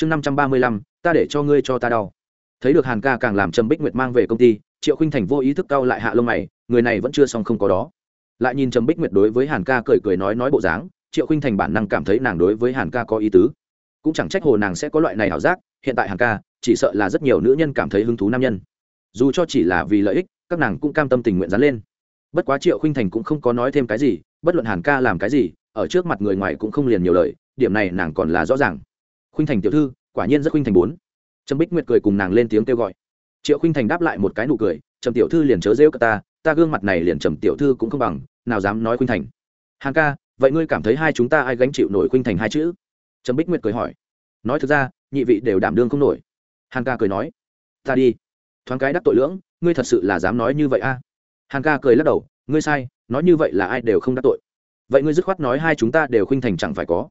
chương năm trăm ba mươi lăm, ta để cho ngươi cho ta đau. Thấy được hàn ca càng làm trầm bích nguyệt mang về công ty, triệu khinh thành vô ý thức cau lại hạ lông mày, người này vẫn chưa xong không có đó. Lại nhìn trầm bích nguyệt đối với hàn ca cười cười nói nói bộ dáng, triệu khinh thành bản năng cảm thấy nàng đối với hàn ca có ý tứ. Cũng chẳng trách hồ nàng sẽ có loại này ảo giác, hiện tại hàn ca, chỉ sợ là rất nhiều nữ nhân cảm thấy hứng thú nam nhân. Dù cho chỉ là vì lợi ích, các nàng cũng cam tâm tình nguyện dán lên. Bất quá triệu khinh thành cũng không có nói thêm cái gì, bất luận hàn ca làm cái gì, ở trước mặt người ngoài cũng không liền nhiều lời, điểm này nàng còn là rõ ràng khuynh thành tiểu thư, quả nhiên rất khuynh thành bốn. Trầm bích nguyệt cười cùng nàng lên tiếng kêu gọi. Triệu khuynh thành đáp lại một cái nụ cười, trầm tiểu thư liền chớ rêu cả ta ta gương mặt này liền trầm tiểu thư cũng không bằng, nào dám nói khuynh thành. Hàn ca, vậy ngươi cảm thấy hai chúng ta ai gánh chịu nổi khuynh thành hai chữ? Trầm bích nguyệt cười hỏi. Nói thực ra, nhị vị đều đảm đương không nổi. Hàn ca cười nói. Ta đi. Thoáng cái đắc tội lưỡng, ngươi thật sự là dám nói như vậy a? À? hàn ca cười lắc đầu. Ngươi sai, nói như vậy là ai đều không đắc tội. Vậy ngươi dứt khoát nói hai chúng ta đều khuynh thành chẳng phải có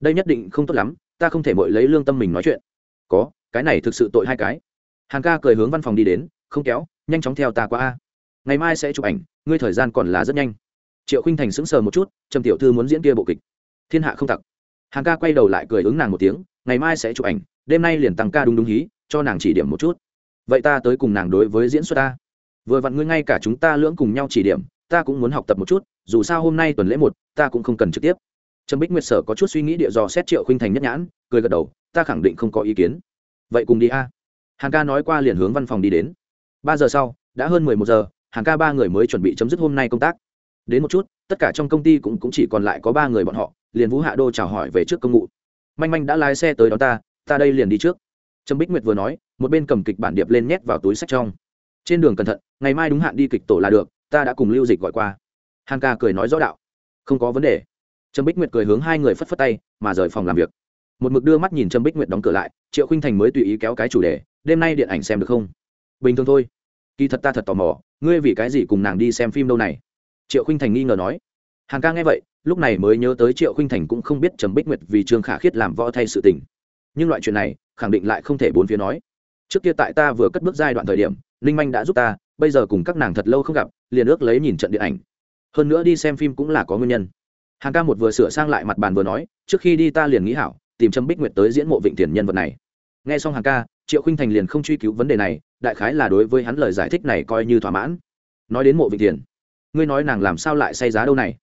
đây nhất định không tốt lắm, ta không thể mội lấy lương tâm mình nói chuyện. Có, cái này thực sự tội hai cái. Hàng ca cười hướng văn phòng đi đến, không kéo, nhanh chóng theo ta qua a. Ngày mai sẽ chụp ảnh, ngươi thời gian còn là rất nhanh. Triệu khinh thành sững sờ một chút, trầm tiểu thư muốn diễn kia bộ kịch. Thiên hạ không tặc. Hàng ca quay đầu lại cười ứng nàng một tiếng, ngày mai sẽ chụp ảnh, đêm nay liền tăng ca đúng đúng hí, cho nàng chỉ điểm một chút. Vậy ta tới cùng nàng đối với diễn xuất ta vừa vặn ngươi ngay cả chúng ta lưỡng cùng nhau chỉ điểm, ta cũng muốn học tập một chút, dù sao hôm nay tuần lễ một, ta cũng không cần trực tiếp. Trâm bích nguyệt sở có chút suy nghĩ địa dò xét triệu khinh thành nhất nhãn cười gật đầu ta khẳng định không có ý kiến. Vậy cùng đi a. Hàng ca nói qua liền hướng văn phòng đi đến. Ba giờ sau đã hơn mười một giờ hàng ca ba người mới chuẩn bị chấm dứt hôm nay công tác. Đến một chút tất cả trong công ty cũng, cũng chỉ còn lại có ba người bọn họ liền vũ hạ đô chào hỏi về trước công ngụ manh manh đã lái xe tới đó ta ta đây liền đi trước. Trâm bích nguyệt vừa nói một bên cầm kịch bản điệp lên nhét vào túi sách trong. Trên đường cẩn thận ngày mai đúng hạn đi kịch tổ là được ta đã cùng lưu dịch gọi qua. Hàn ca cười nói rõ đạo. Không có vấn đề trâm bích nguyệt cười hướng hai người phất phất tay, mà rời phòng làm việc. Một mực đưa mắt nhìn trâm bích nguyệt đóng cửa lại, triệu khinh thành mới tùy ý kéo cái chủ đề, đêm nay điện ảnh xem được không? Bình thường thôi. Kỳ thật ta thật tò mò, ngươi vì cái gì cùng nàng đi xem phim đâu này? Triệu khinh thành nghi ngờ nói. Hàng ca nghe vậy, lúc này mới nhớ tới triệu khinh thành cũng không biết trầm bích nguyệt vì trương khả khiết làm võ thay sự tình. Nhưng loại chuyện này, khẳng định lại không thể bốn phía nói. Trước kia tại ta vừa cất bước giai đoạn thời điểm, ninh manh đã giúp ta, bây giờ cùng các nàng thật lâu không gặp, liền ước lấy nhìn trận điện ảnh. Hơn nữa đi xem phim cũng là có nguyên nhân hàng ca một vừa sửa sang lại mặt bàn vừa nói, trước khi đi ta liền nghĩ hảo, tìm trâm bích nguyệt tới diễn mộ vịnh tiền nhân vật này. Nghe xong hàng ca, triệu khinh thành liền không truy cứu vấn đề này, đại khái là đối với hắn lời giải thích này coi như thỏa mãn. Nói đến mộ vịnh tiền, ngươi nói nàng làm sao lại say giá đâu này?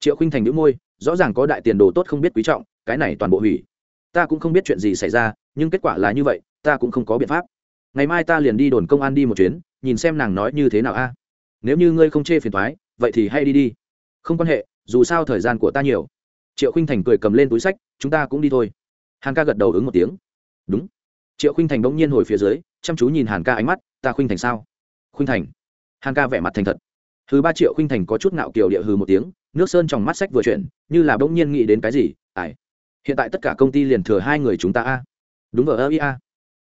Triệu khinh thành đĩu môi, rõ ràng có đại tiền đồ tốt không biết quý trọng, cái này toàn bộ hủy. Ta cũng không biết chuyện gì xảy ra, nhưng kết quả là như vậy, ta cũng không có biện pháp. Ngày mai ta liền đi đồn công an đi một chuyến, nhìn xem nàng nói như thế nào a. Nếu như ngươi không chê phiền thoái vậy thì hay đi đi. Không quan hệ dù sao thời gian của ta nhiều. Triệu khinh thành cười cầm lên túi sách, chúng ta cũng đi thôi. Hàn ca gật đầu ứng một tiếng. Đúng. Triệu khinh thành bỗng nhiên hồi phía dưới, chăm chú nhìn hàn ca ánh mắt, ta khinh thành sao? Khinh thành. Hàn ca vẻ mặt thành thật. Thứ ba triệu khinh thành có chút ngạo kiều địa hừ một tiếng, nước sơn trong mắt sách vừa chuyển, như là bỗng nhiên nghĩ đến cái gì ải hiện tại tất cả công ty liền thừa hai người chúng ta a. Đúng vờ ơ ia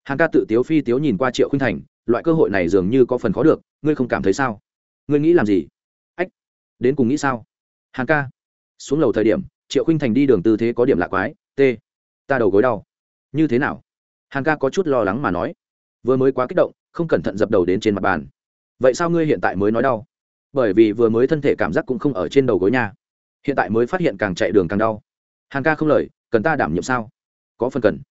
hàn ca tự tiếu phi tiếu nhìn qua triệu khinh thành, loại cơ hội này dường như có phần khó được, ngươi không cảm thấy sao? Ngươi nghĩ làm gì? Ách, đến cùng nghĩ sao? Hàn ca. Xuống lầu thời điểm, triệu khinh thành đi đường tư thế có điểm lạ quái, t, ta đầu gối đau. Như thế nào? Hàn ca có chút lo lắng mà nói. Vừa mới quá kích động, không cẩn thận dập đầu đến trên mặt bàn. Vậy sao ngươi hiện tại mới nói đau? Bởi vì vừa mới thân thể cảm giác cũng không ở trên đầu gối nhà hiện tại mới phát hiện càng chạy đường càng đau. Hàn ca không lời, cần ta đảm nhiệm sao? Có phần cần.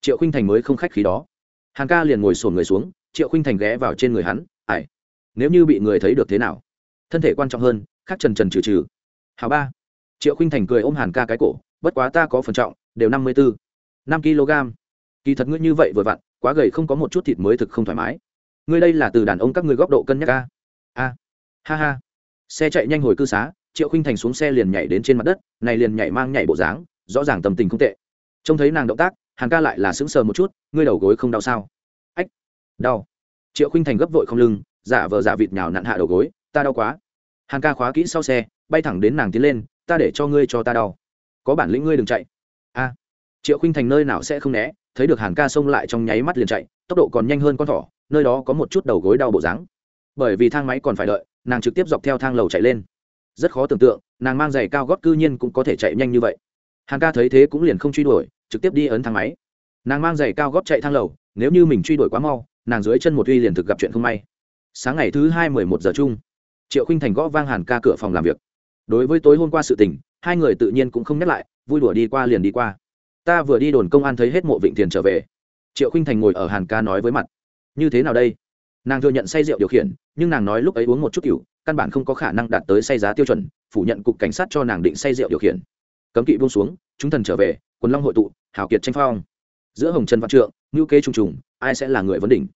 Triệu khinh thành mới không khách khí đó. Hàn ca liền ngồi sổn người xuống, triệu khinh thành ghé vào trên người hắn ải nếu như bị người thấy được thế nào? Thân thể quan trọng hơn, khác trần trần trừ trừ hào ba. Triệu khinh thành cười ôm hàn ca cái cổ, bất quá ta có phần trọng, đều năm mươi bốn năm kg. Kỳ thật ngươi như vậy vừa vặn, quá gầy không có một chút thịt mới thực không thoải mái. Ngươi đây là từ đàn ông các ngươi góc độ cân nhắc ca a. Ha ha. Xe chạy nhanh hồi cư xá, triệu khinh thành xuống xe liền nhảy đến trên mặt đất, này liền nhảy mang nhảy bộ dáng, rõ ràng tâm tình không tệ. Trông thấy nàng động tác, hàn ca lại là sững sờ một chút, ngươi đầu gối không đau sao? Ách, đau. Triệu khinh thành gấp vội không lưng, giả vờ giả vịt nhào nặn hạ đầu gối, ta đau quá. Hàn ca khóa kỹ sau xe bay thẳng đến nàng tiến lên, ta để cho ngươi cho ta đau. Có bản lĩnh ngươi đừng chạy. A. Triệu khinh thành nơi nào sẽ không né, thấy được hàn ca xông lại trong nháy mắt liền chạy, tốc độ còn nhanh hơn con thỏ, nơi đó có một chút đầu gối đau bộ dáng. Bởi vì thang máy còn phải đợi, nàng trực tiếp dọc theo thang lầu chạy lên. Rất khó tưởng tượng, nàng mang giày cao gót cư nhiên cũng có thể chạy nhanh như vậy. Hàn ca thấy thế cũng liền không truy đuổi, trực tiếp đi ấn thang máy. Nàng mang giày cao gót chạy thang lầu, nếu như mình truy đuổi quá mau, nàng dưới chân một uy liền thực gặp chuyện không may. Sáng ngày thứ hai mười một giờ chung, triệu khinh thành gõ vang hàn ca cửa phòng làm việc đối với tối hôm qua sự tình, hai người tự nhiên cũng không nhắc lại, vui đùa đi qua liền đi qua. Ta vừa đi đồn công an thấy hết mộ vịnh tiền trở về. Triệu khinh thành ngồi ở hàn ca nói với mặt. Như thế nào đây? Nàng thừa nhận say rượu điều khiển, nhưng nàng nói lúc ấy uống một chút cựu căn bản không có khả năng đạt tới say giá tiêu chuẩn, phủ nhận cục cảnh sát cho nàng định say rượu điều khiển. Cấm kỵ buông xuống, chúng thần trở về, quần long hội tụ hảo kiệt tranh phong. Giữa hồng trần văn trượng ngữ kế trùng trùng, ai sẽ là người vấn đỉnh?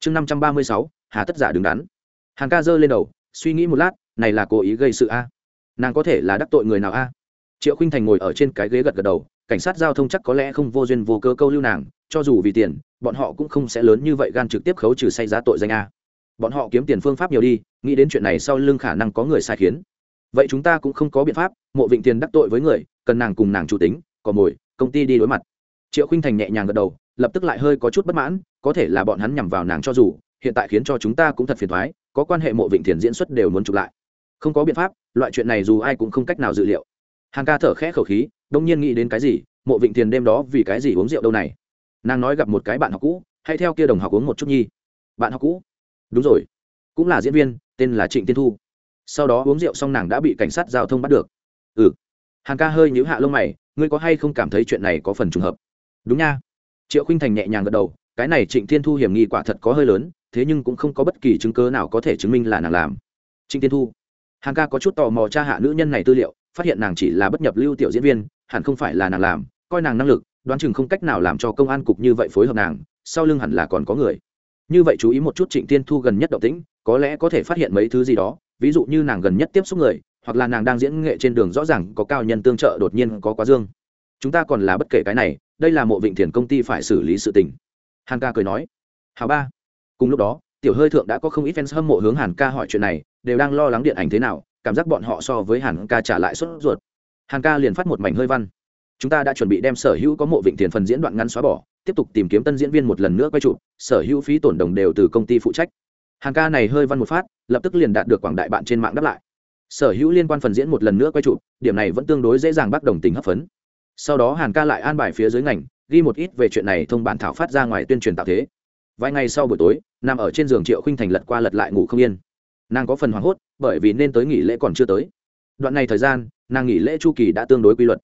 Chương năm trăm ba mươi sáu, hà tất giả đứng đắn. Hàng ca giơ lên đầu, suy nghĩ một lát, này là cố ý gây sự a? Nàng có thể là đắc tội người nào a? Triệu khinh thành ngồi ở trên cái ghế gật gật đầu, cảnh sát giao thông chắc có lẽ không vô duyên vô cơ câu lưu nàng, cho dù vì tiền, bọn họ cũng không sẽ lớn như vậy gan trực tiếp khấu trừ say giá tội danh a. Bọn họ kiếm tiền phương pháp nhiều đi, nghĩ đến chuyện này sau lưng khả năng có người sai khiến. Vậy chúng ta cũng không có biện pháp, mộ vịnh tiền đắc tội với người, cần nàng cùng nàng chủ tính còn mồi, công ty đi đối mặt. Triệu khinh thành nhẹ nhàng gật đầu, lập tức lại hơi có chút bất mãn, có thể là bọn hắn nhằm vào nàng cho dù, hiện tại khiến cho chúng ta cũng thật phiền thoái, có quan hệ mộ vịnh tiền diễn xuất đều muốn chụp lại không có biện pháp, loại chuyện này dù ai cũng không cách nào dự liệu. Hàng ca thở khẽ khẩu khí, đông nhiên nghĩ đến cái gì, mộ vịnh tiền đêm đó vì cái gì uống rượu đâu này? Nàng nói gặp một cái bạn học cũ hay theo kia đồng học uống một chút nhi. Bạn học cũ? Đúng rồi. Cũng là diễn viên, tên là trịnh tiên thu. Sau đó uống rượu xong nàng đã bị cảnh sát giao thông bắt được. Ừ. Hàng ca hơi nhíu hạ lông mày, ngươi có hay không cảm thấy chuyện này có phần trùng hợp? Đúng nha. Triệu khinh thành nhẹ nhàng gật đầu, cái này trịnh thiên thu hiểm nghi quả thật có hơi lớn, thế nhưng cũng không có bất kỳ chứng cớ nào có thể chứng minh là nàng làm. Trịnh Tiên thu hàng ca có chút tò mò tra hạ nữ nhân này tư liệu, phát hiện nàng chỉ là bất nhập lưu tiểu diễn viên, hẳn không phải là nàng làm, coi nàng năng lực, đoán chừng không cách nào làm cho công an cục như vậy phối hợp nàng, sau lưng hẳn là còn có người. Như vậy chú ý một chút trịnh tiên thu gần nhất động tĩnh, có lẽ có thể phát hiện mấy thứ gì đó, ví dụ như nàng gần nhất tiếp xúc người, hoặc là nàng đang diễn nghệ trên đường rõ ràng có cao nhân tương trợ đột nhiên có quá dương. Chúng ta còn là bất kể cái này, đây là mộ vịnh thiền công ty phải xử lý sự tình. Hàn ca cười nói hào ba. Cùng lúc đó, tiểu hơi thượng đã có không ít fans hâm mộ hướng hàn ca hỏi chuyện này đều đang lo lắng điện ảnh thế nào, cảm giác bọn họ so với hàn ca trả lại sốt ruột. Hàn ca liền phát một mảnh hơi văn. Chúng ta đã chuẩn bị đem sở hữu có mộ vịnh tiền phần diễn đoạn ngắn xóa bỏ, tiếp tục tìm kiếm tân diễn viên một lần nữa quay chụp, sở hữu phí tổn đồng đều từ công ty phụ trách. Hàng ca này hơi văn một phát, lập tức liền đạt được quảng đại bạn trên mạng đáp lại. Sở hữu liên quan phần diễn một lần nữa quay chụp, điểm này vẫn tương đối dễ dàng bắt đồng tình hấp phấn. Sau đó hàn ca lại an bài phía dưới ngành, ghi một ít về chuyện này thông bản thảo phát ra ngoài tuyên truyền tạo thế. Vài ngày sau buổi tối, nằm ở trên giường triệu khinh thành lật qua lật lại ngủ không yên nàng có phần hoảng hốt, bởi vì nên tới nghỉ lễ còn chưa tới. Đoạn này thời gian, nàng nghỉ lễ chu kỳ đã tương đối quy luật.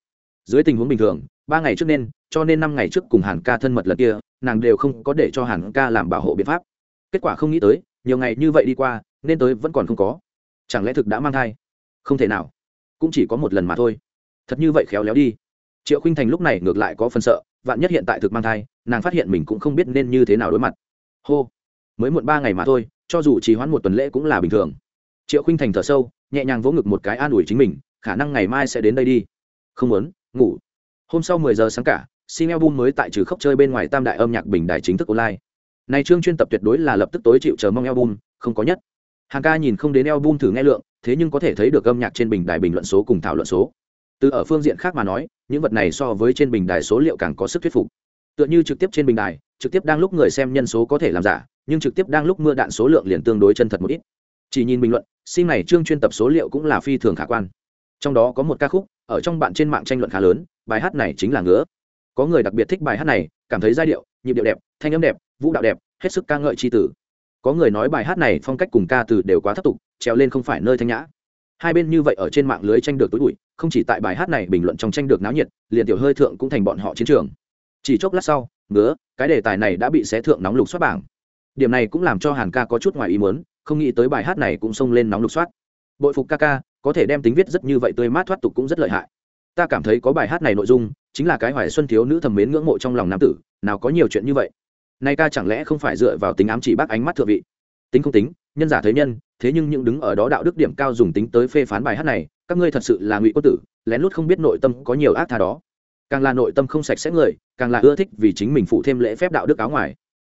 Dưới tình huống bình thường, ba ngày trước nên, cho nên năm ngày trước cùng hàn ca thân mật lần kia, nàng đều không có để cho hàn ca làm bảo hộ biện pháp. Kết quả không nghĩ tới, nhiều ngày như vậy đi qua, nên tới vẫn còn không có. Chẳng lẽ thực đã mang thai? Không thể nào. Cũng chỉ có một lần mà thôi. Thật như vậy khéo léo đi. Triệu khinh thành lúc này ngược lại có phần sợ, vạn nhất hiện tại thực mang thai, nàng phát hiện mình cũng không biết nên như thế nào đối mặt. Hô. Mới muộn ba ngày mà thôi cho dù chỉ hoãn một tuần lễ cũng là bình thường. Triệu khinh thành thở sâu, nhẹ nhàng vỗ ngực một cái an ủi chính mình, khả năng ngày mai sẽ đến đây đi. Không muốn, ngủ. Hôm sau mười giờ sáng cả xin album mới tại trừ khóc chơi bên ngoài tam đại âm nhạc bình đài chính thức online. Này chương chuyên tập tuyệt đối là lập tức tối chịu chờ mong album, không có nhất. Hàng ca nhìn không đến album thử nghe lượng, thế nhưng có thể thấy được âm nhạc trên bình đài bình luận số cùng thảo luận số. Từ ở phương diện khác mà nói, những vật này so với trên bình đài số liệu càng có sức thuyết phục. Tựa như trực tiếp trên bình đài, trực tiếp đang lúc người xem nhân số có thể làm giả nhưng trực tiếp đang lúc mưa đạn số lượng liền tương đối chân thật một ít. Chỉ nhìn bình luận, sim này chương chuyên tập số liệu cũng là phi thường khả quan. Trong đó có một ca khúc, ở trong bạn trên mạng tranh luận khá lớn, bài hát này chính là ngứa. Có người đặc biệt thích bài hát này, cảm thấy giai điệu, nhịp điệu đẹp, thanh âm đẹp, vũ đạo đẹp, hết sức ca ngợi c h i tử. Có người nói bài hát này phong cách cùng ca từ đều quá thấp tục, trèo lên không phải nơi thanh nhã. Hai bên như vậy ở trên mạng lưới tranh được tối bụi, không chỉ tại bài hát này bình luận trong tranh được náo nhiệt, liền tiểu hơi thượng cũng thành bọn họ chiến trường. Chỉ chốc lát sau, ngứa, cái đề tài này đã bị xé thượng nóng lục xuất bảng điểm này cũng làm cho hàn ca có chút ngoài ý muốn, không nghĩ tới bài hát này cũng xông lên nóng lục soát. Bội phục ca ca, có thể đem tính viết rất như vậy tươi mát thoát tục cũng rất lợi hại. Ta cảm thấy có bài hát này nội dung, chính là cái hoài xuân thiếu nữ thầm mến ngưỡng mộ trong lòng nam tử, nào có nhiều chuyện như vậy. Nay ca chẳng lẽ không phải dựa vào tính ám chỉ bác ánh mắt thượng vị? Tính không tính, nhân giả thế nhân, thế nhưng những đứng ở đó đạo đức điểm cao dùng tính tới phê phán bài hát này, các ngươi thật sự là ngụy quân tử, lén lút không biết nội tâm có nhiều ác tha đó. Càng là nội tâm không sạch sẽ người, càng là ưa thích vì chính mình phụ thêm lễ phép đạo đức áo ngoài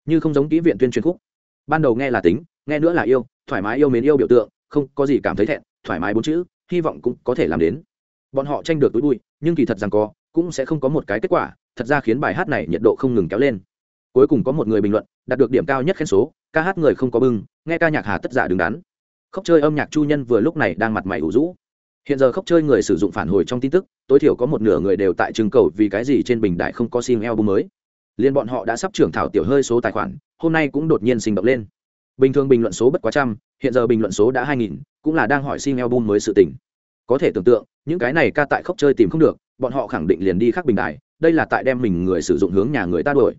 như không giống kỹ viện tuyên truyền khúc. Ban đầu nghe là tính, nghe nữa là yêu, thoải mái yêu mến yêu biểu tượng, không có gì cảm thấy thẹn, thoải mái bốn chữ, hy vọng cũng có thể làm đến. Bọn họ tranh được túi bụi, nhưng kỳ thật rằng có, cũng sẽ không có một cái kết quả, thật ra khiến bài hát này nhiệt độ không ngừng kéo lên. Cuối cùng có một người bình luận, đạt được điểm cao nhất khen số, ca hát người không có bưng, nghe ca nhạc hà tất giả đứng đắn. Khóc chơi âm nhạc chu nhân vừa lúc này đang mặt mày ủ rũ. Hiện giờ khóc chơi người sử dụng phản hồi trong tin tức, tối thiểu có một nửa người đều tại trưng cầu vì cái gì trên bình đại không có sim album mới liên bọn họ đã sắp trưởng thảo tiểu hơi số tài khoản, hôm nay cũng đột nhiên sinh động lên. Bình thường bình luận số bất quá trăm, hiện giờ bình luận số đã hai nghìn, cũng là đang hỏi sim album mới sự tình. Có thể tưởng tượng, những cái này ca tại khóc chơi tìm không được, bọn họ khẳng định liền đi khác bình đài, đây là tại đem mình người sử dụng hướng nhà người ta đuổi.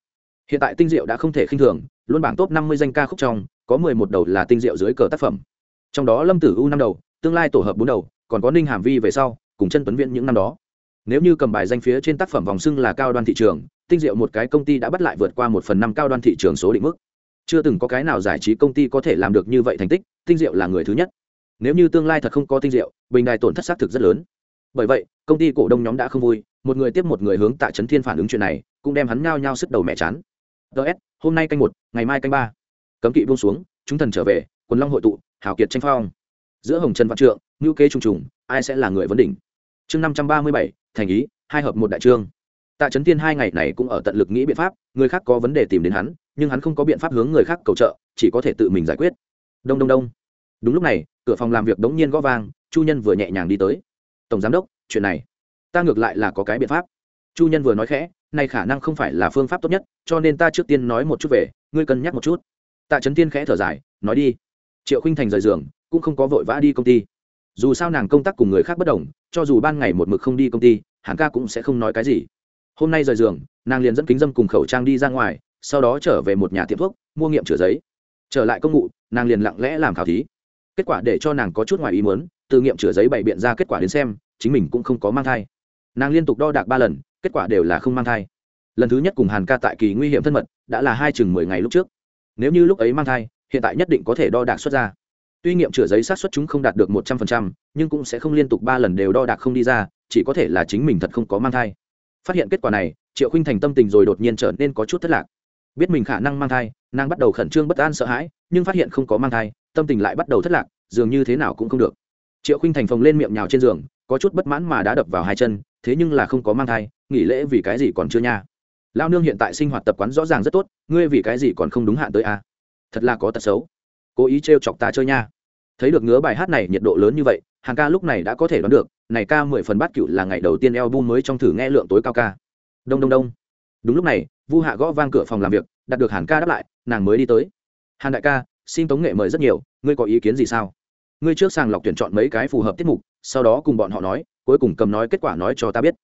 Hiện tại tinh diệu đã không thể khinh thường, luôn bảng top năm mươi danh ca khúc trong, có mười một đầu là tinh diệu dưới cờ tác phẩm. Trong đó lâm tử u năm đầu, tương lai tổ hợp bốn đầu, còn có ninh hàm vi về sau, cùng chân tuấn viện những năm đó. Nếu như cầm bài danh phía trên tác phẩm vòng xưng là cao đoan thị trường tinh diệu một cái công ty đã bắt lại vượt qua một phần năm cao đoan thị trường số định mức. Chưa từng có cái nào giải trí công ty có thể làm được như vậy thành tích, tinh diệu là người thứ nhất. Nếu như tương lai thật không có tinh diệu, bình đài tổn thất xác thực rất lớn. Bởi vậy, công ty cổ đông nhóm đã không vui, một người tiếp một người hướng tạ trấn thiên phản ứng chuyện này, cũng đem hắn ngao nhao sức đầu mẹ chán. Ts hôm nay canh một, ngày mai canh ba. Cấm kỵ buông xuống, chúng thần trở về, quần long hội tụ, hào kiệt tranh phong. Giữa hồng trần văn trượng ngữ kế trùng trùng, ai sẽ là người vấn đỉnh? Chương năm trăm ba mươi bảy, thành ý, hai hợp một đại trương tạ trấn tiên hai ngày này cũng ở tận lực nghĩ biện pháp, người khác có vấn đề tìm đến hắn, nhưng hắn không có biện pháp hướng người khác cầu trợ, chỉ có thể tự mình giải quyết. Đông đông đông. Đúng lúc này, cửa phòng làm việc đống nhiên gõ vang, chu nhân vừa nhẹ nhàng đi tới. Tổng giám đốc, chuyện này, ta ngược lại là có cái biện pháp. Chu nhân vừa nói khẽ này khả năng không phải là phương pháp tốt nhất, cho nên ta trước tiên nói một chút về, ngươi cân nhắc một chút. Tạ trấn tiên khẽ thở dài, nói đi. Triệu khinh thành rời giường, cũng không có vội vã đi công ty. Dù sao nàng công tác cùng người khác bất đồng, cho dù ban ngày một mực không đi công ty hàn ca cũng sẽ không nói cái gì hôm nay rời giường, nàng liền dẫn kính dâm cùng khẩu trang đi ra ngoài, sau đó trở về một nhà tiệm thuốc, mua nghiệm chữa giấy. Trở lại công ngụ nàng liền lặng lẽ làm khảo thí. Kết quả để cho nàng có chút ngoài ý muốn, từ nghiệm chữa giấy bày biện ra kết quả đến xem, chính mình cũng không có mang thai. Nàng liên tục đo đạc ba lần, kết quả đều là không mang thai. Lần thứ nhất cùng hàn ca tại kỳ nguy hiểm thân mật, đã là hai chừng mười ngày lúc trước. Nếu như lúc ấy mang thai, hiện tại nhất định có thể đo đạc xuất ra. Tuy nghiệm chữa giấy sát xuất chúng không đạt được một trăm phần trăm, nhưng cũng sẽ không liên tục ba lần đều đo đạc không đi ra, chỉ có thể là chính mình thật không có mang thai phát hiện kết quả này, triệu khinh thành tâm tình rồi đột nhiên trở nên có chút thất lạc. Biết mình khả năng mang thai, nàng bắt đầu khẩn trương bất an sợ hãi, nhưng phát hiện không có mang thai, tâm tình lại bắt đầu thất lạc, dường như thế nào cũng không được. Triệu khinh thành phồng lên miệng nhào trên giường, có chút bất mãn mà đã đập vào hai chân, thế nhưng là không có mang thai, nghỉ lễ vì cái gì còn chưa nha. Lao nương hiện tại sinh hoạt tập quán rõ ràng rất tốt, ngươi vì cái gì còn không đúng hạn tới a à? thật là có tật xấu. Cố ý trêu chọc ta chơi nha. Thấy được ngứa bài hát này nhiệt độ lớn như vậy hàng ca lúc này đã có thể đoán được này ca mười phần bát cựu là ngày đầu tiên eo bum mới trong thử nghe lượng tối cao ca. Đông đông đông. Đúng lúc này, vu hạ gõ vang cửa phòng làm việc, đặt được hàn ca đáp lại, nàng mới đi tới. Hàn đại ca, xin tống nghệ mời rất nhiều, ngươi có ý kiến gì sao? Ngươi trước sàng lọc tuyển chọn mấy cái phù hợp tiết mục, sau đó cùng bọn họ nói, cuối cùng cầm nói kết quả nói cho ta biết.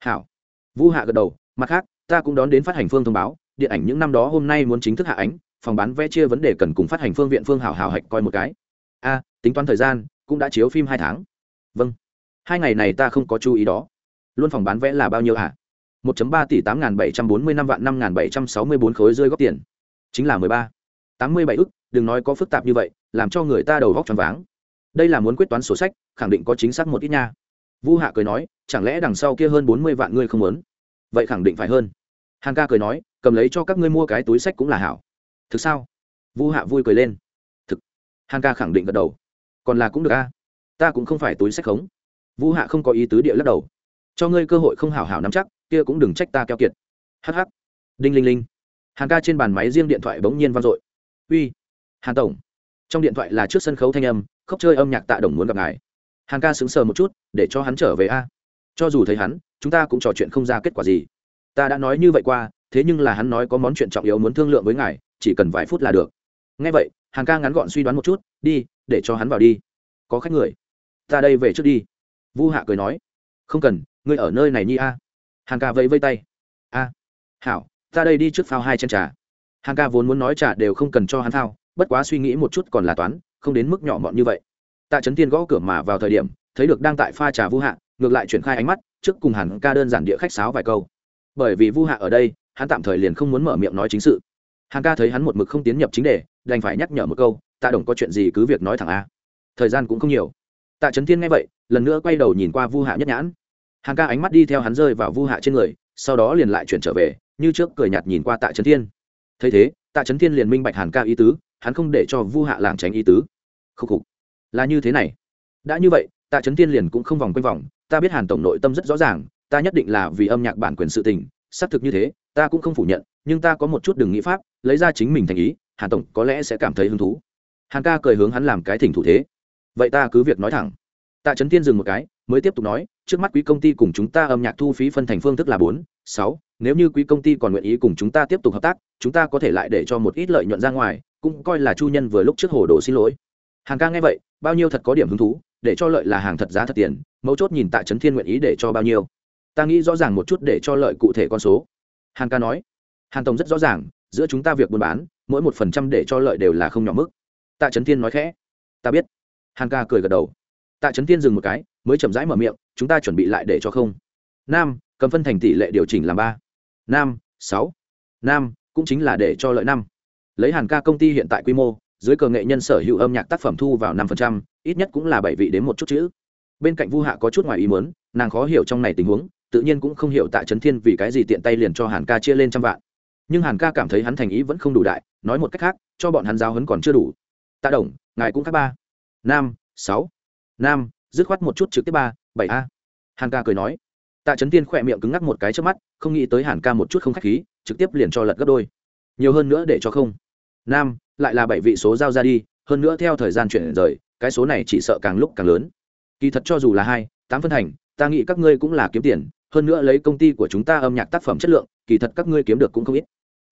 Hảo. Vu hạ gật đầu, mặt khác, ta cũng đón đến phát hành phương thông báo, điện ảnh những năm đó hôm nay muốn chính thức hạ ánh, phòng bán vé chia vấn đề cần cùng phát hành phương viện phương hảo hảo hạch coi một cái. A, tính toán thời gian, cũng đã chiếu phim hai tháng. Vâng hai ngày này ta không có chú ý đó. Luôn phòng bán vẽ là bao nhiêu hả? một ba tỷ tám nghìn bảy trăm bốn mươi năm vạn năm nghìn bảy trăm sáu mươi bốn khối rơi góp tiền. Chính là mười ba. tám mươi bảy ức, đừng nói có phức tạp như vậy, làm cho người ta đầu vóc tròn váng. Đây là muốn quyết toán sổ sách, khẳng định có chính xác một ít nha. Vu hạ cười nói, chẳng lẽ đằng sau kia hơn bốn mươi vạn ngươi không muốn? Vậy khẳng định phải hơn. Hàn ca cười nói, cầm lấy cho các ngươi mua cái túi sách cũng là hảo. Thực sao? Vu hạ vui cười lên. Thực. Hàn ca khẳng định gật đầu. Còn là cũng được a. Ta cũng không phải túi sách khống. Vũ hạ không có ý tứ địa lắc đầu. Cho ngươi cơ hội không hảo hảo nắm chắc, kia cũng đừng trách ta keo kiệt. Hh đinh linh linh. Hàn ca trên bàn máy riêng điện thoại bỗng nhiên vang dội. Uy. Hàn tổng. Trong điện thoại là trước sân khấu thanh âm khóc chơi âm nhạc tạ đồng muốn gặp ngài. Hàn ca sững sờ một chút, để cho hắn trở về a. Cho dù thấy hắn, chúng ta cũng trò chuyện không ra kết quả gì. Ta đã nói như vậy qua, thế nhưng là hắn nói có món chuyện trọng yếu muốn thương lượng với ngài, chỉ cần vài phút là được. Ngay vậy, hàn ca ngắn gọn suy đoán một chút, đi, để cho hắn vào đi. Có khách người. Ta đây về trước đi vu hạ cười nói, không cần, ngươi ở nơi này nhi a. Hằng ca vẫy vây tay, a, hảo, ta đây đi trước phao hai chân trà. Hằng ca vốn muốn nói trà đều không cần cho hắn phao, bất quá suy nghĩ một chút còn là toán, không đến mức nhỏ mọn như vậy. Tạ trấn tiên gõ cửa mà vào thời điểm, thấy được đang tại pha trà vu hạ, ngược lại chuyển khai ánh mắt, trước cùng hàn ca đơn giản địa khách sáo vài câu. Bởi vì vu hạ ở đây, hắn tạm thời liền không muốn mở miệng nói chính sự. Hàn ca thấy hắn một mực không tiến nhập chính đề, đành phải nhắc nhở một câu, tạ đồng có chuyện gì cứ việc nói thẳng a. Thời gian cũng không nhiều tạ trấn Thiên nghe vậy, lần nữa quay đầu nhìn qua vu hạ nhất nhãn. Hàn ca ánh mắt đi theo hắn rơi vào vu hạ trên người, sau đó liền lại chuyển trở về, như trước cười nhạt nhìn qua tạ trấn thiên. Thấy thế, tạ trấn thiên liền minh bạch hàn ca ý tứ, hắn không để cho vu hạ làng tránh ý tứ. Khúc khục. Là như thế này. Đã như vậy, tạ trấn thiên liền cũng không vòng quanh vòng, ta biết hàn tổng nội tâm rất rõ ràng, ta nhất định là vì âm nhạc bản quyền sự tình, xác thực như thế, ta cũng không phủ nhận, nhưng ta có một chút đừng nghĩ pháp, lấy ra chính mình thành ý, hàn tổng có lẽ sẽ cảm thấy hứng thú. Hàn ca cười hướng hắn làm cái thỉnh thủ thế vậy ta cứ việc nói thẳng. Tạ trấn tiên dừng một cái, mới tiếp tục nói, trước mắt quý công ty cùng chúng ta âm nhạc thu phí phân thành phương thức là bốn, sáu, nếu như quý công ty còn nguyện ý cùng chúng ta tiếp tục hợp tác, chúng ta có thể lại để cho một ít lợi nhuận ra ngoài, cũng coi là chu nhân vừa lúc trước hồ đồ xin lỗi. Hàng ca nghe vậy, bao nhiêu thật có điểm hứng thú, để cho lợi là hàng thật giá thật tiền, mấu chốt nhìn tạ trấn thiên nguyện ý để cho bao nhiêu. Ta nghĩ rõ ràng một chút để cho lợi cụ thể con số. Hàng ca nói, hàng tổng rất rõ ràng, giữa chúng ta việc buôn bán, mỗi một phần trăm để cho lợi đều là không nhỏ mức. Tạ trấn thiên nói khẽ, ta biết hàn ca cười gật đầu. Tạ trấn thiên dừng một cái, mới chậm rãi mở miệng, chúng ta chuẩn bị lại để cho không. Nam, cầm phân thành tỷ lệ điều chỉnh làm ba. Nam, sáu. Nam, cũng chính là để cho lợi năm. Lấy hàn ca công ty hiện tại quy mô, dưới cờ nghệ nhân sở hữu âm nhạc tác phẩm thu vào năm phần trăm, ít nhất cũng là bảy vị đến một chút chữ. Bên cạnh vu hạ có chút ngoài ý muốn, nàng khó hiểu trong này tình huống, tự nhiên cũng không hiểu tạ trấn thiên vì cái gì tiện tay liền cho hàn ca chia lên trăm vạn. Nhưng hàn ca cảm thấy hắn thành ý vẫn không đủ đại, nói một cách khác, cho bọn hắn giáo hấn còn chưa đủ. Tạ đồng, ngài cũng khác ba nam, sáu. Nam, dứt khoát một chút trực tiếp ba, bảy a. Hàn ca cười nói. Tạ trấn tiên khỏe miệng cứng ngắc một cái trước mắt, không nghĩ tới hàn ca một chút không k h á c h khí, trực tiếp liền cho lật gấp đôi. Nhiều hơn nữa để cho không. Nam, lại là bảy vị số giao ra đi, hơn nữa theo thời gian chuyển rời, cái số này chỉ sợ càng lúc càng lớn. Kỳ thật cho dù là hai, tám phân thành, ta nghĩ các ngươi cũng là kiếm tiền, hơn nữa lấy công ty của chúng ta âm nhạc tác phẩm chất lượng, kỳ thật các ngươi kiếm được cũng không ít.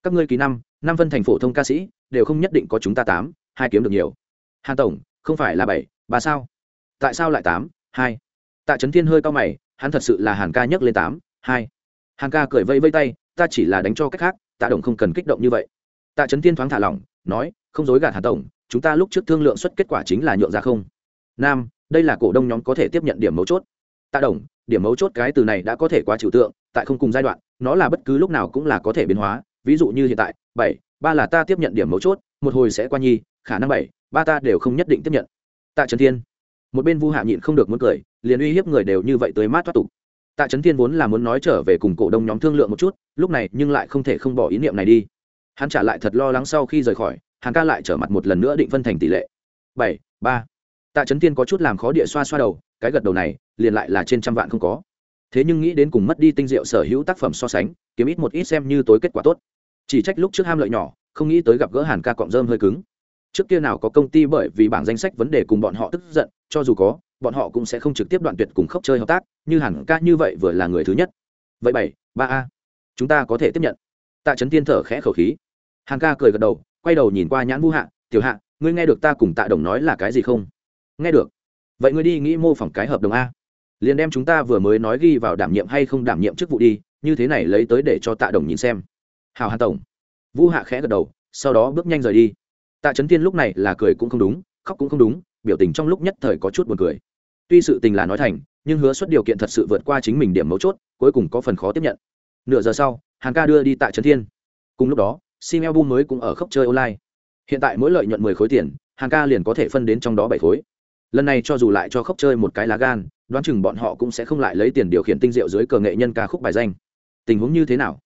Các ngươi kỳ năm năm phân thành phổ thông ca sĩ, đều không nhất định có chúng ta tám, hai kiếm được nhiều. Hàn tổng không phải là bảy, ba sao? Tại sao lại tám, hai? Tạ trấn thiên hơi cao mày, hắn thật sự là hàn ca nhấc lên tám, hai. Hàn ca cười vây vây tay, ta chỉ là đánh cho cách khác, tạ đồng không cần kích động như vậy. Tạ trấn thiên thoáng thả lỏng, nói, không dối gạt hàn tổng, chúng ta lúc trước thương lượng xuất kết quả chính là nhượng ra không. Nam, đây là cổ đông nhóm có thể tiếp nhận điểm mấu chốt. Tạ đồng, điểm mấu chốt cái từ này đã có thể quá trừu tượng, tại không cùng giai đoạn, nó là bất cứ lúc nào cũng là có thể biến hóa. Ví dụ như hiện tại, bảy, ba là ta tiếp nhận điểm mấu chốt, một hồi sẽ qua nhi, khả năng bảy ba ta đều không nhất định tiếp nhận. Tạ trấn thiên, một bên vu hạ nhịn không được muốn cười, liền uy hiếp người đều như vậy tới mát thoát tục. Tạ trấn thiên vốn là muốn nói trở về cùng cổ đông nhóm thương lượng một chút, lúc này nhưng lại không thể không bỏ ý niệm này đi. Hắn trả lại thật lo lắng sau khi rời khỏi hàng ca lại trở mặt một lần nữa định phân thành tỷ lệ. Bảy, ba. Tạ trấn thiên có chút làm khó địa xoa xoa đầu, cái gật đầu này, liền lại là trên trăm vạn không có. Thế nhưng nghĩ đến cùng mất đi tinh diệu sở hữu tác phẩm so sánh, kiếm ít một ít xem như tối kết quả tốt. Chỉ trách lúc trước ham lợi nhỏ, không nghĩ tới gặp gỡ hàn ca cọng rơm hơi cứng trước kia nào có công ty bởi vì bảng danh sách vấn đề cùng bọn họ tức giận, cho dù có, bọn họ cũng sẽ không trực tiếp đoạn tuyệt cùng khốc chơi hợp tác, như hẳn ca như vậy vừa là người thứ nhất. Vậy bảy, ba a. Chúng ta có thể tiếp nhận. Tạ trấn tiên thở khẽ khẩu khí. Hàn ca cười gật đầu, quay đầu nhìn qua nhãn vũ hạ, tiểu hạ, ngươi nghe được ta cùng tạ đồng nói là cái gì không? Nghe được. Vậy ngươi đi nghĩ mô phỏng cái hợp đồng a. Liền đem chúng ta vừa mới nói ghi vào đảm nhiệm hay không đảm nhiệm chức vụ đi, như thế này lấy tới để cho tạ đồng nhìn xem. Hào hàn tổng. Vũ hạ khẽ gật đầu, sau đó bước nhanh rời đi tạ trấn tiên lúc này là cười cũng không đúng, khóc cũng không đúng, biểu tình trong lúc nhất thời có chút buồn cười. Tuy sự tình là nói thành, nhưng hứa xuất điều kiện thật sự vượt qua chính mình điểm mấu chốt, cuối cùng có phần khó tiếp nhận. Nửa giờ sau hàng ca đưa đi tạ trấn thiên. Cùng lúc đó, sim album mới cũng ở khốc chơi online. Hiện tại mỗi lợi nhuận mười khối tiền hàng ca liền có thể phân đến trong đó bảy khối. Lần này cho dù lại cho khốc chơi một cái lá gan, đoán chừng bọn họ cũng sẽ không lại lấy tiền điều khiển tinh diệu dưới cờ nghệ nhân ca khúc bài danh. Tình huống như thế nào?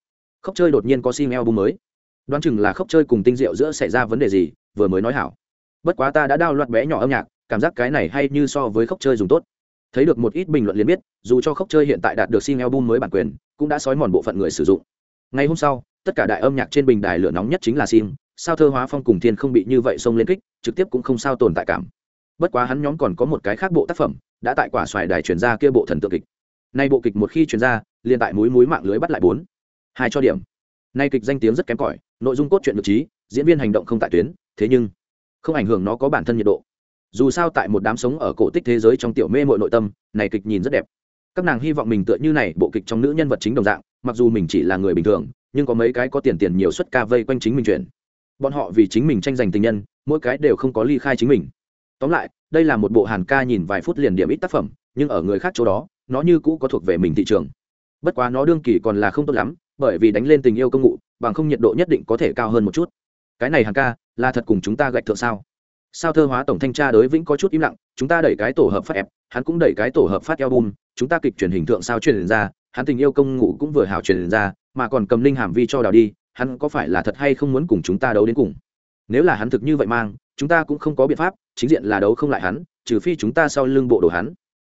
Khốc chơi đột nhiên có sim album mới đoán chừng là khóc chơi cùng tinh diệu giữa xảy ra vấn đề gì, vừa mới nói hảo. Bất quá ta đã đao loạt bé nhỏ âm nhạc, cảm giác cái này hay như so với khóc chơi dùng tốt. Thấy được một ít bình luận liền biết, dù cho khóc chơi hiện tại đạt được sim album mới bản quyền, cũng đã sói mòn bộ phận người sử dụng. Ngày hôm sau, tất cả đại âm nhạc trên bình đài lửa nóng nhất chính là sim sao thơ hóa phong cùng thiên không bị như vậy xông lên kích, trực tiếp cũng không sao tồn tại cảm. Bất quá hắn nhóm còn có một cái khác bộ tác phẩm, đã tại quả xoài đài chuyển ra kia bộ thần tượng kịch. Nay bộ kịch một khi chuyển ra, liền tại múi múi mạng lưới bắt lại bốn. Hai cho điểm nay kịch danh tiếng rất kém cỏi, nội dung cốt truyện được trí, diễn viên hành động không tại tuyến, thế nhưng không ảnh hưởng nó có bản thân nhiệt độ. Dù sao tại một đám sống ở cổ tích thế giới trong tiểu mê mội nội tâm, này kịch nhìn rất đẹp. Các nàng hy vọng mình tựa như này, bộ kịch trong nữ nhân vật chính đồng dạng, mặc dù mình chỉ là người bình thường, nhưng có mấy cái có tiền tiền nhiều suất ca vây quanh chính mình chuyển bọn họ vì chính mình tranh giành tình nhân, mỗi cái đều không có ly khai chính mình. Tóm lại, đây là một bộ hàn ca nhìn vài phút liền điểm ít tác phẩm, nhưng ở người khác chỗ đó, nó như cũ có thuộc về mình thị trường. Bất quá nó đương kỳ còn là không tốt lắm bởi vì đánh lên tình yêu công ngụ bằng không nhiệt độ nhất định có thể cao hơn một chút. Cái này hàng ca, là thật cùng chúng ta gạch thượng sao? Sao thơ hóa tổng thanh tra đối vĩnh có chút im lặng, chúng ta đẩy cái tổ hợp phát ép, hắn cũng đẩy cái tổ hợp phát album, chúng ta kịch truyền hình thượng sao truyền ra, hắn tình yêu công ngụ cũng vừa hào truyền ra, mà còn cầm linh hàm vi cho đào đi, hắn có phải là thật hay không muốn cùng chúng ta đấu đến cùng? Nếu là hắn thực như vậy mang, chúng ta cũng không có biện pháp, chính diện là đấu không lại hắn, trừ phi chúng ta sau lưng bộ đồ hắn.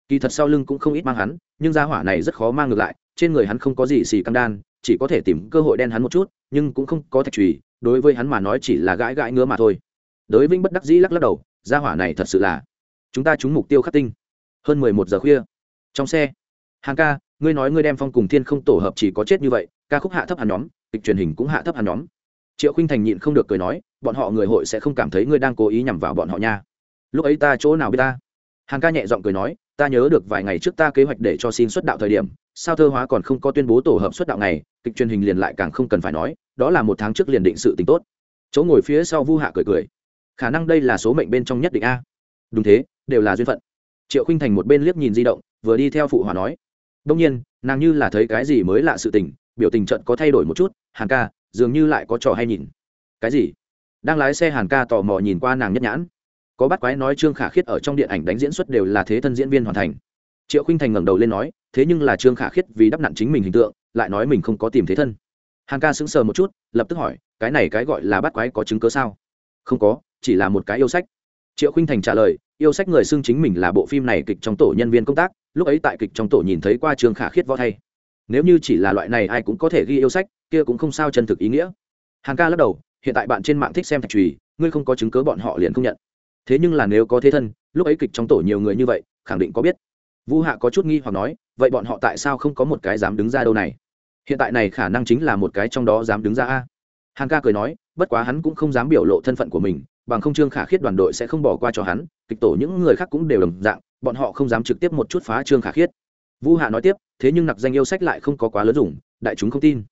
Kỳ thật sau lưng cũng không ít mang hắn, nhưng gia hỏa này rất khó mang ngược lại, trên người hắn không có gì xì căng đan chỉ có thể tìm cơ hội đen hắn một chút, nhưng cũng không có thạch trùy đối với hắn mà nói chỉ là gãi gãi ngứa mà thôi. Đới vinh bất đắc dĩ lắc lắc đầu, gia hỏa này thật sự là, chúng ta trúng mục tiêu khắc tinh. Hơn mười một giờ khuya. Trong xe, hàng ca, ngươi nói ngươi đem phong cùng thiên không tổ hợp chỉ có chết như vậy, ca khúc hạ thấp hàn nhóm, kịch truyền hình cũng hạ thấp hàn nhóm. Triệu khinh thành nhịn không được cười nói, bọn họ người hội sẽ không cảm thấy ngươi đang cố ý nhằm vào bọn họ nha. Lúc ấy ta chỗ nào biết ta? Hàng ca nhẹ giọng cười nói, ta nhớ được vài ngày trước ta kế hoạch để cho xin xuất đạo thời điểm, sao thơ hóa còn không có tuyên bố tổ hợp xuất đạo này kịch truyền hình liền lại càng không cần phải nói, đó là một tháng trước liền định sự tình tốt. Chỗ ngồi phía sau vu hạ cười cười, khả năng đây là số mệnh bên trong nhất định a. Đúng thế, đều là duyên phận. Triệu khinh thành một bên liếc nhìn di động, vừa đi theo phụ hòa nói, đông nhiên, nàng như là thấy cái gì mới lạ sự tình, biểu tình trận có thay đổi một chút, hàn ca, dường như lại có trò hay nhìn. Cái gì? Đang lái xe hàn ca tò mò nhìn qua nàng nhất nhãn có bắt quái nói trương khả khiết ở trong điện ảnh đánh diễn xuất đều là thế thân diễn viên hoàn thành. Triệu khinh thành ngẩng đầu lên nói, thế nhưng là trương khả khiết vì đắp nặn chính mình hình tượng, lại nói mình không có tìm thế thân. Hàng ca sững sờ một chút, lập tức hỏi, cái này cái gọi là bắt quái có chứng cớ sao? Không có, chỉ là một cái yêu sách. Triệu khinh thành trả lời, yêu sách người xưng chính mình là bộ phim này kịch trong tổ nhân viên công tác, lúc ấy tại kịch trong tổ nhìn thấy qua trương khả khiết võ thay. Nếu như chỉ là loại này ai cũng có thể ghi yêu sách, kia cũng không sao chân thực ý nghĩa. Hàng ca lắc đầu, hiện tại bạn trên mạng thích xem thạch trùy ngươi không có chứng cớ bọn họ liền không nhận thế nhưng là nếu có thế thân, lúc ấy kịch trong tổ nhiều người như vậy, khẳng định có biết. Vu hạ có chút nghi hoặc nói, vậy bọn họ tại sao không có một cái dám đứng ra đâu này? Hiện tại này khả năng chính là một cái trong đó dám đứng ra a. Hàn ca cười nói, bất quá hắn cũng không dám biểu lộ thân phận của mình, bằng không trương khả khiết đoàn đội sẽ không bỏ qua cho hắn, kịch tổ những người khác cũng đều đồng dạng, bọn họ không dám trực tiếp một chút phá trương khả khiết. Vu hạ nói tiếp, thế nhưng nặc danh yêu sách lại không có quá lớn dùng, đại chúng không tin.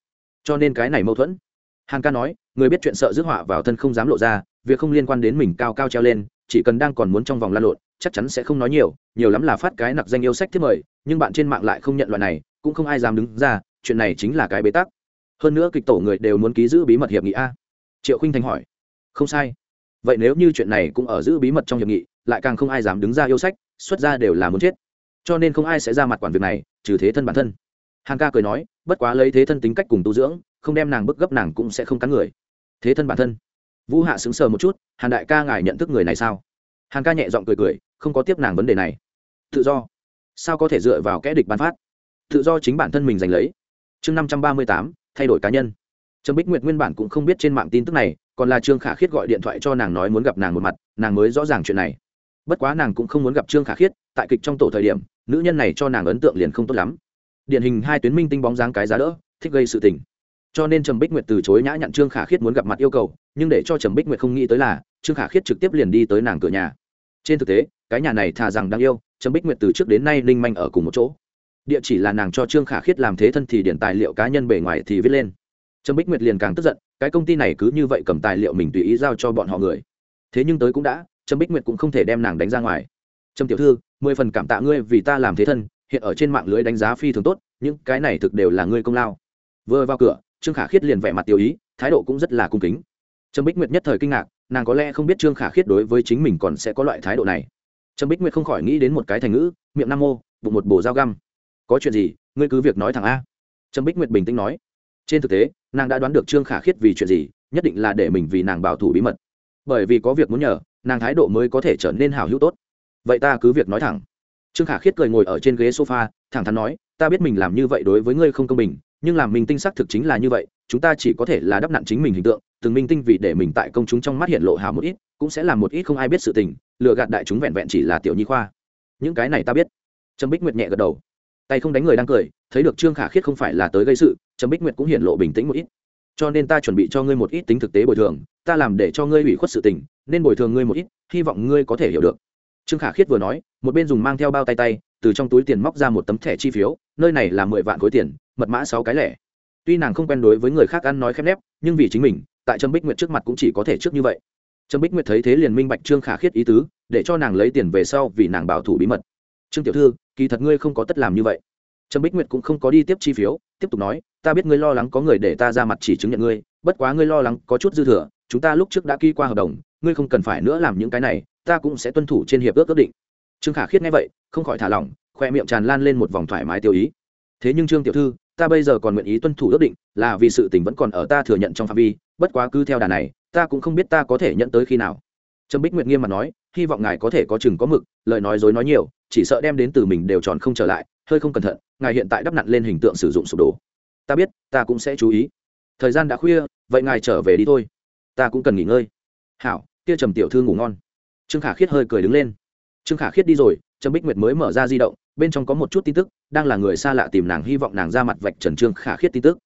Cho nên cái này mâu thuẫn. Hàn ca nói, người biết chuyện sợ rước họa vào thân không dám lộ ra, việc không liên quan đến mình cao cao treo lên chỉ cần đang còn muốn trong vòng lan lộn, chắc chắn sẽ không nói nhiều nhiều lắm là phát cái nặc danh yêu sách thiết mời, nhưng bạn trên mạng lại không nhận loại này, cũng không ai dám đứng ra, chuyện này chính là cái bế tắc. Hơn nữa kịch tổ người đều muốn ký giữ bí mật hiệp nghị a. Triệu khinh thành hỏi. Không sai. Vậy nếu như chuyện này cũng ở giữ bí mật trong hiệp nghị, lại càng không ai dám đứng ra yêu sách, xuất ra đều là muốn chết. Cho nên không ai sẽ ra mặt quản việc này, trừ thế thân bản thân. Hàn ca cười nói, bất quá lấy thế thân tính cách cùng tu dưỡng, không đem nàng bức gấp nàng cũng sẽ không cắn người. Thế thân bản thân vũ hạ sững sờ một chút, hàn đại ca ngài nhận thức người này sao? Hàn ca nhẹ giọng cười cười, không có tiếp nàng vấn đề này. Tự do. Sao có thể dựa vào kẽ địch bán phát? Tự do chính bản thân mình giành lấy. Chương năm trăm ba mươi tám, thay đổi cá nhân. Trầm bích nguyệt nguyên bản cũng không biết trên mạng tin tức này, còn là trương khả khiết gọi điện thoại cho nàng nói muốn gặp nàng một mặt, nàng mới rõ ràng chuyện này. Bất quá nàng cũng không muốn gặp trương khả khiết, tại kịch trong tổ thời điểm, nữ nhân này cho nàng ấn tượng liền không tốt lắm. Điển hình hai tuyến minh tinh bóng dáng cái giá đỡ, thích gây sự tình cho nên trầm bích nguyệt từ chối nhã nhặn trương khả khiết muốn gặp mặt yêu cầu, nhưng để cho trầm bích nguyệt không nghĩ tới là, trương khả khiết trực tiếp liền đi tới nàng cửa nhà. Trên thực tế, cái nhà này thà rằng đang yêu, trầm bích nguyệt từ trước đến nay linh manh ở cùng một chỗ. Địa chỉ là nàng cho trương khả khiết làm thế thân thì điển tài liệu cá nhân bề ngoài thì viết lên. Trầm bích nguyệt liền càng tức giận, cái công ty này cứ như vậy cầm tài liệu mình tùy ý giao cho bọn họ người. Thế nhưng tới cũng đã, trầm bích nguyệt cũng không thể đem nàng đánh ra ngoài. Trầm tiểu thư, mười phần cảm tạ ngươi vì ta làm thế thân, hiện ở trên mạng lưới đánh giá phi thường tốt, những cái này thực đều là ngươi công lao. Vừa vào cửa trương khả khiết liền vẻ mặt tiêu ý, thái độ cũng rất là cung kính. Trâm bích nguyệt nhất thời kinh ngạc, nàng có lẽ không biết trương khả khiết đối với chính mình còn sẽ có loại thái độ này. Trâm bích nguyệt không khỏi nghĩ đến một cái thành ngữ, miệng nam mô, bụng một bồ dao găm. Có chuyện gì, ngươi cứ việc nói thẳng a. Trâm bích nguyệt bình tĩnh nói. Trên thực tế, nàng đã đoán được trương khả khiết vì chuyện gì, nhất định là để mình vì nàng bảo thủ bí mật. Bởi vì có việc muốn nhờ, nàng thái độ mới có thể trở nên hào hữu tốt. Vậy ta cứ việc nói thẳng. Trương khả khiết cười ngồi ở trên ghế sofa, thẳng thắn nói, ta biết mình làm như vậy đối với ngươi không công bình nhưng làm minh tinh xác thực chính là như vậy, chúng ta chỉ có thể là đắp nặn chính mình hình tượng, từng minh tinh vì để mình tại công chúng trong mắt hiện lộ hào một ít, cũng sẽ làm một ít không ai biết sự tình, lừa gạt đại chúng vẹn vẹn chỉ là tiểu nhi khoa. Những cái này ta biết. Trâm bích nguyệt nhẹ gật đầu. Tay không đánh người đang cười, thấy được trương khả khiết không phải là tới gây sự trâm bích nguyệt cũng hiện lộ bình tĩnh một ít. Cho nên ta chuẩn bị cho ngươi một ít tính thực tế bồi thường, ta làm để cho ngươi ủy khuất sự tình, nên bồi thường ngươi một ít, hy vọng ngươi có thể hiểu được. Trương khả khiết vừa nói, một bên dùng mang theo bao tay tay, từ trong túi tiền móc ra một tấm thẻ chi phiếu, nơi này là mười vạn khối tiền mật mã sáu cái lẻ. Tuy nàng không quen đối với người khác ăn nói khép nép, nhưng vì chính mình, tại trâm bích nguyệt trước mặt cũng chỉ có thể trước như vậy. Trâm bích nguyệt thấy thế liền minh bạch trương khả khiết ý tứ, để cho nàng lấy tiền về sau vì nàng bảo thủ bí mật. Trương tiểu thư, kỳ thật ngươi không có tất làm như vậy. Trâm bích nguyệt cũng không có đi tiếp chi phiếu, tiếp tục nói, ta biết ngươi lo lắng có người để ta ra mặt chỉ chứng nhận ngươi, bất quá ngươi lo lắng có chút dư thừa, chúng ta lúc trước đã ký qua hợp đồng, ngươi không cần phải nữa làm những cái này, ta cũng sẽ tuân thủ trên hiệp ước ước định. Trương khả khiết nghe vậy, không khỏi thả lỏng, khoe miệng tràn lan lên một vòng thoải mái tiêu ý. Thế nhưng trương tiểu thư ta bây giờ còn nguyện ý tuân thủ ước định, là vì sự tình vẫn còn ở ta thừa nhận trong phạm vi, bất quá cứ theo đà này, ta cũng không biết ta có thể nhận tới khi nào. Trâm bích nguyện nghiêm mặt nói, hy vọng ngài có thể có chừng có mực, lời nói dối nói nhiều, chỉ sợ đem đến từ mình đều tròn không trở lại, hơi không cẩn thận, ngài hiện tại đắp nặn lên hình tượng sử dụng sụp đổ. Ta biết, ta cũng sẽ chú ý. Thời gian đã khuya, vậy ngài trở về đi thôi. Ta cũng cần nghỉ ngơi. Hảo, kia trầm tiểu thư ngủ ngon. Trương khả khiết hơi cười đứng lên. Trương khả khiết đi rồi, trầm bích nguyệt mới mở ra di động bên trong có một chút tin tức, đang là người xa lạ tìm nàng hy vọng nàng ra mặt vạch trần trương khả khiết tin tức.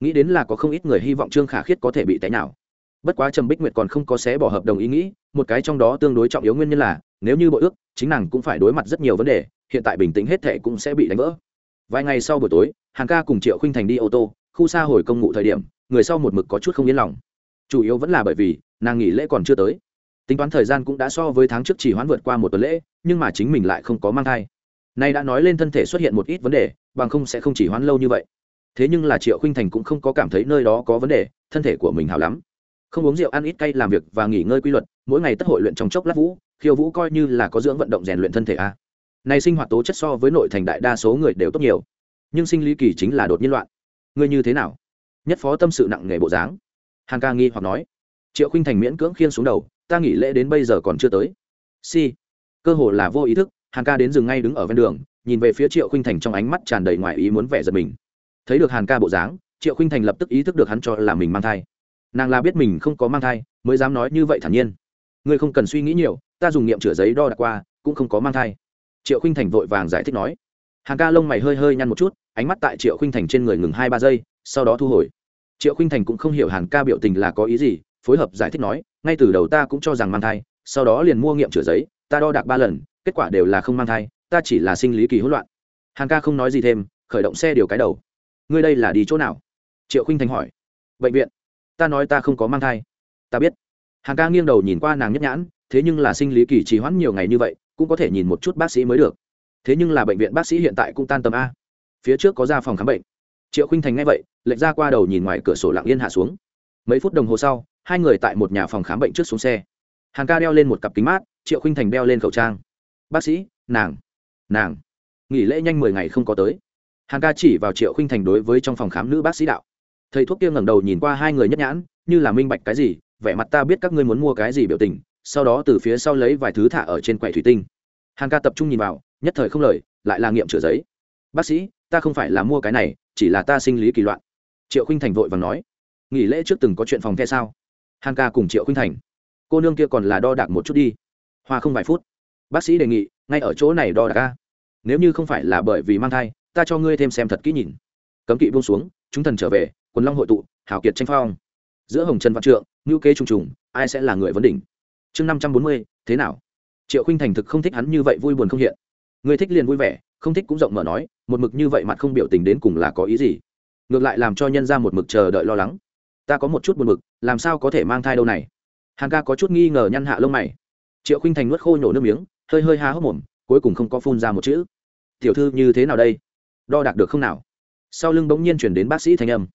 Nghĩ đến là có không ít người hy vọng trương khả khiết có thể bị té nào bất quá trầm bích nguyệt còn không có xé bỏ hợp đồng ý nghĩ, một cái trong đó tương đối trọng yếu nguyên nhân là, nếu như bội ước, chính nàng cũng phải đối mặt rất nhiều vấn đề, hiện tại bình tĩnh hết thệ cũng sẽ bị đánh vỡ. Vài ngày sau buổi tối hàng ca cùng triệu khinh thành đi ô tô, khu xa hồi công ngụ thời điểm, người sau một mực có chút không yên lòng. Chủ yếu vẫn là bởi vì, nàng nghỉ lễ còn chưa tới. Tính toán thời gian cũng đã so với tháng trước chỉ hoãn vượt qua một tuần lễ, nhưng mà chính mình lại không có mang thai nay đã nói lên thân thể xuất hiện một ít vấn đề, bằng không sẽ không chỉ hoãn lâu như vậy. Thế nhưng là triệu khinh thành cũng không có cảm thấy nơi đó có vấn đề, thân thể của mình hào lắm. Không uống rượu ăn ít cay làm việc và nghỉ ngơi quy luật, mỗi ngày tất hội luyện trong chốc lát vũ, khiêu vũ coi như là có dưỡng vận động rèn luyện thân thể a. Này sinh hoạt tố chất so với nội thành đại đa số người đều tốt nhiều. Nhưng sinh lý kỳ chính là đột nhiên loạn. Ngươi như thế nào? Nhất phó tâm sự nặng nghề bộ dáng. Hàn ca nghi hoặc nói. Triệu khinh thành miễn cưỡng khiên xuống đầu, ta nghỉ lễ đến bây giờ còn chưa tới. Si. Cơ hồ là vô ý thức hàn ca đến dừng ngay đứng ở ven đường, nhìn về phía triệu khinh thành trong ánh mắt tràn đầy ngoài ý muốn vẻ giật mình. Thấy được hàn ca bộ dáng, triệu khinh thành lập tức ý thức được hắn cho là mình mang thai. Nàng là biết mình không có mang thai, mới dám nói như vậy thản nhiên. Ngươi không cần suy nghĩ nhiều, ta dùng nghiệm chữa giấy đo đạc qua, cũng không có mang thai. Triệu khinh thành vội vàng giải thích nói. Hàng ca lông mày hơi hơi nhăn một chút, ánh mắt tại triệu khinh thành trên người ngừng hai ba giây, sau đó thu hồi. Triệu khinh thành cũng không hiểu hàn ca biểu tình là có ý gì, phối hợp giải thích nói, ngay từ đầu ta cũng cho rằng mang thai, sau đó liền mua nghiệm chữa giấy, ta đo đạc ba lần kết quả đều là không mang thai, ta chỉ là sinh lý kỳ hỗn loạn. Hàn ca không nói gì thêm, khởi động xe điều cái đầu. Ngươi đây là đi chỗ nào? Triệu khinh thành hỏi. Bệnh viện. Ta nói ta không có mang thai. Ta biết. Hàn ca nghiêng đầu nhìn qua nàng nhất nhãn, thế nhưng là sinh lý kỳ trì hoãn nhiều ngày như vậy, cũng có thể nhìn một chút bác sĩ mới được. Thế nhưng là bệnh viện bác sĩ hiện tại cũng tan tầm a. Phía trước có ra phòng khám bệnh. Triệu khinh thành nghe vậy, lệch ra qua đầu nhìn ngoài cửa sổ lặng yên hạ xuống. Mấy phút đồng hồ sau, hai người tại một nhà phòng khám bệnh trước xuống xe. Hàng ca đeo lên một cặp kính mát, triệu khinh thành đeo lên khẩu trang bác sĩ, nàng nàng, nghỉ lễ nhanh mười ngày không có tới. Hàng ca chỉ vào triệu khinh thành đối với trong phòng khám nữ bác sĩ đạo. Thầy thuốc kia ngẩng đầu nhìn qua hai người nhất nhãn, như là minh bạch cái gì, vẻ mặt ta biết các ngươi muốn mua cái gì biểu tình, sau đó từ phía sau lấy vài thứ thả ở trên quầy thủy tinh. Hàn ca tập trung nhìn vào, nhất thời không lời, lại là nghiệm chữa giấy. Bác sĩ, ta không phải là mua cái này, chỉ là ta sinh lý kỳ loạn. Triệu khinh thành vội và nói. Nghỉ lễ trước từng có chuyện phòng the sao? Hàn ca cùng triệu khinh thành. Cô nương kia còn là đo đạc một chút đi. Hoa không vài phút bác sĩ đề nghị, ngay ở chỗ này đo đạc ca nếu như không phải là bởi vì mang thai, ta cho ngươi thêm xem thật kỹ nhìn. Cấm kỵ buông xuống, chúng thần trở về, quần long hội tụ hảo kiệt tranh phong. Giữa hồng trần văn trượng ngữ kế trùng trùng, ai sẽ là người vấn đỉnh? Chương năm trăm bốn mươi, thế nào? Triệu khinh thành thực không thích hắn như vậy vui buồn không hiện. Người thích liền vui vẻ, không thích cũng rộng mở nói, một mực như vậy mặt không biểu tình đến cùng là có ý gì? Ngược lại làm cho nhân ra một mực chờ đợi lo lắng. Ta có một chút buồn mực, làm sao có thể mang thai đâu này? Hàn ca có chút nghi ngờ nhăn hạ lông mày. Triệu khinh thành nuốt khô nhổ nước miếng hơi hơi há hốc mồm, cuối cùng không có phun ra một chữ. Tiểu thư như thế nào đây? Đo đạc được không nào? Sau lưng bỗng nhiên chuyển đến bác sĩ thanh âm.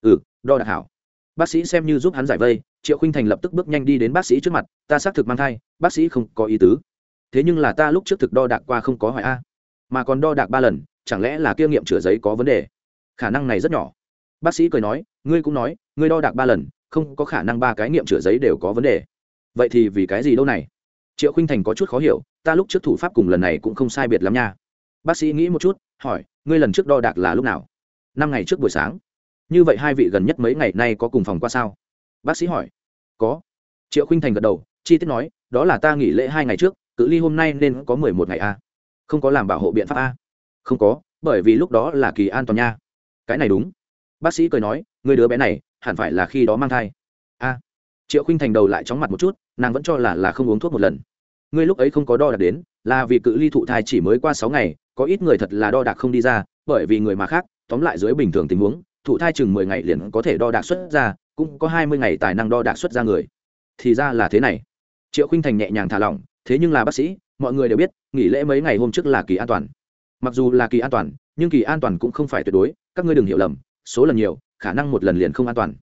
Ừ đo đạc hảo. Bác sĩ xem như giúp hắn giải vây, triệu khinh thành lập tức bước nhanh đi đến bác sĩ trước mặt, ta xác thực mang thai, bác sĩ không có ý tứ. Thế nhưng là ta lúc trước thực đo đạc qua không có hỏi a, mà còn đo đạc ba lần, chẳng lẽ là kinh nghiệm chữa giấy có vấn đề? Khả năng này rất nhỏ. Bác sĩ cười nói, ngươi cũng nói, ngươi đo đạc ba lần, không có khả năng ba cái nghiệm chữa giấy đều có vấn đề. Vậy thì vì cái gì đâu này? Triệu khinh thành có chút khó hiểu, ta lúc trước thủ pháp cùng lần này cũng không sai biệt lắm nha. Bác sĩ nghĩ một chút, hỏi, ngươi lần trước đo đạc là lúc nào? Năm ngày trước buổi sáng. Như vậy hai vị gần nhất mấy ngày nay có cùng phòng qua sao? Bác sĩ hỏi. Có. Triệu khinh thành gật đầu, chi tiết nói, đó là ta nghỉ lễ hai ngày trước, cự ly hôm nay nên có mười một ngày a. Không có làm bảo hộ biện pháp a. Không có, bởi vì lúc đó là kỳ an toàn nha. Cái này đúng. Bác sĩ cười nói người đứa bé này, hẳn phải là khi đó mang thai. A triệu khinh thành đầu lại chóng mặt một chút nàng vẫn cho là là không uống thuốc một lần ngươi lúc ấy không có đo đạc đến là vì cự ly thụ thai chỉ mới qua sáu ngày có ít người thật là đo đạc không đi ra bởi vì người mà khác tóm lại dưới bình thường tình huống thụ thai chừng mười ngày liền có thể đo đạc xuất ra cũng có hai mươi ngày tài năng đo đạc xuất ra người thì ra là thế này triệu khinh thành nhẹ nhàng thả lỏng thế nhưng là bác sĩ mọi người đều biết nghỉ lễ mấy ngày hôm trước là kỳ an toàn mặc dù là kỳ an toàn nhưng kỳ an toàn cũng không phải tuyệt đối các ngươi đừng hiểu lầm số lần nhiều khả năng một lần liền không an toàn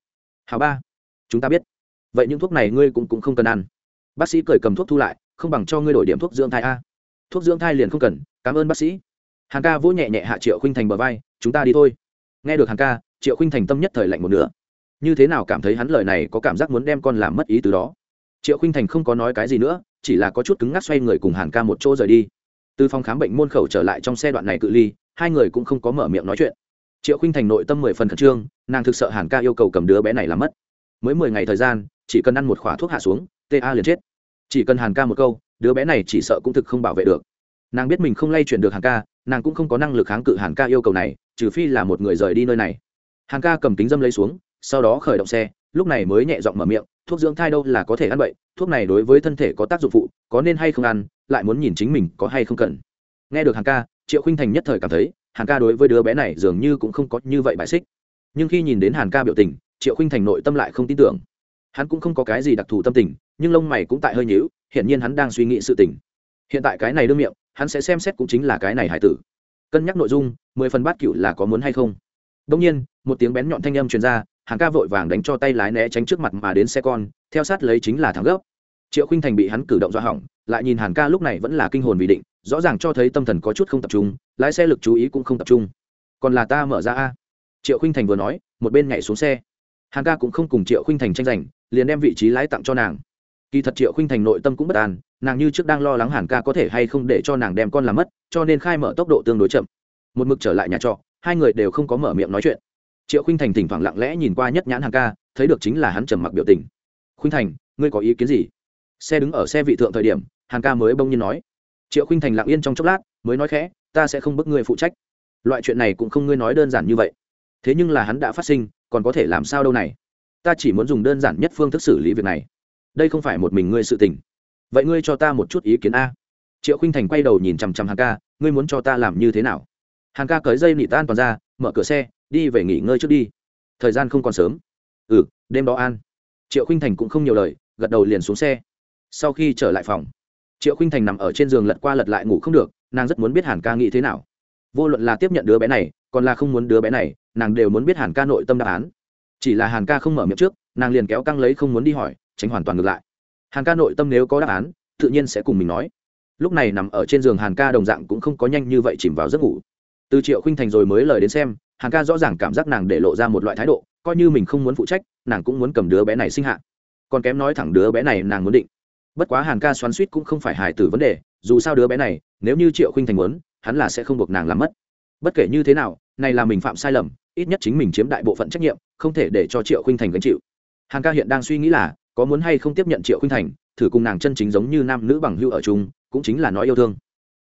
hào ba chúng ta biết vậy những thuốc này ngươi cũng, cũng không cần ăn. Bác sĩ cởi cầm thuốc thu lại không bằng cho ngươi đổi điểm thuốc dưỡng thai a. Thuốc dưỡng thai liền không cần cảm ơn bác sĩ. Hàn ca vỗ nhẹ nhẹ hạ triệu khinh thành bờ vai chúng ta đi thôi. Nghe được hàn ca triệu khinh thành tâm nhất thời lạnh một nửa. Như thế nào cảm thấy hắn lời này có cảm giác muốn đem con làm mất ý từ đó? Triệu khinh thành không có nói cái gì nữa chỉ là có chút cứng ngắc xoay người cùng hàn ca một chỗ rời đi. Từ phòng khám bệnh môn khẩu trở lại trong xe đoạn này cự ly hai người cũng không có mở miệng nói chuyện. Triệu khinh thành nội tâm mười phần khẩn trương nàng thực sợ hàn ca yêu cầu cầm đứa bé này làm mất. Mới mười ngày thời gian chỉ cần ăn một khỏa thuốc hạ xuống ta liền chết. Chỉ cần hàn ca một câu, đứa bé này chỉ sợ cũng thực không bảo vệ được. Nàng biết mình không lay chuyển được hàn ca, nàng cũng không có năng lực kháng cự hàn ca yêu cầu này, trừ phi là một người rời đi nơi này. Hàn ca cầm kính dâm lấy xuống, sau đó khởi động xe, lúc này mới nhẹ giọng mở miệng, thuốc dưỡng thai đâu là có thể ăn bậy thuốc này đối với thân thể có tác dụng phụ, có nên hay không ăn, lại muốn nhìn chính mình có hay không cần. Nghe được hàng ca, triệu khinh thành nhất thời cảm thấy hàng ca đối với đứa bé này dường như cũng không có như vậy bài xích. Nhưng khi nhìn đến hàn ca biểu tình, triệu khinh thành nội tâm lại không tin tưởng hắn cũng không có cái gì đặc thù tâm tình, nhưng lông mày cũng tại hơi nhíu hiện nhiên hắn đang suy nghĩ sự tình. Hiện tại cái này đương miệng, hắn sẽ xem xét cũng chính là cái này hải tử. Cân nhắc nội dung, mười phần bát cựu là có muốn hay không. Đông nhiên, một tiếng bén nhọn thanh âm truyền ra, hàng ca vội vàng đánh cho tay lái né tránh trước mặt mà đến xe con, theo sát lấy chính là thắng gấp. Triệu khinh thành bị hắn cử động do hỏng, lại nhìn hàn ca lúc này vẫn là kinh hồn vì định, rõ ràng cho thấy tâm thần có chút không tập trung, lái xe lực chú ý cũng không tập trung. Còn là ta mở ra a. Triệu khinh thành vừa nói, một bên nhảy xuống xe. Hàn ca cũng không cùng triệu khinh thành tranh giành liền đem vị trí lái tặng cho nàng. Kỳ thật triệu khinh thành nội tâm cũng bất an, nàng như trước đang lo lắng hàn ca có thể hay không để cho nàng đem con làm mất, cho nên khai mở tốc độ tương đối chậm. Một mực trở lại nhà trọ, hai người đều không có mở miệng nói chuyện. Triệu khinh thành thỉnh thoảng lặng lẽ nhìn qua nhất nhãn hàn ca, thấy được chính là hắn trầm mặc biểu tình. Khinh thành, ngươi có ý kiến gì? Xe đứng ở xe vị thượng thời điểm, hàn ca mới bông nhiên nói. Triệu khinh thành lặng yên trong chốc lát, mới nói khẽ, ta sẽ không bức ngươi phụ trách. Loại chuyện này cũng không ngươi nói đơn giản như vậy. Thế nhưng là hắn đã phát sinh, còn có thể làm sao đâu này? Ta chỉ muốn dùng đơn giản nhất phương thức xử lý việc này. Đây không phải một mình ngươi sự tình. Vậy ngươi cho ta một chút ý kiến a. Triệu khinh thành quay đầu nhìn chằm chằm hàng ca, ngươi muốn cho ta làm như thế nào? Hàng ca cởi dây nị tan toàn ra, mở cửa xe, đi về nghỉ ngơi trước đi. Thời gian không còn sớm. Ừ đêm đó an. Triệu khinh thành cũng không nhiều lời, gật đầu liền xuống xe. Sau khi trở lại phòng, triệu khinh thành nằm ở trên giường lật qua lật lại ngủ không được, nàng rất muốn biết hàn ca nghĩ thế nào. Vô luận là tiếp nhận đứa bé này, còn là không muốn đứa bé này, nàng đều muốn biết hàn ca nội tâm đáp án chỉ là hàn ca không mở miệng trước, nàng liền kéo căng lấy không muốn đi hỏi, tránh hoàn toàn ngược lại. Hàn ca nội tâm nếu có đáp án, tự nhiên sẽ cùng mình nói. Lúc này nằm ở trên giường hàn ca đồng dạng cũng không có nhanh như vậy chìm vào giấc ngủ. Từ triệu khinh thành rồi mới lời đến xem, hàn ca rõ ràng cảm giác nàng để lộ ra một loại thái độ, coi như mình không muốn phụ trách, nàng cũng muốn cầm đứa bé này sinh hạ. Còn kém nói thẳng đứa bé này nàng muốn định. Bất quá hàn ca xoắn suýt cũng không phải hài tử vấn đề, dù sao đứa bé này, nếu như triệu khinh thành muốn, hắn là sẽ không buộc nàng làm mất. Bất kể như thế nào, này là mình phạm sai lầm ít nhất chính mình chiếm đại bộ phận trách nhiệm, không thể để cho triệu khinh thành gánh chịu. Hàn ca hiện đang suy nghĩ là, có muốn hay không tiếp nhận triệu khinh thành, thử cùng nàng chân chính giống như nam nữ bằng hưu ở chung, cũng chính là nói yêu thương.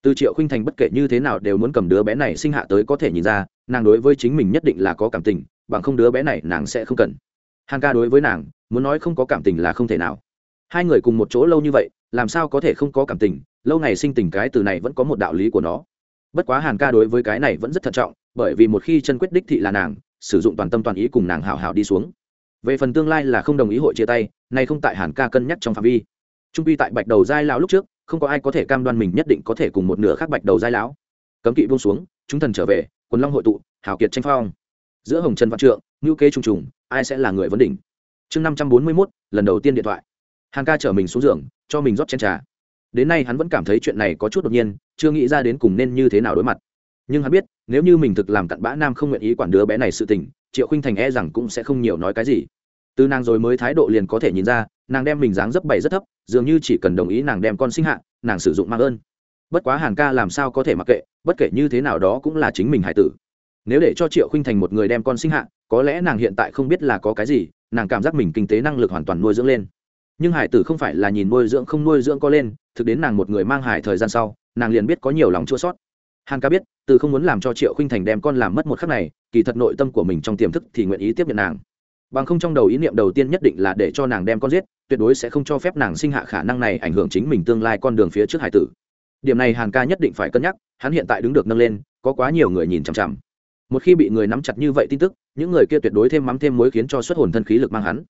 Từ triệu khinh thành bất kể như thế nào đều muốn cầm đứa bé này sinh hạ tới có thể nhìn ra, nàng đối với chính mình nhất định là có cảm tình, bằng không đứa bé này nàng sẽ không cần. Hàn ca đối với nàng, muốn nói không có cảm tình là không thể nào. Hai người cùng một chỗ lâu như vậy, làm sao có thể không có cảm tình, lâu ngày sinh tình cái từ này vẫn có một đạo lý của nó bất quá hàn ca đối với cái này vẫn rất thận trọng, bởi vì một khi chân quyết đích thị là nàng, sử dụng toàn tâm toàn ý cùng nàng hào hào đi xuống. Về phần tương lai là không đồng ý hội chia tay, nay không tại hàn ca cân nhắc trong phạm vi. Trung pi tại bạch đầu giai lão lúc trước, không có ai có thể cam đoan mình nhất định có thể cùng một nửa khác bạch đầu giai lão. Cấm kỵ buông xuống, chúng thần trở về, quần long hội tụ, hào kiệt tranh phong. Giữa hồng trần văn trượng ngữ kế trùng trùng, ai sẽ là người vấn đỉnh? Chương năm trăm bốn mươi mốt, lần đầu tiên điện thoại. Hàn ca chở mình xuống giường, cho mình rót chén trà. Đến nay hắn vẫn cảm thấy chuyện này có chút đột nhiên chưa nghĩ ra đến cùng nên như thế nào đối mặt. Nhưng hắn biết, nếu như mình thực làm cặn bã nam không nguyện ý quản đứa bé này sự tình, triệu khinh thành e rằng cũng sẽ không nhiều nói cái gì. Từ nàng rồi mới thái độ liền có thể nhìn ra, nàng đem mình dáng dấp bày rất thấp, dường như chỉ cần đồng ý nàng đem con sinh hạ, nàng sử dụng mạng ơn. Bất quá hàn ca làm sao có thể mặc kệ, bất kể như thế nào đó cũng là chính mình hải tử. Nếu để cho triệu khinh thành một người đem con sinh hạ, có lẽ nàng hiện tại không biết là có cái gì, nàng cảm giác mình kinh tế năng lực hoàn toàn nuôi dưỡng lên. Nhưng hải tử không phải là nhìn nuôi dưỡng không nuôi dưỡng có lên, thực đến nàng một người mang hải thời gian sau nàng liền biết có nhiều lòng chua sót. Hàn ca biết, từ không muốn làm cho triệu khinh thành đem con làm mất một khắc này, kỳ thật nội tâm của mình trong tiềm thức thì nguyện ý tiếp nhận nàng. Bằng không trong đầu ý niệm đầu tiên nhất định là để cho nàng đem con giết, tuyệt đối sẽ không cho phép nàng sinh hạ khả năng này ảnh hưởng chính mình tương lai con đường phía trước hải tử. Điểm này hàn ca nhất định phải cân nhắc, hắn hiện tại đứng được nâng lên, có quá nhiều người nhìn chằm chằm. Một khi bị người nắm chặt như vậy tin tức, những người kia tuyệt đối thêm mắm thêm mối khiến cho xuất hồn thân khí lực mang hắn.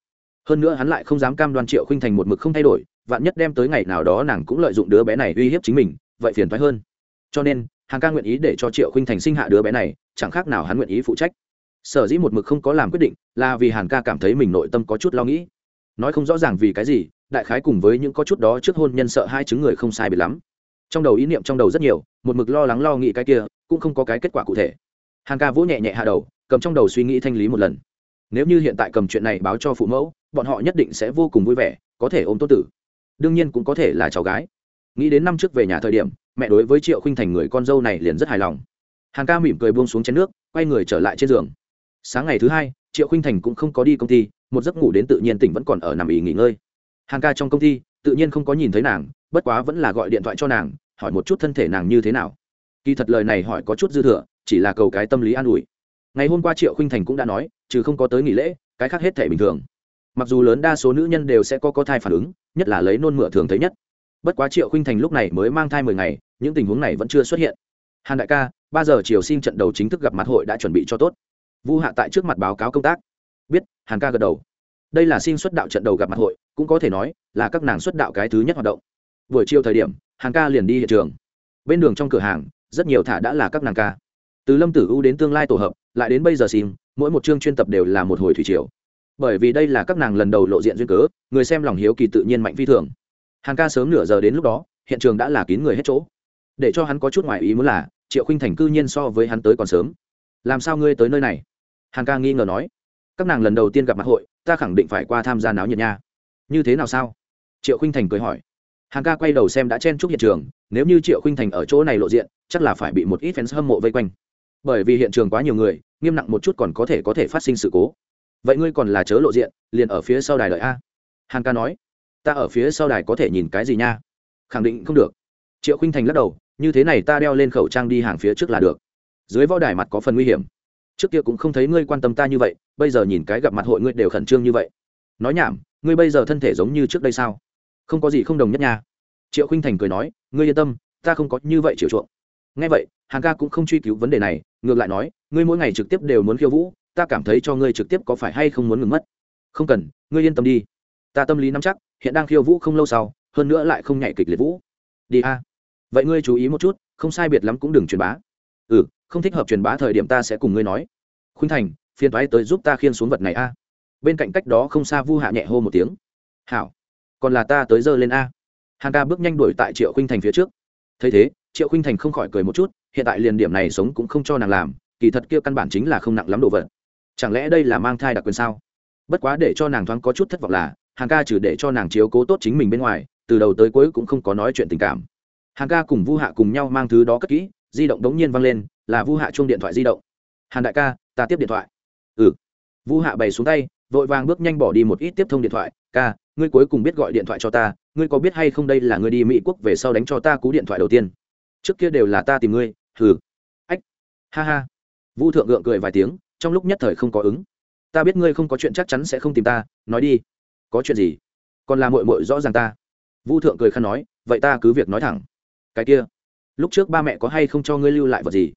Hơn nữa hắn lại không dám cam đoan triệu khinh thành một mực không thay đổi, vạn nhất đem tới ngày nào đó nàng cũng lợi dụng đứa bé này uy hiếp chính mình vậy phiền thoái hơn. Cho nên hàng ca nguyện ý để cho triệu khinh thành sinh hạ đứa bé này, chẳng khác nào hắn nguyện ý phụ trách. Sở dĩ một mực không có làm quyết định, là vì hàn ca cảm thấy mình nội tâm có chút lo nghĩ. Nói không rõ ràng vì cái gì, đại khái cùng với những có chút đó trước hôn nhân sợ hai chứng người không sai biệt lắm. Trong đầu ý niệm trong đầu rất nhiều, một mực lo lắng lo nghĩ cái kia, cũng không có cái kết quả cụ thể. Hàn ca vỗ nhẹ nhẹ hạ đầu, cầm trong đầu suy nghĩ thanh lý một lần. Nếu như hiện tại cầm chuyện này báo cho phụ mẫu, bọn họ nhất định sẽ vô cùng vui vẻ, có thể ôm tốt tử. Đương nhiên cũng có thể là cháu gái nghĩ đến năm trước về nhà thời điểm, mẹ đối với triệu khinh thành người con dâu này liền rất hài lòng. Hàn ca mỉm cười buông xuống chén nước, quay người trở lại trên giường. Sáng ngày thứ hai, triệu khinh thành cũng không có đi công ty, một giấc ngủ đến tự nhiên tỉnh vẫn còn ở nằm ý nghỉ ngơi. Hàn ca trong công ty, tự nhiên không có nhìn thấy nàng, bất quá vẫn là gọi điện thoại cho nàng, hỏi một chút thân thể nàng như thế nào. Kỳ thật lời này hỏi có chút dư thừa, chỉ là cầu cái tâm lý an ủi. Ngày hôm qua triệu khinh thành cũng đã nói, trừ không có tới nghỉ lễ, cái khác hết thể bình thường. Mặc dù lớn đa số nữ nhân đều sẽ có có thai phản ứng, nhất là lấy nôn mửa thường thấy nhất bất quá triệu khinh thành lúc này mới mang thai mười ngày, những tình huống này vẫn chưa xuất hiện. Hàn đại ca, ba giờ chiều xin trận đầu chính thức gặp mặt hội đã chuẩn bị cho tốt. Vu hạ tại trước mặt báo cáo công tác. Biết, hàn ca gật đầu. Đây là xin xuất đạo trận đầu gặp mặt hội, cũng có thể nói là các nàng xuất đạo cái thứ nhất hoạt động. Buổi chiều thời điểm, hàn ca liền đi hiện trường. Bên đường trong cửa hàng, rất nhiều thả đã là các nàng ca. Từ lâm tử u đến tương lai tổ hợp, lại đến bây giờ xin, mỗi một chương chuyên tập đều là một hồi thủy triều. Bởi vì đây là các nàng lần đầu lộ diện duyên cớ, người xem lòng hiếu kỳ tự nhiên mạnh phi thường hàn ca sớm nửa giờ đến lúc đó, hiện trường đã là kín người hết chỗ. Để cho hắn có chút ngoại ý muốn là, triệu khinh thành cư nhiên so với hắn tới còn sớm. Làm sao ngươi tới nơi này? Hàn ca nghi ngờ nói. Các nàng lần đầu tiên gặp mặt hội, ta khẳng định phải qua tham gia náo nhiệt nha. Như thế nào sao? Triệu khinh thành cười hỏi. Hàn ca quay đầu xem đã chen chúc hiện trường, nếu như triệu khinh thành ở chỗ này lộ diện, chắc là phải bị một ít fans hâm mộ vây quanh. Bởi vì hiện trường quá nhiều người, nghiêm nặng một chút còn có thể có thể phát sinh sự cố. Vậy ngươi còn là chớ lộ diện, liền ở phía sau đài đợi a. Hàn ca nói ta ở phía sau đài có thể nhìn cái gì nha? Khẳng định không được. Triệu khinh thành lắc đầu, như thế này ta đeo lên khẩu trang đi hàng phía trước là được. Dưới võ đài mặt có phần nguy hiểm. Trước kia cũng không thấy ngươi quan tâm ta như vậy, bây giờ nhìn cái gặp mặt hội ngươi đều khẩn trương như vậy. Nói nhảm, ngươi bây giờ thân thể giống như trước đây sao? Không có gì không đồng nhất nha. Triệu khinh thành cười nói, ngươi yên tâm, ta không có như vậy chịu chuộng. Ngay vậy, hàng ca cũng không truy cứu vấn đề này, ngược lại nói, ngươi mỗi ngày trực tiếp đều muốn khiêu vũ, ta cảm thấy cho ngươi trực tiếp có phải hay không muốn ngừng mất? Không cần, ngươi yên tâm đi. Ta tâm lý nắm chắc hiện đang khiêu vũ không lâu sau, hơn nữa lại không nhảy kịch liệt vũ. Đi a. Vậy ngươi chú ý một chút, không sai biệt lắm cũng đừng truyền bá. Ừ không thích hợp truyền bá thời điểm ta sẽ cùng ngươi nói. Khuynh thành, phiền toái tới giúp ta khiên xuống vật này a. Bên cạnh cách đó không xa vu hạ nhẹ hô một tiếng. Hảo, còn là ta tới giờ lên a. Hàng ca bước nhanh đuổi tại triệu khuynh thành phía trước. Thấy thế, triệu khuynh thành không khỏi cười một chút, hiện tại liền điểm này sống cũng không cho nàng làm, kỳ thật kia căn bản chính là không nặng lắm đồ vật. Chẳng lẽ đây là mang thai đặc quyền sao? Bất quá để cho nàng thoáng có chút thất vọng là hàng ca trừ để cho nàng chiếu cố tốt chính mình bên ngoài, từ đầu tới cuối cũng không có nói chuyện tình cảm. Hàng ca cùng vu hạ cùng nhau mang thứ đó cất kỹ, di động đống nhiên văng lên, là vu hạ chuông điện thoại di động. Hàn đại ca, ta tiếp điện thoại. Ừ. Vu hạ bày xuống tay, vội vàng bước nhanh bỏ đi một ít tiếp thông điện thoại. Ca, ngươi cuối cùng biết gọi điện thoại cho ta, ngươi có biết hay không đây là ngươi đi mỹ quốc về sau đánh cho ta cú điện thoại đầu tiên? Trước kia đều là ta tìm ngươi. Hừ. Ách. Ha ha. Vu thượng gượng cười vài tiếng, trong lúc nhất thời không có ứng. Ta biết ngươi không có chuyện chắc chắn sẽ không tìm ta, nói đi có chuyện gì? Còn là mội mội rõ ràng ta. Vu thượng cười khăn nói, vậy ta cứ việc nói thẳng. Cái kia, lúc trước ba mẹ có hay không cho ngươi lưu lại vật gì?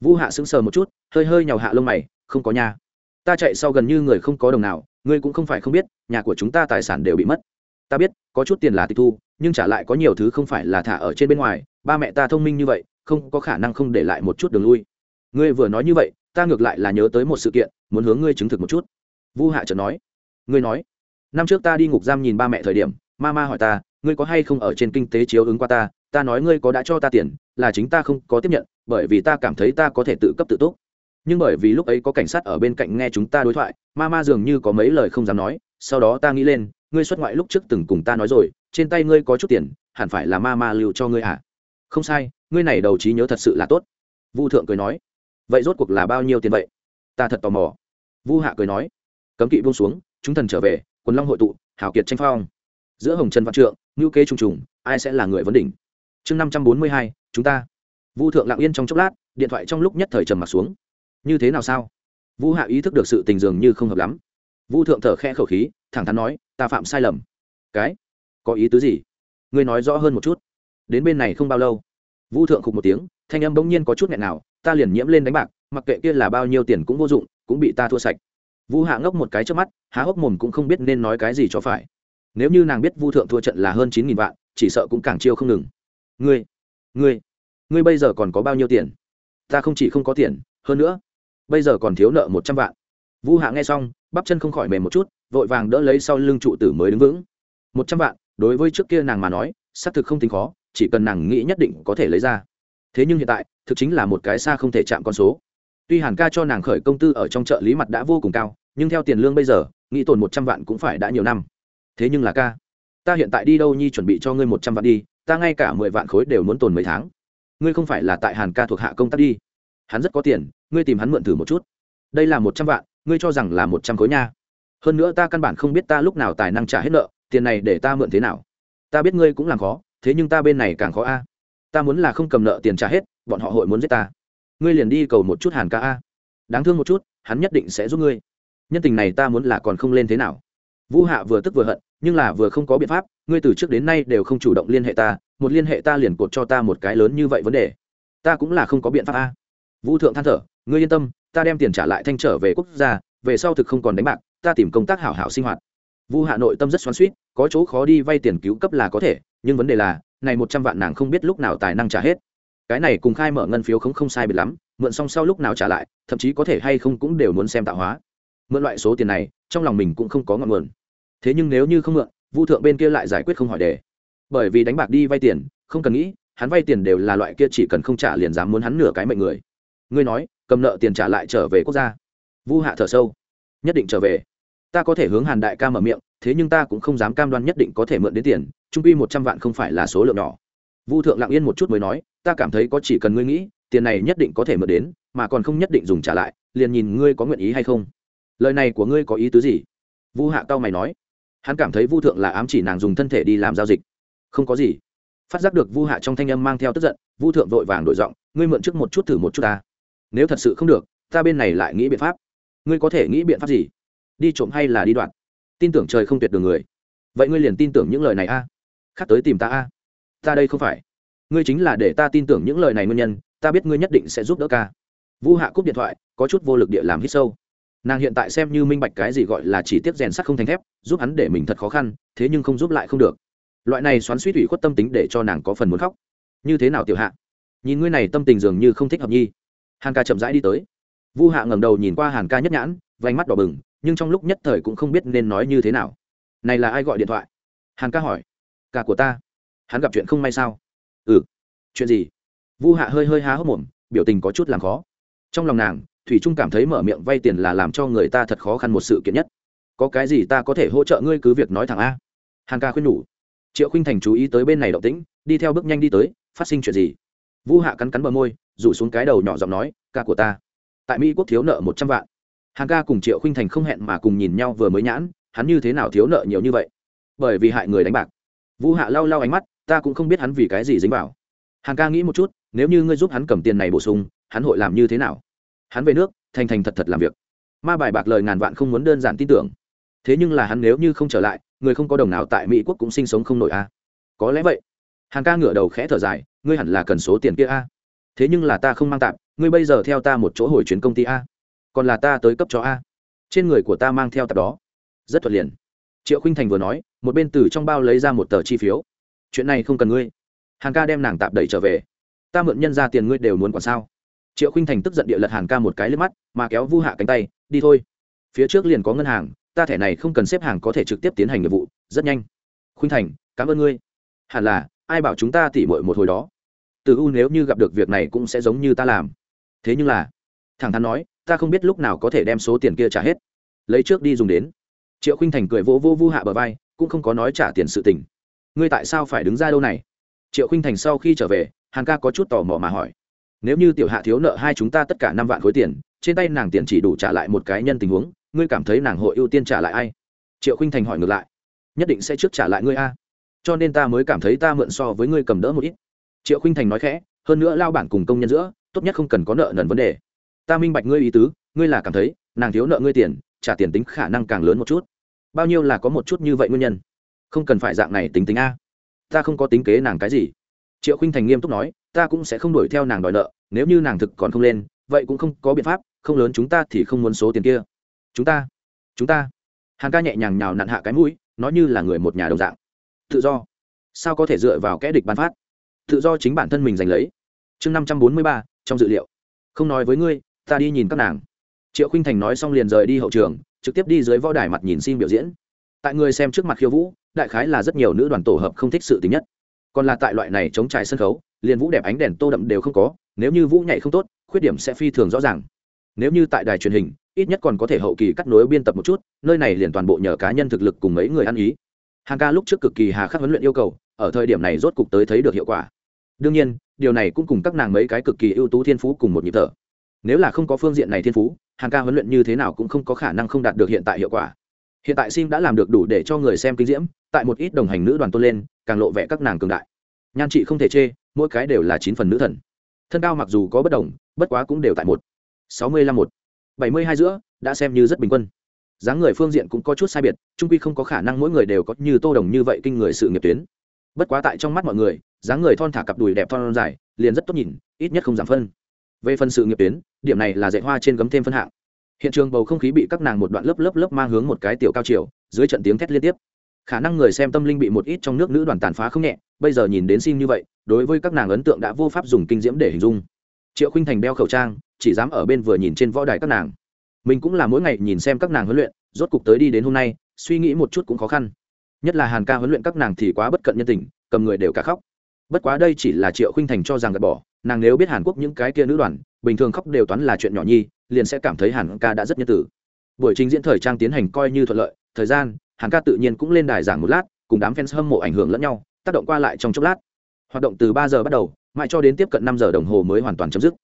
Vu hạ sững sờ một chút, hơi hơi nhào hạ lông mày, không có nhà ta chạy sau gần như người không có đồng nào, ngươi cũng không phải không biết, nhà của chúng ta tài sản đều bị mất. Ta biết, có chút tiền là tịch thu, nhưng trả lại có nhiều thứ không phải là thả ở trên bên ngoài. Ba mẹ ta thông minh như vậy, không có khả năng không để lại một chút đường lui. Ngươi vừa nói như vậy, ta ngược lại là nhớ tới một sự kiện, muốn hướng ngươi chứng thực một chút. Vu hạ chợt nói. Ngươi nói năm trước ta đi ngục giam nhìn ba mẹ thời điểm, ma ma hỏi ta, ngươi có hay không ở trên kinh tế chiếu ứng qua ta? Ta nói ngươi có đã cho ta tiền, là chính ta không có tiếp nhận, bởi vì ta cảm thấy ta có thể tự cấp tự túc. Nhưng bởi vì lúc ấy có cảnh sát ở bên cạnh nghe chúng ta đối thoại, ma ma dường như có mấy lời không dám nói, sau đó ta nghĩ lên, ngươi xuất ngoại lúc trước từng cùng ta nói rồi, trên tay ngươi có chút tiền, hẳn phải là ma ma lưu cho ngươi à không sai, ngươi này đầu trí nhớ thật sự là tốt. Vu thượng cười nói. Vậy rốt cuộc là bao nhiêu tiền vậy? Ta thật tò mò. Vu hạ cười nói. Cấm kỵ buông xuống, chúng thần trở về quần long hội tụ hảo kiệt tranh phong. Giữa hồng trần văn trượng ngữ kế trùng trùng, ai sẽ là người vấn đỉnh? Chương năm trăm bốn mươi hai, chúng ta. Vu thượng lặng yên trong chốc lát, điện thoại trong lúc nhất thời trầm m ặ t xuống. Như thế nào sao? Vu hạ ý thức được sự tình dường như không hợp lắm. Vu thượng thở khe khẩu khí, thẳng thắn nói, ta phạm sai lầm. Cái? Có ý tứ gì? Ngươi nói rõ hơn một chút. Đến bên này không bao lâu. Vu thượng khục một tiếng, thanh âm bỗng nhiên có chút nghẹn nào, ta liền nhiễm lên đánh bạc, mặc kệ kia là bao nhiêu tiền cũng vô dụng, cũng bị ta thua sạch vu hạ ngốc một cái trước mắt, há hốc mồm cũng không biết nên nói cái gì cho phải. Nếu như nàng biết vu thượng thua trận là hơn chín nghìn vạn, chỉ sợ cũng càng chiêu không ngừng. Ngươi ngươi ngươi bây giờ còn có bao nhiêu tiền? Ta không chỉ không có tiền, hơn nữa, bây giờ còn thiếu nợ một trăm vạn. Vu hạ nghe xong, bắp chân không khỏi mềm một chút, vội vàng đỡ lấy sau lưng trụ tử mới đứng vững. Một trăm vạn, đối với trước kia nàng mà nói, xác thực không tính khó, chỉ cần nàng nghĩ nhất định có thể lấy ra. Thế nhưng hiện tại, thực chính là một cái xa không thể chạm con số tuy hàn ca cho nàng khởi công tư ở trong chợ lý mặt đã vô cùng cao, nhưng theo tiền lương bây giờ, nghĩ tồn một trăm vạn cũng phải đã nhiều năm. Thế nhưng là ca, ta hiện tại đi đâu nhi chuẩn bị cho ngươi một trăm vạn đi, ta ngay cả mười vạn khối đều muốn tồn mấy tháng. Ngươi không phải là tại hàn ca thuộc hạ công tác đi. Hắn rất có tiền, ngươi tìm hắn mượn thử một chút. Đây là một trăm vạn, ngươi cho rằng là một trăm khối nha. Hơn nữa ta căn bản không biết ta lúc nào tài năng trả hết nợ, tiền này để ta mượn thế nào. Ta biết ngươi cũng làm khó, thế nhưng ta bên này càng khó a. Ta muốn là không cầm nợ tiền trả hết, bọn họ hội muốn giết ta ngươi liền đi cầu một chút hàn ca a. Đáng thương một chút, hắn nhất định sẽ giúp ngươi. Nhân tình này ta muốn là còn không lên thế nào. Vũ hạ vừa tức vừa hận, nhưng là vừa không có biện pháp, ngươi từ trước đến nay đều không chủ động liên hệ ta, một liên hệ ta liền cột cho ta một cái lớn như vậy vấn đề. Ta cũng là không có biện pháp a. Vũ thượng than thở, ngươi yên tâm, ta đem tiền trả lại thanh trở về quốc gia, về sau thực không còn đánh bạc, ta tìm công tác hảo hảo sinh hoạt. Vu hạ nội tâm rất xoắn suýt có chỗ khó đi vay tiền cứu cấp là có thể, nhưng vấn đề là, này một trăm vạn nàng không biết lúc nào tài năng trả hết cái này cùng khai mở ngân phiếu không không sai biệt lắm, mượn xong sau lúc nào trả lại, thậm chí có thể hay không cũng đều muốn xem tạo hóa. Mượn loại số tiền này, trong lòng mình cũng không có ngọn nguồn. Thế nhưng nếu như không mượn, vu thượng bên kia lại giải quyết không hỏi đề. Bởi vì đánh bạc đi vay tiền, không cần nghĩ, hắn vay tiền đều là loại kia chỉ cần không trả liền dám muốn hắn nửa cái mệnh người. Ngươi nói, cầm nợ tiền trả lại trở về quốc gia. Vu hạ thở sâu. Nhất định trở về. Ta có thể hướng hàn đại ca mở miệng, thế nhưng ta cũng không dám cam đoan nhất định có thể mượn đến tiền, trung quy một trăm vạn không phải là số lượng nhỏ. Vu thượng lặng yên một chút mới nói ta cảm thấy có chỉ cần ngươi nghĩ, tiền này nhất định có thể mượn đến, mà còn không nhất định dùng trả lại, liền nhìn ngươi có nguyện ý hay không. Lời này của ngươi có ý tứ gì? Vu hạ cao mày nói. Hắn cảm thấy vu thượng là ám chỉ nàng dùng thân thể đi làm giao dịch. Không có gì. Phát giác được vu hạ trong thanh âm mang theo tức giận, vu thượng vội vàng đổi giọng, ngươi mượn trước một chút thử một chút ta. Nếu thật sự không được, ta bên này lại nghĩ biện pháp. Ngươi có thể nghĩ biện pháp gì? Đi trộm hay là đi đoạn tin tưởng trời không tuyệt đường người. Vậy ngươi liền tin tưởng những lời này a. Khác tới tìm ta a. Ta đây không phải ngươi chính là để ta tin tưởng những lời này nguyên nhân, ta biết ngươi nhất định sẽ giúp đỡ ca. Vu hạ cúp điện thoại, có chút vô lực địa làm hít sâu. Nàng hiện tại xem như minh bạch cái gì gọi là chỉ tiếp rèn sắt không thành thép, giúp hắn để mình thật khó khăn, thế nhưng không giúp lại không được. Loại này xoắn suýt ủy khuất tâm tính để cho nàng có phần muốn khóc. Như thế nào tiểu hạ? Nhìn ngươi này tâm tình dường như không thích hợp nhi. Hàn ca chậm rãi đi tới. Vu hạ ngẩng đầu nhìn qua hàn ca nhất nhãn vánh mắt đỏ bừng, nhưng trong lúc nhất thời cũng không biết nên nói như thế nào. Này là ai gọi điện thoại? Hàn ca hỏi. Ca của ta. Hắn gặp chuyện không may sao? Ừ. Chuyện gì? Vu hạ hơi hơi há hốc mồm, biểu tình có chút làm khó. Trong lòng nàng, thủy trung cảm thấy mở miệng vay tiền là làm cho người ta thật khó khăn một sự kiện nhất. Có cái gì ta có thể hỗ trợ ngươi cứ việc nói thẳng a? Hằng ca khuyên nhủ. Triệu khinh thành chú ý tới bên này động tĩnh, đi theo bước nhanh đi tới, phát sinh chuyện gì? Vu hạ cắn cắn bờ môi, rủ xuống cái đầu nhỏ giọng nói, ca của ta, tại mỹ quốc thiếu nợ một trăm vạn. Hàng ca cùng triệu khinh thành không hẹn mà cùng nhìn nhau vừa mới nhãn, hắn như thế nào thiếu nợ nhiều như vậy? Bởi vì hại người đánh bạc. Vu hạ lau lau ánh mắt ta cũng không biết hắn vì cái gì dính vào. Hàn ca nghĩ một chút, nếu như ngươi giúp hắn cầm tiền này bổ sung, hắn hội làm như thế nào? Hắn về nước, thành thành thật thật làm việc. Ma bài bạc lời ngàn vạn không muốn đơn giản tin tưởng. Thế nhưng là hắn nếu như không trở lại, người không có đồng nào tại mỹ quốc cũng sinh sống không nổi a. Có lẽ vậy. Hàn ca ngửa đầu khẽ thở dài, ngươi hẳn là cần số tiền kia a. Thế nhưng là ta không mang tạm, ngươi bây giờ theo ta một chỗ hồi chuyến công ty a. Còn là ta tới cấp cho a. Trên người của ta mang theo tạp đó. Rất thuận liền. Triệu khinh thành vừa nói, một bên từ trong bao lấy ra một tờ chi phiếu chuyện này không cần ngươi. Hàn ca đem nàng tạp đẩy trở về. Ta mượn nhân ra tiền ngươi đều muốn còn sao? Triệu khinh thành tức giận địa lật hàn ca một cái lên mắt, mà kéo vu hạ cánh tay, đi thôi. Phía trước liền có ngân hàng, ta thẻ này không cần xếp hàng có thể trực tiếp tiến hành nghiệp vụ, rất nhanh. Khinh thành, cảm ơn ngươi. Hẳn là, ai bảo chúng ta tỉ mội một hồi đó? Từ u nếu như gặp được việc này cũng sẽ giống như ta làm. Thế nhưng là, thẳng thắn nói, ta không biết lúc nào có thể đem số tiền kia trả hết. Lấy trước đi dùng đến. Triệu khinh thành cười vỗ vô vu hạ bờ vai, cũng không có nói trả tiền sự tình ngươi tại sao phải đứng ra đâu này? Triệu khinh thành sau khi trở về, hàn ca có chút tò mò mà hỏi. Nếu như tiểu hạ thiếu nợ hai chúng ta tất cả năm vạn khối tiền, trên tay nàng tiền chỉ đủ trả lại một cái nhân tình huống, ngươi cảm thấy nàng hội ưu tiên trả lại ai? Triệu khinh thành hỏi ngược lại. Nhất định sẽ trước trả lại ngươi a. Cho nên ta mới cảm thấy ta mượn so với ngươi cầm đỡ một ít. Triệu khinh thành nói khẽ, hơn nữa lao bản cùng công nhân giữa, tốt nhất không cần có nợ nần vấn đề. Ta minh bạch ngươi ý tứ, ngươi là cảm thấy, nàng thiếu nợ ngươi tiền, trả tiền tính khả năng càng lớn một chút. Bao nhiêu là có một chút như vậy nguyên nhân? Không cần phải dạng này tính tính a. Ta không có tính kế nàng cái gì. Triệu khinh thành nghiêm túc nói, ta cũng sẽ không đuổi theo nàng đòi nợ, nếu như nàng thực còn không lên, vậy cũng không có biện pháp, không lớn chúng ta thì không muốn số tiền kia. Chúng ta chúng ta. Hàng ca nhẹ nhàng nhào nặn hạ cái mũi, nói như là người một nhà đồng dạng. Tự do. Sao có thể dựa vào kẽ địch bán phát? Tự do chính bản thân mình giành lấy. Chương năm trăm bốn mươi ba, trong dự liệu. Không nói với ngươi, ta đi nhìn các nàng. Triệu khinh thành nói xong liền rời đi hậu trường, trực tiếp đi dưới võ đài mặt nhìn xin biểu diễn. Tại người xem trước mặt khiêu vũ đại khái là rất nhiều nữ đoàn tổ hợp không thích sự tính nhất. Còn là tại loại này chống trải sân khấu, liền vũ đẹp ánh đèn tô đậm đều không có, nếu như vũ nhảy không tốt, khuyết điểm sẽ phi thường rõ ràng. Nếu như tại đài truyền hình, ít nhất còn có thể hậu kỳ cắt nối biên tập một chút, nơi này liền toàn bộ nhờ cá nhân thực lực cùng mấy người ăn ý. Hàng ca lúc trước cực kỳ hà khắc huấn luyện yêu cầu, ở thời điểm này rốt cục tới thấy được hiệu quả. Đương nhiên, điều này cũng cùng các nàng mấy cái cực kỳ ưu tú thiên phú cùng một nhịp thở. Nếu là không có phương diện này thiên phú, hàng ca huấn luyện như thế nào cũng không có khả năng không đạt được hiện tại hiệu quả. Hiện tại sim đã làm được đủ để cho người xem kinh diễm tại một ít đồng hành nữ đoàn tôn lên, càng lộ vẻ các nàng cường đại. Nhan chị không thể chê, mỗi cái đều là chín phần nữ thần. Thân cao mặc dù có bất đồng, bất quá cũng đều tại một. Sáu mươi lăm một. Bảy mươi hai giữa, đã xem như rất bình quân. Dáng người phương diện cũng có chút sai biệt trung quy không có khả năng mỗi người đều có như tô đồng như vậy kinh người sự nghiệp tuyến. Bất quá tại trong mắt mọi người, dáng người thon thả cặp đùi đẹp thon dài, liền rất tốt nhìn, ít nhất không giảm phân. Về phần sự nghiệp tuyến, điểm này là dạy hoa trên gấm thêm phân hạng. Hiện trường bầu không khí bị các nàng một đoạn lớp lớp lớp mang hướng một cái tiểu cao chiều, dưới trận tiếng thét liên tiếp khả năng người xem tâm linh bị một ít trong nước nữ đoàn tàn phá không nhẹ, bây giờ nhìn đến xin như vậy, đối với các nàng ấn tượng đã vô pháp dùng kinh diễm để hình dung. Triệu khinh thành đeo khẩu trang, chỉ dám ở bên vừa nhìn trên võ đài các nàng. Mình cũng là mỗi ngày nhìn xem các nàng huấn luyện, rốt cục tới đi đến hôm nay, suy nghĩ một chút cũng khó khăn. Nhất là hàn ca huấn luyện các nàng thì quá bất cận nhân tình, cầm người đều cả khóc. Bất quá đây chỉ là triệu khinh thành cho rằng gạt bỏ, nàng nếu biết hàn quốc những cái kia nữ đoàn, bình thường khóc đều toán là chuyện nhỏ nhi, liền sẽ cảm thấy hàn ca đã rất nhân tử buổi trình diễn thời trang tiến hành coi như thuận lợi, thời gian hàn ca tự nhiên cũng lên đài giảng một lát, cùng đám fans hâm mộ ảnh hưởng lẫn nhau, tác động qua lại trong chốc lát. Hoạt động từ ba giờ bắt đầu, mãi cho đến tiếp cận năm giờ đồng hồ mới hoàn toàn chấm dứt.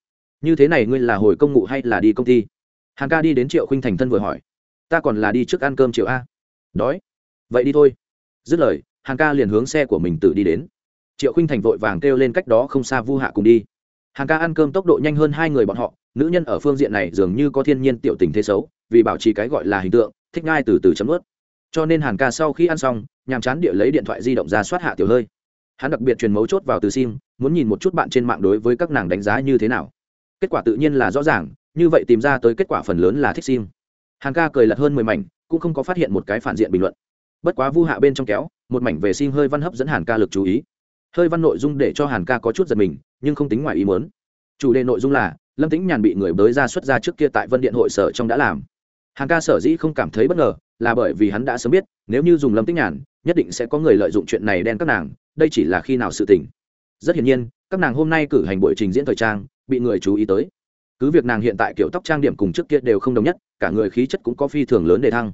Như thế này ngươi là hồi công ngụ hay là đi công ty? Hàn ca đi đến triệu khinh thành thân vừa hỏi. Ta còn là đi trước ăn cơm triệu a. Đói. Vậy đi thôi. Dứt lời, hàn ca liền hướng xe của mình tự đi đến. Triệu khinh thành vội vàng kêu lên cách đó không xa vu hạ cùng đi. Hàn ca ăn cơm tốc độ nhanh hơn hai người bọn họ, nữ nhân ở phương diện này dường như có thiên nhiên tiểu tình thế xấu, vì bảo trì cái gọi là hình tượng, thích ngai từ từ chấm ướt cho nên hàn ca sau khi ăn xong, nhàm chán địa lấy điện thoại di động ra soát hạ tiểu hơi. Hắn đặc biệt truyền mấu chốt vào từ sim, muốn nhìn một chút bạn trên mạng đối với các nàng đánh giá như thế nào. Kết quả tự nhiên là rõ ràng, như vậy tìm ra tới kết quả phần lớn là thích sim. Hàn ca cười lật hơn mười mảnh, cũng không có phát hiện một cái phản diện bình luận. Bất quá vu hạ bên trong kéo, một mảnh về sim hơi văn hấp dẫn hàn ca lực chú ý. Hơi văn nội dung để cho hàn ca có chút giật mình, nhưng không tính ngoài ý muốn. Chủ đề nội dung là, lâm tĩnh nhàn bị người bới ra xuất ra trước kia tại vân điện hội sở trong đã làm. Hàn ca sở dĩ không cảm thấy bất ngờ là bởi vì hắn đã sớm biết, nếu như dùng lâm tích nhàn, nhất định sẽ có người lợi dụng chuyện này đen các nàng, đây chỉ là khi nào sự tình. Rất hiển nhiên, các nàng hôm nay cử hành buổi trình diễn thời trang, bị người chú ý tới. Cứ việc nàng hiện tại kiểu tóc trang điểm cùng trước kia đều không đồng nhất, cả người khí chất cũng có phi thường lớn để thăng.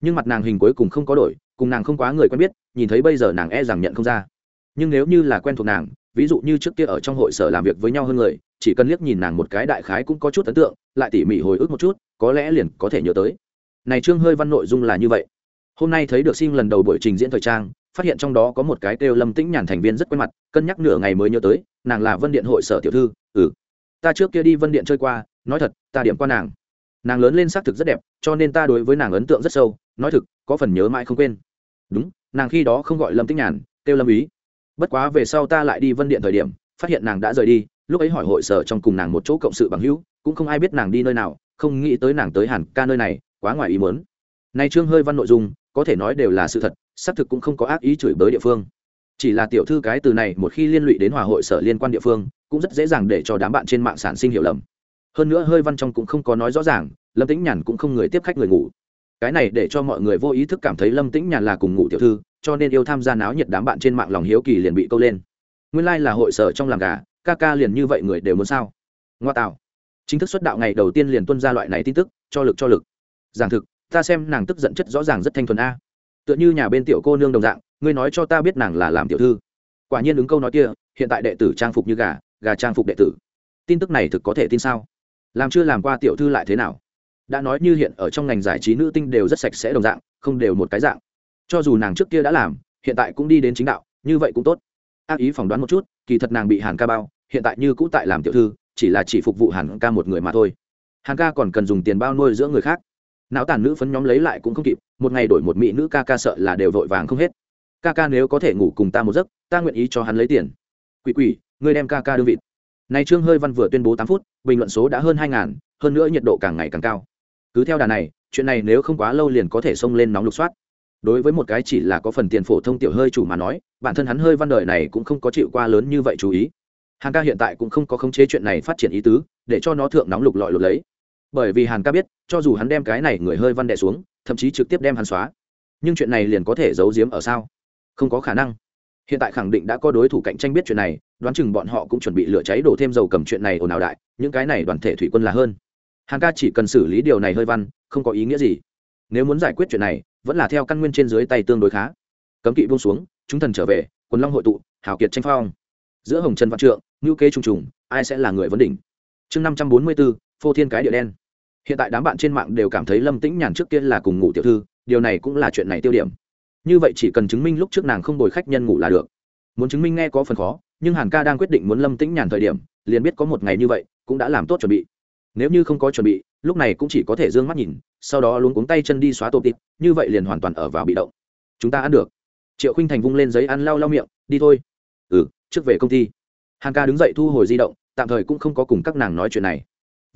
Nhưng mặt nàng hình cuối cùng không có đổi, cùng nàng không quá người quen biết, nhìn thấy bây giờ nàng e rằng nhận không ra. Nhưng nếu như là quen thuộc nàng, ví dụ như trước kia ở trong hội sở làm việc với nhau hơn người, chỉ cần liếc nhìn nàng một cái đại khái cũng có chút ấn tượng, lại tỉ mỉ hồi ức một chút, có lẽ liền có thể nhớ tới này trương hơi văn nội dung là như vậy. Hôm nay thấy được sim lần đầu buổi trình diễn thời trang, phát hiện trong đó có một cái kêu lâm tĩnh nhàn thành viên rất quen mặt, cân nhắc nửa ngày mới nhớ tới, nàng là vân điện hội sở tiểu thư ừ. Ta trước kia đi vân điện chơi qua, nói thật, ta điểm qua nàng. Nàng lớn lên xác thực rất đẹp, cho nên ta đối với nàng ấn tượng rất sâu, nói thực, có phần nhớ mãi không quên. Đúng, nàng khi đó không gọi lâm tĩnh nhàn, kêu lâm ý. Bất quá về sau ta lại đi vân điện thời điểm, phát hiện nàng đã rời đi, lúc ấy hỏi hội sở trong cùng nàng một chỗ cộng sự bằng hữu, cũng không ai biết nàng đi nơi nào, không nghĩ tới nàng tới hàn ca nơi này quá ngoài ý muốn. Nay trương hơi văn nội dung, có thể nói đều là sự thật, xác thực cũng không có ác ý chửi bới địa phương. Chỉ là tiểu thư cái từ này một khi liên lụy đến hòa hội sở liên quan địa phương, cũng rất dễ dàng để cho đám bạn trên mạng sản sinh hiểu lầm. Hơn nữa hơi văn trong cũng không có nói rõ ràng, lâm tĩnh nhàn cũng không người tiếp khách người ngủ. Cái này để cho mọi người vô ý thức cảm thấy lâm tĩnh nhàn là cùng ngủ tiểu thư, cho nên yêu tham gia náo nhiệt đám bạn trên mạng lòng hiếu kỳ liền bị câu lên. Nguyên lai、like、là hội sở trong làng gà, ca ca liền như vậy người đều muốn sao? Ngoa tạo. Chính thức xuất đạo ngày đầu tiên liền tuân ra loại này tin tức, cho lực cho lực giảng thực, ta xem nàng tức giận chất rõ ràng rất thanh thuần a. Tựa như nhà bên tiểu cô nương đồng dạng, ngươi nói cho ta biết nàng là làm tiểu thư. Quả nhiên ứng câu nói kia, hiện tại đệ tử trang phục như gà gà trang phục đệ tử. Tin tức này thực có thể tin sao? Làm chưa làm qua tiểu thư lại thế nào? Đã nói như hiện ở trong ngành giải trí nữ tinh đều rất sạch sẽ đồng dạng, không đều một cái dạng. Cho dù nàng trước kia đã làm, hiện tại cũng đi đến chính đạo, như vậy cũng tốt. Ác ý phỏng đoán một chút, kỳ thật nàng bị hàn ca bao, hiện tại như cũ tại làm tiểu thư, chỉ là chỉ phục vụ hàn ca một người mà thôi. Hàn ca còn cần dùng tiền bao nuôi giữa người khác não tàn nữ phấn nhóm lấy lại cũng không kịp, một ngày đổi một mỹ nữ ca ca sợ là đều vội vàng không hết. Ca ca nếu có thể ngủ cùng ta một giấc, ta nguyện ý cho hắn lấy tiền. Quỷ quỷ người đem ca ca đương vịt. Này trương hơi văn vừa tuyên bố tám phút, bình luận số đã hơn hai ngàn, hơn nữa nhiệt độ càng ngày càng cao. Cứ theo đà này, chuyện này nếu không quá lâu liền có thể xông lên nóng lục soát. Đối với một cái chỉ là có phần tiền phổ thông tiểu hơi chủ mà nói, bản thân hắn hơi văn đời này cũng không có chịu qua lớn như vậy chú ý. Hàng ca hiện tại cũng không có khống chế chuyện này phát triển ý tứ, để cho nó thượng nóng lục lọi lục lấy bởi vì hàn ca biết, cho dù hắn đem cái này người hơi văn đệ xuống, thậm chí trực tiếp đem hắn xóa. Nhưng chuyện này liền có thể giấu giếm ở sao? Không có khả năng. Hiện tại khẳng định đã có đối thủ cạnh tranh biết chuyện này, đoán chừng bọn họ cũng chuẩn bị lửa cháy đổ thêm dầu cầm chuyện này ồn ào đại, những cái này đoàn thể thủy quân là hơn. Hàn ca chỉ cần xử lý điều này hơi văn, không có ý nghĩa gì. Nếu muốn giải quyết chuyện này, vẫn là theo căn nguyên trên dưới tay tương đối khá. Cấm kỵ buông xuống, chúng thần trở về, quần long hội tụ, hào kiệt tranh phong. Giữa hồng trần văn trượng ngữ kế trùng trùng, ai sẽ là người vấn đỉnh? Chương năm trăm bốn mươi bốn phô thiên cái địa đen. Hiện tại đám bạn trên mạng đều cảm thấy lâm tĩnh nhàn trước kia là cùng ngủ tiểu thư, điều này cũng là chuyện này tiêu điểm. Như vậy chỉ cần chứng minh lúc trước nàng không bồi khách nhân ngủ là được. Muốn chứng minh nghe có phần khó, nhưng hàn ca đang quyết định muốn lâm tĩnh nhàn thời điểm, liền biết có một ngày như vậy, cũng đã làm tốt chuẩn bị. Nếu như không có chuẩn bị, lúc này cũng chỉ có thể d ư ơ n g mắt nhìn, sau đó luống cuống tay chân đi xóa tổ tịp, như vậy liền hoàn toàn ở vào bị động. Chúng ta ăn được. Triệu khinh thành vung lên giấy ăn lau lau miệng, đi thôi. Ừ trước về công ty. Hàn ca đứng dậy thu hồi di động, tạm thời cũng không có cùng các nàng nói chuyện này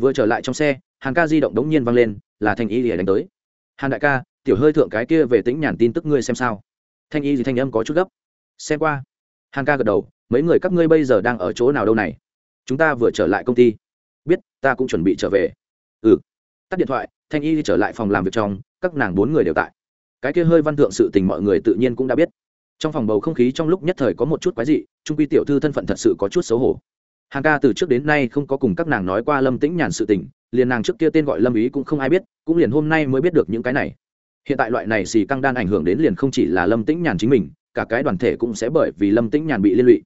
vừa trở lại trong xe, hàng ca di động đống nhiên văng lên, là thanh y lìa đánh tới. Hàn đại ca, tiểu hơi thượng cái kia về tính nhàn tin tức ngươi xem sao. Thanh y gì thanh âm có chút gấp. Xem qua. Hàng ca gật đầu, mấy người các ngươi bây giờ đang ở chỗ nào đâu này? Chúng ta vừa trở lại công ty. Biết, ta cũng chuẩn bị trở về. Ừ. Tắt điện thoại, thanh y trở lại phòng làm việc trong, các nàng bốn người đều tại. Cái kia hơi văn thượng sự tình mọi người tự nhiên cũng đã biết. Trong phòng bầu không khí trong lúc nhất thời có một chút quái dị, trung quy tiểu thư thân phận thật sự có chút xấu hổ hàng ca từ trước đến nay không có cùng các nàng nói qua lâm tĩnh nhàn sự tình, liền nàng trước kia tên gọi lâm ý cũng không ai biết, cũng liền hôm nay mới biết được những cái này. Hiện tại loại này xì căng đan ảnh hưởng đến liền không chỉ là lâm tĩnh nhàn chính mình, cả cái đoàn thể cũng sẽ bởi vì lâm tĩnh nhàn bị liên lụy.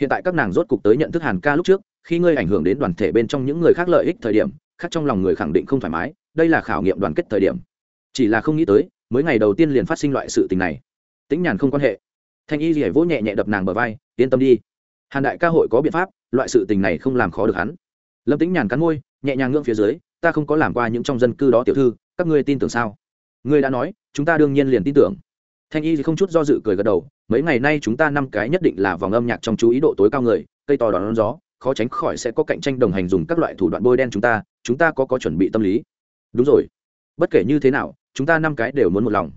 Hiện tại các nàng rốt cục tới nhận thức hàn ca lúc trước, khi ngươi ảnh hưởng đến đoàn thể bên trong những người khác lợi ích thời điểm khác trong lòng người khẳng định không thoải mái, đây là khảo nghiệm đoàn kết thời điểm. Chỉ là không nghĩ tới, mới ngày đầu tiên liền phát sinh loại sự tình này. Tĩnh nhàn không quan hệ. Thanh y rỉa vỗ nhẹ nhẹ đập nàng bờ vai, yên tâm đi. Hàn đại ca hội có biện pháp loại sự tình này không làm khó được hắn. Lâm tĩnh nhàn cắn môi, nhẹ nhàng ngưỡng phía dưới, ta không có làm qua những trong dân cư đó tiểu thư, các ngươi tin tưởng sao? Ngươi đã nói, chúng ta đương nhiên liền tin tưởng. Thanh y thì không chút do dự cười gật đầu, mấy ngày nay chúng ta năm cái nhất định là vòng âm nhạc trong chú ý độ tối cao người, cây to đón gió, khó tránh khỏi sẽ có cạnh tranh đồng hành dùng các loại thủ đoạn bôi đen chúng ta chúng ta có có chuẩn bị tâm lý. Đúng rồi. Bất kể như thế nào, chúng ta năm cái đều muốn một lòng.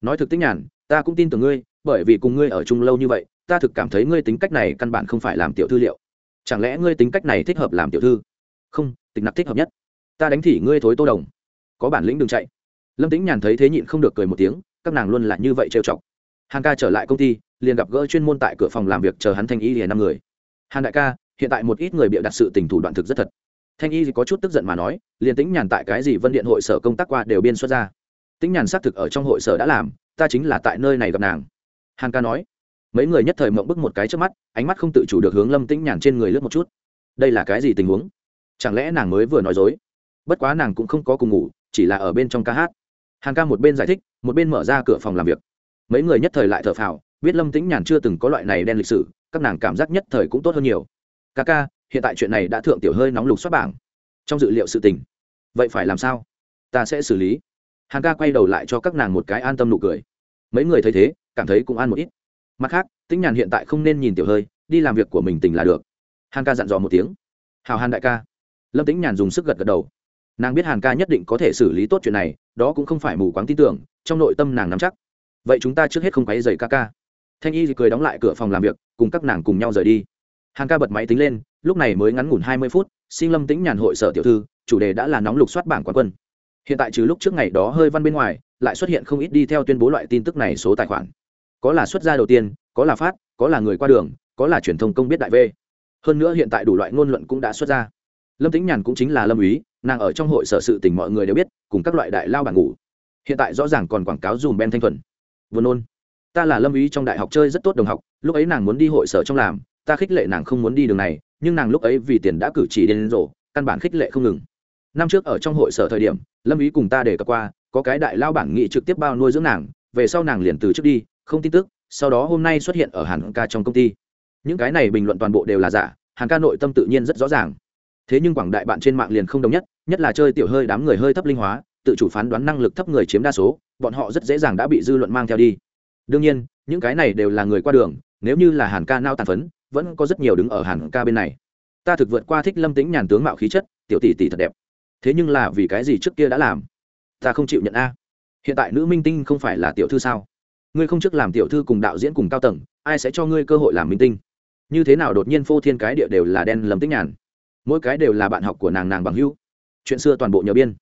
Nói thực tính nhàn, ta cũng tin tưởng ngươi, bởi vì cùng ngươi ở chung lâu như vậy, ta thực cảm thấy ngươi tính cách này căn bản không phải làm tiểu thư liệu chẳng lẽ ngươi tính cách này thích hợp làm tiểu thư? Không, tịch nặc thích hợp nhất. Ta đánh thỉ ngươi thối tô đồng. Có bản lĩnh đừng chạy. Lâm tính nhàn thấy thế nhịn không được cười một tiếng, các nàng luôn là như vậy trêu chọc. Hàng ca trở lại công ty, liền gặp gỡ chuyên môn tại cửa phòng làm việc chờ hắn thanh y liền năm người. Hàn đại ca, hiện tại một ít người bịa đặt sự tình thủ đoạn thực rất thật. Thanh y có chút tức giận mà nói, liền tính nhàn tại cái gì vân điện hội sở công tác qua đều biên xuất ra. Tính nhàn xác thực ở trong hội sở đã làm, ta chính là tại nơi này gặp nàng. Hàn ca nói mấy người nhất thời mộng bức một cái trước mắt, ánh mắt không tự chủ được hướng lâm tĩnh nhàn trên người lướt một chút. Đây là cái gì tình huống? Chẳng lẽ nàng mới vừa nói dối? Bất quá nàng cũng không có cùng ngủ, chỉ là ở bên trong ca hát. Hàn ca một bên giải thích, một bên mở ra cửa phòng làm việc. Mấy người nhất thời lại thở phào, biết lâm tĩnh nhàn chưa từng có loại này đen lịch sử, các nàng cảm giác nhất thời cũng tốt hơn nhiều. Ca ca, hiện tại chuyện này đã thượng tiểu hơi nóng lục xuất bảng. Trong dự liệu sự tình. Vậy phải làm sao? Ta sẽ xử lý. Hàn ca quay đầu lại cho các nàng một cái an tâm nụ cười. Mấy người thấy thế, cảm thấy cũng an một ít mặt khác, tĩnh nhàn hiện tại không nên nhìn tiểu hơi, đi làm việc của mình tình là được. Hàn ca dặn dò một tiếng. Hào hàn đại ca. Lâm tĩnh nhàn dùng sức gật gật đầu. Nàng biết hàn ca nhất định có thể xử lý tốt chuyện này, đó cũng không phải mù quáng tin tưởng, trong nội tâm nàng nắm chắc. Vậy chúng ta trước hết không quấy dày ca ca. Thanh y cười đóng lại cửa phòng làm việc, cùng các nàng cùng nhau rời đi. Hàn ca bật máy tính lên, lúc này mới ngắn ngủn hai mươi phút sinh lâm tĩnh nhàn hội sở tiểu thư, chủ đề đã là nóng lục soát bảng quán quân. Hiện tại trừ lúc trước ngày đó hơi văn bên ngoài, lại xuất hiện không ít đi theo tuyên bố loại tin tức này số tài khoản có là xuất gia đầu tiên, có là phát, có là người qua đường, có là truyền thông công biết đại v hơn nữa hiện tại đủ loại ngôn luận cũng đã xuất ra. Lâm tính nhàn cũng chính là lâm úy, nàng ở trong hội sở sự tình mọi người đều biết, cùng các loại đại lao bảng ngủ. Hiện tại rõ ràng còn quảng cáo dùm ben thanh thuần. Vừa nôn. Ta là lâm ý trong đại học chơi rất tốt đồng học, lúc ấy nàng muốn đi hội sở trong làm, ta khích lệ nàng không muốn đi đường này, nhưng nàng lúc ấy vì tiền đã cử chỉ đến rổ căn bản khích lệ không ngừng. Năm trước ở trong hội sở thời điểm, lâm ý cùng ta để cập qua, có cái đại lao bản nghị trực tiếp bao nuôi dưỡng nàng, về sau nàng liền từ trước đi không tin tức, sau đó hôm nay xuất hiện ở hàn ca trong công ty. Những cái này bình luận toàn bộ đều là giả, hàn ca nội tâm tự nhiên rất rõ ràng. Thế nhưng quảng đại bạn trên mạng liền không đồng nhất nhất là chơi tiểu hơi đám người hơi thấp linh hóa, tự chủ phán đoán năng lực thấp người chiếm đa số, bọn họ rất dễ dàng đã bị dư luận mang theo đi. Đương nhiên, những cái này đều là người qua đường, nếu như là hàn ca nao tàn phấn, vẫn có rất nhiều đứng ở hàn ca bên này. Ta thực vượt qua thích lâm tính nhàn tướng mạo khí chất, tiểu tỷ tỷ thật đẹp. Thế nhưng là vì cái gì trước kia đã làm? Ta không chịu nhận a. Hiện tại nữ minh tinh không phải là tiểu thư sao? Ngươi không trước làm tiểu thư cùng đạo diễn cùng cao tầng, ai sẽ cho ngươi cơ hội làm minh tinh? Như thế nào đột nhiên phô thiên cái địa đều là đen lầm tích nhàn? Mỗi cái đều là bạn học của nàng nàng bằng hữu. chuyện xưa toàn bộ nhờ biên.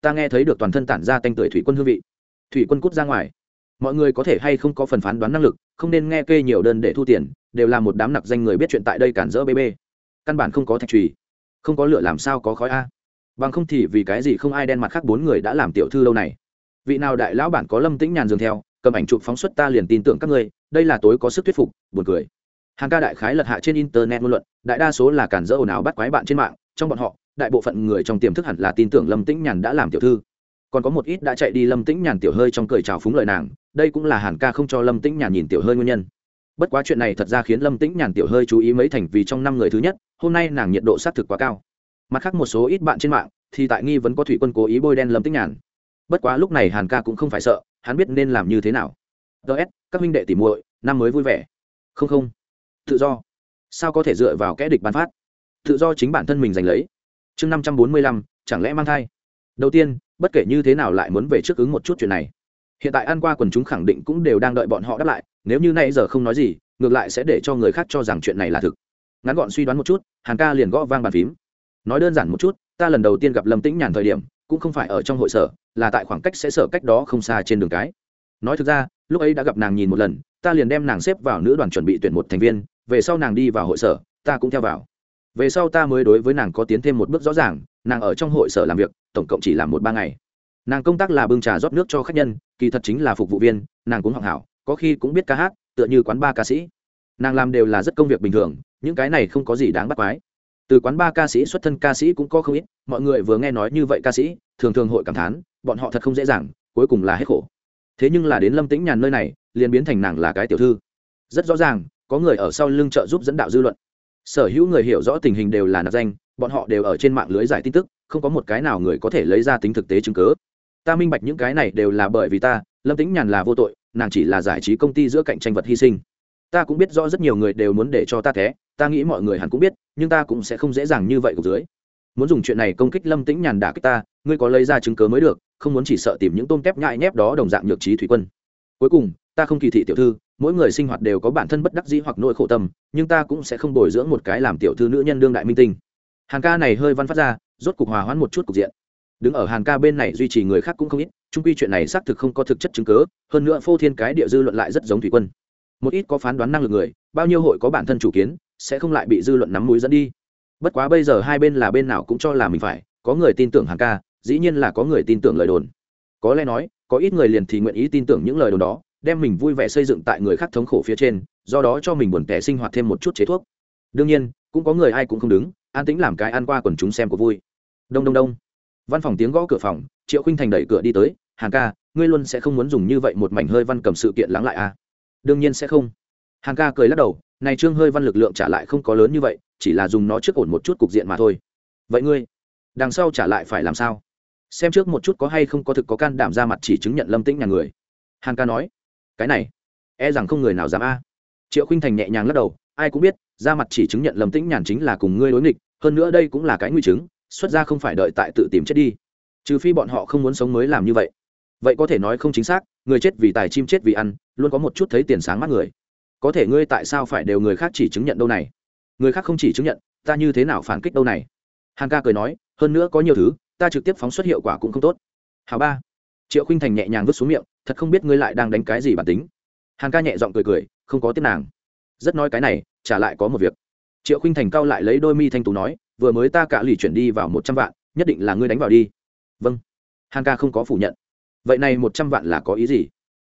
Ta nghe thấy được toàn thân tản ra tanh tưởi thủy quân hương vị. Thủy quân cút ra ngoài. Mọi người có thể hay không có phần phán đoán năng lực, không nên nghe kê nhiều đơn để thu tiền, đều là một đám nặc danh người biết chuyện tại đây cản rỡ bê bê. căn bản không có thạch trùy không có lửa làm sao có khói a? Bằng không thì vì cái gì không ai đen mặt khác bốn người đã làm tiểu thư lâu này? Vị nào đại lão bản có lâm tĩnh nhàn dường theo cầm ảnh chụp phóng xuất ta liền tin tưởng các ngươi, đây là tối có sức thuyết phục, buồn cười. Hàng ca đại khái lật hạ trên internet ngôn luận, đại đa số là cản dỡ ồn ào bắt quái bạn trên mạng, trong bọn họ, đại bộ phận người trong tiềm thức hẳn là tin tưởng lâm tĩnh nhàn đã làm tiểu thư. Còn có một ít đã chạy đi lâm tĩnh nhàn tiểu hơi trong cười trào phúng lời nàng, đây cũng là hàn ca không cho lâm tĩnh nhàn nhìn tiểu hơi nguyên nhân. Bất quá chuyện này thật ra khiến lâm tĩnh nhàn tiểu hơi chú ý mấy thành vì trong năm người thứ nhất, hôm nay nàng nhiệt độ xác thực quá cao. Mặt khác một số ít bạn trên mạng, thì tại nghi vấn có thủy quân cố ý bôi đen lâm Tĩnh nhàn. Bất quá lúc này hàn ca cũng không phải sợ hắn biết nên làm như thế nào. Ts các minh đệ tỉ muội, năm mới vui vẻ. Không không. Tự do. Sao có thể dựa vào kẽ địch bán phát? Tự do chính bản thân mình giành lấy. Chương năm trăm bốn mươi lăm, chẳng lẽ mang thai? Đầu tiên, bất kể như thế nào lại muốn về trước ứng một chút chuyện này. Hiện tại ăn qua quần chúng khẳng định cũng đều đang đợi bọn họ đáp lại, nếu như nay giờ không nói gì, ngược lại sẽ để cho người khác cho rằng chuyện này là thực. Ngắn gọn suy đoán một chút, hàn ca liền gõ vang bàn phím. Nói đơn giản một chút, ta lần đầu tiên gặp lâm tĩnh nhàn thời điểm cũng không phải ở trong hội sở, là tại khoảng cách sẽ sở cách đó không xa trên đường cái. Nói thực ra, lúc ấy đã gặp nàng nhìn một lần, ta liền đem nàng xếp vào nữ đoàn chuẩn bị tuyển một thành viên, về sau nàng đi vào hội sở, ta cũng theo vào. Về sau ta mới đối với nàng có tiến thêm một bước rõ ràng, nàng ở trong hội sở làm việc, tổng cộng chỉ làm một ba ngày. Nàng công tác là bưng trà rót nước cho khách nhân, kỳ thật chính là phục vụ viên, nàng cũng họng hảo, có khi cũng biết ca hát, tựa như quán ba ca sĩ. Nàng làm đều là rất công việc bình thường, những cái này không có gì đáng bắt quái từ quán ba ca sĩ xuất thân ca sĩ cũng có không ít, mọi người vừa nghe nói như vậy ca sĩ, thường thường hội cảm thán, bọn họ thật không dễ dàng, cuối cùng là hết khổ. Thế nhưng là đến lâm tĩnh nhàn nơi này, liền biến thành nàng là cái tiểu thư. Rất rõ ràng, có người ở sau lưng trợ giúp dẫn đạo dư luận. Sở hữu người hiểu rõ tình hình đều là nạp danh, bọn họ đều ở trên mạng lưới giải tin tức, không có một cái nào người có thể lấy ra tính thực tế chứng cứ. Ta minh bạch những cái này đều là bởi vì ta, lâm tĩnh nhàn là vô tội, nàng chỉ là giải trí công ty giữa cạnh tranh vật hy sinh. Ta cũng biết rõ rất nhiều người đều muốn để cho ta thế, ta nghĩ mọi người hẳn cũng biết nhưng ta cũng sẽ không dễ dàng như vậy cục dưới. Muốn dùng chuyện này công kích lâm tĩnh nhàn đả kích ta, ngươi có lấy ra chứng cớ mới được, không muốn chỉ sợ tìm những tôm tép nhại nhép đó đồng dạng nhược trí thủy quân. Cuối cùng, ta không kỳ thị tiểu thư, mỗi người sinh hoạt đều có bản thân bất đắc dĩ hoặc nỗi khổ tâm, nhưng ta cũng sẽ không bồi dưỡng một cái làm tiểu thư nữ nhân đương đại minh tinh. Hàng ca này hơi văn phát ra, rốt cục hòa hoãn một chút cục diện. Đứng ở hàng ca bên này duy trì người khác cũng không ít trung quy chuyện này xác thực không có thực chất chứng cớ hơn nữa phô thiên cái địa dư luận lại rất giống thủy quân. Một ít có phán đoán năng lực người, bao nhiêu hội có bản thân chủ kiến sẽ không lại bị dư luận nắm mũi dẫn đi. Bất quá bây giờ hai bên là bên nào cũng cho là mình phải, có người tin tưởng hàng ca, dĩ nhiên là có người tin tưởng lời đồn. Có lẽ nói, có ít người liền thì nguyện ý tin tưởng những lời đồn đó, đem mình vui vẻ xây dựng tại người khác thống khổ phía trên, do đó cho mình buồn tẻ sinh hoạt thêm một chút chế thuốc. Đương nhiên, cũng có người ai cũng không đứng, an tĩnh làm cái ăn qua quần chúng xem của vui. Đông đông đông. Văn phòng tiếng gõ cửa phòng, triệu khinh thành đẩy cửa đi tới hàng ca, ngươi luôn sẽ không muốn dùng như vậy một mảnh hơi văn cầm sự kiện lắng lại à? Đương nhiên sẽ không. Hàng ca cười lắc đầu này trương hơi văn lực lượng trả lại không có lớn như vậy, chỉ là dùng nó trước ổn một chút cục diện mà thôi. Vậy ngươi, đằng sau trả lại phải làm sao? Xem trước một chút có hay không có thực có can đảm ra mặt chỉ chứng nhận lâm tĩnh nhà người. Hàn ca nói, cái này e rằng không người nào dám a. Triệu khinh thành nhẹ nhàng lắc đầu, ai cũng biết, ra mặt chỉ chứng nhận lâm tĩnh nhàn chính là cùng ngươi đối nghịch, hơn nữa đây cũng là cái nguy chứng, xuất ra không phải đợi tại tự tìm chết đi. Trừ phi bọn họ không muốn sống mới làm như vậy. Vậy có thể nói không chính xác, người chết vì tài chim chết vì ăn, luôn có một chút thấy tiền sáng mắt người có thể ngươi tại sao phải đều người khác chỉ chứng nhận đâu này? Người khác không chỉ chứng nhận, ta như thế nào phản kích đâu này? Hàn ca cười nói, hơn nữa có nhiều thứ, ta trực tiếp phóng xuất hiệu quả cũng không tốt. Hào ba. Triệu khinh thành nhẹ nhàng vứt xuống miệng, thật không biết ngươi lại đang đánh cái gì bản tính. Hàn ca nhẹ giọng cười cười, không có tiếp nàng. Rất nói cái này, trả lại có một việc. Triệu khinh thành cao lại lấy đôi mi thanh tú nói, vừa mới ta cả lì chuyển đi vào một trăm vạn, nhất định là ngươi đánh vào đi. Vâng. Hàn ca không có phủ nhận. Vậy này một trăm vạn là có ý gì?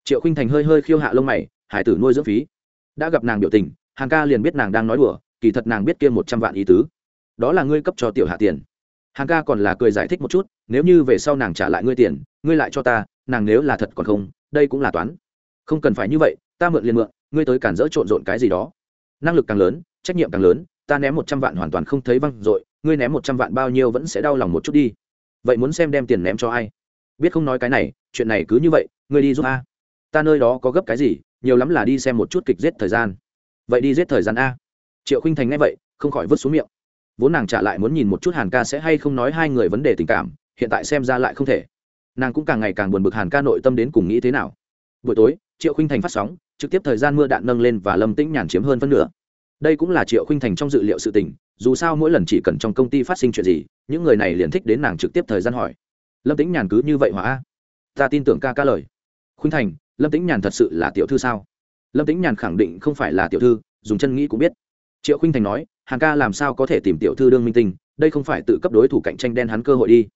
Triệu khinh thành hơi hơi khiêu hạ lông mày, hải tử nuôi dưỡng phí đã gặp nàng biểu tình hàng ca liền biết nàng đang nói đùa, kỳ thật nàng biết kia một trăm vạn ý tứ. Đó là ngươi cấp cho tiểu hạ tiền. Hàng ca còn là cười giải thích một chút, nếu như về sau nàng trả lại ngươi tiền, ngươi lại cho ta, nàng nếu là thật còn không, đây cũng là toán. Không cần phải như vậy, ta mượn liền mượn, ngươi tới cản dỡ trộn rộn cái gì đó. Năng lực càng lớn, trách nhiệm càng lớn, ta ném một trăm vạn hoàn toàn không thấy văng r ộ i ngươi ném một trăm vạn bao nhiêu vẫn sẽ đau lòng một chút đi. Vậy muốn xem đem tiền ném cho ai? Biết không nói cái này, chuyện này cứ như vậy, ngươi đi giúp a. Ta nơi đó có gấp cái gì nhiều lắm là đi xem một chút kịch giết thời gian. Vậy đi giết thời gian a. Triệu khinh thành nghe vậy, không khỏi vứt xuống miệng. Vốn nàng trả lại muốn nhìn một chút hàn ca sẽ hay không nói hai người vấn đề tình cảm, hiện tại xem ra lại không thể. Nàng cũng càng ngày càng buồn bực hàn ca nội tâm đến cùng nghĩ thế nào. Buổi tối, triệu khinh thành phát sóng, trực tiếp thời gian mưa đạn nâng lên và lâm tĩnh nhàn chiếm hơn phân nửa. Đây cũng là triệu khinh thành trong dự liệu sự tình, dù sao mỗi lần chỉ cần trong công ty phát sinh chuyện gì, những người này liền thích đến nàng trực tiếp thời gian hỏi. Lâm tĩnh nhàn cứ như vậy hỏa ta tin tưởng ca ca lời. Khuynh thành lâm tĩnh nhàn thật sự là tiểu thư sao? Lâm tĩnh nhàn khẳng định không phải là tiểu thư, dùng chân nghĩ cũng biết. Triệu Khinh thành nói hàng ca làm sao có thể tìm tiểu thư đương minh tinh? Đây không phải tự cấp đối thủ cạnh tranh đen hắn cơ hội đi.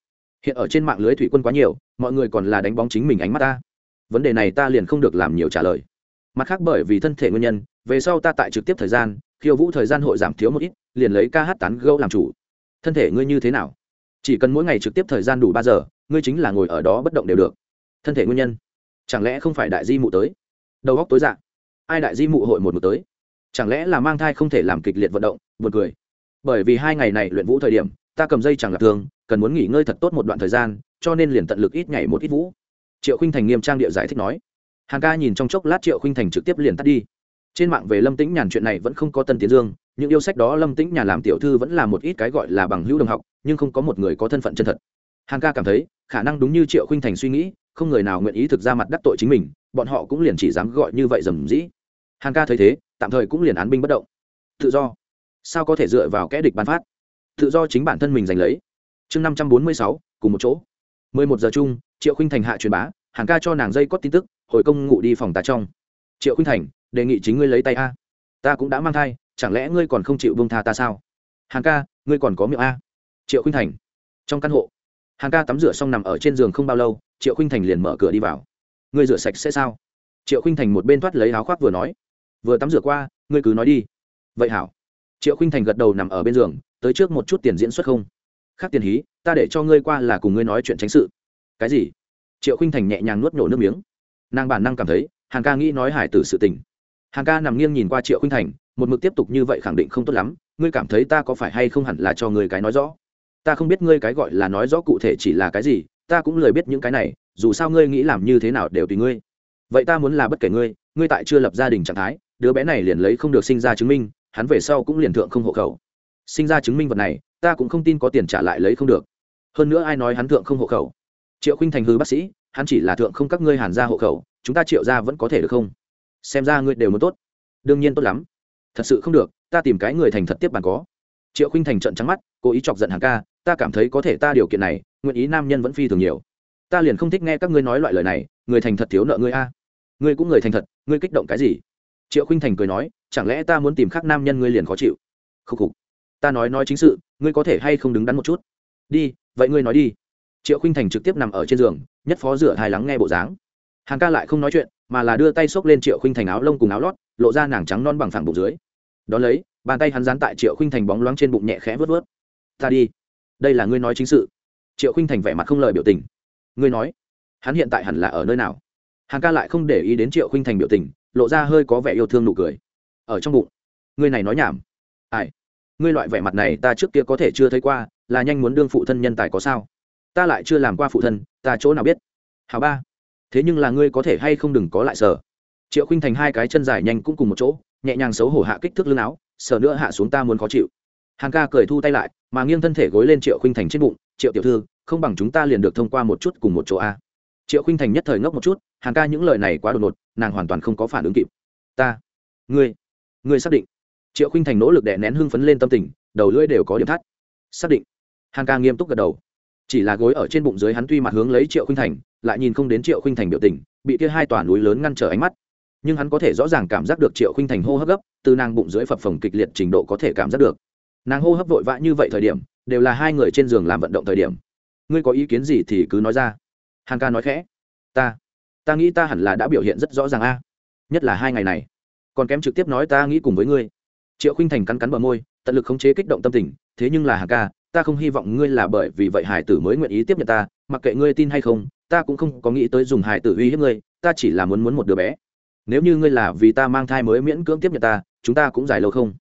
Hiện ở trên mạng lưới thủy quân quá nhiều, mọi người còn là đánh bóng chính mình ánh mắt ta. Vấn đề này ta liền không được làm nhiều trả lời. Mặt khác bởi vì thân thể nguyên nhân, về sau ta tại trực tiếp thời gian, khiêu vũ thời gian hội giảm thiếu một ít, liền lấy ca hát tán gâu làm chủ. Thân thể ngươi như thế nào? Chỉ cần mỗi ngày trực tiếp thời gian đủ ba giờ, ngươi chính là ngồi ở đó bất động đều được. Thân thể nguyên nhân? Chẳng lẽ không phải đại di mụ tới? Đầu góc tối dạng ai đại di mụ hội một một tới? Chẳng lẽ là mang thai không thể làm kịch liệt vận động? Buồn cười. Bởi vì hai ngày này luyện vũ thời điểm, ta cầm dây chẳng lạc thường, cần muốn nghỉ ngơi thật tốt một đoạn thời gian, cho nên liền tận lực ít nhảy một ít vũ. Triệu khinh thành nghiêm trang địa giải thích nói. Hàng ca nhìn trong chốc lát triệu khinh thành trực tiếp liền tắt đi. Trên mạng về lâm tĩnh nhàn chuyện này vẫn không có tân tiến dương, những yêu sách đó lâm tĩnh nhàn làm tiểu thư vẫn là một ít cái gọi là bằng hữu đồng học, nhưng không có một người có thân phận chân thật. Hàng ca cảm thấy, khả năng đúng như triệu khinh thành suy nghĩ không người nào nguyện ý thực ra mặt đắc tội chính mình, bọn họ cũng liền chỉ dám gọi như vậy dầm dĩ. Hàng ca thấy thế, tạm thời cũng liền án binh bất động. Tự do. Sao có thể dựa vào kẽ địch bán phát? Tự do chính bản thân mình giành lấy. Chương năm trăm bốn mươi sáu, cùng một chỗ. mười một giờ chung, triệu khinh thành hạ truyền bá, hàng ca cho nàng dây cót tin tức, hồi công ngụ đi phòng tá trong. Triệu khinh thành, đề nghị chính ngươi lấy tay a. Ta cũng đã mang thai, chẳng lẽ ngươi còn không chịu bông tha ta sao? Hàng ca, ngươi còn có miệng a. Triệu khinh thành, trong căn hộ. Hàng ca tắm rửa xong nằm ở trên giường không bao lâu triệu khinh thành liền mở cửa đi vào. Ngươi rửa sạch sẽ sao? Triệu khinh thành một bên thoát lấy áo khoác vừa nói. Vừa tắm rửa qua, ngươi cứ nói đi. Vậy hảo. Triệu khinh thành gật đầu nằm ở bên giường, tới trước một chút tiền diễn xuất không? Khác tiền hí, ta để cho ngươi qua là cùng ngươi nói chuyện tránh sự. Cái gì? Triệu khinh thành nhẹ nhàng nuốt nổ nước miếng. Nàng bản năng cảm thấy hàng ca nghĩ nói hải tử sự tình. Hàng ca nằm nghiêng nhìn qua triệu khinh thành, một mực tiếp tục như vậy khẳng định không tốt lắm, ngươi cảm thấy ta có phải hay không hẳn là cho ngươi cái nói rõ? Ta không biết ngươi cái gọi là nói rõ cụ thể chỉ là cái gì ta cũng lười biết những cái này, dù sao ngươi nghĩ làm như thế nào đều tùy ngươi. Vậy ta muốn là bất kể ngươi ngươi tại chưa lập gia đình trạng thái, đứa bé này liền lấy không được sinh ra chứng minh, hắn về sau cũng liền thượng không hộ khẩu. Sinh ra chứng minh vật này, ta cũng không tin có tiền trả lại lấy không được. Hơn nữa ai nói hắn thượng không hộ khẩu? Triệu khinh thành hư bác sĩ, hắn chỉ là thượng không các ngươi hàn ra hộ khẩu, chúng ta triệu ra vẫn có thể được không? Xem ra ngươi đều muốn tốt. Đương nhiên tốt lắm. Thật sự không được, ta tìm cái người thành thật tiếp bàn có. Triệu khinh thành trận trắng mắt, cố ý chọc giận hàng ca, ta cảm thấy có thể ta điều kiện này nguyện ý nam nhân vẫn phi thường nhiều. Ta liền không thích nghe các ngươi nói loại lời này, người thành thật thiếu nợ ngươi a. Ngươi cũng người thành thật, ngươi kích động cái gì? Triệu khinh thành cười nói, chẳng lẽ ta muốn tìm khác nam nhân ngươi liền khó chịu? Khúc khục. Ta nói nói chính sự, ngươi có thể hay không đứng đắn một chút? Đi, vậy ngươi nói đi. Triệu khinh thành trực tiếp nằm ở trên giường, nhất phó rửa hài lắng nghe bộ dáng. Hàng ca lại không nói chuyện, mà là đưa tay xốc lên triệu khinh thành áo lông cùng áo lót, lộ ra nàng trắng non bằng phẳng bụng dưới. Đón lấy, bàn tay hắn dán tại triệu khinh thành bóng loáng trên bụng nhẹ khẽ vớt vớt ta đi. Đây là ngươi nói chính sự triệu khinh thành vẻ mặt không lời biểu tình. Ngươi nói, hắn hiện tại hẳn là ở nơi nào? Hàng ca lại không để ý đến triệu khinh thành biểu tình, lộ ra hơi có vẻ yêu thương nụ cười. Ở trong bụng. Ngươi này nói nhảm. Ai? Ngươi loại vẻ mặt này ta trước kia có thể chưa thấy qua, là nhanh muốn đương phụ thân nhân tài có sao? Ta lại chưa làm qua phụ thân, ta chỗ nào biết? Hào ba. Thế nhưng là ngươi có thể hay không đừng có lại sở triệu khinh thành hai cái chân dài nhanh cũng cùng một chỗ, nhẹ nhàng xấu hổ hạ kích thước lưng áo, sờ nữa hạ xuống ta muốn khó chịu. Hàn ca cười thu tay lại, mà nghiêng thân thể gối lên triệu khinh thành trên bụng, triệu tiểu thư, không bằng chúng ta liền được thông qua một chút cùng một chỗ a. Triệu khinh thành nhất thời ngốc một chút Hàn ca những lời này quá đột ngột, nàng hoàn toàn không có phản ứng kịp. Ta, ngươi ngươi xác định? Triệu khinh thành nỗ lực đè nén hưng phấn lên tâm tình, đầu lưỡi đều có điểm thắt. Xác định. Hàn ca nghiêm túc gật đầu. Chỉ là gối ở trên bụng dưới hắn tuy mặt hướng lấy triệu khinh thành, lại nhìn không đến triệu khinh thành biểu tình, bị kia hai tòa núi lớn ngăn trở ánh mắt. Nhưng hắn có thể rõ ràng cảm giác được triệu khinh thành hô hấp gấp, từ nàng bụng dưới phập phồng kịch liệt trình độ có thể cảm giác được nàng hô hấp vội vã như vậy thời điểm, đều là hai người trên giường làm vận động thời điểm. Ngươi có ý kiến gì thì cứ nói ra. Hàn ca nói khẽ. Ta ta nghĩ ta hẳn là đã biểu hiện rất rõ ràng a. Nhất là hai ngày này. Còn kém trực tiếp nói ta nghĩ cùng với ngươi. Triệu khinh thành cắn cắn bờ môi, tận lực khống chế kích động tâm tình, thế nhưng là hàn ca, ta không hy vọng ngươi là bởi vì vậy hải tử mới nguyện ý tiếp nhận ta, mặc kệ ngươi tin hay không, ta cũng không có nghĩ tới dùng hải tử uy hiếp ngươi, ta chỉ là muốn muốn một đứa bé. Nếu như ngươi là vì ta mang thai mới miễn cưỡng tiếp nhận ta, chúng ta cũng dài lâu không?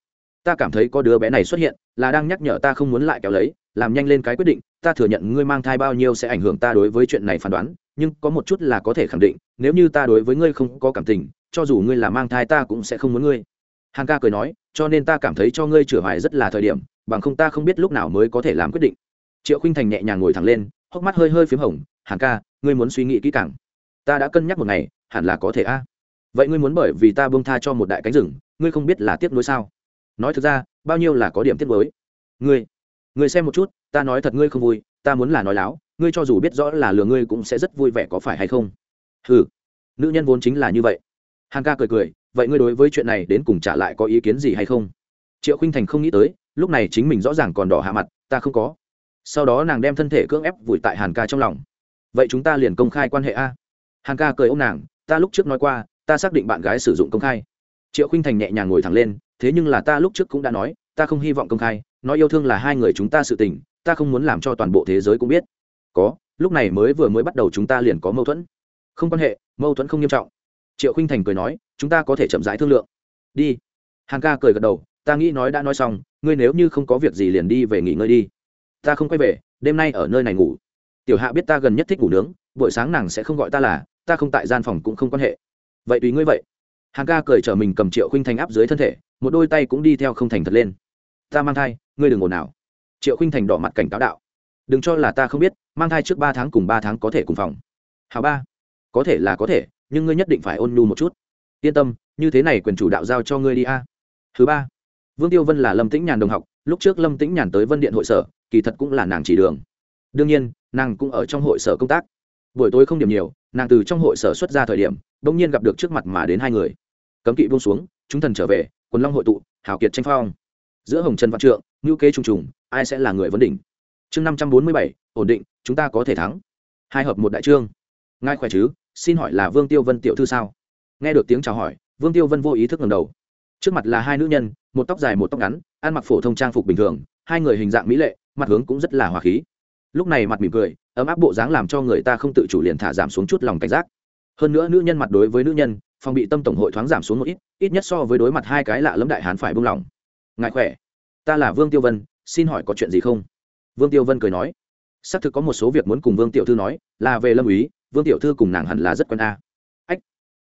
Ta cảm thấy có đứa bé này xuất hiện, là đang nhắc nhở ta không muốn lại kéo lấy, làm nhanh lên cái quyết định, ta thừa nhận ngươi mang thai bao nhiêu sẽ ảnh hưởng ta đối với chuyện này phán đoán, nhưng có một chút là có thể khẳng định, nếu như ta đối với ngươi không có cảm tình, cho dù ngươi là mang thai ta cũng sẽ không muốn ngươi. Hàn ca cười nói, cho nên ta cảm thấy cho ngươi chửa hoài rất là thời điểm, bằng không ta không biết lúc nào mới có thể làm quyết định. Triệu khinh thành nhẹ nhàng ngồi thẳng lên, hốc mắt hơi hơi p h í m hồng, hàn ca, ngươi muốn suy nghĩ kỹ càng. Ta đã cân nhắc một ngày, hẳn là có thể a. Vậy ngươi muốn bởi vì ta bông tha cho một đại cánh rừng, ngươi không biết là tiếp nối sao? Nói thực ra, bao nhiêu là có điểm tiết mới ngươi ngươi xem một chút, ta nói thật ngươi không vui, ta muốn là nói láo, ngươi cho dù biết rõ là lừa ngươi cũng sẽ rất vui vẻ có phải hay không? Ừ nữ nhân vốn chính là như vậy. Hàn ca cười cười, vậy ngươi đối với chuyện này đến cùng trả lại có ý kiến gì hay không? Triệu khinh thành không nghĩ tới, lúc này chính mình rõ ràng còn đỏ hạ mặt, ta không có. Sau đó nàng đem thân thể cưỡng ép vùi tại hàn ca trong lòng. Vậy chúng ta liền công khai quan hệ a? Hàn ca cười ô m nàng, ta lúc trước nói qua, ta xác định bạn gái sử dụng công khai. Triệu khinh thành nhẹ nhàng ngồi thẳng lên thế nhưng là ta lúc trước cũng đã nói, ta không hy vọng công khai, nói yêu thương là hai người chúng ta sự tình, ta không muốn làm cho toàn bộ thế giới cũng biết. Có, lúc này mới vừa mới bắt đầu chúng ta liền có mâu thuẫn. Không quan hệ, mâu thuẫn không nghiêm trọng. Triệu khinh thành cười nói, chúng ta có thể chậm rãi thương lượng. Đi. Hàng ca cười gật đầu, ta nghĩ nói đã nói xong, ngươi nếu như không có việc gì liền đi về nghỉ ngơi đi. Ta không quay về, đêm nay ở nơi này ngủ. Tiểu hạ biết ta gần nhất thích ngủ nướng, buổi sáng nàng sẽ không gọi ta là, ta không tại gian phòng cũng không quan hệ. Vậy tùy ngươi vậy. Hàng ca cười chở mình cầm triệu khinh thành áp dưới thân thể một đôi tay cũng đi theo không thành thật lên. Ta mang thai, ngươi đừng ồn nào triệu khinh thành đỏ mặt cảnh cáo đạo. Đừng cho là ta không biết, mang thai trước ba tháng cùng ba tháng có thể cùng phòng. Hào ba, có thể là có thể, nhưng ngươi nhất định phải ôn nhu một chút. Yên tâm, như thế này quyền chủ đạo giao cho ngươi đi a. Thứ ba, vương tiêu vân là lâm tĩnh nhàn đồng học, lúc trước lâm tĩnh nhàn tới vân điện hội sở, kỳ thật cũng là nàng chỉ đường. Đương nhiên, nàng cũng ở trong hội sở công tác. Buổi tối không điểm nhiều, nàng từ trong hội sở xuất ra thời điểm đ ỗ n g nhiên gặp được trước mặt mà đến hai người. Cấm kỵ buông xuống, chúng thần trở về quần long hội tụ, hào kiệt tranh phong. Giữa hồng trần văn trượng ngữ kế trùng trùng, ai sẽ là người vấn đỉnh? Chương năm trăm bốn mươi bảy, ổn định, chúng ta có thể thắng. Hai hợp một đại trương. Ngài khỏe chứ? Xin hỏi là vương tiêu vân tiểu thư sao? Nghe được tiếng chào hỏi, vương tiêu vân vô ý thức ngầm đầu. Trước mặt là hai nữ nhân, một tóc dài một tóc ngắn, ăn mặc phổ thông trang phục bình thường, hai người hình dạng mỹ lệ, mặt hướng cũng rất là hòa khí. Lúc này mặt mỉm cười, ấm áp bộ dáng làm cho người ta không tự chủ liền thả giảm xuống chút lòng cảnh giác. Hơn nữa nữ nhân mặt đối với nữ nhân phòng bị tâm tổng hội thoáng giảm xuống một ít ít nhất so với đối mặt hai cái lạ lẫm đại hán phải buông lỏng. Ngại khỏe? Ta là vương tiêu vân, xin hỏi có chuyện gì không? Vương tiêu vân cười nói. Xác thực có một số việc muốn cùng vương tiểu thư nói, là về lâm úy, vương tiểu thư cùng nàng hẳn là rất quen a. Ách,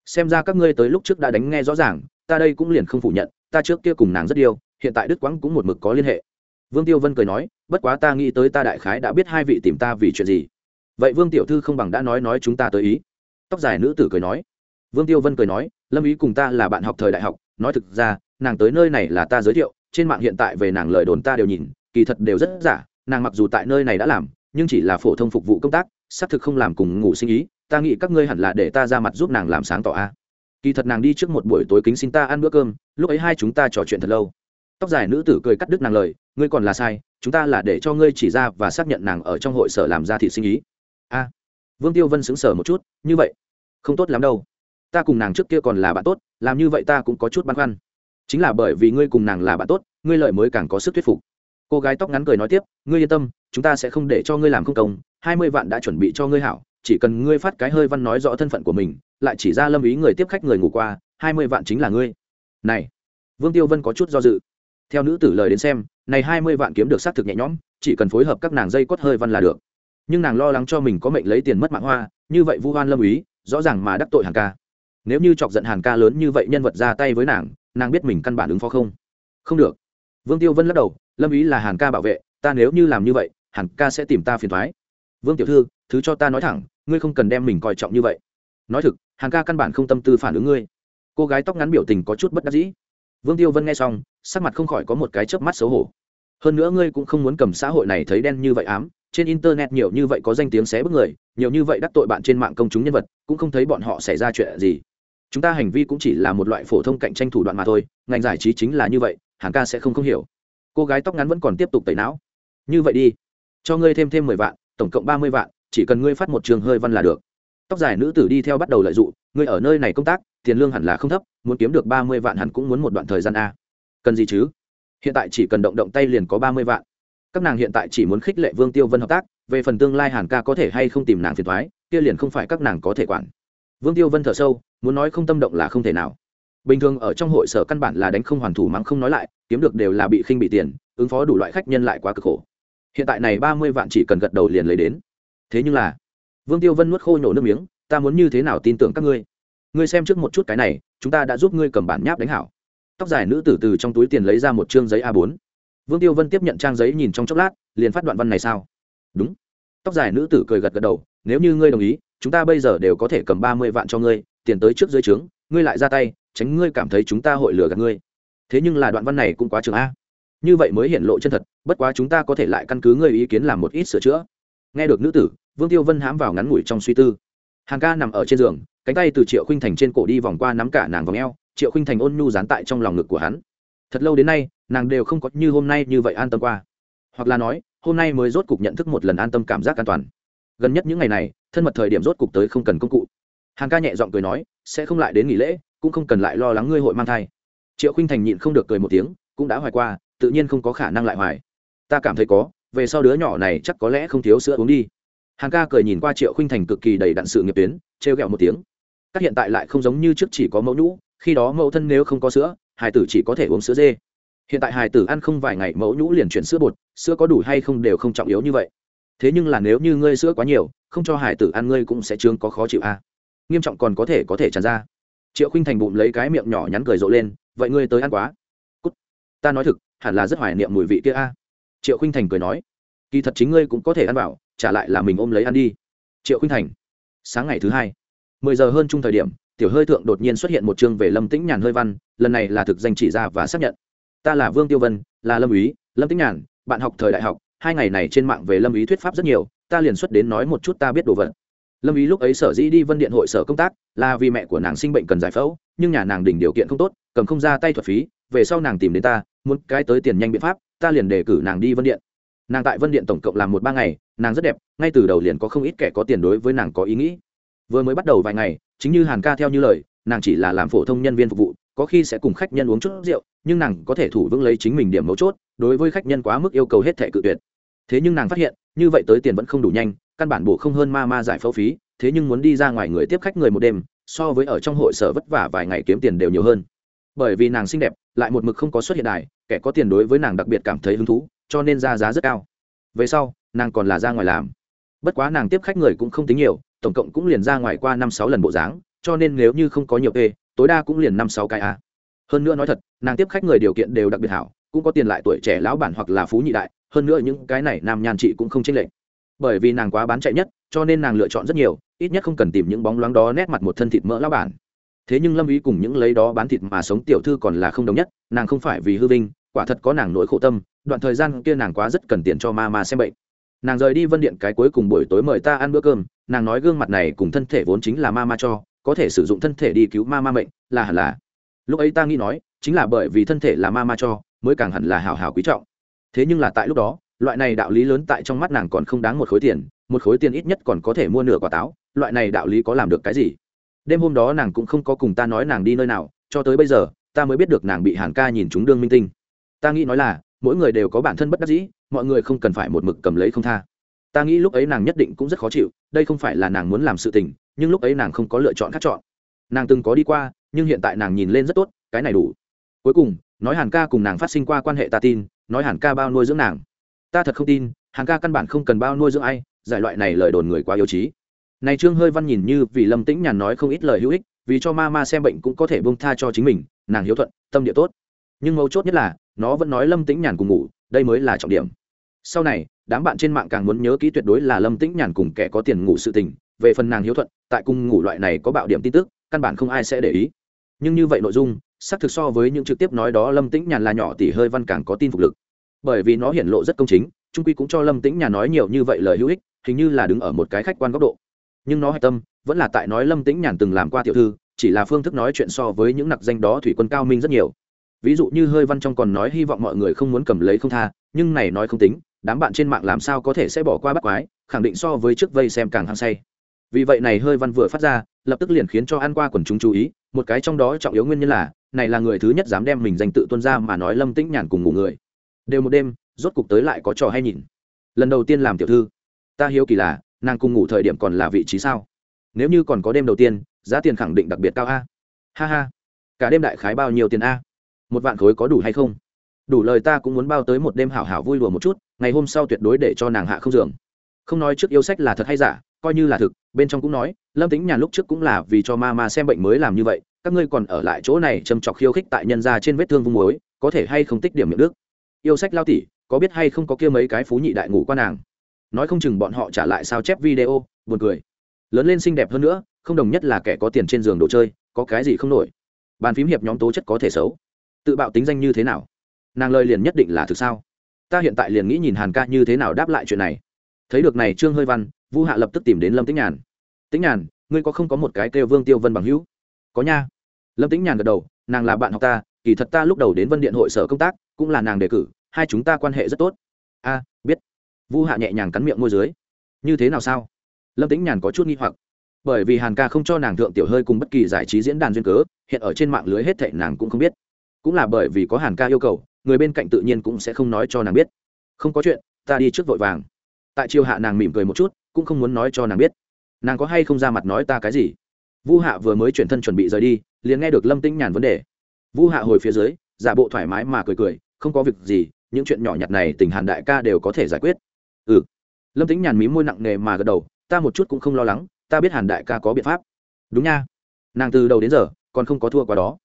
xem ra các ngươi tới lúc trước đã đánh nghe rõ ràng, ta đây cũng liền không phủ nhận, ta trước kia cùng nàng rất yêu, hiện tại đức quãng cũng một mực có liên hệ. Vương tiêu vân cười nói, bất quá ta nghĩ tới ta đại khái đã biết hai vị tìm ta vì chuyện gì. Vậy vương tiểu thư không bằng đã nói nói chúng ta tới ý. Tóc dài nữ tử cười nói vương tiêu vân cười nói, lâm ý cùng ta là bạn học thời đại học, nói thực ra, nàng tới nơi này là ta giới thiệu, trên mạng hiện tại về nàng lời đồn ta đều nhìn, kỳ thật đều rất giả, nàng mặc dù tại nơi này đã làm, nhưng chỉ là phổ thông phục vụ công tác, xác thực không làm cùng ngủ sinh ý, ta nghĩ các ngươi hẳn là để ta ra mặt giúp nàng làm sáng tỏ a. Kỳ thật nàng đi trước một buổi tối kính xin ta ăn bữa cơm, lúc ấy hai chúng ta trò chuyện thật lâu. Tóc dài nữ tử cười cắt đứt nàng lời, ngươi còn là sai, chúng ta là để cho ngươi chỉ ra và xác nhận nàng ở trong hội sở làm ra thị sinh ý. A. Vương tiêu vân xứng sở một chút, như vậy, không tốt lắm đâu ta cùng nàng trước kia còn là bạn tốt, làm như vậy ta cũng có chút băn khoăn. Chính là bởi vì ngươi cùng nàng là bạn tốt, ngươi lợi mới càng có sức thuyết phục. Cô gái tóc ngắn cười nói tiếp, ngươi yên tâm, chúng ta sẽ không để cho ngươi làm không công, hai mươi vạn đã chuẩn bị cho ngươi hảo, chỉ cần ngươi phát cái hơi văn nói rõ thân phận của mình, lại chỉ ra lâm ý người tiếp khách người ngủ qua, hai mươi vạn chính là ngươi. Này, vương tiêu vân có chút do dự. Theo nữ tử lời đến xem, này hai mươi vạn kiếm được xác thực nhẹ nhõm, chỉ cần phối hợp các nàng dây cót hơi văn là được. Nhưng nàng lo lắng cho mình có mệnh lấy tiền mất mạng hoa, như vậy vu hoan lâm ý, rõ ràng mà đắc tội hàng ca nếu như chọc giận hàn ca lớn như vậy nhân vật ra tay với nàng nàng biết mình căn bản ứng phó không? Không được. Vương tiêu vân lắc đầu, lâm ý là hàn ca bảo vệ, ta nếu như làm như vậy, hàn ca sẽ tìm ta phiền thoái. Vương tiểu thư, thứ cho ta nói thẳng, ngươi không cần đem mình coi trọng như vậy. Nói thực, hàn ca căn bản không tâm tư phản ứng ngươi. Cô gái tóc ngắn biểu tình có chút bất đắc dĩ. Vương tiêu vân nghe xong, sắc mặt không khỏi có một cái chớp mắt xấu hổ. Hơn nữa ngươi cũng không muốn cầm xã hội này thấy đen như vậy ám, trên internet nhiều như vậy có danh tiếng xé bức người, nhiều như vậy đắc tội bạn trên mạng công chúng nhân vật, cũng không thấy bọn họ xảy ra chuyện gì chúng ta hành vi cũng chỉ là một loại phổ thông cạnh tranh thủ đoạn mà thôi, ngành giải trí chính là như vậy, hàng ca sẽ không không hiểu. Cô gái tóc ngắn vẫn còn tiếp tục tẩy não. Như vậy đi, cho ngươi thêm thêm mười vạn, tổng cộng ba mươi vạn, chỉ cần ngươi phát một trường hơi văn là được. Tóc dài nữ tử đi theo bắt đầu lợi dụng, ngươi ở nơi này công tác, tiền lương hẳn là không thấp, muốn kiếm được ba mươi vạn hẳn cũng muốn một đoạn thời gian a. Cần gì chứ? Hiện tại chỉ cần động động tay liền có ba mươi vạn. Các nàng hiện tại chỉ muốn khích lệ vương tiêu vân hợp tác, về phần tương lai hàn ca có thể hay không tìm nàng phiền thoái kia liền không phải các nàng có thể quản vương tiêu vân thở sâu, muốn nói không tâm động là không thể nào. Bình thường ở trong hội sở căn bản là đánh không hoàn thủ mắng không nói lại, kiếm được đều là bị khinh bị tiền, ứng phó đủ loại khách nhân lại quá cực khổ. Hiện tại này ba mươi vạn chỉ cần gật đầu liền lấy đến. Thế nhưng là, vương tiêu vân nuốt khô nhổ nước miếng, ta muốn như thế nào tin tưởng các ngươi? Ngươi xem trước một chút cái này, chúng ta đã giúp ngươi cầm bản nháp đánh hảo. Tóc dài nữ tử từ trong túi tiền lấy ra một chương giấy a 4 vương tiêu vân tiếp nhận trang giấy nhìn trong chốc lát, liền phát đoạn văn này sao? Đúng. Tóc dài nữ tử cười gật gật đầu, nếu như ngươi đồng ý chúng ta bây giờ đều có thể cầm ba mươi vạn cho ngươi, tiền tới trước dưới trướng, ngươi lại ra tay, tránh ngươi cảm thấy chúng ta hội lừa gạt ngươi. Thế nhưng là đoạn văn này cũng quá trường a. Như vậy mới hiện lộ chân thật, bất quá chúng ta có thể lại căn cứ ngươi ý kiến làm một ít sửa chữa. Nghe được nữ tử, vương tiêu vân hãm vào ngắn ngủi trong suy tư. Hàng ca nằm ở trên giường, cánh tay từ triệu khinh thành trên cổ đi vòng qua nắm cả nàng vòng eo, triệu khinh thành ôn nhu dán tại trong lòng ngực của hắn. Thật lâu đến nay, nàng đều không có như hôm nay như vậy an tâm qua. Hoặc là nói, hôm nay mới rốt cục nhận thức một lần an tâm cảm giác an toàn gần nhất những ngày này, thân mật thời điểm rốt cục tới không cần công cụ. Hàn ca nhẹ giọng cười nói, sẽ không lại đến nghỉ lễ, cũng không cần lại lo lắng ngươi hội mang thai. Triệu khinh thành nhịn không được cười một tiếng, cũng đã hoài qua, tự nhiên không có khả năng lại hoài. Ta cảm thấy có, về sau đứa nhỏ này chắc có lẽ không thiếu sữa uống đi. Hàn ca cười nhìn qua triệu khinh thành cực kỳ đầy đặn sự nghiệp tuyến, trêu ghẹo một tiếng. Các hiện tại lại không giống như trước chỉ có mẫu nhũ, khi đó mẫu thân nếu không có sữa hải tử chỉ có thể uống sữa dê. Hiện tại hài tử ăn không vài ngày, mẫu nhũ liền chuyển sữa bột, sữa có đủ hay không đều không trọng yếu như vậy thế nhưng là nếu như ngươi sữa quá nhiều, không cho Hải tử ăn ngươi cũng sẽ chướng có khó chịu a à. nghiêm trọng còn có thể có thể tràn ra. Triệu khinh thành bụng lấy cái miệng nhỏ nhắn cười rộ lên, vậy ngươi tới ăn quá. Cút. ta nói thực, hẳn là rất hoài niệm mùi vị kia a. Triệu khinh thành cười nói, kỳ thật chính ngươi cũng có thể ăn vào, trả lại là mình ôm lấy ăn đi. Triệu khinh thành, sáng ngày thứ hai, mười giờ hơn chung thời điểm, tiểu hơi thượng đột nhiên xuất hiện một chương về lâm tĩnh nhàn hơi văn, lần này là thực danh chỉ ra và xác nhận. Ta là vương tiêu vân, là lâm úy, lâm tĩnh nhàn, bạn học thời đại học hai ngày này trên mạng về lâm ý thuyết pháp rất nhiều, ta liền xuất đến nói một chút ta biết đồ vật. Lâm ý lúc ấy sở dĩ đi vân điện hội sở công tác, là vì mẹ của nàng sinh bệnh cần giải phẫu, nhưng nhà nàng đỉnh điều kiện không tốt, cầm không ra tay thuật phí, về sau nàng tìm đến ta, muốn cái tới tiền nhanh biện pháp, ta liền đề cử nàng đi vân điện. Nàng tại vân điện tổng cộng làm một ba ngày, nàng rất đẹp, ngay từ đầu liền có không ít kẻ có tiền đối với nàng có ý nghĩ. Vừa mới bắt đầu vài ngày, chính như hàn ca theo như lời, nàng chỉ là làm phổ thông nhân viên phục vụ, có khi sẽ cùng khách nhân uống chút rượu, nhưng nàng có thể thủ vững lấy chính mình điểm mấu chốt, đối với khách nhân quá mức yêu cầu hết thẻ cự tuyệt thế nhưng nàng phát hiện, như vậy tới tiền vẫn không đủ nhanh, căn bản bổ không hơn ma ma giải phẫu phí, thế nhưng muốn đi ra ngoài người tiếp khách người một đêm, so với ở trong hội sở vất vả vài ngày kiếm tiền đều nhiều hơn. Bởi vì nàng xinh đẹp, lại một mực không có xuất hiện đài, kẻ có tiền đối với nàng đặc biệt cảm thấy hứng thú, cho nên ra giá rất cao. Về sau, nàng còn là ra ngoài làm. Bất quá nàng tiếp khách người cũng không tính nhiều, tổng cộng cũng liền ra ngoài qua năm sáu lần bộ dáng, cho nên nếu như không có nhiều kê, tối đa cũng liền năm sáu cái a. Hơn nữa nói thật, nàng tiếp khách người điều kiện đều đặc biệt hảo, cũng có tiền lại tuổi trẻ lão bản hoặc là phú nhị đại hơn nữa những cái này nam nhàn chị cũng không chênh lệch. Bởi vì nàng quá bán chạy nhất, cho nên nàng lựa chọn rất nhiều, ít nhất không cần tìm những bóng loáng đó nét mặt một thân thịt mỡ lão bản. Thế nhưng lâm ý cùng những lấy đó bán thịt mà sống tiểu thư còn là không đồng nhất, nàng không phải vì hư vinh, quả thật có nàng nỗi khổ tâm, đoạn thời gian kia nàng quá rất cần tiền cho ma ma xem bệnh. Nàng rời đi vân điện cái cuối cùng buổi tối mời ta ăn bữa cơm, nàng nói gương mặt này cùng thân thể vốn chính là ma ma cho, có thể sử dụng thân thể đi cứu ma ma mệnh, là hẳn là. Lúc ấy ta nghĩ nói, chính là bởi vì thân thể là ma ma cho, mới càng hẳn là hào hào quý trọng thế nhưng là tại lúc đó, loại này đạo lý lớn tại trong mắt nàng còn không đáng một khối tiền, một khối tiền ít nhất còn có thể mua nửa quả táo, loại này đạo lý có làm được cái gì? Đêm hôm đó nàng cũng không có cùng ta nói nàng đi nơi nào, cho tới bây giờ, ta mới biết được nàng bị hàn ca nhìn chúng đương minh tinh. Ta nghĩ nói là, mỗi người đều có bản thân bất đắc dĩ, mọi người không cần phải một mực cầm lấy không tha. Ta nghĩ lúc ấy nàng nhất định cũng rất khó chịu, đây không phải là nàng muốn làm sự tình, nhưng lúc ấy nàng không có lựa chọn khác chọn. Nàng từng có đi qua, nhưng hiện tại nàng nhìn lên rất tốt, cái này đủ. Cuối cùng, nói hàn ca cùng nàng phát sinh qua quan hệ ta tin nói hàn ca bao nuôi dưỡng nàng. Ta thật không tin, hàn ca căn bản không cần bao nuôi dưỡng ai, giải loại này lời đồn người quá yếu trí. Này trương hơi văn nhìn như vì lâm tĩnh nhàn nói không ít lời hữu ích, vì cho ma ma xem bệnh cũng có thể bông tha cho chính mình, nàng hiếu thuận, tâm địa tốt. Nhưng mấu chốt nhất là, nó vẫn nói lâm tĩnh nhàn cùng ngủ, đây mới là trọng điểm. Sau này, đám bạn trên mạng càng muốn nhớ kỹ tuyệt đối là lâm tĩnh nhàn cùng kẻ có tiền ngủ sự tình, về phần nàng hiếu thuận, tại cùng ngủ loại này có bạo điểm tin tức, căn bản không ai sẽ để ý. Nhưng như vậy nội dung, xác thực so với những trực tiếp nói đó lâm tĩnh nhàn là nhỏ tỷ hơi văn càng có tin phục lực bởi vì nó hiển lộ rất công chính, trung quy cũng cho lâm tĩnh nhàn nói nhiều như vậy lời hữu ích, hình như là đứng ở một cái khách quan góc độ. Nhưng nó hạch tâm, vẫn là tại nói lâm tĩnh nhàn từng làm qua tiểu thư, chỉ là phương thức nói chuyện so với những nặc danh đó thủy quân cao minh rất nhiều. Ví dụ như hơi văn trong còn nói hy vọng mọi người không muốn cầm lấy không tha, nhưng này nói không tính, đám bạn trên mạng làm sao có thể sẽ bỏ qua bắt quái, khẳng định so với trước vây xem càng hăng say. Vì vậy này hơi văn vừa phát ra, lập tức liền khiến cho ăn qua quần chúng chú ý, một cái trong đó trọng yếu nguyên nhân là, này là người thứ nhất dám đem mình danh tự tuân ra mà nói lâm tĩnh nhàn cùng ngủ người đều một đêm, rốt cục tới lại có trò hay nhìn. Lần đầu tiên làm tiểu thư. Ta hiếu kỳ là, nàng cùng ngủ thời điểm còn là vị trí sao? Nếu như còn có đêm đầu tiên, giá tiền khẳng định đặc biệt cao a. Ha ha. Cả đêm đại khái bao nhiêu tiền a? Một vạn khối có đủ hay không? Đủ lời ta cũng muốn bao tới một đêm hảo hảo vui đùa một chút, ngày hôm sau tuyệt đối để cho nàng hạ không giường. Không nói trước yêu sách là thật hay giả, coi như là thực, bên trong cũng nói, lâm tính nhàn lúc trước cũng là vì cho ma ma xem bệnh mới làm như vậy, các ngươi còn ở lại chỗ này châm chọc khiêu khích tại nhân ra trên vết thương vung mối có thể hay không tích điểm miệng đức? Yêu sách lao tỉ có biết hay không có kia mấy cái phú nhị đại ngủ qua nàng? Nói không chừng bọn họ trả lại sao chép video, buồn cười. Lớn lên xinh đẹp hơn nữa, không đồng nhất là kẻ có tiền trên giường đồ chơi, có cái gì không nổi. Bàn phím hiệp nhóm tố chất có thể xấu. Tự bạo tính danh như thế nào? Nàng lời liền nhất định là thực sao? Ta hiện tại liền nghĩ nhìn hàn ca như thế nào đáp lại chuyện này. Thấy được này trương hơi văn, vu hạ lập tức tìm đến lâm tĩnh nhàn. Tĩnh nhàn, ngươi có không có một cái kêu vương tiêu vân bằng hữu? Có nha. Lâm tĩnh nhàn gật đầu, nàng là bạn học ta kỳ thật ta lúc đầu đến vân điện hội sở công tác, cũng là nàng đề cử, hai chúng ta quan hệ rất tốt. A, biết. Vu hạ nhẹ nhàng cắn miệng môi dưới. Như thế nào sao? Lâm tĩnh nhàn có chút nghi hoặc. Bởi vì hàn ca không cho nàng thượng tiểu hơi cùng bất kỳ giải trí diễn đàn duyên cớ, hiện ở trên mạng lưới hết thệ nàng cũng không biết. Cũng là bởi vì có hàn ca yêu cầu, người bên cạnh tự nhiên cũng sẽ không nói cho nàng biết. Không có chuyện, ta đi trước vội vàng. Tại chiều hạ nàng mỉm cười một chút, cũng không muốn nói cho nàng biết. Nàng có hay không ra mặt nói ta cái gì? Vu hạ vừa mới chuyển thân chuẩn bị rời đi, liền nghe được lâm tĩnh nhàn vấn đề vu hạ hồi phía dưới, giả bộ thoải mái mà cười cười, không có việc gì, những chuyện nhỏ nhặt này tình hàn đại ca đều có thể giải quyết. Ừ. Lâm tính nhàn mí môi nặng nề mà gật đầu, ta một chút cũng không lo lắng, ta biết hàn đại ca có biện pháp. Đúng nha. Nàng từ đầu đến giờ, còn không có thua qua đó.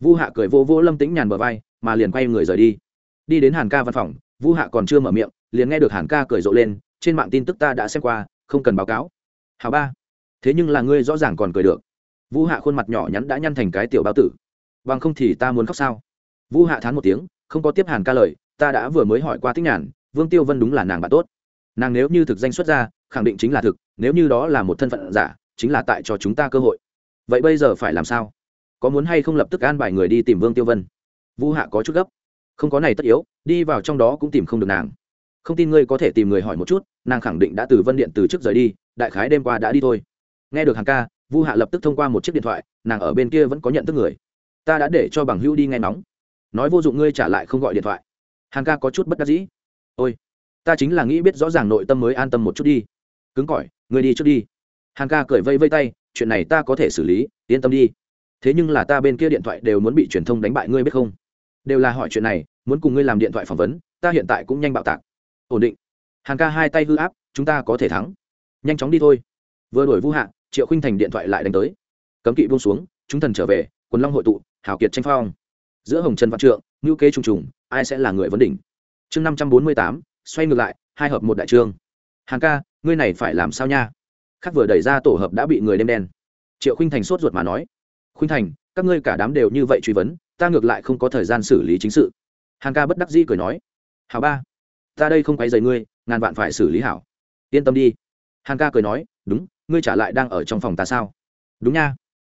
Vu hạ cười vô vô lâm tính nhàn bờ vai, mà liền quay người rời đi. Đi đến hàn ca văn phòng vu hạ còn chưa mở miệng, liền nghe được hàn ca cười rộ lên, trên mạng tin tức ta đã xem qua, không cần báo cáo. Hào ba. Thế nhưng là ngươi rõ ràng còn cười được. Vu hạ khuôn mặt nhỏ nhắn đã nhăn thành cái tiểu báo tử bằng không thì ta muốn khóc sao? Vu hạ thán một tiếng, không có tiếp hàn ca lời, ta đã vừa mới hỏi qua tích nhàn, vương tiêu vân đúng là nàng bạn tốt. Nàng nếu như thực danh xuất ra, khẳng định chính là thực, nếu như đó là một thân phận giả, chính là tại cho chúng ta cơ hội. Vậy bây giờ phải làm sao? Có muốn hay không lập tức an bài người đi tìm vương tiêu vân? Vu hạ có chút gấp. Không có này tất yếu, đi vào trong đó cũng tìm không được nàng. Không tin ngươi có thể tìm người hỏi một chút, nàng khẳng định đã từ vân điện từ trước rời đi, đại khái đêm qua đã đi thôi. Nghe được hàng ca vu hạ lập tức thông qua một chiếc điện thoại, nàng ở bên kia vẫn có nhận thức người ta đã để cho bằng hữu đi nghe nóng nói vô dụng ngươi trả lại không gọi điện thoại. Hàn ca có chút bất đắc dĩ. Ôi, ta chính là nghĩ biết rõ ràng nội tâm mới an tâm một chút đi. Cứng cỏi, ngươi đi trước đi. Hàn ca cười vây vây tay, chuyện này ta có thể xử lý, yên tâm đi. Thế nhưng là ta bên kia điện thoại đều muốn bị truyền thông đánh bại, ngươi biết không? Đều là hỏi chuyện này, muốn cùng ngươi làm điện thoại phỏng vấn, ta hiện tại cũng nhanh bạo tạc. Ổn định. Hàn ca hai tay hư áp, chúng ta có thể thắng. Nhanh chóng đi thôi. Vừa đuổi vũ hạ, triệu khinh thành điện thoại lại đánh tới. Cấm kỵ buông xuống, chúng thần trở về, quần long hội tụ hảo kiệt tranh phong. Giữa hồng trần văn trượng ngữ kế trung trùng, ai sẽ là người vấn đỉnh? Chương năm trăm bốn mươi tám, xoay ngược lại, hai hợp một đại trương. Hàng ca, ngươi này phải làm sao nha? Khác vừa đẩy ra tổ hợp đã bị người đêm đen. Triệu khinh thành sốt ruột mà nói. Khinh thành, các ngươi cả đám đều như vậy truy vấn, ta ngược lại không có thời gian xử lý chính sự. Hàng ca bất đắc dĩ cười nói. Hảo ba, ta đây không quay dày ngươi, ngàn vạn phải xử lý hảo. Yên tâm đi. Hàng ca cười nói. Đúng, ngươi trả lại đang ở trong phòng ta sao? Đúng nha.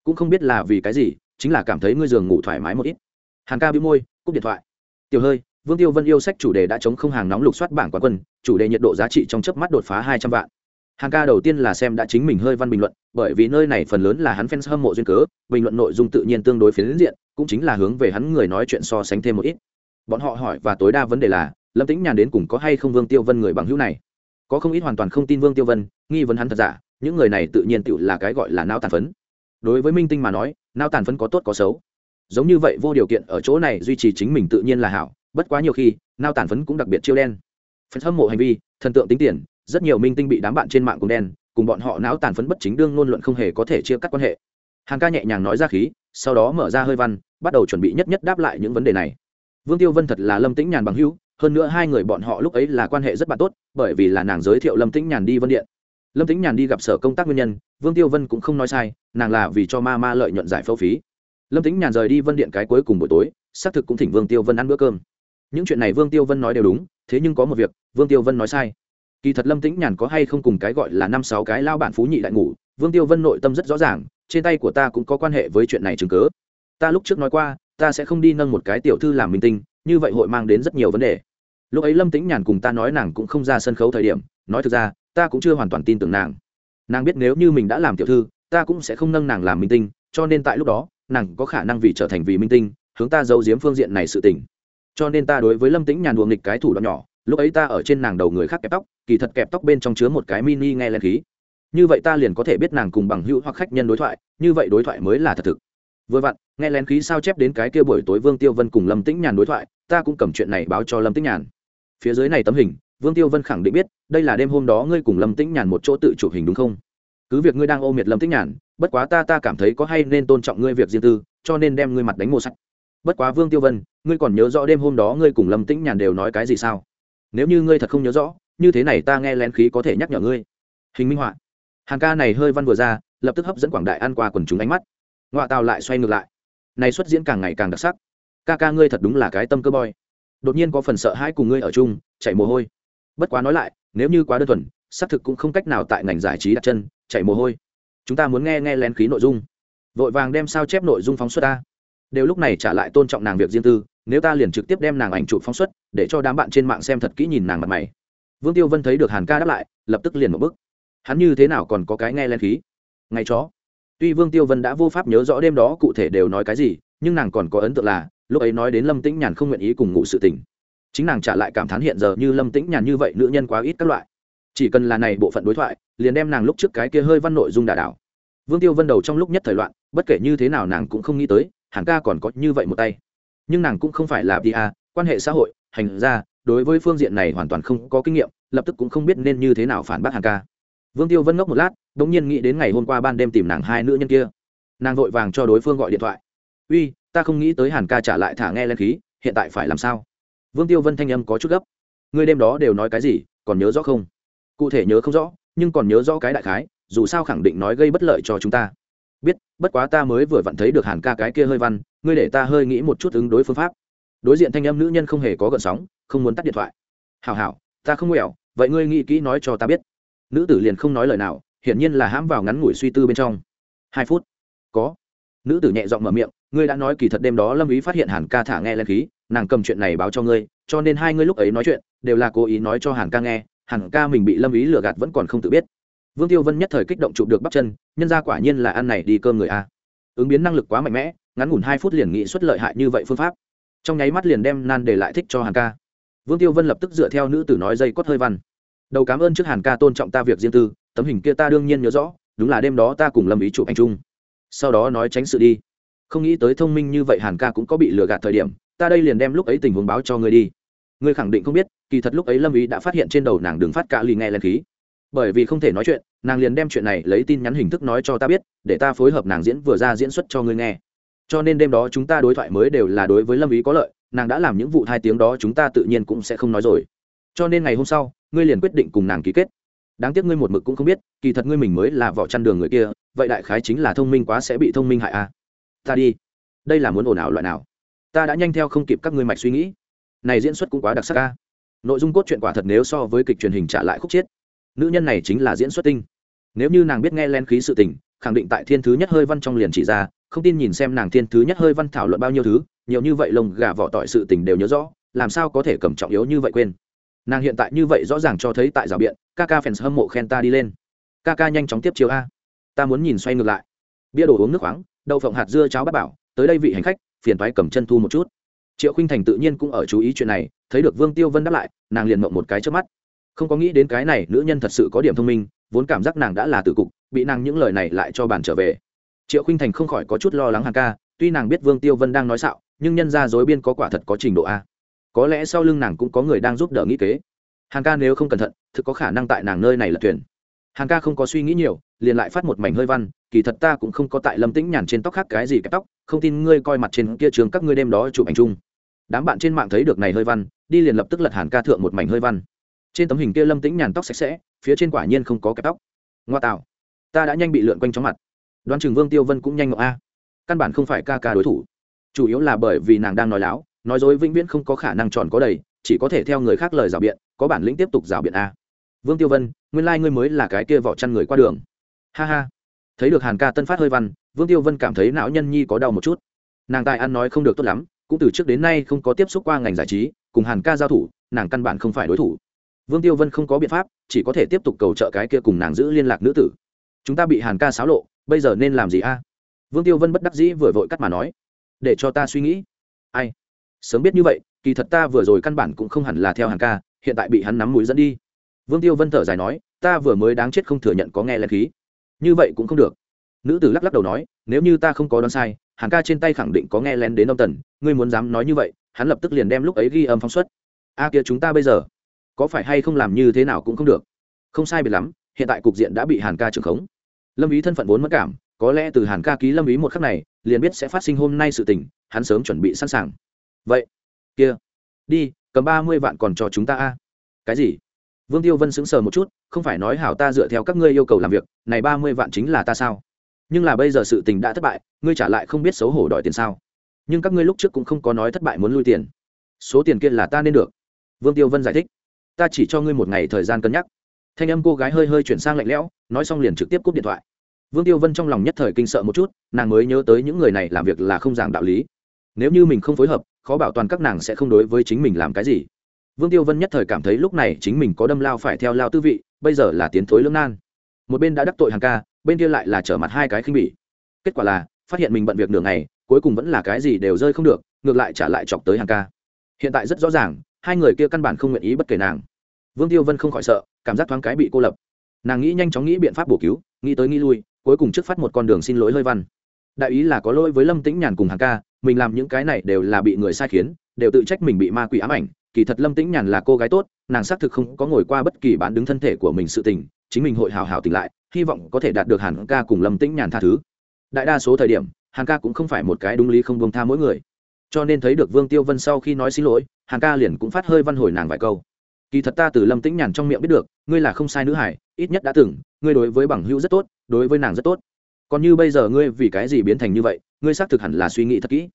Cũng không biết là vì cái gì chính là cảm thấy ngươi giường ngủ thoải mái một ít. Hàng ca bị môi, cúp điện thoại. Tiểu hơi, vương tiêu vân yêu sách chủ đề đã chống không hàng nóng lục soát bảng quán quân, chủ đề nhiệt độ giá trị trong chớp mắt đột phá hai trăm vạn. Hàng ca đầu tiên là xem đã chính mình hơi văn bình luận, bởi vì nơi này phần lớn là hắn fans hâm mộ duyên cớ, bình luận nội dung tự nhiên tương đối phiến diện, cũng chính là hướng về hắn người nói chuyện so sánh thêm một ít. Bọn họ hỏi và tối đa vấn đề là, lâm tĩnh nhàn đến cùng có hay không vương tiêu vân người bằng hữu này? Có không ít hoàn toàn không tin vương tiêu vân, nghi vấn hắn thật giả, những người này tự nhiên tự là cái gọi là não tàn phấn đối với minh tinh mà nói nao tàn phấn có tốt có xấu. Giống như vậy vô điều kiện ở chỗ này duy trì chính mình tự nhiên là hảo, bất quá nhiều khi nao tàn phấn cũng đặc biệt chiêu đen. Phần hâm mộ hành vi, thần tượng tính tiền, rất nhiều minh tinh bị đám bạn trên mạng cùng đen, cùng bọn họ não tàn phấn bất chính đương ngôn luận không hề có thể chia cắt quan hệ. Hàng ca nhẹ nhàng nói ra khí, sau đó mở ra hơi văn, bắt đầu chuẩn bị nhất nhất đáp lại những vấn đề này. Vương tiêu vân thật là lâm tĩnh nhàn bằng hữu, hơn nữa hai người bọn họ lúc ấy là quan hệ rất bạn tốt, bởi vì là nàng giới thiệu lâm tĩnh nhàn đi vân điện lâm tính nhàn đi gặp sở công tác nguyên nhân, vương tiêu vân cũng không nói sai, nàng là vì cho ma ma lợi nhuận giải phẫu phí. Lâm tính nhàn rời đi vân điện cái cuối cùng buổi tối, xác thực cũng thỉnh vương tiêu vân ăn bữa cơm. Những chuyện này vương tiêu vân nói đều đúng, thế nhưng có một việc, vương tiêu vân nói sai. Kỳ thật lâm tĩnh nhàn có hay không cùng cái gọi là năm sáu cái lao bản phú nhị đại ngủ, vương tiêu vân nội tâm rất rõ ràng, trên tay của ta cũng có quan hệ với chuyện này chứng cớ ta lúc trước nói qua, ta sẽ không đi nâng một cái tiểu thư làm minh tinh, như vậy hội mang đến rất nhiều vấn đề. Lúc ấy lâm tĩnh nhàn cùng ta nói nàng cũng không ra sân khấu thời điểm, nói thực ra ta cũng chưa hoàn toàn tin tưởng nàng. Nàng biết nếu như mình đã làm tiểu thư, ta cũng sẽ không nâng nàng làm minh tinh, cho nên tại lúc đó, nàng có khả năng vì trở thành vì minh tinh, hướng ta giấu giếm phương diện này sự tình. Cho nên ta đối với lâm tĩnh nhàn đùa nghịch cái thủ đoạn nhỏ, lúc ấy ta ở trên nàng đầu người khác kẹp tóc, kỳ thật kẹp tóc bên trong chứa một cái mini nghe len khí. Như vậy ta liền có thể biết nàng cùng bằng hữu hoặc khách nhân đối thoại, như vậy đối thoại mới là thật thực. Vừa vặn, nghe lén khí sao chép đến cái kia buổi tối vương tiêu vân cùng lâm tĩnh nhàn đối thoại, ta cũng cầm chuyện này báo cho lâm tĩnh nhàn. Phía dưới này tấm hình vương tiêu vân khẳng định biết, đây là đêm hôm đó ngươi cùng lâm tĩnh nhàn một chỗ tự chụp hình đúng không? Cứ việc ngươi đang ô miệt lâm tĩnh nhàn, bất quá ta ta cảm thấy có hay nên tôn trọng ngươi việc riêng tư, cho nên đem ngươi mặt đánh mồ sạch. Bất quá vương tiêu vân, ngươi còn nhớ rõ đêm hôm đó ngươi cùng lâm tĩnh nhàn đều nói cái gì sao? Nếu như ngươi thật không nhớ rõ, như thế này ta nghe lén khí có thể nhắc nhở ngươi. Hình minh họa. Hàng ca này hơi văn vừa ra, lập tức hấp dẫn quảng đại ăn qua quần chúng ánh mắt. Ngoại tàu lại xoay ngược lại. Này xuất diễn càng ngày càng đặc sắc. Ca ca ngươi thật đúng là cái tâm cơ boy. Đột nhiên có phần sợ hãi cùng ngươi ở chung chạy mồ hôi bất quá nói lại, nếu như quá đơn thuần, xác thực cũng không cách nào tại ngành giải trí đặt chân chạy mồ hôi. Chúng ta muốn nghe nghe lén khí nội dung. Vội vàng đem sao chép nội dung phóng xuất ta. Đều lúc này trả lại tôn trọng nàng việc riêng tư, nếu ta liền trực tiếp đem nàng ảnh chụp phóng xuất, để cho đám bạn trên mạng xem thật kỹ nhìn nàng mặt mày. Vương tiêu vân thấy được hàn ca đáp lại, lập tức liền một bức hắn như thế nào còn có cái nghe lên khí? Ngay chó. Tuy vương tiêu vân đã vô pháp nhớ rõ đêm đó cụ thể đều nói cái gì, nhưng nàng còn có ấn tượng là, lúc ấy nói đến lâm tĩnh nhàn không nguyện ý cùng ngủ sự tình chính nàng trả lại cảm thán hiện giờ như lâm tĩnh nhàn như vậy nữ nhân quá ít các loại. Chỉ cần là này bộ phận đối thoại, liền đem nàng lúc trước cái kia hơi văn nội dung đà đảo. Vương tiêu vân đầu trong lúc nhất thời loạn, bất kể như thế nào nàng cũng không nghĩ tới, hàn ca còn có như vậy một tay. Nhưng nàng cũng không phải là pa quan hệ xã hội, hành ra đối với phương diện này hoàn toàn không có kinh nghiệm, lập tức cũng không biết nên như thế nào phản bác hàng ca. Vương tiêu vân ngốc một lát đ ỗ n g nhiên nghĩ đến ngày hôm qua ban đêm tìm nàng hai nữ nhân kia. Nàng vội vàng cho đối phương gọi điện thoại. Uy, ta không nghĩ tới hàn ca trả lại thả nghe lên khí, hiện tại phải làm sao? Vương tiêu vân thanh âm có chút gấp. Ngươi đêm đó đều nói cái gì, còn nhớ rõ không? Cụ thể nhớ không rõ, nhưng còn nhớ rõ cái đại khái, dù sao khẳng định nói gây bất lợi cho chúng ta. Biết, bất quá ta mới vừa vặn thấy được hàn ca cái kia hơi văn, ngươi để ta hơi nghĩ một chút ứng đối phương pháp. Đối diện thanh âm nữ nhân không hề có gợn sóng, không muốn tắt điện thoại. Hảo hảo, ta không nghèo vậy ngươi nghĩ kỹ nói cho ta biết. Nữ tử liền không nói lời nào, hiển nhiên là hãm vào ngắn ngủi suy tư bên trong. Hai phút. Có. Nữ tử nhẹ giọng mở miệng, ngươi đã nói kỳ thật đêm đó lâm ý phát hiện hàn ca thả nghe lên khí nàng cầm chuyện này báo cho ngươi, cho nên hai ngươi lúc ấy nói chuyện, đều là cố ý nói cho hàn ca nghe, hàn ca mình bị lâm ý lừa gạt vẫn còn không tự biết. Vương tiêu vân nhất thời kích động chụp được bắp chân, nhân ra quả nhiên là ăn này đi cơm người a. Ứng biến năng lực quá mạnh mẽ, ngắn ngủn hai phút liền nghị xuất lợi hại như vậy phương pháp. Trong nháy mắt liền đem nan để lại thích cho hàn ca. Vương tiêu vân lập tức dựa theo nữ tử nói dây cót hơi văn. Đầu cảm ơn trước hàn ca tôn trọng ta việc riêng tư, tấm hình kia ta đương nhiên nhớ rõ, đúng là đêm đó ta cùng lâm ý chụp anh trung sau đó nói tránh sự đi. Không nghĩ tới thông minh như vậy hàn ca cũng có bị lừa gạt thời điểm ta đây liền đem lúc ấy tình huống báo cho ngươi đi. Ngươi khẳng định không biết, kỳ thật lúc ấy lâm ý đã phát hiện trên đầu nàng đường phát cả lì nghe lên khí. Bởi vì không thể nói chuyện, nàng liền đem chuyện này lấy tin nhắn hình thức nói cho ta biết, để ta phối hợp nàng diễn vừa ra diễn xuất cho ngươi nghe. Cho nên đêm đó chúng ta đối thoại mới đều là đối với lâm ý có lợi, nàng đã làm những vụ hai tiếng đó chúng ta tự nhiên cũng sẽ không nói rồi. Cho nên ngày hôm sau, ngươi liền quyết định cùng nàng ký kết. Đáng tiếc ngươi một mực cũng không biết, kỳ thật ngươi mình mới là vỏ chăn đường người kia, vậy đại khái chính là thông minh quá sẽ bị thông minh hại a à. ta đi. Đây là muốn ồn ào loại nào? Ta đã nhanh theo không kịp các ngươi mạch suy nghĩ. Này diễn xuất cũng quá đặc sắc ca, nội dung cốt truyện quả thật nếu so với kịch truyền hình trả lại khúc chiết nữ nhân này chính là diễn xuất tinh. Nếu như nàng biết nghe len khí sự tình khẳng định tại thiên thứ nhất hơi văn trong liền chỉ ra không tin nhìn xem nàng thiên thứ nhất hơi văn thảo luận bao nhiêu thứ nhiều như vậy lồng gà vỏ tỏi sự tình đều nhớ rõ làm sao có thể cầm trọng yếu như vậy quên. Nàng hiện tại như vậy rõ ràng cho thấy tại rào biện ca ca fans hâm mộ khen ta đi lên. Ca ca nhanh chóng tiếp chiếu a. Ta muốn nhìn xoay ngược lại. Bia đồ uống nước khoáng đậu phộng hạt dưa cháo bát bảo tới đây vị hành khách phiền thoái cầm chân thu một chút. Triệu khinh thành tự nhiên cũng ở chú ý chuyện này, thấy được vương tiêu vân đáp lại, nàng liền mộng một cái trước mắt. Không có nghĩ đến cái này nữ nhân thật sự có điểm thông minh, vốn cảm giác nàng đã là tử cục, bị nàng những lời này lại cho bàn trở về. Triệu khinh thành không khỏi có chút lo lắng hàng ca, tuy nàng biết vương tiêu vân đang nói xạo, nhưng nhân ra dối biên có quả thật có trình độ a. Có lẽ sau lưng nàng cũng có người đang giúp đỡ nghĩ kế. Hàng ca nếu không cẩn thận, thực có khả năng tại nàng nơi này là thuyền hàng ca không có suy nghĩ nhiều, liền lại phát một mảnh hơi văn, kỳ thật ta cũng không có tại lâm tĩnh nhàn trên tóc khác cái gì cái tóc, không tin ngươi coi mặt trên kia trường các ngươi đêm đó chụp ảnh chung. Đám bạn trên mạng thấy được này hơi văn, đi liền lập tức lật hàn ca thượng một mảnh hơi văn. Trên tấm hình kia lâm tĩnh nhàn tóc sạch sẽ, phía trên quả nhiên không có cái tóc. Ngoa tạo. Ta đã nhanh bị lượn quanh chóng mặt. Đoán trường vương, tiêu vân cũng nhanh ngộ a. Căn bản không phải ca ca đối thủ. Chủ yếu là bởi vì nàng đang nói láo, nói dối vĩnh viễn không có khả năng tròn có đầy, chỉ có thể theo người khác lời rào biện, có bản lĩnh tiếp tục rào biện a vương tiêu vân, nguyên lai、like、ngươi mới là cái kia vỏ chăn người qua đường. Ha ha. Thấy được hàn ca tân phát hơi văn, vương tiêu vân cảm thấy não nhân nhi có đau một chút. Nàng tài ăn nói không được tốt lắm, cũng từ trước đến nay không có tiếp xúc qua ngành giải trí, cùng hàn ca giao thủ, nàng căn bản không phải đối thủ. Vương tiêu vân không có biện pháp, chỉ có thể tiếp tục cầu trợ cái kia cùng nàng giữ liên lạc nữ tử. Chúng ta bị hàn ca xáo lộ, bây giờ nên làm gì a? Vương tiêu vân bất đắc dĩ vừa vội cắt mà nói. Để cho ta suy nghĩ. Ai? Sớm biết như vậy, kỳ thật ta vừa rồi căn bản cũng không hẳn là theo Hàn ca, hiện tại bị hắn nắm mũi dẫn đi vương tiêu vân thở dài nói, ta vừa mới đáng chết không thừa nhận có nghe lén khí. Như vậy cũng không được. Nữ tử lắc lắc đầu nói, nếu như ta không có đoán sai hàng ca trên tay khẳng định có nghe lén đến ông tần, ngươi muốn dám nói như vậy, hắn lập tức liền đem lúc ấy ghi âm phóng xuất. A kia chúng ta bây giờ, có phải hay không làm như thế nào cũng không được. Không sai biệt lắm, hiện tại cục diện đã bị hàn ca trưởng khống. Lâm ý thân phận vốn mất cảm, có lẽ từ hàn ca ký lâm ý một khắc này, liền biết sẽ phát sinh hôm nay sự tình, hắn sớm chuẩn bị sẵn sàng. Vậy, kia, đi, cầm ba mươi vạn còn cho chúng ta a. Cái gì? Vương tiêu vân sững sờ một chút, không phải nói hảo ta dựa theo các ngươi yêu cầu làm việc, này ba mươi vạn chính là ta sao? Nhưng là bây giờ sự tình đã thất bại, ngươi trả lại không biết xấu hổ đòi tiền sao? Nhưng các ngươi lúc trước cũng không có nói thất bại muốn lui tiền. Số tiền kia là ta nên được. Vương tiêu vân giải thích. Ta chỉ cho ngươi một ngày thời gian cân nhắc. Thanh âm cô gái hơi hơi chuyển sang lạnh lẽo, nói xong liền trực tiếp cúp điện thoại. Vương tiêu vân trong lòng nhất thời kinh sợ một chút, nàng mới nhớ tới những người này làm việc là không giảng đạo lý. Nếu như mình không phối hợp, khó bảo toàn các nàng sẽ không đối với chính mình làm cái gì vương tiêu vân nhất thời cảm thấy lúc này chính mình có đâm lao phải theo lao tư vị, bây giờ là tiến thối lưỡng nan. Một bên đã đắc tội hàng ca, bên kia lại là trở mặt hai cái khinh bỉ. Kết quả là, phát hiện mình bận việc nửa ngày, cuối cùng vẫn là cái gì đều rơi không được, ngược lại trả lại chọc tới hàng ca. Hiện tại rất rõ ràng, hai người kia căn bản không nguyện ý bất kể nàng. Vương tiêu vân không khỏi sợ, cảm giác thoáng cái bị cô lập. Nàng nghĩ nhanh chóng nghĩ biện pháp bổ cứu, nghĩ tới nghĩ lui, cuối cùng trước phát một con đường xin lỗi hơi văn. Đại ý là có lỗi với lâm tĩnh nhàn cùng hàng ca, mình làm những cái này đều là bị người sai khiến, đều tự trách mình bị ma quỷ ám ảnh kỳ thật lâm tĩnh nhàn là cô gái tốt, nàng xác thực không có ngồi qua bất kỳ bán đứng thân thể của mình sự tình, chính mình hội hào hào tỉnh lại, hy vọng có thể đạt được hàn ca cùng lâm tĩnh nhàn tha thứ. Đại đa số thời điểm, hàn ca cũng không phải một cái đúng lý không buông tha mỗi người. Cho nên thấy được vương tiêu vân sau khi nói xin lỗi, hàn ca liền cũng phát hơi văn hồi nàng vài câu. Kỳ thật ta từ lâm tĩnh nhàn trong miệng biết được, ngươi là không sai nữ hải ít nhất đã từng, ngươi đối với bằng hữu rất tốt, đối với nàng rất tốt. Còn như bây giờ ngươi vì cái gì biến thành như vậy, ngươi xác thực hẳn là suy nghĩ thật kỹ.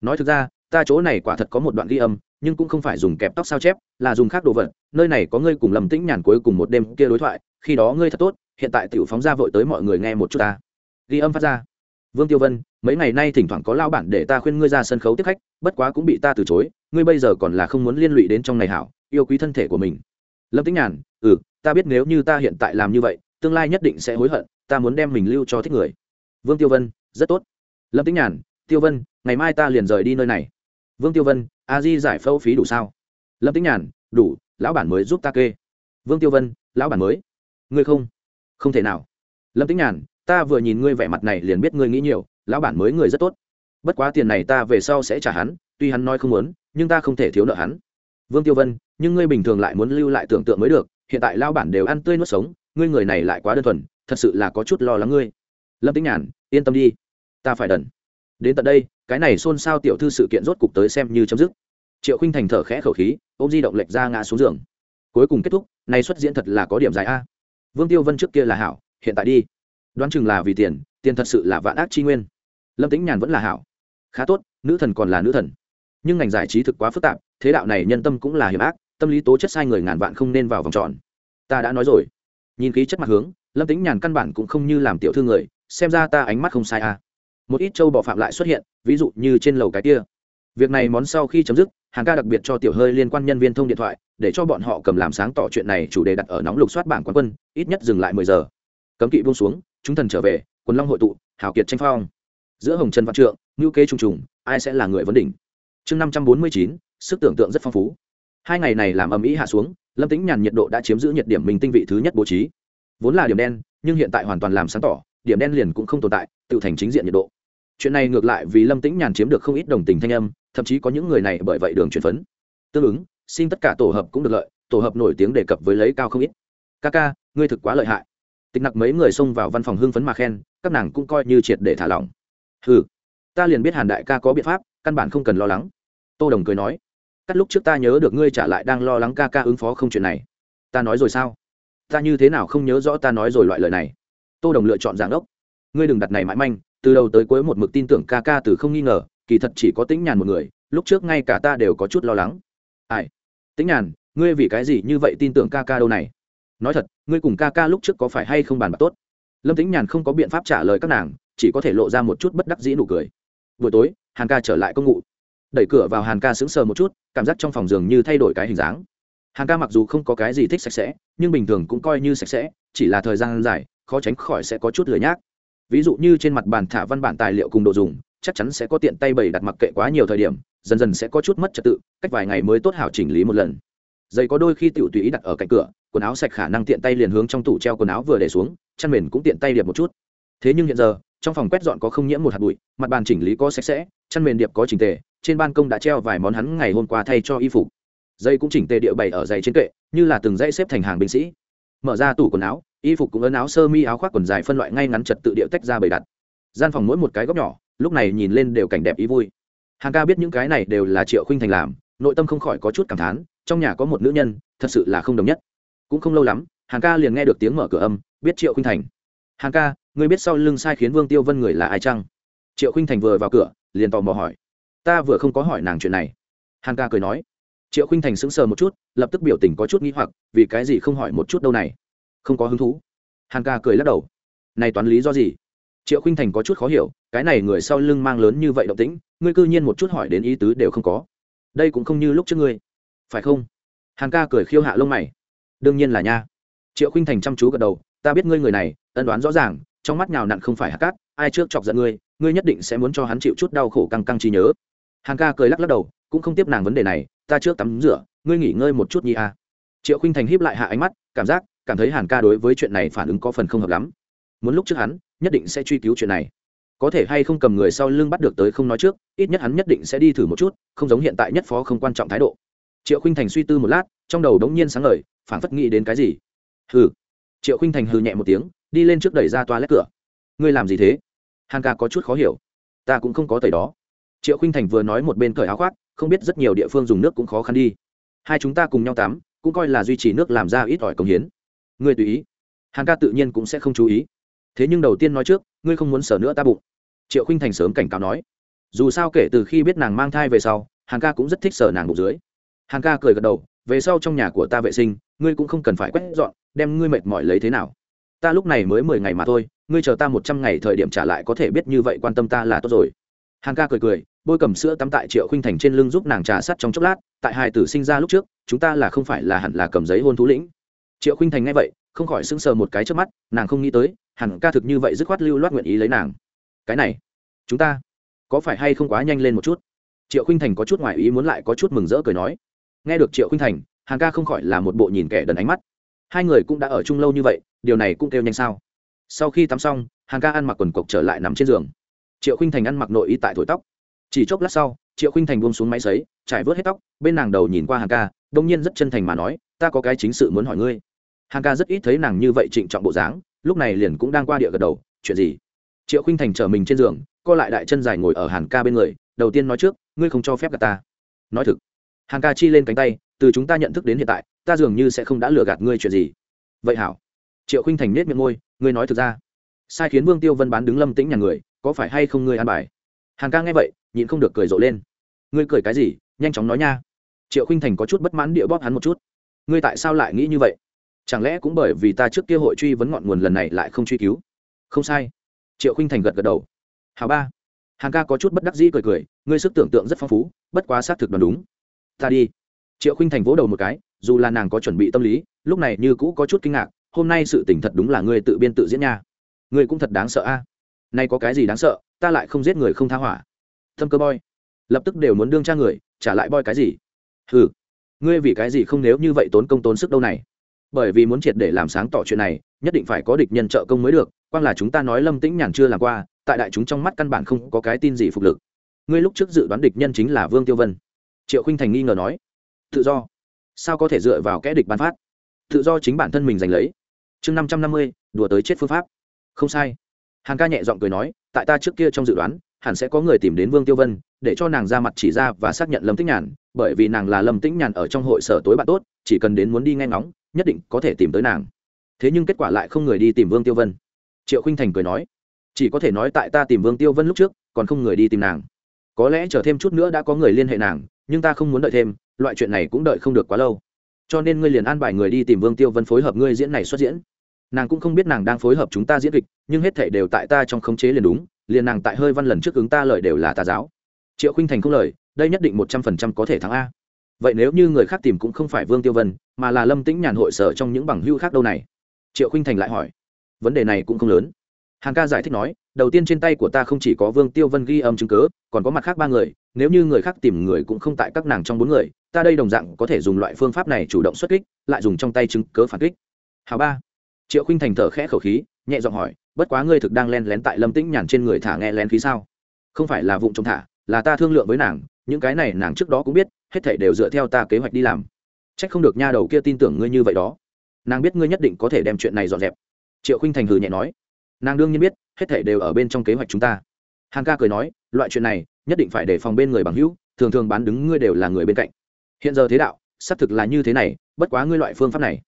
Nói thực ra ta chỗ này quả thật có một đoạn ghi âm, nhưng cũng không phải dùng kẹp tóc sao chép, là dùng khác đồ vật, nơi này có ngươi cùng lâm tĩnh nhàn cuối cùng một đêm kia đối thoại, khi đó ngươi thật tốt, hiện tại tiểu phóng ra vội tới mọi người nghe một chút ta. Ghi âm phát ra. Vương tiêu vân, mấy ngày nay thỉnh thoảng có lao bản để ta khuyên ngươi ra sân khấu tiếp khách, bất quá cũng bị ta từ chối, ngươi bây giờ còn là không muốn liên lụy đến trong này hảo, yêu quý thân thể của mình. Lâm tĩnh nhàn ừ ta biết nếu như ta hiện tại làm như vậy, tương lai nhất định sẽ hối hận, ta muốn đem mình lưu cho thích người. Vương tiêu vân, rất tốt. Lâm tĩnh nhàn, tiêu vân, ngày mai ta liền rời đi nơi này vương tiêu vân, a di giải phẫu phí đủ sao? Lâm tĩnh nhàn, đủ, lão bản mới giúp ta kê. Vương tiêu vân, lão bản mới. Ngươi không? Không thể nào. Lâm tĩnh nhàn, ta vừa nhìn ngươi vẻ mặt này liền biết ngươi nghĩ nhiều, lão bản mới người rất tốt. Bất quá tiền này ta về sau sẽ trả hắn, tuy hắn nói không muốn, nhưng ta không thể thiếu nợ hắn. Vương tiêu vân, nhưng ngươi bình thường lại muốn lưu lại tưởng tượng mới được, hiện tại lao bản đều ăn tươi nuốt sống, ngươi người này lại quá đơn thuần, thật sự là có chút lo lắng ngươi. Lâm tĩnh nhàn, yên tâm đi, ta phải đần đến tận đây, cái này xôn xao tiểu thư sự kiện rốt cục tới xem như chấm dứt. Triệu khinh thành thở khẽ khẩu khí ô m di động lệch ra ngã xuống giường. Cuối cùng kết thúc, nay xuất diễn thật là có điểm dài a. Vương tiêu vân trước kia là hảo, hiện tại đi. Đoán chừng là vì tiền tiền thật sự là vạn ác chi nguyên. Lâm tĩnh nhàn vẫn là hảo. Khá tốt, nữ thần còn là nữ thần. Nhưng ngành giải trí thực quá phức tạp, thế đạo này nhân tâm cũng là hiểm ác, tâm lý tố chất sai người ngàn vạn không nên vào vòng tròn. Ta đã nói rồi. Nhìn khí chất mặt hướng, lâm tĩnh nhàn căn bản cũng không như làm tiểu thư người, xem ra ta ánh mắt không sai à một ít châu bọ phạm lại xuất hiện, ví dụ như trên lầu cái kia. Việc này món sau khi chấm dứt, hàng ca đặc biệt cho tiểu hơi liên quan nhân viên thông điện thoại, để cho bọn họ cầm làm sáng tỏ chuyện này chủ đề đặt ở nóng lục soát bảng quán quân, ít nhất dừng lại mười giờ. Cấm kỵ buông xuống, chúng thần trở về, quần long hội tụ hảo kiệt tranh phong. Giữa hồng trần văn trượng ngữ kế trùng trùng, ai sẽ là người vấn đỉnh? Chương năm trăm bốn mươi chín, sức tưởng tượng rất phong phú. Hai ngày này làm âm ý hạ xuống, lâm tĩnh nhàn nhiệt độ đã chiếm giữ nhiệt điểm mình tinh vị thứ nhất bố trí. Vốn là điểm đen, nhưng hiện tại hoàn toàn làm sáng tỏ, điểm đen liền cũng không tồn tại, tự thành chính diện nhiệt độ chuyện này ngược lại vì lâm tĩnh nhàn chiếm được không ít đồng tình thanh âm, thậm chí có những người này bởi vậy đường chuyển phấn. Tương ứng, xin tất cả tổ hợp cũng được lợi, tổ hợp nổi tiếng đề cập với lấy cao không ít. Ca ca, ngươi thực quá lợi hại. Tịch nặc mấy người xông vào văn phòng hưng phấn mà khen, các nàng cũng coi như triệt để thả lỏng. Ừ ta liền biết hàn đại ca có biện pháp, căn bản không cần lo lắng. Tô đồng cười nói cắt lúc trước ta nhớ được ngươi trả lại đang lo lắng ca ca ứng phó không chuyện này. Ta nói rồi sao? Ta như thế nào không nhớ rõ ta nói rồi loại lời này? Tô đồng lựa chọn giảng ốc. Ngươi đừng đặt này mãi manh từ đầu tới cuối một mực tin tưởng ca ca từ không nghi ngờ, kỳ thật chỉ có tĩnh nhàn một người, lúc trước ngay cả ta đều có chút lo lắng. Ai? Tĩnh nhàn, ngươi vì cái gì như vậy tin tưởng ca ca đâu này? Nói thật, ngươi cùng ca ca lúc trước có phải hay không bàn bạc tốt? Lâm tĩnh nhàn không có biện pháp trả lời các nàng, chỉ có thể lộ ra một chút bất đắc dĩ nụ cười. Buổi tối, hàn ca trở lại công ngụ đẩy cửa vào hàn ca sững sờ một chút, cảm giác trong phòng giường như thay đổi cái hình dáng. Hàn ca mặc dù không có cái gì thích sạch sẽ, nhưng bình thường cũng coi như sạch sẽ, chỉ là thời gian dài, khó tránh khỏi sẽ có chút lười nhác ví dụ như trên mặt bàn thả văn bản tài liệu cùng đồ dùng, chắc chắn sẽ có tiện tay bày đặt mặc kệ quá nhiều thời điểm, dần dần sẽ có chút mất trật tự, cách vài ngày mới tốt hảo chỉnh lý một lần. Giày có đôi khi tiểu tùy ý đặt ở cạnh cửa, quần áo sạch khả năng tiện tay liền hướng trong tủ treo quần áo vừa để xuống, chăn mền cũng tiện tay điệp một chút. Thế nhưng hiện giờ, trong phòng quét dọn có không nhiễm một hạt bụi, mặt bàn chỉnh lý có sạch sẽ, chăn mền điệp có chỉnh tề, trên ban công đã treo vài món hắn ngày hôm qua thay cho y phục. Dây cũng chỉnh tề địa bày ở dày trên kệ, như là từng dãy xếp thành hàng binh sĩ mở ra tủ quần áo, y phục cũng ấn áo sơ mi, áo khoác quần dài phân loại ngay ngắn trật tự điệu tách ra bày đặt. Gian phòng mỗi một cái góc nhỏ, lúc này nhìn lên đều cảnh đẹp ý vui. Hàng ca biết những cái này đều là triệu khinh thành làm, nội tâm không khỏi có chút cảm thán, trong nhà có một nữ nhân, thật sự là không đồng nhất. Cũng không lâu lắm, hàng ca liền nghe được tiếng mở cửa âm, biết triệu khinh thành. Hàng ca ngươi biết sau lưng sai khiến vương tiêu vân người là ai chăng? Triệu khinh thành vừa vào cửa, liền tò mò hỏi. Ta vừa không có hỏi nàng chuyện này. Hàng ca cười nói triệu khinh thành sững sờ một chút, lập tức biểu tình có chút nghĩ hoặc, vì cái gì không hỏi một chút đâu này? Không có hứng thú. Hàn ca cười lắc đầu. Này toán lý do gì? Triệu khinh thành có chút khó hiểu, cái này người sau lưng mang lớn như vậy động tĩnh, ngươi cư nhiên một chút hỏi đến ý tứ đều không có. Đây cũng không như lúc trước ngươi. Phải không? Hàn ca cười khiêu hạ lông mày. Đương nhiên là nha. Triệu khinh thành chăm chú gật đầu, ta biết ngươi người này, ân đoán rõ ràng, trong mắt nhào nặn không phải hạ cát, ai trước chọc giận ngươi ngươi nhất định sẽ muốn cho hắn chịu chút đau khổ căng căng trí nhớ. Hàng ca cười lắc lắc đầu, cũng không tiếp nàng vấn đề này ta trước tắm rửa, ngươi nghỉ ngơi một chút nhi a. Triệu khinh thành híp lại hạ ánh mắt, cảm giác, cảm thấy hàn ca đối với chuyện này phản ứng có phần không hợp lắm. Muốn lúc trước hắn, nhất định sẽ truy cứu chuyện này. Có thể hay không cầm người sau lưng bắt được tới không nói trước, ít nhất hắn nhất định sẽ đi thử một chút, không giống hiện tại nhất phó không quan trọng thái độ. Triệu khinh thành suy tư một lát, trong đầu đống nhiên sáng ngời, phản phất nghĩ đến cái gì. Hừ. Triệu khinh thành hừ nhẹ một tiếng, đi lên trước đẩy ra toa lét cửa. Ngươi làm gì thế? Hàn ca có chút khó hiểu. Ta cũng không có tẩy đó. Triệu khinh thành vừa nói một bên cởi áo khoác không biết rất nhiều địa phương dùng nước cũng khó khăn đi. Hai chúng ta cùng nhau tắm, cũng coi là duy trì nước làm ra ít ỏi công hiến. Ngươi tùy ý. Hàn ca tự nhiên cũng sẽ không chú ý. Thế nhưng đầu tiên nói trước, ngươi không muốn sở nữa ta bụng. Triệu khinh thành sớm cảnh cáo nói. Dù sao kể từ khi biết nàng mang thai về sau, hàn ca cũng rất thích sở nàng bụng dưới. Hàn ca cười gật đầu, về sau trong nhà của ta vệ sinh, ngươi cũng không cần phải quét dọn, đem ngươi mệt mỏi lấy thế nào. Ta lúc này mới mười ngày mà thôi, ngươi chờ ta một trăm ngày thời điểm trả lại có thể biết như vậy quan tâm ta là tốt rồi. Hàn ca cười cười bôi cầm sữa tắm tại triệu khinh thành trên lưng giúp nàng trà sắt trong chốc lát, tại hai tử sinh ra lúc trước, chúng ta là không phải là hẳn là cầm giấy hôn thú lĩnh. Triệu khinh thành nghe vậy, không khỏi sững sờ một cái trước mắt, nàng không nghĩ tới, hẳn ca thực như vậy dứt khoát lưu loát nguyện ý lấy nàng. Cái này, chúng ta có phải hay không quá nhanh lên một chút? Triệu khinh thành có chút ngoài ý muốn lại có chút mừng rỡ cười nói. Nghe được triệu khinh thành hàng ca không khỏi là một bộ nhìn kẻ đần ánh mắt. Hai người cũng đã ở chung lâu như vậy, điều này cũng kêu nhanh sao? Sau khi tắm xong hàng ca ăn mặc quần cộc trở lại nằm trên giường. Triệu khinh thành ăn mặc nội y tại thổi tóc chỉ chốc lát sau, triệu khinh thành buông xuống máy xấy trải vớt hết tóc, bên nàng đầu nhìn qua hàng ca, đông nhiên rất chân thành mà nói, ta có cái chính sự muốn hỏi ngươi. Hàng ca rất ít thấy nàng như vậy trịnh trọng bộ dáng, lúc này liền cũng đang qua địa gật đầu, chuyện gì? Triệu khinh thành chở mình trên giường, co lại đại chân dài ngồi ở hàn ca bên người, đầu tiên nói trước, ngươi không cho phép gạt ta. Nói thực, hàn ca chi lên cánh tay, từ chúng ta nhận thức đến hiện tại, ta dường như sẽ không đã lừa gạt ngươi chuyện gì. Vậy hảo. Triệu khinh thành nết miệng môi, ngươi nói thực ra, sai khiến vương tiêu vân bán đứng lâm tĩnh nhà người, có phải hay không ngươi ăn bài? Hàn ca nghe vậy, nhịn không được cười rộ lên. Ngươi cười cái gì? Nhanh chóng nói nha. Triệu khinh thành có chút bất mãn địa bóp hắn một chút. Ngươi tại sao lại nghĩ như vậy? Chẳng lẽ cũng bởi vì ta trước kia hội truy vấn ngọn nguồn lần này lại không truy cứu? Không sai. Triệu khinh thành gật gật đầu. Hào ba. Hàng ca có chút bất đắc dĩ cười cười, ngươi sức tưởng tượng rất phong phú, bất quá xác thực đoán đúng. Ta đi. Triệu khinh thành vỗ đầu một cái, dù là nàng có chuẩn bị tâm lý, lúc này như cũ có chút kinh ngạc, hôm nay sự tỉnh thật đúng là ngươi tự biên tự diễn nha. Ngươi cũng thật đáng sợ a. Nay có cái gì đáng sợ? Ta lại không giết người không tha hỏa. Thâm cơ boy lập tức đều muốn đương tra người, trả lại boy cái gì? Ừ ngươi vì cái gì không nếu như vậy tốn công tốn sức đâu này? Bởi vì muốn triệt để làm sáng tỏ chuyện này, nhất định phải có địch nhân trợ công mới được, quang là chúng ta nói lâm tĩnh nhàn chưa làm qua, tại đại chúng trong mắt căn bản không có cái tin gì phục lực. Ngươi lúc trước dự đoán địch nhân chính là vương tiêu vân. Triệu khinh thành nghi ngờ nói, tự do? Sao có thể dựa vào kẽ địch bán phát? Tự do chính bản thân mình giành lấy. Chương năm trăm năm mươi, đùa tới chết phương pháp. Không sai hàng ca nhẹ giọng cười nói, tại ta trước kia trong dự đoán, hẳn sẽ có người tìm đến vương tiêu vân, để cho nàng ra mặt chỉ ra và xác nhận lâm tĩnh nhàn, bởi vì nàng là lâm tĩnh nhàn ở trong hội sở tối bạn tốt, chỉ cần đến muốn đi nghe ngóng, nhất định có thể tìm tới nàng. Thế nhưng kết quả lại không người đi tìm vương tiêu vân. Triệu khinh thành cười nói, chỉ có thể nói tại ta tìm vương tiêu vân lúc trước, còn không người đi tìm nàng. Có lẽ chờ thêm chút nữa đã có người liên hệ nàng, nhưng ta không muốn đợi thêm, loại chuyện này cũng đợi không được quá lâu. Cho nên ngươi liền an bài người đi tìm vương tiêu vân phối hợp ngươi diễn này xuất diễn nàng cũng không biết nàng đang phối hợp chúng ta diễn kịch, nhưng hết thể đều tại ta trong khống chế liền đúng, liền nàng tại hơi văn lần trước ứng ta lời đều là tà giáo. Triệu khinh thành không lời, đây nhất định một trăm phần trăm có thể thắng a. Vậy nếu như người khác tìm cũng không phải vương tiêu vân, mà là lâm tĩnh nhàn hội sở trong những bằng hưu khác đâu này? Triệu khinh thành lại hỏi. Vấn đề này cũng không lớn. Hàn ca giải thích nói, đầu tiên trên tay của ta không chỉ có vương tiêu vân ghi âm chứng cớ còn có mặt khác ba người, nếu như người khác tìm người cũng không tại các nàng trong bốn người, ta đây đồng dạng có thể dùng loại phương pháp này chủ động xuất kích, lại dùng trong tay chứng cớ phản kích. Hào ba triệu khinh thành thở khẽ khẩu khí, nhẹ giọng hỏi, bất quá ngươi thực đang len lén tại lâm tĩnh nhàn trên người thả nghe lén khí sao? Không phải là vụ trông thả, là ta thương lượng với nàng, những cái này nàng trước đó cũng biết, hết thảy đều dựa theo ta kế hoạch đi làm. Trách không được nha đầu kia tin tưởng ngươi như vậy đó. Nàng biết ngươi nhất định có thể đem chuyện này dọn dẹp. Triệu khinh thành hừ nhẹ nói, nàng đương nhiên biết, hết thảy đều ở bên trong kế hoạch chúng ta. Hàn ca cười nói, loại chuyện này, nhất định phải để phòng bên người bằng hữu, thường thường bán đứng ngươi đều là người bên cạnh. Hiện giờ thế đạo, xác thực là như thế này, bất quá ngươi loại phương pháp này,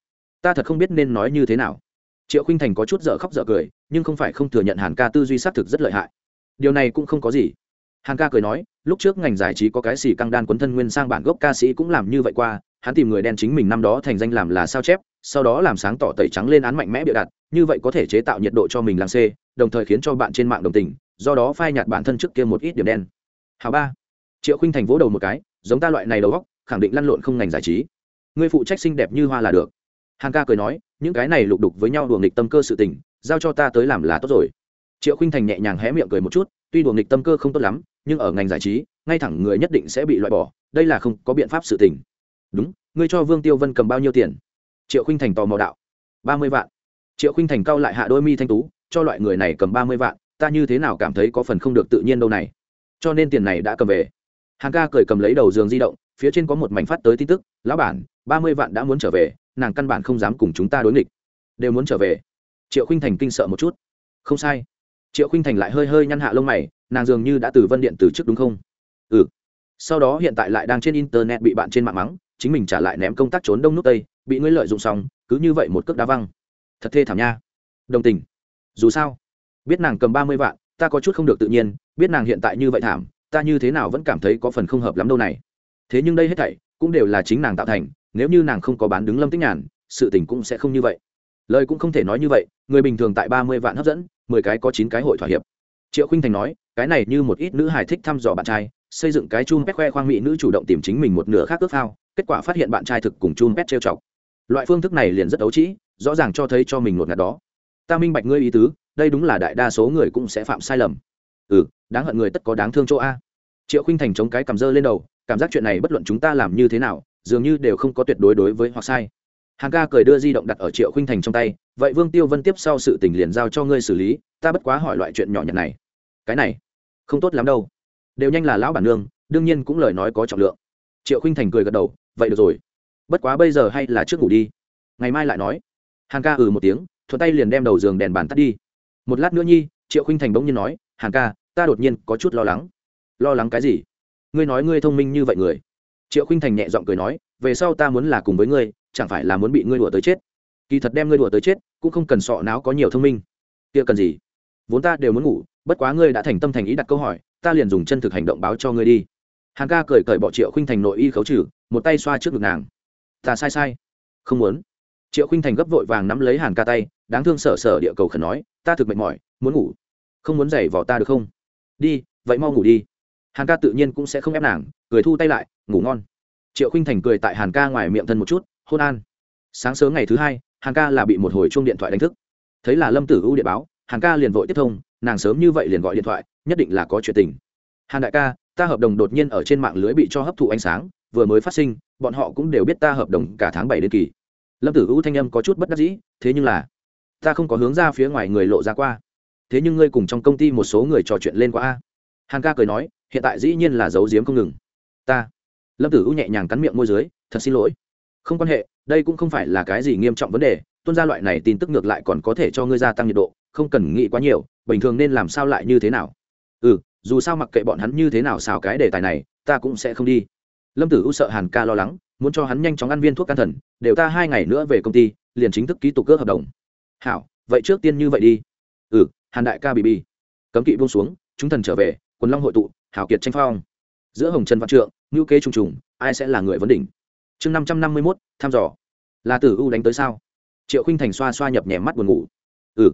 ta thật không biết nên nói như thế nào triệu khinh thành có chút dở khóc dở cười, nhưng không phải không thừa nhận hàn ca tư duy xác thực rất lợi hại. Điều này cũng không có gì. Hàn ca cười nói, lúc trước ngành giải trí có cái xì căng đan quấn thân nguyên sang bản gốc ca sĩ cũng làm như vậy qua, hắn tìm người đen chính mình năm đó thành danh làm là sao chép, sau đó làm sáng tỏ tẩy trắng lên án mạnh mẽ bịa đặt, như vậy có thể chế tạo nhiệt độ cho mình làm c đồng thời khiến cho bạn trên mạng đồng tình, do đó phai nhạt bản thân trước kia một ít điểm đen. Hào ba. Triệu khinh thành vỗ đầu một cái, giống ta loại này đầu góc khẳng định lăn lộn không ngành giải trí. Người phụ trách xinh đẹp như hoa là được. Hàn ca cười nói những cái này lục đục với nhau đùa nghịch tâm cơ sự tình, giao cho ta tới làm là tốt rồi. Triệu khinh thành nhẹ nhàng hé miệng cười một chút, tuy đùa nghịch tâm cơ không tốt lắm, nhưng ở ngành giải trí, ngay thẳng người nhất định sẽ bị loại bỏ, đây là không có biện pháp sự tình. Đúng, ngươi cho vương tiêu vân cầm bao nhiêu tiền? Triệu khinh thành tò mò đạo. Ba mươi vạn. Triệu khinh thành cao lại hạ đôi mi thanh tú, cho loại người này cầm ba mươi vạn, ta như thế nào cảm thấy có phần không được tự nhiên đâu này? Cho nên tiền này đã cầm về. Hàng ca cười cầm lấy đầu giường di động, phía trên có một mảnh phát tới tin tức, lão bản, ba mươi vạn đã muốn trở về nàng căn bản không dám cùng chúng ta đối nghịch. Đều muốn trở về. Triệu khinh thành kinh sợ một chút. Không sai. Triệu khinh thành lại hơi hơi nhăn hạ lông mày, nàng dường như đã từ vân điện từ trước đúng không? Ừ. Sau đó hiện tại lại đang trên internet bị bạn trên mạng mắng, chính mình trả lại ném công tác trốn đông nút tây, bị ngươi lợi dụng xong, cứ như vậy một cước đá văng. Thật thê thảm nha. Đồng tình. Dù sao, biết nàng cầm ba mươi vạn, ta có chút không được tự nhiên, biết nàng hiện tại như vậy thảm, ta như thế nào vẫn cảm thấy có phần không hợp lắm đâu này. Thế nhưng đây hết thảy cũng đều là chính nàng tạo thành nếu như nàng không có bán đứng lâm tích nhàn, sự tình cũng sẽ không như vậy. Lời cũng không thể nói như vậy, người bình thường tại ba mươi vạn hấp dẫn, mười cái có chín cái hội thỏa hiệp. Triệu khinh thành nói, cái này như một ít nữ hài thích thăm dò bạn trai, xây dựng cái chum pet khoe khoang mỹ nữ chủ động tìm chính mình một nửa khác ước phao, kết quả phát hiện bạn trai thực cùng chum pet trêu chọc. Loại phương thức này liền rất ấu trĩ rõ ràng cho thấy cho mình một ngạt đó. Ta minh bạch ngươi ý tứ, đây đúng là đại đa số người cũng sẽ phạm sai lầm. Ừ đáng hận người tất có đáng thương chỗ a. Triệu khinh thành chống cái cầm dơ lên đầu, cảm giác chuyện này bất luận chúng ta làm như thế nào dường như đều không có tuyệt đối đối với hoặc sai. Hàng ca cười đưa di động đặt ở triệu khinh thành trong tay, vậy vương tiêu vân tiếp sau sự tình liền giao cho ngươi xử lý, ta bất quá hỏi loại chuyện nhỏ nhặt này. Cái này, không tốt lắm đâu. Đều nhanh là lão bản nương, đương nhiên cũng lời nói có trọng lượng. Triệu khinh thành cười gật đầu, vậy được rồi. Bất quá bây giờ hay là trước ngủ đi. Ngày mai lại nói. Hàng ca ừ một tiếng, thuận tay liền đem đầu giường đèn bàn tắt đi. Một lát nữa nhi, triệu khinh thành bỗng nhiên nói, hàng ca, ta đột nhiên có chút lo lắng. Lo lắng cái gì? Ngươi nói ngươi thông minh như vậy người triệu khinh thành nhẹ giọng cười nói, về sau ta muốn là cùng với ngươi, chẳng phải là muốn bị ngươi đùa tới chết. Kỳ thật đem ngươi đùa tới chết, cũng không cần sọ não có nhiều thông minh. Kia cần gì? Vốn ta đều muốn ngủ, bất quá ngươi đã thành tâm thành ý đặt câu hỏi, ta liền dùng chân thực hành động báo cho ngươi đi. Hàn ca cười cởi bỏ triệu khinh thành nội y khấu trừ, một tay xoa trước ngực nàng. Ta sai sai. Không muốn. Triệu khinh thành gấp vội vàng nắm lấy hàn ca tay, đáng thương sở sở địa cầu khẩn nói, ta thực mệt mỏi, muốn ngủ. Không muốn giày vỏ ta được không? Đi, vậy mau ngủ đi hàn ca tự nhiên cũng sẽ không ép nàng, cười thu tay lại, ngủ ngon. Triệu khinh thành cười tại hàn ca ngoài miệng thân một chút, hôn an. Sáng sớm ngày thứ hai, hàn ca là bị một hồi chuông điện thoại đánh thức. Thấy là lâm tử u điện báo, hàn ca liền vội tiếp thông, nàng sớm như vậy liền gọi điện thoại, nhất định là có chuyện tình. Hàn đại ca, ta hợp đồng đột nhiên ở trên mạng lưới bị cho hấp thụ ánh sáng, vừa mới phát sinh, bọn họ cũng đều biết ta hợp đồng cả tháng bảy đến kỳ. Lâm tử u thanh âm có chút bất đắc dĩ, thế nhưng là, ta không có hướng ra phía ngoài người lộ ra qua. Thế nhưng ngươi cùng trong công ty một số người trò chuyện lên qua a. Hàn ca cười nói hiện tại dĩ nhiên là giấu giếm không ngừng. Ta, lâm tử u nhẹ nhàng cắn miệng môi dưới, thật xin lỗi. Không quan hệ, đây cũng không phải là cái gì nghiêm trọng vấn đề, tuân gia loại này tin tức ngược lại còn có thể cho ngươi gia tăng nhiệt độ, không cần nghĩ quá nhiều, bình thường nên làm sao lại như thế nào? Ừ dù sao mặc kệ bọn hắn như thế nào xào cái đề tài này, ta cũng sẽ không đi. Lâm tử u sợ hàn ca lo lắng, muốn cho hắn nhanh chóng ăn viên thuốc can thần, đều ta hai ngày nữa về công ty, liền chính thức ký tục cước hợp đồng. Hảo, vậy trước tiên như vậy đi. Ừ hàn đại ca bị bi. Cấm kỵ buông xuống, chúng thần trở về, quần long hội tụ hảo kiệt tranh phong. Giữa hồng trần văn trượng ngữ kế trùng trùng, ai sẽ là người vấn đỉnh? Chương năm trăm năm mươi mốt, thăm dò. Là tử u đánh tới sao? Triệu khinh thành xoa xoa nhập nhèm mắt buồn ngủ. Ừ.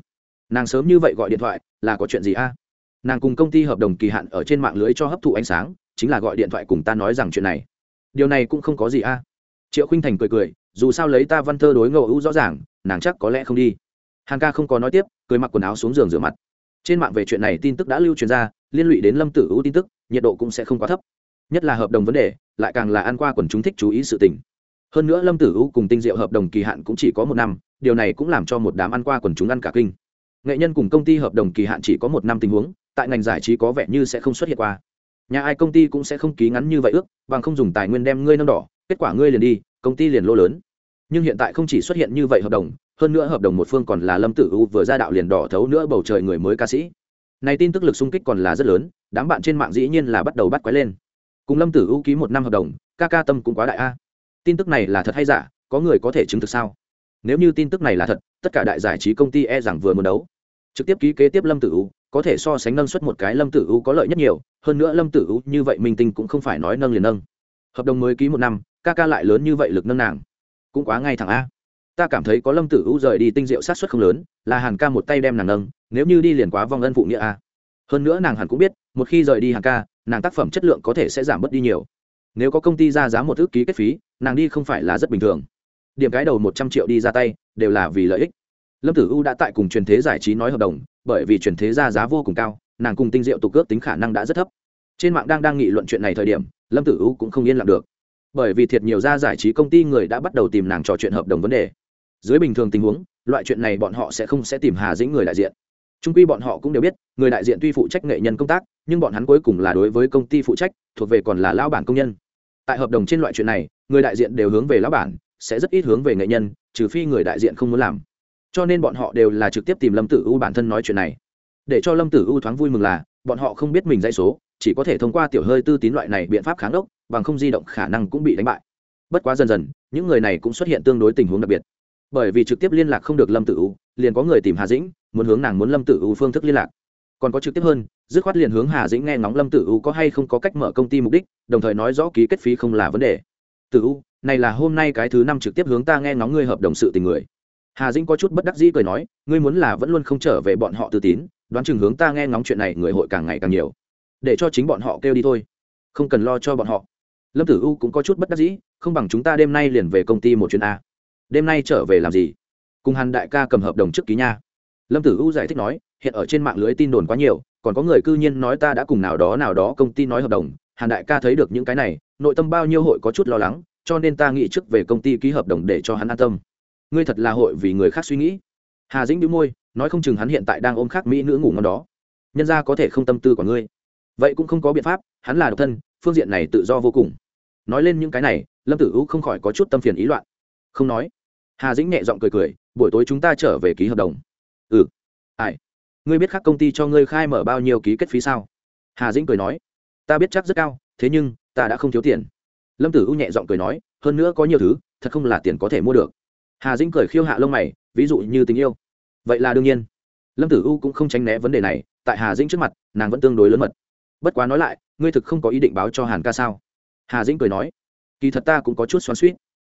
Nàng sớm như vậy gọi điện thoại, là có chuyện gì a? Nàng cùng công ty hợp đồng kỳ hạn ở trên mạng lưới cho hấp thụ ánh sáng, chính là gọi điện thoại cùng ta nói rằng chuyện này. Điều này cũng không có gì a. Triệu khinh thành cười cười, dù sao lấy ta văn thơ đối ngẫu ưu rõ ràng, nàng chắc có lẽ không đi. Hàng ca không có nói tiếp, cười mặc quần áo xuống giường rửa mặt trên mạng về chuyện này tin tức đã lưu truyền ra, liên lụy đến lâm tử U tin tức, nhiệt độ cũng sẽ không quá thấp. Nhất là hợp đồng vấn đề, lại càng là ăn qua quần chúng thích chú ý sự tình. Hơn nữa lâm tử U cùng tinh diệu hợp đồng kỳ hạn cũng chỉ có một năm, điều này cũng làm cho một đám ăn qua quần chúng ăn cả kinh. Nghệ nhân cùng công ty hợp đồng kỳ hạn chỉ có một năm tình huống, tại ngành giải trí có vẻ như sẽ không xuất hiện qua. Nhà ai công ty cũng sẽ không ký ngắn như vậy ước, bằng không dùng tài nguyên đem ngươi nâng đỏ, kết quả ngươi liền đi, công ty liền lô lớn. Nhưng hiện tại không chỉ xuất hiện như vậy hợp đồng hơn nữa hợp đồng một phương còn là lâm tử u vừa ra đạo liền đỏ thấu nữa bầu trời người mới ca sĩ. Này tin tức lực xung kích còn là rất lớn, đám bạn trên mạng dĩ nhiên là bắt đầu bắt quái lên. Cùng lâm tử u ký một năm hợp đồng, ca ca tâm cũng quá đại a. Tin tức này là thật hay giả, có người có thể chứng thực sao? Nếu như tin tức này là thật, tất cả đại giải trí công ty e rằng vừa muốn đấu. Trực tiếp ký kế tiếp lâm tử u, có thể so sánh nâng suất một cái lâm tử u có lợi nhất nhiều, hơn nữa lâm tử u như vậy minh tinh cũng không phải nói nâng liền nâng. Hợp đồng mới ký một năm, ca ca lại lớn như vậy lực nâng nàng. Cũng quá ngay thẳng a ta cảm thấy có lâm tử u rời đi tinh diệu sát xuất không lớn, là hàn ca một tay đem nàng nâng, nếu như đi liền quá vong ân phụ nghĩa a. Hơn nữa nàng hẳn cũng biết, một khi rời đi hàn ca, nàng tác phẩm chất lượng có thể sẽ giảm bớt đi nhiều. Nếu có công ty ra giá một ước ký kết phí, nàng đi không phải là rất bình thường. Điểm cái đầu một trăm triệu đi ra tay, đều là vì lợi ích. Lâm tử u đã tại cùng truyền thế giải trí nói hợp đồng, bởi vì truyền thế ra giá vô cùng cao, nàng cùng tinh diệu tục ước tính khả năng đã rất thấp. Trên mạng đang đang nghị luận chuyện này thời điểm, lâm tử u cũng không yên lặng được. Bởi vì thiệt nhiều ra giải trí công ty người đã bắt đầu tìm nàng trò chuyện hợp đồng vấn đề dưới bình thường tình huống, loại chuyện này bọn họ sẽ không sẽ tìm hà dĩnh người đại diện. Trung quy bọn họ cũng đều biết, người đại diện tuy phụ trách nghệ nhân công tác, nhưng bọn hắn cuối cùng là đối với công ty phụ trách, thuộc về còn là lao bản công nhân. Tại hợp đồng trên loại chuyện này, người đại diện đều hướng về lao bản, sẽ rất ít hướng về nghệ nhân, trừ phi người đại diện không muốn làm. Cho nên bọn họ đều là trực tiếp tìm lâm tử u bản thân nói chuyện này. Để cho lâm tử u thoáng vui mừng là, bọn họ không biết mình dây số, chỉ có thể thông qua tiểu hơi tư tín loại này biện pháp kháng đốc, bằng không di động khả năng cũng bị đánh bại. Bất quá dần dần, những người này cũng xuất hiện tương đối tình huống đặc biệt bởi vì trực tiếp liên lạc không được lâm tử u, liền có người tìm hà dĩnh, muốn hướng nàng muốn lâm tử u phương thức liên lạc. Còn có trực tiếp hơn, dứt khoát liền hướng hà dĩnh nghe ngóng lâm tử u có hay không có cách mở công ty mục đích, đồng thời nói rõ ký kết phí không là vấn đề. Tử u, này là hôm nay cái thứ năm trực tiếp hướng ta nghe ngóng ngươi hợp đồng sự tình người. Hà dĩnh có chút bất đắc dĩ cười nói, ngươi muốn là vẫn luôn không trở về bọn họ tư tín, đoán chừng hướng ta nghe ngóng chuyện này người hội càng ngày càng nhiều. Để cho chính bọn họ kêu đi thôi. Không cần lo cho bọn họ. Lâm tử u cũng có chút bất đắc dĩ, không bằng chúng ta đêm nay liền về công ty một chuyến a đêm nay trở về làm gì? Cùng hàn đại ca cầm hợp đồng trước ký nha. Lâm tử u giải thích nói, hiện ở trên mạng lưới tin đồn quá nhiều, còn có người cư nhiên nói ta đã cùng nào đó nào đó công ty nói hợp đồng. Hàn đại ca thấy được những cái này, nội tâm bao nhiêu hội có chút lo lắng, cho nên ta nghĩ trước về công ty ký hợp đồng để cho hắn an tâm. Ngươi thật là hội vì người khác suy nghĩ. Hà dĩnh bị môi, nói không chừng hắn hiện tại đang ôm khác mỹ nữ ngủ ngon đó. Nhân ra có thể không tâm tư của ngươi. Vậy cũng không có biện pháp, hắn là độc thân, phương diện này tự do vô cùng. Nói lên những cái này, lâm tử u không khỏi có chút tâm phiền ý loạn không nói. Hà dĩnh nhẹ giọng cười cười, buổi tối chúng ta trở về ký hợp đồng. Ừ. Ai? Ngươi biết khác công ty cho ngươi khai mở bao nhiêu ký kết phí sao? Hà dĩnh cười nói. Ta biết chắc rất cao, thế nhưng, ta đã không thiếu tiền. Lâm tử u nhẹ giọng cười nói, hơn nữa có nhiều thứ, thật không là tiền có thể mua được. Hà dĩnh cười khiêu hạ lông mày, ví dụ như tình yêu. Vậy là đương nhiên. Lâm tử u cũng không tránh né vấn đề này, tại hà dĩnh trước mặt, nàng vẫn tương đối lớn mật. Bất quá nói lại, ngươi thực không có ý định báo cho hàn ca sao? Hà dĩnh cười nói. Kỳ thật ta cũng có chút xoắn suýt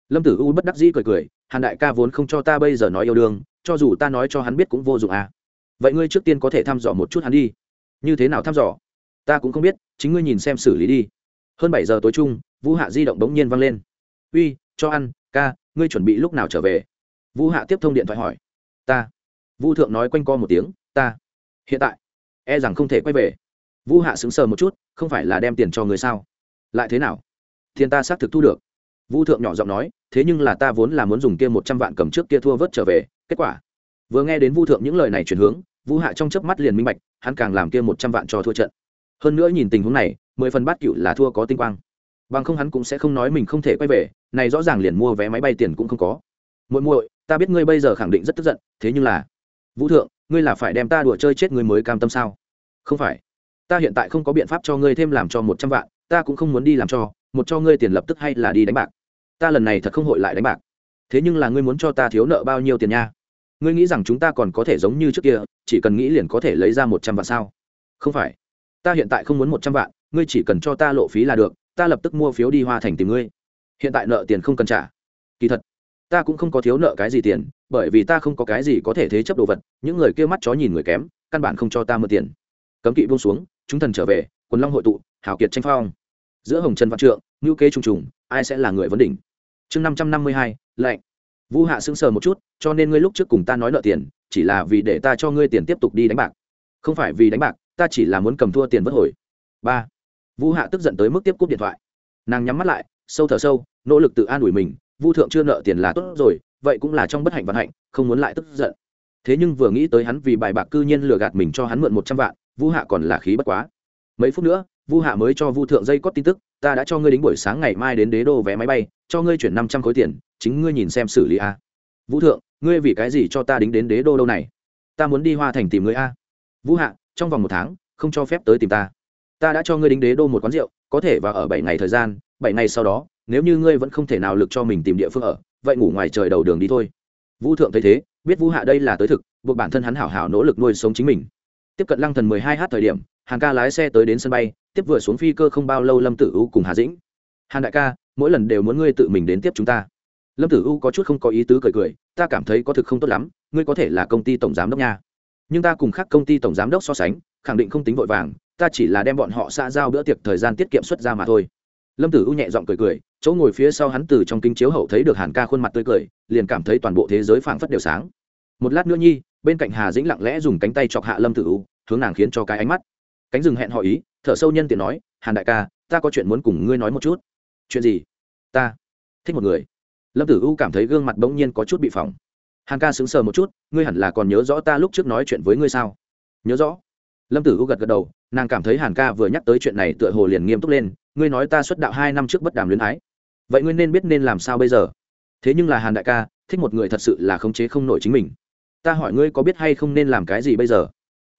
lâm tử u bất đắc dĩ cười cười, hàn đại ca vốn không cho ta bây giờ nói yêu đương, cho dù ta nói cho hắn biết cũng vô dụng à. Vậy ngươi trước tiên có thể thăm dò một chút hắn đi. Như thế nào thăm dò? Ta cũng không biết, chính ngươi nhìn xem xử lý đi. Hơn bảy giờ tối chung, vũ hạ di động bỗng nhiên văng lên. Uy, cho ăn, ca, ngươi chuẩn bị lúc nào trở về? Vũ hạ tiếp thông điện thoại hỏi. Ta. Vũ thượng nói quanh co một tiếng, ta. Hiện tại. E rằng không thể quay về. Vũ hạ sững sờ một chút, không phải là đem tiền cho người sao? Lại thế nào? Thiên ta xác thực thu được. Vu thượng nhỏ giọng nói, thế nhưng là ta vốn là muốn dùng kia một trăm vạn cầm trước kia thua vớt trở về, kết quả? Vừa nghe đến vu thượng những lời này chuyển hướng Vu hạ trong chớp mắt liền minh bạch, hắn càng làm kia một trăm vạn cho thua trận. Hơn nữa nhìn tình huống này, mười phần bát cựu là thua có tinh quang. Bằng không hắn cũng sẽ không nói mình không thể quay về, này rõ ràng liền mua vé máy bay tiền cũng không có. Muội muội, ta biết ngươi bây giờ khẳng định rất tức giận, thế nhưng là vũ thượng, ngươi là phải đem ta đùa chơi chết ngươi mới cam tâm sao? Không phải. Ta hiện tại không có biện pháp cho ngươi thêm làm cho một trăm vạn, ta cũng không muốn đi làm cho, một cho ngươi tiền lập tức hay là đi đánh bạc ta lần này thật không hội lại đánh bạc. Thế nhưng là ngươi muốn cho ta thiếu nợ bao nhiêu tiền nha? Ngươi nghĩ rằng chúng ta còn có thể giống như trước kia, chỉ cần nghĩ liền có thể lấy ra một trăm vạn sao? Không phải. Ta hiện tại không muốn một trăm vạn, ngươi chỉ cần cho ta lộ phí là được, ta lập tức mua phiếu đi hoa thành tìm ngươi. Hiện tại nợ tiền không cần trả. Kỳ thật, ta cũng không có thiếu nợ cái gì tiền, bởi vì ta không có cái gì có thể thế chấp đồ vật, những người kia mắt chó nhìn người kém, căn bản không cho ta mượn tiền. Cấm kỵ buông xuống, chúng thần trở về, quần long hội tụ hảo kiệt tranh phong. Giữa hồng trần văn trượng ngữ kế trùng trùng, ai sẽ là người vấn đỉnh? Chương năm trăm năm mươi hai, lệnh. Vũ hạ sững sờ một chút, cho nên ngươi lúc trước cùng ta nói nợ tiền, chỉ là vì để ta cho ngươi tiền tiếp tục đi đánh bạc. Không phải vì đánh bạc, ta chỉ là muốn cầm thua tiền vất hồi. Ba. Vũ hạ tức giận tới mức tiếp cúp điện thoại. Nàng nhắm mắt lại, sâu thở sâu, nỗ lực tự an ủi mình, vu thượng chưa nợ tiền là tốt rồi, vậy cũng là trong bất hạnh vận hạnh, không muốn lại tức giận. Thế nhưng vừa nghĩ tới hắn vì bài bạc cư nhiên lừa gạt mình cho hắn mượn một trăm vạn vu hạ còn là khí bất quá. Mấy phút nữa vu hạ mới cho vu thượng dây cót tin tức, ta đã cho ngươi đến buổi sáng ngày mai đến đế đô vé máy bay, cho ngươi chuyển năm trăm khối tiền, chính ngươi nhìn xem xử lý a. Vũ thượng, ngươi vì cái gì cho ta đính đến đế đô đâu này? Ta muốn đi hoa thành tìm ngươi a. Vũ hạ, trong vòng một tháng, không cho phép tới tìm ta. Ta đã cho ngươi đính đế đô một quán rượu, có thể vào ở bảy ngày thời gian, bảy ngày sau đó, nếu như ngươi vẫn không thể nào lực cho mình tìm địa phương ở, vậy ngủ ngoài trời đầu đường đi thôi. Vũ thượng thấy thế, biết vũ hạ đây là tới thực, buộc bản thân hắn hảo hảo nỗ lực nuôi sống chính mình. Tiếp cận lăng thần mười hai h thời điểm, hàng ca lái xe tới đến sân bay tiếp vừa xuống phi cơ không bao lâu lâm tử u cùng hà dĩnh. Hàn đại ca, mỗi lần đều muốn ngươi tự mình đến tiếp chúng ta. Lâm tử u có chút không có ý tứ cười cười, ta cảm thấy có thực không tốt lắm, ngươi có thể là công ty tổng giám đốc nha. Nhưng ta cùng khác công ty tổng giám đốc so sánh, khẳng định không tính vội vàng, ta chỉ là đem bọn họ xã giao bữa tiệc thời gian tiết kiệm xuất ra mà thôi. Lâm tử u nhẹ giọng cười cười, chỗ ngồi phía sau hắn từ trong kinh chiếu hậu thấy được hàn ca khuôn mặt tươi cười, liền cảm thấy toàn bộ thế giới phảng phất đều sáng. Một lát nữa nhi, bên cạnh hà dĩnh lặng lẽ dùng cánh tay chọc hạ lâm tử u, hướng nàng khiến cho cái ánh mắt cánh rừng hẹn họ ý, thở sâu nhân tiện nói, hàn đại ca, ta có chuyện muốn cùng ngươi nói một chút. Chuyện gì? Ta thích một người. Lâm tử u cảm thấy gương mặt bỗng nhiên có chút bị phỏng. Hàn ca sững sờ một chút, ngươi hẳn là còn nhớ rõ ta lúc trước nói chuyện với ngươi sao? Nhớ rõ. Lâm tử u gật gật đầu, nàng cảm thấy hàn ca vừa nhắc tới chuyện này tựa hồ liền nghiêm túc lên, ngươi nói ta xuất đạo hai năm trước bất đàm luyến ái. Vậy ngươi nên biết nên làm sao bây giờ? Thế nhưng là hàn đại ca, thích một người thật sự là khống chế không nổi chính mình. Ta hỏi ngươi có biết hay không nên làm cái gì bây giờ?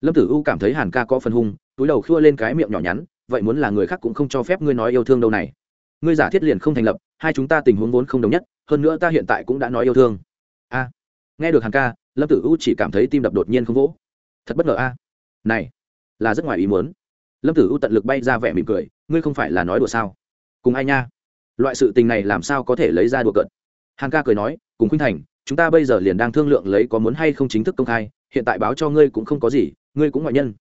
Lâm tử u cảm thấy hàn ca có phần hung, túi đầu khua lên cái miệng nhỏ nhắn, vậy muốn là người khác cũng không cho phép ngươi nói yêu thương đâu này. Ngươi giả thiết liền không thành lập, hai chúng ta tình huống vốn không đồng nhất, hơn nữa ta hiện tại cũng đã nói yêu thương. A. Nghe được hàn ca, lâm tử u chỉ cảm thấy tim đập đột nhiên không vỗ. Thật bất ngờ a. Này, là rất ngoài ý muốn. Lâm tử u tận lực bay ra vẻ mỉm cười, ngươi không phải là nói đùa sao? Cùng ai nha? Loại sự tình này làm sao có thể lấy ra đùa cợt? Hàn ca cười nói, cùng khuynh thành, chúng ta bây giờ liền đang thương lượng lấy có muốn hay không chính thức công khai, hiện tại báo cho ngươi cũng không có gì ngươi cũng ngoại nhân.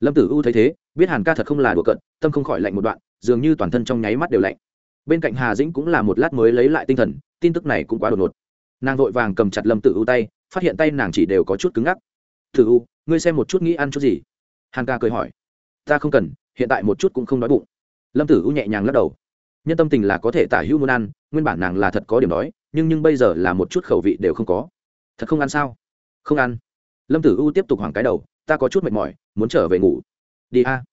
Lâm tử u thấy thế, biết hàn ca thật không là đùa cợt, tâm không khỏi lạnh một đoạn, dường như toàn thân trong nháy mắt đều lạnh. Bên cạnh hà dĩnh cũng là một lát mới lấy lại tinh thần, tin tức này cũng quá đột ngột. Nàng vội vàng cầm chặt lâm tử u tay, phát hiện tay nàng chỉ đều có chút cứng ngắc. Tử u, ngươi xem một chút nghĩ ăn chút gì? Hàn ca cười hỏi. Ta không cần, hiện tại một chút cũng không đói bụng. Lâm tử u nhẹ nhàng lắc đầu. Nhân tâm tình là có thể tả hữu muốn ăn, nguyên bản nàng là thật có điểm đói, nhưng nhưng bây giờ là một chút khẩu vị đều không có. Thật không ăn sao? Không ăn. Lâm tử u tiếp tục hoảng cái đầu ta có chút mệt mỏi, muốn trở về ngủ. Đi a.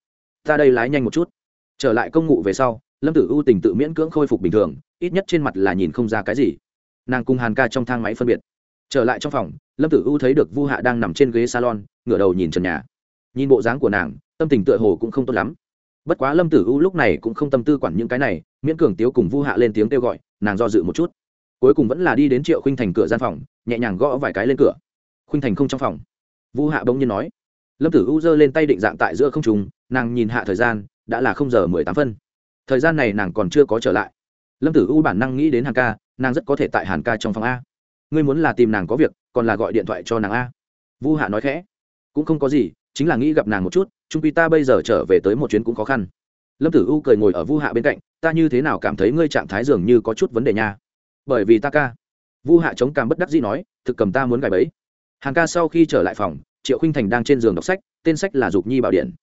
Ta đây lái nhanh một chút. Trở lại công ngụ về sau, lâm tử u tình tự miễn cưỡng khôi phục bình thường, ít nhất trên mặt là nhìn không ra cái gì. Nàng cùng hàn ca trong thang máy phân biệt. Trở lại trong phòng, lâm tử u thấy được vu hạ đang nằm trên ghế salon, ngửa đầu nhìn trần nhà. Nhìn bộ dáng của nàng, tâm tình tựa hồ cũng không tốt lắm. Bất quá lâm tử u lúc này cũng không tâm tư quản những cái này, miễn cường tiếu cùng vu hạ lên tiếng kêu gọi, nàng do dự một chút. Cuối cùng vẫn là đi đến triệu khinh thành cửa gian phòng, nhẹ nhàng gõ vài cái lên cửa. Khinh thành không trong phòng. Vu hạ bỗng nhiên nói lâm tử u giơ lên tay định dạng tại giữa không trùng nàng nhìn hạ thời gian, đã là không giờ mười tám phân. Thời gian này nàng còn chưa có trở lại. Lâm tử u bản năng nghĩ đến hàn ca, nàng rất có thể tại hàn ca trong phòng a. Ngươi muốn là tìm nàng có việc, còn là gọi điện thoại cho nàng a. Vu hạ nói khẽ. Cũng không có gì, chính là nghĩ gặp nàng một chút trung quy ta bây giờ trở về tới một chuyến cũng khó khăn. Lâm tử u cười ngồi ở vu hạ bên cạnh, ta như thế nào cảm thấy ngươi trạng thái dường như có chút vấn đề nha. Bởi vì ta ca. Vu hạ chống cằm bất đắc dĩ nói, thực cầm ta muốn gài bẫy. Hàng ca sau khi trở lại phòng triệu khinh thành đang trên giường đọc sách, tên sách là dục nhi bảo điện.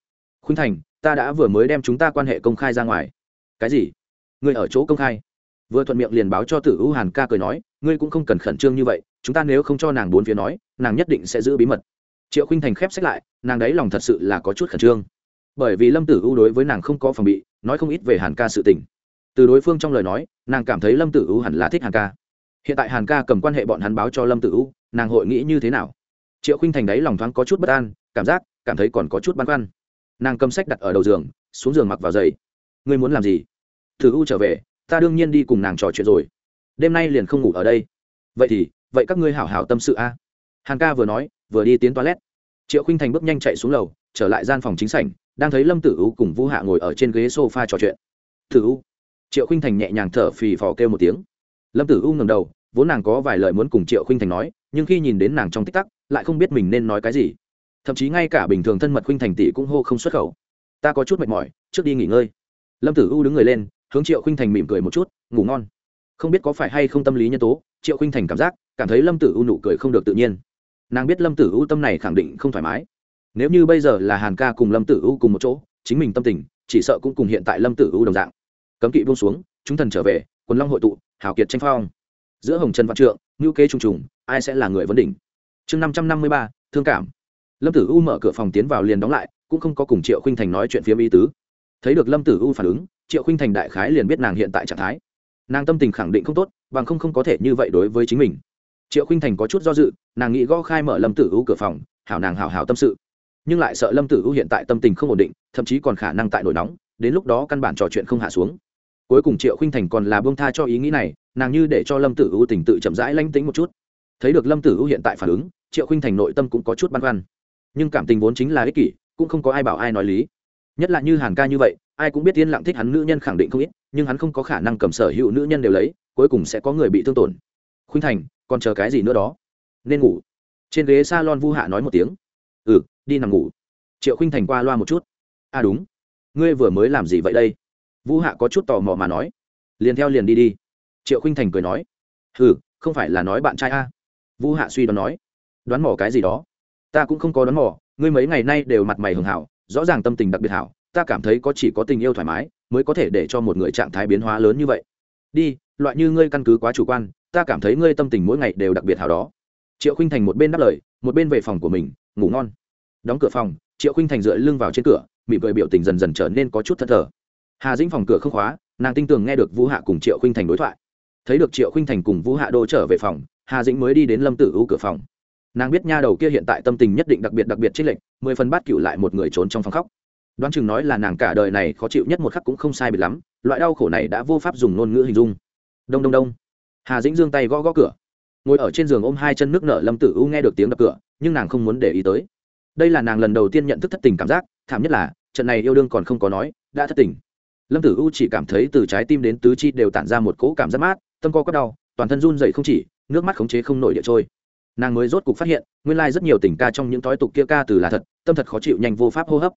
Khinh thành, ta đã vừa mới đem chúng ta quan hệ công khai ra ngoài. Cái gì? Ngươi ở chỗ công khai? Vừa thuận miệng liền báo cho tử u hàn ca cười nói, ngươi cũng không cần khẩn trương như vậy, chúng ta nếu không cho nàng bốn phía nói, nàng nhất định sẽ giữ bí mật. Triệu khinh thành khép sách lại, nàng đấy lòng thật sự là có chút khẩn trương. Bởi vì lâm tử u đối với nàng không có phòng bị, nói không ít về hàn ca sự tình. Từ đối phương trong lời nói, nàng cảm thấy lâm tử u hẳn là thích hàn ca. Hiện tại hàn ca cầm quan hệ bọn hắn báo cho lâm tử u, nàng hội nghĩ như thế nào? Triệu khinh thành đấy lòng thoáng có chút bất an, cảm giác, cảm thấy còn có chút băn khoăn. Nàng cầm sách đặt ở đầu giường, xuống giường mặc vào giày. Ngươi muốn làm gì? Thử u trở về, ta đương nhiên đi cùng nàng trò chuyện rồi. Đêm nay liền không ngủ ở đây. Vậy thì, vậy các ngươi hảo hảo tâm sự a. Hàng ca vừa nói, vừa đi tiến toilet. Triệu khinh thành bước nhanh chạy xuống lầu, trở lại gian phòng chính sảnh, đang thấy lâm tử u cùng vũ hạ ngồi ở trên ghế sofa trò chuyện. Tử u. Triệu khinh thành nhẹ nhàng thở phì phò kêu một tiếng. Lâm tử u ngầm đầu, vốn nàng có vài lời muốn cùng triệu khinh thành nói, nhưng khi nhìn đến nàng trong tích tắc lại không biết mình nên nói cái gì. Thậm chí ngay cả bình thường thân mật khinh thành tỷ cũng hô không xuất khẩu. Ta có chút mệt mỏi, trước đi nghỉ ngơi. Lâm tử u đứng người lên, hướng triệu khinh thành mỉm cười một chút, ngủ ngon. Không biết có phải hay không tâm lý nhân tố, triệu khinh thành cảm giác, cảm thấy lâm tử u nụ cười không được tự nhiên. Nàng biết lâm tử u tâm này khẳng định không thoải mái. Nếu như bây giờ là hàn ca cùng lâm tử u cùng một chỗ, chính mình tâm tình, chỉ sợ cũng cùng hiện tại lâm tử u đồng dạng. Cấm kỵ buông xuống, chúng thần trở về, quần long hội tụ, hào kiệt tranh phong. Giữa hồng trần văn trượng ngữ kế trung trùng, ai sẽ là người vấn đỉnh? Chương năm trăm năm mươi ba, thương cảm. Lâm tử u mở cửa phòng tiến vào liền đóng lại, cũng không có cùng triệu khinh thành nói chuyện phiếm ý tứ. Thấy được lâm tử u phản ứng, triệu khinh thành đại khái liền biết nàng hiện tại trạng thái. Nàng tâm tình khẳng định không tốt, bằng không không có thể như vậy đối với chính mình. Triệu khinh thành có chút do dự, nàng nghĩ gõ khai mở lâm tử u cửa phòng, hảo nàng hảo hảo tâm sự. Nhưng lại sợ lâm tử u hiện tại tâm tình không ổn định, thậm chí còn khả năng tại nổi nóng, đến lúc đó căn bản trò chuyện không hạ xuống. Cuối cùng triệu khinh thành còn là bông tha cho ý nghĩ này, nàng như để cho lâm tử u tỉnh tự chậm rãi lanh tính một chút thấy được lâm tử u hiện tại phản ứng, triệu khinh thành nội tâm cũng có chút băn khoăn. Nhưng cảm tình vốn chính là ích kỷ, cũng không có ai bảo ai nói lý. Nhất là như hàn ca như vậy, ai cũng biết yên lặng thích hắn nữ nhân khẳng định không ít, nhưng hắn không có khả năng cầm sở hữu nữ nhân đều lấy, cuối cùng sẽ có người bị thương tổn. Khuynh thành, còn chờ cái gì nữa đó? Nên ngủ. Trên ghế s a lon vu hạ nói một tiếng. Ừ đi nằm ngủ. Triệu khuynh thành qua loa một chút. À đúng. Ngươi vừa mới làm gì vậy đây? Vu hạ có chút tò mò mà nói. Liền theo liền đi đi. Triệu khuynh thành cười nói. Ừ không phải là nói bạn trai a. à vu hạ suy đoán nói, đoán mỏ cái gì đó? Ta cũng không có đoán mỏ ngươi mấy ngày nay đều mặt mày hường hảo, rõ ràng tâm tình đặc biệt hảo, ta cảm thấy có chỉ có tình yêu thoải mái mới có thể để cho một người trạng thái biến hóa lớn như vậy. Đi, loại như ngươi căn cứ quá chủ quan, ta cảm thấy ngươi tâm tình mỗi ngày đều đặc biệt hảo đó. Triệu khinh thành một bên đáp lời, một bên về phòng của mình, ngủ ngon. Đóng cửa phòng, triệu khinh thành dựa lưng vào trên cửa, mỉm cười biểu tình dần dần trở nên có chút thất thờ. Hà dĩnh phòng cửa không khóa, nàng tin tưởng nghe được vũ hạ cùng triệu khinh thành đối thoại. Thấy được triệu khinh thành cùng vũ hạ đô trở về phòng hà dĩnh mới đi đến lâm tử u cửa phòng. Nàng biết nha đầu kia hiện tại tâm tình nhất định đặc biệt đặc biệt trích lệnh mười phần bát cựu lại một người trốn trong phòng khóc. Đoán chừng nói là nàng cả đời này khó chịu nhất một khắc cũng không sai biệt lắm, loại đau khổ này đã vô pháp dùng ngôn ngữ hình dung. Đông đông đông. Hà dĩnh giương tay gõ gõ cửa. Ngồi ở trên giường ôm hai chân nước nở, lâm tử u nghe được tiếng đập cửa, nhưng nàng không muốn để ý tới. Đây là nàng lần đầu tiên nhận thức thất tình cảm giác, thảm nhất là, trận này yêu đương còn không có nói, đã thất tình. Lâm tử u chỉ cảm thấy từ trái tim đến tứ chi đều tản ra một cỗ cảm giác mát, tâm co có đau toàn thân run dậy không chỉ, nước mắt khống chế không nổi địa trôi. Nàng mới rốt cục phát hiện, nguyên lai rất nhiều tình ca trong những thói tục kia ca từ là thật, tâm thật khó chịu nhanh vô pháp hô hấp.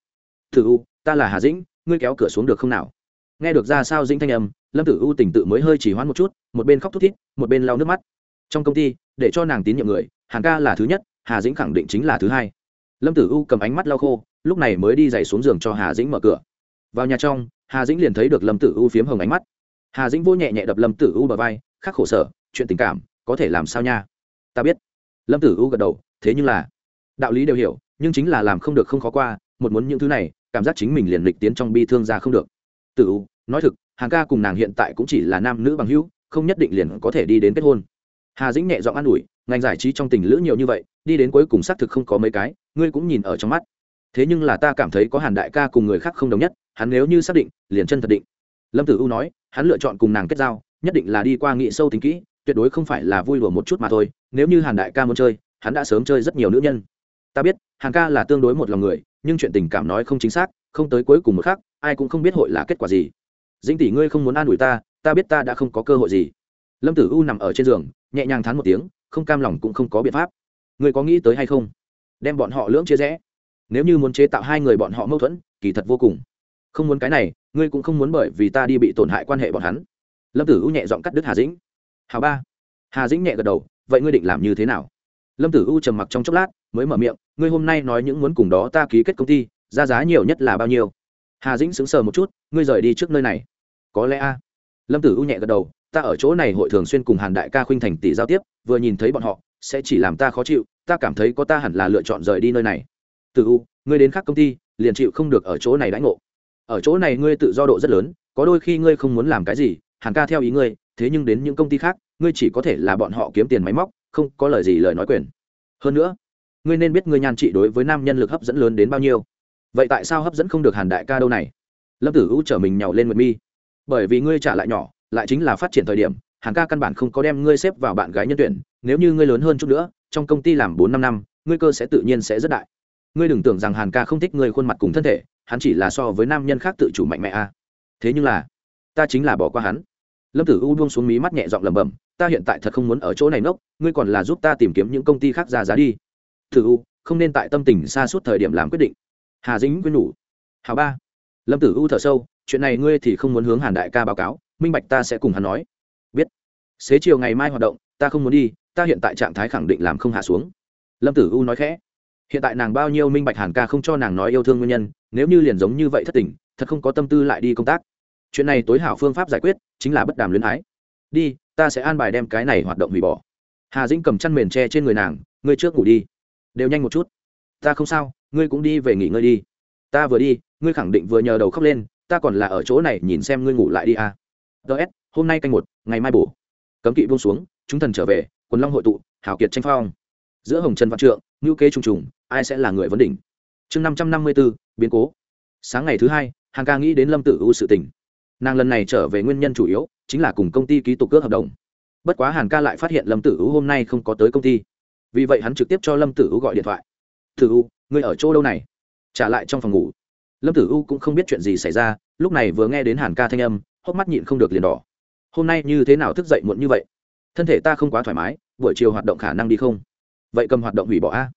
Tử u, ta là hà dĩnh, ngươi kéo cửa xuống được không nào? Nghe được ra sao dĩnh thanh âm, lâm tử u tỉnh tự mới hơi chỉ hoãn một chút, một bên khóc thút thít, một bên lau nước mắt. Trong công ty, để cho nàng tín nhiệm người hàng ca là thứ nhất, hà dĩnh khẳng định chính là thứ hai. Lâm tử u cầm ánh mắt lau khô, lúc này mới đi dày xuống giường cho hà dĩnh mở cửa. Vào nhà trong, hà dĩnh liền thấy được lâm tử u phiếm hồng ánh mắt hà dĩnh vô nhẹ nhẹ đập lâm tử u bờ vai, khắc khổ sở, chuyện tình cảm, có thể làm sao nha? Ta biết. Lâm tử u gật đầu, thế nhưng là, đạo lý đều hiểu, nhưng chính là làm không được không khó qua, một muốn những thứ này, cảm giác chính mình liền lịch tiến trong bi thương ra không được. Tử u, nói thực hàng ca cùng nàng hiện tại cũng chỉ là nam nữ bằng hữu, không nhất định liền có thể đi đến kết hôn. Hà dĩnh nhẹ giọng an ủi, ngành giải trí trong tình lữ nhiều như vậy, đi đến cuối cùng xác thực không có mấy cái, ngươi cũng nhìn ở trong mắt. Thế nhưng là ta cảm thấy có hàn đại ca cùng người khác không đồng nhất, hắn nếu như xác định, liền chân thật định lâm tử u nói, hắn lựa chọn cùng nàng kết giao, nhất định là đi qua nghị sâu tính kỹ, tuyệt đối không phải là vui lùa một chút mà thôi, nếu như hàn đại ca muốn chơi, hắn đã sớm chơi rất nhiều nữ nhân. Ta biết, hàn ca là tương đối một lòng người, nhưng chuyện tình cảm nói không chính xác, không tới cuối cùng một khác ai cũng không biết hội là kết quả gì. Dĩnh tỷ ngươi không muốn an ủi ta ta biết ta đã không có cơ hội gì. Lâm tử u nằm ở trên giường, nhẹ nhàng thán một tiếng, không cam lòng cũng không có biện pháp. Ngươi có nghĩ tới hay không? Đem bọn họ lưỡng chia rẽ. Nếu như muốn chế tạo hai người bọn họ mâu thuẫn, kỳ thật vô cùng. Không muốn cái này ngươi cũng không muốn bởi vì ta đi bị tổn hại quan hệ bọn hắn. Lâm tử u nhẹ giọng cắt đứt hà dĩnh. Hà ba. Hà dĩnh nhẹ gật đầu, vậy ngươi định làm như thế nào? Lâm tử u trầm mặc trong chốc lát, mới mở miệng, ngươi hôm nay nói những muốn cùng đó ta ký kết công ty, ra giá nhiều nhất là bao nhiêu? Hà dĩnh sững sờ một chút, ngươi rời đi trước nơi này. Có lẽ a. Lâm tử u nhẹ gật đầu, ta ở chỗ này hội thường xuyên cùng hàn đại ca khuynh thành tỷ giao tiếp, vừa nhìn thấy bọn họ, sẽ chỉ làm ta khó chịu, ta cảm thấy có ta hẳn là lựa chọn rời đi nơi này. Tử u, ngươi đến khác công ty, liền chịu không được ở chỗ này đãi ngộ ở chỗ này ngươi tự do độ rất lớn, có đôi khi ngươi không muốn làm cái gì hàn ca theo ý ngươi, thế nhưng đến những công ty khác, ngươi chỉ có thể là bọn họ kiếm tiền máy móc, không có lời gì lời nói quyền. Hơn nữa, ngươi nên biết ngươi nhan trị đối với nam nhân lực hấp dẫn lớn đến bao nhiêu. Vậy tại sao hấp dẫn không được hàn đại ca đâu này? Lâm tử u trở mình nhào lên nguyệt mi. Bởi vì ngươi trả lại nhỏ, lại chính là phát triển thời điểm hàn ca căn bản không có đem ngươi xếp vào bạn gái nhân tuyển, nếu như ngươi lớn hơn chút nữa, trong công ty làm bốn năm năm, ngươi cơ sẽ tự nhiên sẽ rất đại. Ngươi đừng tưởng rằng hàn ca không thích ngươi khuôn mặt cùng thân thể hắn chỉ là so với nam nhân khác tự chủ mạnh mẽ a thế nhưng là, ta chính là bỏ qua hắn. Lâm tử u buông xuống mí mắt nhẹ giọng lẩm bẩm, ta hiện tại thật không muốn ở chỗ này nốc, ngươi còn là giúp ta tìm kiếm những công ty khác ra giá đi. Tử u, không nên tại tâm tình xa suốt thời điểm làm quyết định. Hà dính quyên nhủ. Hào ba. Lâm tử u thở sâu, chuyện này ngươi thì không muốn hướng hàn đại ca báo cáo, minh bạch ta sẽ cùng hắn nói. Biết. Xế chiều ngày mai hoạt động, ta không muốn đi, ta hiện tại trạng thái khẳng định làm không hạ xuống. Lâm tử u nói khẽ. Hiện tại nàng bao nhiêu minh bạch hàn ca không cho nàng nói yêu thương nguyên nhân nếu như liền giống như vậy thất tình, thật không có tâm tư lại đi công tác. Chuyện này tối hảo phương pháp giải quyết, chính là bất đàm luyến ái. Đi, ta sẽ an bài đem cái này hoạt động hủy bỏ. Hà dĩnh cầm chăn mền tre trên người nàng, ngươi trước ngủ đi. Đều nhanh một chút. Ta không sao, ngươi cũng đi về nghỉ ngơi đi. Ta vừa đi, ngươi khẳng định vừa nhờ đầu khóc lên, ta còn là ở chỗ này nhìn xem ngươi ngủ lại đi à. a ts hôm nay canh một, ngày mai bổ. Cấm kỵ buông xuống, chúng thần trở về, quần long hội tụ, hảo kiệt tranh phong. Giữa hồng trần văn trượng ngữ kế trùng trùng, ai sẽ là người vấn đỉnh? Chương năm trăm năm mươi b ố biến cố. Sáng ngày thứ hai, hàng ca nghĩ đến lâm tử u sự tỉnh nàng lần này trở về nguyên nhân chủ yếu chính là cùng công ty ký tục cước hợp đồng. Bất quá hàn ca lại phát hiện lâm tử u hôm nay không có tới công ty. Vì vậy hắn trực tiếp cho lâm tử u gọi điện thoại. Tử u, ngươi ở chỗ đâu này? Trả lại trong phòng ngủ. Lâm tử u cũng không biết chuyện gì xảy ra, lúc này vừa nghe đến hàn ca thanh âm, hốc mắt nhịn không được liền đỏ. Hôm nay như thế nào thức dậy muộn như vậy? Thân thể ta không quá thoải mái, buổi chiều hoạt động khả năng đi không? Vậy cầm hoạt động hủy bỏ a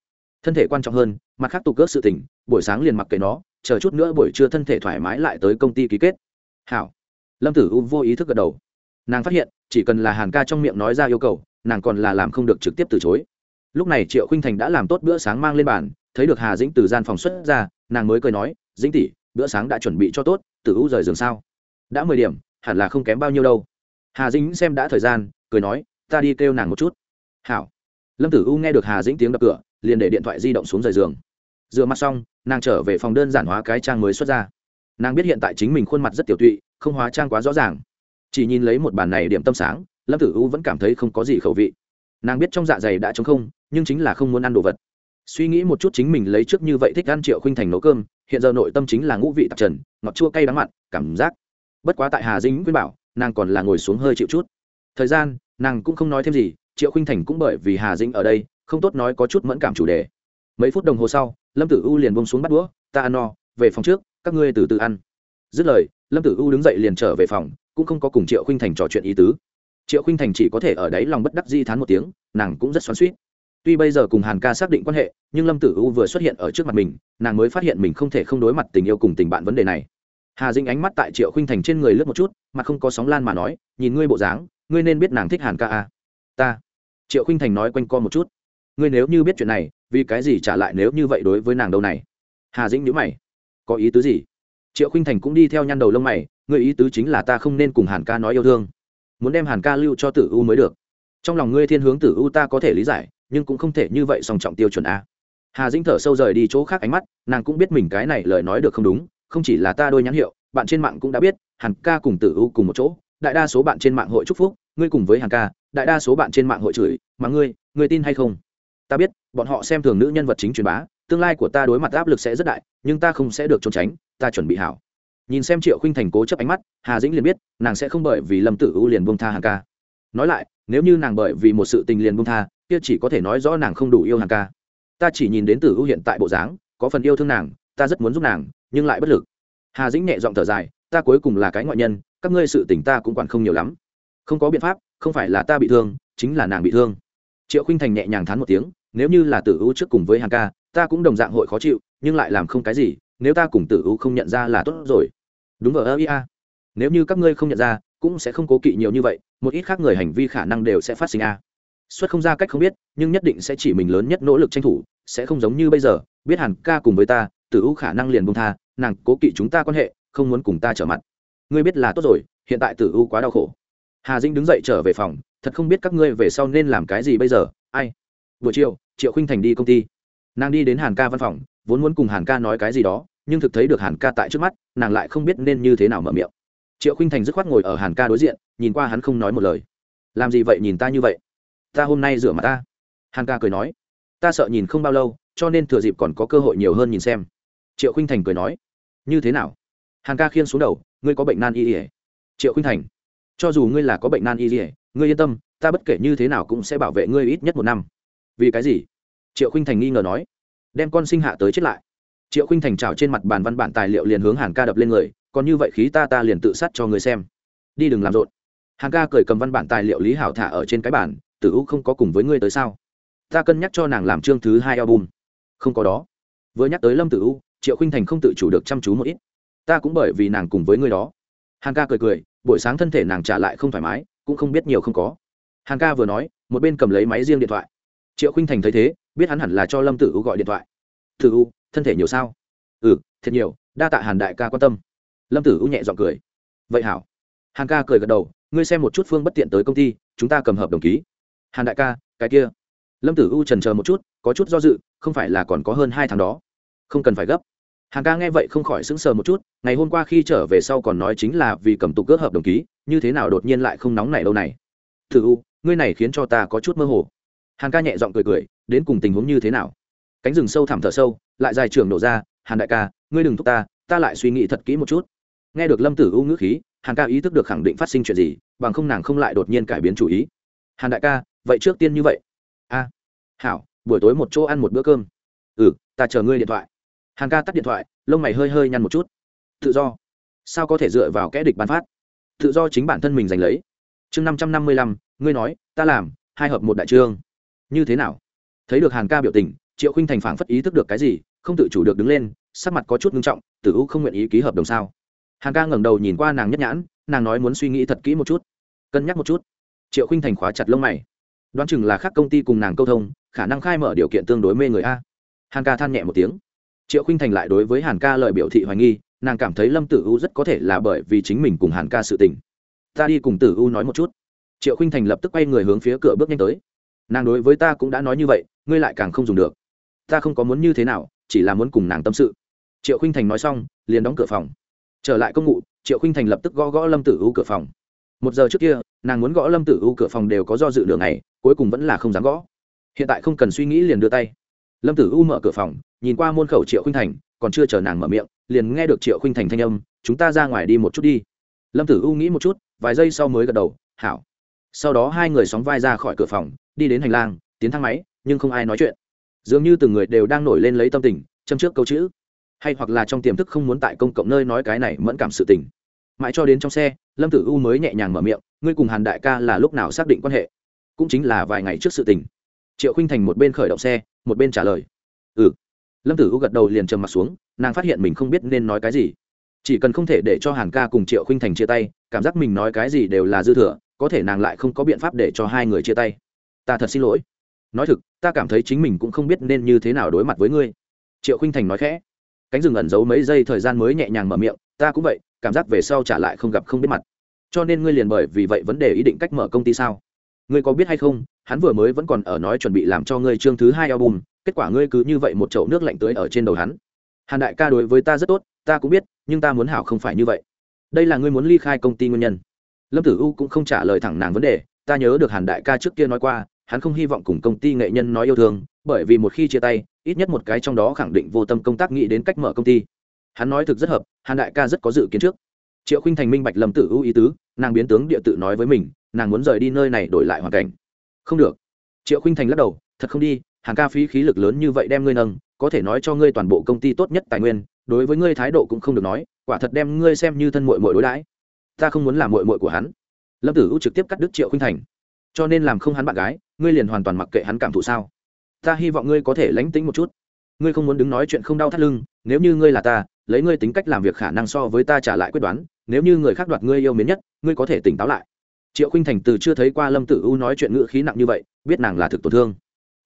thân thể quan trọng hơn, mặt khác tục cước sự tỉnh buổi sáng liền mặc kệ nó, chờ chút nữa buổi trưa thân thể thoải mái lại tới công ty ký kết. Hảo. Lâm tử u vô ý thức gật đầu. Nàng phát hiện, chỉ cần là hàn ca trong miệng nói ra yêu cầu, nàng còn là làm không được trực tiếp từ chối. Lúc này triệu khinh thành đã làm tốt bữa sáng mang lên bàn, thấy được hà dĩnh từ gian phòng xuất ra, nàng mới cười nói, dĩnh tỷ, bữa sáng đã chuẩn bị cho tốt, tử u rời giường sao? Đã mười điểm, hẳn là không kém bao nhiêu đâu. Hà dĩnh xem đã thời gian, cười nói, ta đi kêu nàng một chút. Hảo. Lâm tử u nghe được hà dĩnh tiếng đập cửa liền để điện thoại di động xuống rời giường. Rửa mặt xong, nàng trở về phòng đơn giản hóa cái trang mới xuất ra. Nàng biết hiện tại chính mình khuôn mặt rất tiểu tụy, không hóa trang quá rõ ràng. Chỉ nhìn lấy một bàn này điểm tâm sáng, lâm tử u vẫn cảm thấy không có gì khẩu vị. Nàng biết trong dạ dày đã chống không, nhưng chính là không muốn ăn đồ vật. Suy nghĩ một chút chính mình lấy trước như vậy thích ăn triệu khinh thành nấu cơm, hiện giờ nội tâm chính là ngũ vị tạp trần, ngọt chua cay đắng mặn, cảm giác. Bất quá tại hà dĩnh quyên bảo, nàng còn là ngồi xuống hơi chịu chút. Thời gian, nàng cũng không nói thêm gì, triệu khinh thành cũng bởi vì hà dĩnh ở đây không tốt nói có chút mẫn cảm chủ đề. Mấy phút đồng hồ sau, lâm tử u liền bông xuống bắt đũa, ta ăn no, về phòng trước, các ngươi từ từ ăn. Dứt lời, lâm tử u đứng dậy liền trở về phòng, cũng không có cùng triệu Khinh thành trò chuyện ý tứ. Triệu Khinh thành chỉ có thể ở đấy lòng bất đắc di thán một tiếng, nàng cũng rất xoắn suýt tuy bây giờ cùng hàn ca xác định quan hệ, nhưng lâm tử u vừa xuất hiện ở trước mặt mình, nàng mới phát hiện mình không thể không đối mặt tình yêu cùng tình bạn vấn đề này. Hà dinh ánh mắt tại triệu Khinh thành trên người lướt một chút mà không có sóng lan mà nói, nhìn ngươi bộ dáng, ngươi nên biết nàng thích hàn ca à. ta. Triệu Khinh thành nói quanh co một chút ngươi nếu như biết chuyện này, vì cái gì trả lại nếu như vậy đối với nàng đâu này? Hà dĩnh nhữ mày. Có ý tứ gì? Triệu khinh thành cũng đi theo nhăn đầu lông mày, ngươi ý tứ chính là ta không nên cùng hàn ca nói yêu thương. Muốn đem hàn ca lưu cho tử u mới được. Trong lòng ngươi thiên hướng tử u ta có thể lý giải, nhưng cũng không thể như vậy song trọng tiêu chuẩn a. Hà dĩnh thở sâu rời đi chỗ khác ánh mắt, nàng cũng biết mình cái này lời nói được không đúng, không chỉ là ta đôi nhãn hiệu, bạn trên mạng cũng đã biết, hàn ca cùng tử u cùng một chỗ, đại đa số bạn trên mạng hội chúc phúc, ngươi cùng với hàn ca, đại đa số bạn trên mạng hội chửi, mà ngươi ngươi tin hay không? Ta biết, bọn họ xem thường nữ nhân vật chính truyền bá, tương lai của ta đối mặt áp lực sẽ rất đại, nhưng ta không sẽ được trốn tránh, ta chuẩn bị hảo. Nhìn xem triệu khinh thành cố chấp ánh mắt, hà dĩnh liền biết, nàng sẽ không bởi vì lâm tử u liền bông tha hàng ca. Nói lại, nếu như nàng bởi vì một sự tình liền bông tha, kia chỉ có thể nói rõ nàng không đủ yêu hàng ca. Ta chỉ nhìn đến tử u hiện tại bộ dáng, có phần yêu thương nàng, ta rất muốn giúp nàng, nhưng lại bất lực. Hà dĩnh nhẹ giọng thở dài, ta cuối cùng là cái ngoại nhân, các ngươi sự tình ta cũng quản không nhiều lắm. Không có biện pháp, không phải là ta bị thương, chính là nàng bị thương triệu khinh thành nhẹ nhàng thán một tiếng, nếu như là tử u trước cùng với hàng ca, ta cũng đồng dạng hội khó chịu, nhưng lại làm không cái gì, nếu ta cùng tử u không nhận ra là tốt rồi. Đúng ở ơ ia. Nếu như các ngươi không nhận ra, cũng sẽ không cố kỵ nhiều như vậy, một ít khác người hành vi khả năng đều sẽ phát sinh a. Xuất không ra cách không biết, nhưng nhất định sẽ chỉ mình lớn nhất nỗ lực tranh thủ, sẽ không giống như bây giờ, biết hàn ca cùng với ta, tử u khả năng liền bông tha, nàng cố kỵ chúng ta quan hệ, không muốn cùng ta trở mặt. Ngươi biết là tốt rồi, hiện tại tử u quá đau khổ. Hà Dĩnh đứng dậy trở về phòng thật không biết các ngươi về sau nên làm cái gì bây giờ, ai? Buổi chiều, triệu khinh thành đi công ty. Nàng đi đến hàn ca văn phòng, vốn muốn cùng hàn ca nói cái gì đó, nhưng thực thấy được hàn ca tại trước mắt, nàng lại không biết nên như thế nào mở miệng. Triệu khinh thành dứt khoát ngồi ở hàn ca đối diện, nhìn qua hắn không nói một lời. Làm gì vậy nhìn ta như vậy? Ta hôm nay rửa mặt ta. Hàn ca cười nói. Ta sợ nhìn không bao lâu, cho nên thừa dịp còn có cơ hội nhiều hơn nhìn xem. Triệu khinh thành cười nói. Như thế nào? Hàn ca khiên xuống đầu. Ngươi có bệnh nan y ỉa triệu khinh thành. Cho dù ngươi là có bệnh nan y ỉa ngươi yên tâm, ta bất kể như thế nào cũng sẽ bảo vệ ngươi ít nhất một năm. Vì cái gì? Triệu khinh thành nghi ngờ nói. Đem con sinh hạ tới chết lại. Triệu khinh thành trào trên mặt bàn văn bản tài liệu liền hướng hàn ca đập lên người, còn như vậy khí ta ta liền tự sát cho người xem. Đi đừng làm rộn. Hàn ca cười cầm văn bản tài liệu lý hảo thả ở trên cái bản tử u không có cùng với ngươi tới sao? Ta cân nhắc cho nàng làm chương thứ hai album. Không có đó. Vừa nhắc tới lâm tử u, triệu khinh thành không tự chủ được chăm chú một ít. Ta cũng bởi vì nàng cùng với ngươi đó. Hàn ca cười cười, buổi sáng thân thể nàng trả lại không thoải mái cũng không biết nhiều không có. Hàng ca vừa nói, một bên cầm lấy máy riêng điện thoại. Triệu khinh thành thấy thế, biết hắn hẳn là cho lâm tử u gọi điện thoại. Tử u, thân thể nhiều sao? Ừ thật nhiều, đa tạ hàn đại ca quan tâm. Lâm tử u nhẹ dọn cười. Vậy hảo. Hàn ca cười gật đầu, ngươi xem một chút phương bất tiện tới công ty, chúng ta cầm hợp đồng ký. Hàn đại ca, cái kia. Lâm tử u trần chờ một chút, có chút do dự, không phải là còn có hơn hai tháng đó. Không cần phải gấp. Hàng ca nghe vậy không khỏi sững sờ một chút, ngày hôm qua khi trở về sau còn nói chính là vì cầm tục cướp hợp đồng ký, như thế nào đột nhiên lại không nóng này đâu này. Tử u, ngươi này khiến cho ta có chút mơ hồ. Hàng ca nhẹ giọng cười cười, đến cùng tình huống như thế nào? Cánh rừng sâu thẳm thở sâu, lại dài trường nổ ra, hàn đại ca, ngươi đừng thúc ta ta lại suy nghĩ thật kỹ một chút. Nghe được lâm tử u ngữ khí hàn ca ý thức được khẳng định phát sinh chuyện gì, bằng không nàng không lại đột nhiên cải biến chủ ý. Hàn đại ca, vậy trước tiên như vậy. A, hảo, buổi tối một chỗ ăn một bữa cơm. Ừ ta chờ ngươi điện thoại hàn ca tắt điện thoại, lông mày hơi hơi nhăn một chút. Tự do. Sao có thể dựa vào kẽ địch bán phát? Tự do chính bản thân mình giành lấy. Chương năm trăm năm mươi lăm, ngươi nói, ta làm, hai hợp một đại trương. Như thế nào? Thấy được hàn ca biểu tình, triệu khinh thành phản phất ý thức được cái gì, không tự chủ được đứng lên, sắc mặt có chút nghiêm trọng, tử u không nguyện ý ký hợp đồng sao? Hàn ca ngẩng đầu nhìn qua nàng nhất nhãn, nàng nói muốn suy nghĩ thật kỹ một chút. Cân nhắc một chút. Triệu khinh thành khóa chặt lông mày. Đoán chừng là khác công ty cùng nàng câu thông, khả năng khai mở điều kiện tương đối mê người a. Hàn ca than nhẹ một tiếng triệu khinh thành lại đối với hàn ca lời biểu thị hoài nghi, nàng cảm thấy lâm tử u rất có thể là bởi vì chính mình cùng hàn ca sự tình. Ta đi cùng tử u nói một chút. Triệu khinh thành lập tức quay người hướng phía cửa bước nhanh tới. Nàng đối với ta cũng đã nói như vậy, ngươi lại càng không dùng được. Ta không có muốn như thế nào, chỉ là muốn cùng nàng tâm sự. Triệu khinh thành nói xong, liền đóng cửa phòng. Trở lại công ngụ, triệu khinh thành lập tức gõ gõ lâm tử u cửa phòng. Một giờ trước kia, nàng muốn gõ lâm tử u cửa phòng đều có do dự đường này cuối cùng vẫn là không dám gõ. Hiện tại không cần suy nghĩ liền đưa tay lâm tử u mở cửa phòng, nhìn qua môn khẩu triệu khinh thành, còn chưa chờ nàng mở miệng, liền nghe được triệu khinh thành thanh âm, chúng ta ra ngoài đi một chút đi. Lâm tử u nghĩ một chút, vài giây sau mới gật đầu, hảo. Sau đó hai người sóng vai ra khỏi cửa phòng, đi đến hành lang, tiến thang máy, nhưng không ai nói chuyện. Dường như từng người đều đang nổi lên lấy tâm tình, châm trước câu chữ. Hay hoặc là trong tiềm thức không muốn tại công cộng nơi nói cái này mẫn cảm sự tình. Mãi cho đến trong xe, lâm tử u mới nhẹ nhàng mở miệng, ngươi cùng hàn đại ca là lúc nào xác định quan hệ? Cũng chính là vài ngày trước sự tình. Triệu khinh thành một bên khởi động xe một bên trả lời. Ừ. Lâm tử u gật đầu liền trầm m ặ t xuống, nàng phát hiện mình không biết nên nói cái gì. Chỉ cần không thể để cho hàn ca cùng triệu khinh thành chia tay, cảm giác mình nói cái gì đều là dư thừa, có thể nàng lại không có biện pháp để cho hai người chia tay. Ta thật xin lỗi. Nói thực, ta cảm thấy chính mình cũng không biết nên như thế nào đối mặt với ngươi. Triệu khinh thành nói khẽ. Cánh rừng ẩn giấu mấy giây thời gian mới nhẹ nhàng mở miệng, ta cũng vậy, cảm giác về sau trả lại không gặp không biết mặt. Cho nên ngươi liền bởi vì vậy vấn đề ý định cách mở công ty sao? Ngươi có biết hay không, hắn vừa mới vẫn còn ở nói chuẩn bị làm cho ngươi chương thứ hai album, kết quả ngươi cứ như vậy một chậu nước lạnh tưới ở trên đầu hắn. Hàn đại ca đối với ta rất tốt, ta cũng biết, nhưng ta muốn hảo không phải như vậy. Đây là ngươi muốn ly khai công ty nguyên nhân. Lâm tử u cũng không trả lời thẳng nàng vấn đề, ta nhớ được hàn đại ca trước kia nói qua, hắn không hy vọng cùng công ty nghệ nhân nói yêu thương, bởi vì một khi chia tay, ít nhất một cái trong đó khẳng định vô tâm công tác nghĩ đến cách mở công ty. Hắn nói thực rất hợp, hàn đại ca rất có dự kiến trước. Triệu khinh thành minh bạch lâm tử U ý tứ, nàng biến tướng địa tự nói với mình nàng muốn rời đi nơi này đổi lại hoàn cảnh. Không được. Triệu khinh thành lắc đầu, thật không đi, hàng ca phí khí lực lớn như vậy đem ngươi nâng, có thể nói cho ngươi toàn bộ công ty tốt nhất tài nguyên, đối với ngươi thái độ cũng không được nói, quả thật đem ngươi xem như thân mội mội đối đãi. Ta không muốn làm mội mội của hắn. Lâm tử u trực tiếp cắt đứt triệu khinh thành. Cho nên làm không hắn bạn gái, ngươi liền hoàn toàn mặc kệ hắn cảm thụ sao? Ta hy vọng ngươi có thể lánh tính một chút. Ngươi không muốn đứng nói chuyện không đau thắt lưng, nếu như ngươi là ta, lấy ngươi tính cách làm việc khả năng so với ta trả lại quyết đoán, nếu như người khác đoạt ngươi yêu mến nhất, ngươi có thể tỉnh táo lại triệu khinh thành từ chưa thấy qua lâm tử u nói chuyện ngữ khí nặng như vậy, biết nàng là thực tổn thương.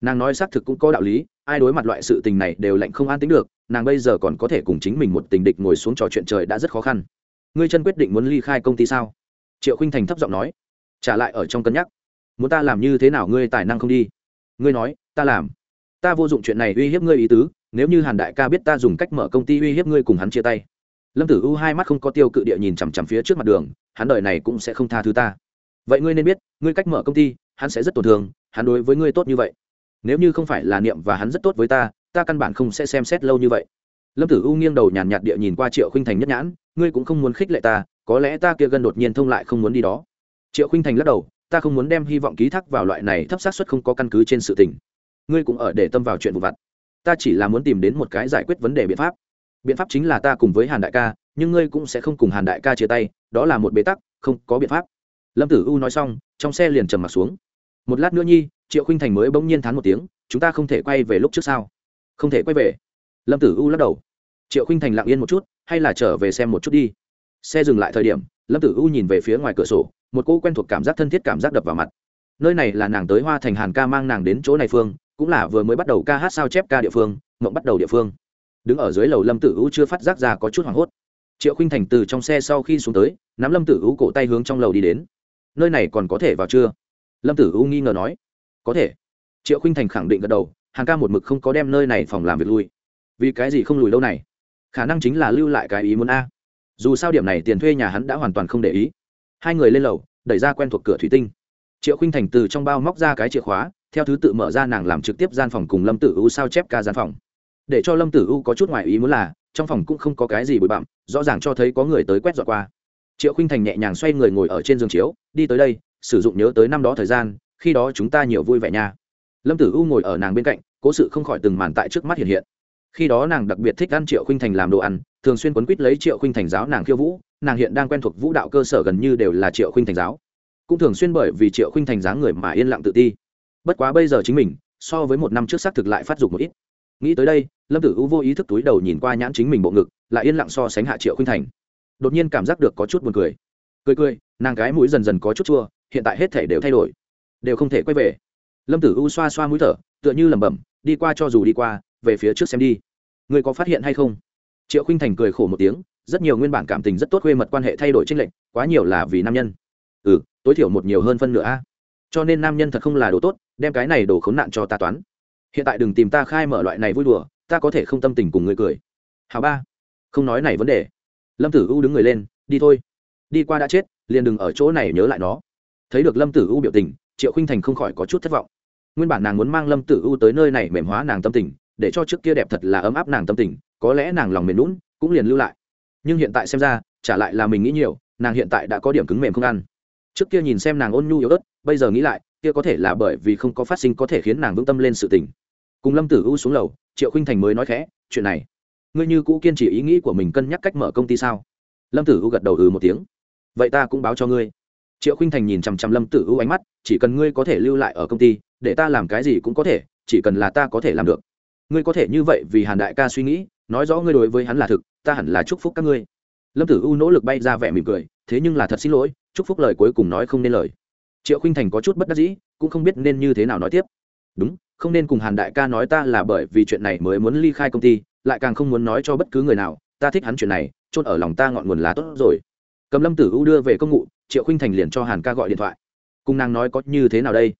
Nàng nói xác thực cũng có đạo lý, ai đối mặt loại sự tình này đều lạnh không an tính được, nàng bây giờ còn có thể cùng chính mình một tình địch ngồi xuống trò chuyện trời đã rất khó khăn. Ngươi chân quyết định muốn ly khai công ty sao? Triệu khinh thành thấp giọng nói. Trả lại ở trong cân nhắc. Muốn ta làm như thế nào ngươi tài năng không đi? Ngươi nói, ta làm. Ta vô dụng chuyện này uy hiếp ngươi ý tứ, nếu như hàn đại ca biết ta dùng cách mở công ty uy hiếp ngươi cùng hắn chia tay. Lâm tử u hai mắt không có tiêu cự địa nhìn chằm chằm phía trước mặt đường, hắn đời này cũng sẽ không tha thứ ta vậy ngươi nên biết, ngươi cách mở công ty, hắn sẽ rất tổn thương, hắn đối với ngươi tốt như vậy. Nếu như không phải là niệm và hắn rất tốt với ta ta căn bản không sẽ xem xét lâu như vậy. Lâm tử u nghiêng đầu nhàn nhạt địa nhìn qua triệu khinh thành nhất nhãn, ngươi cũng không muốn khích lệ ta, có lẽ ta kia gần đột nhiên thông lại không muốn đi đó. Triệu khinh thành lắc đầu, ta không muốn đem hy vọng ký thác vào loại này thấp xác suất không có căn cứ trên sự tình. Ngươi cũng ở để tâm vào chuyện vụ vặt. Ta chỉ là muốn tìm đến một cái giải quyết vấn đề biện pháp. Biện pháp chính là ta cùng với hàn đại ca, nhưng ngươi cũng sẽ không cùng hàn đại ca chia tay, đó là một bế tắc, không có biện pháp lâm tử u nói xong, trong xe liền trầm m ặ t xuống. Một lát nữa nhi, triệu khinh thành mới bỗng nhiên thán một tiếng, chúng ta không thể quay về lúc trước sao? Không thể quay về. Lâm tử u lắc đầu. Triệu khinh thành lặng yên một chút, hay là trở về xem một chút đi. Xe dừng lại thời điểm, lâm tử u nhìn về phía ngoài cửa sổ, một cô quen thuộc cảm giác thân thiết cảm giác đập vào mặt. Nơi này là nàng tới hoa thành hàn ca mang nàng đến chỗ này phương, cũng là vừa mới bắt đầu ca hát sao chép ca địa phương, mộng bắt đầu địa phương. Đứng ở dưới lầu lâm tử u chưa phát giác ra có chút hoảng hốt. Triệu khinh thành từ trong xe sau khi xuống tới, nắm lâm tử u cổ tay hướng trong lầu đi đến nơi này còn có thể vào chưa? Lâm tử u nghi ngờ nói. Có thể. Triệu khinh thành khẳng định gật đầu hàng ca một mực không có đem nơi này phòng làm việc lui. Vì cái gì không lùi lâu này? Khả năng chính là lưu lại cái ý muốn a. Dù sao điểm này tiền thuê nhà hắn đã hoàn toàn không để ý. Hai người lên lầu, đẩy ra quen thuộc cửa thủy tinh. Triệu khinh thành từ trong bao móc ra cái chìa khóa, theo thứ tự mở ra nàng làm trực tiếp gian phòng cùng lâm tử u sao chép ca gian phòng. Để cho lâm tử u có chút ngoài ý muốn là, trong phòng cũng không có cái gì bụi bặm, rõ ràng cho thấy có người tới quét dọn qua triệu khinh thành nhẹ nhàng xoay người ngồi ở trên giường chiếu, đi tới đây, sử dụng nhớ tới năm đó thời gian, khi đó chúng ta nhiều vui vẻ nha. Lâm tử u ngồi ở nàng bên cạnh, cố sự không khỏi từng màn tại trước mắt hiện hiện. Khi đó nàng đặc biệt thích ăn triệu khinh thành làm đồ ăn, thường xuyên quấn quýt lấy triệu khinh thành giáo nàng khiêu vũ, nàng hiện đang quen thuộc vũ đạo cơ sở gần như đều là triệu khinh thành giáo. Cũng thường xuyên bởi vì triệu khinh thành dáng người mà yên lặng tự ti. Bất quá bây giờ chính mình, so với một năm trước xác thực lại phát dục một ít. Nghĩ tới đây, lâm tử u vô ý thức túi đầu nhìn qua nhãn chính mình bộ ngực, lại yên lặng so sánh hạ triệu khinh thành đột nhiên cảm giác được có chút buồn cười. Cười cười, nàng gái mũi dần dần có chút chua, hiện tại hết thể đều thay đổi. Đều không thể quay về. Lâm tử u xoa xoa mũi thở, tựa như lẩm bẩm, đi qua cho dù đi qua, về phía trước xem đi. Người có phát hiện hay không? Triệu khinh thành cười khổ một tiếng, rất nhiều nguyên bản cảm tình rất tốt khuê mật quan hệ thay đổi tranh lệch, quá nhiều là vì nam nhân. Ừ tối thiểu một nhiều hơn phân nửa a. Cho nên nam nhân thật không là đồ tốt, đem cái này đồ khốn nạn cho ta toán. Hiện tại đừng tìm ta khai mở loại này vui đùa, ta có thể không tâm tình cùng ngươi cười. Hào ba, không nói này vấn đề lâm tử u đứng người lên, đi thôi. Đi qua đã chết, liền đừng ở chỗ này nhớ lại nó. Thấy được lâm tử u biểu tình, triệu khinh thành không khỏi có chút thất vọng. Nguyên bản nàng muốn mang lâm tử u tới nơi này mềm hóa nàng tâm tình, để cho trước kia đẹp thật là ấm áp nàng tâm tình, có lẽ nàng lòng mềm lún cũng liền lưu lại. Nhưng hiện tại xem ra trả lại là mình nghĩ nhiều, nàng hiện tại đã có điểm cứng mềm không ăn. Trước kia nhìn xem nàng ôn nhu yếu ớt, bây giờ nghĩ lại, kia có thể là bởi vì không có phát sinh có thể khiến nàng vững tâm lên sự tình. Cùng lâm tử u xuống lầu, triệu khinh thành mới nói khẽ, chuyện này ngươi như cũ kiên trì ý nghĩ của mình cân nhắc cách mở công ty sao? Lâm tử u gật đầu ừ một tiếng. Vậy ta cũng báo cho ngươi. Triệu khinh thành nhìn chằm chằm lâm tử u ánh mắt, chỉ cần ngươi có thể lưu lại ở công ty, để ta làm cái gì cũng có thể, chỉ cần là ta có thể làm được. Ngươi có thể như vậy vì hàn đại ca suy nghĩ, nói rõ ngươi đối với hắn là thực, ta hẳn là chúc phúc các ngươi. Lâm tử u nỗ lực bay ra vẻ mỉm cười, thế nhưng là thật xin lỗi, chúc phúc lời cuối cùng nói không nên lời. Triệu khinh thành có chút bất đắc dĩ, cũng không biết nên như thế nào nói tiếp. Đúng, không nên cùng hàn đại ca nói ta là bởi vì chuyện này mới muốn ly khai công ty lại càng không muốn nói cho bất cứ người nào, ta thích hắn chuyện này, chôn ở lòng ta ngọn nguồn lá tốt rồi. Cầm lâm tử u đưa về công ngụ, triệu khinh thành liền cho hàn ca gọi điện thoại. Cùng nàng nói có như thế nào đây?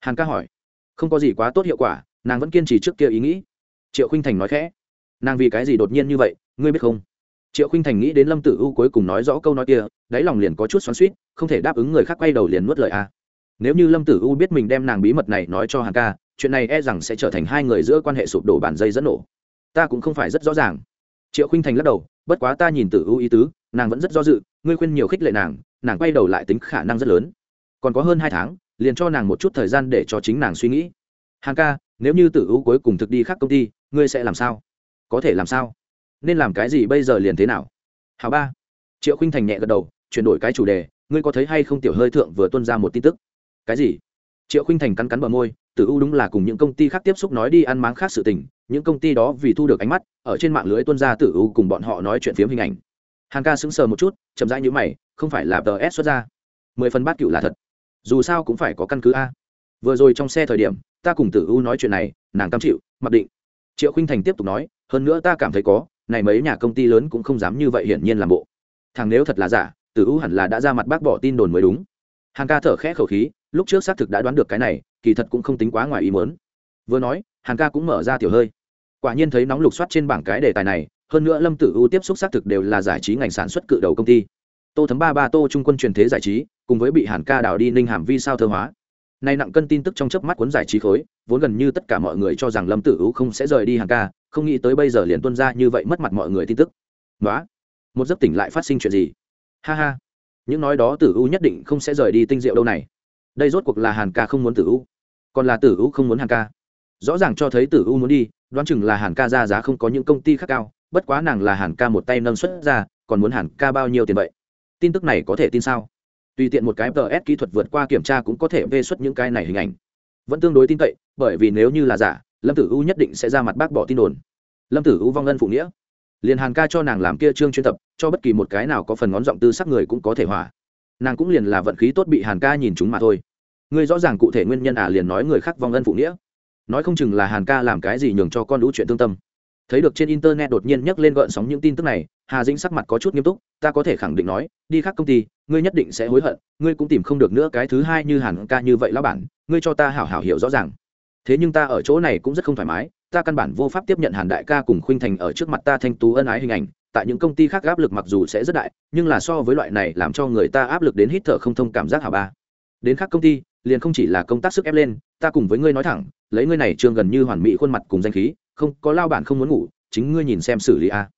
Hàn ca hỏi. Không có gì quá tốt hiệu quả, nàng vẫn kiên trì trước kia ý nghĩ. Triệu khinh thành nói khẽ. Nàng vì cái gì đột nhiên như vậy, ngươi biết không? Triệu khinh thành nghĩ đến lâm tử u cuối cùng nói rõ câu nói kia, đáy lòng liền có chút xoắn suýt không thể đáp ứng người khác quay đầu liền nuốt lời a. Nếu như lâm tử u biết mình đem nàng bí mật này nói cho hàn ca, chuyện này e rằng sẽ trở thành hai người giữa quan hệ sụp đổ bản dây dẫn nổ ta cũng không phải rất rõ ràng. Triệu khinh thành lắc đầu, bất quá ta nhìn tử u ý tứ, nàng vẫn rất do dự, ngươi khuyên nhiều khích lệ nàng nàng quay đầu lại tính khả năng rất lớn. Còn có hơn hai tháng, liền cho nàng một chút thời gian để cho chính nàng suy nghĩ. Hàng ca, nếu như tử u cuối cùng thực đi khác công ty, ngươi sẽ làm sao? Có thể làm sao? Nên làm cái gì bây giờ liền thế nào? Hào ba. Triệu khinh thành nhẹ gật đầu, chuyển đổi cái chủ đề, ngươi có thấy hay không tiểu hơi thượng vừa tuân ra một tin tức? Cái gì? Triệu khinh thành cắn cắn bờ môi, tử u đúng là cùng những công ty khác tiếp xúc nói đi ăn máng khác sự tình, những công ty đó vì thu được ánh mắt, ở trên mạng lưới tuân ra tử u cùng bọn họ nói chuyện phiếm hình ảnh. Hàn ca sững sờ một chút, chậm rãi nhữ mày, không phải là tờ s xuất ra. Mười phần bát cựu là thật. Dù sao cũng phải có căn cứ a. Vừa rồi trong xe thời điểm, ta cùng tử u nói chuyện này, nàng cam chịu, mặc định. Triệu khinh thành tiếp tục nói, hơn nữa ta cảm thấy có, này mấy nhà công ty lớn cũng không dám như vậy hiển nhiên làm bộ. Thằng nếu thật là giả, tử u hẳn là đã ra mặt bác bỏ tin đồn mới đúng. Hàn ca thở khẽ khẩu khí lúc trước xác thực đã đoán được cái này, kỳ thật cũng không tính quá ngoài ý muốn. Vừa nói, hàn ca cũng mở ra tiểu hơi. Quả nhiên thấy nóng lục soát trên bảng cái đề tài này, hơn nữa lâm tử u tiếp xúc xác thực đều là giải trí ngành sản xuất cự đầu công ty. Tô thấm ba ba tô trung quân truyền thế giải trí, cùng với bị hàn ca đào đi ninh hàm vi sao thơ hóa. Nay nặng cân tin tức trong chớp mắt cuốn giải trí khối, vốn gần như tất cả mọi người cho rằng lâm tử u không sẽ rời đi hàn ca, không nghĩ tới bây giờ liền tuân ra như vậy mất mặt mọi người tin tức. Đó một giấc tỉnh lại phát sinh chuyện gì? Ha ha, những nói đó tử u nhất định không sẽ rời đi tinh diệu đâu này đây rốt cuộc là hàn ca không muốn tử u. Còn là tử u không muốn hàn ca. Rõ ràng cho thấy tử u muốn đi, đoán chừng là hàn ca ra giá không có những công ty khác cao, bất quá nàng là hàn ca một tay nâng xuất ra, còn muốn hàn ca bao nhiêu tiền vậy? Tin tức này có thể tin sao? Tùy tiện một cái ts kỹ thuật vượt qua kiểm tra cũng có thể vê xuất những cái này hình ảnh. Vẫn tương đối tin cậy, bởi vì nếu như là giả, lâm tử u nhất định sẽ ra mặt bác bỏ tin đồn. Lâm tử u vong ân phụ nghĩa. Liền hàn ca cho nàng làm kia trương chuyên tập, cho bất kỳ một cái nào có phần ngón giọng tư sắc người cũng có thể hỏa nàng cũng liền là vận khí tốt bị hàn ca nhìn chúng mà thôi. Ngươi rõ ràng cụ thể nguyên nhân à liền nói người khác vong ân phụ nghĩa. Nói không chừng là hàn ca làm cái gì nhường cho con lũ chuyện tương tâm. Thấy được trên internet đột nhiên nhắc lên gợn sóng những tin tức này, hà dĩnh sắc mặt có chút nghiêm túc, ta có thể khẳng định nói, đi khác công ty, ngươi nhất định sẽ hối hận, ngươi cũng tìm không được nữa cái thứ hai như hàn ca như vậy lão bản, ngươi cho ta hảo hảo hiểu rõ ràng. Thế nhưng ta ở chỗ này cũng rất không thoải mái, ta căn bản vô pháp tiếp nhận hàn đại ca cùng khuynh thành ở trước mặt ta thanh tú ân ái hình ảnh tại những công ty khác áp lực mặc dù sẽ rất đại, nhưng là so với loại này làm cho người ta áp lực đến hít thở không thông cảm giác hả ba. Đến khác công ty, liền không chỉ là công tác sức ép lên, ta cùng với ngươi nói thẳng, lấy ngươi này trương gần như hoàn mỹ khuôn mặt cùng danh khí, không, có lao bản không muốn ngủ, chính ngươi nhìn xem xử lý a.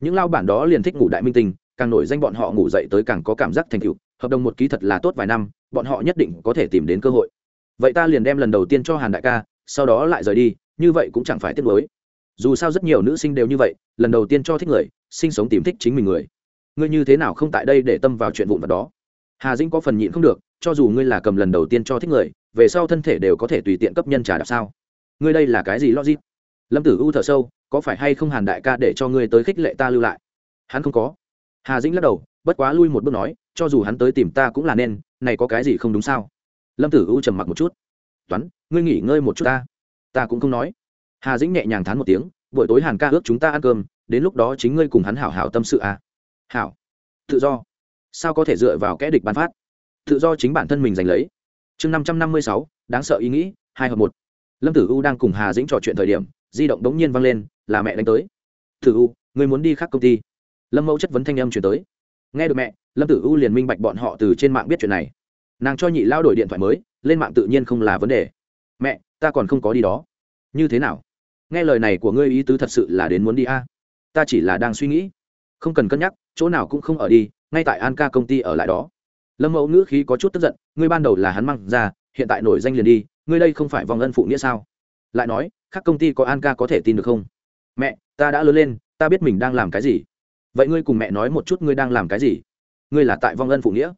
Những lao bản đó liền thích ngủ đại minh tinh, càng nổi danh bọn họ ngủ dậy tới càng có cảm giác thành tựu, hợp đồng một ký thật là tốt vài năm, bọn họ nhất định có thể tìm đến cơ hội. Vậy ta liền đem lần đầu tiên cho hàn đại ca, sau đó lại rời đi, như vậy cũng chẳng phải tiếc nuối. Dù sao rất nhiều nữ sinh đều như vậy, lần đầu tiên cho thích người sinh sống tìm thích chính mình người. Ngươi như thế nào không tại đây để tâm vào chuyện vụn vặt đó? Hà dĩnh có phần nhịn không được, cho dù ngươi là cầm lần đầu tiên cho thích người, về sau thân thể đều có thể tùy tiện cấp nhân trả đạp sao? Ngươi đây là cái gì logic? Lâm tử u thở sâu, có phải hay không hàn đại ca để cho ngươi tới khích lệ ta lưu lại? Hắn không có. Hà dĩnh lắc đầu, bất quá lui một bước nói, cho dù hắn tới tìm ta cũng là nên, này có cái gì không đúng sao? Lâm tử u trầm mặc một chút. Toán, ngươi nghỉ ngơi một chút ta. Ta cũng không nói. Hà dĩnh nhẹ nhàng thán một tiếng, buổi tối hàn ca ước chúng ta ăn cơm đến lúc đó chính ngươi cùng hắn hảo hảo tâm sự à. Hảo. Tự do. Sao có thể dựa vào kẽ địch bán phát? Tự do chính bản thân mình giành lấy. Chương năm trăm năm mươi sáu, đáng sợ ý nghĩ, hai hợp một. Lâm tử u đang cùng hà dĩnh trò chuyện thời điểm, di động đống nhiên vang lên, là mẹ đánh tới. Tử u người muốn đi khác công ty? Lâm mẫu chất vấn thanh âm chuyển tới. Nghe được mẹ, lâm tử u liền minh bạch bọn họ từ trên mạng biết chuyện này. Nàng cho nhị lao đổi điện thoại mới, lên mạng tự nhiên không là vấn đề. Mẹ, ta còn không có đi đó. Như thế nào? Nghe lời này của ngươi ý tứ thật sự là đến muốn đi a. à? Ta chỉ là đang suy nghĩ. Không cần cân nhắc, chỗ nào cũng không ở đi, ngay tại an ca công ty ở lại đó. Lâm mẫu ngữ khí có chút tức giận, ngươi ban đầu là hắn măng ra, hiện tại nổi danh liền đi, ngươi đây không phải vòng ân phụ nghĩa sao? Lại nói các công ty có an ca có thể tin được không? Mẹ, ta đã lớn lên, ta biết mình đang làm cái gì. Vậy ngươi cùng mẹ nói một chút ngươi đang làm cái gì? Ngươi là tại vong ân phụ nghĩa.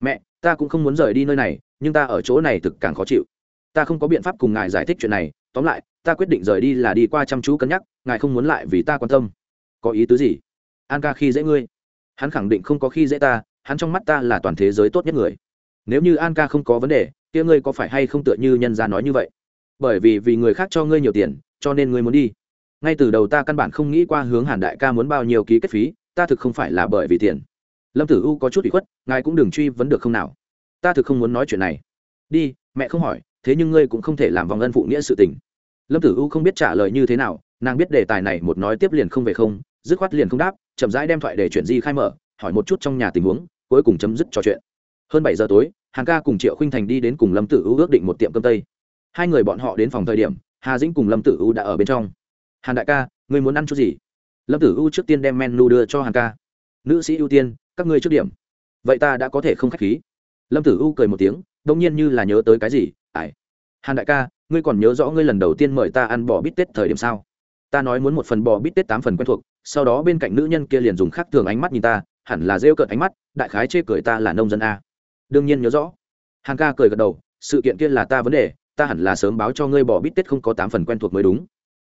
Mẹ, ta cũng không muốn rời đi nơi này, nhưng ta ở chỗ này thực càng khó chịu. Ta không có biện pháp cùng ngài giải thích chuyện này, tóm lại, ta quyết định rời đi là đi qua chăm chú cân nhắc, ngài không muốn lại vì ta quan tâm có ý tứ gì? An ca khi dễ ngươi. Hắn khẳng định không có khi dễ ta, hắn trong mắt ta là toàn thế giới tốt nhất người. Nếu như an ca không có vấn đề, kia ngươi có phải hay không tựa như nhân ra nói như vậy? Bởi vì vì người khác cho ngươi nhiều tiền, cho nên ngươi muốn đi. Ngay từ đầu ta căn bản không nghĩ qua hướng hàn đại ca muốn bao nhiêu ký kết phí, ta thực không phải là bởi vì tiền. Lâm tử u có chút bị khuất, ngài cũng đừng truy vấn được không nào. Ta thực không muốn nói chuyện này. Đi, mẹ không hỏi, thế nhưng ngươi cũng không thể làm vòng ân phụ nghĩa sự tình. Lâm tử u không biết trả lời như thế nào, nàng biết đề tài này một nói tiếp liền không về không dứt khoát liền không đáp, chậm rãi đem thoại để chuyện di khai mở, hỏi một chút trong nhà tình huống, cuối cùng chấm dứt trò chuyện. Hơn bảy giờ tối, hàng ca cùng triệu khinh thành đi đến cùng lâm tử u ước định một tiệm cơm tây. Hai người bọn họ đến phòng thời điểm, hà dĩnh cùng lâm tử u đã ở bên trong. Hàn đại ca, ngươi muốn ăn chút gì? Lâm tử u trước tiên đem menu đưa cho hàn ca. Nữ sĩ ưu tiên, các ngươi trước điểm. Vậy ta đã có thể không k h á c h khí. Lâm tử u cười một tiếng, đông nhiên như là nhớ tới cái gì, ải. Hàn đại ca, ngươi còn nhớ rõ ngươi lần đầu tiên mời ta ăn bò bít tết thời điểm sao? Ta nói muốn một phần bò bít tết tám phần quen thuộc, sau đó bên cạnh nữ nhân kia liền dùng khác thường ánh mắt nhìn ta, hẳn là rêu cợt ánh mắt, đại khái chê cười ta là nông dân a. Đương nhiên nhớ rõ. Hàng ca cười gật đầu, sự kiện kia là ta vấn đề, ta hẳn là sớm báo cho ngươi bò bít tết không có tám phần quen thuộc mới đúng.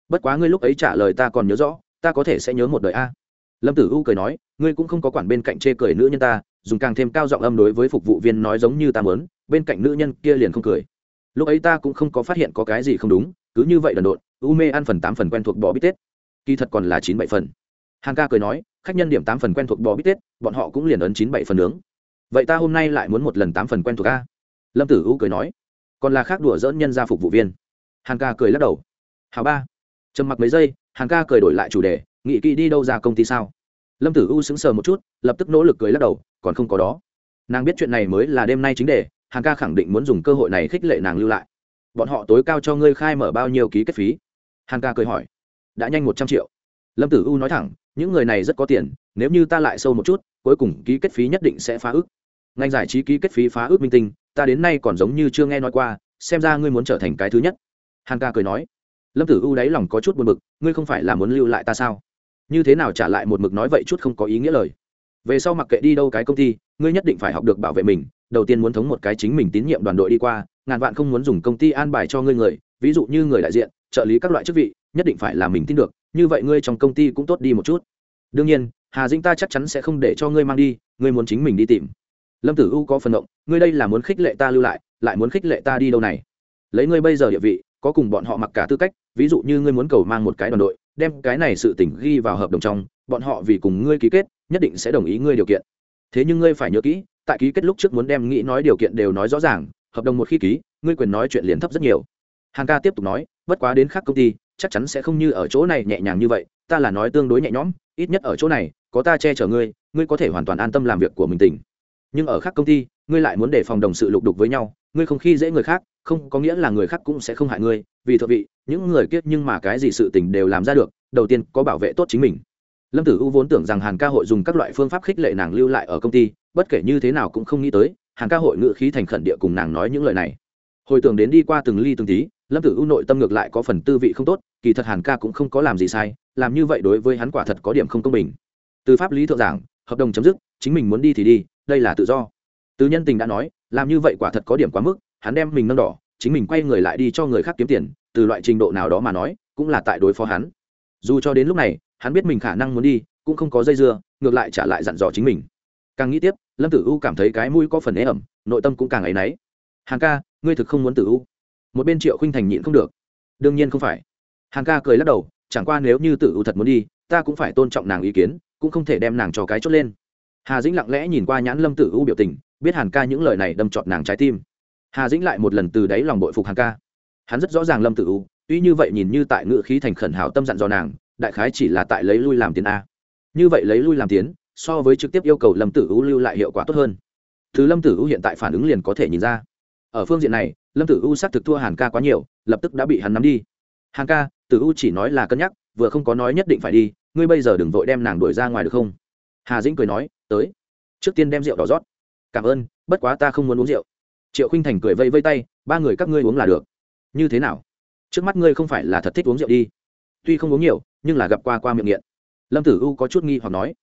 Bất quá ngươi lúc ấy trả lời ta còn nhớ rõ, ta có thể sẽ nhớ một đời a. Lâm tử u cười nói, ngươi cũng không có quản bên cạnh chê cười nữ nhân ta, dùng càng thêm cao giọng âm đối với phục vụ viên nói giống như ta mớn bên cạnh nữ nhân kia liền không cười. Lúc ấy ta cũng không có phát hiện có cái gì không đúng cứ như vậy đần độn, u mê ăn phần tám phần quen thuộc bò bít tết. Kỳ thật còn là chín bảy phần. Hàn ca cười nói, khách nhân điểm tám phần quen thuộc bò bít tết, bọn họ cũng liền ấn chín bảy phần nướng. Vậy ta hôm nay lại muốn một lần tám phần quen thuộc a? Lâm tử u cười nói, còn là khác đùa dỡn nhân gia phục vụ viên. Hàn ca cười lắc đầu. Hào ba. Trầm mặc mấy giây hàn ca cười đổi lại chủ đề nghị kỵ đi đâu ra công ty sao? Lâm tử u sững sờ một chút, lập tức nỗ lực cười lắc đầu, còn không có đó. Nàng biết chuyện này mới là đêm nay chính đề hàn ca khẳng định muốn dùng cơ hội này khích lệ nàng lưu lại bọn họ tối cao cho ngươi khai mở bao nhiêu ký kết phí? Hàng ca cười hỏi. Đã nhanh một trăm triệu. Lâm tử u nói thẳng, những người này rất có tiền, nếu như ta lại sâu một chút, cuối cùng ký kết phí nhất định sẽ phá ước. Ngành giải trí ký kết phí phá ước minh tinh, ta đến nay còn giống như chưa nghe nói qua, xem ra ngươi muốn trở thành cái thứ nhất. Hàng ca cười nói. Lâm tử u đáy lòng có chút buồn mực ngươi không phải là muốn lưu lại ta sao? Như thế nào trả lại một mực nói vậy chút không có ý nghĩa lời? Về sau mặc kệ đi đâu cái công ty, ngươi nhất định phải học được bảo vệ mình đầu tiên muốn thống một cái chính mình tín nhiệm đoàn đội đi qua, ngàn vạn không muốn dùng công ty an bài cho ngươi người, ví dụ như người đại diện, trợ lý các loại chức vị, nhất định phải là mình tin được, như vậy ngươi trong công ty cũng tốt đi một chút. Đương nhiên, hà dĩnh ta chắc chắn sẽ không để cho ngươi mang đi, ngươi muốn chính mình đi tìm. Lâm tử u có phần động, ngươi đây là muốn khích lệ ta lưu lại lại muốn khích lệ ta đi đâu này? Lấy ngươi bây giờ địa vị, có cùng bọn họ mặc cả tư cách, ví dụ như ngươi muốn cầu mang một cái đoàn đội, đem cái này sự tình ghi vào hợp đồng trong, bọn họ vì cùng ngươi ký kết, nhất định sẽ đồng ý ngươi điều kiện. Thế nhưng ngươi phải nhớ kỹ tại ký kết lúc trước muốn đem nghĩ nói điều kiện đều nói rõ ràng, hợp đồng một khi ký, ngươi quyền nói chuyện liền thấp rất nhiều. Hàng ca tiếp tục nói, bất quá đến khác công ty, chắc chắn sẽ không như ở chỗ này nhẹ nhàng như vậy, ta là nói tương đối nhẹ nhõm, ít nhất ở chỗ này, có ta che chở ngươi ngươi có thể hoàn toàn an tâm làm việc của mình tỉnh. Nhưng ở khác công ty, ngươi lại muốn để phòng đồng sự lục đục với nhau, ngươi không khi dễ người khác, không có nghĩa là người khác cũng sẽ không hại ngươi, vì thượng vị, những người kiết nhưng mà cái gì sự tình đều làm ra được, đầu tiên có bảo vệ tốt chính mình. Lâm tử u vốn tưởng rằng hàn ca hội dùng các loại phương pháp khích lệ nàng lưu lại ở công ty bất kể như thế nào cũng không nghĩ tới hàn ca hội ngự khí thành khẩn địa cùng nàng nói những lời này. Hồi tưởng đến đi qua từng ly từng tí, lâm tử u nội tâm ngược lại có phần tư vị không tốt, kỳ thật hàn ca cũng không có làm gì sai, làm như vậy đối với hắn quả thật có điểm không công bình. Từ pháp lý thượng giảng, hợp đồng chấm dứt, chính mình muốn đi thì đi, đây là tự do. Từ nhân tình đã nói, làm như vậy quả thật có điểm quá mức, hắn đem mình nâng đỏ, chính mình quay người lại đi cho người khác kiếm tiền, từ loại trình độ nào đó mà nói, cũng là tại đối phó hắn. Dù cho đến lúc này, hắn biết mình khả năng muốn đi, cũng không có dây dưa, ngược lại trả lại dặn dò chính mình càng nghĩ tiếp, lâm tử u cảm thấy cái mũi có phần ế ẩm, nội tâm cũng càng áy náy. Hàng ca, ngươi thực không muốn tử u. Một bên triệu khinh thành nhịn không được. Đương nhiên không phải. Hàng ca cười lắc đầu, chẳng qua nếu như tử u thật muốn đi, ta cũng phải tôn trọng nàng ý kiến, cũng không thể đem nàng cho cái chốt lên. Hà dĩnh lặng lẽ nhìn qua nhãn lâm tử u biểu tình, biết hàn ca những lời này đâm trọt nàng trái tim. Hà dĩnh lại một lần từ đáy lòng bội phục hàn ca. Hắn rất rõ ràng lâm tử u, tuy như vậy nhìn như tại ngự khí thành khẩn hảo tâm dặn dò nàng, đại khái chỉ là tại lấy lui làm tiền a. Như vậy lấy lui làm tiến so với trực tiếp yêu cầu lâm tử u lưu lại hiệu quả tốt hơn. Thứ lâm tử u hiện tại phản ứng liền có thể nhìn ra. Ở phương diện này, lâm tử u xác thực thua hàn ca quá nhiều, lập tức đã bị hắn nắm đi. Hàn ca, tử u chỉ nói là cân nhắc, vừa không có nói nhất định phải đi, ngươi bây giờ đừng vội đem nàng đuổi ra ngoài được không? Hà dĩnh cười nói, tới. Trước tiên đem rượu đỏ rót. Cảm ơn, bất quá ta không muốn uống rượu. Triệu khinh thành cười vây vây tay, ba người các ngươi uống là được. Như thế nào? Trước mắt ngươi không phải là thật thích uống rượu đi. Tuy không uống nhiều, nhưng là gặp qua qua miệng nghiện. Lâm tử u có chút nghi hoặc nói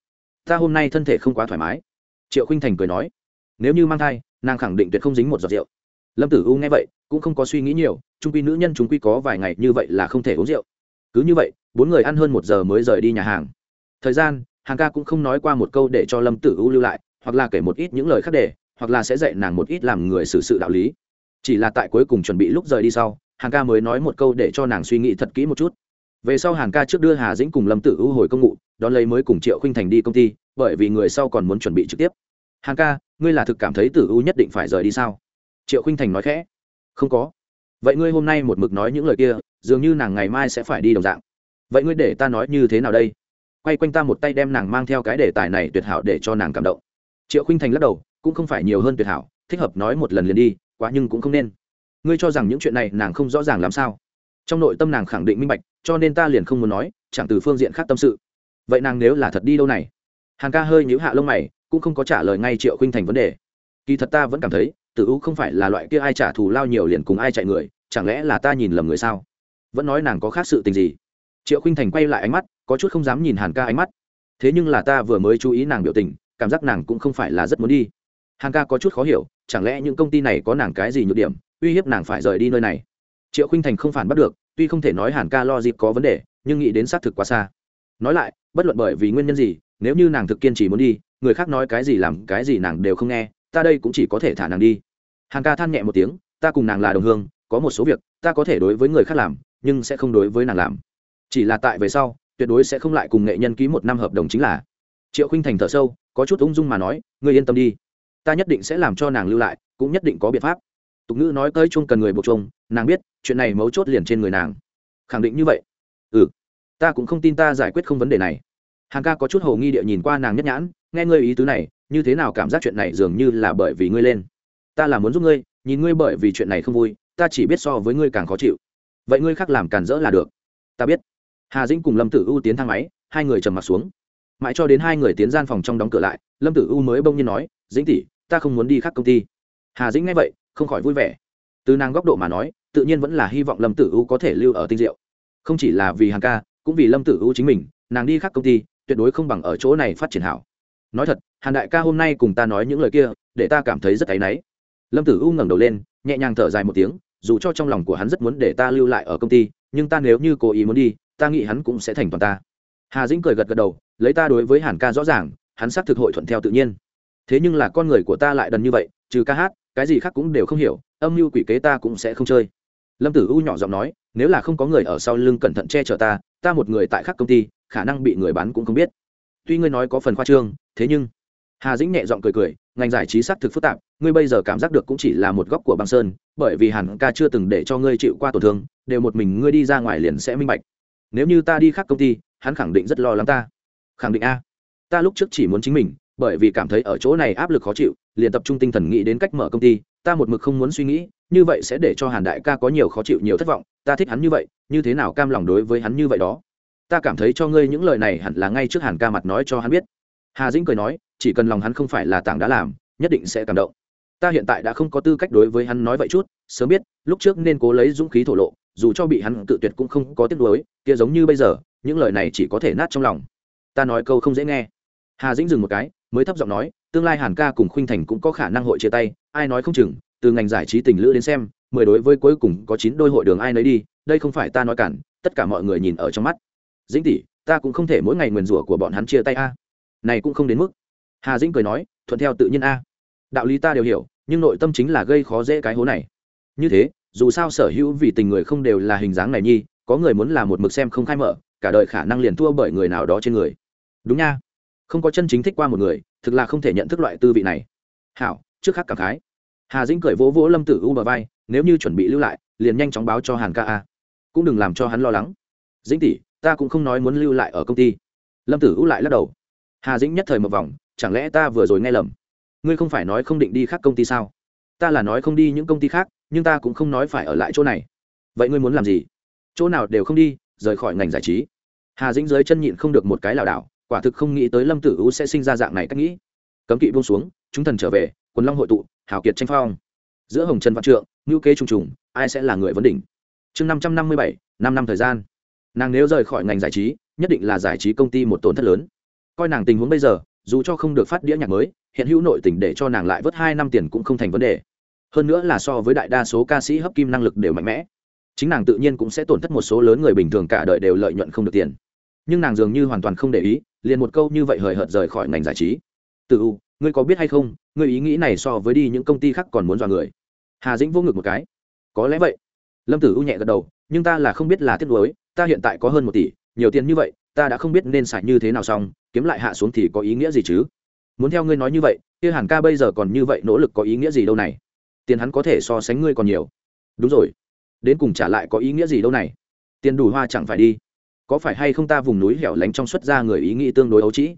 ta hôm nay thân thể không quá thoải mái. Triệu khinh thành cười nói, nếu như mang thai, nàng khẳng định tuyệt không dính một giọt rượu. Lâm tử u nghe vậy, cũng không có suy nghĩ nhiều trung quy nữ nhân chúng quy có vài ngày như vậy là không thể uống rượu. Cứ như vậy, bốn người ăn hơn một giờ mới rời đi nhà hàng. Thời gian, hàng ca cũng không nói qua một câu để cho lâm tử u lưu lại, hoặc là kể một ít những lời khác để, hoặc là sẽ dạy nàng một ít làm người xử sự đạo lý. Chỉ là tại cuối cùng chuẩn bị lúc rời đi sau, hàng ca mới nói một câu để cho nàng suy nghĩ thật kỹ một chút về sau hàng ca trước đưa hà dĩnh cùng lâm tử u hồi công ngụ, đón lấy mới cùng triệu khinh thành đi công ty, bởi vì người sau còn muốn chuẩn bị trực tiếp. Hàng ca, ngươi là thực cảm thấy tử u nhất định phải rời đi sao? Triệu khinh thành nói khẽ. Không có. Vậy ngươi hôm nay một mực nói những lời kia, dường như nàng ngày mai sẽ phải đi đồng dạng. Vậy ngươi để ta nói như thế nào đây? Quay quanh ta một tay đem nàng mang theo cái đề tài này tuyệt hảo để cho nàng cảm động. Triệu khinh thành lắc đầu, cũng không phải nhiều hơn tuyệt hảo, thích hợp nói một lần liền đi, quá nhưng cũng không nên. Ngươi cho rằng những chuyện này nàng không rõ ràng làm sao? Trong nội tâm nàng khẳng định minh bạch, cho nên ta liền không muốn nói, chẳng từ phương diện khác tâm sự. Vậy nàng nếu là thật đi đâu này? Hàn ca hơi nhíu hạ lông mày, cũng không có trả lời ngay triệu khinh thành vấn đề. Kỳ thật ta vẫn cảm thấy, tử u không phải là loại kia ai trả thù lao nhiều liền cùng ai chạy người, chẳng lẽ là ta nhìn lầm người sao? Vẫn nói nàng có khác sự tình gì? Triệu khinh thành quay lại ánh mắt, có chút không dám nhìn hàn ca ánh mắt. Thế nhưng là ta vừa mới chú ý nàng biểu tình, cảm giác nàng cũng không phải là rất muốn đi. Hàn ca có chút khó hiểu, chẳng lẽ những công ty này có nàng cái gì nhược điểm, uy hiếp nàng phải rời đi nơi này? Triệu khinh thành không phản bắt được, tuy không thể nói hàn ca lo dịp có vấn đề, nhưng nghĩ đến xác thực quá xa. Nói lại, bất luận bởi vì nguyên nhân gì, nếu như nàng thực kiên trì muốn đi, người khác nói cái gì làm cái gì nàng đều không nghe, ta đây cũng chỉ có thể thả nàng đi. Hàn ca than nhẹ một tiếng, ta cùng nàng là đồng hương, có một số việc, ta có thể đối với người khác làm, nhưng sẽ không đối với nàng làm. Chỉ là tại về sau, tuyệt đối sẽ không lại cùng nghệ nhân ký một năm hợp đồng chính là. Triệu khinh thành thở sâu, có chút ung dung mà nói, ngươi yên tâm đi, ta nhất định sẽ làm cho nàng lưu lại, cũng nhất định có biện pháp tục ngữ nói tới chung cần người buộc chung, nàng biết, chuyện này mấu chốt liền trên người nàng. Khẳng định như vậy. Ừ. Ta cũng không tin ta giải quyết không vấn đề này. Hằng ca có chút hồ nghi địa nhìn qua nàng nhất nhãn, nghe ngươi ý tứ này, như thế nào cảm giác chuyện này dường như là bởi vì ngươi lên. Ta là muốn giúp ngươi, nhìn ngươi bởi vì chuyện này không vui, ta chỉ biết so với ngươi càng khó chịu. Vậy ngươi khác làm càn rỡ là được. Ta biết. Hà dĩnh cùng lâm tử u tiến thang máy, hai người trầm m ặ t xuống. Mãi cho đến hai người tiến gian phòng trong đóng cửa lại, lâm tử u mới bông nhiên nói, dĩnh tỉ ta không muốn đi khác công ty. Hà dĩnh nghe vậy không khỏi vui vẻ. Từ nàng góc độ mà nói, tự nhiên vẫn là hy vọng lâm tử u có thể lưu ở tinh diệu. Không chỉ là vì hàng ca, cũng vì lâm tử u chính mình, nàng đi khác công ty, tuyệt đối không bằng ở chỗ này phát triển hảo. Nói thật, hàn đại ca hôm nay cùng ta nói những lời kia, để ta cảm thấy rất áy náy. Lâm tử u ngẩng đầu lên, nhẹ nhàng thở dài một tiếng, dù cho trong lòng của hắn rất muốn để ta lưu lại ở công ty, nhưng ta nếu như cố ý muốn đi, ta nghĩ hắn cũng sẽ thành toàn ta. Hà dĩnh cười gật gật đầu, lấy ta đối với hàn ca rõ ràng, hắn xác thực hội thuận theo tự nhiên. Thế nhưng là con người của ta lại đần như vậy, trừ ca hát cái gì khác cũng đều không hiểu, âm mưu quỷ kế ta cũng sẽ không chơi. Lâm tử u nhỏ giọng nói, nếu là không có người ở sau lưng cẩn thận che chở ta ta một người tại khác công ty, khả năng bị người bán cũng không biết. Tuy ngươi nói có phần khoa trương, thế nhưng, hà dĩnh nhẹ giọng cười cười, ngành giải trí xác thực phức tạp, ngươi bây giờ cảm giác được cũng chỉ là một góc của băng sơn, bởi vì hàn ca chưa từng để cho ngươi chịu qua tổn thương, đều một mình ngươi đi ra ngoài liền sẽ minh bạch. Nếu như ta đi khác công ty, hắn khẳng định rất lo lắng ta. Khẳng định a. Ta lúc trước chỉ muốn chính mình bởi vì cảm thấy ở chỗ này áp lực khó chịu, liền tập trung tinh thần nghĩ đến cách mở công ty, ta một mực không muốn suy nghĩ, như vậy sẽ để cho hàn đại ca có nhiều khó chịu, nhiều thất vọng, ta thích hắn như vậy, như thế nào cam lòng đối với hắn như vậy đó? Ta cảm thấy cho ngươi những lời này hẳn là ngay trước hàn ca mặt nói cho hắn biết. Hà dĩnh cười nói, chỉ cần lòng hắn không phải là tảng đã làm, nhất định sẽ cảm động. Ta hiện tại đã không có tư cách đối với hắn nói vậy chút, sớm biết, lúc trước nên cố lấy dũng khí thổ lộ, dù cho bị hắn tự tuyệt cũng không có tiếc nuối, kia giống như bây giờ, những lời này chỉ có thể nát trong lòng. Ta nói câu không dễ nghe. Hà dĩnh dừng một cái mới thấp giọng nói, tương lai hàn ca cùng khuynh thành cũng có khả năng hội chia tay, ai nói không chừng, từ ngành giải trí tình lữ đến xem, mười đối với cuối cùng có chín đôi hội đường ai nấy đi, đây không phải ta nói cản, tất cả mọi người nhìn ở trong mắt. Dĩnh tỷ, ta cũng không thể mỗi ngày nguyền rủa của bọn hắn chia tay a. Này cũng không đến mức. Hà dĩnh cười nói, thuận theo tự nhiên a. Đạo lý ta đều hiểu, nhưng nội tâm chính là gây khó dễ cái hố này. Như thế, dù sao sở hữu vì tình người không đều là hình dáng này nhi, có người muốn là một mực xem không khai mở, cả đời khả năng liền thua bởi người nào đó trên người. Đúng nha không có chân chính thích qua một người, thực là không thể nhận thức loại tư vị này. Hảo, trước khác cảm khái. Hà dĩnh cười vỗ vỗ lâm tử u bờ vai, nếu như chuẩn bị lưu lại, liền nhanh chóng báo cho hàn ca a. Cũng đừng làm cho hắn lo lắng. Dĩnh tỷ, ta cũng không nói muốn lưu lại ở công ty. Lâm tử u lại lắc đầu. Hà dĩnh nhất thời một vòng, chẳng lẽ ta vừa rồi nghe lầm? Ngươi không phải nói không định đi khác công ty sao? Ta là nói không đi những công ty khác, nhưng ta cũng không nói phải ở lại chỗ này. Vậy ngươi muốn làm gì? Chỗ nào đều không đi, rời khỏi ngành giải trí. Hà dĩnh dưới chân nhịn không được một cái lảo đảo quả thực không nghĩ tới lâm tử u sẽ sinh ra dạng này cách nghĩ. Cấm kỵ buông xuống, chúng thần trở về, quần long hội tụ, hào kiệt tranh phong. Giữa hồng trần văn trượng ngữ kế trùng trùng, ai sẽ là người vấn đỉnh? Chương năm trăm năm mươi bảy, năm năm thời gian. Nàng nếu rời khỏi ngành giải trí, nhất định là giải trí công ty một tổn thất lớn. Coi nàng tình huống bây giờ, dù cho không được phát đĩa nhạc mới, hiện hữu nội tình để cho nàng lại vớt hai năm tiền cũng không thành vấn đề. Hơn nữa là so với đại đa số ca sĩ hấp kim năng lực đều mạnh mẽ. Chính nàng tự nhiên cũng sẽ tổn thất một số lớn người bình thường cả đời đều lợi nhuận không được tiền nhưng nàng dường như hoàn toàn không để ý, liền một câu như vậy hời hợt rời khỏi ngành giải trí. Tự u, ngươi có biết hay không, ngươi ý nghĩ này so với đi những công ty khác còn muốn dọa người. Hà dĩnh vô ngực một cái. Có lẽ vậy. Lâm tử u nhẹ gật đầu, nhưng ta là không biết là tiếc nuối, ta hiện tại có hơn một tỷ, nhiều tiền như vậy, ta đã không biết nên xài như thế nào xong, kiếm lại hạ xuống thì có ý nghĩa gì chứ? Muốn theo ngươi nói như vậy, kia hàn ca bây giờ còn như vậy nỗ lực có ý nghĩa gì đâu này? Tiền hắn có thể so sánh ngươi còn nhiều. Đúng rồi. Đến cùng trả lại có ý nghĩa gì đâu này? Tiền đủ hoa chẳng phải đi có phải hay không ta vùng núi hẻo lánh trong xuất ra người ý nghĩ tương đối ấu trĩ?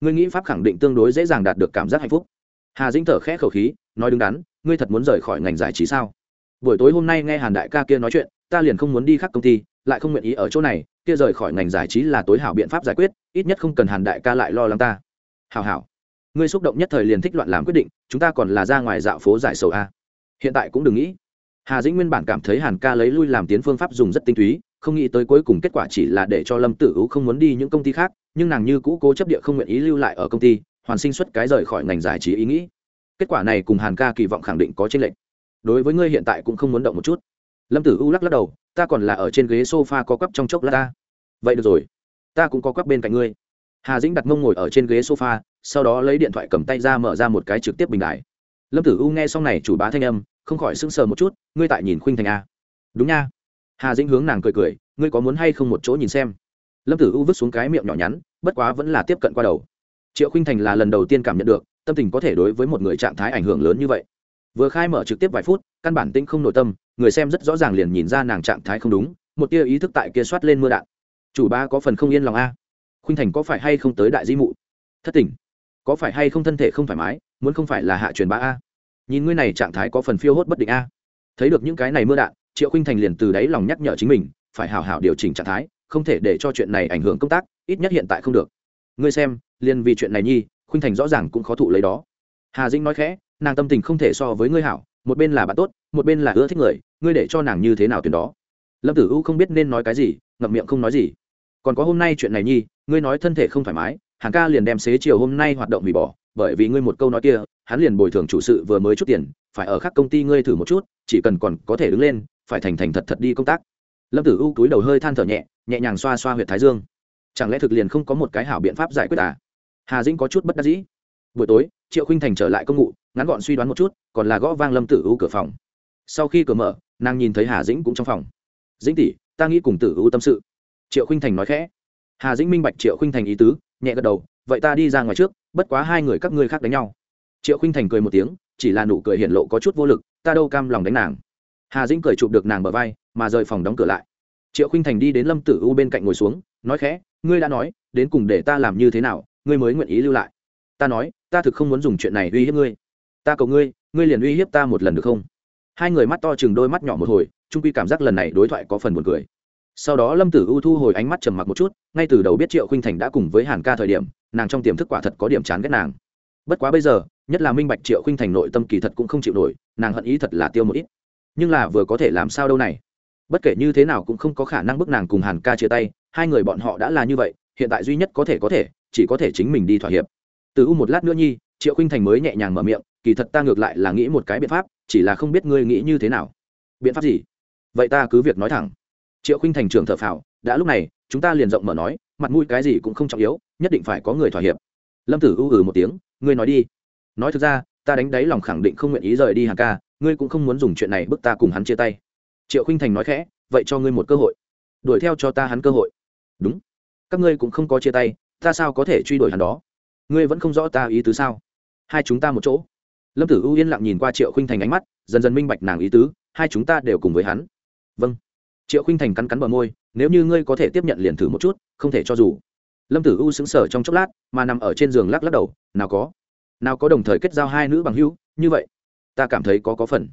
Ngươi nghĩ pháp khẳng định tương đối dễ dàng đạt được cảm giác hạnh phúc. Hà dĩnh thở khẽ khẩu khí, nói đứng đắn, ngươi thật muốn rời khỏi ngành giải trí sao? Buổi tối hôm nay nghe hàn đại ca kia nói chuyện, ta liền không muốn đi khác công ty, lại không nguyện ý ở chỗ này, kia rời khỏi ngành giải trí là tối hảo biện pháp giải quyết, ít nhất không cần hàn đại ca lại lo lắng ta. Hào hảo. Ngươi xúc động nhất thời liền thích loạn làm quyết định, chúng ta còn là ra ngoài dạo phố giải sầu a. Hiện tại cũng đừng nghĩ. Hà dĩnh nguyên bản cảm thấy hàn ca lấy lui làm tiến phương pháp dùng rất tinh túy không nghĩ tới cuối cùng kết quả chỉ là để cho lâm tử u không muốn đi những công ty khác, nhưng nàng như cũ cố chấp địa không nguyện ý lưu lại ở công ty, hoàn sinh xuất cái rời khỏi ngành giải trí ý nghĩ. Kết quả này cùng hàn ca kỳ vọng khẳng định có tranh lệch. Đối với ngươi hiện tại cũng không muốn động một chút. Lâm tử u lắc lắc đầu, ta còn là ở trên ghế s o f a có quắp trong chốc lát ta. Vậy được rồi, ta cũng có quắp bên cạnh ngươi. Hà dĩnh đặt mông ngồi ở trên ghế s o f a sau đó lấy điện thoại cầm tay ra mở ra một cái trực tiếp bình đại lâm tử u nghe xong này chủ bá thanh âm, không khỏi sững sờ một chút, ngươi tại nhìn khuynh thành a. Đúng nha hà dĩnh hướng nàng cười cười, ngươi có muốn hay không một chỗ nhìn xem? Lâm tử u vứt xuống cái miệng nhỏ nhắn, bất quá vẫn là tiếp cận qua đầu. Triệu Khinh thành là lần đầu tiên cảm nhận được, tâm tình có thể đối với một người trạng thái ảnh hưởng lớn như vậy. Vừa khai mở trực tiếp vài phút, căn bản tinh không nội tâm, người xem rất rõ ràng liền nhìn ra nàng trạng thái không đúng, một tia ý thức tại kia soát lên mưa đạn. Chủ ba có phần không yên lòng a? Khuynh thành có phải hay không tới đại di mụ? Thất tình. Có phải hay không thân thể không thoải mái, muốn không phải là hạ truyền ba a? Nhìn ngươi này trạng thái có phần phiêu hốt bất định a. Thấy được những cái này mưa đạn triệu khinh thành liền từ đáy lòng nhắc nhở chính mình, phải hào hảo điều chỉnh trạng thái, không thể để cho chuyện này ảnh hưởng công tác, ít nhất hiện tại không được. Ngươi xem, liền vì chuyện này nhi, khuynh thành rõ ràng cũng khó thụ lấy đó. Hà dĩnh nói khẽ, nàng tâm tình không thể so với ngươi hảo, một bên là bạn tốt, một bên là ưa thích người, ngươi để cho nàng như thế nào tuyển đó? Lâm tử u không biết nên nói cái gì, ngậm miệng không nói gì. Còn có hôm nay chuyện này nhi, ngươi nói thân thể không thoải mái, hàng ca liền đem xế chiều hôm nay hoạt động hủy bỏ, bởi vì ngươi một câu nói kia, hắn liền bồi thường chủ sự vừa mới chút tiền, phải ở các công ty ngươi thử một chút, chỉ cần còn có thể đứng lên phải thành thành thật thật đi công tác. Lâm tử u túi đầu hơi than thở nhẹ nhẹ nhàng xoa xoa h u y ệ t thái dương. Chẳng lẽ thực liền không có một cái hảo biện pháp giải quyết à? Hà dĩnh có chút bất đắc dĩ. Buổi tối, triệu khinh thành trở lại công ngụ, ngắn gọn suy đoán một chút, còn là gõ vang lâm tử u cửa phòng. Sau khi cửa mở, nàng nhìn thấy hà dĩnh cũng trong phòng. Dĩnh tỷ, ta nghĩ cùng tử u tâm sự. Triệu khinh thành nói khẽ. Hà dĩnh minh bạch triệu khinh thành ý tứ, nhẹ gật đầu, vậy ta đi ra ngoài trước, bất quá hai người các ngươi khác đánh nhau. Triệu khinh thành cười một tiếng, chỉ là nụ cười hiện lộ có chút vô lực, ta đâu cam lòng đánh nàng hà dĩnh cười chụp được nàng bờ vai mà rời phòng đóng cửa lại triệu khinh thành đi đến lâm tử u bên cạnh ngồi xuống nói khẽ ngươi đã nói đến cùng để ta làm như thế nào ngươi mới nguyện ý lưu lại ta nói ta thực không muốn dùng chuyện này uy hiếp ngươi ta cầu ngươi ngươi liền uy hiếp ta một lần được không hai người mắt to chừng đôi mắt nhỏ một hồi trung quy cảm giác lần này đối thoại có phần buồn cười sau đó lâm tử u thu hồi ánh mắt trầm mặc một chút ngay từ đầu biết triệu khinh thành đã cùng với hàn ca thời điểm nàng trong tiềm thức quả thật có điểm chán ghét nàng bất quá bây giờ nhất là minh bạch triệu khinh thành nội tâm kỳ thật cũng không chịu nổi nàng hận ý thật là tiêu một ít nhưng là vừa có thể làm sao đâu này. Bất kể như thế nào cũng không có khả năng bức nàng cùng hàn ca chia tay, hai người bọn họ đã là như vậy, hiện tại duy nhất có thể có thể, chỉ có thể chính mình đi thỏa hiệp. Từ u một lát nữa nhi, triệu khinh thành mới nhẹ nhàng mở miệng, kỳ thật ta ngược lại là nghĩ một cái biện pháp, chỉ là không biết ngươi nghĩ như thế nào. Biện pháp gì? Vậy ta cứ việc nói thẳng. Triệu khinh thành trưởng thợ phào, đã lúc này, chúng ta liền rộng mở nói, mặt mũi cái gì cũng không trọng yếu, nhất định phải có người thỏa hiệp. Lâm tử u ừ một tiếng, ngươi nói đi. Nói thực ra, ta đánh đáy lòng khẳng định không nguyện ý rời đi hàng ca ngươi cũng không muốn dùng chuyện này bức ta cùng hắn chia tay. Triệu khinh thành nói khẽ, vậy cho ngươi một cơ hội. Đuổi theo cho ta hắn cơ hội. Đúng. Các ngươi cũng không có chia tay, ta sao có thể truy đuổi hắn đó? Ngươi vẫn không rõ ta ý tứ sao? Hai chúng ta một chỗ. Lâm tử u yên lặng nhìn qua triệu khinh thành ánh mắt, dần dần minh bạch nàng ý tứ, hai chúng ta đều cùng với hắn. Vâng. Triệu khinh thành cắn cắn bờ môi, nếu như ngươi có thể tiếp nhận liền thử một chút, không thể cho dù. Lâm tử u xứng sở trong chốc lát, mà nằm ở trên giường lắc lắc đầu, nào có. Nào có đồng thời kết giao hai nữ bằng hữu, như vậy ta cảm thấy có có phần.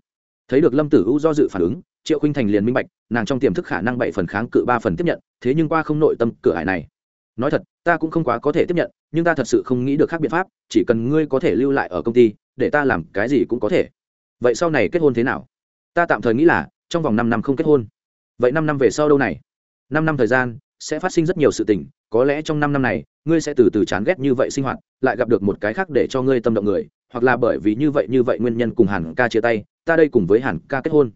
Thấy được lâm tử u do dự phản ứng, triệu khinh thành liền minh bạch, nàng trong tiềm thức khả năng bảy phần kháng cự, ba phần tiếp nhận, thế nhưng qua không nội tâm cửa hải này. Nói thật, ta cũng không quá có thể tiếp nhận, nhưng ta thật sự không nghĩ được khác biện pháp, chỉ cần ngươi có thể lưu lại ở công ty, để ta làm cái gì cũng có thể. Vậy sau này kết hôn thế nào? Ta tạm thời nghĩ là, trong vòng năm năm không kết hôn. Vậy năm năm về sau đâu này? Năm năm thời gian, sẽ phát sinh rất nhiều sự tình, có lẽ trong năm năm này, ngươi sẽ từ từ chán ghét như vậy sinh hoạt, lại gặp được một cái khác để cho ngươi tâm động người hoặc là bởi vì như vậy như vậy nguyên nhân cùng hàn ca chia tay, ta đây cùng với hàn ca kết hôn.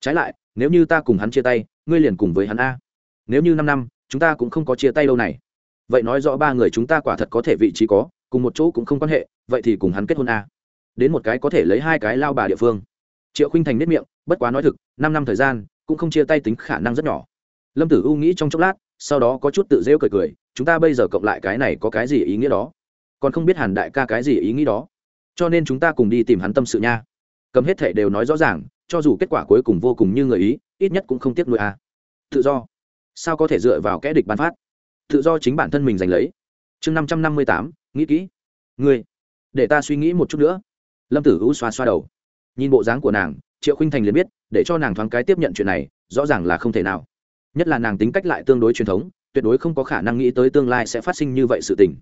Trái lại, nếu như ta cùng hắn chia tay, ngươi liền cùng với hắn a. Nếu như năm năm, chúng ta cũng không có chia tay lâu này. Vậy nói rõ ba người chúng ta quả thật có thể vị trí có, cùng một chỗ cũng không quan hệ, vậy thì cùng hắn kết hôn a. Đến một cái có thể lấy hai cái lao bà địa phương. Triệu khinh thành nếp miệng, bất quá nói thực, năm năm thời gian, cũng không chia tay tính khả năng rất nhỏ. Lâm tử u nghĩ trong chốc lát, sau đó có chút tự rêu cười cười, chúng ta bây giờ cộng lại cái này có cái gì ý nghĩa đó? Còn không biết hàn đại ca cái gì ý nghĩ đó? Cho nên chúng ta cùng đi tìm hắn tâm sự nha. Cầm hết thệ đều nói rõ ràng, cho dù kết quả cuối cùng vô cùng như người ý, ít nhất cũng không tiếc nuôi a à. tự do. Sao có thể dựa vào kẽ địch bán phát? Tự do chính bản thân mình giành lấy. Chương năm trăm năm mươi tám, nghĩ kỹ. Ngươi, để ta suy nghĩ một chút nữa. Lâm tử u xoa xoa đầu. Nhìn bộ dáng của nàng, triệu khinh thành liền biết, để cho nàng thoáng cái tiếp nhận chuyện này, rõ ràng là không thể nào. Nhất là nàng tính cách lại tương đối truyền thống, tuyệt đối không có khả năng nghĩ tới tương lai sẽ phát sinh như vậy sự tình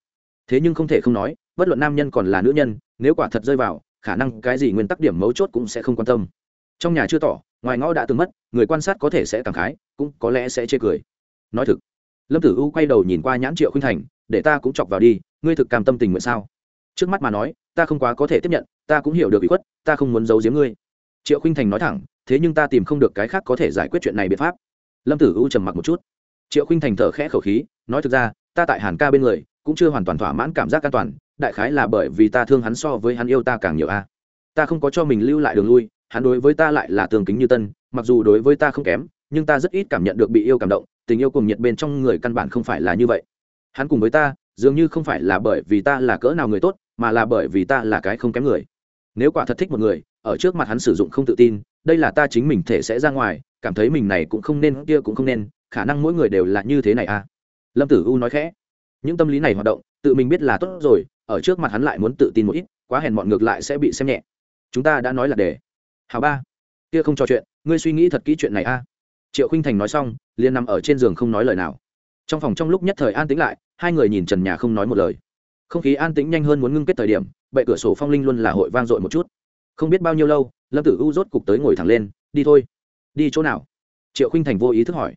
thế nhưng không thể không nói, bất luận nam nhân còn là nữ nhân, nếu quả thật rơi vào, khả năng cái gì nguyên tắc điểm mấu chốt cũng sẽ không quan tâm. Trong nhà chưa tỏ, ngoài ngõ đã từng mất, người quan sát có thể sẽ cảm khái, cũng có lẽ sẽ chê cười. Nói thực, lâm tử u quay đầu nhìn qua nhãn triệu khuynh thành, để ta cũng chọc vào đi, ngươi thực cam tâm tình nguyện sao? Trước mắt mà nói, ta không quá có thể tiếp nhận, ta cũng hiểu được bị khuất, ta không muốn giấu giếm ngươi. Triệu khuynh thành nói thẳng, thế nhưng ta tìm không được cái khác có thể giải quyết chuyện này biện pháp. Lâm tử u trầm mặc một chút. Triệu khuynh thành thở khẽ khẩu khí, nói thực ra, ta tại hàn ca bên người cũng chưa hoàn toàn thỏa mãn cảm giác an toàn, đại khái là bởi vì ta thương hắn so với hắn yêu ta càng nhiều a. Ta không có cho mình lưu lại đường lui, hắn đối với ta lại là tường kính như tân, mặc dù đối với ta không kém, nhưng ta rất ít cảm nhận được bị yêu cảm động, tình yêu cùng nhiệt bên trong người căn bản không phải là như vậy. Hắn cùng với ta, dường như không phải là bởi vì ta là cỡ nào người tốt, mà là bởi vì ta là cái không kém người. Nếu quả thật thích một người, ở trước mặt hắn sử dụng không tự tin, đây là ta chính mình thể sẽ ra ngoài, cảm thấy mình này cũng không nên, kia cũng không nên, khả năng mỗi người đều là như thế này à. Lâm tử u nói khẽ những tâm lý này hoạt động, tự mình biết là tốt rồi, ở trước mặt hắn lại muốn tự tin một ít, quá hèn mọn ngược lại sẽ bị xem nhẹ. Chúng ta đã nói là để. Hào ba, kia không trò chuyện, ngươi suy nghĩ thật kỹ chuyện này a. Triệu khinh thành nói xong, liền nằm ở trên giường không nói lời nào. Trong phòng trong lúc nhất thời an tĩnh lại, hai người nhìn trần nhà không nói một lời. Không khí an tĩnh nhanh hơn muốn ngưng kết thời điểm, bệ cửa sổ phong linh luôn là hội vang dội một chút. Không biết bao nhiêu lâu, lâm tử u rốt cục tới ngồi thẳng lên, đi thôi. Đi chỗ nào? Triệu khinh thành vô ý thức hỏi.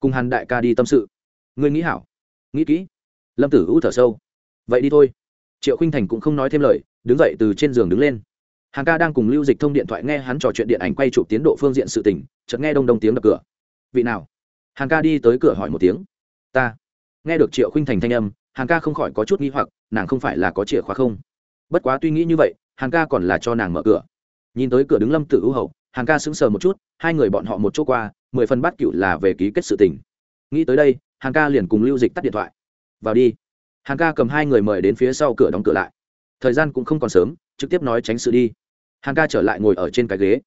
Cùng hàn đại ca đi tâm sự. Ngươi nghĩ hảo. Nghĩ kỹ lâm tử u thở sâu. Vậy đi thôi. Triệu khinh thành cũng không nói thêm lời, đứng dậy từ trên giường đứng lên. Hàng ca đang cùng lưu dịch thông điện thoại nghe hắn trò chuyện điện ảnh quay chụp tiến độ phương diện sự tình, chợt nghe đông đông tiếng đập cửa. Vị nào? Hàng ca đi tới cửa hỏi một tiếng. Ta. Nghe được triệu khinh thành thanh âm, hàng ca không khỏi có chút nghi hoặc, nàng không phải là có chìa khóa không? Bất quá tuy nghĩ như vậy, hàng ca còn là cho nàng mở cửa. Nhìn tới cửa đứng lâm tử u hậu, hàng ca sững sờ một chút, hai người bọn họ một chỗ qua, mười phần bát cựu là về ký kết sự tình. Nghĩ tới đây, hàng ca liền cùng lưu dịch tắt điện thoại vào đi. Hàn ca cầm hai người mời đến phía sau cửa đóng cửa lại. Thời gian cũng không còn sớm, trực tiếp nói tránh sự đi. Hàn ca trở lại ngồi ở trên cái ghế.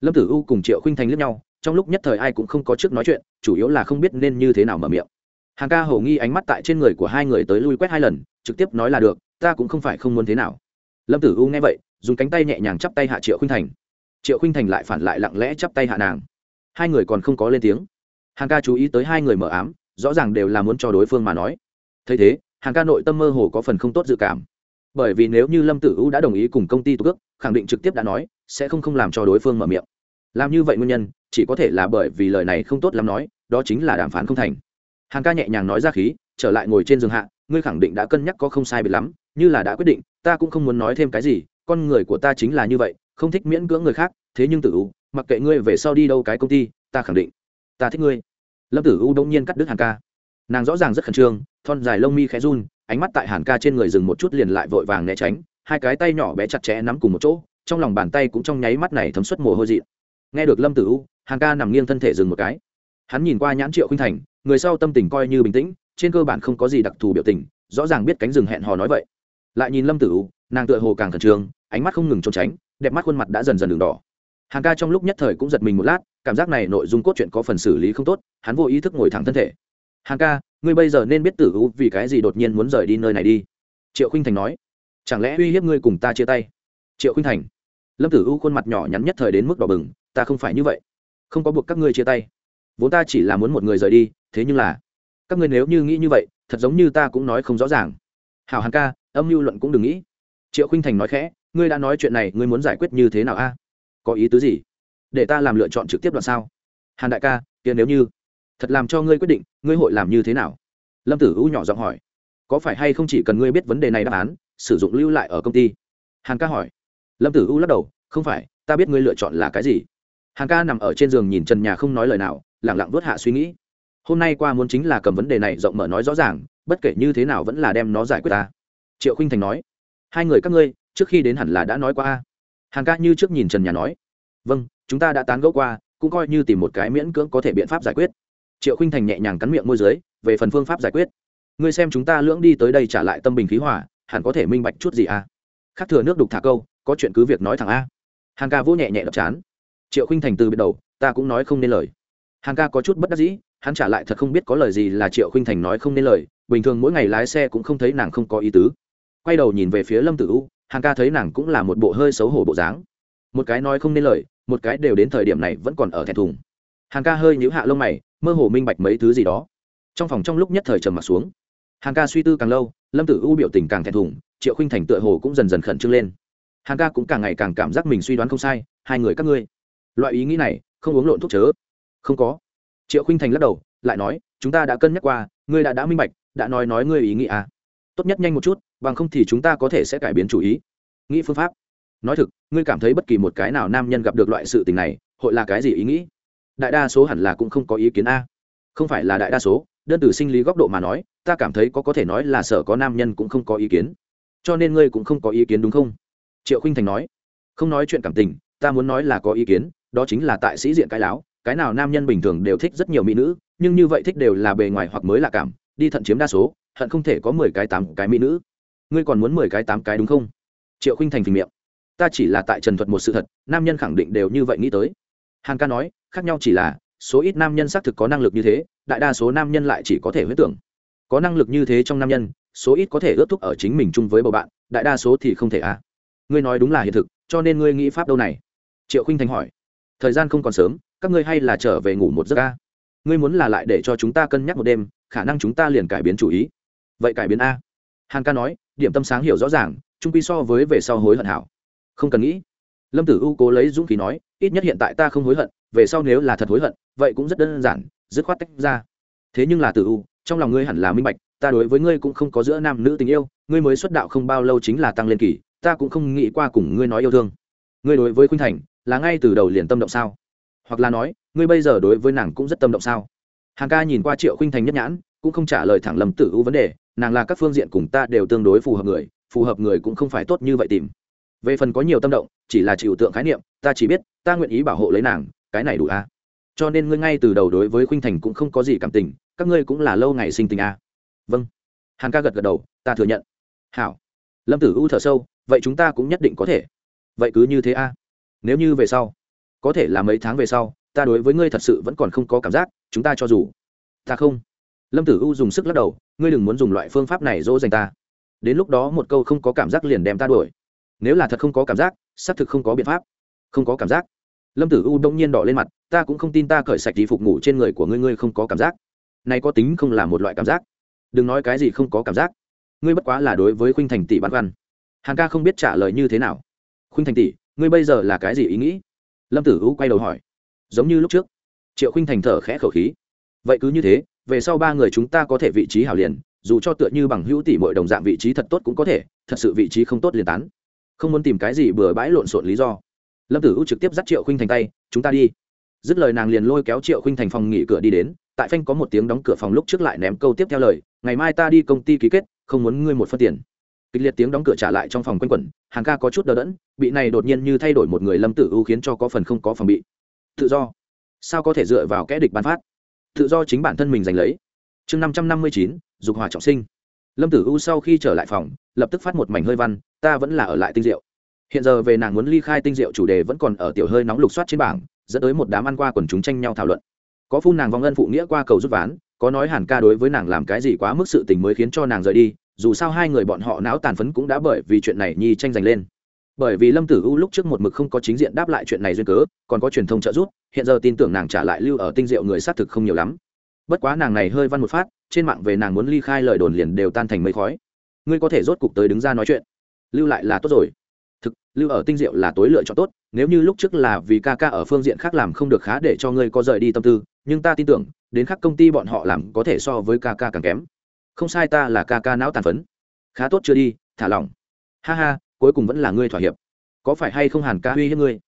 Lâm tử u cùng triệu khinh thành lướt nhau, trong lúc nhất thời ai cũng không có trước nói chuyện, chủ yếu là không biết nên như thế nào mở miệng. Hàn ca hầu nghi ánh mắt tại trên người của hai người tới lui quét hai lần, trực tiếp nói là được, ta cũng không phải không muốn thế nào. Lâm tử u nghe vậy, dùng cánh tay nhẹ nhàng chắp tay hạ triệu khinh thành. Triệu khinh thành lại phản lại lặng lẽ chắp tay hạ nàng. Hai người còn không có lên tiếng. Hàn ca chú ý tới hai người mở ám, rõ ràng đều là muốn cho đối phương mà nói thấy thế, hàng ca nội tâm mơ hồ có phần không tốt dự cảm. Bởi vì nếu như lâm tử u đã đồng ý cùng công ty tục ước khẳng định trực tiếp đã nói, sẽ không không làm cho đối phương mở miệng. Làm như vậy nguyên nhân, chỉ có thể là bởi vì lời này không tốt lắm nói, đó chính là đàm phán không thành. Hàng ca nhẹ nhàng nói ra khí, trở lại ngồi trên giường hạ, ngươi khẳng định đã cân nhắc có không sai biệt lắm, như là đã quyết định, ta cũng không muốn nói thêm cái gì, con người của ta chính là như vậy, không thích miễn cưỡng người khác, thế nhưng tử u mặc kệ ngươi về sau đi đâu cái công ty, ta khẳng định, ta thích ngươi. Lâm tử u đông nhiên cắt đứt hàng ca nàng rõ ràng rất khẩn trương, thon dài lông mi khẽ run, ánh mắt tại hàn ca trên người dừng một chút liền lại vội vàng né tránh, hai cái tay nhỏ bé chặt chẽ nắm cùng một chỗ, trong lòng bàn tay cũng trong nháy mắt này thấm suất mồ hôi dị. Nghe được lâm tử u, hàn ca nằm nghiêng thân thể dừng một cái. Hắn nhìn qua nhãn triệu khinh thành, người sau tâm tình coi như bình tĩnh, trên cơ bản không có gì đặc thù biểu tình, rõ ràng biết cánh rừng hẹn hò nói vậy. Lại nhìn lâm tử u, nàng tựa hồ càng khẩn trương, ánh mắt không ngừng trốn tránh, đẹp mắt khuôn mặt đã dần dần đường đỏ. Hàng ca trong lúc nhất thời cũng giật mình một lát, cảm giác này nội dung cốt truyện có phần xử lý không tốt, hắn vô ý thức ngồi thẳng thân thể hàng ca, ngươi bây giờ nên biết tử u vì cái gì đột nhiên muốn rời đi nơi này đi. Triệu khinh thành nói. Chẳng lẽ uy hiếp ngươi cùng ta chia tay? Triệu khinh thành. Lâm tử u khuôn mặt nhỏ nhắn nhất thời đến mức đỏ bừng, ta không phải như vậy. Không có buộc các ngươi chia tay. Vốn ta chỉ là muốn một người rời đi, thế nhưng là, các ngươi nếu như nghĩ như vậy, thật giống như ta cũng nói không rõ ràng. Hào hàng ca, âm mưu luận cũng đừng nghĩ. Triệu khinh thành nói khẽ, ngươi đã nói chuyện này, ngươi muốn giải quyết như thế nào a? Có ý tứ gì? Để ta làm lựa chọn trực tiếp đoạn sao? Hàn đại ca, kia nếu như thật làm cho ngươi quyết định, ngươi hội làm như thế nào? Lâm tử u nhỏ giọng hỏi. Có phải hay không chỉ cần ngươi biết vấn đề này đáp án, sử dụng lưu lại ở công ty? Hàn ca hỏi. Lâm tử u lắc đầu, không phải, ta biết ngươi lựa chọn là cái gì. Hàn ca nằm ở trên giường nhìn trần nhà không nói lời nào, lẳng lặng vớt hạ suy nghĩ. Hôm nay qua muốn chính là cầm vấn đề này rộng mở nói rõ ràng, bất kể như thế nào vẫn là đem nó giải quyết ta. Triệu khinh thành nói. Hai người các ngươi, trước khi đến hẳn là đã nói qua hàn ca như trước nhìn trần nhà nói. Vâng chúng ta đã tán gẫu qua, cũng coi như tìm một cái miễn cưỡng có thể biện pháp giải quyết triệu khinh thành nhẹ nhàng cắn miệng môi giới về phần phương pháp giải quyết. Ngươi xem chúng ta lưỡng đi tới đây trả lại tâm bình khí hỏa hẳn có thể minh bạch chút gì à? Khác thừa nước đục thả câu, có chuyện cứ việc nói thẳng a. Hàn ca vỗ nhẹ nhẹ đập chán. Triệu khinh thành từ biệt đầu, ta cũng nói không nên lời. Hàn ca có chút bất đắc dĩ, hắn trả lại thật không biết có lời gì là triệu khinh thành nói không nên lời, bình thường mỗi ngày lái xe cũng không thấy nàng không có ý tứ. Quay đầu nhìn về phía lâm tử u hàn ca thấy nàng cũng là một bộ hơi xấu hổ bộ dáng. Một cái nói không nên lời, một cái đều đến thời điểm này vẫn còn ở thẹn thùng hàn ca hơi nhíu hạ lông mày, mơ hồ minh bạch mấy thứ gì đó. Trong phòng trong lúc nhất thời trầm m ặ t xuống. Hàn ca suy tư càng lâu, lâm tử u biểu tình càng thẹn thùng, triệu khinh thành tựa hồ cũng dần dần khẩn trương lên. Hàn ca cũng càng ngày càng cảm giác mình suy đoán không sai, hai người các ngươi. Loại ý nghĩ này, không uống lộn thuốc chớ. Không có. Triệu khinh thành lắc đầu, lại nói, chúng ta đã cân nhắc qua, ngươi đã đã minh bạch, đã nói nói ngươi ý nghĩ à. Tốt nhất nhanh một chút, bằng không thì chúng ta có thể sẽ cải biến chủ ý. Nghĩ phương pháp. Nói thực, ngươi cảm thấy bất kỳ một cái nào nam nhân gặp được loại sự tình này, hội là cái gì ý nghĩ? Đại đa số hẳn là cũng không có ý kiến a. Không phải là đại đa số, đơn từ sinh lý góc độ mà nói, ta cảm thấy có có thể nói là sở có nam nhân cũng không có ý kiến. Cho nên ngươi cũng không có ý kiến đúng không? Triệu khinh thành nói. Không nói chuyện cảm tình, ta muốn nói là có ý kiến, đó chính là tại sĩ diện cái láo, cái nào nam nhân bình thường đều thích rất nhiều mỹ nữ, nhưng như vậy thích đều là bề ngoài hoặc mới lạ cảm, đi thận chiếm đa số, hận không thể có mười cái tám cái mỹ nữ. Ngươi còn muốn mười cái tám cái đúng không? Triệu khinh thành phình miệng. Ta chỉ là tại trần thuật một sự thật, nam nhân khẳng định đều như vậy nghĩ tới. Hàn ca nói khác nhau chỉ là, số ít nam nhân xác thực có năng lực như thế, đại đa số nam nhân lại chỉ có thể huyết tưởng. Có năng lực như thế trong nam nhân, số ít có thể ước thúc ở chính mình chung với bầu bạn, đại đa số thì không thể à. Ngươi nói đúng là hiện thực, cho nên ngươi nghĩ pháp đâu này? Triệu khinh thành hỏi. Thời gian không còn sớm, các ngươi hay là trở về ngủ một giấc a. Ngươi muốn là lại để cho chúng ta cân nhắc một đêm, khả năng chúng ta liền cải biến chủ ý. Vậy cải biến a? Hàn ca nói, điểm tâm sáng hiểu rõ ràng, trung quy so với về sau hối hận hảo. Không cần nghĩ. Lâm tử u cố lấy dũng khí nói, ít nhất hiện tại ta không hối hận về sau nếu là thật hối hận, vậy cũng rất đơn giản, dứt khoát tách ra. Thế nhưng là tử u, trong lòng ngươi hẳn là minh bạch, ta đối với ngươi cũng không có giữa nam nữ tình yêu, ngươi mới xuất đạo không bao lâu chính là tăng lên kỳ, ta cũng không nghĩ qua cùng ngươi nói yêu thương. Ngươi đối với khuynh thành, là ngay từ đầu liền tâm động sao? Hoặc là nói, ngươi bây giờ đối với nàng cũng rất tâm động sao? Hàng ca nhìn qua triệu khuynh thành nhất nhãn, cũng không trả lời thẳng lầm tử u vấn đề, nàng là các phương diện cùng ta đều tương đối phù hợp người, phù hợp người cũng không phải tốt như vậy tìm. Về phần có nhiều tâm động, chỉ là chịu tượng khái niệm, ta chỉ biết, ta nguyện ý bảo hộ lấy nàng cái này đủ a. À. cho nên ngươi ngay từ đầu đối với khuynh thành cũng không có gì cảm tình, các ngươi cũng là lâu ngày sinh tình a. À. vâng. Hàn ca gật gật đầu, ta thừa nhận. Hảo. Lâm tử u thở sâu, vậy chúng ta cũng nhất định có thể. Vậy cứ như thế a. À. nếu như về sau, có thể là mấy tháng về sau, ta đối với ngươi thật sự vẫn còn không có cảm giác, chúng ta cho dù. Ta không. Lâm tử u dùng sức lắc đầu, ngươi đừng muốn dùng loại phương pháp này dỗ dành ta. Đến lúc đó một câu không có cảm giác liền đem ta đuổi. Nếu là thật không có cảm giác, xác thực không có biện pháp. Không có cảm giác lâm tử u đông nhiên đỏ lên mặt, ta cũng không tin ta cởi sạch đi phục ngủ trên người của ngươi ngươi không có cảm giác. Này có tính không là một loại cảm giác. Đừng nói cái gì không có cảm giác. Ngươi bất quá là đối với khuynh thành tỷ băn khoăn. Hàn ca không biết trả lời như thế nào. Khuynh thành tỷ, ngươi bây giờ là cái gì ý nghĩ? Lâm tử u quay đầu hỏi. Giống như lúc trước. Triệu khuynh thành thở khẽ khẩu khí. Vậy cứ như thế, về sau ba người chúng ta có thể vị trí hảo liền, dù cho tựa như bằng hữu tỷ mọi đồng dạng vị trí thật tốt cũng có thể, thật sự vị trí không tốt liền tán. Không muốn tìm cái gì bừa bãi lộn xộn lý do lâm tử u trực tiếp dắt triệu khinh thành tay, chúng ta đi. Dứt lời nàng liền lôi kéo triệu khinh thành phòng nghỉ cửa đi đến, tại phanh có một tiếng đóng cửa phòng lúc trước lại ném câu tiếp theo lời, ngày mai ta đi công ty ký kết, không muốn ngươi một phân tiền. Kịch liệt tiếng đóng cửa trả lại trong phòng quanh quẩn, hàng ca có chút đờ đẫn, bị này đột nhiên như thay đổi một người lâm tử u khiến cho có phần không có phòng bị. Tự do. Sao có thể dựa vào kẽ địch bán phát? Tự do chính bản thân mình giành lấy. Chương năm trăm năm mươi chín, dục hòa trọng sinh. Lâm tử u sau khi trở lại phòng, lập tức phát một mảnh hơi văn, ta vẫn là ở lại tinh diệu hiện giờ về nàng muốn ly khai tinh diệu chủ đề vẫn còn ở tiểu hơi nóng lục soát trên bảng, dẫn tới một đám ăn qua quần chúng tranh nhau thảo luận. Có phun nàng vong ân phụ nghĩa qua cầu rút ván, có nói hàn ca đối với nàng làm cái gì quá mức sự tình mới khiến cho nàng rời đi, dù sao hai người bọn họ não tàn phấn cũng đã bởi vì chuyện này nhi tranh giành lên. Bởi vì lâm tử u lúc trước một mực không có chính diện đáp lại chuyện này duyên cớ, còn có truyền thông trợ giúp, hiện giờ tin tưởng nàng trả lại lưu ở tinh diệu người xác thực không nhiều lắm. Bất quá nàng này hơi văn một phát, trên mạng về nàng muốn ly khai lời đồn liền đều tan thành mây khói. Ngươi có thể rốt cục tới đứng ra nói chuyện. Lưu lại là tốt rồi lưu ở tinh diệu là tối lựa chọn tốt, nếu như lúc trước là vì ca ca ở phương diện khác làm không được khá để cho ngươi có rời đi tâm tư, nhưng ta tin tưởng, đến khác công ty bọn họ làm có thể so với ca ca càng kém. Không sai ta là ca ca não tàn phấn. Khá tốt chưa đi, thả lỏng. Ha ha, cuối cùng vẫn là ngươi thỏa hiệp. Có phải hay không hàn ca uy hiếp ngươi?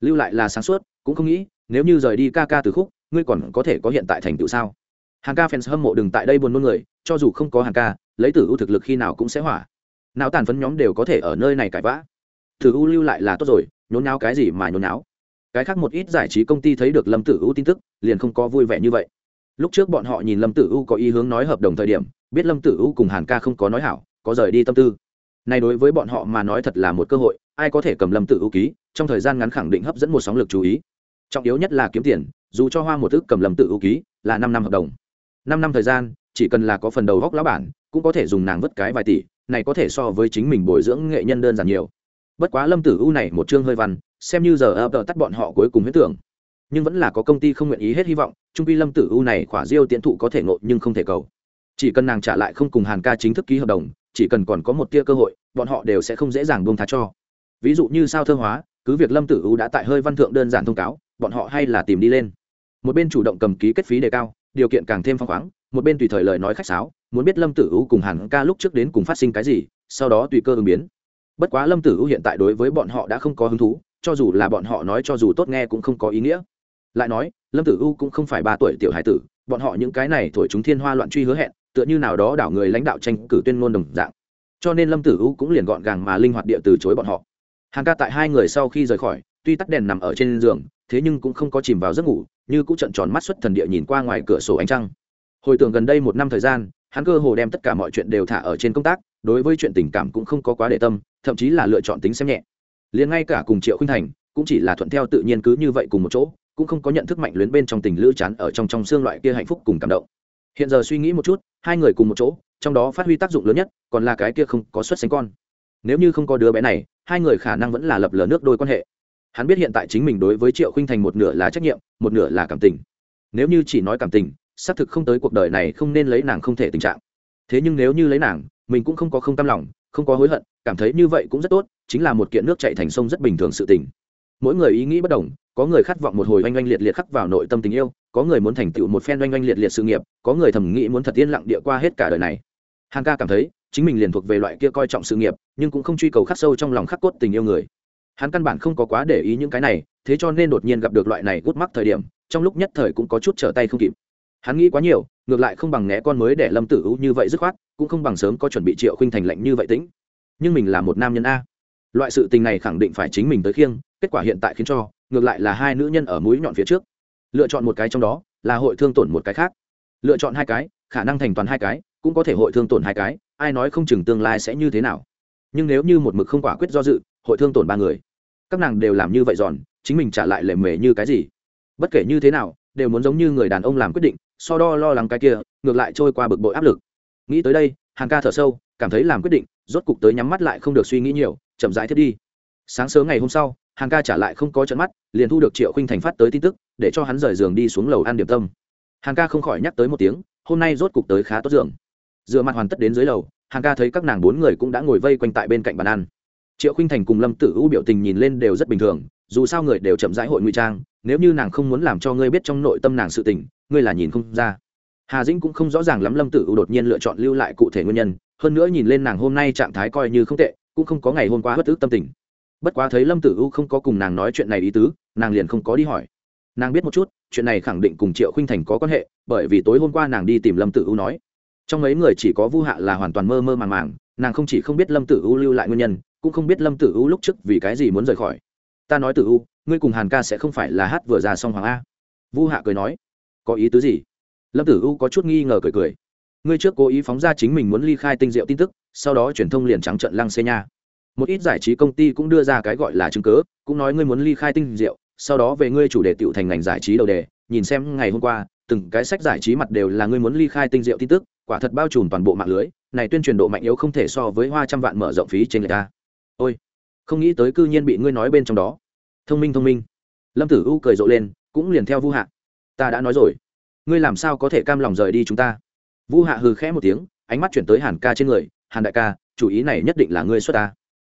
Lưu lại là sáng suốt, cũng không nghĩ, nếu như rời đi ca ca từ khúc, ngươi còn có thể có hiện tại thành tựu sao? Hàn ca fans hâm mộ đừng tại đây buồn nôn người, cho dù không có hàn ca, lấy tử ưu thực lực khi nào cũng sẽ hỏa. Não tàn phấn nhóm đều có thể ở nơi này cãi vã. Thử ưu lưu lại là tốt rồi, nhốn náo cái gì mà nhốn náo cái khác một ít giải trí công ty thấy được lâm tử U tin tức, liền không có vui vẻ như vậy. Lúc trước bọn họ nhìn lâm tử U có ý hướng nói hợp đồng thời điểm, biết lâm tử U cùng hàn ca không có nói hảo, có rời đi tâm tư. Này đối với bọn họ mà nói thật là một cơ hội, ai có thể cầm lâm tử U ký, trong thời gian ngắn khẳng định hấp dẫn một sóng lực chú ý. Trọng yếu nhất là kiếm tiền, dù cho hoa một thức cầm lâm tử ưu ký, là năm năm hợp đồng. Năm năm thời gian, chỉ cần là có phần đầu góc lão bản, cũng có thể dùng nàng vất cái vài tỷ, này có thể so với chính mình bồi dưỡng nghệ nhân đơn giản nhiều bất quá lâm tử u này một chương hơi văn, xem như giờ ập tắt bọn họ cuối cùng huyết tưởng. Nhưng vẫn là có công ty không nguyện ý hết hy vọng, trung pi lâm tử u này khỏa diêu tiến thụ có thể ngộ nhưng không thể cầu. Chỉ cần nàng trả lại không cùng hàn ca chính thức ký hợp đồng, chỉ cần còn có một tia cơ hội, bọn họ đều sẽ không dễ dàng buông tha cho. Ví dụ như sao thơ hóa, cứ việc lâm tử u đã tại hơi văn thượng đơn giản thông cáo, bọn họ hay là tìm đi lên. Một bên chủ động cầm ký kết phí đề cao, điều kiện càng thêm phong khoáng, một bên tùy thời lời nói khách sáo, muốn biết lâm tử u cùng hàn ca lúc trước đến cùng phát sinh cái gì, sau đó tùy cơ ứng biến bất quá lâm tử u hiện tại đối với bọn họ đã không có hứng thú, cho dù là bọn họ nói cho dù tốt nghe cũng không có ý nghĩa. Lại nói, lâm tử u cũng không phải ba tuổi tiểu hải tử, bọn họ những cái này thổi chúng thiên hoa loạn truy hứa hẹn, tựa như nào đó đảo người lãnh đạo tranh cử tuyên ngôn đồng dạng. Cho nên lâm tử u cũng liền gọn gàng mà linh hoạt địa từ chối bọn họ. Hàng ca tại hai người sau khi rời khỏi, tuy tắt đèn nằm ở trên giường, thế nhưng cũng không có chìm vào giấc ngủ, như cũng trận tròn mắt xuất thần địa nhìn qua ngoài cửa sổ ánh trăng. Hồi tưởng gần đây một năm thời gian, hắn cơ hồ đem tất cả mọi chuyện đều thả ở trên công tác, đối với chuyện tình cảm cũng không có quá để tâm thậm chí là lựa chọn tính xem nhẹ. Liền ngay cả cùng triệu khinh thành, cũng chỉ là thuận theo tự nhiên cứ như vậy cùng một chỗ, cũng không có nhận thức mạnh luyến bên trong tình lữ chán ở trong trong xương loại kia hạnh phúc cùng cảm động. Hiện giờ suy nghĩ một chút, hai người cùng một chỗ, trong đó phát huy tác dụng lớn nhất, còn là cái kia không có xuất sinh con. Nếu như không có đứa bé này, hai người khả năng vẫn là lập lờ nước đôi quan hệ. Hắn biết hiện tại chính mình đối với triệu khinh thành một nửa là trách nhiệm, một nửa là cảm tình. Nếu như chỉ nói cảm tình, xác thực không tới cuộc đời này không nên lấy nàng không thể tình trạng. Thế nhưng nếu như lấy nàng, mình cũng không có không tâm lòng không có hối hận, cảm thấy như vậy cũng rất tốt, chính là một kiện nước chạy thành sông rất bình thường sự tình. Mỗi người ý nghĩ bất đồng, có người khát vọng một hồi oanh oanh liệt liệt khắc vào nội tâm tình yêu, có người muốn thành tựu một phen oanh oanh liệt liệt sự nghiệp, có người thầm nghĩ muốn thật yên lặng địa qua hết cả đời này. Hàng ca cảm thấy, chính mình liền thuộc về loại kia coi trọng sự nghiệp, nhưng cũng không truy cầu khắc sâu trong lòng khắc cốt tình yêu người. Hắn căn bản không có quá để ý những cái này, thế cho nên đột nhiên gặp được loại này gút mắc thời điểm, trong lúc nhất thời cũng có chút trở tay không kịp. Hắn nghĩ quá nhiều, ngược lại không bằng né con mới để lâm tử u như vậy dứt khoát cũng không bằng sớm có chuẩn bị triệu khinh thành lệnh như vậy tĩnh. Nhưng mình là một nam nhân a. Loại sự tình này khẳng định phải chính mình tới khiêng, kết quả hiện tại khiến cho, ngược lại là hai nữ nhân ở mũi nhọn phía trước. Lựa chọn một cái trong đó, là hội thương tổn một cái khác. Lựa chọn hai cái, khả năng thành toàn hai cái, cũng có thể hội thương tổn hai cái, ai nói không chừng tương lai sẽ như thế nào. Nhưng nếu như một mực không quả quyết do dự, hội thương tổn ba người. Các nàng đều làm như vậy giòn, chính mình trả lại lệ mề như cái gì? Bất kể như thế nào, đều muốn giống như người đàn ông làm quyết định, so đo lo lắng cái kia, ngược lại trôi qua bực bội áp lực nghĩ tới đây hàng ca thở sâu, cảm thấy làm quyết định, rốt cục tới nhắm mắt lại không được suy nghĩ nhiều, chậm rãi thiết đi. Sáng sớm ngày hôm sau hàng ca trả lại không có trận mắt, liền thu được triệu khinh thành phát tới tin tức, để cho hắn rời giường đi xuống lầu ăn điểm tâm. Hàng ca không khỏi nhắc tới một tiếng, hôm nay rốt cục tới khá tốt giường. Dựa mặt hoàn tất đến dưới lầu hàng ca thấy các nàng bốn người cũng đã ngồi vây quanh tại bên cạnh bàn ăn. Triệu khinh thành cùng lâm tử u biểu tình nhìn lên đều rất bình thường, dù sao người đều chậm rãi hội ngụy trang, nếu như nàng không muốn làm cho ngươi biết trong nội tâm nàng sự tình, ngươi là nhìn không ra hà dĩnh cũng không rõ ràng lắm lâm tử u đột nhiên lựa chọn lưu lại cụ thể nguyên nhân, hơn nữa nhìn lên nàng hôm nay trạng thái coi như không tệ, cũng không có ngày hôm qua bất ức tâm tình. Bất quá thấy lâm tử u không có cùng nàng nói chuyện này ý tứ, nàng liền không có đi hỏi. Nàng biết một chút, chuyện này khẳng định cùng triệu khinh thành có quan hệ, bởi vì tối hôm qua nàng đi tìm lâm tử u nói. Trong mấy người chỉ có vu hạ là hoàn toàn mơ mơ màng màng, nàng không chỉ không biết lâm tử u lưu lại nguyên nhân, cũng không biết lâm tử u lúc trước vì cái gì muốn rời khỏi. Ta nói tử u ngươi cùng hàn ca sẽ không phải là hát vừa ra xong hoàng a. Vu hạ cười nói, có ý tứ gì? Lâm tử u có chút nghi ngờ cười cười. Ngươi trước cố ý phóng ra chính mình muốn ly khai tinh diệu tin tức, sau đó truyền thông liền trắng trận lăng xê nha. Một ít giải trí công ty cũng đưa ra cái gọi là chứng cớ cũng nói ngươi muốn ly khai tinh diệu, sau đó về ngươi chủ đề tiểu thành ngành giải trí đầu đề, nhìn xem ngày hôm qua, từng cái sách giải trí mặt đều là ngươi muốn ly khai tinh diệu tin tức, quả thật bao trùm toàn bộ mạng lưới, này tuyên truyền độ mạnh yếu không thể so với hoa trăm vạn mở rộng phí trên người ta. Ôi, không nghĩ tới cư nhiên bị ngươi nói bên trong đó. Thông minh thông minh. Lâm tử u cười rộ lên, cũng liền theo vu hạ. Ta đã nói rồi ngươi làm sao có thể cam lòng rời đi chúng ta? Vu hạ hừ khẽ một tiếng, ánh mắt chuyển tới hàn ca trên người, hàn đại ca, chủ ý này nhất định là ngươi xuất ta.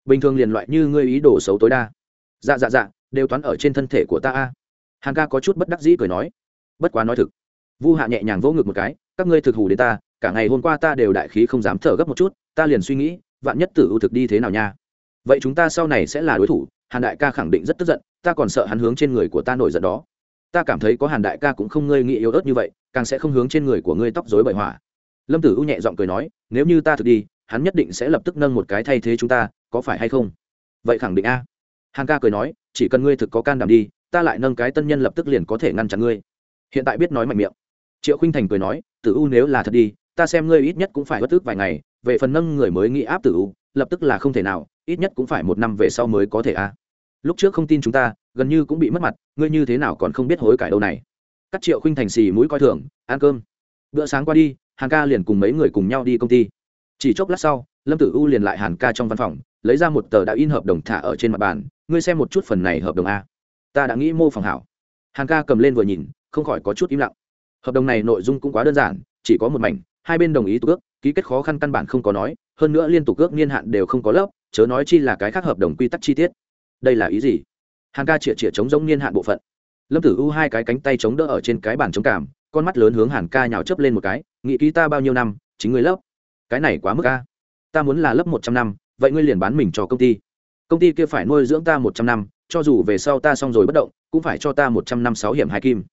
Bình thường liền loại như ngươi ý đồ xấu tối đa. Dạ dạ dạ đều toán ở trên thân thể của ta a. Hàn ca có chút bất đắc dĩ cười nói. Bất quá nói thực. Vu hạ nhẹ nhàng vỗ ngực một cái, các ngươi thực hù đến ta, cả ngày hôm qua ta đều đại khí không dám thở gấp một chút, ta liền suy nghĩ, vạn nhất tử ưu thực đi thế nào nha? Vậy chúng ta sau này sẽ là đối thủ. Hàn đại ca khẳng định rất tức giận, ta còn sợ hắn hướng trên người của ta nổi giận đó ta cảm thấy có hàn đại ca cũng không ngơi nghĩ yếu ớt như vậy, càng sẽ không hướng trên người của ngươi tóc dối bậy hỏa. Lâm tử u nhẹ giọng cười nói, nếu như ta thực đi, hắn nhất định sẽ lập tức nâng một cái thay thế chúng ta, có phải hay không? Vậy khẳng định a. Hàn ca cười nói, chỉ cần ngươi thực có can đảm đi, ta lại nâng cái tân nhân lập tức liền có thể ngăn chặn ngươi. Hiện tại biết nói mạnh miệng. Triệu khinh thành cười nói, tử u nếu là thật đi, ta xem ngươi ít nhất cũng phải bất tức vài ngày, về phần nâng người mới nghĩ áp tử u, lập tức là không thể nào, ít nhất cũng phải một năm về sau mới có thể a. Lúc trước không tin chúng ta gần như cũng bị mất mặt, ngươi như thế nào còn không biết hối cải đâu này? Các triệu khinh thành xì mũi coi thường, ăn cơm. Bữa sáng qua đi, hàn ca liền cùng mấy người cùng nhau đi công ty. Chỉ chốc lát sau, lâm tử u liền lại hàn ca trong văn phòng, lấy ra một tờ đã in hợp đồng thả ở trên mặt bàn, ngươi xem một chút phần này hợp đồng a. Ta đã nghĩ mô phỏng hảo. Hàn ca cầm lên vừa nhìn, không khỏi có chút im lặng. Hợp đồng này nội dung cũng quá đơn giản, chỉ có một mảnh, hai bên đồng ý tục ước, ký kết khó khăn căn bản không có nói, hơn nữa liên tục ước niên hạn đều không có lớp, chớ nói chi là cái khác hợp đồng quy tắc chi tiết. Đây là ý gì? Hàn ca chĩa chĩa chống giống niên hạn bộ phận. Lâm tử u hai cái cánh tay chống đỡ ở trên cái bàn chống cảm, con mắt lớn hướng hàn ca nhào chấp lên một cái nghĩ ký ta bao nhiêu năm, chính ngươi lớp? Cái này quá mức ca ta muốn là lớp một trăm năm, vậy ngươi liền bán mình cho công ty. Công ty kia phải nuôi dưỡng ta một trăm năm, cho dù về sau ta xong rồi bất động, cũng phải cho ta một trăm năm sáu hiểm hai kim.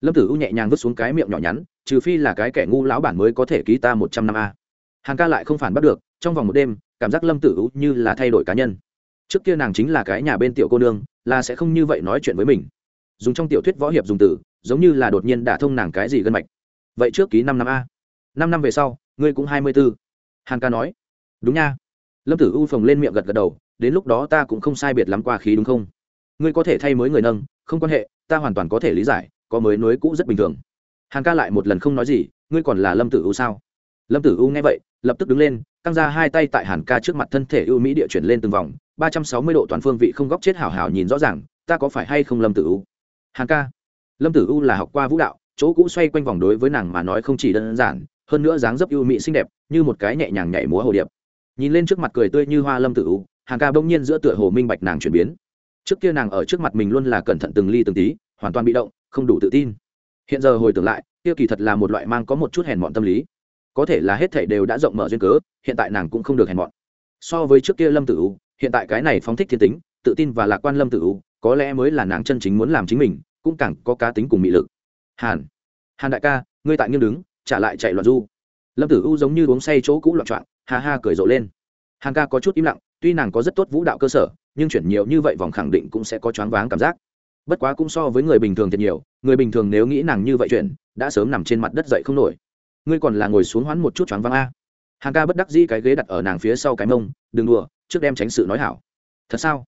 Lâm tử u nhẹ nhàng vứt xuống cái miệng nhỏ nhắn, trừ phi là cái kẻ ngu lão bản mới có thể ký ta một trăm năm a. Hàn ca lại không phản bắt được, trong vòng một đêm, cảm giác lâm tử u như là thay đổi cá nhân trước kia nàng chính là cái nhà bên tiểu cô nương, là sẽ không như vậy nói chuyện với mình. Dùng trong tiểu thuyết võ hiệp dùng từ, giống như là đột nhiên đả thông nàng cái gì gân mạch. Vậy trước ký năm năm a. Năm năm về sau, ngươi cũng hai mươi b ố hàn ca nói. Đúng nha. Lâm tử u phồng lên miệng gật gật đầu, đến lúc đó ta cũng không sai biệt lắm qua khí đúng không? Ngươi có thể thay mới người nâng, không quan hệ, ta hoàn toàn có thể lý giải, có mới nối cũ rất bình thường. Hàn ca lại một lần không nói gì, ngươi còn là lâm tử u sao? Lâm tử u nghe vậy, lập tức đứng lên, căng ra hai tay tại hàn ca trước mặt thân thể ưu mỹ địa chuyển lên từng vòng ba trăm sáu mươi độ toàn phương vị không góc chết hảo hảo nhìn rõ ràng, ta có phải hay không lâm tử u? Hàn ca. Lâm tử u là học qua vũ đạo, chỗ cũ xoay quanh vòng đối với nàng mà nói không chỉ đơn giản, hơn nữa dáng dấp ưu mỹ xinh đẹp, như một cái nhẹ nhàng nhảy múa hồ điệp. Nhìn lên trước mặt cười tươi như hoa lâm tử u, hàn ca bỗng nhiên giữa tựa hồ minh bạch nàng chuyển biến. Trước kia nàng ở trước mặt mình luôn là cẩn thận từng ly từng tí, hoàn toàn bị động, không đủ tự tin. Hiện giờ hồi tưởng lại, kia kỳ thật là một loại mang có một chút hèn mọn tâm lý. Có thể là hết thảy đều đã rộng mở duyên cớ, hiện tại nàng cũng không được hèn mọn. So với trước kia lâm tử u hiện tại cái này phóng thích thiên tính tự tin và lạc quan lâm tử u có lẽ mới là nàng chân chính muốn làm chính mình cũng càng có cá tính cùng mị lực. Hàn hàn đại ca ngươi tại nghiêng đứng trả lại chạy loạn du. Lâm tử u giống như uống say chỗ cũ loạn trọn, ha ha cười rộ lên. Hàn ca có chút im lặng tuy nàng có rất tốt vũ đạo cơ sở nhưng chuyển nhiều như vậy vòng khẳng định cũng sẽ có choáng váng cảm giác. Bất quá cũng so với người bình thường thật nhiều người bình thường nếu nghĩ nàng như vậy chuyển đã sớm nằm trên mặt đất dậy không nổi. Ngươi còn là ngồi xuống hoán một chút choáng váng a. Hàng ca bất đắc dĩ cái ghế đặt ở nàng phía sau cái mông đừng đùa trước đem tránh sự nói hảo. Thật sao?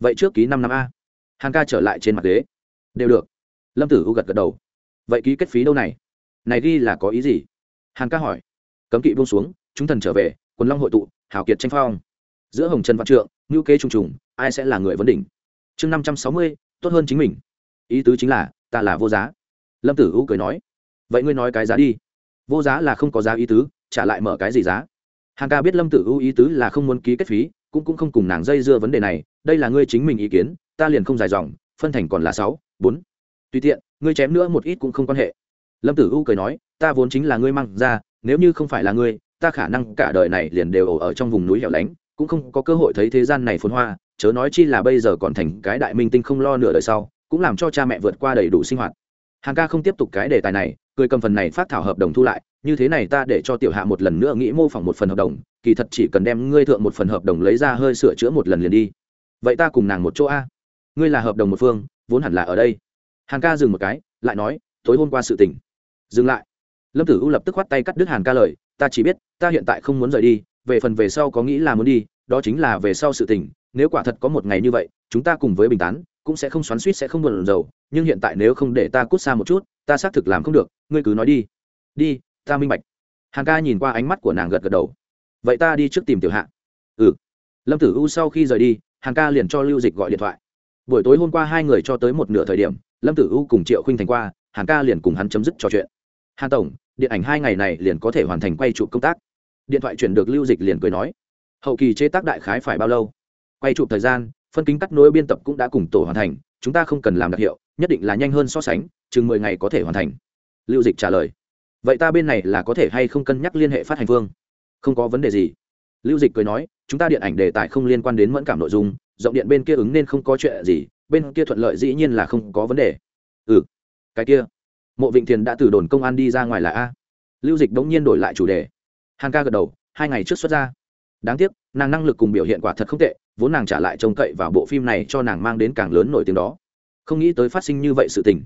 Vậy trước ký năm năm a. Hàng ca trở lại trên mặt ghế. Đều được. Lâm tử u gật gật đầu. Vậy ký kết phí đâu này? Này ghi là có ý gì? Hàng ca hỏi. Cấm kỵ buông xuống, chúng thần trở về, quần long hội tụ hảo kiệt tranh phong. Giữa hồng trần văn trượng ngữ kế trùng trùng, ai sẽ là người vấn đỉnh? Chương năm trăm sáu mươi, tốt hơn chính mình. Ý tứ chính là, ta là vô giá. Lâm tử u cười nói. Vậy ngươi nói cái giá đi. Vô giá là không có giá ý tứ, trả lại mở cái gì giá? Hàng ca biết lâm tử u ý tứ là không muốn ký kết phí cũng cũng không cùng nàng dây dưa vấn đề này, đây là ngươi chính mình ý kiến, ta liền không dài dòng, phân thành còn là sáu, bốn. Tùy tiện, ngươi chém nữa một ít cũng không quan hệ. Lâm tử u cười nói, ta vốn chính là ngươi mang ra, nếu như không phải là ngươi, ta khả năng cả đời này liền đều ở trong vùng núi hẻo lánh, cũng không có cơ hội thấy thế gian này phồn hoa, chớ nói chi là bây giờ còn thành cái đại minh tinh không lo nửa đời sau, cũng làm cho cha mẹ vượt qua đầy đủ sinh hoạt. Hàng ca không tiếp tục cái đề tài này, cười cầm phần này phát thảo hợp đồng thu lại, như thế này ta để cho tiểu hạ một lần nữa nghĩ mô phỏng một phần hợp đồng kỳ thật chỉ cần đem ngươi thượng một phần hợp đồng lấy ra hơi sửa chữa một lần liền đi. Vậy ta cùng nàng một chỗ a. Ngươi là hợp đồng một phương, vốn hẳn là ở đây. Hàn ca dừng một cái, lại nói, tối hôm qua sự tình. Dừng lại. Lâm tử u lập tức khoát tay cắt đứt hàn ca lời, ta chỉ biết, ta hiện tại không muốn rời đi, về phần về sau có nghĩ là muốn đi, đó chính là về sau sự tình, nếu quả thật có một ngày như vậy, chúng ta cùng với bình tán, cũng sẽ không xoắn suýt sẽ không buồn rầu, nhưng hiện tại nếu không để ta cút xa một chút, ta xác thực làm không được, ngươi cứ nói đi. Đi, ta minh bạch. Hàng ca nhìn qua ánh mắt của nàng gật gật đầu vậy ta đi trước tìm tiểu hạ. Ừ. Lâm tử u sau khi rời đi hàng ca liền cho lưu dịch gọi điện thoại. Buổi tối hôm qua hai người cho tới một nửa thời điểm, lâm tử u cùng triệu khinh thành qua hàng ca liền cùng hắn chấm dứt trò chuyện. Hàn tổng, điện ảnh hai ngày này liền có thể hoàn thành quay chụp công tác. Điện thoại chuyển được lưu dịch liền cười nói. Hậu kỳ chế tác đại khái phải bao lâu? Quay chụp thời gian, phân kính cắt nối biên tập cũng đã cùng tổ hoàn thành, chúng ta không cần làm đặc hiệu, nhất định là nhanh hơn so sánh, chừng mười ngày có thể hoàn thành. Lưu dịch trả lời. Vậy ta bên này là có thể hay không cân nhắc liên hệ phát hành phương? Không có vấn đề gì. Lưu dịch cười nói, chúng ta điện ảnh đề tài không liên quan đến mẫn cảm nội dung giọng điện bên kia ứng nên không có chuyện gì, bên kia thuận lợi dĩ nhiên là không có vấn đề. Ừ cái kia, mộ vịnh thiền đã từ đồn công an đi ra ngoài là a. Lưu dịch đống nhiên đổi lại chủ đề. Hàn ca gật đầu, hai ngày trước xuất ra. Đáng tiếc, nàng năng lực cùng biểu hiện quả thật không tệ, vốn nàng trả lại trông cậy vào bộ phim này cho nàng mang đến càng lớn nổi tiếng đó. Không nghĩ tới phát sinh như vậy sự tình.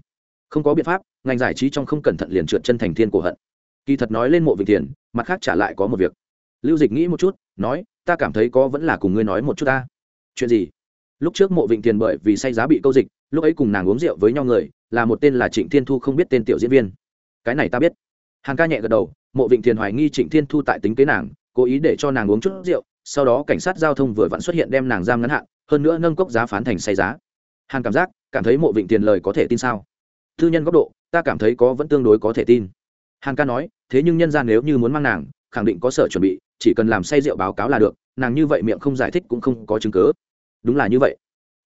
Không có biện pháp, ngành giải trí trong không cẩn thận liền trượt chân thành thiên cổ hận. Kỳ thật nói lên mộ vịnh thiền, mặt khác trả lại có một việc lưu dịch nghĩ một chút, nói, ta cảm thấy có vẫn là cùng ngươi nói một chút ta. Chuyện gì? Lúc trước mộ vịnh tiền bởi vì say giá bị câu dịch, lúc ấy cùng nàng uống rượu với nhau người, là một tên là trịnh thiên thu không biết tên tiểu diễn viên. Cái này ta biết. Hàn ca nhẹ gật đầu, mộ vịnh tiền hoài nghi trịnh thiên thu tại tính kế nàng, cố ý để cho nàng uống chút rượu, sau đó cảnh sát giao thông vừa vặn xuất hiện đem nàng giam ngắn hạn, hơn nữa nâng cốc giá phán thành say giá. Hàn cảm giác, cảm thấy mộ vịnh tiền lời có thể tin sao? Thư nhân góc độ, ta cảm thấy có vẫn tương đối có thể tin. Hàn ca nói, thế nhưng nhân gian nếu như muốn mang nàng khẳng định có sở chuẩn bị, chỉ cần làm say rượu báo cáo là được, nàng như vậy miệng không giải thích cũng không có chứng cớ đúng là như vậy.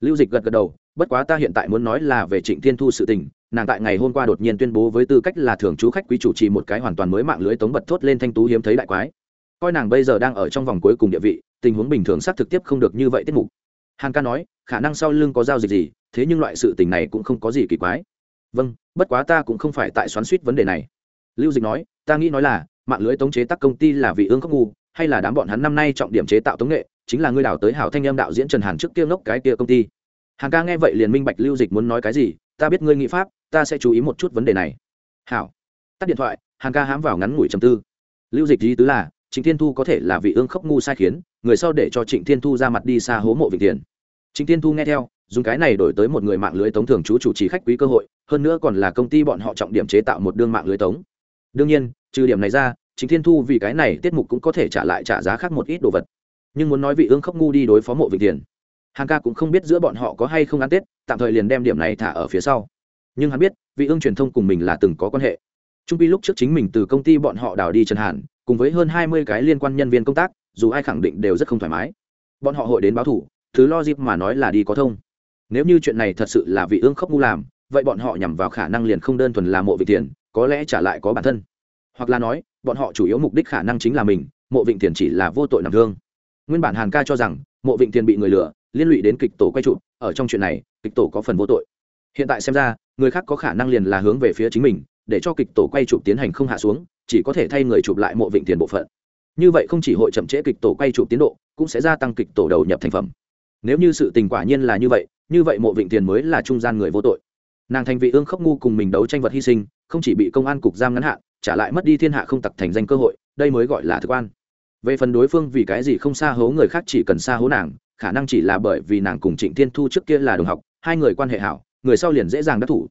Lưu dịch gật gật đầu, bất quá ta hiện tại muốn nói là về trịnh thiên thu sự tình, nàng tại ngày hôm qua đột nhiên tuyên bố với tư cách là thường trú khách quý chủ trì một cái hoàn toàn mới mạng lưới tống bật thốt lên thanh tú hiếm thấy đại quái. Coi nàng bây giờ đang ở trong vòng cuối cùng địa vị, tình huống bình thường xác thực tiếp không được như vậy tiết mục. Hàn ca nói, khả năng sau lưng có giao dịch gì, thế nhưng loại sự tình này cũng không có gì kỳ quái. Vâng bất quá ta cũng không phải tại xoắn suýt vấn đề này. Lưu dịch nói, ta nghĩ nói là mạng lưới tống chế tác công ty là vị ương khóc ngu, hay là đám bọn hắn năm nay trọng điểm chế tạo tống nghệ, chính là ngươi đào tới hảo thanh em đạo diễn trần hàn trước kia ngốc cái kia công ty. Hàn ca nghe vậy liền minh bạch lưu dịch muốn nói cái gì, ta biết ngươi nghĩ pháp, ta sẽ chú ý một chút vấn đề này. Hảo. Tắt điện thoại, hàn ca hám vào ngắn ngủi trầm tư. Lưu dịch ý tứ là, trịnh thiên thu có thể là vị ương khóc ngu sai khiến, người sau để cho trịnh thiên thu ra mặt đi xa hố mộ vị tiền. Trịnh thiên thu nghe theo, dùng cái này đổi tới một người mạng lưới tống thường chú chủ trì khách quý cơ hội, hơn nữa còn là công ty bọn họ trọng điểm chế tạo một đương mạng lưới tống. Đương nhiên, trừ điểm này ra chính thiên thu vì cái này tiết mục cũng có thể trả lại trả giá khác một ít đồ vật. Nhưng muốn nói vị ương khóc ngu đi đối phó mộ vị tiền hàng ca cũng không biết giữa bọn họ có hay không ăn tết, tạm thời liền đem điểm này thả ở phía sau. Nhưng hắn biết, vị ương truyền thông cùng mình là từng có quan hệ. Trung pi lúc trước chính mình từ công ty bọn họ đào đi trần hàn, cùng với hơn hai mươi cái liên quan nhân viên công tác, dù ai khẳng định đều rất không thoải mái. Bọn họ hội đến báo thủ, thứ lo dịp mà nói là đi có thông. Nếu như chuyện này thật sự là vị ương khóc ngu làm, vậy bọn họ nhằm vào khả năng liền không đơn thuần là mộ vị tiền, có lẽ trả lại có bản thân hoặc là nói, bọn họ chủ yếu mục đích khả năng chính là mình, mộ vịnh tiền chỉ là vô tội nằm thương. Nguyên bản hàn ca cho rằng, mộ vịnh tiền bị người lừa, liên lụy đến kịch tổ quay trụ, ở trong chuyện này, kịch tổ có phần vô tội. Hiện tại xem ra, người khác có khả năng liền là hướng về phía chính mình, để cho kịch tổ quay chụp tiến hành không hạ xuống, chỉ có thể thay người chụp lại mộ vịnh tiền bộ phận. Như vậy không chỉ hội chậm trễ kịch tổ quay chụp tiến độ, cũng sẽ gia tăng kịch tổ đầu nhập thành phẩm. Nếu như sự tình quả nhiên là như vậy như vậy mộ vịnh tiền mới là trung gian người vô tội. Nàng thành vị ương khốc ngu cùng mình đấu tranh vật hy sinh, không chỉ bị công an cục giam ngắn hạn trả lại mất đi thiên hạ không tặc thành danh cơ hội, đây mới gọi là thực quan. Về phần đối phương vì cái gì không xa hố người khác chỉ cần xa hố nàng, khả năng chỉ là bởi vì nàng cùng trịnh thiên thu trước kia là đồng học, hai người quan hệ hảo, người sau liền dễ dàng đắc thủ.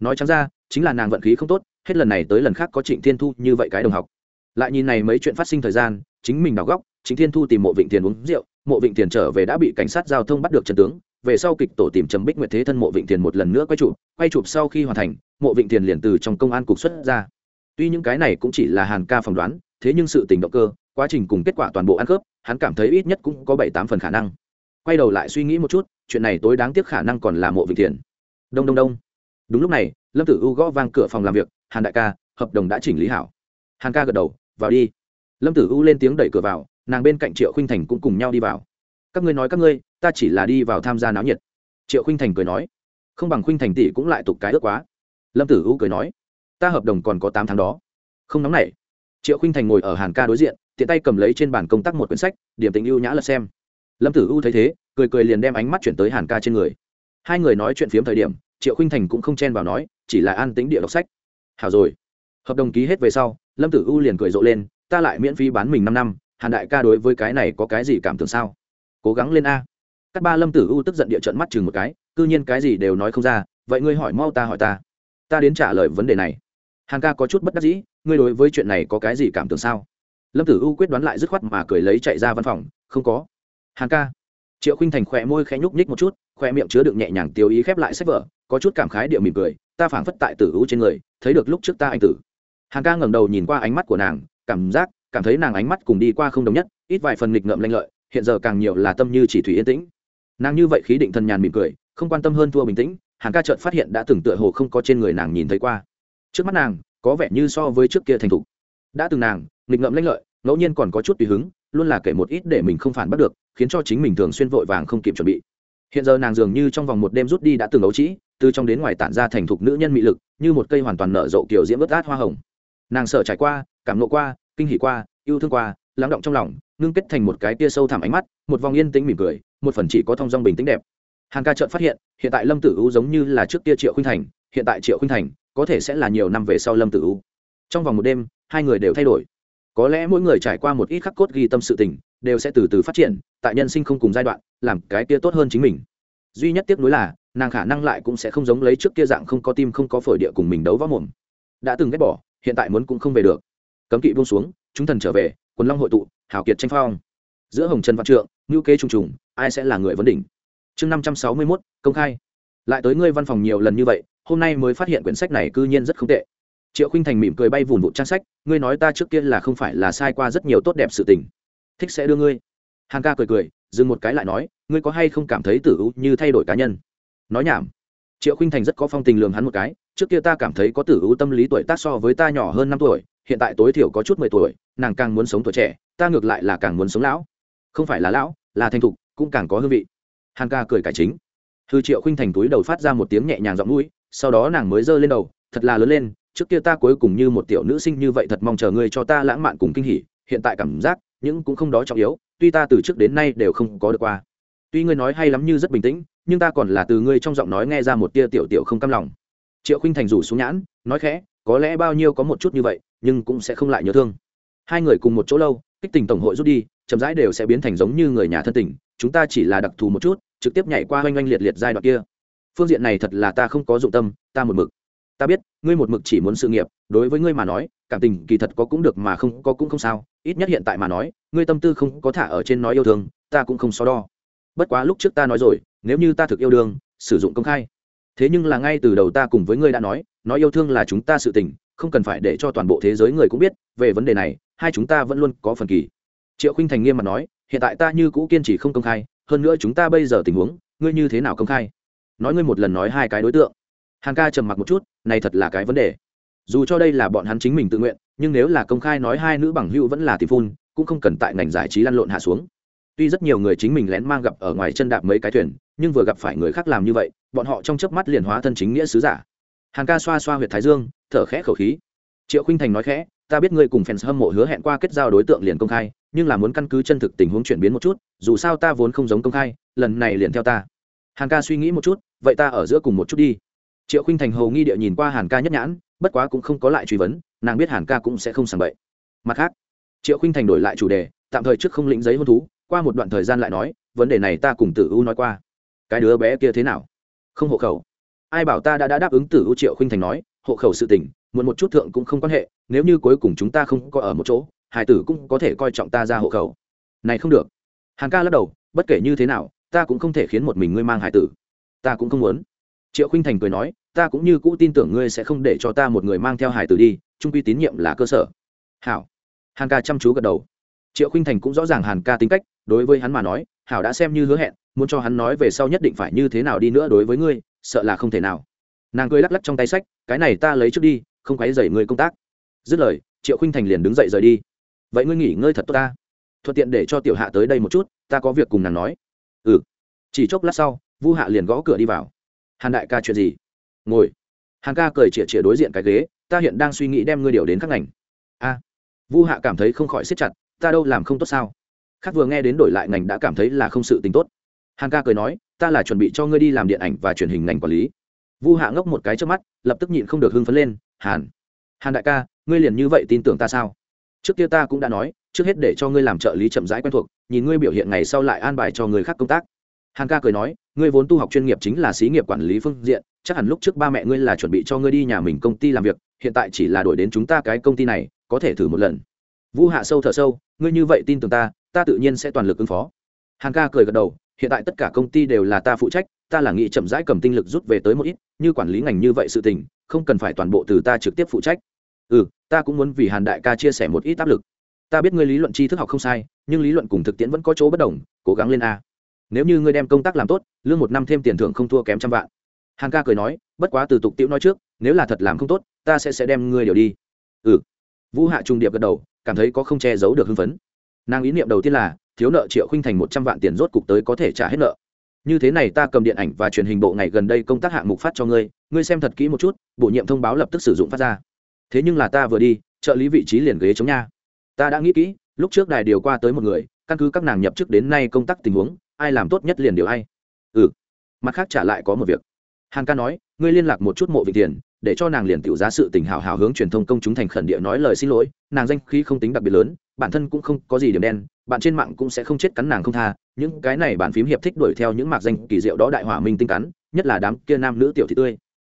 Nói chẳng ra, chính là nàng vận khí không tốt, hết lần này tới lần khác có trịnh thiên thu như vậy cái đồng học. Lại nhìn này mấy chuyện phát sinh thời gian, chính mình đào góc chính thiên thu tìm mộ vịnh tiền uống rượu, mộ vịnh tiền trở về đã bị cảnh sát giao thông bắt được trần tướng, về sau kịch tổ tìm trầm bích nguyệt thế thân mộ vịnh tiền một lần nữa quay chụp quay chụp sau khi hoàn thành, mộ vịnh tiền liền từ trong công an cục xuất ra tuy những cái này cũng chỉ là hàn ca phỏng đoán, thế nhưng sự tình động cơ, quá trình cùng kết quả toàn bộ ăn khớp, hắn cảm thấy ít nhất cũng có bảy tám phần khả năng. Quay đầu lại suy nghĩ một chút, chuyện này tối đáng tiếc khả năng còn là mộ vịnh thiền đông đông đông. Đúng lúc này, lâm tử u gõ vang cửa phòng làm việc, hàn đại ca, hợp đồng đã chỉnh lý hảo. Hàn ca gật đầu, vào đi. Lâm tử u lên tiếng đẩy cửa vào, nàng bên cạnh triệu khinh thành cũng cùng nhau đi vào. Các ngươi nói các ngươi, ta chỉ là đi vào tham gia náo nhiệt. Triệu khinh thành cười nói. Không bằng khinh thành tỷ cũng lại tục cái ước quá. Lâm tử u cười nói ta hợp đồng còn có tám tháng đó. Không nóng nảy. Triệu khinh thành ngồi ở hàn ca đối diện, tiện tay cầm lấy trên bàn công tác một quyển sách, điểm tình ưu nhã lật xem. Lâm tử u thấy thế, cười cười liền đem ánh mắt chuyển tới hàn ca trên người. Hai người nói chuyện phiếm thời điểm, triệu khinh thành cũng không chen vào nói, chỉ là an tính địa đọc sách. Hảo rồi. Hợp đồng ký hết về sau, lâm tử u liền cười rộ lên, ta lại miễn phí bán mình năm năm, hàn đại ca đối với cái này có cái gì cảm tưởng sao? Cố gắng lên a. Các ba lâm tử u tức giận địa trận mắt chừng một cái, cư nhiên cái gì đều nói không ra, vậy ngươi hỏi mau ta hỏi ta. Ta đến trả lời vấn đề này hàn ca có chút bất đắc dĩ, ngươi đối với chuyện này có cái gì cảm tưởng sao? Lâm tử u quyết đoán lại dứt khoát mà cười lấy chạy ra văn phòng, không có. Hàn ca. Triệu khinh thành khỏe môi khẽ nhúc nhích một chút khoe miệng chứa đựng nhẹ nhàng tiêu ý khép lại sách vở, có chút cảm khái địa mỉm cười, ta phảng phất tại tử u trên người, thấy được lúc trước ta anh tử. Hàn ca ngẩng đầu nhìn qua ánh mắt của nàng, cảm giác, cảm thấy nàng ánh mắt cùng đi qua không đồng nhất, ít vài phần nghịch ngợm lanh lợi, hiện giờ càng nhiều là tâm như chỉ thủy yên tĩnh. Nàng như vậy khí định thần nhàn mỉm cười, không quan tâm hơn thua bình tĩnh, hàn ca chợt phát hiện đã từng tựa hồ không có trên người nàng nhìn thấy qua trước mắt nàng, có vẻ như so với trước kia thành thục. Đã từng nàng, nghịch ngợm lanh lợi, ngẫu nhiên còn có chút tùy hứng, luôn là kể một ít để mình không phản bắt được, khiến cho chính mình thường xuyên vội vàng không kịp chuẩn bị. Hiện giờ nàng dường như trong vòng một đêm rút đi đã từng ấu trĩ, từ trong đến ngoài tản ra thành thục nữ nhân mị lực, như một cây hoàn toàn nở rộ kiểu diễm ướt át hoa hồng. Nàng sợ trải qua, cảm nộ qua, kinh hỉ qua, yêu thương qua, lắng động trong lòng, ngưng kết thành một cái tia sâu thẳm ánh mắt, một vòng yên tĩnh mỉm cười, một phần chỉ có thong dong bình tĩnh đẹp. Hàng ca trợn phát hiện hiện tại lâm tử u giống như là trước tia triệu khuynh thành, hiện tại triệu khuynh thành có thể sẽ là nhiều năm về sau lâm tử u. Trong vòng một đêm, hai người đều thay đổi. Có lẽ mỗi người trải qua một ít khắc cốt ghi tâm sự tình, đều sẽ từ từ phát triển, tại nhân sinh không cùng giai đoạn, làm cái kia tốt hơn chính mình. Duy nhất tiếc nuối là, nàng khả năng lại cũng sẽ không giống lấy trước kia dạng không có tim không có phổi địa cùng mình đấu võ mồm. Đã từng ghét bỏ, hiện tại muốn cũng không về được. Cấm kỵ buông xuống, chúng thần trở về, quần long hội tụ, hào kiệt tranh phong. Giữa hồng trần văn trượng ngữ kế trùng trùng, ai sẽ là người vấn đỉnh? Chương năm trăm sáu mươi mốt, công khai. Lại tới ngươi văn phòng nhiều lần như vậy hôm nay mới phát hiện quyển sách này cư nhiên rất không tệ. Triệu khinh thành mỉm cười bay vùn vụn trang sách, ngươi nói ta trước kia là không phải là sai qua rất nhiều tốt đẹp sự tình. Thích sẽ đưa ngươi. Hàn ca cười cười, dừng một cái lại nói, ngươi có hay không cảm thấy tử u như thay đổi cá nhân? Nói nhảm. Triệu khinh thành rất có phong tình lường hắn một cái, trước kia ta cảm thấy có tử u tâm lý tuổi tác so với ta nhỏ hơn năm tuổi, hiện tại tối thiểu có chút mười tuổi, nàng càng muốn sống tuổi trẻ, ta ngược lại là càng muốn sống lão. Không phải là lão, là thành thục, cũng càng có hương vị. Hàn ca cười cải chính. Thư triệu khinh thành túi đầu phát ra một tiếng nhẹ nhàng giọng mũi sau đó nàng mới giơ lên đầu, thật là lớn lên, trước kia ta cuối cùng như một tiểu nữ sinh như vậy thật mong chờ ngươi cho ta lãng mạn cùng kinh hỉ, hiện tại cảm giác, những cũng không đó trọng yếu, tuy ta từ trước đến nay đều không có được qua. Tuy ngươi nói hay lắm như rất bình tĩnh, nhưng ta còn là từ ngươi trong giọng nói nghe ra một tia tiểu tiểu không cam lòng. Triệu khinh thành rủ xuống nhãn, nói khẽ, có lẽ bao nhiêu có một chút như vậy, nhưng cũng sẽ không lại nhớ thương. Hai người cùng một chỗ lâu, kích tình tổng hội rút đi, chậm rãi đều sẽ biến thành giống như người nhà thân tình, chúng ta chỉ là đặc thù một chút, trực tiếp nhảy qua oanh oanh liệt liệt giai đoạn kia phương diện này thật là ta không có dụng tâm, ta một mực. Ta biết, ngươi một mực chỉ muốn sự nghiệp, đối với ngươi mà nói, cảm tình kỳ thật có cũng được mà không có cũng không sao. Ít nhất hiện tại mà nói, ngươi tâm tư không có thả ở trên nói yêu thương, ta cũng không so đo. Bất quá lúc trước ta nói rồi, nếu như ta thực yêu đương, sử dụng công khai. Thế nhưng là ngay từ đầu ta cùng với ngươi đã nói nói yêu thương là chúng ta sự tình, không cần phải để cho toàn bộ thế giới người cũng biết, về vấn đề này, hai chúng ta vẫn luôn có phần kỳ. Triệu khinh thành nghiêm mặt nói, hiện tại ta như cũ kiên trì không công khai, hơn nữa chúng ta bây giờ tình huống, ngươi như thế nào công khai? Nói ngươi một lần nói hai cái đối tượng. Hàn ca trầm mặc một chút, này thật là cái vấn đề. Dù cho đây là bọn hắn chính mình tự nguyện, nhưng nếu là công khai nói hai nữ bằng hữu vẫn là tìm phun, cũng không cần tại ngành giải trí lăn lộn hạ xuống. Tuy rất nhiều người chính mình lén mang gặp ở ngoài chân đạp mấy cái thuyền, nhưng vừa gặp phải người khác làm như vậy, bọn họ trong chớp mắt liền hóa thân chính nghĩa sứ giả. Hàng ca xoa xoa h u y ệ t thái dương, thở khẽ khẩu khí. Triệu khinh thành nói khẽ, ta biết ngươi cùng fans hâm mộ hứa hẹn qua kết giao đối tượng liền công khai, nhưng là muốn căn cứ chân thực tình huống chuyển biến một chút, dù sao ta vốn không giống công khai, lần này liền theo ta. Hàng ca suy nghĩ một chút vậy ta ở giữa cùng một chút đi. Triệu khinh thành hầu nghi địa nhìn qua hàn ca nhất nhãn bất quá cũng không có lại truy vấn nàng biết hàn ca cũng sẽ không sàng bậy. Mặt khác triệu khinh thành đổi lại chủ đề tạm thời trước không lĩnh giấy hôn thú qua một đoạn thời gian lại nói vấn đề này ta cùng tử u nói qua. Cái đứa bé kia thế nào? Không hộ khẩu. Ai bảo ta đã, đã đáp ứng tử u triệu khinh thành nói hộ khẩu sự tình muộn một chút thượng cũng không quan hệ nếu như cuối cùng chúng ta không có ở một chỗ hải tử cũng có thể coi trọng ta ra hộ khẩu. Này không được. Hàn ca lắc đầu bất kể như thế nào ta cũng không thể khiến một mình ngươi mang hải tử ta cũng không muốn. Triệu khinh thành cười nói, ta cũng như cũ tin tưởng ngươi sẽ không để cho ta một người mang theo hải tử đi, trung quy tín nhiệm là cơ sở. Hảo. Hàn ca chăm chú gật đầu. Triệu khinh thành cũng rõ ràng hàn ca tính cách, đối với hắn mà nói, hảo đã xem như hứa hẹn, muốn cho hắn nói về sau nhất định phải như thế nào đi nữa đối với ngươi, sợ là không thể nào. Nàng cười lắc lắc trong tay sách, cái này ta lấy trước đi, không quấy dày ngươi công tác. Dứt lời, triệu khinh thành liền đứng dậy rời đi. Vậy ngươi nghỉ ngơi thật tốt ta. Thuận tiện để cho tiểu hạ tới đây một chút, ta có việc cùng nàng nói. Ừ. Chỉ chốc lát sau vu hạ liền gõ cửa đi vào. Hàn đại ca chuyện gì? Ngồi. Hàn ca cười chĩa chĩa đối diện cái ghế, ta hiện đang suy nghĩ đem ngươi điều đến các ngành. A. Vu hạ cảm thấy không khỏi siết chặt, ta đâu làm không tốt sao? Khác vừa nghe đến đổi lại ngành đã cảm thấy là không sự tính tốt. Hàn ca cười nói, ta là chuẩn bị cho ngươi đi làm điện ảnh và truyền hình ngành quản lý. Vu hạ ngốc một cái trước mắt, lập tức nhịn không được hưng phấn lên, hàn hàn đại ca, ngươi liền như vậy tin tưởng ta sao? Trước kia ta cũng đã nói, trước hết để cho ngươi làm trợ lý chậm rãi quen thuộc, nhìn ngươi biểu hiện ngày sau lại an bài cho người khác công tác. Hàn ca cười nói ngươi vốn tu học chuyên nghiệp chính là xí nghiệp quản lý phương diện, chắc hẳn lúc trước ba mẹ ngươi là chuẩn bị cho ngươi đi nhà mình công ty làm việc, hiện tại chỉ là đổi đến chúng ta cái công ty này, có thể thử một lần. Vũ hạ sâu thở sâu, ngươi như vậy tin tưởng ta ta tự nhiên sẽ toàn lực ứng phó. Hàn ca cười gật đầu, hiện tại tất cả công ty đều là ta phụ trách, ta là nghĩ chậm rãi cầm tinh lực rút về tới một ít, như quản lý ngành như vậy sự tình, không cần phải toàn bộ từ ta trực tiếp phụ trách. Ừ ta cũng muốn vì hàn đại ca chia sẻ một ít áp lực. Ta biết ngươi lý luận tri thức học không sai, nhưng lý luận cùng thực tiễn vẫn có chỗ bất đồng, cố gắng lên a nếu như ngươi đem công tác làm tốt, lương một năm thêm tiền thưởng không thua kém trăm vạn. Hàn ca cười nói, bất quá từ tục tiễu nói trước, nếu là thật làm không tốt, ta sẽ sẽ đem ngươi điều đi. Ừ. Vũ hạ trung điệp gật đầu, cảm thấy có không che giấu được hưng phấn. Nàng ý niệm đầu tiên là, thiếu nợ triệu khinh thành một trăm vạn tiền rốt cục tới có thể trả hết nợ. Như thế này ta cầm điện ảnh và truyền hình bộ ngày gần đây công tác hạng mục phát cho ngươi ngươi xem thật kỹ một chút, bổ nhiệm thông báo lập tức sử dụng phát ra. Thế nhưng là ta vừa đi, trợ lý vị trí liền ghế chống nha. Ta đã nghĩ kỹ, lúc trước đài điều qua tới một người căn cứ các nàng nhập chức đến nay công tác tình huống, ai làm tốt nhất liền điều ai. Ừ. Mặt khác trả lại có một việc. Hàn ca nói, ngươi liên lạc một chút mộ vị tiền, để cho nàng liền tiểu giá sự tình hào hào hướng truyền thông công chúng thành khẩn địa nói lời xin lỗi, nàng danh khí không tính đặc biệt lớn, bản thân cũng không có gì điểm đen, bạn trên mạng cũng sẽ không chết cắn nàng không tha, những cái này bản phím hiệp thích đuổi theo những mạc danh kỳ diệu đó đại hỏa minh tinh cắn, nhất là đám kia nam nữ tiểu thị tươi.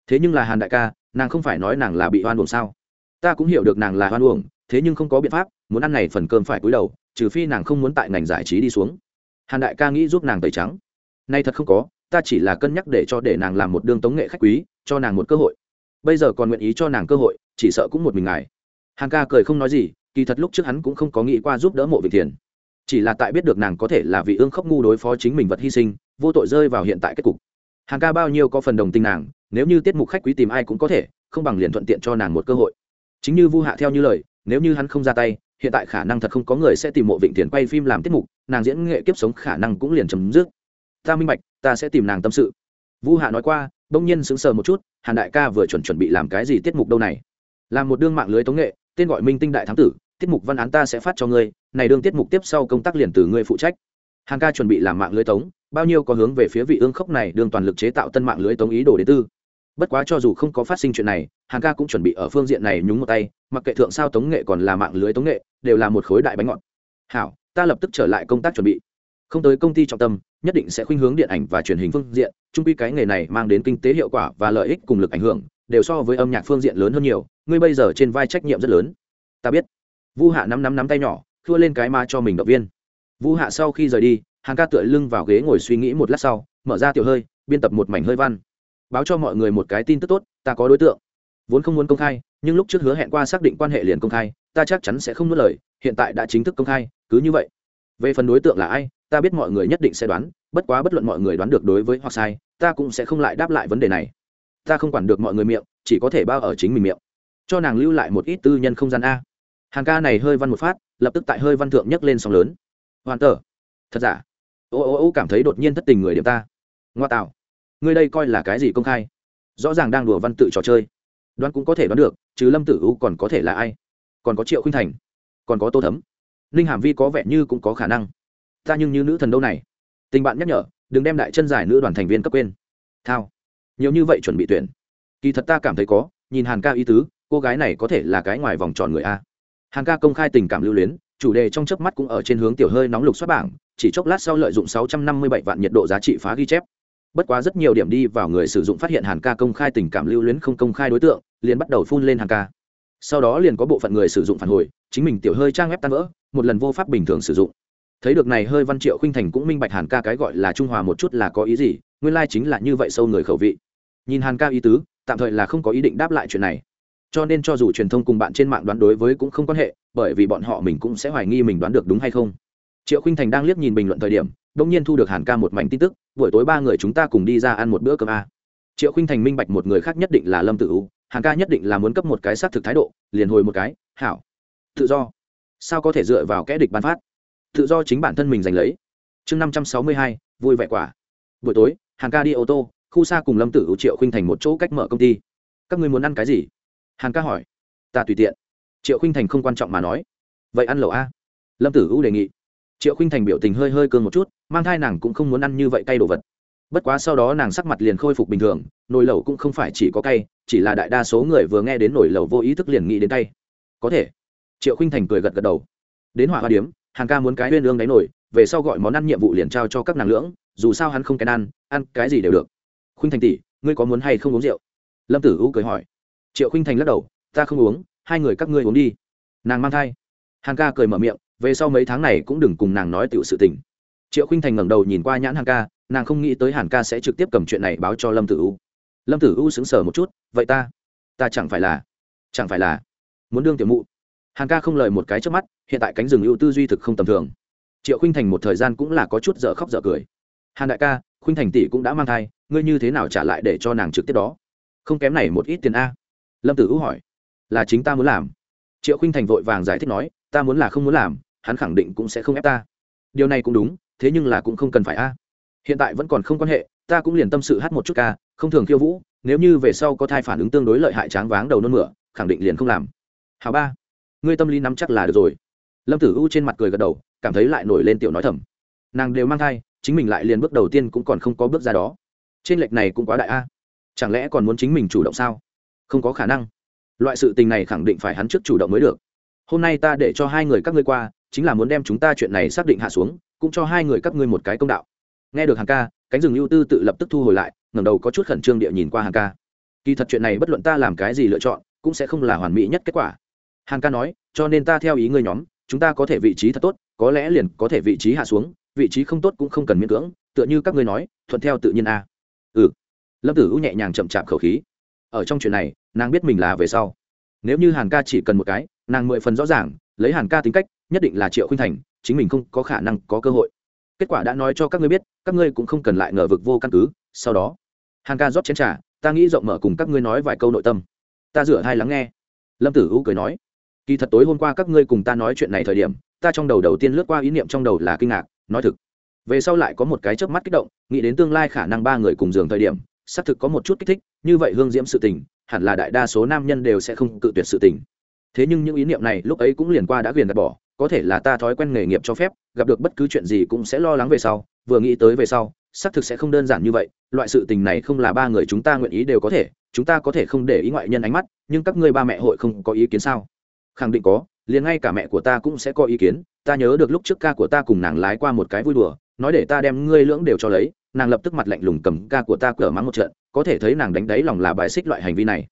Thế nhưng là hàn đại ca, nàng không phải nói nàng là bị hoan uổng sao? Ta cũng hiểu được nàng là hoan uổng, thế nhưng không có biện pháp, muốn ăn này phần cơm phải cúi đầu trừ phi nàng không muốn tại ngành giải trí đi xuống. Hàn đại ca nghĩ giúp nàng tẩy trắng. Nay thật không có, ta chỉ là cân nhắc để cho để nàng làm một đương tống nghệ khách quý, cho nàng một cơ hội. Bây giờ còn nguyện ý cho nàng cơ hội, chỉ sợ cũng một mình ngài. Hàn ca cười không nói gì, kỳ thật lúc trước hắn cũng không có nghĩ qua giúp đỡ mộ vị thiền. Chỉ là tại biết được nàng có thể là vị ương khóc ngu đối phó chính mình vật hy sinh, vô tội rơi vào hiện tại kết cục. Hàn ca bao nhiêu có phần đồng tình nàng, nếu như tiết mục khách quý tìm ai cũng có thể, không bằng liền thuận tiện cho nàng một cơ hội. Chính như vu hạ theo như lời, nếu như hắn không ra tay hiện tại khả năng thật không có người sẽ tìm mộ vịnh tiền quay phim làm tiết mục, nàng diễn nghệ kiếp sống khả năng cũng liền chấm dứt. Ta minh bạch, ta sẽ tìm nàng tâm sự. Vu hạ nói qua, bỗng nhiên sững sờ một chút, hàn đại ca vừa chuẩn chuẩn bị làm cái gì tiết mục đâu này? Làm một đương mạng lưới tống nghệ, tên gọi minh tinh đại thám tử, tiết mục văn án ta sẽ phát cho ngươi, này đương tiết mục tiếp sau công tác liền từ ngươi phụ trách. Hàn ca chuẩn bị làm mạng lưới tống, bao nhiêu có hướng về phía vị ương khốc này đương toàn lực chế tạo tân mạng lưới tống ý đồ đến tư bất quá cho dù không có phát sinh chuyện này, hàn ca cũng chuẩn bị ở phương diện này nhúng một tay, mặc kệ thượng sao tống nghệ còn là mạng lưới tống nghệ, đều là một khối đại bánh ngọt. Hảo, ta lập tức trở lại công tác chuẩn bị. Không tới công ty trọng tâm, nhất định sẽ khuynh hướng điện ảnh và truyền hình phương diện trung quy cái nghề này mang đến kinh tế hiệu quả và lợi ích cùng lực ảnh hưởng, đều so với âm nhạc phương diện lớn hơn nhiều, ngươi bây giờ trên vai trách nhiệm rất lớn. Ta biết. Vu hạ nắm nắm nắm tay nhỏ thua lên cái ma cho mình động viên. Vu hạ sau khi rời đi hàng ca tựa lưng vào ghế ngồi suy nghĩ một lát sau, mở ra tiểu hơi, biên tập một mảnh hơi văn báo cho mọi người một cái tin tức tốt, ta có đối tượng. Vốn không muốn công khai, nhưng lúc trước hứa hẹn qua xác định quan hệ liền công khai, ta chắc chắn sẽ không nuốt lời, hiện tại đã chính thức công khai, cứ như vậy. Về phần đối tượng là ai, ta biết mọi người nhất định sẽ đoán, bất quá bất luận mọi người đoán được đối với hoặc sai, ta cũng sẽ không lại đáp lại vấn đề này. Ta không quản được mọi người miệng, chỉ có thể bao ở chính mình miệng. Cho nàng lưu lại một ít tư nhân không gian a. Hàng ca này hơi văn một phát, lập tức tại hơi văn thượng nhấc lên sóng lớn. Hoàn tờ. Thật giả. Ô ô ô cảm thấy đột nhiên thất tình người điểm ta. Ngoa tạo ngươi đây coi là cái gì công khai? Rõ ràng đang đùa văn tự trò chơi. Đoán cũng có thể đoán được, chứ lâm tử u còn có thể là ai? Còn có triệu khinh thành, còn có tô thấm. Ninh hàm vi có vẻ như cũng có khả năng. Ta nhưng như nữ thần đâu này? Tình bạn nhắc nhở, đừng đem đại chân giải nữ đoàn thành viên cấp quên. Thao. Nhiều như vậy chuẩn bị tuyển. Kỳ thật ta cảm thấy có, nhìn hàn ca ý tứ, cô gái này có thể là cái ngoài vòng tròn người a. Hàn ca công khai tình cảm lưu luyến, chủ đề trong chớp mắt cũng ở trên hướng tiểu hơi nóng lục xuất bảng, chỉ chốc lát sau lợi dụng 657 vạn nhiệt độ giá trị phá ghi chép bất quá rất nhiều điểm đi vào người sử dụng phát hiện hàn ca công khai tình cảm lưu luyến không công khai đối tượng, liền bắt đầu phun lên hàn ca. Sau đó liền có bộ phận người sử dụng phản hồi, chính mình tiểu hơi trang web tan vỡ, một lần vô pháp bình thường sử dụng. Thấy được này hơi văn triệu khinh thành cũng minh bạch hàn ca cái gọi là trung hòa một chút là có ý gì, nguyên lai、like、chính là như vậy sâu người khẩu vị. Nhìn hàn ca ý tứ, tạm thời là không có ý định đáp lại chuyện này. Cho nên cho dù truyền thông cùng bạn trên mạng đoán đối với cũng không quan hệ, bởi vì bọn họ mình cũng sẽ hoài nghi mình đoán được đúng hay không triệu khinh thành đang liếc nhìn bình luận thời điểm đông nhiên thu được hàn ca một mảnh tin tức, buổi tối ba người chúng ta cùng đi ra ăn một bữa cơm a. Triệu khinh thành minh bạch một người khác nhất định là lâm tử u, hàn ca nhất định là muốn cấp một cái xác thực thái độ, liền hồi một cái, hảo, tự do. Sao có thể dựa vào kẽ địch bán phát? Tự do chính bản thân mình giành lấy. Chương năm trăm sáu mươi hai, vui vẻ quả. Buổi tối, hàn ca đi ô tô, khu xa cùng lâm tử u triệu khinh thành một chỗ cách mở công ty. Các người muốn ăn cái gì? Hàn ca hỏi. Ta tùy tiện. Triệu khinh thành không quan trọng mà nói. Vậy ăn lẩu a. Lâm tử u đề nghị triệu khinh thành biểu tình hơi hơi cương một chút, mang thai nàng cũng không muốn ăn như vậy cay đồ vật. Bất quá sau đó nàng sắc mặt liền khôi phục bình thường, nồi lẩu cũng không phải chỉ có cay, chỉ là đại đa số người vừa nghe đến nồi lẩu vô ý thức liền nghĩ đến cay. Có thể. Triệu khinh thành cười gật gật đầu. Đến hỏa hoa điếm, hàng ca muốn cái huyên lương đáy nổi về sau gọi món ăn nhiệm vụ liền trao cho các nàng lưỡng, dù sao hắn không kèn ăn ăn cái gì đều được. Khuynh thành tỷ, ngươi có muốn hay không uống rượu? Lâm tử u cười hỏi. Triệu khuynh thành lắc đầu, ta không uống, hai người các ngươi uống đi. Nàng mang thai. Hàng ca cười mở miệng về sau mấy tháng này cũng đừng cùng nàng nói tiểu sự tình. Triệu khuynh thành ngẩng đầu nhìn qua nhãn hàng ca, nàng không nghĩ tới hàn ca sẽ trực tiếp cầm chuyện này báo cho lâm tử u. Lâm tử u sững sờ một chút, vậy ta ta chẳng phải là, chẳng phải là muốn đương tiểu mụ. Hàn ca không lời một cái trước mắt, hiện tại cánh rừng ưu tư duy thực không tầm thường. Triệu khuynh thành một thời gian cũng là có chút dở khóc dở cười. Hàn đại ca, khuynh thành tỷ cũng đã mang thai, ngươi như thế nào trả lại để cho nàng trực tiếp đó? Không kém này một ít tiền a. Lâm tử u hỏi. Là chính ta muốn làm. Triệu khuynh thành vội vàng giải thích nói, ta muốn là không muốn làm hắn khẳng định cũng sẽ không ép ta. Điều này cũng đúng, thế nhưng là cũng không cần phải a. Hiện tại vẫn còn không quan hệ, ta cũng liền tâm sự hát một chút ca, không thường khiêu vũ, nếu như về sau có thai phản ứng tương đối lợi hại tráng váng đầu nôn mửa, khẳng định liền không làm. Hào ba, ngươi tâm lý nắm chắc là được rồi. Lâm tử u trên mặt cười gật đầu, cảm thấy lại nổi lên tiểu nói thầm. Nàng đều mang thai, chính mình lại liền bước đầu tiên cũng còn không có bước ra đó. Trên lệch này cũng quá đại a. Chẳng lẽ còn muốn chính mình chủ động sao? Không có khả năng. Loại sự tình này khẳng định phải hắn trước chủ động mới được. Hôm nay ta để cho hai người các ngươi qua chính là muốn đem chúng ta chuyện này xác định hạ xuống, cũng cho hai người các ngươi một cái công đạo. Nghe được hàng ca, cánh rừng ưu tư tự lập tức thu hồi lại, ngẩng đầu có chút khẩn trương địa nhìn qua hàng ca. Kỳ thật chuyện này bất luận ta làm cái gì lựa chọn, cũng sẽ không là hoàn mỹ nhất kết quả. Hàng ca nói, cho nên ta theo ý ngươi nhóm, chúng ta có thể vị trí thật tốt, có lẽ liền có thể vị trí hạ xuống, vị trí không tốt cũng không cần miễn cưỡng, tựa như các ngươi nói, thuận theo tự nhiên a. Ừ. Lâm tử u nhẹ nhàng chậm chạp khẩu khí. Ở trong chuyện này, nàng biết mình là về sau. Nếu như hàn ca chỉ cần một cái, nàng mười phần rõ ràng, lấy hàn ca tính cách nhất định là triệu khuynh thành, chính mình không có khả năng có cơ hội. Kết quả đã nói cho các ngươi biết, các ngươi cũng không cần lại ngờ vực vô căn cứ, sau đó, hàng ca rót chén t r à ta nghĩ rộng mở cùng các ngươi nói vài câu nội tâm. Ta rửa hai lắng nghe. Lâm tử u cười nói, kỳ thật tối hôm qua các ngươi cùng ta nói chuyện này thời điểm, ta trong đầu đầu tiên lướt qua ý niệm trong đầu là kinh ngạc, nói thực, về sau lại có một cái chớp mắt kích động, nghĩ đến tương lai khả năng ba người cùng giường thời điểm, xác thực có một chút kích thích, như vậy hương diễm sự tình, hẳn là đại đa số nam nhân đều sẽ không cự tuyệt sự tình. Thế nhưng những ý niệm này lúc ấy cũng liền qua đã ghiền gạt bỏ có thể là ta thói quen nghề nghiệp cho phép, gặp được bất cứ chuyện gì cũng sẽ lo lắng về sau, vừa nghĩ tới về sau, xác thực sẽ không đơn giản như vậy, loại sự tình này không là ba người chúng ta nguyện ý đều có thể, chúng ta có thể không để ý ngoại nhân ánh mắt, nhưng các ngươi ba mẹ hội không có ý kiến sao? Khẳng định có, liền ngay cả mẹ của ta cũng sẽ có ý kiến, ta nhớ được lúc trước ca của ta cùng nàng lái qua một cái vui đùa, nói để ta đem ngươi lưỡng đều cho lấy, nàng lập tức mặt lạnh lùng cầm ca của ta cửa mắng một trận, có thể thấy nàng đánh đáy lòng là bài xích loại hành vi này.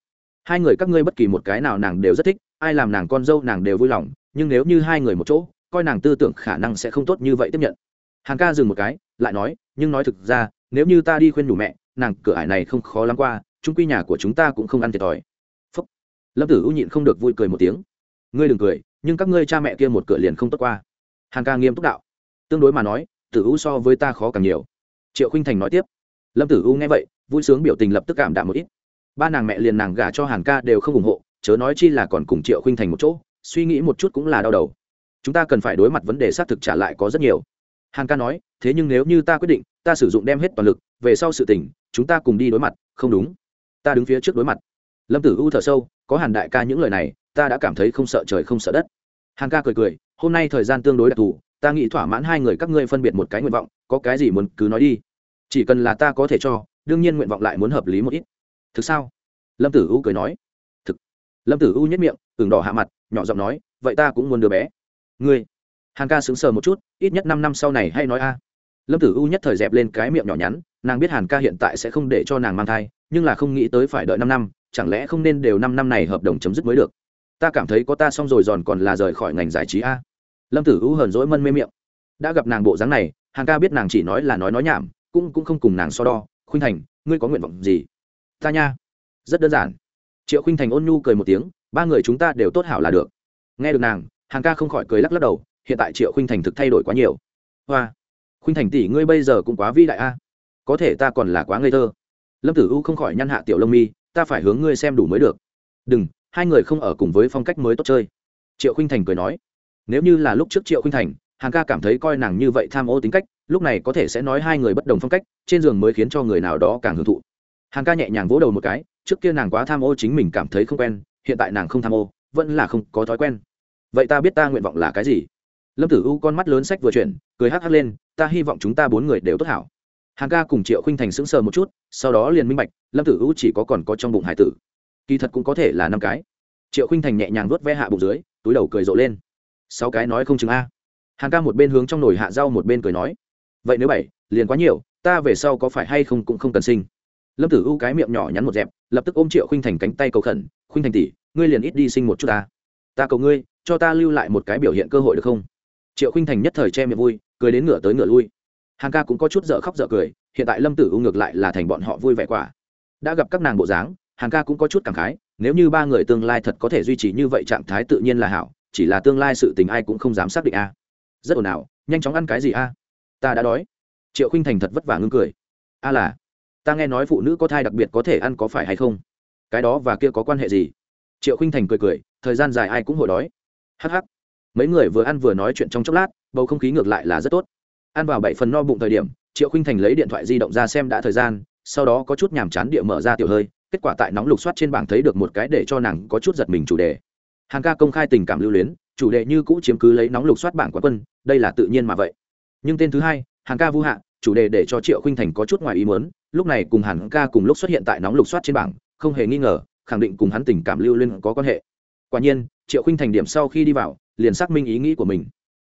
Hai người các ngươi bất kỳ một cái nào nàng đều rất thích, ai làm nàng con dâu nàng đều vui lòng nhưng nếu như hai người một chỗ, coi nàng tư tưởng khả năng sẽ không tốt như vậy tiếp nhận. Hàng ca dừng một cái, lại nói, nhưng nói thực ra, nếu như ta đi khuyên đủ mẹ, nàng cửa ải này không khó lắm qua chúng quy nhà của chúng ta cũng không ăn thiệt thòi. Phúc. Lâm tử u nhịn không được vui cười một tiếng. Ngươi đừng cười, nhưng các ngươi cha mẹ kia một cửa liền không tốt qua. Hàng ca nghiêm túc đạo. Tương đối mà nói, tử u so với ta khó càng nhiều. Triệu khinh thành nói tiếp. Lâm tử u nghe vậy, vui sướng biểu tình lập tức cảm đạm một ít. Ba nàng mẹ liền nàng gả cho hàng ca đều không ủng hộ, chớ nói chi là còn cùng triệu khinh thành một chỗ suy nghĩ một chút cũng là đau đầu. Chúng ta cần phải đối mặt vấn đề xác thực trả lại có rất nhiều. Hàn ca nói, thế nhưng nếu như ta quyết định, ta sử dụng đem hết toàn lực, về sau sự tình, chúng ta cùng đi đối mặt, không đúng. Ta đứng phía trước đối mặt. Lâm tử u thở sâu, có hàn đại ca những lời này, ta đã cảm thấy không sợ trời không sợ đất. Hàn ca cười cười, hôm nay thời gian tương đối đặc thù, ta nghĩ thỏa mãn hai người các ngươi phân biệt một cái nguyện vọng, có cái gì muốn cứ nói đi. Chỉ cần là ta có thể cho, đương nhiên nguyện vọng lại muốn hợp lý một ít. Thực sao? Lâm tử u cười nói. Thực. Lâm tử u nhất miệng ửng đỏ hạ mặt, nhỏ giọng nói, vậy ta cũng muốn đứa bé. Ngươi? Hàn ca sững sờ một chút, ít nhất năm năm sau này hay nói a. Lâm tử u nhất thời dẹp lên cái miệng nhỏ nhắn, nàng biết hàn ca hiện tại sẽ không để cho nàng mang thai, nhưng là không nghĩ tới phải đợi năm năm, chẳng lẽ không nên đều năm năm này hợp đồng chấm dứt mới được? Ta cảm thấy có ta xong rồi giòn còn là rời khỏi ngành giải trí a. Lâm tử u hờn dỗi mân mê miệng. Đã gặp nàng bộ dáng này, hàn ca biết nàng chỉ nói là nói nói nhảm, cũng cũng không cùng nàng so đo. Khuynh thành, ngươi có nguyện vọng gì? Ta nha. Rất đơn giản. Triệu khuynh thành ôn nhu cười một tiếng ba người chúng ta đều tốt hảo là được. Nghe được nàng hàng ca không khỏi cười lắc lắc đầu, hiện tại triệu Khinh thành thực thay đổi quá nhiều. Hoa Khinh thành tỷ ngươi bây giờ cũng quá vĩ đại a. Có thể ta còn là quá ngây thơ. Lâm tử u không khỏi nhăn hạ tiểu lông mi, ta phải hướng ngươi xem đủ mới được. Đừng, hai người không ở cùng với phong cách mới tốt chơi. Triệu Khinh thành cười nói, nếu như là lúc trước triệu Khinh thành hàng ca cảm thấy coi nàng như vậy tham ô tính cách, lúc này có thể sẽ nói hai người bất đồng phong cách, trên giường mới khiến cho người nào đó càng hưởng thụ. Hàng ca nhẹ nhàng vỗ đầu một cái, trước kia nàng quá tham ô chính mình cảm thấy không quen hiện tại nàng không tham ô, vẫn là không có thói quen. Vậy ta biết ta nguyện vọng là cái gì? Lâm tử u con mắt lớn sách vừa chuyển, cười hắc hắc lên, ta hy vọng chúng ta bốn người đều tốt hảo. Hàn ca cùng triệu khinh thành sững sờ một chút, sau đó liền minh bạch, lâm tử u chỉ có còn có trong bụng hải tử. Kỳ thật cũng có thể là năm cái. Triệu khinh thành nhẹ nhàng vớt ve hạ bụng dưới, túi đầu cười rộ lên. Sáu cái nói không chừng a. Hàn ca một bên hướng trong nồi hạ rau một bên cười nói. Vậy nếu bảy, liền quá nhiều, ta về sau có phải hay không cũng không cần sinh lâm tử u cái miệng nhỏ nhắn một dẹp, lập tức ôm triệu Khinh thành cánh tay cầu khẩn Khinh thành tỷ, ngươi liền ít đi sinh một chút ta. Ta cầu ngươi, cho ta lưu lại một cái biểu hiện cơ hội được không? Triệu Khinh thành nhất thời che miệng vui, cười đến ngửa tới ngửa lui. Hàng ca cũng có chút dở khóc dở cười, hiện tại lâm tử u ngược lại là thành bọn họ vui vẻ quả. Đã gặp các nàng bộ dáng, hàng ca cũng có chút cảm khái, nếu như ba người tương lai thật có thể duy trì như vậy trạng thái tự nhiên là hảo, chỉ là tương lai sự tình ai cũng không dám xác định a. Rất ồn ào, nhanh chóng ăn cái gì a? Ta đã đói. Triệu khinh thành thật vất vả ngưng cười. A là ta nghe nói phụ nữ có thai đặc biệt có thể ăn có phải hay không? Cái đó và kia có quan hệ gì? Triệu khinh thành cười cười, thời gian dài ai cũng hồi đói. Hh mấy người vừa ăn vừa nói chuyện trong chốc lát, bầu không khí ngược lại là rất tốt. Ăn vào bảy phần no bụng thời điểm, triệu khinh thành lấy điện thoại di động ra xem đã thời gian, sau đó có chút nhàm chán địa mở ra tiểu hơi, kết quả tại nóng lục soát trên bảng thấy được một cái để cho nàng có chút giật mình chủ đề. Hàng ca công khai tình cảm lưu luyến, chủ đề như cũ chiếm cứ lấy nóng lục soát bảng quán quân, đây là tự nhiên mà vậy. Nhưng tên thứ hai, hàng ca vu hạ chủ đề để cho triệu khinh thành có chút ngoài ý muốn, lúc này cùng hàn ca cùng lúc xuất hiện tại nóng lục soát trên bảng, không hề nghi ngờ, khẳng định cùng hắn tình cảm lưu liên có quan hệ. Quả nhiên, triệu khinh thành điểm sau khi đi vào, liền xác minh ý nghĩ của mình.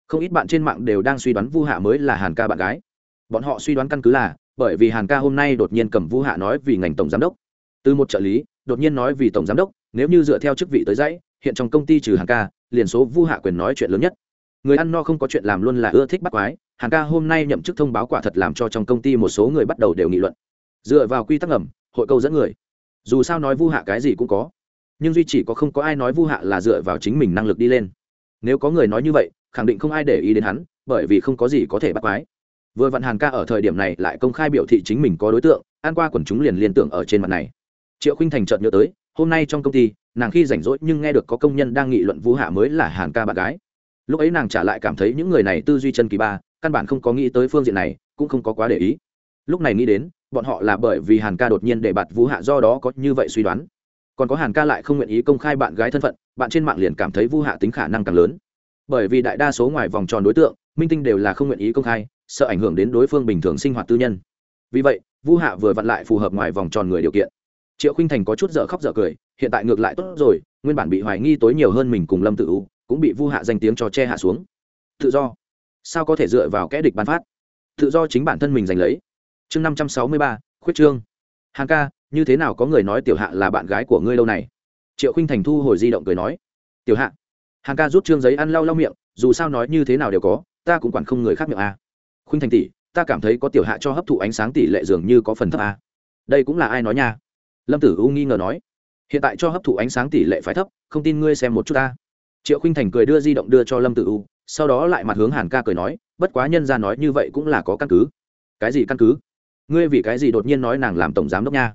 Không ít bạn trên mạng đều đang suy đoán vu hạ mới là hàn ca bạn gái. Bọn họ suy đoán căn cứ là, bởi vì hàn ca hôm nay đột nhiên cầm vu hạ nói vì ngành tổng giám đốc. Từ một trợ lý, đột nhiên nói vì tổng giám đốc, nếu như dựa theo chức vị tới dãy, hiện trong công ty trừ hàn ca, liền số vu hạ quyền nói chuyện lớn nhất người ăn no không có chuyện làm luôn là ưa thích bắt quái. Hàn ca hôm nay nhậm chức thông báo quả thật làm cho trong công ty một số người bắt đầu đều nghị luận. Dựa vào quy tắc ngầm, hội câu dẫn người. Dù sao nói vu hạ cái gì cũng có. Nhưng duy chỉ có không có ai nói vu hạ là dựa vào chính mình năng lực đi lên. Nếu có người nói như vậy, khẳng định không ai để ý đến hắn, bởi vì không có gì có thể bắt quái. Vừa vặn hàn ca ở thời điểm này lại công khai biểu thị chính mình có đối tượng an qua quần chúng liền liên tưởng ở trên mặt này. Triệu khinh thành chợt nhớ tới, hôm nay trong công ty, nàng khi rảnh rỗi nhưng nghe được có công nhân đang nghị luận vu hạ mới là hàn ca bạn gái lúc ấy nàng trả lại cảm thấy những người này tư duy chân kỳ ba, căn bản không có nghĩ tới phương diện này, cũng không có quá để ý. Lúc này nghĩ đến, bọn họ là bởi vì hàn ca đột nhiên để bạt vũ hạ do đó có như vậy suy đoán. Còn có hàn ca lại không nguyện ý công khai bạn gái thân phận, bạn trên mạng liền cảm thấy vũ hạ tính khả năng càng lớn. Bởi vì đại đa số ngoài vòng tròn đối tượng, minh tinh đều là không nguyện ý công khai, sợ ảnh hưởng đến đối phương bình thường sinh hoạt tư nhân. Vì vậy, vũ hạ vừa vặn lại phù hợp ngoài vòng tròn người điều kiện. Triệu khinh thành có chút dở khóc dở cười, hiện tại ngược lại tốt rồi, nguyên bản bị hoài nghi tối nhiều hơn mình cùng lâm tự u cũng bị vu hạ danh tiếng cho che hạ xuống. Tự do. Sao có thể dựa vào kẽ địch bán phát? Tự do chính bản thân mình giành lấy. Chương năm trăm sáu mươi ba, khuyết trương. Hàng ca, như thế nào có người nói tiểu hạ là bạn gái của ngươi lâu này? Triệu khinh thành thu hồi di động cười nói. Tiểu hạ. Hàng ca rút trương giấy ăn lau lau miệng, dù sao nói như thế nào đều có, ta cũng quản không người khác miệng a. À. khuynh thành tỷ, ta cảm thấy có tiểu hạ cho hấp thụ ánh sáng tỷ lệ dường như có phần thấp a. À. đây cũng là ai nói nha? Lâm tử u nghi ngờ nói. Hiện tại cho hấp thụ ánh sáng tỷ lệ phải thấp, không tin ngươi xem một chút ta triệu khinh thành cười đưa di động đưa cho lâm tử u, sau đó lại mặt hướng hàn ca cười nói, bất quá nhân ra nói như vậy cũng là có căn cứ. Cái gì căn cứ? Ngươi vì cái gì đột nhiên nói nàng làm tổng giám đốc nha?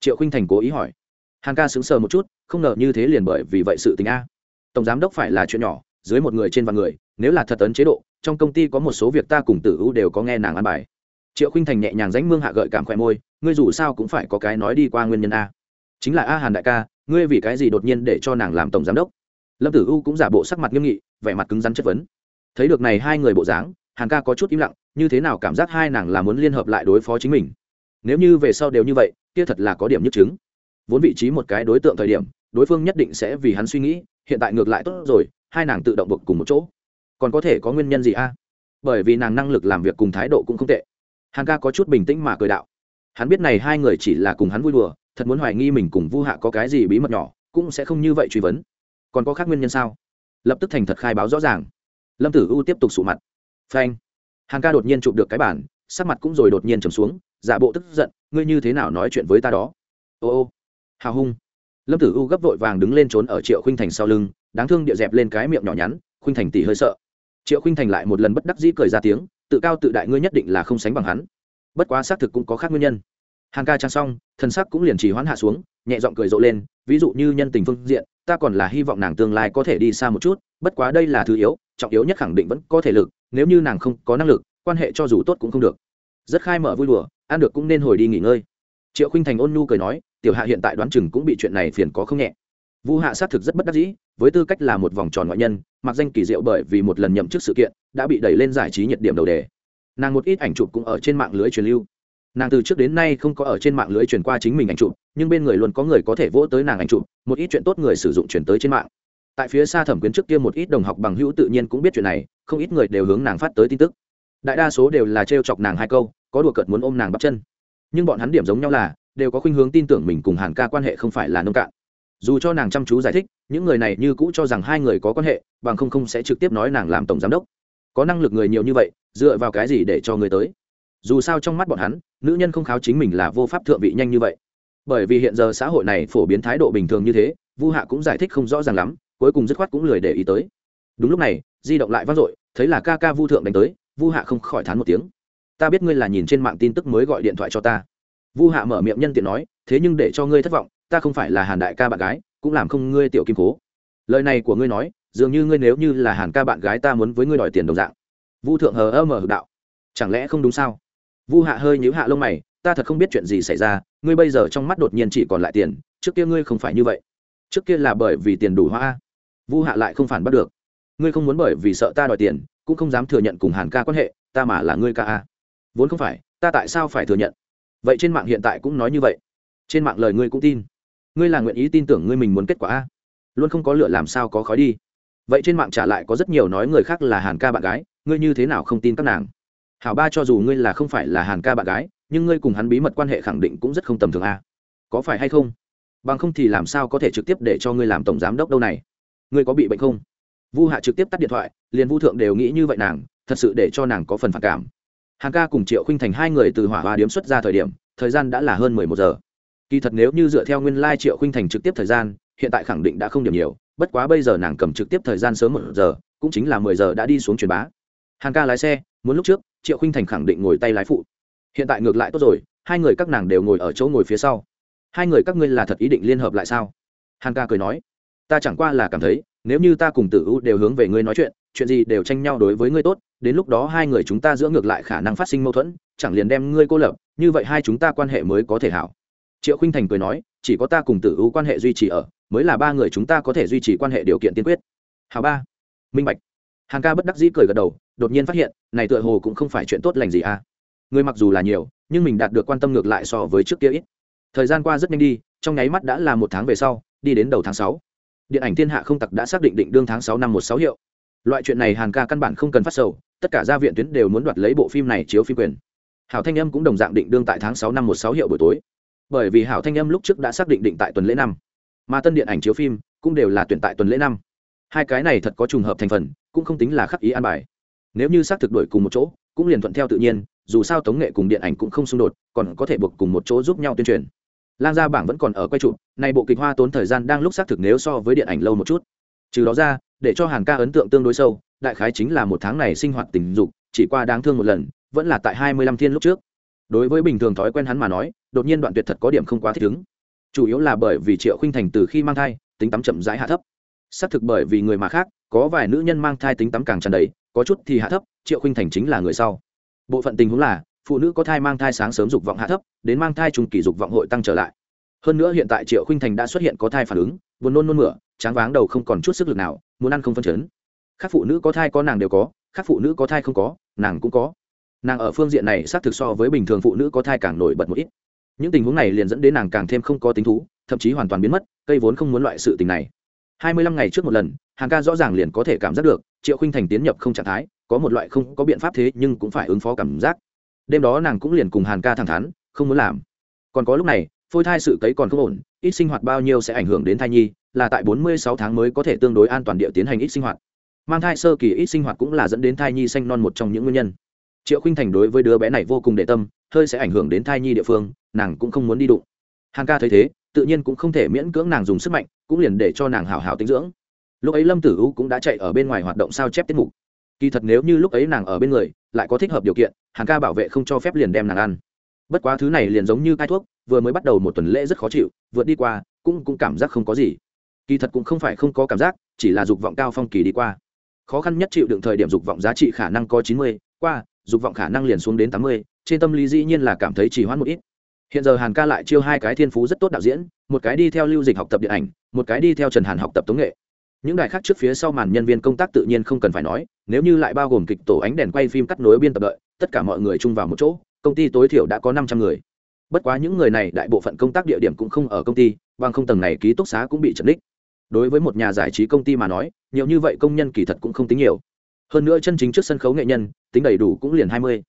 Triệu khinh thành cố ý hỏi. Hàn ca sững sờ một chút, không ngờ như thế liền bởi vì vậy sự tình a. Tổng giám đốc phải là chuyện nhỏ, dưới một người trên vạn người, nếu là thật ấn chế độ, trong công ty có một số việc ta cùng tử u đều có nghe nàng ăn bài. Triệu khinh thành nhẹ nhàng ránh mương hạ gợi cảm khỏe môi, ngươi dù sao cũng phải có cái nói đi qua nguyên nhân a. Chính là a hàn đại ca, ngươi vì cái gì đột nhiên để cho nàng làm tổng giám đốc? Lâm tử u cũng giả bộ sắc mặt nghiêm nghị, vẻ mặt cứng rắn chất vấn. Thấy được này hai người bộ dáng, hàn ca có chút im lặng, như thế nào cảm giác hai nàng là muốn liên hợp lại đối phó chính mình? Nếu như về sau đều như vậy, kia thật là có điểm nhất chứng vốn vị trí một cái đối tượng thời điểm, đối phương nhất định sẽ vì hắn suy nghĩ, hiện tại ngược lại tốt rồi, hai nàng tự động buộc cùng một chỗ. Còn có thể có nguyên nhân gì a? Bởi vì nàng năng lực làm việc cùng thái độ cũng không tệ. Hàn ca có chút bình tĩnh mà cười đạo. Hắn biết này hai người chỉ là cùng hắn vui đùa, thật muốn hoài nghi mình cùng vu hạ có cái gì bí mật nhỏ, cũng sẽ không như vậy truy vấn còn có khác nguyên nhân sao? Lập tức thành thật khai báo rõ ràng. Lâm tử u tiếp tục sụ mặt. Phanh. Hàng ca đột nhiên chụp được cái bản sắc mặt cũng rồi đột nhiên trầm xuống, giả bộ tức giận, ngươi như thế nào nói chuyện với ta đó? Ô ô. Hào hung. Lâm tử u gấp vội vàng đứng lên trốn ở triệu khinh thành sau lưng, đáng thương địa dẹp lên cái miệng nhỏ nhắn khinh thành tỉ hơi sợ. Triệu khinh thành lại một lần bất đắc dĩ cười ra tiếng, tự cao tự đại ngươi nhất định là không sánh bằng hắn. Bất quá xác thực cũng có khác nguyên nhân. Hàn ca trang xong, thần sắc cũng liền chỉ hoãn hạ xuống, nhẹ giọng cười rộ lên, ví dụ như nhân tình phương diện, ta còn là hy vọng nàng tương lai có thể đi xa một chút, bất quá đây là thứ yếu, trọng yếu nhất khẳng định vẫn có thể lực, nếu như nàng không có năng lực, quan hệ cho dù tốt cũng không được. Rất khai mở vui đùa, ăn được cũng nên hồi đi nghỉ ngơi. Triệu khinh thành ôn nhu cười nói, tiểu hạ hiện tại đoán chừng cũng bị chuyện này phiền có không nhẹ. Vu hạ xác thực rất bất đắc dĩ, với tư cách là một vòng tròn ngoại nhân, mặc danh kỳ diệu bởi vì một lần nhậm chức sự kiện, đã bị đẩy lên giải trí nhiệt điểm đầu đề. Nàng một ít ảnh chụp cũng ở trên mạng lưới truyền lưu nàng từ trước đến nay không có ở trên mạng lưới truyền qua chính mình ảnh chụp, nhưng bên người luôn có người có thể vỗ tới nàng ảnh chụp, một ít chuyện tốt người sử dụng chuyển tới trên mạng. Tại phía xa thẩm quyến trước kia một ít đồng học bằng hữu tự nhiên cũng biết chuyện này, không ít người đều hướng nàng phát tới tin tức. Đại đa số đều là trêu chọc nàng hai câu, có đùa cợt muốn ôm nàng bắp chân. Nhưng bọn hắn điểm giống nhau là, đều có khuynh hướng tin tưởng mình cùng hàn ca quan hệ không phải là nông cạn. Dù cho nàng chăm chú giải thích, những người này như cũ cho rằng hai người có quan hệ, bằng không không sẽ trực tiếp nói nàng làm tổng giám đốc. Có năng lực người nhiều như vậy, dựa vào cái gì để cho người tới? Dù sao trong mắt bọn hắn, nữ nhân không kháo chính mình là vô pháp thượng vị nhanh như vậy. Bởi vì hiện giờ xã hội này phổ biến thái độ bình thường như thế, vu hạ cũng giải thích không rõ ràng lắm, cuối cùng dứt khoát cũng lười để ý tới. Đúng lúc này, di động lại vang dội, thấy là ca ca vu thượng đánh tới, vu hạ không khỏi thán một tiếng. Ta biết ngươi là nhìn trên mạng tin tức mới gọi điện thoại cho ta. Vu hạ mở miệng nhân tiện nói, thế nhưng để cho ngươi thất vọng, ta không phải là hàn đại ca bạn gái, cũng làm không ngươi tiểu kim cố. Lời này của ngươi nói, dường như ngươi nếu như là hàn ca bạn gái ta muốn với ngươi đòi tiền đồng dạng. Vu thượng hờ ơ mở đạo. Chẳng lẽ không đúng sao? Vu hạ hơi nhíu hạ lông mày, ta thật không biết chuyện gì xảy ra, ngươi bây giờ trong mắt đột nhiên chỉ còn lại tiền, trước kia ngươi không phải như vậy. Trước kia là bởi vì tiền đủ hoa vu hạ lại không phản bắt được. Ngươi không muốn bởi vì sợ ta đòi tiền, cũng không dám thừa nhận cùng hàn ca quan hệ, ta mà là ngươi ca a. Vốn không phải, ta tại sao phải thừa nhận? Vậy trên mạng hiện tại cũng nói như vậy. Trên mạng lời ngươi cũng tin. Ngươi là nguyện ý tin tưởng ngươi mình muốn kết quả a? Luôn không có lựa làm sao có khói đi. Vậy trên mạng trả lại có rất nhiều nói người khác là hàn ca bạn gái, ngươi như thế nào không tin các nàng? Hảo ba cho dù ngươi là không phải là hàn ca bạn gái, nhưng ngươi cùng hắn bí mật quan hệ khẳng định cũng rất không tầm thường a có phải hay không? Bằng không thì làm sao có thể trực tiếp để cho ngươi làm tổng giám đốc đâu này? Ngươi có bị bệnh không? Vu hạ trực tiếp tắt điện thoại, liền vu thượng đều nghĩ như vậy nàng, thật sự để cho nàng có phần phản cảm. Hàn ca cùng triệu khinh thành hai người từ hỏa hoa điếm xuất ra thời điểm, thời gian đã là hơn mười một giờ. Kỳ thật nếu như dựa theo nguyên lai triệu khinh thành trực tiếp thời gian, hiện tại khẳng định đã không điểm nhiều, bất quá bây giờ nàng cầm trực tiếp thời gian sớm một giờ, cũng chính là mười giờ đã đi xuống truyền bá. Hàng ca lái xe, muốn lúc trước triệu khinh thành khẳng định ngồi tay lái phụ. Hiện tại ngược lại tốt rồi, hai người các nàng đều ngồi ở chỗ ngồi phía sau. Hai người các ngươi là thật ý định liên hợp lại sao? Hàn ca cười nói. Ta chẳng qua là cảm thấy, nếu như ta cùng tử u đều hướng về ngươi nói chuyện chuyện gì đều tranh nhau đối với ngươi tốt, đến lúc đó hai người chúng ta giữa ngược lại khả năng phát sinh mâu thuẫn, chẳng liền đem ngươi cô lập, như vậy hai chúng ta quan hệ mới có thể hảo. Triệu khinh thành cười nói, chỉ có ta cùng tử u quan hệ duy trì ở, mới là ba người chúng ta có thể duy trì quan hệ điều kiện tiên quyết. Hảo ba. Minh bạch. Hàng ca bất đắc dĩ cười gật đầu đột nhiên phát hiện, này tựa hồ cũng không phải chuyện tốt lành gì à. Người mặc dù là nhiều, nhưng mình đạt được quan tâm ngược lại so với trước kia ít. Thời gian qua rất nhanh đi, trong nháy mắt đã là một tháng về sau, đi đến đầu tháng sáu. Điện ảnh thiên hạ không tặc đã xác định định đương tháng sáu năm một sáu hiệu. Loại chuyện này hàn ca căn bản không cần phát sầu, tất cả gia viện tuyến đều muốn đoạt lấy bộ phim này chiếu phim quyền. Hảo thanh âm cũng đồng dạng định đương tại tháng sáu năm một sáu hiệu buổi tối. Bởi vì hảo thanh âm lúc trước đã xác định định tại tuần lễ năm. Mà tân điện ảnh chiếu phim cũng đều là tuyển tại tuần lễ năm. Hai cái này thật có trùng hợp thành phần, cũng không tính là khắc ý an bài nếu như xác thực đổi cùng một chỗ, cũng liền thuận theo tự nhiên, dù sao tống nghệ cùng điện ảnh cũng không xung đột, còn có thể buộc cùng một chỗ giúp nhau tuyên truyền. Lang gia bảng vẫn còn ở quay trụ, này bộ kịch hoa tốn thời gian đang lúc xác thực nếu so với điện ảnh lâu một chút. Trừ đó ra, để cho hàn ca ấn tượng tương đối sâu, đại khái chính là một tháng này sinh hoạt tình dục, chỉ qua đáng thương một lần, vẫn là tại hai mươi lăm thiên lúc trước. Đối với bình thường thói quen hắn mà nói, đột nhiên đoạn tuyệt thật có điểm không quá thích ứng. Chủ yếu là bởi vì triệu khinh thành từ khi mang thai, tính tắm chậm rãi hạ thấp. Xác thực bởi vì người mà khác, có vài nữ nhân mang thai tính tắm càng tràn đầy có chút thì hạ thấp, triệu khinh thành chính là người sau. Bộ phận tình huống là, phụ nữ có thai mang thai sáng sớm dục vọng hạ thấp, đến mang thai trùng kỳ dục vọng hội tăng trở lại. Hơn nữa hiện tại triệu khinh thành đã xuất hiện có thai phản ứng, buồn nôn nôn mửa, tráng váng đầu không còn chút sức lực nào, muốn ăn không phân chấn. Các phụ nữ có thai có nàng đều có, các phụ nữ có thai không có, nàng cũng có. Nàng ở phương diện này xác thực so với bình thường phụ nữ có thai càng nổi bật một ít. Những tình huống này liền dẫn đến nàng càng thêm không có tính thú, thậm chí hoàn toàn biến mất, cây vốn không muốn loại sự tình này hai mươi lăm ngày trước một lần, hàng ca rõ ràng liền có thể cảm giác được, triệu khinh thành tiến nhập không trạng thái, có một loại không có biện pháp thế nhưng cũng phải ứng phó cảm giác. Đêm đó nàng cũng liền cùng hàn ca thẳng thắn, không muốn làm. Còn có lúc này, phôi thai sự cấy còn không ổn, ít sinh hoạt bao nhiêu sẽ ảnh hưởng đến thai nhi, là tại bốn mươi sáu tháng mới có thể tương đối an toàn địa tiến hành ít sinh hoạt. Mang thai sơ kỳ ít sinh hoạt cũng là dẫn đến thai nhi xanh non một trong những nguyên nhân. Triệu khinh thành đối với đứa bé này vô cùng để tâm, hơi sẽ ảnh hưởng đến thai nhi địa phương, nàng cũng không muốn đi đụng. Hàn ca thấy thế tự nhiên cũng không thể miễn cưỡng nàng dùng sức mạnh, cũng liền để cho nàng hào hào tinh dưỡng. Lúc ấy lâm tử u cũng đã chạy ở bên ngoài hoạt động sao chép tiết mục. Kỳ thật nếu như lúc ấy nàng ở bên người, lại có thích hợp điều kiện hàng ca bảo vệ không cho phép liền đem nàng ăn. Bất quá thứ này liền giống như cai thuốc, vừa mới bắt đầu một tuần lễ rất khó chịu, vượt đi qua, cũng cũng cảm giác không có gì. Kỳ thật cũng không phải không có cảm giác, chỉ là dục vọng cao phong kỳ đi qua. Khó khăn nhất chịu đựng thời điểm dục vọng giá trị khả năng có chín mươi, qua, dục vọng khả năng liền xuống đến tám mươi, trên tâm lý dĩ nhiên là cảm thấy chỉ hoãn một ít hiện giờ hàn ca lại chiêu hai cái thiên phú rất tốt đạo diễn, một cái đi theo lưu dịch học tập điện ảnh, một cái đi theo trần hàn học tập tống nghệ. Những đài khác trước phía sau màn nhân viên công tác tự nhiên không cần phải nói, nếu như lại bao gồm kịch tổ ánh đèn quay phim cắt nối biên tập đợi, tất cả mọi người chung vào một chỗ, công ty tối thiểu đã có năm trăm người. Bất quá những người này đại bộ phận công tác địa điểm cũng không ở công ty, bằng không tầng này ký túc xá cũng bị chật đích đối với một nhà giải trí công ty mà nói, nhiều như vậy công nhân kỳ thật cũng không tính nhiều. Hơn nữa chân chính trước sân khấu nghệ nhân, tính đầy đủ cũng liền hai mươi.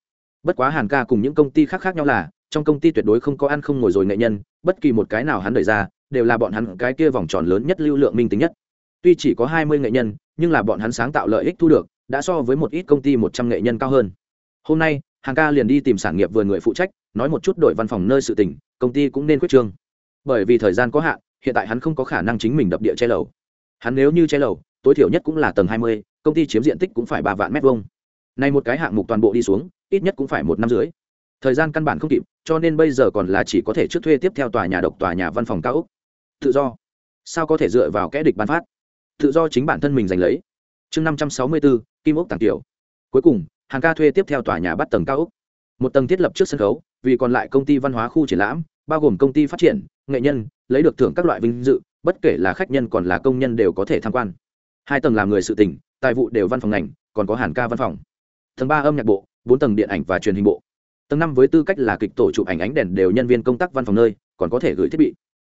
Bất quá hàn ca cùng những công ty khác khác nhau là trong công ty tuyệt đối không có ăn không ngồi rồi nghệ nhân, bất kỳ một cái nào hắn đẩy ra, đều là bọn hắn cái kia vòng tròn lớn nhất lưu lượng minh tính nhất. Tuy chỉ có hai mươi nghệ nhân, nhưng là bọn hắn sáng tạo lợi ích thu được, đã so với một ít công ty một trăm nghệ nhân cao hơn. Hôm nay, hàng ca liền đi tìm sản nghiệp vừa người phụ trách, nói một chút đội văn phòng nơi sự tỉnh công ty cũng nên quyết trương. Bởi vì thời gian có hạn, hiện tại hắn không có khả năng chính mình đập địa che lầu. Hắn nếu như che lầu, tối thiểu nhất cũng là tầng hai mươi, công ty chiếm diện tích cũng phải ba vạn mét vuông. Nay một cái hạng mục toàn bộ đi xuống, ít nhất cũng phải một năm dưới thời gian căn bản không kịp, cho nên bây giờ còn là chỉ có thể trước thuê tiếp theo tòa nhà độc tòa nhà văn phòng cao úc tự do. Sao có thể dựa vào kẽ địch bán phát? Tự do chính bản thân mình giành lấy. Chương năm trăm sáu mươi bốn kim ốc tàng tiểu. Cuối cùng, hàng ca thuê tiếp theo tòa nhà bắt tầng cao úc một tầng thiết lập trước sân khấu, vì còn lại công ty văn hóa khu triển lãm, bao gồm công ty phát triển, nghệ nhân, lấy được thưởng các loại vinh dự, bất kể là khách nhân còn là công nhân đều có thể tham quan. Hai tầng làm người sự tỉnh tài vụ đều văn phòng ngành, còn có hàn ca văn phòng. Tầng ba âm nhạc bộ, bốn tầng điện ảnh và truyền hình bộ tầng năm với tư cách là kịch tổ chụp ảnh ánh đèn đều nhân viên công tác văn phòng nơi, còn có thể gửi thiết bị.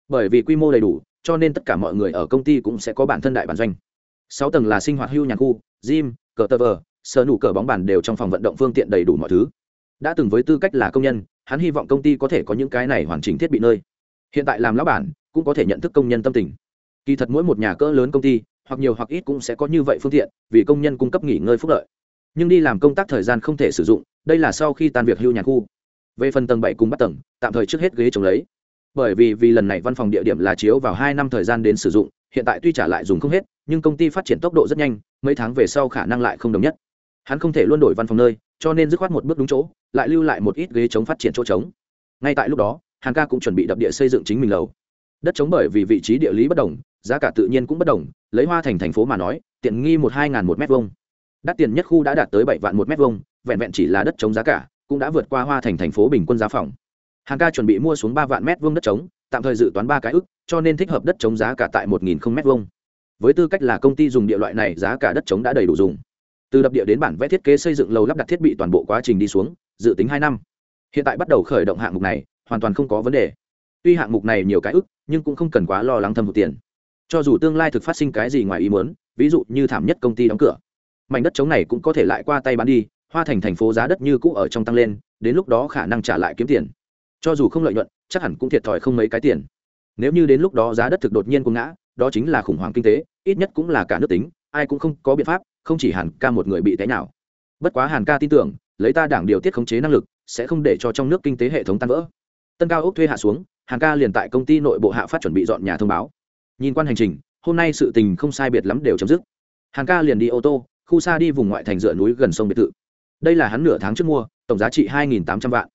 Bởi vì quy mô đầy đủ, cho nên tất cả mọi người ở công ty cũng sẽ có bản thân đại bản doanh. Sáu tầng là sinh hoạt hưu nhà khu, gym, cờ tờ vờ, sở nụ cờ bóng bàn đều trong phòng vận động phương tiện đầy đủ mọi thứ. Đã từng với tư cách là công nhân, hắn hy vọng công ty có thể có những cái này hoàn chỉnh thiết bị nơi. Hiện tại làm lão bản, cũng có thể nhận thức công nhân tâm tình. Kỳ thật mỗi một nhà cỡ lớn công ty, hoặc nhiều hoặc ít cũng sẽ có như vậy phương tiện, vì công nhân cung cấp nghỉ ngơi phúc lợi. Nhưng đi làm công tác thời gian không thể sử dụng đây là sau khi tan việc hưu nhà khu. Về phần tầng bảy cùng bắt tầng, tạm thời trước hết ghế chống lấy. Bởi vì vì lần này văn phòng địa điểm là chiếu vào hai năm thời gian đến sử dụng, hiện tại tuy trả lại dùng không hết, nhưng công ty phát triển tốc độ rất nhanh, mấy tháng về sau khả năng lại không đồng nhất. Hắn không thể luôn đổi văn phòng nơi, cho nên dứt khoát một bước đúng chỗ, lại lưu lại một ít ghế chống phát triển chỗ trống. Ngay tại lúc đó, hàn ca cũng chuẩn bị đập địa xây dựng chính mình lầu. Đất chống bởi vì vị trí địa lý bất đồng, giá cả tự nhiên cũng bất đồng, lấy hoa thành thành phố mà nói, tiện nghi một hai ngàn một mét vuông. Đắt tiền nhất khu đã đạt tới bảy vạn một mét vuông vẹn vẹn chỉ là đất chống giá cả, cũng đã vượt qua hoa thành thành phố bình quân giá phòng. Hàng ca chuẩn bị mua xuống ba vạn mét vuông đất trống tạm thời dự toán ba cái ức, cho nên thích hợp đất trống giá cả tại một nghìn không mét vuông. Với tư cách là công ty dùng địa loại này, giá cả đất trống đã đầy đủ dùng. Từ đập địa đến bản vẽ thiết kế xây dựng lầu lắp đặt thiết bị toàn bộ quá trình đi xuống, dự tính hai năm. Hiện tại bắt đầu khởi động hạng mục này, hoàn toàn không có vấn đề. Tuy hạng mục này nhiều cái ức, nhưng cũng không cần quá lo lắng thâm hụt tiền. Cho dù tương lai thực phát sinh cái gì ngoài ý muốn, ví dụ như thảm nhất công ty đóng cửa, mảnh đất trống này cũng có thể lại qua tay bán đi hoa thành thành phố giá đất như cũ ở trong tăng lên, đến lúc đó khả năng trả lại kiếm tiền. Cho dù không lợi nhuận, chắc hẳn cũng thiệt thòi không mấy cái tiền. Nếu như đến lúc đó giá đất thực đột nhiên cũng ngã, đó chính là khủng hoảng kinh tế, ít nhất cũng là cả nước tính, ai cũng không có biện pháp, không chỉ hàn ca một người bị té nào bất quá hàn ca tin tưởng, lấy ta đảng điều tiết khống chế năng lực, sẽ không để cho trong nước kinh tế hệ thống tan vỡ. Tân cao ốc thuê hạ xuống, hàn ca liền tại công ty nội bộ hạ phát chuẩn bị dọn nhà thông báo. Nhìn quan hành trình, hôm nay sự tình không sai biệt lắm đều chấm dứt. Hàn ca liền đi ô tô, khu xa đi vùng ngoại thành dựa núi gần sông biệt thự đây là hắn nửa tháng trước mua, tổng giá trị hai tám trăm vạn.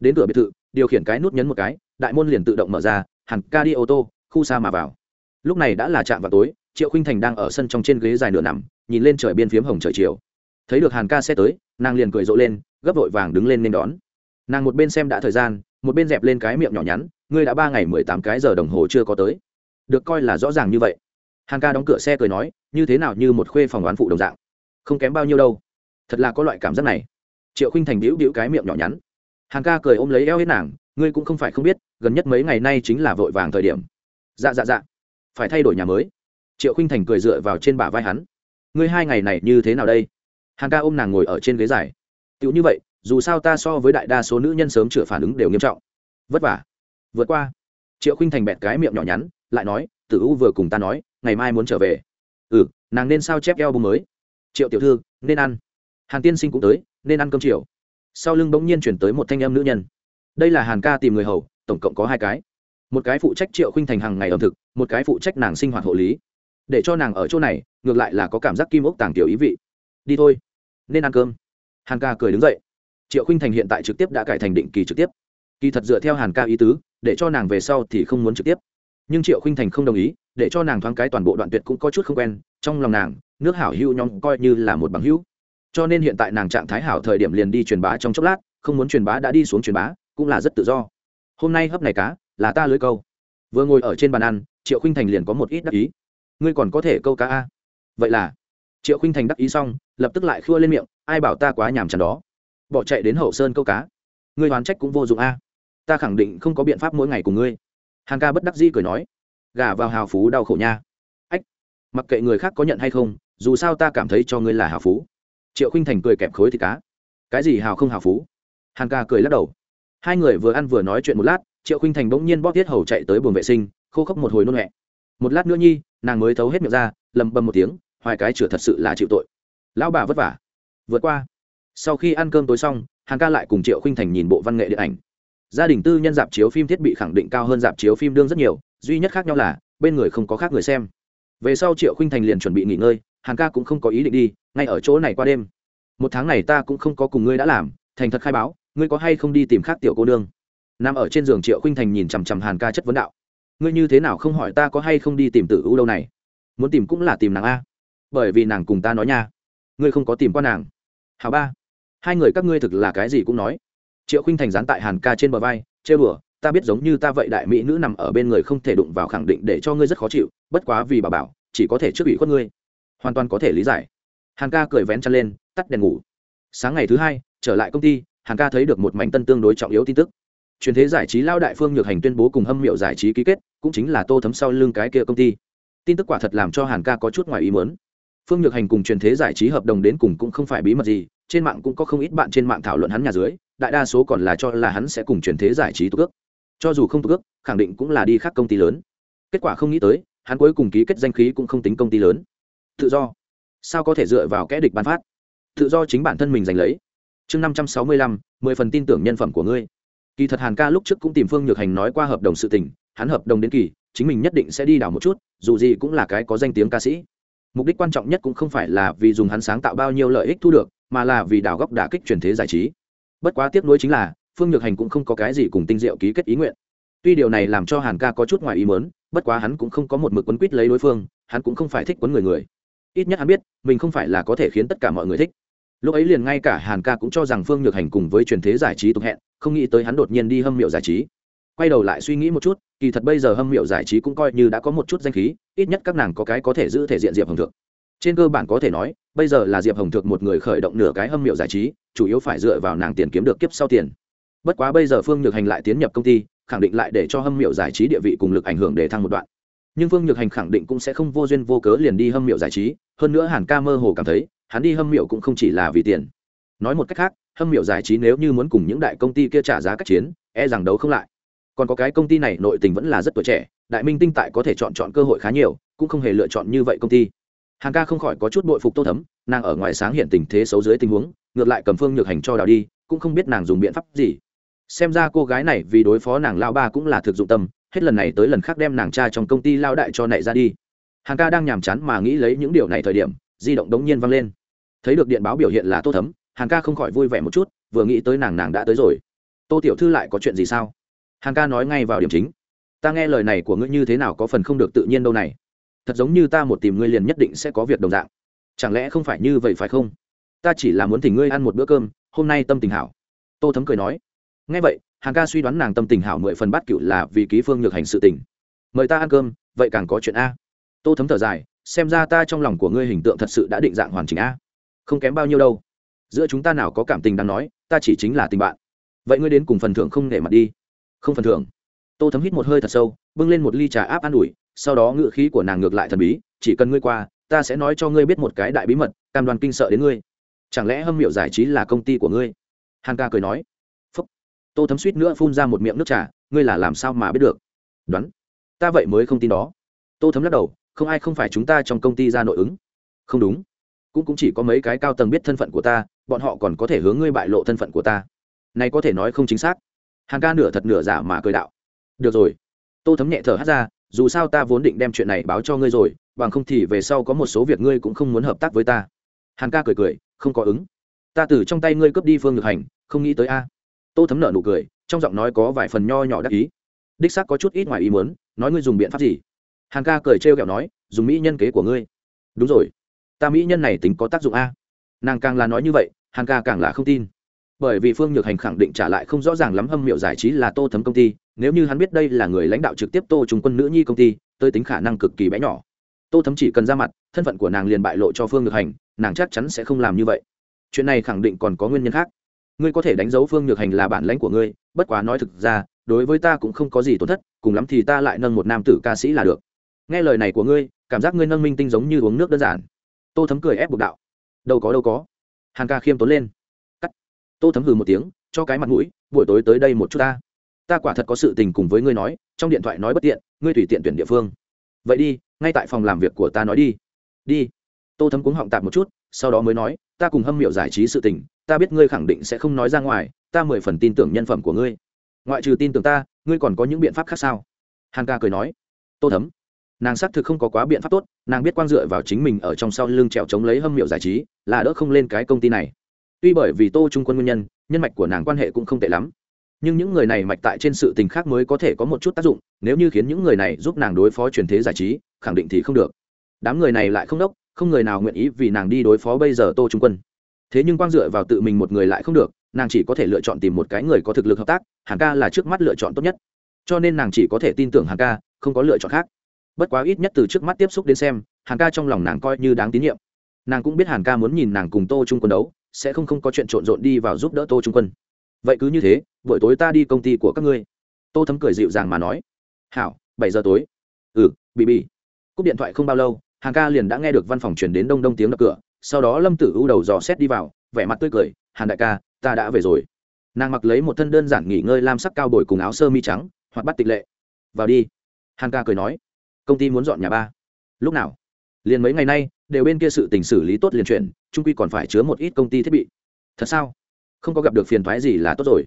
Đến cửa biệt thự, điều khiển cái nút nhấn một cái, đại môn liền tự động mở ra, hẳn ca đi ô tô khu xa mà vào. Lúc này đã là trạm vào tối, triệu khinh thành đang ở sân trong trên ghế dài nửa nằm, nhìn lên trời biên phiếm hồng trời chiều. Thấy được hàn ca xe tới, nàng liền cười rộ lên, gấp vội vàng đứng lên nên đón. Nàng một bên xem đã thời gian, một bên dẹp lên cái miệng nhỏ nhắn, ngươi đã ba ngày mười tám cái giờ đồng hồ chưa có tới. Được coi là rõ ràng như vậy. Hàn ca đóng cửa xe cười nói, như thế nào như một khuê phòng đoán phụ đồng dạng? Không kém bao nhiêu đâu thật là có loại cảm giác này. Triệu khinh thành đĩu đĩu cái miệng nhỏ nhắn. Hàn ca cười ôm lấy eo hết nàng, ngươi cũng không phải không biết, gần nhất mấy ngày nay chính là vội vàng thời điểm. Dạ dạ dạ. Phải thay đổi nhà mới. Triệu khinh thành cười dựa vào trên bả vai hắn. Ngươi hai ngày này như thế nào đây? Hàn ca ôm nàng ngồi ở trên ghế dài. Tựu như vậy, dù sao ta so với đại đa số nữ nhân sớm chữa phản ứng đều nghiêm trọng. Vất vả. Vượt qua. Triệu khinh thành bẹt cái miệng nhỏ nhắn, lại nói, tử u vừa cùng ta nói, ngày mai muốn trở về. Ừ nàng nên sao chép eo bông mới? Triệu tiểu thư, nên ăn hàn tiên sinh cũng tới, nên ăn cơm chiều. Sau lưng bỗng nhiên chuyển tới một thanh em nữ nhân. Đây là hàn ca tìm người hầu, tổng cộng có hai cái. Một cái phụ trách triệu khinh thành hàng ngày ẩm thực, một cái phụ trách nàng sinh hoạt hộ lý. Để cho nàng ở chỗ này, ngược lại là có cảm giác kim ốc tàng tiểu ý vị. Đi thôi, nên ăn cơm. Hàn ca cười đứng dậy. Triệu khinh thành hiện tại trực tiếp đã cải thành định kỳ trực tiếp. Kỳ thật dựa theo hàn ca ý tứ, để cho nàng về sau thì không muốn trực tiếp. Nhưng triệu khinh thành không đồng ý, để cho nàng thoáng cái toàn bộ đoạn tuyệt cũng có chút không quen, trong lòng nàng, nước hảo hữu nhóm coi như là một bằng hữu cho nên hiện tại nàng trạng thái hảo thời điểm liền đi truyền bá trong chốc lát, không muốn truyền bá đã đi xuống truyền bá, cũng là rất tự do. Hôm nay hấp này cá, là ta lưới câu. Vừa ngồi ở trên bàn ăn, triệu khinh thành liền có một ít đắc ý. Ngươi còn có thể câu cá a. Vậy là, triệu khinh thành đắc ý xong, lập tức lại khua lên miệng, ai bảo ta quá nhàm chán đó. Bỏ chạy đến hậu sơn câu cá. Ngươi hoàn trách cũng vô dụng a. Ta khẳng định không có biện pháp mỗi ngày cùng ngươi. Hàng ca bất đắc dĩ cười nói. Gả vào hào phú đau khổ nha. Ách, mặc kệ người khác có nhận hay không, dù sao ta cảm thấy cho ngươi là hào phú triệu khinh thành cười kẹp khối thịt cá. Cái gì hào không hào phú? Hàn ca cười lắc đầu. Hai người vừa ăn vừa nói chuyện một lát, triệu khinh thành bỗng nhiên bóp tiết hầu chạy tới buồng vệ sinh, khô khốc một hồi nôn mẹ một lát nữa nhi, nàng mới thấu hết miệng ra, lầm bầm một tiếng, hoài cái chửa thật sự là chịu tội. Lão bà vất vả. Vượt qua. Sau khi ăn cơm tối xong hàng ca lại cùng triệu khinh thành nhìn bộ văn nghệ điện ảnh. Gia đình tư nhân dạp chiếu phim thiết bị khẳng định cao hơn dạp chiếu phim đương rất nhiều, duy nhất khác nhau là, bên người không có khác người xem. Về sau triệu khinh thành liền chuẩn bị nghỉ ngơi hàng ca cũng không có ý định đi ngay ở chỗ này qua đêm. Một tháng này ta cũng không có cùng ngươi đã làm, thành thật khai báo, ngươi có hay không đi tìm khác tiểu cô nương? Nằm ở trên giường triệu khinh thành nhìn chằm chằm hàn ca chất vấn đạo. Ngươi như thế nào không hỏi ta có hay không đi tìm tử u đâu này? Muốn tìm cũng là tìm nàng a. Bởi vì nàng cùng ta nói nha. Ngươi không có tìm qua nàng. Hào ba. Hai người các ngươi thực là cái gì cũng nói. Triệu khinh thành dán tại hàn ca trên bờ vai, chê bừa, ta biết giống như ta vậy đại mỹ nữ nằm ở bên người không thể đụng vào khẳng định để cho ngươi rất khó chịu, bất quá vì bà bảo, chỉ có thể trước ủy khuất ngươi. Hoàn toàn có thể lý giải hàn ca cười vén chân lên, tắt đèn ngủ. Sáng ngày thứ hai, trở lại công ty, hàn ca thấy được một mảnh tân tương đối trọng yếu tin tức. Truyền thế giải trí lao đại phương nhược hành tuyên bố cùng hâm miệu giải trí ký kết, cũng chính là tô thấm sau lưng cái kia công ty. Tin tức quả thật làm cho hàn ca có chút ngoài ý mớn phương nhược hành cùng truyền thế giải trí hợp đồng đến cùng cũng không phải bí mật gì, trên mạng cũng có không ít bạn trên mạng thảo luận hắn nhà dưới, đại đa số còn là cho là hắn sẽ cùng truyền thế giải trí tước cho dù không tước khẳng định cũng là đi khác công ty lớn. Kết quả không nghĩ tới, hắn cuối cùng ký kết danh khí cũng không tính công ty lớn. Tự do sao có thể dựa vào kẽ địch bán phát? Tự do chính bản thân mình giành lấy. Chương năm trăm sáu mươi lăm, mười phần tin tưởng nhân phẩm của ngươi. Kỳ thật hàn ca lúc trước cũng tìm phương nhược hành nói qua hợp đồng sự tình, hắn hợp đồng đến kỳ, chính mình nhất định sẽ đi đảo một chút, dù gì cũng là cái có danh tiếng ca sĩ. Mục đích quan trọng nhất cũng không phải là vì dùng hắn sáng tạo bao nhiêu lợi ích thu được, mà là vì đảo góc đả kích truyền thế giải trí. Bất quá tiếc nuối chính là, phương nhược hành cũng không có cái gì cùng tinh diệu ký kết ý nguyện. Tuy điều này làm cho hàn ca có chút ngoài ý mớn bất quá hắn cũng không có một mực quấn quýt lấy đối phương, hắn cũng không phải thích quấn người người ít nhất hắn biết, mình không phải là có thể khiến tất cả mọi người thích. Lúc ấy liền ngay cả hàn ca cũng cho rằng phương nhược hành cùng với truyền thế giải trí tục hẹn, không nghĩ tới hắn đột nhiên đi hâm miệu giải trí. Quay đầu lại suy nghĩ một chút, kỳ thật bây giờ hâm miệu giải trí cũng coi như đã có một chút danh khí, ít nhất các nàng có cái có thể giữ thể diện diệp hồng thượng trên cơ bản có thể nói, bây giờ là diệp hồng thượng một người khởi động nửa cái hâm miệu giải trí, chủ yếu phải dựa vào nàng tiền kiếm được kiếp sau tiền. Bất quá bây giờ phương nhược hành lại tiến nhập công ty, khẳng định lại để cho hâm miệu giải trí địa vị cùng lực ảnh hưởng để thăng một đoạn nhưng Vương nhược hành khẳng định cũng sẽ không vô duyên vô cớ liền đi hâm miệu giải trí, hơn nữa hàn ca mơ hồ cảm thấy, hắn đi hâm miệu cũng không chỉ là vì tiền. Nói một cách khác, hâm miệu giải trí nếu như muốn cùng những đại công ty kia trả giá các chiến e rằng đấu không lại. Còn có cái công ty này nội tình vẫn là rất tuổi trẻ, đại minh tinh tại có thể chọn chọn cơ hội khá nhiều, cũng không hề lựa chọn như vậy công ty. Hàn ca không khỏi có chút bội phục tô thấm, nàng ở ngoài sáng hiện tình thế xấu dưới tình huống, ngược lại cầm phương nhược hành cho đào đi, cũng không biết nàng dùng biện pháp gì. Xem ra cô gái này vì đối phó nàng lao ba cũng là thực dụng tâm hết lần này tới lần khác đem nàng cha trong công ty lao đại cho nảy ra đi. Hàng ca đang nhàm chán mà nghĩ lấy những điều này thời điểm, di động đống nhiên văng lên. Thấy được điện báo biểu hiện là tô thấm, hàng ca không khỏi vui vẻ một chút, vừa nghĩ tới nàng nàng đã tới rồi. Tô tiểu thư lại có chuyện gì sao? Hàng ca nói ngay vào điểm chính. Ta nghe lời này của ngươi như thế nào có phần không được tự nhiên đâu này. Thật giống như ta một tìm ngươi liền nhất định sẽ có việc đồng dạng. Chẳng lẽ không phải như vậy phải không? Ta chỉ là muốn thỉnh ngươi ăn một bữa cơm, hôm nay tâm tình hảo. Tô thấm cười nói. Ngay vậy hàng ca suy đoán nàng tâm tình hảo mười phần bát cựu là vì ký phương nhược hành sự tình. Mời ta ăn cơm, vậy càng có chuyện a. Tô thấm thở dài, xem ra ta trong lòng của ngươi hình tượng thật sự đã định dạng hoàn chỉnh a. Không kém bao nhiêu đâu. Giữa chúng ta nào có cảm tình đang nói, ta chỉ chính là tình bạn. Vậy ngươi đến cùng phần thưởng không để mặt đi. Không phần thưởng. Tô thấm hít một hơi thật sâu, bưng lên một ly trà áp an ủi, sau đó ngựa khí của nàng ngược lại thần bí, chỉ cần ngươi qua, ta sẽ nói cho ngươi biết một cái đại bí mật, cam đoan kinh sợ đến ngươi. Chẳng lẽ hâm miệu giải trí là công ty của ngươi? Hằng ca cười nói tô thấm suýt nữa phun ra một miệng nước trà, ngươi là làm sao mà biết được? Đoán. Ta vậy mới không tin đó. Tô thấm lắc đầu, không ai không phải chúng ta trong công ty ra nội ứng. Không đúng. Cũng cũng chỉ có mấy cái cao tầng biết thân phận của ta, bọn họ còn có thể hướng ngươi bại lộ thân phận của ta. Này có thể nói không chính xác. Hàng ca nửa thật nửa giả mà cười đạo. Được rồi. Tô thấm nhẹ thở hát ra, dù sao ta vốn định đem chuyện này báo cho ngươi rồi, bằng không thì về sau có một số việc ngươi cũng không muốn hợp tác với ta. Hàng ca cười cười, không có ứng. Ta từ trong tay ngươi cướp đi phương ngược hành, không nghĩ tới a tô thấm nợ nụ cười, trong giọng nói có vài phần nho nhỏ đắc ý. Đích xác có chút ít ngoài ý muốn, nói ngươi dùng biện pháp gì? Hàn ca cười trêu kẹo nói, dùng mỹ nhân kế của ngươi. Đúng rồi. Ta mỹ nhân này tính có tác dụng a. Nàng càng là nói như vậy, hàn ca càng là không tin. Bởi vì phương nhược hành khẳng định trả lại không rõ ràng lắm hâm miệu giải trí là tô thấm công ty, nếu như hắn biết đây là người lãnh đạo trực tiếp tô trung quân nữ nhi công ty tôi tính khả năng cực kỳ bé nhỏ. Tô thấm chỉ cần ra mặt, thân phận của nàng liền bại lộ cho phương nhược hành, nàng chắc chắn sẽ không làm như vậy. Chuyện này khẳng định còn có nguyên nhân khác ngươi có thể đánh dấu phương nhược hành là bản lãnh của ngươi, bất quá nói thực ra, đối với ta cũng không có gì tổn thất, cùng lắm thì ta lại nâng một nam tử ca sĩ là được. Nghe lời này của ngươi, cảm giác ngươi nâng minh tinh giống như uống nước đơn giản. Tô thấm cười ép buộc đạo. Đâu có đâu có. Hàng ca khiêm tốn lên. Cắt. Tô thấm hừ một tiếng, cho cái mặt mũi, buổi tối tới đây một chút ta. Ta quả thật có sự tình cùng với ngươi nói, trong điện thoại nói bất tiện, ngươi tùy tiện tuyển địa phương. Vậy đi, ngay tại phòng làm việc của ta nói đi. Đi. Tô thấm cuống họng tạp một chút sau đó mới nói, ta cùng hâm miệu giải trí sự tình, ta biết ngươi khẳng định sẽ không nói ra ngoài, ta mười phần tin tưởng nhân phẩm của ngươi. Ngoại trừ tin tưởng ta, ngươi còn có những biện pháp khác sao? Hàn ca cười nói, tô thấm, nàng xác thực không có quá biện pháp tốt, nàng biết quang dựa vào chính mình ở trong sau lưng trèo chống lấy hâm miệu giải trí, là đỡ không lên cái công ty này. Tuy bởi vì tô trung quân nguyên nhân nhân mạch của nàng quan hệ cũng không tệ lắm, nhưng những người này mạch tại trên sự tình khác mới có thể có một chút tác dụng, nếu như khiến những người này giúp nàng đối phó truyền thế giải trí, khẳng định thì không được. Đám người này lại không đốc không người nào nguyện ý vì nàng đi đối phó bây giờ tô trung quân. Thế nhưng quang dựa vào tự mình một người lại không được, nàng chỉ có thể lựa chọn tìm một cái người có thực lực hợp tác hàng ca là trước mắt lựa chọn tốt nhất. Cho nên nàng chỉ có thể tin tưởng hàng ca, không có lựa chọn khác. Bất quá ít nhất từ trước mắt tiếp xúc đến xem hàng ca trong lòng nàng coi như đáng tín nhiệm. Nàng cũng biết hàn ca muốn nhìn nàng cùng tô trung quân đấu, sẽ không không có chuyện trộn rộn đi vào giúp đỡ tô trung quân. Vậy cứ như thế, buổi tối ta đi công ty của các ngươi. Tô thấm cười dịu dàng mà nói. Hảo, bảy giờ tối. Ừ bị bị cúp điện thoại không bao lâu hàng ca liền đã nghe được văn phòng chuyển đến đông đông tiếng đập cửa, sau đó lâm tử u đầu dò xét đi vào, vẻ mặt tươi cười, hàn đại ca, ta đã về rồi. Nàng mặc lấy một thân đơn giản nghỉ ngơi lam sắc cao bồi cùng áo sơ mi trắng hoặc bắt tịch lệ. Vào đi. Hàn ca cười nói, công ty muốn dọn nhà ba. Lúc nào? Liền mấy ngày nay, đều bên kia sự tình xử lý tốt liền chuyển trung quy còn phải chứa một ít công ty thiết bị. Thật sao? Không có gặp được phiền thoái gì là tốt rồi.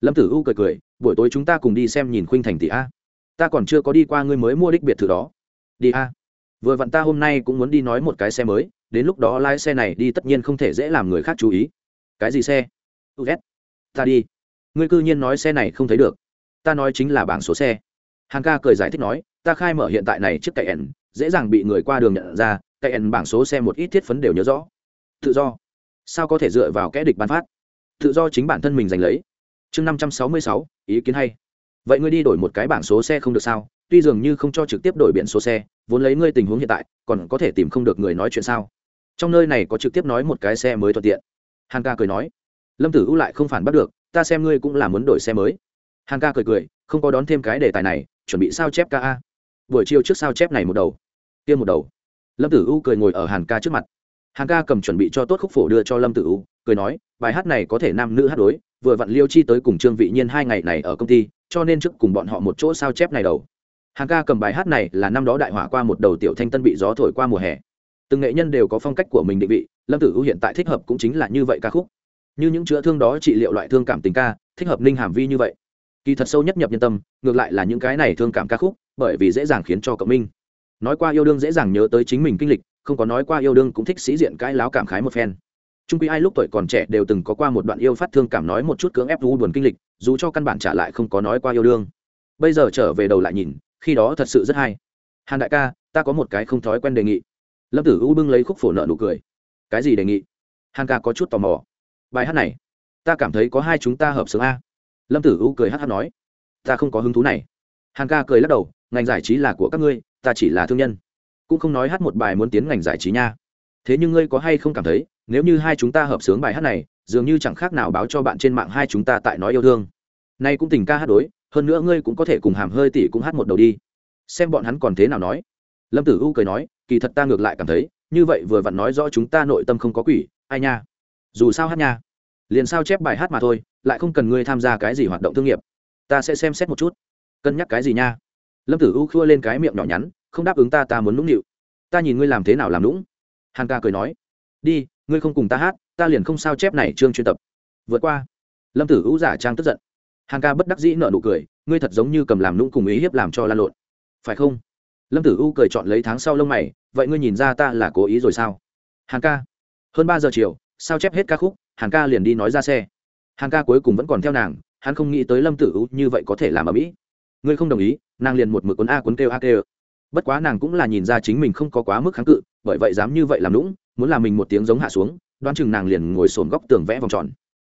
Lâm tử u cười cười, buổi tối chúng ta cùng đi xem nhìn khuynh thành tỷ a. Ta còn chưa có đi qua ngươi mới mua đích biệt thự đó. Đi a vừa vặn ta hôm nay cũng muốn đi nói một cái xe mới, đến lúc đó lái xe này đi tất nhiên không thể dễ làm người khác chú ý. Cái gì xe? Us ta đi. Ngươi cư nhiên nói xe này không thấy được. Ta nói chính là bảng số xe. Hàng ca cười giải thích nói, ta khai mở hiện tại này chiếc cậy ẩn dễ dàng bị người qua đường nhận ra cậy ẩn bảng số xe một ít thiết phấn đều nhớ rõ. Tự do. Sao có thể dựa vào kẽ địch bán phát? Tự do chính bản thân mình giành lấy. Chương năm trăm sáu mươi sáu, ý kiến hay. Vậy ngươi đi đổi một cái bảng số xe không được sao? Tuy dường như không cho trực tiếp đổi biển số xe vốn lấy ngươi tình huống hiện tại, còn có thể tìm không được người nói chuyện sao? Trong nơi này có trực tiếp nói một cái xe mới thuận tiện. Hàn ca cười nói, lâm tử u lại không phản bắt được, ta xem ngươi cũng là muốn đổi xe mới. Hàn ca cười cười, không có đón thêm cái đề tài này, chuẩn bị sao chép ca a? Buổi chiều trước sao chép này một đầu. Kia một đầu. Lâm tử u cười ngồi ở hàn ca trước mặt. Hàn ca cầm chuẩn bị cho tốt khúc phổ đưa cho lâm tử u cười nói, bài hát này có thể nam nữ hát đối, vừa vặn liêu chi tới cùng trương vị nhiên hai ngày này ở công ty, cho nên trước cùng bọn họ một chỗ sao chép này đầu hàn ca cầm bài hát này là năm đó đại hỏa qua một đầu tiểu thanh tân bị gió thổi qua mùa hè. Từng nghệ nhân đều có phong cách của mình định vị, lâm tử u hiện tại thích hợp cũng chính là như vậy ca khúc. Như những chữa thương đó trị liệu loại thương cảm tình ca, thích hợp ninh hàm vi như vậy. Kỳ thật sâu nhất nhập nhân tâm, ngược lại là những cái này thương cảm ca khúc, bởi vì dễ dàng khiến cho cộng minh. Nói qua yêu đương dễ dàng nhớ tới chính mình kinh lịch, không có nói qua yêu đương cũng thích sĩ diện cãi láo cảm khái một phen. Trung quy ai lúc tuổi còn trẻ đều từng có qua một đoạn yêu phát thương cảm nói một chút cưỡng ép u buồn kinh lịch, dù cho căn bản trả lại không có nói qua yêu đương. Bây giờ trở về đầu lại nhìn khi đó thật sự rất hay. Hàn đại ca, ta có một cái không thói quen đề nghị. Lâm tử u bưng lấy khúc phổ nợ nụ cười. Cái gì đề nghị? Hàn ca có chút tò mò. Bài hát này, ta cảm thấy có hai chúng ta hợp sướng a. Lâm tử u cười hát hát nói. Ta không có hứng thú này. Hàn ca cười lắc đầu, ngành giải trí là của các ngươi, ta chỉ là thương nhân. Cũng không nói hát một bài muốn tiến ngành giải trí nha. Thế nhưng ngươi có hay không cảm thấy, nếu như hai chúng ta hợp sướng bài hát này, dường như chẳng khác nào báo cho bạn trên mạng hai chúng ta tại nói yêu thương nay cũng tình ca hát đối, hơn nữa ngươi cũng có thể cùng hàm hơi tỷ cũng hát một đầu đi. Xem bọn hắn còn thế nào nói. Lâm tử u cười nói, kỳ thật ta ngược lại cảm thấy, như vậy vừa vặn nói rõ chúng ta nội tâm không có quỷ, ai nha. Dù sao hát nha. Liền sao chép bài hát mà thôi, lại không cần ngươi tham gia cái gì hoạt động thương nghiệp. Ta sẽ xem xét một chút. Cân nhắc cái gì nha. Lâm tử u khua lên cái miệng nhỏ nhắn, không đáp ứng ta ta muốn nũng nịu. Ta nhìn ngươi làm thế nào làm nũng. Hàn ca cười nói, đi, ngươi không cùng ta hát, ta liền không sao chép này chương chuyên tập. Vượt qua. Lâm tử u giả trang tức giận. Hàng ca bất đắc dĩ nợ nụ cười, ngươi thật giống như cầm làm nũng cùng ý hiếp làm cho lan lộn. Phải không? Lâm tử u cười chọn lấy tháng sau lông mày, vậy ngươi nhìn ra ta là cố ý rồi sao? Hàng ca, hơn ba giờ chiều, sao chép hết ca khúc, Hàng ca liền đi nói ra xe. Hàng ca cuối cùng vẫn còn theo nàng, hắn không nghĩ tới lâm tử u như vậy có thể làm ở mỹ. Ngươi không đồng ý, nàng liền một mực quấn a quấn kêu a kêu. Bất quá nàng cũng là nhìn ra chính mình không có quá mức kháng cự, bởi vậy dám như vậy làm lũng muốn làm mình một tiếng giống hạ xuống, đoán chừng nàng liền ngồi sồn góc tường vẽ vòng tròn.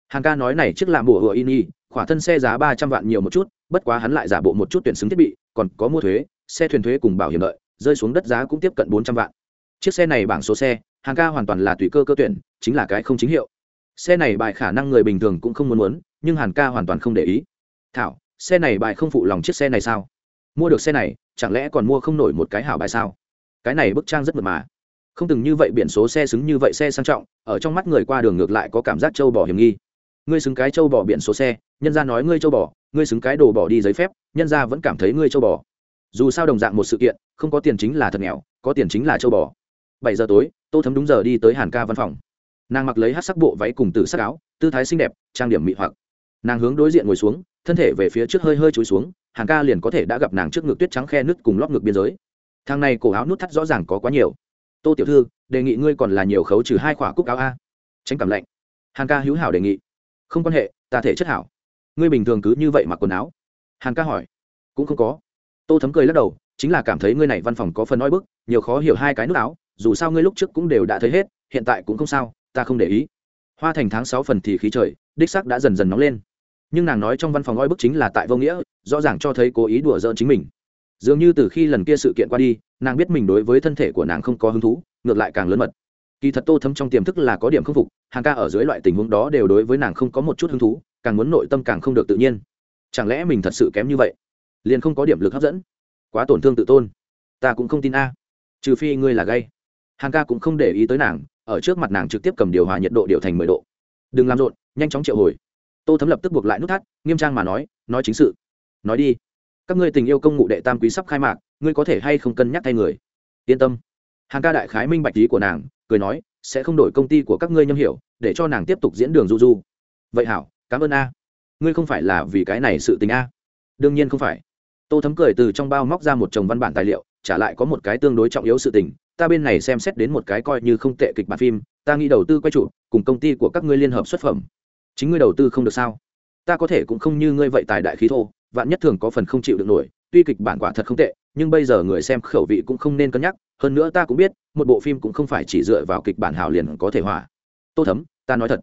Hàng ca nói này trước làm bùa hựa in y khỏa thân xe giá ba trăm vạn nhiều một chút, bất quá hắn lại giả bộ một chút tuyển xứng thiết bị, còn có mua thuế, xe thuyền thuế cùng bảo hiểm lợi rơi xuống đất giá cũng tiếp cận bốn trăm vạn. Chiếc xe này bảng số xe, hàng ca hoàn toàn là tùy cơ cơ tuyển, chính là cái không chính hiệu. Xe này bài khả năng người bình thường cũng không muốn muốn, nhưng hàn ca hoàn toàn không để ý. Thảo, xe này bài không phụ lòng chiếc xe này sao? Mua được xe này, chẳng lẽ còn mua không nổi một cái hảo bài sao? Cái này bức trang rất mượt mà. Không từng như vậy biển số xe xứng như vậy xe sang trọng, ở trong mắt người qua đường ngược lại có cảm giác trâu bỏ hiểm nghi ngươi xứng cái châu bỏ biển số xe, nhân ra nói ngươi châu bỏ ngươi xứng cái đồ bỏ đi giấy phép, nhân ra vẫn cảm thấy ngươi châu bỏ dù sao đồng dạng một sự kiện, không có tiền chính là thật nghèo, có tiền chính là châu bò. Bảy giờ tối, tô thấm đúng giờ đi tới hàn ca văn phòng. Nàng mặc lấy hát sắc bộ váy cùng từ sắc áo, tư thái xinh đẹp, trang điểm mị hoặc. Nàng hướng đối diện ngồi xuống, thân thể về phía trước hơi hơi chối xuống, hàn ca liền có thể đã gặp nàng trước ngực tuyết trắng khe nứt cùng lót ngực biên giới. Thang này cổ áo nút thắt rõ ràng có quá nhiều. Tô tiểu thư, đề nghị ngươi còn là nhiều khấu trừ hai khỏa cúc áo a. Tránh cảm lạnh. Hàn ca hữu hảo đề nghị không quan hệ, ta thể chất hảo. Ngươi bình thường cứ như vậy mặc quần áo? Hàn ca hỏi. Cũng không có. Tô thấm cười lắc đầu, chính là cảm thấy ngươi này văn phòng có phần nói bức, nhiều khó hiểu hai cái nút áo, dù sao ngươi lúc trước cũng đều đã thấy hết, hiện tại cũng không sao, ta không để ý. Hoa thành tháng sáu phần thì khí trời, đích sắc đã dần dần nóng lên. Nhưng nàng nói trong văn phòng oi bức chính là tại vô nghĩa, rõ ràng cho thấy cố ý đùa giỡn chính mình. Dường như từ khi lần kia sự kiện qua đi, nàng biết mình đối với thân thể của nàng không có hứng thú, ngược lại càng lớn mật kỳ thật tô thấm trong tiềm thức là có điểm khâm phục, hàng ca ở dưới loại tình huống đó đều đối với nàng không có một chút hứng thú, càng muốn nội tâm càng không được tự nhiên. Chẳng lẽ mình thật sự kém như vậy? Liền không có điểm lực hấp dẫn. Quá tổn thương tự tôn. Ta cũng không tin a. Trừ phi ngươi là gay. Hàng ca cũng không để ý tới nàng, ở trước mặt nàng trực tiếp cầm điều hòa nhiệt độ điều thành mười độ. Đừng làm rộn, nhanh chóng triệu hồi. Tô thấm lập tức buộc lại nút thắt, nghiêm trang mà nói nói chính sự. Nói đi. Các ngươi tình yêu công ngụ đệ tam quý sắp khai mạc, ngươi có thể hay không cân nhắc thay người? Yên tâm hàng ca đại khái minh bạch lý của nàng, cười nói, sẽ không đổi công ty của các ngươi nhâm hiểu, để cho nàng tiếp tục diễn đường du du. Vậy hảo, cảm ơn a. Ngươi không phải là vì cái này sự tình a? Đương nhiên không phải. Tô thấm cười từ trong bao móc ra một chồng văn bản tài liệu, trả lại có một cái tương đối trọng yếu sự tình, ta bên này xem xét đến một cái coi như không tệ kịch bản phim, ta nghĩ đầu tư quay trụ cùng công ty của các ngươi liên hợp xuất phẩm. Chính ngươi đầu tư không được sao? Ta có thể cũng không như ngươi vậy tài đại khí thô, vạn nhất thường có phần không chịu được nổi tuy kịch bản quả thật không tệ, nhưng bây giờ người xem khẩu vị cũng không nên cân nhắc. Hơn nữa ta cũng biết, một bộ phim cũng không phải chỉ dựa vào kịch bản hào liền có thể hòa tô thấm, ta nói thật.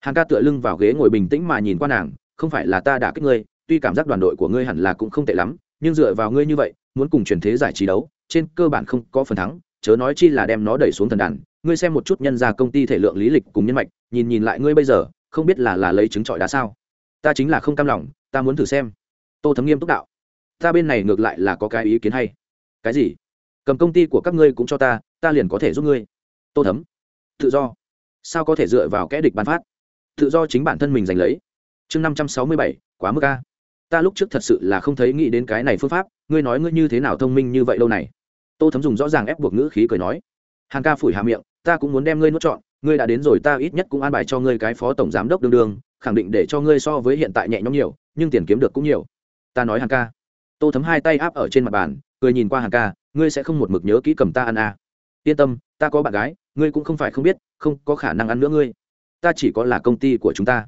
Hàng ca tựa lưng vào ghế ngồi bình tĩnh mà nhìn qua nàng. Không phải là ta đã kích ngươi, tuy cảm giác đoàn đội của ngươi hẳn là cũng không tệ lắm, nhưng dựa vào ngươi như vậy, muốn cùng truyền thế giải trí đấu, trên cơ bản không có phần thắng. Chớ nói chi là đem nó đẩy xuống thần đàn. Ngươi xem một chút nhân ra công ty thể lượng lý lịch cùng nhân mạch, nhìn nhìn lại ngươi bây giờ, không biết là là lấy trứng trọi đá sao. Ta chính là không cam lòng, ta muốn thử xem. Tô thấm nghiêm túc đạo ta bên này ngược lại là có cái ý kiến hay. Cái gì? Cầm công ty của các ngươi cũng cho ta ta liền có thể giúp ngươi. Tô thấm. Tự do. Sao có thể dựa vào kẽ địch bán phát? Tự do chính bản thân mình giành lấy. Chương năm trăm sáu mươi bảy, quá mức ca ta lúc trước thật sự là không thấy nghĩ đến cái này phương pháp, ngươi nói ngươi như thế nào thông minh như vậy lâu này? Tô thấm dùng rõ ràng ép buộc ngữ khí cười nói. Hàn ca phủi hà miệng, ta cũng muốn đem ngươi nuốt chọn ngươi đã đến rồi ta ít nhất cũng an bài cho ngươi cái phó tổng giám đốc đương đương, khẳng định để cho ngươi so với hiện tại nhẹ nhõm nhiều, nhưng tiền kiếm được cũng nhiều. Ta nói hàn ca tô thấm hai tay áp ở trên mặt bàn, cười nhìn qua hàng ca, ngươi sẽ không một mực nhớ kỹ cầm ta ăn à. yên tâm, ta có bạn gái, ngươi cũng không phải không biết, không có khả năng ăn nữa ngươi. Ta chỉ có là công ty của chúng ta.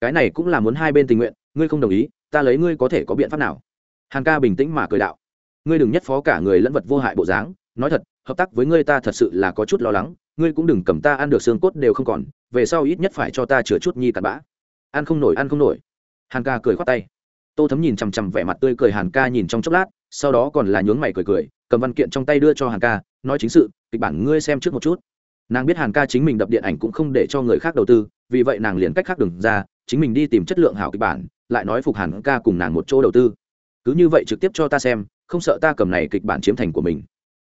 Cái này cũng là muốn hai bên tình nguyện, ngươi không đồng ý, ta lấy ngươi có thể có biện pháp nào. Hàng ca bình tĩnh mà cười đạo. Ngươi đừng nhất phó cả người lẫn vật vô hại bộ dáng, nói thật, hợp tác với ngươi ta thật sự là có chút lo lắng, ngươi cũng đừng cầm ta ăn được xương cốt đều không còn, về sau ít nhất phải cho ta chừa chút nhi cặn bã. Ăn không nổi, ăn không nổi. Hàng ca cười khoát tay tô thấm nhìn chằm chằm vẻ mặt tươi cười hàn ca nhìn trong chốc lát, sau đó còn là nhướng mày cười cười, cầm văn kiện trong tay đưa cho hàn ca, nói chính sự, kịch bản ngươi xem trước một chút. Nàng biết hàn ca chính mình đập điện ảnh cũng không để cho người khác đầu tư, vì vậy nàng liền cách khác đừng ra, chính mình đi tìm chất lượng hảo kịch bản, lại nói phục hàn ca cùng nàng một chỗ đầu tư. Cứ như vậy trực tiếp cho ta xem, không sợ ta cầm này kịch bản chiếm thành của mình.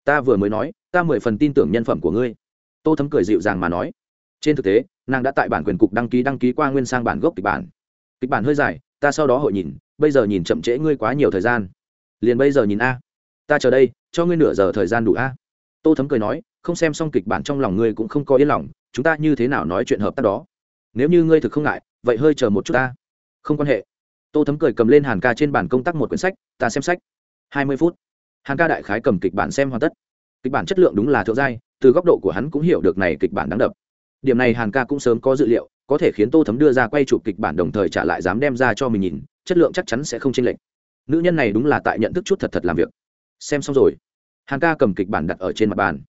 Ta vừa mới nói, ta mười phần tin tưởng nhân phẩm của ngươi. Tô thấm cười dịu dàng mà nói. Trên thực tế, nàng đã tại bản quyền cục đăng ký đăng ký qua nguyên sang bản gốc kịch bản. Kịch bản hơi dài, ta sau đó hội nhìn bây giờ nhìn chậm trễ ngươi quá nhiều thời gian. Liền bây giờ nhìn a. Ta chờ đây, cho ngươi nửa giờ thời gian đủ a. Tô thấm cười nói, không xem xong kịch bản trong lòng ngươi cũng không có yên lòng, chúng ta như thế nào nói chuyện hợp tác đó? Nếu như ngươi thực không ngại, vậy hơi chờ một chút ta. Không quan hệ. Tô thấm cười cầm lên hàn ca trên bàn công tác một quyển sách, ta xem sách. Hai mươi phút. Hàn ca đại khái cầm kịch bản xem hoàn tất. Kịch bản chất lượng đúng là thượng giai, từ góc độ của hắn cũng hiểu được này kịch bản đáng đập. Điểm này hàn ca cũng sớm có dự liệu, có thể khiến tô thấm đưa ra quay chụp kịch bản đồng thời trả lại dám đem ra cho mình nhìn chất lượng chắc chắn sẽ không chênh lệch. Nữ nhân này đúng là tại nhận thức chút thật thật làm việc. Xem xong rồi hàn ca cầm kịch bản đặt ở trên mặt bàn.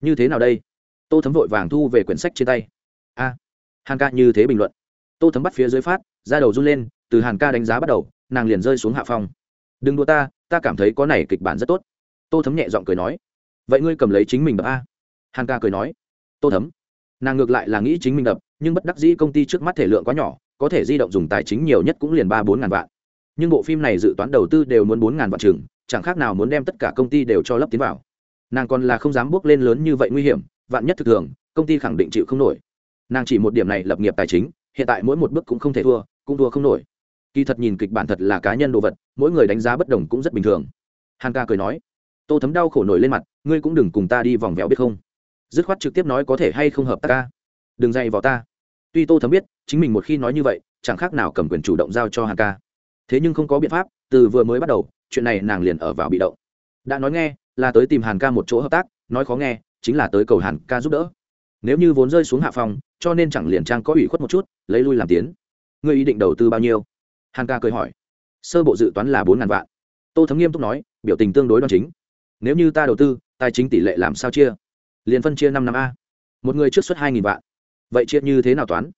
Như thế nào đây? Tô thấm vội vàng thu về quyển sách trên tay. A à, hàn ca như thế bình luận. Tô thấm bắt phía dưới phát ra đầu run lên từ hàn ca đánh giá bắt đầu nàng liền rơi xuống hạ phong. Đừng đùa ta ta cảm thấy có này kịch bản rất tốt. Tô thấm nhẹ giọng cười nói. Vậy ngươi cầm lấy chính mình đập a. Hàn ca cười nói. Tô thấm nàng ngược lại là nghĩ chính mình đập nhưng bất đắc dĩ công ty trước mắt thể lượng quá nhỏ có thể di động dùng tài chính nhiều nhất cũng liền ba bốn ngàn vạn. Nhưng bộ phim này dự toán đầu tư đều muốn bốn ngàn vạn chừng, chẳng khác nào muốn đem tất cả công ty đều cho lấp tiến vào. Nàng còn là không dám bước lên lớn như vậy nguy hiểm, vạn nhất thực thường, công ty khẳng định chịu không nổi. Nàng chỉ một điểm này lập nghiệp tài chính, hiện tại mỗi một bước cũng không thể thua, cũng thua không nổi. Kỳ thật nhìn kịch bản thật là cá nhân đồ vật, mỗi người đánh giá bất đồng cũng rất bình thường. Hàn ca cười nói, tô thấm đau khổ nổi lên mặt, ngươi cũng đừng cùng ta đi vòng vèo biết không? Dứt khoát trực tiếp nói có thể hay không hợp tác ca? Đừng dày vào ta tuy tô thấm biết, chính mình một khi nói như vậy, chẳng khác nào cầm quyền chủ động giao cho hàn ca. Thế nhưng không có biện pháp, từ vừa mới bắt đầu, chuyện này nàng liền ở vào bị động. Đã nói nghe, là tới tìm hàn ca một chỗ hợp tác, nói khó nghe, chính là tới cầu hàn ca giúp đỡ. Nếu như vốn rơi xuống hạ phòng, cho nên chẳng liền trang có ủy khuất một chút, lấy lui làm tiến. Ngươi ý định đầu tư bao nhiêu? Hàn ca cười hỏi. Sơ bộ dự toán là bốn ngàn vạn. Tô thấm nghiêm túc nói, biểu tình tương đối đoan chính. Nếu như ta đầu tư, tài chính tỷ lệ làm sao chia? Liền phân chia năm năm a. Một người trước suất hai nghìn vạn vậy chia như thế nào toán?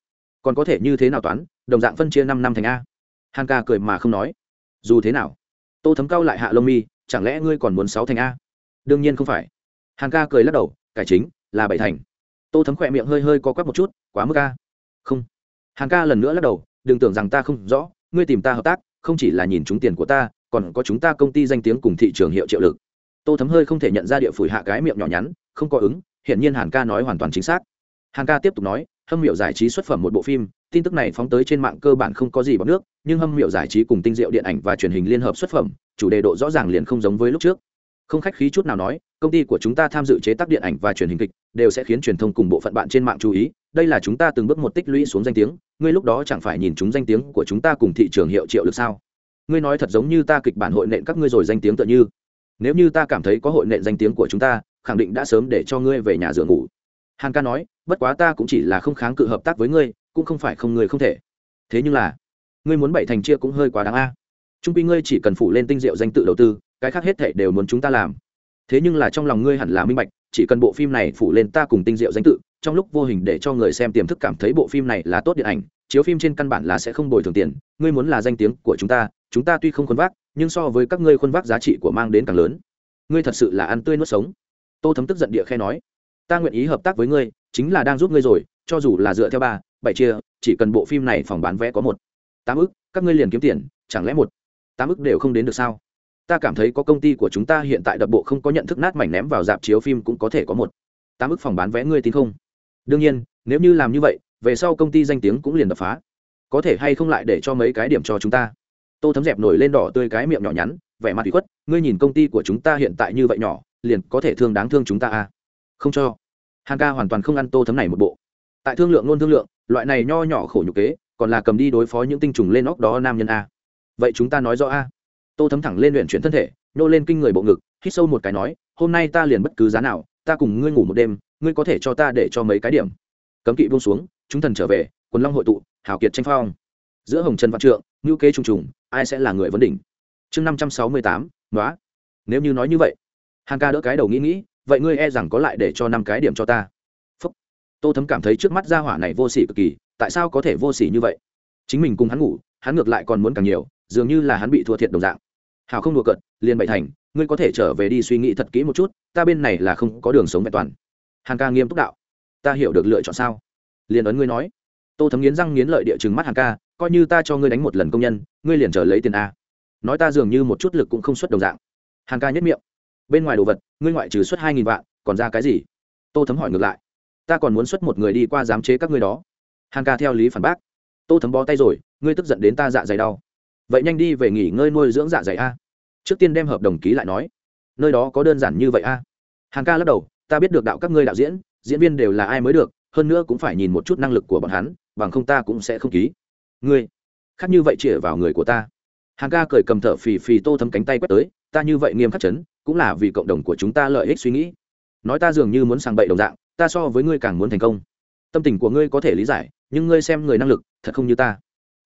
Còn có thể như thế nào toán? Đồng dạng phân chia năm năm thành a. Hàn ca cười mà không nói. Dù thế nào? Tô thấm cao lại hạ lông mi, chẳng lẽ ngươi còn muốn sáu thành a? Đương nhiên không phải. Hàn ca cười lắc đầu, cải chính, là bảy thành. Tô thấm khỏe miệng hơi hơi co quắp một chút, quá mức a. Không. Hàn ca lần nữa lắc đầu, đừng tưởng rằng ta không rõ, ngươi tìm ta hợp tác, không chỉ là nhìn chúng tiền của ta, còn có chúng ta công ty danh tiếng cùng thị trường hiệu triệu lực. Tô thấm hơi không thể nhận ra địa phủi hạ cái miệng nhỏ nhắn, không có ứng hiện nhiên hàn ca nói hoàn toàn chính xác hàn ca tiếp tục nói, hâm miệu giải trí xuất phẩm một bộ phim, tin tức này phóng tới trên mạng cơ bản không có gì bằng nước, nhưng hâm miệu giải trí cùng tinh diệu điện ảnh và truyền hình liên hợp xuất phẩm, chủ đề độ rõ ràng liền không giống với lúc trước. Không khách khí chút nào nói, công ty của chúng ta tham dự chế tác điện ảnh và truyền hình kịch đều sẽ khiến truyền thông cùng bộ phận bạn trên mạng chú ý, đây là chúng ta từng bước một tích lũy xuống danh tiếng, ngươi lúc đó chẳng phải nhìn chúng danh tiếng của chúng ta cùng thị trường hiệu triệu được sao? Ngươi nói thật giống như ta kịch bản hội nện các ngươi rồi danh tiếng tựa như. Nếu như ta cảm thấy có hội nện danh tiếng của chúng ta, khẳng định đã sớm để cho ngươi về nhà giường ngủ hàn ca nói, bất quá ta cũng chỉ là không kháng cự hợp tác với ngươi, cũng không phải không người không thể. Thế nhưng là, ngươi muốn bảy thành chia cũng hơi quá đáng a. Trung quy ngươi chỉ cần phủ lên tinh diệu danh tự đầu tư, cái khác hết thể đều muốn chúng ta làm. Thế nhưng là trong lòng ngươi hẳn là minh bạch, chỉ cần bộ phim này phủ lên ta cùng tinh diệu danh tự, trong lúc vô hình để cho người xem tiềm thức cảm thấy bộ phim này là tốt điện ảnh, chiếu phim trên căn bản là sẽ không bồi thường tiền, ngươi muốn là danh tiếng của chúng ta chúng ta tuy không khuôn vác, nhưng so với các ngươi khuôn vác giá trị của mang đến càng lớn. Ngươi thật sự là ăn tươi nuốt sống. Tô thấm tức giận địa khe nói ta nguyện ý hợp tác với ngươi, chính là đang giúp ngươi rồi, cho dù là dựa theo ba, bảy chia, chỉ cần bộ phim này phòng bán vé có một, tám ức, các ngươi liền kiếm tiền, chẳng lẽ một, tám ức đều không đến được sao? Ta cảm thấy có công ty của chúng ta hiện tại đập bộ không có nhận thức nát mảnh ném vào dạp chiếu phim cũng có thể có một, tám ức phòng bán vé ngươi tin không? Đương nhiên, nếu như làm như vậy, về sau công ty danh tiếng cũng liền đập phá. Có thể hay không lại để cho mấy cái điểm cho chúng ta? Tô thấm dẹp nổi lên đỏ tươi cái miệng nhỏ nhắn, vẻ mặt bị khuất, ngươi nhìn công ty của chúng ta hiện tại như vậy nhỏ, liền có thể thương đáng thương chúng ta à? Không cho. Hàn ca hoàn toàn không ăn tô thấm này một bộ. Tại thương lượng luôn thương lượng, loại này nho nhỏ khổ nhục kế, còn là cầm đi đối phó những tinh trùng lên óc đó nam nhân a. Vậy chúng ta nói rõ a. Tô thấm thẳng lên luyện chuyển thân thể, nhô lên kinh người bộ ngực, hít sâu một cái nói, hôm nay ta liền bất cứ giá nào, ta cùng ngươi ngủ một đêm, ngươi có thể cho ta để cho mấy cái điểm. Cấm kỵ buông xuống, chúng thần trở về, quần long hội tụ, hào kiệt tranh phong. Giữa hồng trần văn trượng ngữ kế trùng trùng, ai sẽ là người vấn đỉnh? Chương năm trăm sáu mươi tám nói nếu như nói như vậy, hàn ca đỡ cái đầu nghĩ nghĩ vậy ngươi e rằng có lại để cho năm cái điểm cho ta. Phúc. tô thấm cảm thấy trước mắt gia hỏa này vô s ỉ cực kỳ, tại sao có thể vô s ỉ như vậy? Chính mình cùng hắn ngủ, hắn ngược lại còn muốn càng nhiều, dường như là hắn bị thua thiệt đồng dạng. Hào không đùa cợt, liền bậy thành, ngươi có thể trở về đi suy nghĩ thật kỹ một chút, ta bên này là không có đường sống vẹn toàn. Hàn ca nghiêm túc đạo. Ta hiểu được lựa chọn sao? Liền ấn ngươi nói. Tô thấm nghiến răng nghiến lợi địa chừng mắt hàn ca, coi như ta cho ngươi đánh một lần công nhân, ngươi liền trở lấy tiền a. Nói ta dường như một chút lực cũng không xuất đồng dạng. Hàn ca nhất miệng bên ngoài đồ vật, ngươi ngoại trừ xuất hai nghìn vạn, còn ra cái gì? Tô thấm hỏi ngược lại. Ta còn muốn xuất một người đi qua giám chế các ngươi đó. Hàn ca theo lý phản bác. Tô thấm bó tay rồi, ngươi tức giận đến ta dạ dày đau. Vậy nhanh đi về nghỉ ngơi nuôi dưỡng dạ dày a. Trước tiên đem hợp đồng ký lại nói. Nơi đó có đơn giản như vậy a. Hàn ca lắc đầu, ta biết được đạo các ngươi đạo diễn diễn viên đều là ai mới được, hơn nữa cũng phải nhìn một chút năng lực của bọn hắn, bằng không ta cũng sẽ không ký. Ngươi, khác như vậy chĩa vào người của ta. Hàn ca cười cầm thở phì phì tô thấm cánh tay quét tới, ta như vậy nghiêm khắc chấn cũng là vì cộng đồng của chúng ta lợi ích suy nghĩ. Nói ta dường như muốn sang bậy đồng dạng, ta so với ngươi càng muốn thành công. Tâm tình của ngươi có thể lý giải, nhưng ngươi xem người năng lực, thật không như ta.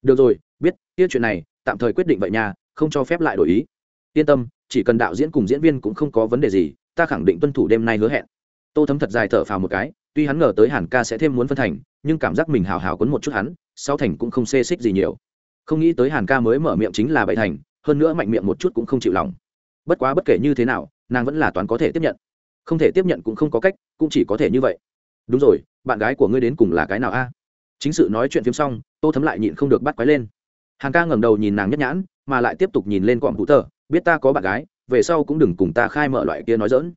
Được rồi, biết, kia chuyện này, tạm thời quyết định vậy nha, không cho phép lại đổi ý. Yên tâm, chỉ cần đạo diễn cùng diễn viên cũng không có vấn đề gì, ta khẳng định tuân thủ đêm nay hứa hẹn. Tô thấm thật dài thở phào một cái, tuy hắn ngờ tới hàn ca sẽ thêm muốn phân thành, nhưng cảm giác mình hào hào quấn một chút hắn, sau thành cũng không xê xích gì nhiều. Không nghĩ tới hàn ca mới mở miệng chính là bảy thành, hơn nữa mạnh miệng một chút cũng không chịu lòng bất quá bất kể như thế nào, nàng vẫn là toán có thể tiếp nhận. Không thể tiếp nhận cũng không có cách, cũng chỉ có thể như vậy. Đúng rồi, bạn gái của ngươi đến cùng là cái nào a? Chính sự nói chuyện phim xong, tô thấm lại nhịn không được bắt quái lên. Hàng ca ngẩng đầu nhìn nàng nhất nhãn, mà lại tiếp tục nhìn lên cọm hữu tờ, biết ta có bạn gái, về sau cũng đừng cùng ta khai mở loại kia nói dỡn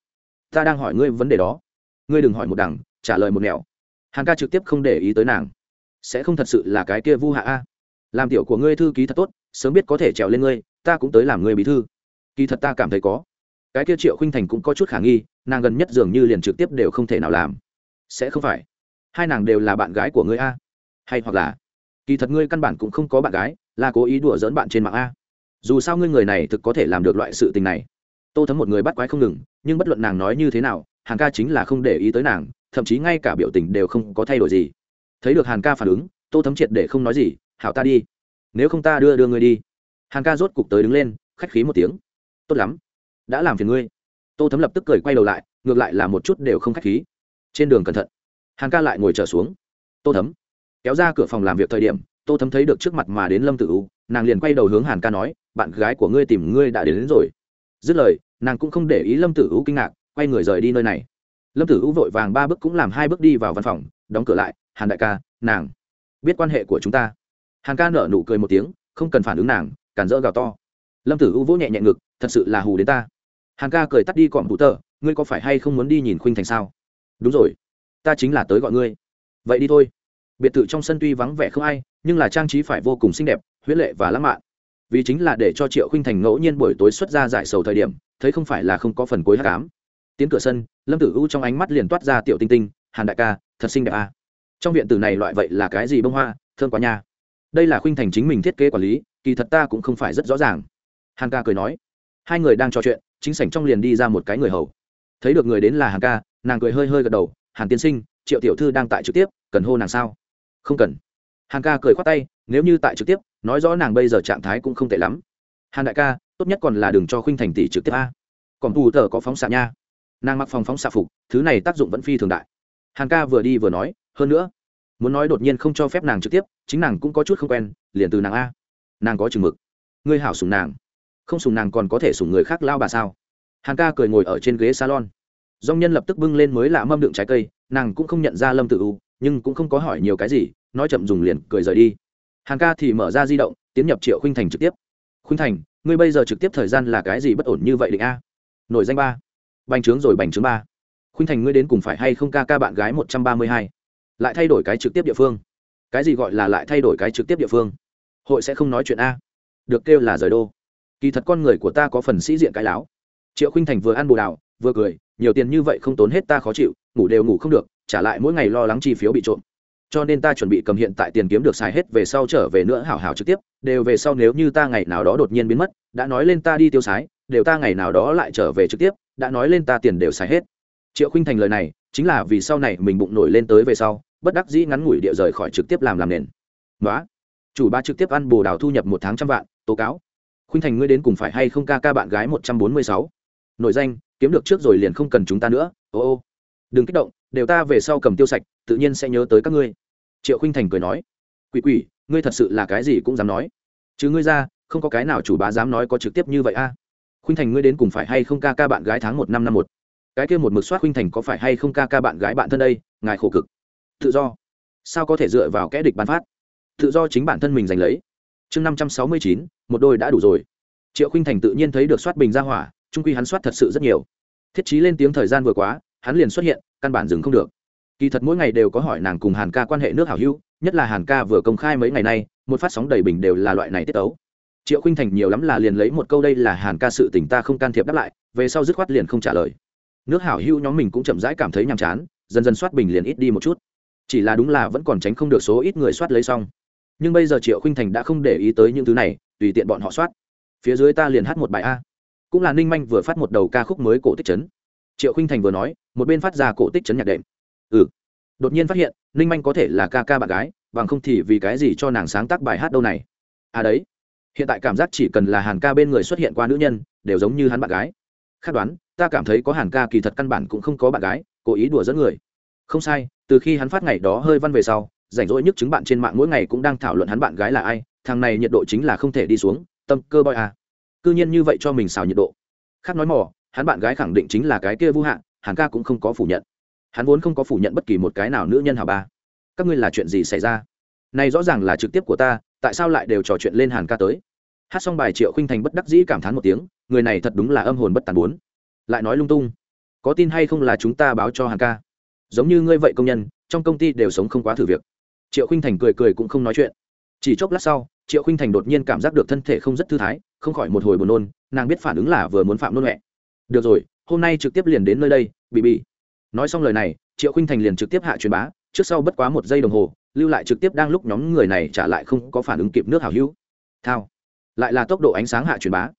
ta đang hỏi ngươi vấn đề đó. Ngươi đừng hỏi một đằng, trả lời một nẻo. Hàng ca trực tiếp không để ý tới nàng. Sẽ không thật sự là cái kia vu hạ a? Làm tiểu của ngươi thư ký thật tốt, sớm biết có thể trèo lên ngươi, ta cũng tới làm ngươi bí thư kỳ thật ta cảm thấy có. Cái kia triệu khinh thành cũng có chút khả nghi, nàng gần nhất dường như liền trực tiếp đều không thể nào làm. Sẽ không phải. Hai nàng đều là bạn gái của ngươi a. Hay hoặc là, kỳ thật ngươi căn bản cũng không có bạn gái, là cố ý đùa dỡn bạn trên mạng a. Dù sao ngươi người này thực có thể làm được loại sự tình này. Tô thấm một người bắt quái không ngừng, nhưng bất luận nàng nói như thế nào hàng ca chính là không để ý tới nàng, thậm chí ngay cả biểu tình đều không có thay đổi gì. Thấy được hàn ca phản ứng, tô thấm triệt để không nói gì, hảo ta đi. Nếu không ta đưa đưa ngươi đi. Hàn ca rốt cục tới đứng lên, khách khí một tiếng tốt lắm đã làm phiền ngươi. Tô thấm lập tức cười quay đầu lại ngược lại là một chút đều không khách khí. Trên đường cẩn thận hàn ca lại ngồi trở xuống. Tô thấm kéo ra cửa phòng làm việc thời điểm tô thấm thấy được trước mặt mà đến lâm tử u nàng liền quay đầu hướng hàn ca nói bạn gái của ngươi tìm ngươi đã đến, đến rồi. Dứt lời nàng cũng không để ý lâm tử u kinh ngạc quay người rời đi nơi này. Lâm tử u vội vàng ba bước cũng làm hai bước đi vào văn phòng đóng cửa lại hàn đại ca nàng biết quan hệ của chúng ta. Hàn ca nở nụ cười một tiếng không cần phản ứng nàng cản rỡ gào to. Lâm tử u vỗ nhẹ nhẹ ngực thật sự là hù đến ta. Hàng ca cười tắt đi cọm bụ tờ, ngươi có phải hay không muốn đi nhìn khuynh thành sao? Đúng rồi, ta chính là tới gọi ngươi. Vậy đi thôi. Biệt thự trong sân tuy vắng vẻ không ai, nhưng là trang trí phải vô cùng xinh đẹp huyết lệ và lãng mạn. Vì chính là để cho triệu khinh thành ngẫu nhiên buổi tối xuất ra giải sầu thời điểm, thấy không phải là không có phần cuối hát cám tiến cửa sân, lâm tử u trong ánh mắt liền toát ra tiểu tinh tinh, hàn đại ca, thật xinh đẹp à. trong viện tử này loại vậy là cái gì bông hoa thương quá nha. Đây là khuynh thành chính mình thiết kế quản lý, kỳ thật ta cũng không phải rất rõ ràng. Hàn ca cười nói hai người đang trò chuyện, chính sảnh trong liền đi ra một cái người hầu. Thấy được người đến là hàng ca, nàng cười hơi hơi gật đầu, hàn tiên sinh, triệu tiểu thư đang tại trực tiếp, cần hô nàng sao? Không cần. Hàng ca cười khoát tay, nếu như tại trực tiếp, nói rõ nàng bây giờ trạng thái cũng không tệ lắm. Hàn đại ca, tốt nhất còn là đừng cho khuynh thành tỷ trực tiếp a. Còn tù tờ có phóng xạ nha. Nàng mặc phòng phóng xạ phục, thứ này tác dụng vẫn phi thường đại. Hàng ca vừa đi vừa nói, hơn nữa, muốn nói đột nhiên không cho phép nàng trực tiếp, chính nàng cũng có chút không quen, liền từ nàng a. Nàng có chừng mực. Ngươi hảo sùng nàng không sùng nàng còn có thể sùng người khác lao bà sao? Hàn ca cười ngồi ở trên ghế salon. Dong nhân lập tức bưng lên mới lạ mâm đựng trái cây, nàng cũng không nhận ra lâm tự u, nhưng cũng không có hỏi nhiều cái gì, nói chậm dùng liền cười rời đi. Hàn ca thì mở ra di động, tiến nhập triệu khuynh thành trực tiếp. Khuynh thành, ngươi bây giờ trực tiếp thời gian là cái gì bất ổn như vậy định a? Nổi danh ba. Bành trướng rồi, bành trướng ba. Khuynh thành, ngươi đến cùng phải hay không ca ca bạn gái một trăm ba mươi hai? Lại thay đổi cái trực tiếp địa phương. Cái gì gọi là lại thay đổi cái trực tiếp địa phương? Hội sẽ không nói chuyện a. Được kêu là rời đô kỳ thật con người của ta có phần sĩ diện cái láo. Triệu khinh thành vừa ăn bồ đào, vừa cười, nhiều tiền như vậy không tốn hết ta khó chịu, ngủ đều ngủ không được, trả lại mỗi ngày lo lắng chi phiếu bị trộm. Cho nên ta chuẩn bị cầm hiện tại tiền kiếm được xài hết về sau trở về nữa hảo hảo trực tiếp, đều về sau nếu như ta ngày nào đó đột nhiên biến mất, đã nói lên ta đi tiêu sái, đều ta ngày nào đó lại trở về trực tiếp, đã nói lên ta tiền đều xài hết. Triệu khinh thành lời này, chính là vì sau này mình bụng nổi lên tới về sau, bất đắc dĩ ngắn ngủi địa rời khỏi trực tiếp làm làm nền. Nói chủ ba trực tiếp ăn bồ đào thu nhập một tháng trăm vạn, tố cáo khuynh thành ngươi đến cùng phải hay không ca ca bạn gái một trăm bốn mươi sáu? Nội danh, kiếm được trước rồi liền không cần chúng ta nữa, ô ô. Đừng kích động, đều ta về sau cầm tiêu sạch, tự nhiên sẽ nhớ tới các ngươi. Triệu khuynh thành cười nói. Quỷ quỷ, ngươi thật sự là cái gì cũng dám nói. Chứ ngươi ra, không có cái nào chủ bá dám nói có trực tiếp như vậy a. À. khuynh thành ngươi đến cùng phải hay không ca ca bạn gái tháng một năm năm một? Cái kia một mực soát khuynh thành có phải hay không ca ca bạn gái bạn thân đây, ngài khổ cực. Tự do. Sao có thể dựa vào kẽ địch bán phát? Tự do chính bản thân mình giành lấy chương năm trăm sáu mươi chín, một đôi đã đủ rồi. Triệu khinh thành tự nhiên thấy được soát bình ra hỏa, trung quy hắn soát thật sự rất nhiều. Thiết chí lên tiếng thời gian vừa quá, hắn liền xuất hiện, căn bản dừng không được. Kỳ thật mỗi ngày đều có hỏi nàng cùng hàn ca quan hệ nước hảo hữu, nhất là hàn ca vừa công khai mấy ngày nay, một phát sóng đầy bình đều là loại này tiết tấu. triệu khinh thành nhiều lắm là liền lấy một câu đây là hàn ca sự tình ta không can thiệp đáp lại, về sau dứt khoát liền không trả lời. Nước hảo hữu nhóm mình cũng chậm rãi cảm thấy nhàm chán, dần dần soát bình liền ít đi một chút. Chỉ là đúng là vẫn còn tránh không được số ít người soát lấy xong nhưng bây giờ triệu khinh thành đã không để ý tới những thứ này, tùy tiện bọn họ soát. Phía dưới ta liền hát một bài a. Cũng là ninh manh vừa phát một đầu ca khúc mới cổ tích chấn. Triệu khinh thành vừa nói, một bên phát ra cổ tích chấn nhạc đệm. Ừ. Đột nhiên phát hiện, ninh manh có thể là ca ca bạn gái, bằng không thì vì cái gì cho nàng sáng tác bài hát đâu này? À đấy. Hiện tại cảm giác chỉ cần là hàn ca bên người xuất hiện qua nữ nhân, đều giống như hắn bạn gái. Khác đoán, ta cảm thấy có hàn ca kỳ thật căn bản cũng không có bạn gái, cố ý đùa dẫn người. Không sai, từ khi hắn phát ngày đó hơi văn về sau rảnh rỗi nhức chứng bạn trên mạng mỗi ngày cũng đang thảo luận hắn bạn gái là ai, thằng này nhiệt độ chính là không thể đi xuống, tâm cơ boy à. cư nhiên như vậy cho mình xào nhiệt độ. Khác nói mỏ hắn bạn gái khẳng định chính là cái kia vũ hạn hàn ca cũng không có phủ nhận. Hắn vốn không có phủ nhận bất kỳ một cái nào nữ nhân hào ba. Các ngươi là chuyện gì xảy ra? Này rõ ràng là trực tiếp của ta, tại sao lại đều trò chuyện lên hàn ca tới? Hát xong bài triệu khinh thành bất đắc dĩ cảm thán một tiếng, người này thật đúng là âm hồn bất tàn bốn. Lại nói lung tung. Có tin hay không là chúng ta báo cho hàn ca? Giống như ngươi vậy công nhân, trong công ty đều sống không quá thử việc triệu khinh thành cười cười cũng không nói chuyện. Chỉ chốc lát sau, triệu khinh thành đột nhiên cảm giác được thân thể không rất thư thái, không khỏi một hồi buồn nôn, nàng biết phản ứng là vừa muốn phạm nôn mẹ. Được rồi, hôm nay trực tiếp liền đến nơi đây bị bị nói xong lời này, triệu khinh thành liền trực tiếp hạ truyền bá, trước sau bất quá một giây đồng hồ, lưu lại trực tiếp đang lúc nhóm người này trả lại không có phản ứng kịp nước hảo hữu. Thao. Lại là tốc độ ánh sáng hạ truyền bá.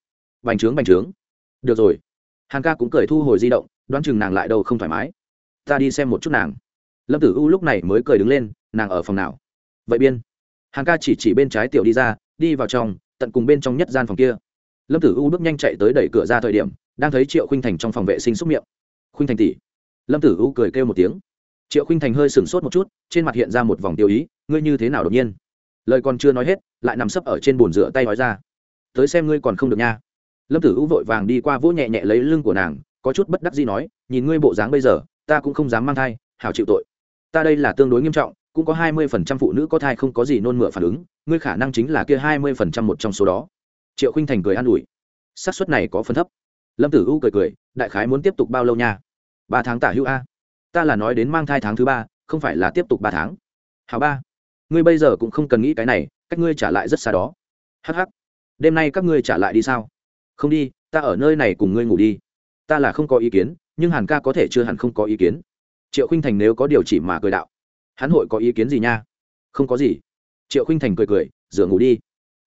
Bành trướng bành trướng. Được rồi. Hàng ca cũng cười thu hồi di động, đoán chừng nàng lại đâu không thoải mái. Ta đi xem một chút nàng. Lâm tử u lúc này mới cười đứng lên nàng ở phòng nào? Vậy biên. Hàn ca chỉ chỉ bên trái tiểu đi ra, đi vào trong, tận cùng bên trong nhất gian phòng kia. Lâm tử u bước nhanh chạy tới đẩy cửa ra thời điểm, đang thấy triệu khinh thành trong phòng vệ sinh xúc miệng. Khinh thành tỷ. Lâm tử u cười kêu một tiếng. Triệu khinh thành hơi sửng sốt một chút, trên mặt hiện ra một vòng tiêu ý, ngươi như thế nào đột nhiên? Lời còn chưa nói hết, lại nằm sấp ở trên bồn rửa tay nói ra. Tới xem ngươi còn không được nha. Lâm tử u vội vàng đi qua vỗ nhẹ nhẹ lấy lưng của nàng, có chút bất đắc gì nói, nhìn ngươi bộ dáng bây giờ, ta cũng không dám mang thai, hảo chịu tội. Ta đây là tương đối nghiêm trọng cũng có hai mươi phần trăm phụ nữ có thai không có gì nôn mửa phản ứng, ngươi khả năng chính là kia hai mươi phần trăm một trong số đó. Triệu khinh thành cười an ủi. Xác suất này có phần thấp. Lâm tử u cười cười, đại khái muốn tiếp tục bao lâu nha? Ba tháng tả hữu a. Ta là nói đến mang thai tháng thứ ba, không phải là tiếp tục ba tháng. Hào ba, ngươi bây giờ cũng không cần nghĩ cái này, cách ngươi trả lại rất xa đó. Hh đêm nay các ngươi trả lại đi sao? Không đi, ta ở nơi này cùng ngươi ngủ đi. Ta là không có ý kiến, nhưng hàn ca có thể chưa hẳn không có ý kiến. Triệu khinh thành nếu có điều chỉ mà cười đạo hắn hội có ý kiến gì nha? Không có gì. Triệu khinh thành cười cười dựa ngủ đi.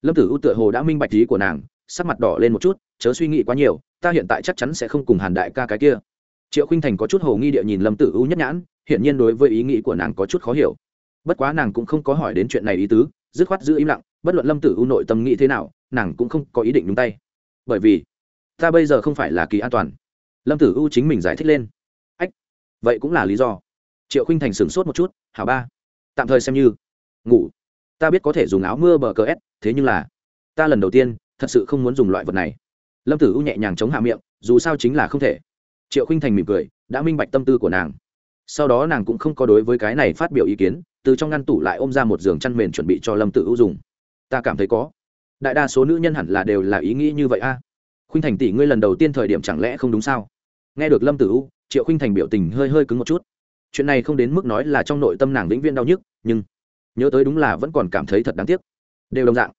Lâm tử u tựa hồ đã minh bạch ý của nàng, sắc mặt đỏ lên một chút, chớ suy nghĩ quá nhiều, ta hiện tại chắc chắn sẽ không cùng hàn đại ca cái kia. Triệu khinh thành có chút hồ nghi địa nhìn lâm tử u nhất nhãn hiện nhiên đối với ý nghĩ của nàng có chút khó hiểu. Bất quá nàng cũng không có hỏi đến chuyện này ý tứ, dứt khoát giữ im lặng, bất luận lâm tử u nội tâm nghĩ thế nào, nàng cũng không có ý định nhúng tay. Bởi vì, ta bây giờ không phải là kỳ an toàn. Lâm tử u chính mình giải thích lên. Ách, vậy cũng là lý do triệu khinh thành sửng sốt một chút, hảo ba, tạm thời xem như. Ngủ. Ta biết có thể dùng áo mưa bờ cờ s thế nhưng là, ta lần đầu tiên thật sự không muốn dùng loại vật này. Lâm tử u nhẹ nhàng chống hạ miệng, dù sao chính là không thể. Triệu khinh thành mỉm cười, đã minh bạch tâm tư của nàng. Sau đó nàng cũng không có đối với cái này phát biểu ý kiến, từ trong ngăn tủ lại ôm ra một giường chăn mền chuẩn bị cho lâm tử u dùng. Ta cảm thấy có. Đại đa số nữ nhân hẳn là đều là ý nghĩ như vậy a. À. khuynh thành tỷ ngươi lần đầu tiên thời điểm chẳng lẽ không đúng sao? Nghe được lâm tử u, triệu khuynh thành biểu tình hơi hơi cứng một chút chuyện này không đến mức nói là trong nội tâm nàng vĩnh viên đau nhức, nhưng nhớ tới đúng là vẫn còn cảm thấy thật đáng tiếc. Đều đồng dạng.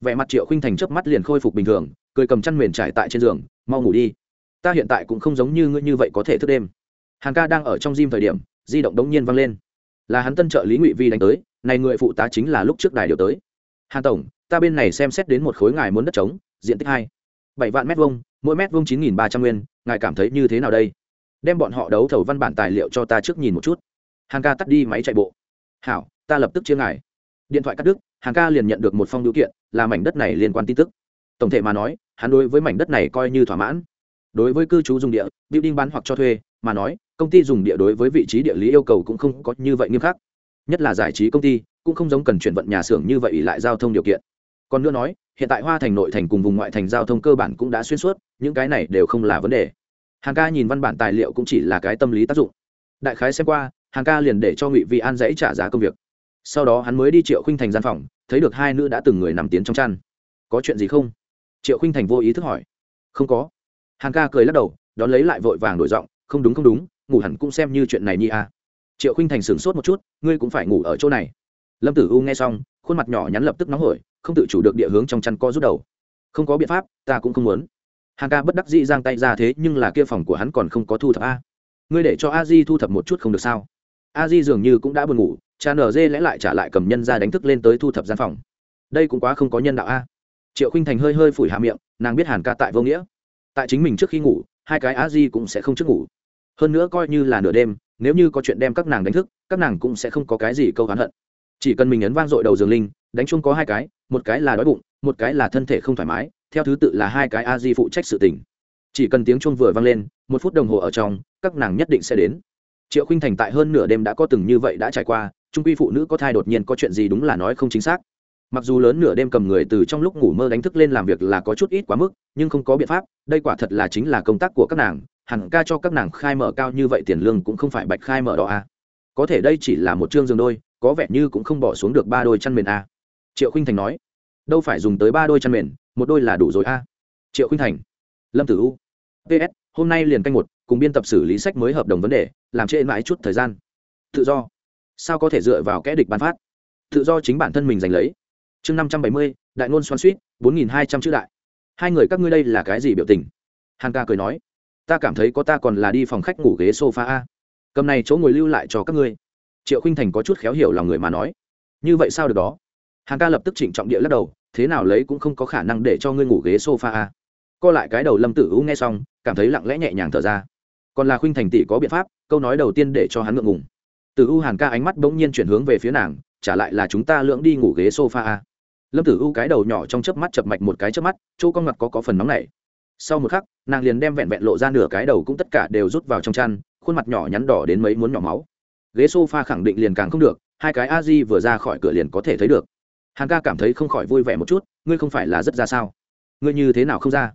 Vẻ mặt triệu khuynh thành chớp mắt liền khôi phục bình thường, cười cầm chăn mền trải tại trên giường, mau ngủ đi. Ta hiện tại cũng không giống như ngươi như vậy có thể thức đêm. Hàng ca đang ở trong gym thời điểm, di động đống nhiên vang lên. Là hắn tân trợ lý ngụy vi đánh tới, này người phụ tá chính là lúc trước đài điều tới. Hàn tổng, ta bên này xem xét đến một khối ngài muốn đất trống, diện tích hai bảy vạn mét vuông, mỗi mét vuông chín nghìn ba trăm nguyên, ngài cảm thấy như thế nào đây? Đem bọn họ đấu thầu văn bản tài liệu cho ta trước nhìn một chút. Hàng ca tắt đi máy chạy bộ. Hảo, ta lập tức chia ngài. Điện thoại cắt đứt, hàng ca liền nhận được một phong điều kiện, là mảnh đất này liên quan tin tức. Tổng thể mà nói, hắn đối với mảnh đất này coi như thỏa mãn. Đối với cư trú dùng địa, building bán hoặc cho thuê, mà nói, công ty dùng địa đối với vị trí địa lý yêu cầu cũng không có như vậy nghiêm khắc. Nhất là giải trí công ty, cũng không giống cần chuyển vận nhà xưởng như vậy lại giao thông điều kiện. Còn nữa nói, hiện tại hoa thành nội thành cùng vùng ngoại thành giao thông cơ bản cũng đã xuyên suốt, những cái này đều không là vấn đề hàng ca nhìn văn bản tài liệu cũng chỉ là cái tâm lý tác dụng. Đại khái xem qua, hàng ca liền để cho ngụy vị an dãy trả giá công việc. Sau đó hắn mới đi triệu khinh thành gian phòng, thấy được hai nữ đã từng người nằm tiến trong chăn. Có chuyện gì không? Triệu khinh thành vô ý thức hỏi. Không có. Hàng ca cười lắc đầu, đón lấy lại vội vàng đổi giọng, không đúng không đúng, ngủ hẳn cũng xem như chuyện này nhi à. triệu khinh thành sửng sốt một chút, ngươi cũng phải ngủ ở chỗ này. Lâm tử u nghe xong, khuôn mặt nhỏ nhắn lập tức nóng hổi, không tự chủ được địa hướng trong chăn co rút đầu. Không có biện pháp, ta cũng không muốn hàng ca bất đắc dĩ giang tay ra thế, nhưng là kia phòng của hắn còn không có thu thập a. Ngươi để cho a di thu thập một chút không được sao? A di dường như cũng đã buồn ngủ, cha nở dê lẽ lại trả lại cầm nhân ra đánh thức lên tới thu thập gian phòng. Đây cũng quá không có nhân đạo a. Triệu khinh thành hơi hơi phủi hạ miệng, nàng biết hàn ca tại vô nghĩa. Tại chính mình trước khi ngủ, hai cái a di cũng sẽ không trước ngủ. Hơn nữa coi như là nửa đêm, nếu như có chuyện đem các nàng đánh thức, các nàng cũng sẽ không có cái gì câu oán hận. Chỉ cần mình ấn vang dội đầu giường linh, đánh chung có hai cái, một cái là đói bụng, một cái là thân thể không thoải mái theo thứ tự là hai cái a di phụ trách sự tình chỉ cần tiếng chuông vừa vang lên, một phút đồng hồ ở trong, các nàng nhất định sẽ đến triệu khinh thành tại hơn nửa đêm đã có từng như vậy đã trải qua, trung quy phụ nữ có thai đột nhiên có chuyện gì đúng là nói không chính xác mặc dù lớn nửa đêm cầm người từ trong lúc ngủ mơ đánh thức lên làm việc là có chút ít quá mức, nhưng không có biện pháp, đây quả thật là chính là công tác của các nàng, hẳn ca cho các nàng khai mở cao như vậy tiền lương cũng không phải bạch khai mở đó à. có thể đây chỉ là một chương giường đôi, có vẻ như cũng không bỏ xuống được ba đôi chăn mền à. triệu khinh thành nói, đâu phải dùng tới ba đôi chăn mền một đôi là đủ rồi à. triệu khinh thành, lâm tử u. Ps hôm nay liền canh một, cùng biên tập xử lý sách mới hợp đồng vấn đề, làm trễ mãi chút thời gian. Tự do. Sao có thể dựa vào kẽ địch bán phát? Tự do chính bản thân mình giành lấy. Chương năm trăm bảy mươi, đại ngôn xoan suýt, bốn nghìn hai trăm chữ đại. Hai người các ngươi đây là cái gì biểu tình? Hàn ca cười nói. Ta cảm thấy có ta còn là đi phòng khách ngủ ghế sofa a. Cầm này chỗ ngồi lưu lại cho các ngươi. Triệu khinh thành có chút khéo hiểu lòng người mà nói. Như vậy sao được đó? Hàn ca lập tức chỉnh trọng địa lắc đầu thế nào lấy cũng không có khả năng để cho ngươi ngủ ghế sofa a co lại cái đầu lâm tử u nghe xong, cảm thấy lặng lẽ nhẹ nhàng thở ra. Còn là khuynh thành tỷ có biện pháp, câu nói đầu tiên để cho hắn ngượng ngùng. Từ u hàn ca ánh mắt bỗng nhiên chuyển hướng về phía nàng, trả lại là chúng ta lưỡng đi ngủ ghế sofa a lâm tử u cái đầu nhỏ trong chớp mắt chập mạch một cái chớp mắt, chỗ con mặt có có phần nóng này sau một khắc, nàng liền đem vẹn vẹn lộ ra nửa cái đầu cũng tất cả đều rút vào trong chăn, khuôn mặt nhỏ nhắn đỏ đến mấy muốn nhỏ máu. Ghế sofa khẳng định liền càng không được, hai cái a di vừa ra khỏi cửa liền có thể thấy được hàn ca cảm thấy không khỏi vui vẻ một chút, ngươi không phải là rất ra sao? Ngươi như thế nào không ra?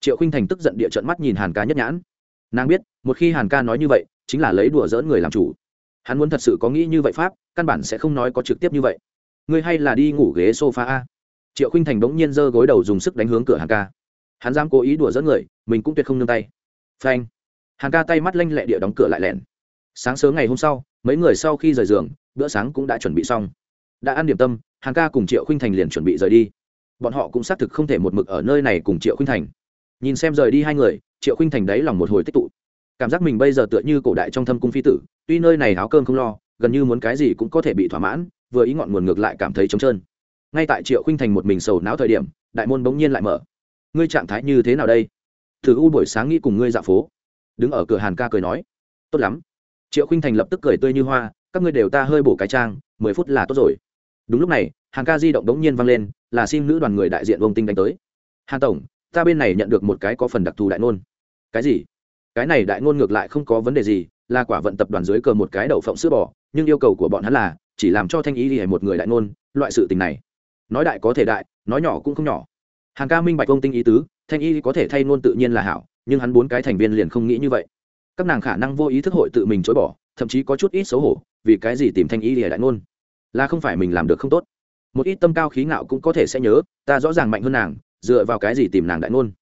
Triệu khinh thành tức giận địa trận mắt nhìn hàn ca nhất nhãn. Nàng biết, một khi hàn ca nói như vậy, chính là lấy đùa dỡn người làm chủ. Hắn muốn thật sự có nghĩ như vậy pháp, căn bản sẽ không nói có trực tiếp như vậy. Ngươi hay là đi ngủ ghế sofa a? Triệu khinh thành bỗng nhiên giơ gối đầu dùng sức đánh hướng cửa hàn ca. Hắn dám cố ý đùa dỡn người, mình cũng tuyệt không nương tay. Phanh. Hàn ca tay mắt lanh lẹ địa đóng cửa lại lẻn sáng sớm ngày hôm sau, mấy người sau khi rời giường, bữa sáng cũng đã chuẩn bị xong đã ăn điểm tâm, hàn ca cùng triệu khinh thành liền chuẩn bị rời đi. Bọn họ cũng xác thực không thể một mực ở nơi này cùng triệu khinh thành. Nhìn xem rời đi hai người, triệu khinh thành đấy lòng một hồi tích tụ. Cảm giác mình bây giờ tựa như cổ đại trong thâm cung phi tử, tuy nơi này áo cơm không lo, gần như muốn cái gì cũng có thể bị thỏa mãn, vừa ý ngọn nguồn ngược lại cảm thấy trống trơn. Ngay tại triệu khinh thành một mình sầu não thời điểm, đại môn bỗng nhiên lại mở. Ngươi trạng thái như thế nào đây? Thử u buổi sáng nghĩ cùng ngươi dạo phố. Đứng ở cửa hàn ca cười nói, tốt lắm. Triệu khinh thành lập tức cười tươi như hoa, các ngươi đều ta hơi bổ cái trang, mười phút là tốt rồi đúng lúc này, hàng ca di động đống nhiên vang lên, là xin nữ đoàn người đại diện vông tinh đánh tới. Hàn tổng, ta bên này nhận được một cái có phần đặc thù đại ngôn. Cái gì? Cái này đại ngôn ngược lại không có vấn đề gì, là quả vận tập đoàn dưới cờ một cái đậu phộng sữa bò, nhưng yêu cầu của bọn hắn là, chỉ làm cho thanh ý thì một người đại ngôn, loại sự tình này. Nói đại có thể đại, nói nhỏ cũng không nhỏ. Hàng ca minh bạch ông tinh ý tứ, thanh y có thể thay ngôn tự nhiên là hảo, nhưng hắn bốn cái thành viên liền không nghĩ như vậy. Các nàng khả năng vô ý thức hội tự mình chối bỏ, thậm chí có chút ít xấu hổ, vì cái gì tìm thanh y để đại ngôn? Là không phải mình làm được không tốt. Một ít tâm cao khí ngạo cũng có thể sẽ nhớ, ta rõ ràng mạnh hơn nàng, dựa vào cái gì tìm nàng đại ngôn.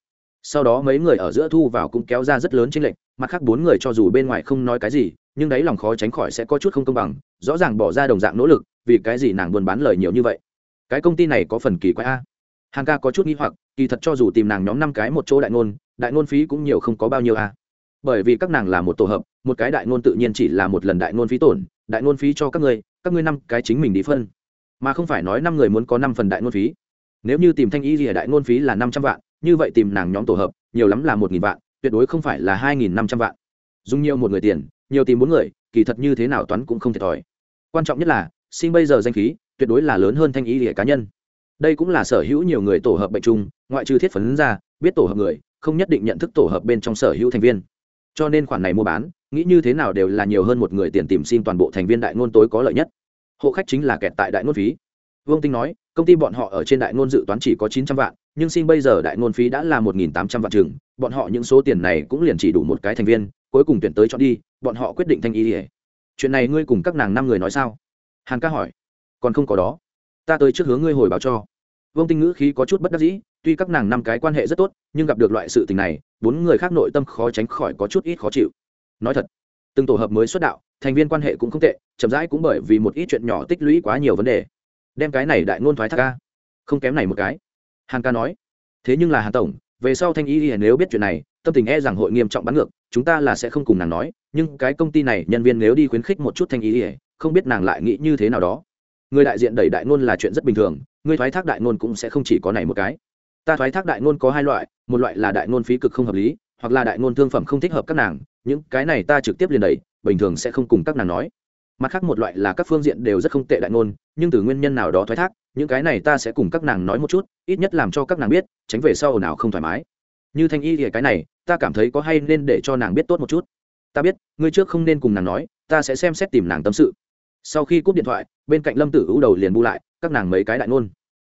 Sau đó mấy người ở giữa thu vào cũng kéo ra rất lớn trên lệnh mặt khác bốn người cho dù bên ngoài không nói cái gì, nhưng đấy lòng khó tránh khỏi sẽ có chút không công bằng, rõ ràng bỏ ra đồng dạng nỗ lực, vì cái gì nàng buôn bán lời nhiều như vậy? Cái công ty này có phần kỳ quái a. Hàng ca có chút nghi hoặc, kỳ thật cho dù tìm nàng nhóm năm cái một chỗ đại ngôn đại ngôn phí cũng nhiều không có bao nhiêu a. Bởi vì các nàng là một tổ hợp, một cái đại ngôn tự nhiên chỉ là một lần đại ngôn phí tổn, đại ngôn phí cho các ngươi các ngươi năm cái chính mình đi phân. Mà không phải nói năm người muốn có năm phần đại ngôn phí. Nếu như tìm thanh y gì đại ngôn phí là năm trăm vạn, như vậy tìm nàng nhóm tổ hợp, nhiều lắm là một nghìn vạn, tuyệt đối không phải là hai nghìn năm trăm vạn. Dùng nhiều một người tiền, nhiều tìm bốn người, kỳ thật như thế nào toán cũng không thiệt thòi quan trọng nhất là, xin bây giờ danh khí, tuyệt đối là lớn hơn thanh ý địa cá nhân. Đây cũng là sở hữu nhiều người tổ hợp bệnh chung, ngoại trừ thiết phấn ra, biết tổ hợp người, không nhất định nhận thức tổ hợp bên trong sở hữu thành viên cho nên khoản này mua bán, nghĩ như thế nào đều là nhiều hơn một người tiền tìm xin toàn bộ thành viên đại ngôn tối có lợi nhất. Hộ khách chính là kẹt tại đại ngôn phí. Vương tinh nói, công ty bọn họ ở trên đại ngôn dự toán chỉ có chín trăm vạn, nhưng xin bây giờ đại ngôn phí đã là một nghìn tám trăm vạn chừng, bọn họ những số tiền này cũng liền chỉ đủ một cái thành viên, cuối cùng tuyển tới chọn đi, bọn họ quyết định thanh ý ỉa chuyện này ngươi cùng các nàng năm người nói sao? Hàn ca hỏi. Còn không có đó. Ta tới trước hướng ngươi hồi báo cho. Vương tinh ngữ khí có chút bất đắc dĩ, tuy các nàng năm cái quan hệ rất tốt, nhưng gặp được loại sự tình này bốn người khác nội tâm khó tránh khỏi có chút ít khó chịu. Nói thật, từng tổ hợp mới xuất đạo, thành viên quan hệ cũng không tệ, chậm rãi cũng bởi vì một ít chuyện nhỏ tích lũy quá nhiều vấn đề, đem cái này đại ngôn thoái thác ca không kém này một cái. Hàn ca nói, thế nhưng là hàn tổng, về sau thanh y nếu biết chuyện này, tâm tình e rằng hội nghiêm trọng bắn ngược, chúng ta là sẽ không cùng nàng nói, nhưng cái công ty này nhân viên nếu đi khuyến khích một chút thanh y, không biết nàng lại nghĩ như thế nào đó. Người đại diện đẩy đại ngôn là chuyện rất bình thường, người thoái thác đại ngôn cũng sẽ không chỉ có này một cái ta thoái thác đại ngôn có hai loại, một loại là đại ngôn phí cực không hợp lý, hoặc là đại ngôn thương phẩm không thích hợp các nàng, những cái này ta trực tiếp liền đẩy, bình thường sẽ không cùng các nàng nói. Mặt khác một loại là các phương diện đều rất không tệ đại ngôn, nhưng từ nguyên nhân nào đó thoái thác, những cái này ta sẽ cùng các nàng nói một chút, ít nhất làm cho các nàng biết, tránh về sau nào không thoải mái. Như thanh y thì cái này, ta cảm thấy có hay nên để cho nàng biết tốt một chút. Ta biết, ngươi trước không nên cùng nàng nói, ta sẽ xem xét tìm nàng tâm sự. Sau khi cúp điện thoại, bên cạnh lâm tử ưu đầu liền bu lại, các nàng mấy cái đại ngôn.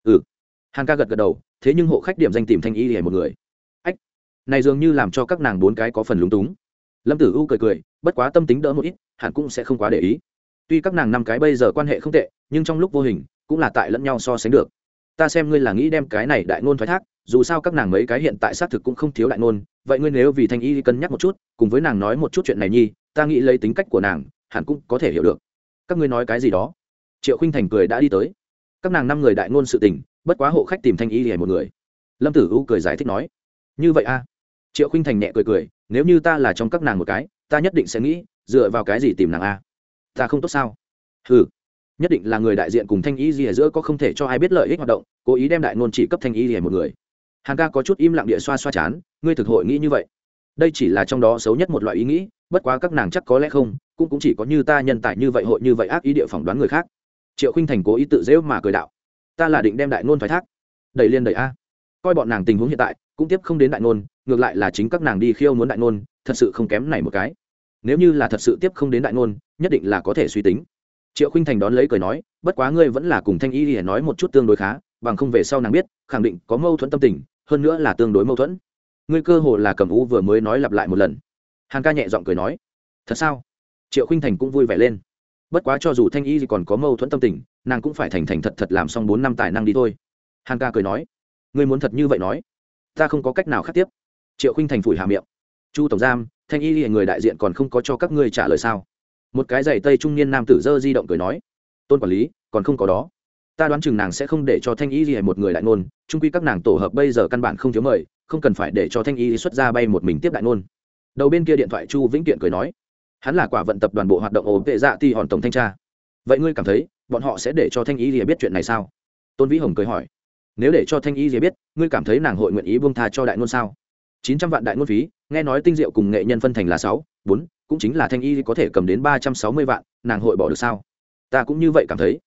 Ừ. Hàn ca gật gật đầu thế nhưng hộ khách điểm danh tìm thanh y hề một người. Ách, này dường như làm cho các nàng bốn cái có phần lúng túng. Lâm tử u cười cười, bất quá tâm tính đỡ một ít, hẳn cũng sẽ không quá để ý. Tuy các nàng năm cái bây giờ quan hệ không tệ, nhưng trong lúc vô hình, cũng là tại lẫn nhau so sánh được. Ta xem ngươi là nghĩ đem cái này đại ngôn thoái thác, dù sao các nàng mấy cái hiện tại xác thực cũng không thiếu đại ngôn, vậy ngươi nếu vì thanh y cân nhắc một chút, cùng với nàng nói một chút chuyện này nhi, ta nghĩ lấy tính cách của nàng, hẳn cũng có thể hiểu được. Các ngươi nói cái gì đó? Triệu khinh thành cười đã đi tới. Các nàng năm người đại ngôn sự tình bất quá hộ khách tìm thanh y hề một người. Lâm tử u cười giải thích nói, như vậy a triệu khinh thành nhẹ cười cười, nếu như ta là trong các nàng một cái, ta nhất định sẽ nghĩ, dựa vào cái gì tìm nàng a? Ta không tốt sao? Ừ nhất định là người đại diện cùng thanh y gì ở giữa có không thể cho ai biết lợi ích hoạt động, cố ý đem đại ngôn chỉ cấp thanh y gì một người. Hàn ca có chút im lặng địa xoa xoa chán, ngươi thực hội nghĩ như vậy? Đây chỉ là trong đó xấu nhất một loại ý nghĩ, bất quá các nàng chắc có lẽ không, cũng cũng chỉ có như ta nhân tài như vậy hội như vậy ác ý địa phỏng đoán người khác. Triệu khinh thành cố ý tự dễu mà cười đạo ta là định đem đại ngôn thoái thác. Đẩy liên đẩy a. Coi bọn nàng tình huống hiện tại, cũng tiếp không đến đại ngôn, ngược lại là chính các nàng đi khiêu muốn đại ngôn, thật sự không kém này một cái. Nếu như là thật sự tiếp không đến đại ngôn, nhất định là có thể suy tính. Triệu khinh thành đón lấy cười nói, bất quá ngươi vẫn là cùng thanh y để nói một chút tương đối khá, bằng không về sau nàng biết, khẳng định có mâu thuẫn tâm tình, hơn nữa là tương đối mâu thuẫn. Ngươi cơ hồ là cầm u vừa mới nói lặp lại một lần. Hàn ca nhẹ giọng cười nói, thật sao? Triệu khinh thành cũng vui vẻ lên bất quá cho dù thanh y còn có mâu thuẫn tâm tình, nàng cũng phải thành thành thật thật làm xong bốn năm tài năng đi thôi. Hàn ca cười nói, ngươi muốn thật như vậy nói, ta không có cách nào khác tiếp. Triệu khinh thành phủi hà miệng, chu tổng giam, thanh y người đại diện còn không có cho các ngươi trả lời sao? Một cái giày tây trung niên nam tử dơ di động cười nói, tôn quản lý, còn không có đó. Ta đoán chừng nàng sẽ không để cho thanh y gì một người đại ngôn trung quy các nàng tổ hợp bây giờ căn bản không thiếu mời, không cần phải để cho thanh y xuất ra bay một mình tiếp đại ngôn. Đầu bên kia điện thoại chu vĩnh kiện cười nói hắn là quả vận tập đoàn bộ hoạt động ổn tệ dạ thì hòn tổng thanh tra. Vậy ngươi cảm thấy, bọn họ sẽ để cho thanh y gì biết chuyện này sao? Tôn vĩ hồng cười hỏi. Nếu để cho thanh y gì biết, ngươi cảm thấy nàng hội nguyện ý buông tha cho đại ngôn sao? Chín trăm vạn đại ngôn phí, nghe nói tinh diệu cùng nghệ nhân phân thành là sáu, bốn, cũng chính là thanh y có thể cầm đến ba trăm sáu mươi vạn, nàng hội bỏ được sao? Ta cũng như vậy cảm thấy.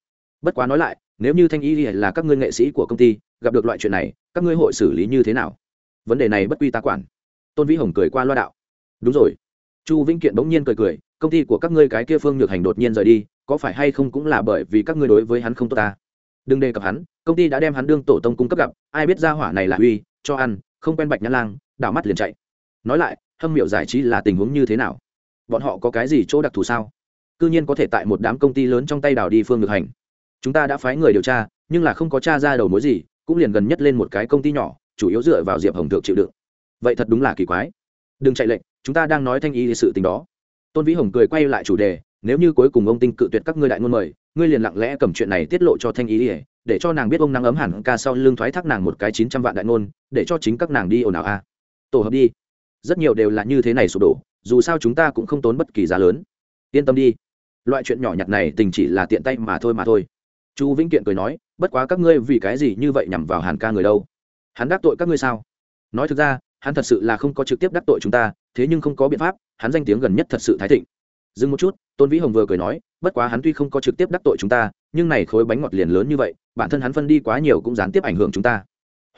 Bất quá nói lại, nếu như thanh y là các ngươi nghệ sĩ của công ty, gặp được loại chuyện này, các ngươi hội xử lý như thế nào? Vấn đề này bất quy ta quản. Tôn vĩ hồng cười qua loa đạo. Đúng rồi chu vĩnh kiện bỗng nhiên cười cười, công ty của các ngươi cái kia phương nhược hành đột nhiên rời đi, có phải hay không cũng là bởi vì các ngươi đối với hắn không tốt ta? Đừng đề cập hắn, công ty đã đem hắn đương tổ tông cung cấp gặp, ai biết ra hỏa này là uy, cho ăn, không quen bạch nhã lang, đảo mắt liền chạy. Nói lại, hâm miệu giải trí là tình huống như thế nào? Bọn họ có cái gì chỗ đặc thù sao? C nhiên có thể tại một đám công ty lớn trong tay đảo đi phương ngược hành. Chúng ta đã phái người điều tra, nhưng là không có t r a ra đầu mối gì, cũng liền gần nhất lên một cái công ty nhỏ, chủ yếu dựa vào diệp hồng thượng chịu đựng. Vậy thật đúng là kỳ quái. Đừng chạy lệnh chúng ta đang nói thanh y sự tình đó. Tôn vĩ hồng cười quay lại chủ đề, nếu như cuối cùng ông tinh cự tuyệt các ngươi đại ngôn mời, ngươi liền lặng lẽ cầm chuyện này tiết lộ cho thanh y để cho nàng biết ông nắng ấm hẳn ca sau lưng thoái thác nàng một cái chín trăm vạn đại ngôn, để cho chính các nàng đi ồn ào a. Tổ hợp đi. Rất nhiều đều là như thế này sụp đổ, dù sao chúng ta cũng không tốn bất kỳ giá lớn. Yên tâm đi. Loại chuyện nhỏ nhặt này tình chỉ là tiện tay mà thôi mà thôi. Chu vĩnh kiện cười nói, bất quá các ngươi vì cái gì như vậy nhằm vào hàn ca người đâu? Hắn đắc tội các ngươi sao? Nói thực ra, hắn thật sự là không có trực tiếp đắc tội chúng ta thế nhưng không có biện pháp, hắn danh tiếng gần nhất thật sự thái thịnh. Dừng một chút, tôn vĩ hồng vừa cười nói, bất quá hắn tuy không có trực tiếp đắc tội chúng ta, nhưng này khối bánh ngọt liền lớn như vậy, bản thân hắn phân đi quá nhiều cũng gián tiếp ảnh hưởng chúng ta.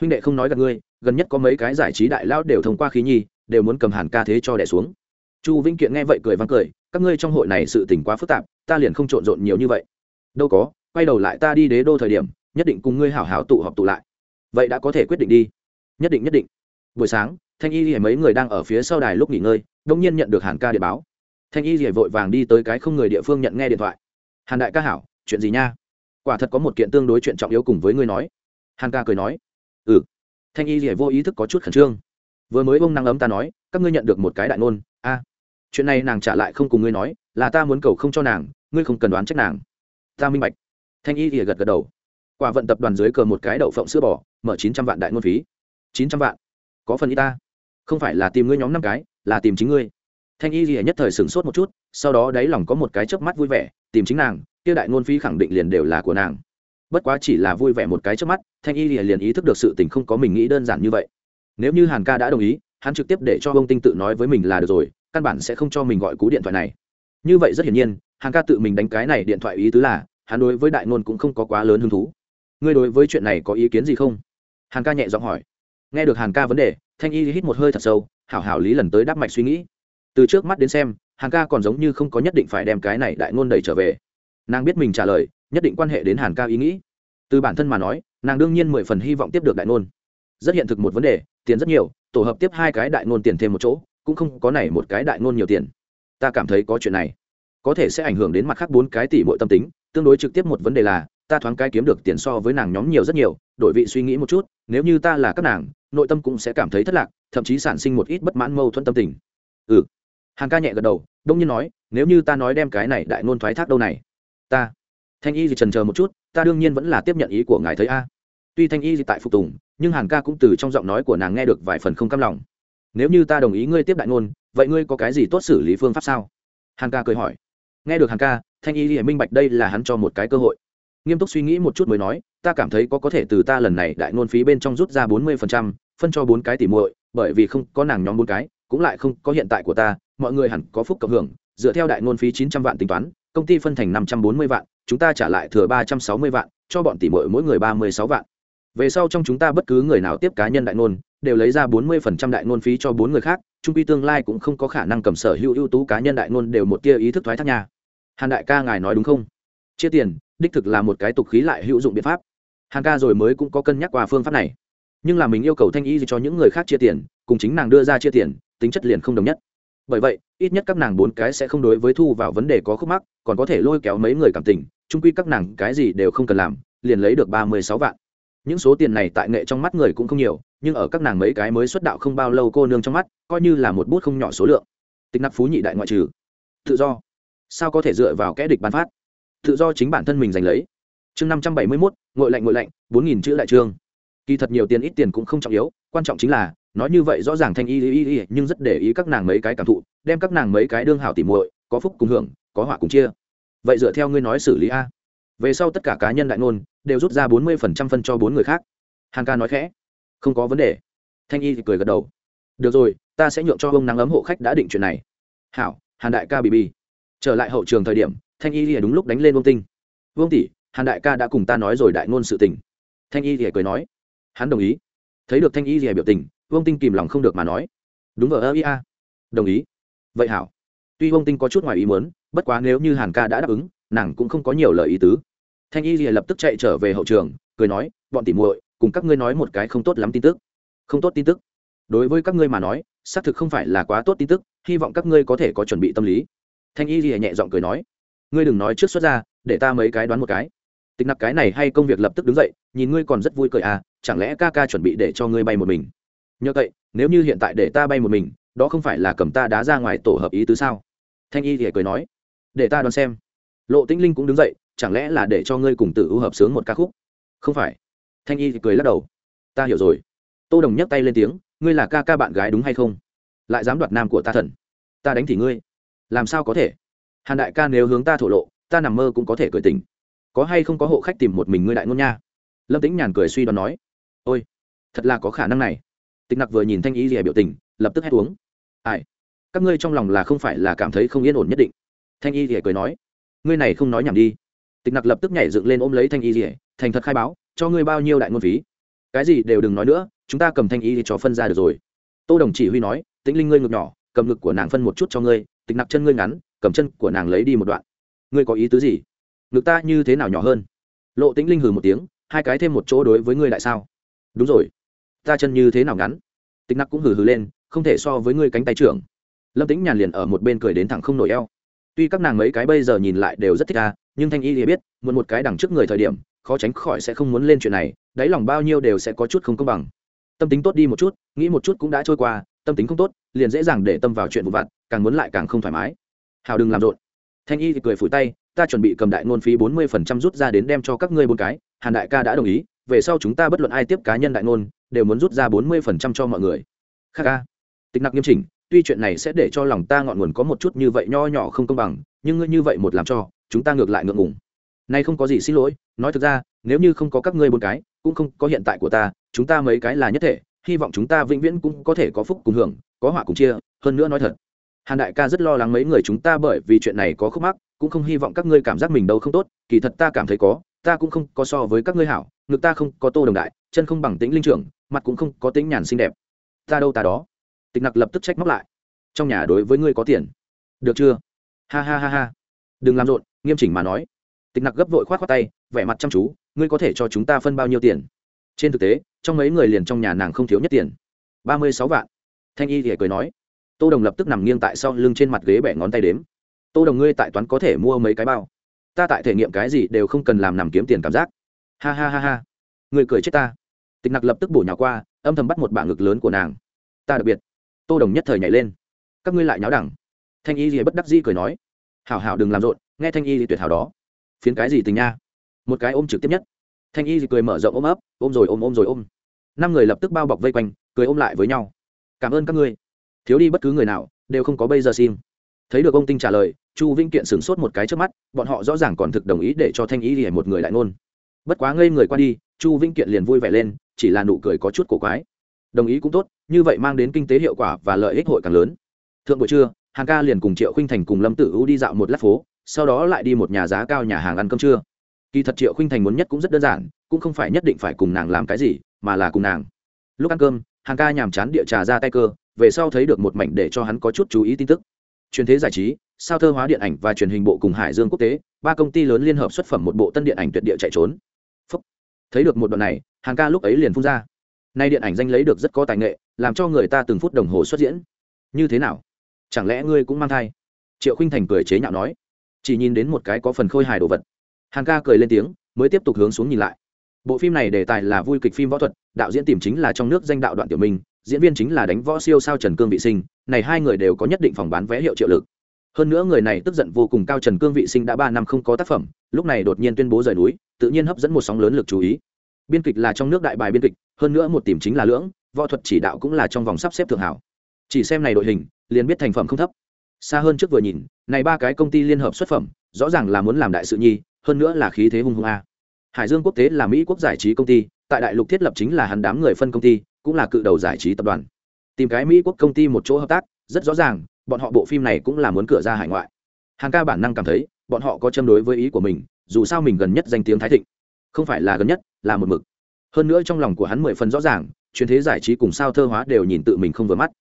Huynh đệ không nói gặp ngươi, gần nhất có mấy cái giải trí đại lão đều thông qua khí nhi, đều muốn cầm hàn ca thế cho đẻ xuống. Chu vĩnh kiện nghe vậy cười vắng cười, các ngươi trong hội này sự tình quá phức tạp, ta liền không trộn rộn nhiều như vậy. Đâu có, quay đầu lại ta đi đế đô thời điểm, nhất định cùng ngươi hảo hảo tụ họp tụ lại. Vậy đã có thể quyết định đi. Nhất định nhất định. Buổi sáng thanh y thì mấy người đang ở phía sau đài lúc nghỉ ngơi đông nhiên nhận được hàn ca điện báo. Thanh y thì vội vàng đi tới cái không người địa phương nhận nghe điện thoại. Hàn đại ca hảo, chuyện gì nha? Quả thật có một kiện tương đối chuyện trọng yếu cùng với ngươi nói. Hàn ca cười nói ừ. Thanh y thì vô ý thức có chút khẩn trương. Vừa mới bông năng ấm ta nói, các ngươi nhận được một cái đại ngôn, a. Chuyện này nàng trả lại không cùng ngươi nói, là ta muốn cầu không cho nàng, ngươi không cần đoán trách nàng. Ta minh bạch. Thanh y thì gật gật đầu. Quả vận tập đoàn dưới cờ một cái đậu phộng sữa bò, mở chín trăm vạn đại ngôn phí. Chín trăm vạn. Có phần y ta không phải là tìm ngươi nhóm năm cái, là tìm chính ngươi. Thanh y gì nhất thời sửng sốt một chút, sau đó đáy lòng có một cái chớp mắt vui vẻ, tìm chính nàng, kia đại ngôn phí khẳng định liền đều là của nàng. Bất quá chỉ là vui vẻ một cái chớp mắt, thanh y liền ý thức được sự tình không có mình nghĩ đơn giản như vậy. Nếu như hàn ca đã đồng ý, hắn trực tiếp để cho ông tinh tự nói với mình là được rồi, căn bản sẽ không cho mình gọi cú điện thoại này. Như vậy rất hiển nhiên, hàn ca tự mình đánh cái này điện thoại ý tứ là, hắn đối với đại ngôn cũng không có quá lớn hứng thú. Ngươi đối với chuyện này có ý kiến gì không? Hàn ca nhẹ giọng hỏi. Nghe được hàn ca vấn đề thanh y hít một hơi thật sâu, hảo hảo lý lần tới đáp mạch suy nghĩ. Từ trước mắt đến xem hàn ca còn giống như không có nhất định phải đem cái này đại ngôn đẩy trở về. Nàng biết mình trả lời, nhất định quan hệ đến hàn ca ý nghĩ. Từ bản thân mà nói, nàng đương nhiên mười phần hy vọng tiếp được đại ngôn. Rất hiện thực một vấn đề, tiền rất nhiều, tổ hợp tiếp hai cái đại ngôn tiền thêm một chỗ, cũng không có này một cái đại ngôn nhiều tiền. Ta cảm thấy có chuyện này, có thể sẽ ảnh hưởng đến mặt khác bốn cái tỷ mỗi tâm tính, tương đối trực tiếp một vấn đề là, ta thoáng cái kiếm được tiền so với nàng nhóm nhiều rất nhiều, đổi vị suy nghĩ một chút, nếu như ta là các nàng nội tâm cũng sẽ cảm thấy thất lạc, thậm chí sản sinh một ít bất mãn mâu thuẫn tâm tình. Ừ. Hàng ca nhẹ gật đầu, đông nhiên nói, nếu như ta nói đem cái này đại ngôn thoái thác đâu này? Ta. Thanh y thì trần chờ một chút, ta đương nhiên vẫn là tiếp nhận ý của ngài thấy a. Tuy thanh y thì tại phục tùng, nhưng hàng ca cũng từ trong giọng nói của nàng nghe được vài phần không cam lòng. Nếu như ta đồng ý ngươi tiếp đại ngôn, vậy ngươi có cái gì tốt xử lý phương pháp sao? Hàng ca cười hỏi. Nghe được hàng ca, thanh y thì minh bạch đây là hắn cho một cái cơ hội nghiêm túc suy nghĩ một chút mới nói ta cảm thấy có có thể từ ta lần này đại nôn phí bên trong rút ra bốn mươi phần trăm, phân cho bốn cái tỉ muội bởi vì không có nàng nhóm bốn cái cũng lại không có hiện tại của ta mọi người hẳn có phúc cộng hưởng dựa theo đại nôn phí chín trăm vạn tính toán công ty phân thành năm trăm bốn mươi vạn chúng ta trả lại thừa ba trăm sáu mươi vạn cho bọn tỷ muội mỗi người ba mươi sáu vạn về sau trong chúng ta bất cứ người nào tiếp cá nhân đại nôn, đều lấy ra bốn mươi phần trăm đại nôn phí cho bốn người khác trung quy tương lai cũng không có khả năng cầm sở hữu ưu tú cá nhân đại nôn đều một tia ý thức thoái thác nhà. hàn đại ca ngài nói đúng không chia tiền đích thực là một cái tục khí lại hữu dụng biện pháp. Hàn ca rồi mới cũng có cân nhắc qua phương pháp này. Nhưng là mình yêu cầu thanh y cho những người khác chia tiền, cùng chính nàng đưa ra chia tiền, tính chất liền không đồng nhất. Bởi vậy, ít nhất các nàng bốn cái sẽ không đối với thu vào vấn đề có khúc mắc, còn có thể lôi kéo mấy người cảm tình trung quy các nàng cái gì đều không cần làm, liền lấy được ba mươi sáu vạn. Những số tiền này tại nghệ trong mắt người cũng không nhiều, nhưng ở các nàng mấy cái mới xuất đạo không bao lâu cô nương trong mắt, coi như là một bút không nhỏ số lượng. Tịch nặc phú nhị đại ngoại trừ. Tự do. Sao có thể dựa vào kẽ địch bán phát? Tự do chính bản thân mình giành lấy. Chương năm trăm bảy mươi mốt, ngội lạnh ngội lạnh, bốn nghìn chữ đại trương. Kỳ thật nhiều tiền ít tiền cũng không trọng yếu, quan trọng chính là, nói như vậy rõ ràng thanh y y y nhưng rất để ý các nàng mấy cái cảm thụ, đem các nàng mấy cái đương hảo tỉ muội, có phúc cùng hưởng, có họa cùng chia. Vậy dựa theo ngươi nói xử lý a. Về sau tất cả cá nhân đại ngôn, đều rút ra bốn mươi phần trăm phân cho bốn người khác. Hàn ca nói khẽ. Không có vấn đề. Thanh y thì cười gật đầu. Được rồi, ta sẽ nhượng cho ông nắng ấm hộ khách đã định chuyện này. Hảo, hàn đại ca bị bi trở lại hậu trường thời điểm thanh y thì đúng lúc đánh lên vương tinh. Vương tỷ, hàn đại ca đã cùng ta nói rồi đại ngôn sự tình. Thanh y thì cười nói. Hắn đồng ý. Thấy được thanh y thì biểu tình, vương tinh kìm lòng không được mà nói. Đúng vợ ơ, ia. Đồng ý. Vậy hảo. Tuy vương tinh có chút ngoài ý muốn, bất quá nếu như hàn ca đã đáp ứng, nàng cũng không có nhiều lời ý tứ. Thanh y thì lập tức chạy trở về hậu trường, cười nói, bọn tỉ muội, cùng các ngươi nói một cái không tốt lắm tin tức. Không tốt tin tức? Đối với các ngươi mà nói, xác thực không phải là quá tốt tin tức, hy vọng các ngươi có thể có chuẩn bị tâm lý. Thanh y thì nhẹ giọng cười nói ngươi đừng nói trước xuất ra, để ta mấy cái đoán một cái. Tịch nặc cái này hay công việc lập tức đứng dậy, nhìn ngươi còn rất vui cười à chẳng lẽ ca ca chuẩn bị để cho ngươi bay một mình? Nhờ vậy, nếu như hiện tại để ta bay một mình, đó không phải là cầm ta đá ra ngoài tổ hợp ý tứ sao? Thanh y thì cười nói, để ta đoán xem. Lộ tĩnh linh cũng đứng dậy, chẳng lẽ là để cho ngươi cùng tử ưu hợp sướng một ca khúc? Không phải. Thanh y thì cười lắc đầu, ta hiểu rồi. Tô đồng nhấc tay lên tiếng, ngươi là ca ca bạn gái đúng hay không? Lại dám đoạt nam của ta thần. Ta đánh thì ngươi. Làm sao có thể? Hàn đại ca nếu hướng ta thổ lộ, ta nằm mơ cũng có thể cười tình có hay không có hộ khách tìm một mình ngươi đại ngôn nha? Lâm tĩnh nhàn cười suy đoán nói. Ôi, thật là có khả năng này. Tịch nặc vừa nhìn thanh ý gì biểu tình, lập tức hét uống. Ai? Các ngươi trong lòng là không phải là cảm thấy không yên ổn nhất định. Thanh y rỉa cười nói. Ngươi này không nói nhảm đi. Tịch nặc lập tức nhảy dựng lên ôm lấy thanh y rỉa thành thật khai báo, cho ngươi bao nhiêu đại ngôn phí. Cái gì đều đừng nói nữa, chúng ta cầm thanh y cho phân ra được rồi. Tô đồng chỉ huy nói, tĩnh linh ngươi ngực nhỏ, cầm ngực của nàng phân một chút cho ngươi, tịch nặc chân ngươi ngắn cầm chân của nàng lấy đi một đoạn. Ngươi có ý tứ gì? Ngực ta như thế nào nhỏ hơn? Lộ tĩnh linh hừ một tiếng, hai cái thêm một chỗ đối với ngươi lại sao? Đúng rồi. Ta chân như thế nào ngắn? Tịch nặc cũng hừ hừ lên, không thể so với ngươi cánh tay trưởng. Lâm tĩnh nhàn liền ở một bên cười đến thẳng không nổi eo. Tuy các nàng mấy cái bây giờ nhìn lại đều rất thích ta, nhưng thanh y thì biết, muốn một cái đằng trước người thời điểm, khó tránh khỏi sẽ không muốn lên chuyện này, đáy lòng bao nhiêu đều sẽ có chút không công bằng. Tâm tính tốt đi một chút, nghĩ một chút cũng đã trôi qua, tâm tính không tốt, liền dễ dàng để tâm vào chuyện vụ vặt, càng muốn lại càng không thoải mái hào đừng làm rộn. Thanh y thì cười phủi tay, ta chuẩn bị cầm đại ngôn phí bốn mươi phần trăm rút ra đến đem cho các ngươi bốn cái, hàn đại ca đã đồng ý, về sau chúng ta bất luận ai tiếp cá nhân đại ngôn, đều muốn rút ra bốn mươi phần trăm cho mọi người. Khác ca. Tịch nặc nghiêm chỉnh, tuy chuyện này sẽ để cho lòng ta ngọn nguồn có một chút như vậy nho nhỏ không công bằng, nhưng ngươi như vậy một làm cho, chúng ta ngược lại ngượng ngùng. Nay không có gì xin lỗi, nói thực ra, nếu như không có các ngươi bốn cái, cũng không có hiện tại của ta, chúng ta mấy cái là nhất thể, hy vọng chúng ta vĩnh viễn cũng có thể có phúc cùng hưởng, có họa cùng chia, hơn nữa nói thật hàn đại ca rất lo lắng mấy người chúng ta bởi vì chuyện này có khúc mắc, cũng không hy vọng các ngươi cảm giác mình đâu không tốt, kỳ thật ta cảm thấy có, ta cũng không có so với các ngươi hảo, ngực ta không có tô đồng đại, chân không bằng tính linh trưởng, mặt cũng không có tính nhàn xinh đẹp. Ta đâu ta đó. Tịch nặc lập tức trách móc lại. Trong nhà đối với ngươi có tiền. Được chưa? Ha ha ha ha. Đừng làm rộn, nghiêm chỉnh mà nói. Tịch nặc gấp vội k h o á t tay, vẻ mặt chăm chú, ngươi có thể cho chúng ta phân bao nhiêu tiền? Trên thực tế, trong mấy người liền trong nhà nàng không thiếu nhất tiền. Ba mươi sáu vạn. Thanh y thì cười nói tô đồng lập tức nằm nghiêng tại sau lưng trên mặt ghế bẻ ngón tay đếm. Tô đồng ngươi tại toán có thể mua mấy cái bao? Ta tại thể nghiệm cái gì đều không cần làm nằm kiếm tiền cảm giác. Ha ha ha ha. Người cười chết ta. Tịch nặc lập tức bổ nhào qua, âm thầm bắt một bảng ngực lớn của nàng. Ta đặc biệt. Tô đồng nhất thời nhảy lên. Các ngươi lại nháo đẳng. Thanh y gì bất đắc dĩ cười nói. Hảo hảo đừng làm rộn, nghe thanh y gì tuyệt hảo đó. Phiến cái gì tình nha? Một cái ôm trực tiếp nhất. Thanh y cười mở rộng ôm ấp, ôm rồi ôm ôm rồi ôm. Năm người lập tức bao bọc vây quanh, cười ôm lại với nhau. Cảm ơn các ngươi thiếu đi bất cứ người nào, đều không có bây giờ sim thấy được ông tinh trả lời, chu vĩnh kiện sửng sốt một cái trước mắt, bọn họ rõ ràng còn thực đồng ý để cho thanh ý thì một người lại ngôn. Bất quá ngây người qua đi, chu vĩnh kiện liền vui vẻ lên, chỉ là nụ cười có chút cổ quái. Đồng ý cũng tốt, như vậy mang đến kinh tế hiệu quả và lợi ích hội càng lớn. Thượng buổi trưa, hàng ca liền cùng triệu khinh thành cùng lâm tử u đi dạo một lát phố, sau đó lại đi một nhà giá cao nhà hàng ăn cơm trưa. Kỳ thật triệu khinh thành muốn nhất cũng rất đơn giản, cũng không phải nhất định phải cùng nàng làm cái gì, mà là cùng nàng. Lúc ăn cơm, hàng ca nhàm chán địa trà ra tay cơ về sau thấy được một mảnh để cho hắn có chút chú ý tin tức. Truyền thế giải trí, sao thơ hóa điện ảnh và truyền hình bộ cùng hải dương quốc tế, ba công ty lớn liên hợp xuất phẩm một bộ tân điện ảnh tuyệt địa chạy trốn. Phúc. thấy được một đoạn này, hàng ca lúc ấy liền phun ra. Nay điện ảnh danh lấy được rất có tài nghệ, làm cho người ta từng phút đồng hồ xuất diễn. Như thế nào? Chẳng lẽ ngươi cũng mang thai? Triệu khinh thành cười chế nhạo nói. Chỉ nhìn đến một cái có phần khôi hài đồ vật. Hàng ca cười lên tiếng, mới tiếp tục hướng xuống nhìn lại. Bộ phim này đề tài là vui kịch phim võ thuật, đạo diễn tìm chính là trong nước danh đạo đoạn tiểu minh diễn viên chính là đánh võ siêu sao trần cương vị sinh, này hai người đều có nhất định phòng bán vé hiệu triệu lực. Hơn nữa người này tức giận vô cùng cao trần cương vị sinh đã ba năm không có tác phẩm, lúc này đột nhiên tuyên bố rời núi, tự nhiên hấp dẫn một sóng lớn lực chú ý. Biên kịch là trong nước đại bài biên kịch, hơn nữa một tìm chính là lưỡng, võ thuật chỉ đạo cũng là trong vòng sắp xếp thượng hảo. Chỉ xem này đội hình, liền biết thành phẩm không thấp. Xa hơn trước vừa nhìn, này ba cái công ty liên hợp xuất phẩm, rõ ràng là muốn làm đại sự nhi, hơn nữa là khí thế hung hung a. Hải dương quốc tế là mỹ quốc giải trí công ty, tại đại lục thiết lập chính là hắn đám người phân công ty cũng là cự đầu giải trí tập đoàn. Tìm cái mỹ quốc công ty một chỗ hợp tác, rất rõ ràng, bọn họ bộ phim này cũng là muốn cửa ra hải ngoại. Hàng ca bản năng cảm thấy, bọn họ có châm đối với ý của mình, dù sao mình gần nhất danh tiếng thái thịnh. Không phải là gần nhất, là một mực. Hơn nữa trong lòng của hắn mười phần rõ ràng, truyền thế giải trí cùng sao thơ hóa đều nhìn tự mình không vừa mắt.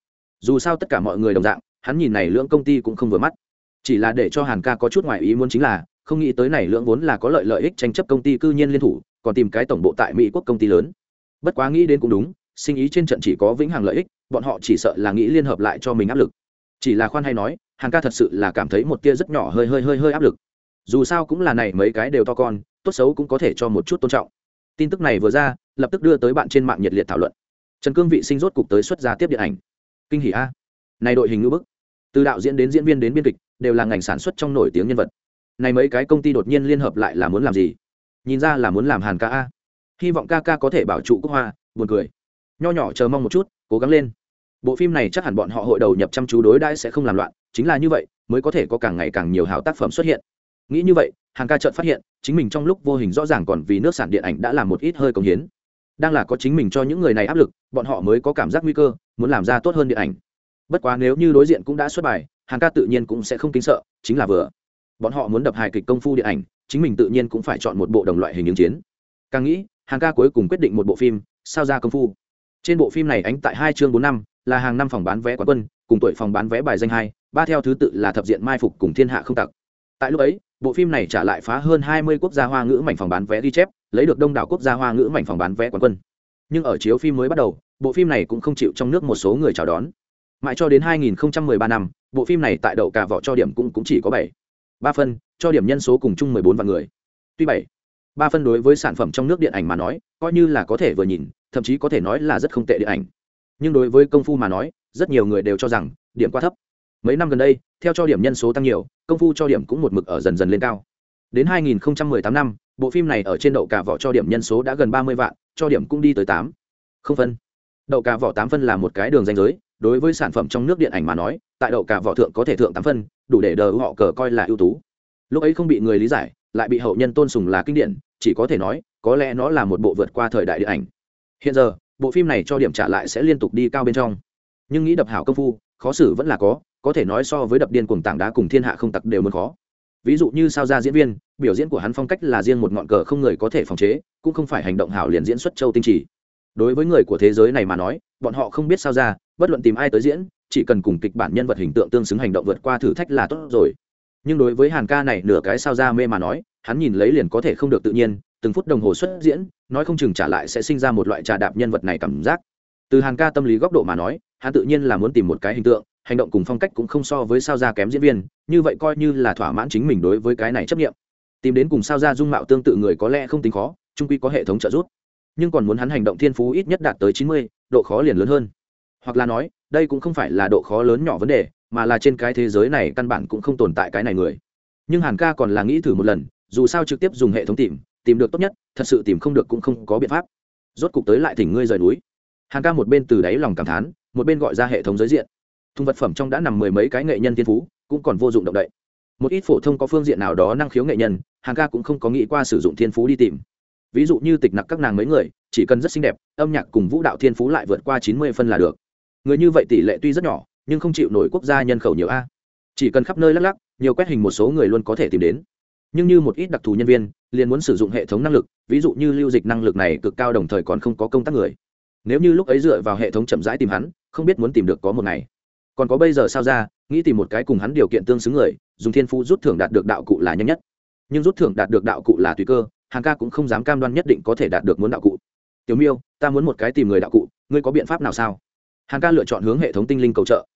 Dù sao tất cả mọi người đồng dạng, hắn nhìn này lưỡng công ty cũng không vừa mắt. Chỉ là để cho hàn ca có chút ngoại ý muốn chính là, không nghĩ tới này lưỡng vốn là có lợi lợi ích tranh chấp công ty cư nhiên liên thủ, còn tìm cái tổng bộ tại mỹ quốc công ty lớn. Bất quá nghĩ đến cũng đúng sinh ý trên trận chỉ có vĩnh hằng lợi ích, bọn họ chỉ sợ là nghĩ liên hợp lại cho mình áp lực. Chỉ là khoan hay nói, hàn ca thật sự là cảm thấy một tia rất nhỏ hơi hơi hơi hơi áp lực. Dù sao cũng là này mấy cái đều to con, tốt xấu cũng có thể cho một chút tôn trọng. Tin tức này vừa ra, lập tức đưa tới bạn trên mạng nhiệt liệt thảo luận. Trần cương vị sinh rốt cục tới xuất ra tiếp điện ảnh. Kinh hỷ a. Này đội hình ngữ bức. Từ đạo diễn đến diễn viên đến biên kịch, đều là ngành sản xuất trong nổi tiếng nhân vật. Này mấy cái công ty đột nhiên liên hợp lại là muốn làm gì? Nhìn ra là muốn làm hàn ca a. Hy vọng ca ca có thể bảo trụ quốc hoa, buồn cười nho nhỏ chờ mong một chút, cố gắng lên. Bộ phim này chắc hẳn bọn họ hội đầu nhập chăm chú đối đãi sẽ không làm loạn, chính là như vậy, mới có thể có càng ngày càng nhiều hào tác phẩm xuất hiện. Nghĩ như vậy, hàng ca trợn phát hiện, chính mình trong lúc vô hình rõ ràng còn vì nước sản điện ảnh đã làm một ít hơi công hiến. Đang là có chính mình cho những người này áp lực, bọn họ mới có cảm giác nguy cơ, muốn làm ra tốt hơn điện ảnh. Bất quá nếu như đối diện cũng đã xuất bài, hàng ca tự nhiên cũng sẽ không kính sợ, chính là vừa. Bọn họ muốn đập hài kịch công phu điện ảnh, chính mình tự nhiên cũng phải chọn một bộ đồng loại hình ứng chiến. Càng nghĩ, hàng ca cuối cùng quyết định một bộ phim, sao ra công phu trên bộ phim này ánh tại hai chương bốn năm là hàng năm phòng bán vé quán quân cùng tuổi phòng bán vé bài danh hai ba theo thứ tự là thập diện mai phục cùng thiên hạ không tặc. Tại lúc ấy bộ phim này trả lại phá hơn hai mươi quốc gia hoa ngữ mảnh phòng bán vé ghi chép lấy được đông đảo quốc gia hoa ngữ mảnh phòng bán vé quán quân. Nhưng ở chiếu phim mới bắt đầu bộ phim này cũng không chịu trong nước một số người chào đón. Mãi cho đến 2013 năm bộ phim này tại đậu cả vỏ cho điểm cũng, cũng chỉ có bảy. Ba phân cho điểm nhân số cùng chung 14 vạn người. Tuy bảy. Ba phân đối với sản phẩm trong nước điện ảnh mà nói coi như là có thể vừa nhìn thậm chí có thể nói là rất không tệ điện ảnh. Nhưng đối với công phu mà nói, rất nhiều người đều cho rằng, điểm quá thấp. Mấy năm gần đây, theo cho điểm nhân số tăng nhiều, công phu cho điểm cũng một mực ở dần dần lên cao. Đến 2018 năm, bộ phim này ở trên đậu cả vỏ cho điểm nhân số đã gần 30 vạn, cho điểm cũng đi tới tám. Không phân. Đậu cả vỏ tám phân là một cái đường danh giới, đối với sản phẩm trong nước điện ảnh mà nói, tại đậu cả vỏ thượng có thể thượng tám phân, đủ để đờ họ cờ coi là ưu tú. Lúc ấy không bị người lý giải, lại bị hậu nhân tôn sùng là kinh điển, chỉ có thể nói, có lẽ nó là một bộ vượt qua thời đại điện ảnh hiện giờ, bộ phim này cho điểm trả lại sẽ liên tục đi cao bên trong. Nhưng nghĩ đập hảo công phu, khó xử vẫn là có có thể nói so với đập điên cuồng tảng đá cùng thiên hạ không tặc đều muốn khó. Ví dụ như sao ra diễn viên, biểu diễn của hắn phong cách là riêng một ngọn cờ không người có thể phòng chế, cũng không phải hành động hảo liền diễn xuất châu tinh trì đối với người của thế giới này mà nói, bọn họ không biết sao ra, bất luận tìm ai tới diễn, chỉ cần cùng kịch bản nhân vật hình tượng tương xứng hành động vượt qua thử thách là tốt rồi. Nhưng đối với hàn ca này nửa cái sao ra mê mà nói, hắn nhìn lấy liền có thể không được tự nhiên từng phút đồng hồ xuất diễn, nói không chừng trả lại sẽ sinh ra một loại trà đạp nhân vật này cảm giác. Từ hàng ca tâm lý góc độ mà nói, hắn tự nhiên là muốn tìm một cái hình tượng, hành động cùng phong cách cũng không so với sao ra kém diễn viên, như vậy coi như là thỏa mãn chính mình đối với cái này chấp nghiệm tìm đến cùng sao ra dung mạo tương tự người có lẽ không tính khó, trung quy có hệ thống trợ giúp. Nhưng còn muốn hắn hành động thiên phú ít nhất đạt tới chín mươi, độ khó liền lớn hơn. Hoặc là nói, đây cũng không phải là độ khó lớn nhỏ vấn đề, mà là trên cái thế giới này căn bản cũng không tồn tại cái này người. Nhưng hàn ca còn là nghĩ thử một lần, dù sao trực tiếp dùng hệ thống tìm tìm được tốt nhất, thật sự tìm không được cũng không có biện pháp. Rốt cục tới lại thỉnh ngươi rời núi. Hàn ca một bên từ đáy lòng cảm thán, một bên gọi ra hệ thống giới diện. Thùng vật phẩm trong đã nằm mười mấy cái nghệ nhân tiên phú, cũng còn vô dụng động đậy. Một ít phổ thông có phương diện nào đó năng khiếu nghệ nhân, hàn ca cũng không có nghĩ qua sử dụng thiên phú đi tìm. Ví dụ như tịch nặc các nàng mấy người, chỉ cần rất xinh đẹp, âm nhạc cùng vũ đạo thiên phú lại vượt qua chín mươi phân là được. Người như vậy tỷ lệ tuy rất nhỏ, nhưng không chịu nổi quốc gia nhân khẩu nhiều a. Chỉ cần khắp nơi lắc lắc, nhiều quét hình một số người luôn có thể tìm đến. Nhưng như một ít đặc thù nhân viên liền muốn sử dụng hệ thống năng lực, ví dụ như lưu dịch năng lực này cực cao đồng thời còn không có công tác người. Nếu như lúc ấy dựa vào hệ thống chậm rãi tìm hắn, không biết muốn tìm được có một ngày. Còn có bây giờ sao ra, nghĩ tìm một cái cùng hắn điều kiện tương xứng người, dùng thiên phú rút thưởng đạt được đạo cụ là nhanh nhất. Nhưng rút thưởng đạt được đạo cụ là tùy cơ, hàng ca cũng không dám cam đoan nhất định có thể đạt được muốn đạo cụ. Tiểu miêu, ta muốn một cái tìm người đạo cụ, ngươi có biện pháp nào sao? Hàng ca lựa chọn hướng hệ thống tinh linh cầu trợ.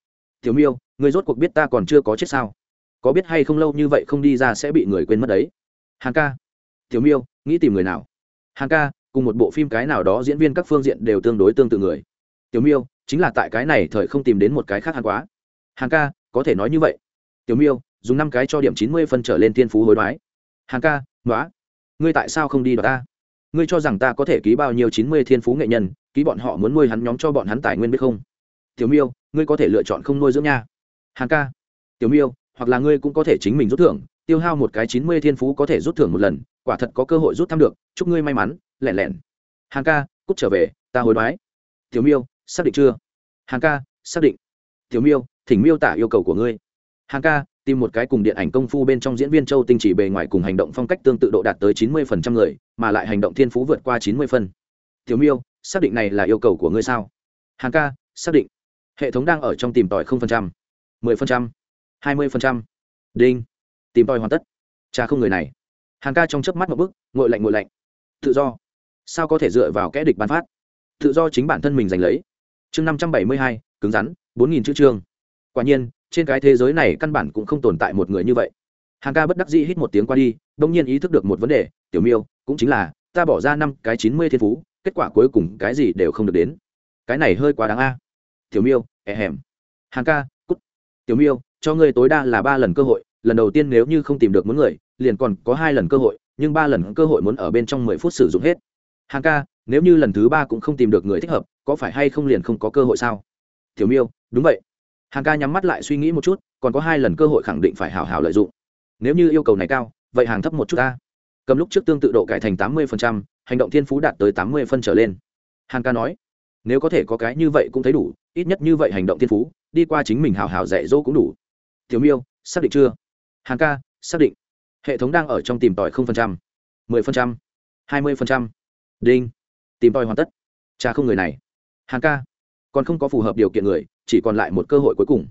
Tiểu miêu, ngươi rốt cuộc biết ta còn chưa có chết sao? Có biết hay không lâu như vậy không đi ra sẽ bị người quên mất đấy. Hàng ca tiểu miêu, nghĩ tìm người nào? Hàng ca, cùng một bộ phim cái nào đó diễn viên các phương diện đều tương đối tương tự người. Tiểu miêu, chính là tại cái này thời không tìm đến một cái khác hàng quá. Hàng ca, có thể nói như vậy. Tiểu miêu, dùng năm cái cho điểm chín mươi phân trở lên thiên phú hối đoái. Hàng ca nói ngươi tại sao không đi đoạt ta? Ngươi cho rằng ta có thể ký bao nhiêu chín mươi thiên phú nghệ nhân, ký bọn họ muốn nuôi hắn nhóm cho bọn hắn tài nguyên biết không? Tiểu miêu, ngươi có thể lựa chọn không nuôi dưỡng nha. Hàng ca. Tiểu miêu, hoặc là ngươi cũng có thể chính mình rút thưởng tiêu hao một cái chín mươi thiên phú có thể rút thưởng một lần, quả thật có cơ hội rút thăm được, chúc ngươi may mắn lẻn lẻn hàng ca, cút trở về, ta hối đoái. Tiểu miêu, xác định chưa? Hàng ca, xác định. Tiểu miêu, thỉnh miêu tả yêu cầu của ngươi. Hàng ca, tìm một cái cùng điện ảnh công phu bên trong diễn viên châu tinh chỉ bề ngoài cùng hành động phong cách tương tự độ đạt tới chín mươi phần trăm người, mà lại hành động thiên phú vượt qua chín mươi phân tiểu miêu, xác định này là yêu cầu của ngươi sao? Hàng ca, xác định. Hệ thống đang ở trong tìm tòi không phần trăm, mười phần trăm, hai mươi phần trăm. Đinh tìm tòi hoàn tất. Cha không người này. Hàng ca trong chớp mắt một bức ngội lạnh ngội lạnh. Tự do. Sao có thể dựa vào kẽ địch bán phát? Tự do chính bản thân mình giành lấy. Chương năm trăm bảy mươi hai, cứng rắn, bốn nghìn chữ chương. Quả nhiên, trên cái thế giới này căn bản cũng không tồn tại một người như vậy. Hàng ca bất đắc dĩ hít một tiếng qua đi, đông nhiên ý thức được một vấn đề, tiểu miêu, cũng chính là, ta bỏ ra năm cái chín mươi thiên phú, kết quả cuối cùng cái gì đều không được đến. Cái này hơi quá đáng a. Tiểu miêu ẻ hẻm. Hàng ca, cút. Tiểu miêu, cho ngươi tối đa là ba lần cơ hội lần đầu tiên nếu như không tìm được muốn người, liền còn có hai lần cơ hội, nhưng ba lần cơ hội muốn ở bên trong mười phút sử dụng hết. Hàng ca, nếu như lần thứ ba cũng không tìm được người thích hợp, có phải hay không liền không có cơ hội sao? Tiểu miêu, đúng vậy. Hàng ca nhắm mắt lại suy nghĩ một chút, còn có hai lần cơ hội khẳng định phải hào hào lợi dụng. Nếu như yêu cầu này cao, vậy hàng thấp một chút ta. Cầm lúc trước tương tự độ cải thành tám mươi hành động thiên phú đạt tới tám mươi phân trở lên. Hàng ca nói, nếu có thể có cái như vậy cũng thấy đủ, ít nhất như vậy hành động thiên phú, đi qua chính mình hào hào dạy dỗ cũng đủ. Tiểu miêu, xác định chưa? Hàng ca, xác định. Hệ thống đang ở trong tìm tòi không phần trăm, mười phần trăm, hai mươi phần trăm. Đinh. Tìm tòi hoàn tất. Cha không người này. Hàng ca, còn không có phù hợp điều kiện người, chỉ còn lại một cơ hội cuối cùng.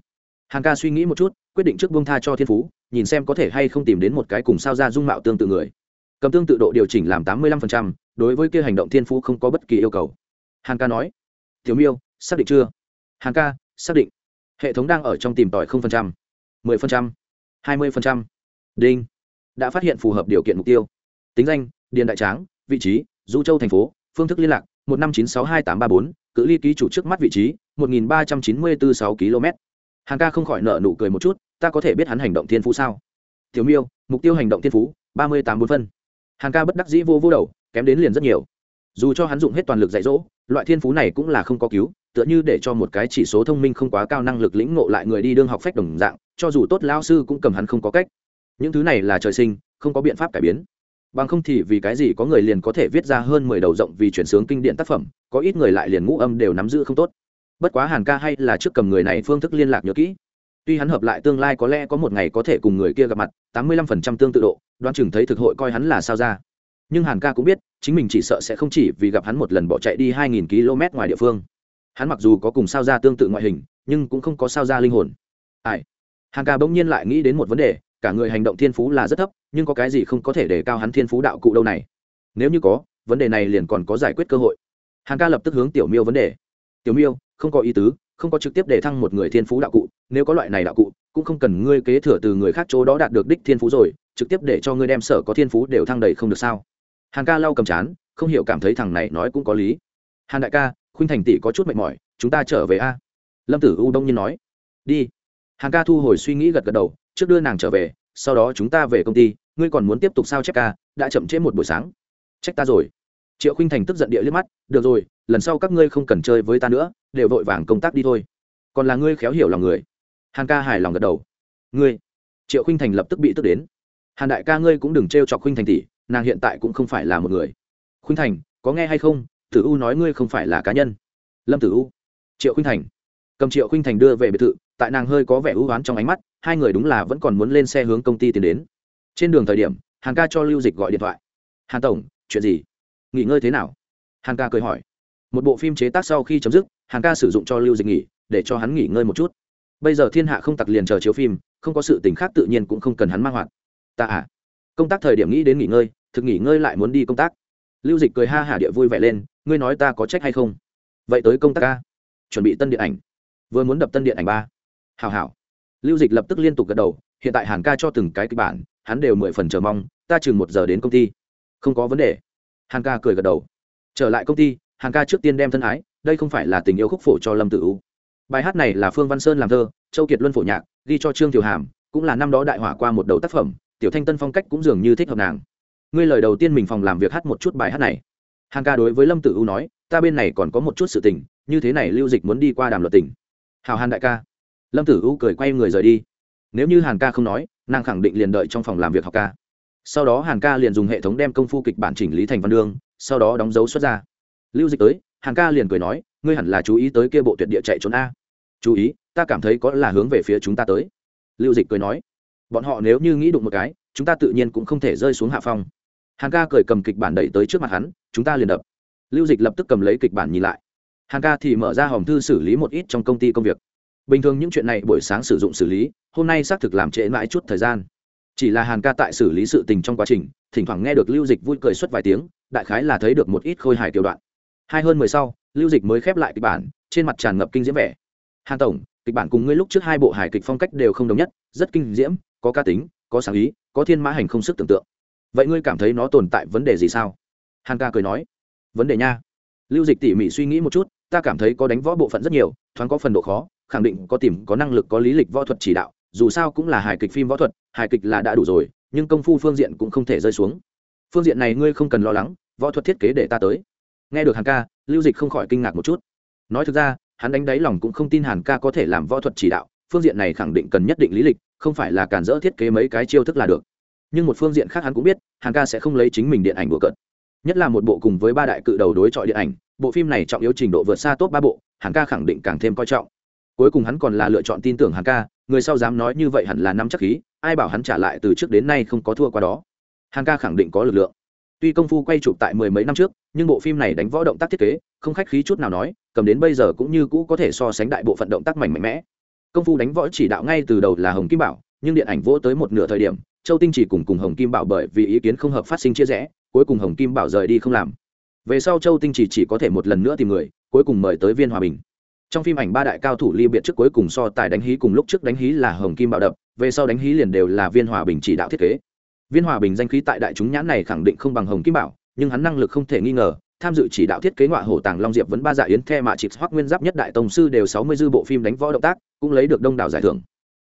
Hàng ca suy nghĩ một chút, quyết định trước buông tha cho thiên phú, nhìn xem có thể hay không tìm đến một cái cùng sao ra dung mạo tương tự người. Cầm tương tự độ điều chỉnh làm tám mươi lăm phần trăm, đối với kia hành động thiên phú không có bất kỳ yêu cầu. Hàng ca nói. Thiếu miêu, xác định chưa? Hàng ca, xác định. Hệ thống đang ở trong tìm tòi không phần trăm, mười phần trăm hai mươi phần trăm. Đinh. Đã phát hiện phù hợp điều kiện mục tiêu. Tính danh, điền đại tráng, vị trí, du châu thành phố, phương thức liên lạc, một năm chín sáu hai tám ba bốn, cự ly ký chủ trước mắt vị trí, một nghìn ba trăm chín mươi bốn sáu km hàng ca không khỏi nợ nụ cười một chút, ta có thể biết hắn hành động thiên phú sao? Tiểu miêu, mục tiêu hành động thiên phú, ba mươi tám bốn phân. Hàng ca bất đắc dĩ vô vô đầu, kém đến liền rất nhiều dù cho hắn dụng hết toàn lực dạy dỗ, loại thiên phú này cũng là không có cứu, tựa như để cho một cái chỉ số thông minh không quá cao năng lực lĩnh ngộ lại người đi đương học phách đồng dạng, cho dù tốt lao sư cũng cầm hắn không có cách. Những thứ này là trời sinh, không có biện pháp cải biến. Bằng không thì vì cái gì có người liền có thể viết ra hơn mười đầu rộng vì chuyển sướng kinh điển tác phẩm, có ít người lại liền ngũ âm đều nắm giữ không tốt. Bất quá hàn ca hay là trước cầm người này phương thức liên lạc nhớ kỹ. Tuy hắn hợp lại tương lai có lẽ có một ngày có thể cùng người kia gặp mặt, tám mươi lăm phần trăm tương tự độ đoan chừng thấy thực hội coi hắn là sao ra. Nhưng hàn ca cũng biết chính mình chỉ sợ sẽ không chỉ vì gặp hắn một lần bỏ chạy đi hai nghìn km ngoài địa phương. Hắn mặc dù có cùng sao ra tương tự ngoại hình, nhưng cũng không có sao ra linh hồn. Ai? Hàn ca bỗng nhiên lại nghĩ đến một vấn đề, cả người hành động thiên phú là rất thấp, nhưng có cái gì không có thể để cao hắn thiên phú đạo cụ đâu này? Nếu như có, vấn đề này liền còn có giải quyết cơ hội. Hàn ca lập tức hướng tiểu miêu vấn đề. Tiểu miêu, không có ý tứ, không có trực tiếp để thăng một người thiên phú đạo cụ, nếu có loại này đạo cụ, cũng không cần ngươi kế thừa từ người khác chỗ đó đạt được đích thiên phú rồi, trực tiếp để cho ngươi đem sở có thiên phú đều thăng đầy không được sao? Hàn ca lau cầm chán, không hiểu cảm thấy thằng này nói cũng có lý. Hàn đại ca, khuynh thành tỷ có chút mệt mỏi, chúng ta trở về a. Lâm tử u đông nhiên nói. Đi. Hàn ca thu hồi suy nghĩ gật gật đầu, trước đưa nàng trở về, sau đó chúng ta về công ty, ngươi còn muốn tiếp tục sao chép ca, đã chậm trễ một buổi sáng. Trách ta rồi. Triệu khinh thành tức giận địa liếc mắt, được rồi, lần sau các ngươi không cần chơi với ta nữa, đều vội vàng công tác đi thôi. Còn là ngươi khéo hiểu lòng người. Hàn ca hài lòng gật đầu. Ngươi. Triệu khinh thành lập tức bị tức đến hàn đại ca ngươi cũng đừng t r e o chọc khinh thành tỷ, nàng hiện tại cũng không phải là một người. Khinh thành, có nghe hay không? Tử u nói ngươi không phải là cá nhân. Lâm tử u. Triệu khinh thành. Cầm triệu khinh thành đưa về biệt thự, tại nàng hơi có vẻ ưu oán trong ánh mắt, hai người đúng là vẫn còn muốn lên xe hướng công ty tiến đến. Trên đường thời điểm, hàn ca cho lưu dịch gọi điện thoại. Hàn tổng, chuyện gì? Nghỉ ngơi thế nào? Hàn ca cười hỏi. Một bộ phim chế tác sau khi chấm dứt, hàn ca sử dụng cho lưu dịch nghỉ, để cho hắn nghỉ ngơi một chút. Bây giờ thiên hạ không tặc liền chờ chiếu phim, không có sự tình khác tự nhiên cũng không cần hắn mang hoạt ta à. Công tác thời điểm nghĩ đến nghỉ ngơi, thực nghỉ ngơi lại muốn đi công tác. Lưu dịch cười ha hả địa vui vẻ lên, ngươi nói ta có trách hay không? Vậy tới công tác ca. Chuẩn bị tân điện ảnh. Vừa muốn đập tân điện ảnh ba. Hào hảo. Lưu dịch lập tức liên tục gật đầu, hiện tại hàn ca cho từng cái kịch bản, hắn đều mười phần chờ mong, ta chừng một giờ đến công ty. Không có vấn đề. Hàn ca cười gật đầu. Trở lại công ty, hàn ca trước tiên đem thân ái, đây không phải là tình yêu khúc phổ cho lâm tử u. Bài hát này là phương văn sơn làm thơ, châu kiệt luân phổ nhạc, ghi cho trương tiểu hàm, cũng là năm đó đại hỏa qua một đầu tác phẩm tiểu thanh tân phong cách cũng dường như thích hợp nàng. Ngươi lời đầu tiên mình phòng làm việc hát một chút bài hát này. Hàn ca đối với lâm tử u nói, ta bên này còn có một chút sự tình, như thế này lưu dịch muốn đi qua đàm luật tỉnh hào hàn đại ca. Lâm tử u cười quay người rời đi. Nếu như hàn ca không nói, nàng khẳng định liền đợi trong phòng làm việc học ca. Sau đó hàn ca liền dùng hệ thống đem công phu kịch bản chỉnh lý thành văn đương sau đó đóng dấu xuất ra. Lưu dịch tới, hàn ca liền cười nói, ngươi hẳn là chú ý tới kia bộ tuyệt địa chạy trốn a. Chú ý, ta cảm thấy có là hướng về phía chúng ta tới. Lưu dịch cười nói bọn họ nếu như nghĩ đụng một cái, chúng ta tự nhiên cũng không thể rơi xuống hạ phong. Hàn ca cười cầm kịch bản đẩy tới trước mặt hắn, chúng ta liền đập. Lưu dịch lập tức cầm lấy kịch bản nhìn lại. Hàn ca thì mở ra hòm thư xử lý một ít trong công ty công việc. Bình thường những chuyện này buổi sáng sử dụng xử lý, hôm nay xác thực làm trễ mãi chút thời gian. Chỉ là hàn ca tại xử lý sự tình trong quá trình, thỉnh thoảng nghe được lưu dịch vui cười suốt vài tiếng, đại khái là thấy được một ít khôi hài tiểu đoạn. Hai hơn mười sau, lưu dịch mới khép lại kịch bản, trên mặt tràn ngập kinh diễm vẻ. Hàn tổng, kịch bản cùng ngươi lúc trước hai bộ hài kịch phong cách đều không đồng nhất, rất kinh diễm có ca tính, có sáng ý, có thiên mã hành không sức tưởng tượng. Vậy ngươi cảm thấy nó tồn tại vấn đề gì sao? Hàn ca cười nói. Vấn đề nha. Lưu dịch tỉ mỉ suy nghĩ một chút, ta cảm thấy có đánh võ bộ phận rất nhiều, thoáng có phần độ khó, khẳng định có tìm, có năng lực, có lý lịch võ thuật chỉ đạo, dù sao cũng là hài kịch phim võ thuật, hài kịch là đã đủ rồi, nhưng công phu phương diện cũng không thể rơi xuống. Phương diện này ngươi không cần lo lắng, võ thuật thiết kế để ta tới. Nghe được hàn ca, lưu dịch không khỏi kinh ngạc một chút. Nói thực ra, hắn đánh đáy lòng cũng không tin hàn ca có thể làm võ thuật chỉ đạo, phương diện này khẳng định cần nhất định lý lịch không phải là cản rỡ thiết kế mấy cái chiêu thức là được. Nhưng một phương diện khác hắn cũng biết, hàn ca sẽ không lấy chính mình điện ảnh bừa cận nhất là một bộ cùng với ba đại cự đầu đối chọi điện ảnh, bộ phim này trọng yếu trình độ vượt xa top ba bộ, hàn ca khẳng định càng thêm coi trọng. Cuối cùng hắn còn là lựa chọn tin tưởng hàn ca, người sau dám nói như vậy hẳn là năm chắc khí, ai bảo hắn trả lại từ trước đến nay không có thua qua đó. Hàn ca khẳng định có lực lượng. Tuy công phu quay chụp tại mười mấy năm trước, nhưng bộ phim này đánh võ động tác thiết kế, không khách khí chút nào nói, cầm đến bây giờ cũng như cũ có thể so sánh đại bộ phận động tác mạnh mạnh mẽ công phu đánh võ chỉ đạo ngay từ đầu là hồng kim bảo, nhưng điện ảnh vỗ tới một nửa thời điểm, châu tinh chỉ cùng cùng hồng kim bảo bởi vì ý kiến không hợp phát sinh chia rẽ, cuối cùng hồng kim bảo rời đi không làm. Về sau châu tinh chỉ chỉ có thể một lần nữa tìm người, cuối cùng mời tới viên hòa bình. Trong phim ảnh ba đại cao thủ ly biệt trước cuối cùng so tài đánh hí cùng lúc trước đánh hí là hồng kim bảo đập, về sau đánh hí liền đều là viên hòa bình chỉ đạo thiết kế. Viên hòa bình danh khí tại đại chúng nhãn này khẳng định không bằng hồng kim bảo, nhưng hắn năng lực không thể nghi ngờ tham dự chỉ đạo thiết kế ngọa hổ tàng long diệp vấn ba dạ yến the mạ chịp hoắc nguyên giáp nhất đại tông sư đều sáu mươi dư bộ phim đánh võ động tác, cũng lấy được đông đảo giải thưởng.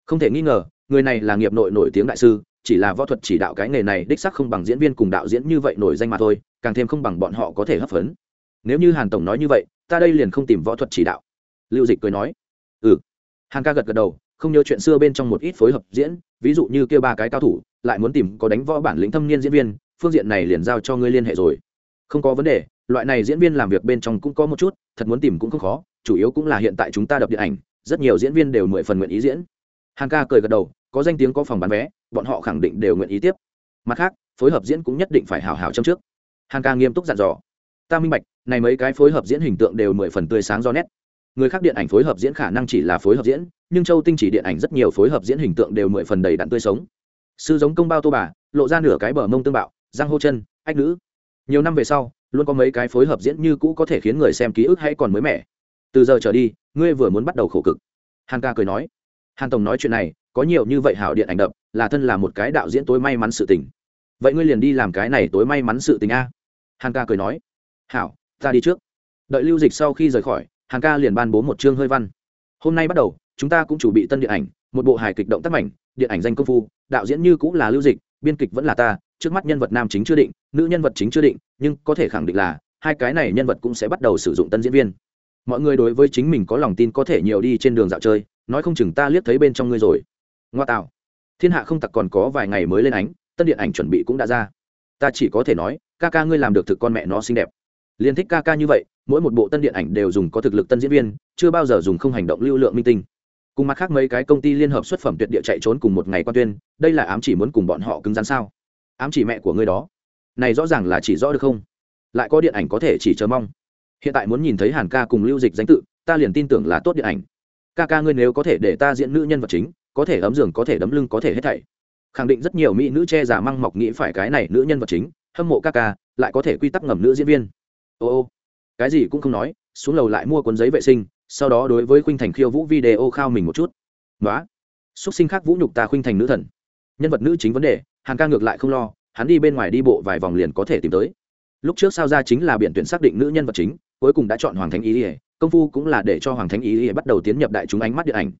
Không thể nghi ngờ, người này là nghiệp nội nổi tiếng đại sư, chỉ là võ thuật chỉ đạo cái nghề này đích sắc không bằng diễn viên cùng đạo diễn như vậy nổi danh mà thôi, càng thêm không bằng bọn họ có thể hấp phấn. Nếu như hàn tổng nói như vậy, ta đây liền không tìm võ thuật chỉ đạo. Lưu dịch cười nói. Ừ. Hàn ca gật gật đầu, không nhớ chuyện xưa bên trong một ít phối hợp diễn, ví dụ như kêu ba cái cao thủ, lại muốn tìm có đánh võ bản lĩnh thâm niên diễn viên, phương diện này liền giao cho ngươi liên hệ rồi. Không có vấn đề loại này diễn viên làm việc bên trong cũng có một chút, thật muốn tìm cũng không khó, chủ yếu cũng là hiện tại chúng ta đập điện ảnh, rất nhiều diễn viên đều mười phần nguyện ý diễn. Hàn ca cười gật đầu, có danh tiếng có phòng bán vé, bọn họ khẳng định đều nguyện ý tiếp. Mặt khác, phối hợp diễn cũng nhất định phải hào hào trong trước. Hàn ca nghiêm túc dặn dò. Ta minh bạch, này mấy cái phối hợp diễn hình tượng đều mười phần tươi sáng do nét. Người khác điện ảnh phối hợp diễn khả năng chỉ là phối hợp diễn, nhưng châu tinh chỉ điện ảnh rất nhiều phối hợp diễn hình tượng đều mười phần đầy đặn tươi sống. Sư giống công bao tô bà, lộ ra nửa cái bờ mông tương bạo, giang hô chân, ách nữ. Nhiều năm về sau luôn có mấy cái phối hợp diễn như cũ có thể khiến người xem ký ức hay còn mới mẻ. Từ giờ trở đi, ngươi vừa muốn bắt đầu khổ cực. Hàn ca cười nói. Hàn tổng nói chuyện này, có nhiều như vậy hảo điện ảnh đập, là thân là một cái đạo diễn tối may mắn sự tình. Vậy ngươi liền đi làm cái này tối may mắn sự tình a. Hàn ca cười nói. Hảo, ta đi trước. Đợi lưu dịch sau khi rời khỏi, hàn ca liền ban bố một chương hơi văn. Hôm nay bắt đầu, chúng ta cũng chuẩn bị tân điện ảnh, một bộ hài kịch động tác mảnh, điện ảnh danh công phu, đạo diễn như cũng là lưu dịch, biên kịch vẫn là ta trước mắt nhân vật nam chính chưa định, nữ nhân vật chính chưa định, nhưng có thể khẳng định là, hai cái này nhân vật cũng sẽ bắt đầu sử dụng tân diễn viên. Mọi người đối với chính mình có lòng tin có thể nhiều đi trên đường dạo chơi, nói không chừng ta liếc thấy bên trong ngươi rồi. Ngoa tạo. Thiên hạ không tặc còn có vài ngày mới lên ánh, tân điện ảnh chuẩn bị cũng đã ra. Ta chỉ có thể nói, ca ca ngươi làm được thực con mẹ nó xinh đẹp. Liên thích ca ca như vậy, mỗi một bộ tân điện ảnh đều dùng có thực lực tân diễn viên, chưa bao giờ dùng không hành động lưu lượng minh tinh. Cùng mặt khác mấy cái công ty liên hợp xuất phẩm tuyệt địa chạy trốn cùng một ngày quan tuyên, đây là ám chỉ muốn cùng bọn họ cứng rắn sao? Ám chỉ mẹ của ngươi đó. Này rõ ràng là chỉ rõ được không? Lại có điện ảnh có thể chỉ chờ mong. Hiện tại muốn nhìn thấy hàn ca cùng lưu dịch danh tự, ta liền tin tưởng là tốt điện ảnh. Ca ca ngươi nếu có thể để ta diễn nữ nhân vật chính, có thể ấm giường, có thể đấm lưng, có thể hết thảy. Khẳng định rất nhiều mỹ nữ che giả măng mọc nghĩ phải cái này nữ nhân vật chính, hâm mộ ca ca, lại có thể quy tắc ngầm nữ diễn viên. Ô ô. Cái gì cũng không nói, xuống lầu lại mua cuốn giấy vệ sinh, sau đó đối với khuynh thành khiêu vũ video khao mình một chút. Nói xuất sinh khác vũ nhục ta khuynh thành nữ thần. Nhân vật nữ chính vấn đề hàn ca ngược lại không lo, hắn đi bên ngoài đi bộ vài vòng liền có thể tìm tới. Lúc trước sao ra chính là biển tuyển xác định nữ nhân vật chính, cuối cùng đã chọn hoàng thánh ý ỉa công phu cũng là để cho hoàng thánh ý ỉa bắt đầu tiến nhập đại chúng ánh mắt điện ảnh.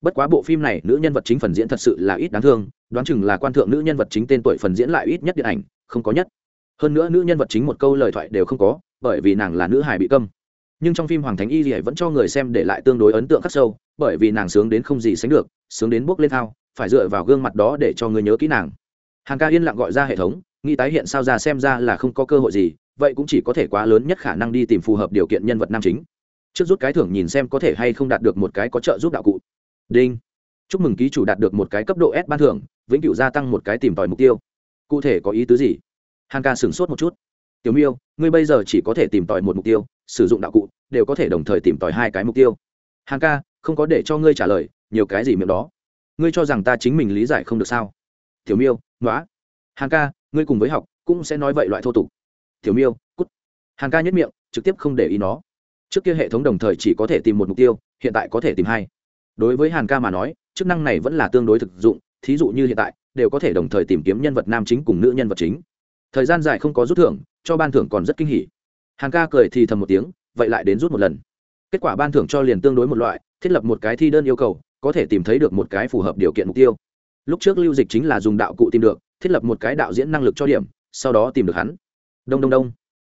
Bất quá bộ phim này, nữ nhân vật chính phần diễn thật sự là ít đáng thương, đoán chừng là quan thượng nữ nhân vật chính tên tuổi phần diễn lại ít nhất điện ảnh, không có nhất. Hơn nữa nữ nhân vật chính một câu lời thoại đều không có, bởi vì nàng là nữ hài bị câm. Nhưng trong phim hoàng thánh y dì vẫn cho người xem để lại tương đối ấn tượng khắc sâu, bởi vì nàng sướng đến không gì sánh được, sướng đến bước lên thao, phải dựa vào gương mặt đó để cho người nhớ kỹ nàng hàng ca yên lặng gọi ra hệ thống, nghĩ tái hiện sao ra xem ra là không có cơ hội gì, vậy cũng chỉ có thể quá lớn nhất khả năng đi tìm phù hợp điều kiện nhân vật nam chính. Trước rút cái thưởng nhìn xem có thể hay không đạt được một cái có trợ giúp đạo cụ. Đinh. Chúc mừng ký chủ đạt được một cái cấp độ s ban thưởng, vĩnh cửu gia tăng một cái tìm tòi mục tiêu. Cụ thể có ý tứ gì? Hàn ca sửng sốt một chút. Tiểu miêu, ngươi bây giờ chỉ có thể tìm tòi một mục tiêu, sử dụng đạo cụ, đều có thể đồng thời tìm tòi hai cái mục tiêu. Hàn ca, không có để cho ngươi trả lời, nhiều cái gì miệng đó. Ngươi cho rằng ta chính mình lý giải không được sao? Tiểu miêu nói hàn ca, ngươi cùng với học cũng sẽ nói vậy loại thô tục. Tiểu miêu, cút. Hàn ca nhất miệng, trực tiếp không để ý nó. Trước kia hệ thống đồng thời chỉ có thể tìm một mục tiêu, hiện tại có thể tìm hai. Đối với hàn ca mà nói, chức năng này vẫn là tương đối thực dụng, thí dụ như hiện tại, đều có thể đồng thời tìm kiếm nhân vật nam chính cùng nữ nhân vật chính. Thời gian dài không có rút thưởng, cho ban thưởng còn rất kinh hỉ. Hàn ca cười thì thầm một tiếng, vậy lại đến rút một lần. Kết quả ban thưởng cho liền tương đối một loại, thiết lập một cái thi đơn yêu cầu, có thể tìm thấy được một cái phù hợp điều kiện mục tiêu lúc trước lưu dịch chính là dùng đạo cụ tìm được, thiết lập một cái đạo diễn năng lực cho điểm, sau đó tìm được hắn. Đông đông đông.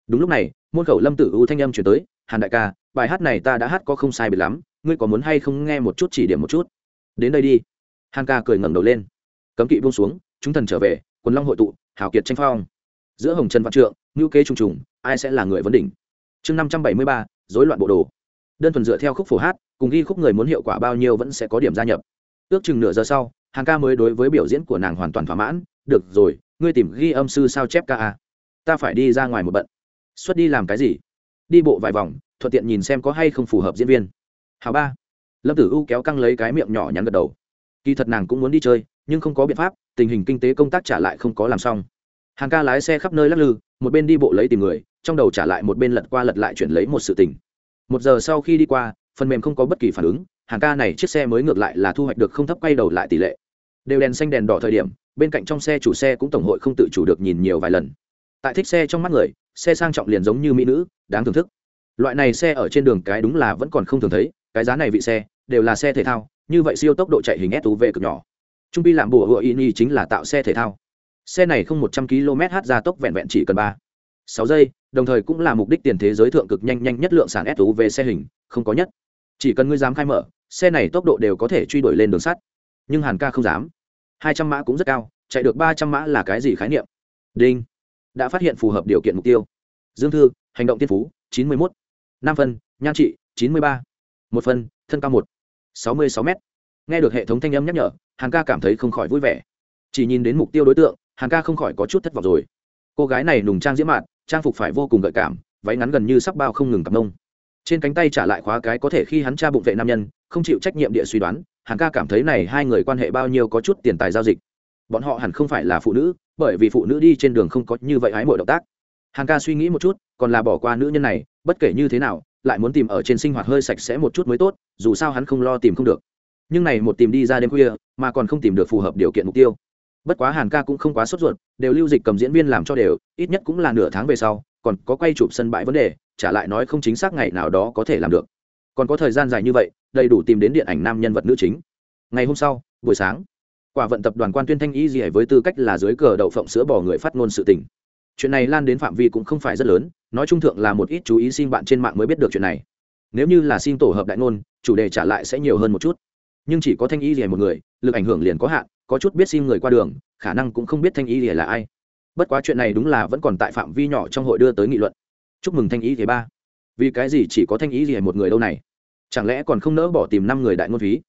Đúng lúc này, môn khẩu lâm tử u thanh âm chuyển tới, hàn đại ca, bài hát này ta đã hát có không sai biệt lắm, ngươi có muốn hay không nghe một chút chỉ điểm một chút? Đến đây đi. Hàn ca cười ngẩng đầu lên. Cấm kỵ buông xuống, chúng thần trở về, quần long hội tụ, hào kiệt tranh phong. Giữa hồng trần văn trượng ngữ kế trùng trùng, ai sẽ là người vấn đỉnh? Chương năm trăm bảy mươi ba dối loạn bộ đồ. Đơn thuần dựa theo khúc phổ hát, cùng ghi khúc người muốn hiệu quả bao nhiêu vẫn sẽ có điểm gia nhập. Ước chừng nửa giờ sau hàng ca mới đối với biểu diễn của nàng hoàn toàn thỏa mãn, được rồi, ngươi tìm ghi âm sư sao chép ca a ta phải đi ra ngoài một bận. Xuất đi làm cái gì? Đi bộ vài vòng, thuận tiện nhìn xem có hay không phù hợp diễn viên. Hào ba. Lâm tử u kéo căng lấy cái miệng nhỏ nhắn gật đầu. Kỳ thật nàng cũng muốn đi chơi, nhưng không có biện pháp, tình hình kinh tế công tác trả lại không có làm xong. Hàng ca lái xe khắp nơi lắc lư, một bên đi bộ lấy tìm người, trong đầu trả lại một bên lật qua lật lại chuyển lấy một sự tình. Một giờ sau khi đi qua, phần mềm không có bất kỳ phản ứng, hàng ca này chiếc xe mới ngược lại là thu hoạch được không thấp quay đầu lại tỷ lệ đều đèn xanh đèn đỏ thời điểm, bên cạnh trong xe chủ xe cũng tổng hội không tự chủ được nhìn nhiều vài lần. Tại thích xe trong mắt người, xe sang trọng liền giống như mỹ nữ, đáng thưởng thức. Loại này xe ở trên đường cái đúng là vẫn còn không thường thấy, cái giá này vị xe, đều là xe thể thao, như vậy siêu tốc độ chạy hình suv cực nhỏ. Trung pi làm bùa hựa ini chính là tạo xe thể thao. Xe này không một trăm km h ra tốc vẹn vẹn chỉ cần ba, sáu giây, đồng thời cũng là mục đích tiền thế giới thượng cực nhanh nhanh nhất lượng sản suv xe hình, không có nhất. Chỉ cần ngươi dám khai mở, xe này tốc độ đều có thể truy đuổi lên đường sắt. Nhưng hàn ca không dám hai trăm mã cũng rất cao, chạy được ba trăm mã là cái gì khái niệm? Đinh. Đã phát hiện phù hợp điều kiện mục tiêu. Dương thư, hành động tiên phú, chín mươi một năm phân, nhan trị, chín mươi ba. Một phân, thân cao một, sáu mươi sáu m nghe được hệ thống thanh âm nhắc nhở hàng ca cảm thấy không khỏi vui vẻ. Chỉ nhìn đến mục tiêu đối tượng hàng ca không khỏi có chút thất vọng rồi. Cô gái này nùng trang diễm mạn trang phục phải vô cùng gợi cảm, váy ngắn gần như sắc bao không ngừng cặp nông trên cánh tay trả lại khóa cái có thể khi hắn cha bụng vệ nam nhân, không chịu trách nhiệm địa suy đoán hàn ca cảm thấy này hai người quan hệ bao nhiêu có chút tiền tài giao dịch. Bọn họ hẳn không phải là phụ nữ, bởi vì phụ nữ đi trên đường không có như vậy ái mọi động tác. Hàn ca suy nghĩ một chút, còn là bỏ qua nữ nhân này, bất kể như thế nào, lại muốn tìm ở trên sinh hoạt hơi sạch sẽ một chút mới tốt, dù sao hắn không lo tìm không được. Nhưng này một tìm đi ra đêm khuya, mà còn không tìm được phù hợp điều kiện mục tiêu. Bất quá hàn ca cũng không quá sốt ruột, đều lưu dịch cầm diễn viên làm cho đều, ít nhất cũng là nửa tháng về sau, còn có quay chụp sân bãi vấn đề, trả lại nói không chính xác ngày nào đó có thể làm được còn có thời gian dài như vậy, đầy đủ tìm đến điện ảnh nam nhân vật nữ chính. Ngày hôm sau, buổi sáng, quả vận tập đoàn quan tuyên thanh y gì với tư cách là dưới cờ đậu phộng sữa bò người phát ngôn sự tình. Chuyện này lan đến phạm vi cũng không phải rất lớn, nói trung thượng là một ít chú ý xin bạn trên mạng mới biết được chuyện này. Nếu như là xin tổ hợp đại ngôn, chủ đề trả lại sẽ nhiều hơn một chút. Nhưng chỉ có thanh y gì một người, lực ảnh hưởng liền có hạn, có chút biết xin người qua đường, khả năng cũng không biết thanh y gì là ai. Bất quá chuyện này đúng là vẫn còn tại phạm vi nhỏ trong hội đưa tới nghị luận. Chúc mừng thanh y gì ba. Vì cái gì chỉ có thanh y gì một người đâu này? Chẳng lẽ còn không nỡ bỏ tìm năm người đại ngôn phí?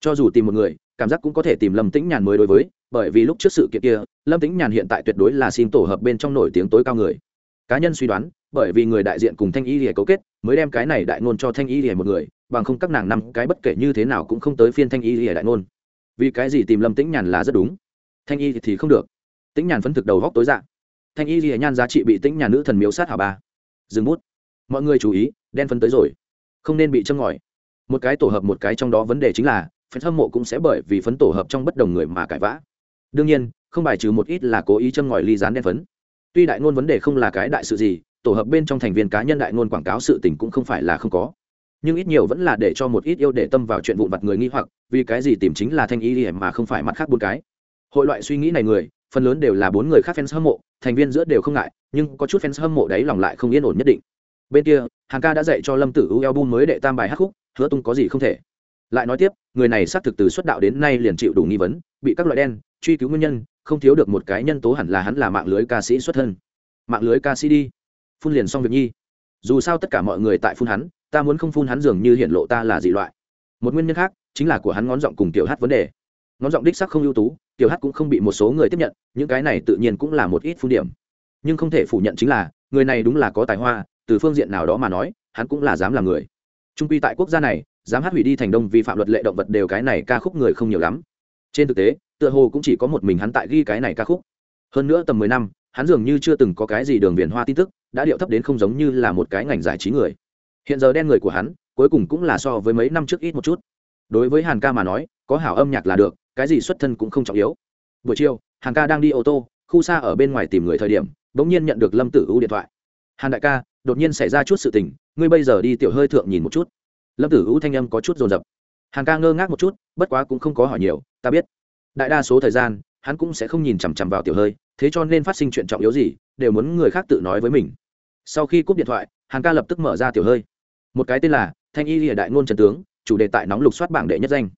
Cho dù tìm một người, cảm giác cũng có thể tìm lâm tĩnh nhàn mới đối với, bởi vì lúc trước sự kiện kia, lâm tĩnh nhàn hiện tại tuyệt đối là xin tổ hợp bên trong nổi tiếng tối cao người. Cá nhân suy đoán, bởi vì người đại diện cùng thanh y lìa cấu kết, mới đem cái này đại ngôn cho thanh y lìa một người, bằng không các nàng năm cái bất kể như thế nào cũng không tới phiên thanh y lìa đại ngôn. Vì cái gì tìm lâm tĩnh nhàn là rất đúng. Thanh y thì không được. Tĩnh nhàn phấn thực đầu góc tối dạng thanh y lìa nhan giá trị bị tĩnh nhàn nữ thần miếu sát hảo ba? Dừng bút. Mọi người chú ý, đen phân tới rồi. Không nên bị châm ngòi một cái tổ hợp một cái trong đó vấn đề chính là phần hâm mộ cũng sẽ bởi vì phấn tổ hợp trong bất đồng người mà cãi vã. Đương nhiên, không bài trừ một ít là cố ý châm ngòi ly dán đen phấn. Tuy đại ngôn vấn đề không là cái đại sự gì, tổ hợp bên trong thành viên cá nhân đại ngôn quảng cáo sự tình cũng không phải là không có. Nhưng ít nhiều vẫn là để cho một ít yêu để tâm vào chuyện vụn vặt người nghi hoặc, vì cái gì tìm chính là thanh ý điểm mà không phải mặt khác bốn cái. Hội loại suy nghĩ này người, phần lớn đều là bốn người khác fans hâm mộ, thành viên giữa đều không ngại, nhưng có chút fans hâm mộ đấy lòng lại không yên ổn nhất định bên kia hàng ca đã dạy cho lâm tử u album mới đệ tam bài hát khúc, hứa tung có gì không thể. Lại nói tiếp, người này xác thực từ xuất đạo đến nay liền chịu đủ nghi vấn, bị các loại đen, truy cứu nguyên nhân, không thiếu được một cái nhân tố hẳn là hắn là mạng lưới ca sĩ xuất thân. Mạng lưới ca sĩ đi. Phun liền xong việc nhi. Dù sao tất cả mọi người tại phun hắn, ta muốn không phun hắn dường như hiện lộ ta là dị loại. Một nguyên nhân khác, chính là của hắn ngón giọng cùng tiểu hát vấn đề. Ngón giọng đích sắc không ưu tú, tiểu hát cũng không bị một số người tiếp nhận, những cái này tự nhiên cũng là một ít phun điểm. Nhưng không thể phủ nhận chính là, người này đúng là có tài hoa từ phương diện nào đó mà nói, hắn cũng là dám làm người. Trung quy tại quốc gia này, dám hát hủy đi thành đông vi phạm luật lệ động vật đều cái này ca khúc người không nhiều lắm. Trên thực tế, tựa hồ cũng chỉ có một mình hắn tại ghi cái này ca khúc. Hơn nữa tầm mười năm, hắn dường như chưa từng có cái gì đường viền hoa tin tức, đã điệu thấp đến không giống như là một cái ngành giải trí người. Hiện giờ đen người của hắn, cuối cùng cũng là so với mấy năm trước ít một chút. Đối với hàn ca mà nói, có hảo âm nhạc là được, cái gì xuất thân cũng không trọng yếu. Buổi chiều, hàn ca đang đi ô tô, khu xa ở bên ngoài tìm người thời điểm đ ỗ n g nhiên nhận được lâm tử u điện thoại. Hàn đại ca đột nhiên xảy ra chút sự tình, ngươi bây giờ đi tiểu hơi thượng nhìn một chút. Lâm tử u thanh âm có chút rồn rập hàn ca ngơ ngác một chút, bất quá cũng không có hỏi nhiều, ta biết. Đại đa số thời gian, hắn cũng sẽ không nhìn chằm chằm vào tiểu hơi, thế cho nên phát sinh chuyện trọng yếu gì, đều muốn người khác tự nói với mình. Sau khi cúp điện thoại, hàn ca lập tức mở ra tiểu hơi. Một cái tên là thanh y lìa đại ngôn trần tướng, chủ đề tại nóng lục soát bảng đệ nhất danh.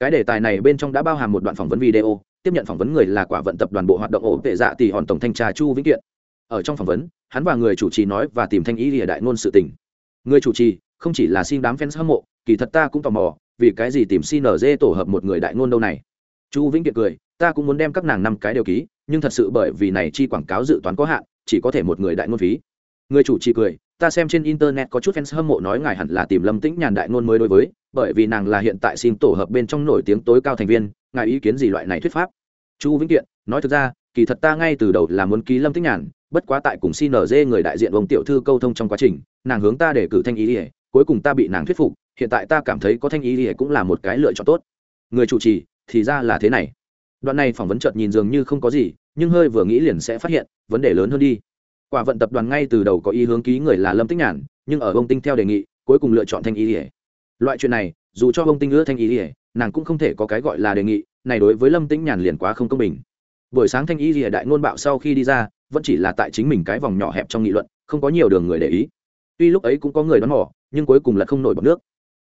Cái đề tài này bên trong đã bao hàm một đoạn phỏng vấn video, tiếp nhận phỏng vấn người là quả vận tập đoàn bộ hoạt động ổ tệ dạ tỷ hòn tổng thanh tra chu vĩnh kiện ở trong phỏng vấn, hắn và người chủ trì nói và tìm thanh ý lìa đại ngôn sự tình. Người chủ trì, không chỉ là xin đám fans hâm mộ, kỳ thật ta cũng tò mò, vì cái gì tìm cnz tổ hợp một người đại ngôn đâu này? Chu vĩnh kiệt cười, ta cũng muốn đem các nàng năm cái đều ký, nhưng thật sự bởi vì này chi quảng cáo dự toán có hạn, chỉ có thể một người đại ngôn phí. Người chủ trì cười, ta xem trên internet có chút fans hâm mộ nói ngài hẳn là tìm lâm tĩnh nhàn đại ngôn mới đối với, bởi vì nàng là hiện tại xin tổ hợp bên trong nổi tiếng tối cao thành viên, ngài ý kiến gì loại này thuyết pháp? Chu vĩnh kiện nói thực ra, kỳ thật ta ngay từ đầu là muốn ký lâm tĩnh nhàn bất quá tại cùng cnz người đại diện ông tiểu thư câu thông trong quá trình nàng hướng ta để cử thanh ý liễu, cuối cùng ta bị nàng thuyết phục hiện tại ta cảm thấy có thanh ý liễu cũng là một cái lựa chọn tốt. Người chủ trì thì ra là thế này. Đoạn này phỏng vấn chợt nhìn dường như không có gì nhưng hơi vừa nghĩ liền sẽ phát hiện vấn đề lớn hơn đi. Quả vận tập đoàn ngay từ đầu có ý hướng ký người là lâm tích nhàn nhưng ở ông tinh theo đề nghị cuối cùng lựa chọn thanh ý liễu. loại chuyện này dù cho ông tinh ưa thanh ý liễu, nàng cũng không thể có cái gọi là đề nghị này đối với lâm tĩnh nhàn liền quá không công bình. Buổi sáng thanh ý ỉa đại ngôn bạo sau khi đi ra vẫn chỉ là tại chính mình cái vòng nhỏ hẹp trong nghị luận, không có nhiều đường người để ý. Tuy lúc ấy cũng có người đón mỏ nhưng cuối cùng là không nổi bọc nước.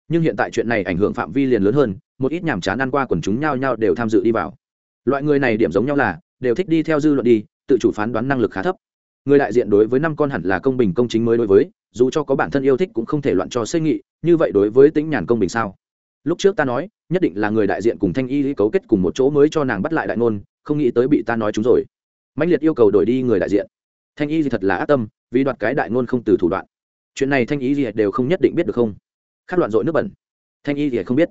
Nhưng hiện tại chuyện này ảnh hưởng phạm vi liền lớn hơn, một ít nhàm chán ăn qua quần chúng nhao nhao đều tham dự đi vào. Loại người này điểm giống nhau là, đều thích đi theo dư luận đi, tự chủ phán đoán năng lực khá thấp. Người đại diện đối với năm con hẳn là công bình công chính mới đối với, dù cho có bản thân yêu thích cũng không thể loạn cho xây nghị như vậy đối với tính nhàn công bình sao? Lúc trước ta nói, nhất định là người đại diện cùng thanh y cấu kết cùng một chỗ mới cho nàng bắt lại đại ngôn, không nghĩ tới bị ta nói chúng rồi mạnh liệt yêu cầu đổi đi người đại diện. Thanh y gì thật là ác tâm, vì đoạt cái đại ngôn không từ thủ đoạn. Chuyện này thanh y gì đều không nhất định biết được không? Khát loạn dội nước bẩn. Thanh y gì không biết.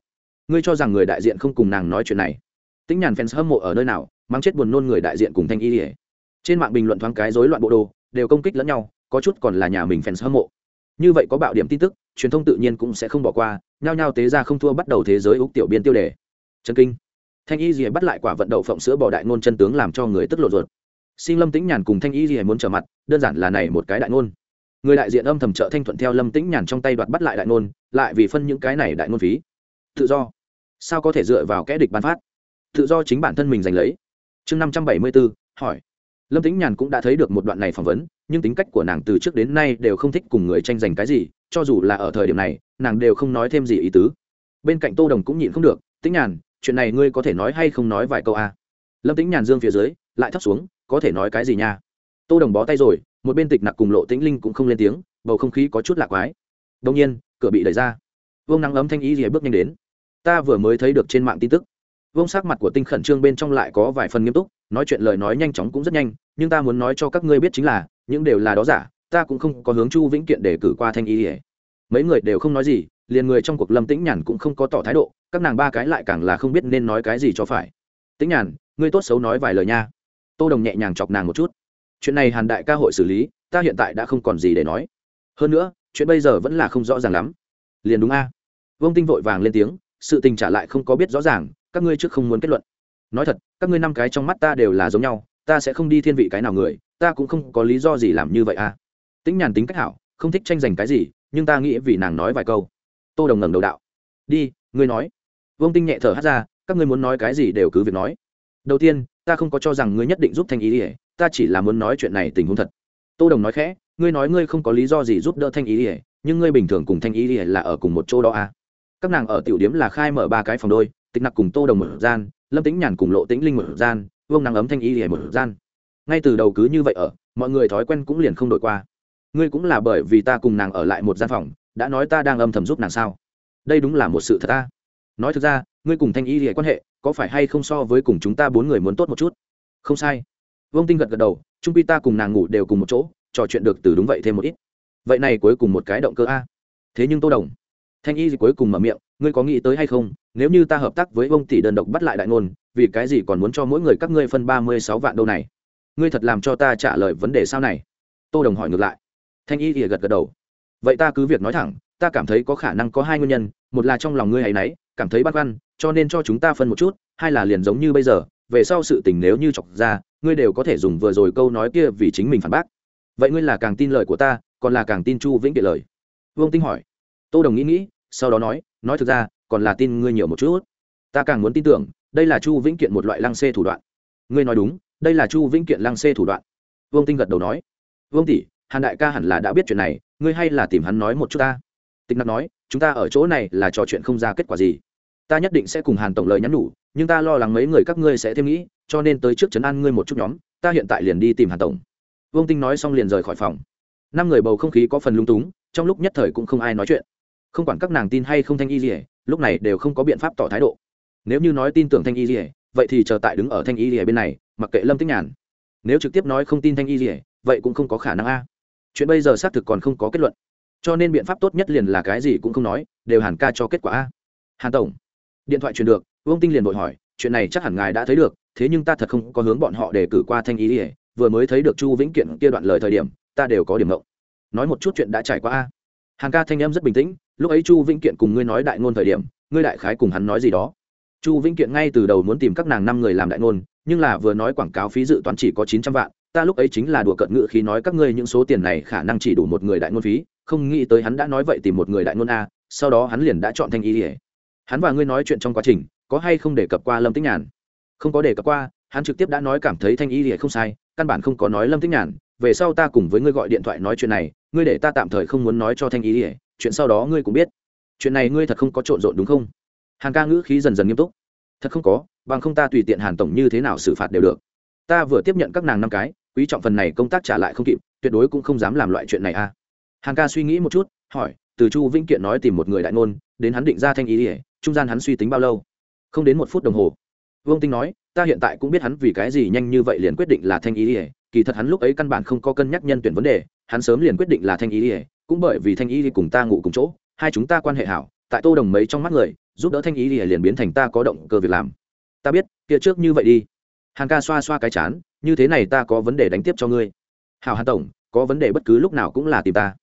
Ngươi cho rằng người đại diện không cùng nàng nói chuyện này. Tính nhàn fans hâm mộ ở nơi nào, mang chết buồn nôn người đại diện cùng thanh y gì trên mạng bình luận thoáng cái rối loạn bộ đồ, đều công kích lẫn nhau, có chút còn là nhà mình fans hâm mộ. Như vậy có bạo điểm tin tức, truyền thông tự nhiên cũng sẽ không bỏ qua, nhao nhao tế ra không thua bắt đầu thế giới úc tiểu biên tiêu đề. Chân kinh. Thanh y gì bắt lại quả vận đậu phộng sữa bỏ đại ngôn chân tướng làm cho người tức lộ ruột xin lâm tĩnh nhàn cùng thanh y gì muốn trở mặt, đơn giản là này một cái đại ngôn. Người đại diện âm thầm trợ thanh thuận theo lâm tĩnh nhàn trong tay đoạt bắt lại đại ngôn, lại vì phân những cái này đại ngôn phí. Tự do. Sao có thể dựa vào kẽ địch ban phát? Tự do chính bản thân mình giành lấy. Chương năm trăm bảy mươi bốn hỏi. Lâm tĩnh nhàn cũng đã thấy được một đoạn này phỏng vấn, nhưng tính cách của nàng từ trước đến nay đều không thích cùng người tranh giành cái gì, cho dù là ở thời điểm này, nàng đều không nói thêm gì ý tứ. Bên cạnh tô đồng cũng nhịn không được, tĩnh nhàn, chuyện này ngươi có thể nói hay không nói vài câu a à? lâm tĩnh nhàn dương phía dưới, lại thấp xuống có thể nói cái gì nha? Tô đồng bó tay rồi, một bên tịch nặc cùng lộ tĩnh linh cũng không lên tiếng, bầu không khí có chút lạc quái. Đông nhiên, cửa bị đẩy ra. Vương nắng ấm thanh ý gì bước nhanh đến. Ta vừa mới thấy được trên mạng tin tức. Vương sắc mặt của tinh khẩn trương bên trong lại có vài phần nghiêm túc, nói chuyện lời nói nhanh chóng cũng rất nhanh, nhưng ta muốn nói cho các ngươi biết chính là, những đều là đó giả, ta cũng không có hướng chu vĩnh kiện để cử qua thanh ý ỉa mấy người đều không nói gì, liền người trong cuộc lâm tĩnh nhàn cũng không có tỏ thái độ, các nàng ba cái lại càng là không biết nên nói cái gì cho phải. Tĩnh nhàn, ngươi tốt xấu nói vài lời nha tô đồng nhẹ nhàng chọc nàng một chút. Chuyện này hàn đại ca hội xử lý, ta hiện tại đã không còn gì để nói. Hơn nữa, chuyện bây giờ vẫn là không rõ ràng lắm. Liền đúng a. À. vông tinh vội vàng lên tiếng, sự tình trả lại không có biết rõ ràng, các ngươi trước không muốn kết luận. Nói thật, các ngươi năm cái trong mắt ta đều là giống nhau, ta sẽ không đi thiên vị cái nào người, ta cũng không có lý do gì làm như vậy a. tính nhàn tính cách hảo, không thích tranh giành cái gì, nhưng ta nghĩ vì nàng nói vài câu. Tô đồng ngẩng đầu đạo. Đi, ngươi nói. Vông tinh nhẹ thở hát ra, các ngươi muốn nói cái gì đều cứ việc nói. Đầu tiên ta không có cho rằng ngươi nhất định giúp thanh ý ỉa ta chỉ là muốn nói chuyện này tình huống thật. Tô đồng nói khẽ, ngươi nói ngươi không có lý do gì giúp đỡ thanh ý ỉa nhưng ngươi bình thường cùng thanh ý ỉa là ở cùng một chỗ đó à. các nàng ở tiểu điếm là khai mở ba cái phòng đôi, tịch nặc cùng tô đồng mở gian, lâm tính nhàn cùng lộ tĩnh linh mở gian, vương nắng ấm thanh ý ỉa mở gian. Ngay từ đầu cứ như vậy ở, mọi người thói quen cũng liền không đổi qua. Ngươi cũng là bởi vì ta cùng nàng ở lại một gian phòng, đã nói ta đang âm thầm giúp nàng sao? Đây đúng là một sự thật ta. Nói thực ra, ngươi cùng thanh y ỉa quan hệ có phải hay không so với cùng chúng ta bốn người muốn tốt một chút? Không sai. Vông tinh gật gật đầu trung pi ta cùng nàng ngủ đều cùng một chỗ, trò chuyện được từ đúng vậy thêm một ít. Vậy này cuối cùng một cái động cơ a. Thế nhưng tô đồng, thanh y gì cuối cùng mở miệng, ngươi có nghĩ tới hay không, nếu như ta hợp tác với Vông tỷ đơn độc bắt lại đại ngôn, vì cái gì còn muốn cho mỗi người các ngươi phân ba mươi sáu vạn đâu này? Ngươi thật làm cho ta trả lời vấn đề sao này. Tô đồng hỏi ngược lại. Thanh y thì gật gật đầu. Vậy ta cứ việc nói thẳng, ta cảm thấy có khả năng có hai nguyên nhân, một là trong lòng ngươi hay nấy cảm thấy băn khoăn cho nên cho chúng ta phân một chút, hai là liền giống như bây giờ, về sau sự tình nếu như chọc ra, ngươi đều có thể dùng vừa rồi câu nói kia vì chính mình phản bác. Vậy ngươi là càng tin lời của ta, còn là càng tin chu vĩnh kiệt lời? Vương tinh hỏi. Tô đồng nghĩ nghĩ, sau đó nói nói thực ra, còn là tin ngươi nhiều một chút. Ta càng muốn tin tưởng, đây là chu vĩnh kiện một loại lăng xê thủ đoạn. Ngươi nói đúng, đây là chu vĩnh kiện lăng xê thủ đoạn. Vương tinh gật đầu nói. Vương tỷ, hàn đại ca hẳn là đã biết chuyện này, ngươi hay là tìm hắn nói một chút ta. Tịch nặc nói, chúng ta ở chỗ này là trò chuyện không ra kết quả gì ta nhất định sẽ cùng hàn tổng lời nhắn nhủ, nhưng ta lo lắng mấy người các ngươi sẽ thêm nghĩ, cho nên tới trước chấn an ngươi một chút nhóm, ta hiện tại liền đi tìm hàn tổng. Vương tinh nói xong liền rời khỏi phòng. Năm người bầu không khí có phần lung túng, trong lúc nhất thời cũng không ai nói chuyện. Không quản các nàng tin hay không thanh y gì lúc này đều không có biện pháp tỏ thái độ. Nếu như nói tin tưởng thanh y gì vậy thì chờ tại đứng ở thanh y gì bên này, mặc kệ lâm tích nhàn. Nếu trực tiếp nói không tin thanh y gì vậy cũng không có khả năng a. Chuyện bây giờ xác thực còn không có kết luận. Cho nên biện pháp tốt nhất liền là cái gì cũng không nói, đều hàn ca cho kết quả a. Hàn tổng điện thoại truyền được, vương tinh liền vội hỏi, chuyện này chắc hẳn ngài đã thấy được, thế nhưng ta thật không có hướng bọn họ để cử qua thanh ý ỉa vừa mới thấy được chu vĩnh kiện kia đoạn lời thời điểm, ta đều có điểm mộng nói một chút chuyện đã trải qua a. Hàng ca thanh em rất bình tĩnh, lúc ấy chu vĩnh kiện cùng ngươi nói đại ngôn thời điểm, ngươi đại khái cùng hắn nói gì đó. Chu vĩnh kiện ngay từ đầu muốn tìm các nàng năm người làm đại ngôn, nhưng là vừa nói quảng cáo phí dự toán chỉ có chín trăm vạn, ta lúc ấy chính là đùa cận ngự khi nói các ngươi những số tiền này khả năng chỉ đủ một người đại ngôn phí, không nghĩ tới hắn đã nói vậy tìm một người đại ngôn a, sau đó hắn liền đã chọn thanh ý ỉa hắn và ngươi nói chuyện trong quá trình, có hay không đề cập qua lâm tích nhàn? Không có đề cập qua, hắn trực tiếp đã nói cảm thấy thanh y thì không sai, căn bản không có nói lâm tích nhàn. Về sau ta cùng với ngươi gọi điện thoại nói chuyện này, ngươi để ta tạm thời không muốn nói cho thanh y thì chuyện sau đó ngươi cũng biết. Chuyện này ngươi thật không có trộn rộn đúng không? Hàn ca ngữ khí dần dần nghiêm túc. Thật không có, bằng không ta tùy tiện hàn tổng như thế nào xử phạt đều được. Ta vừa tiếp nhận các nàng năm cái, quý trọng phần này công tác trả lại không kịp, tuyệt đối cũng không dám làm loại chuyện này a à. hàn ca suy nghĩ một chút, hỏi, từ chu vĩnh kiện nói tìm một người đại ngôn đến hắn định ra thanh ý ỉa, trung gian hắn suy tính bao lâu? Không đến một phút đồng hồ. Vương tinh nói, ta hiện tại cũng biết hắn vì cái gì nhanh như vậy liền quyết định là thanh ý ỉa, kỳ thật hắn lúc ấy căn bản không có cân nhắc nhân tuyển vấn đề, hắn sớm liền quyết định là thanh ý ỉa, cũng bởi vì thanh ý cùng ta ngủ cùng chỗ, hai chúng ta quan hệ hảo, tại tô đồng mấy trong mắt người, giúp đỡ thanh ý ỉa liền biến thành ta có động cơ việc làm. Ta biết, kia trước như vậy đi. Hàn ca xoa xoa cái chán, như thế này ta có vấn đề đánh tiếp cho ngươi. Hào hàn tổng, có vấn đề bất cứ lúc nào cũng là tìm ta.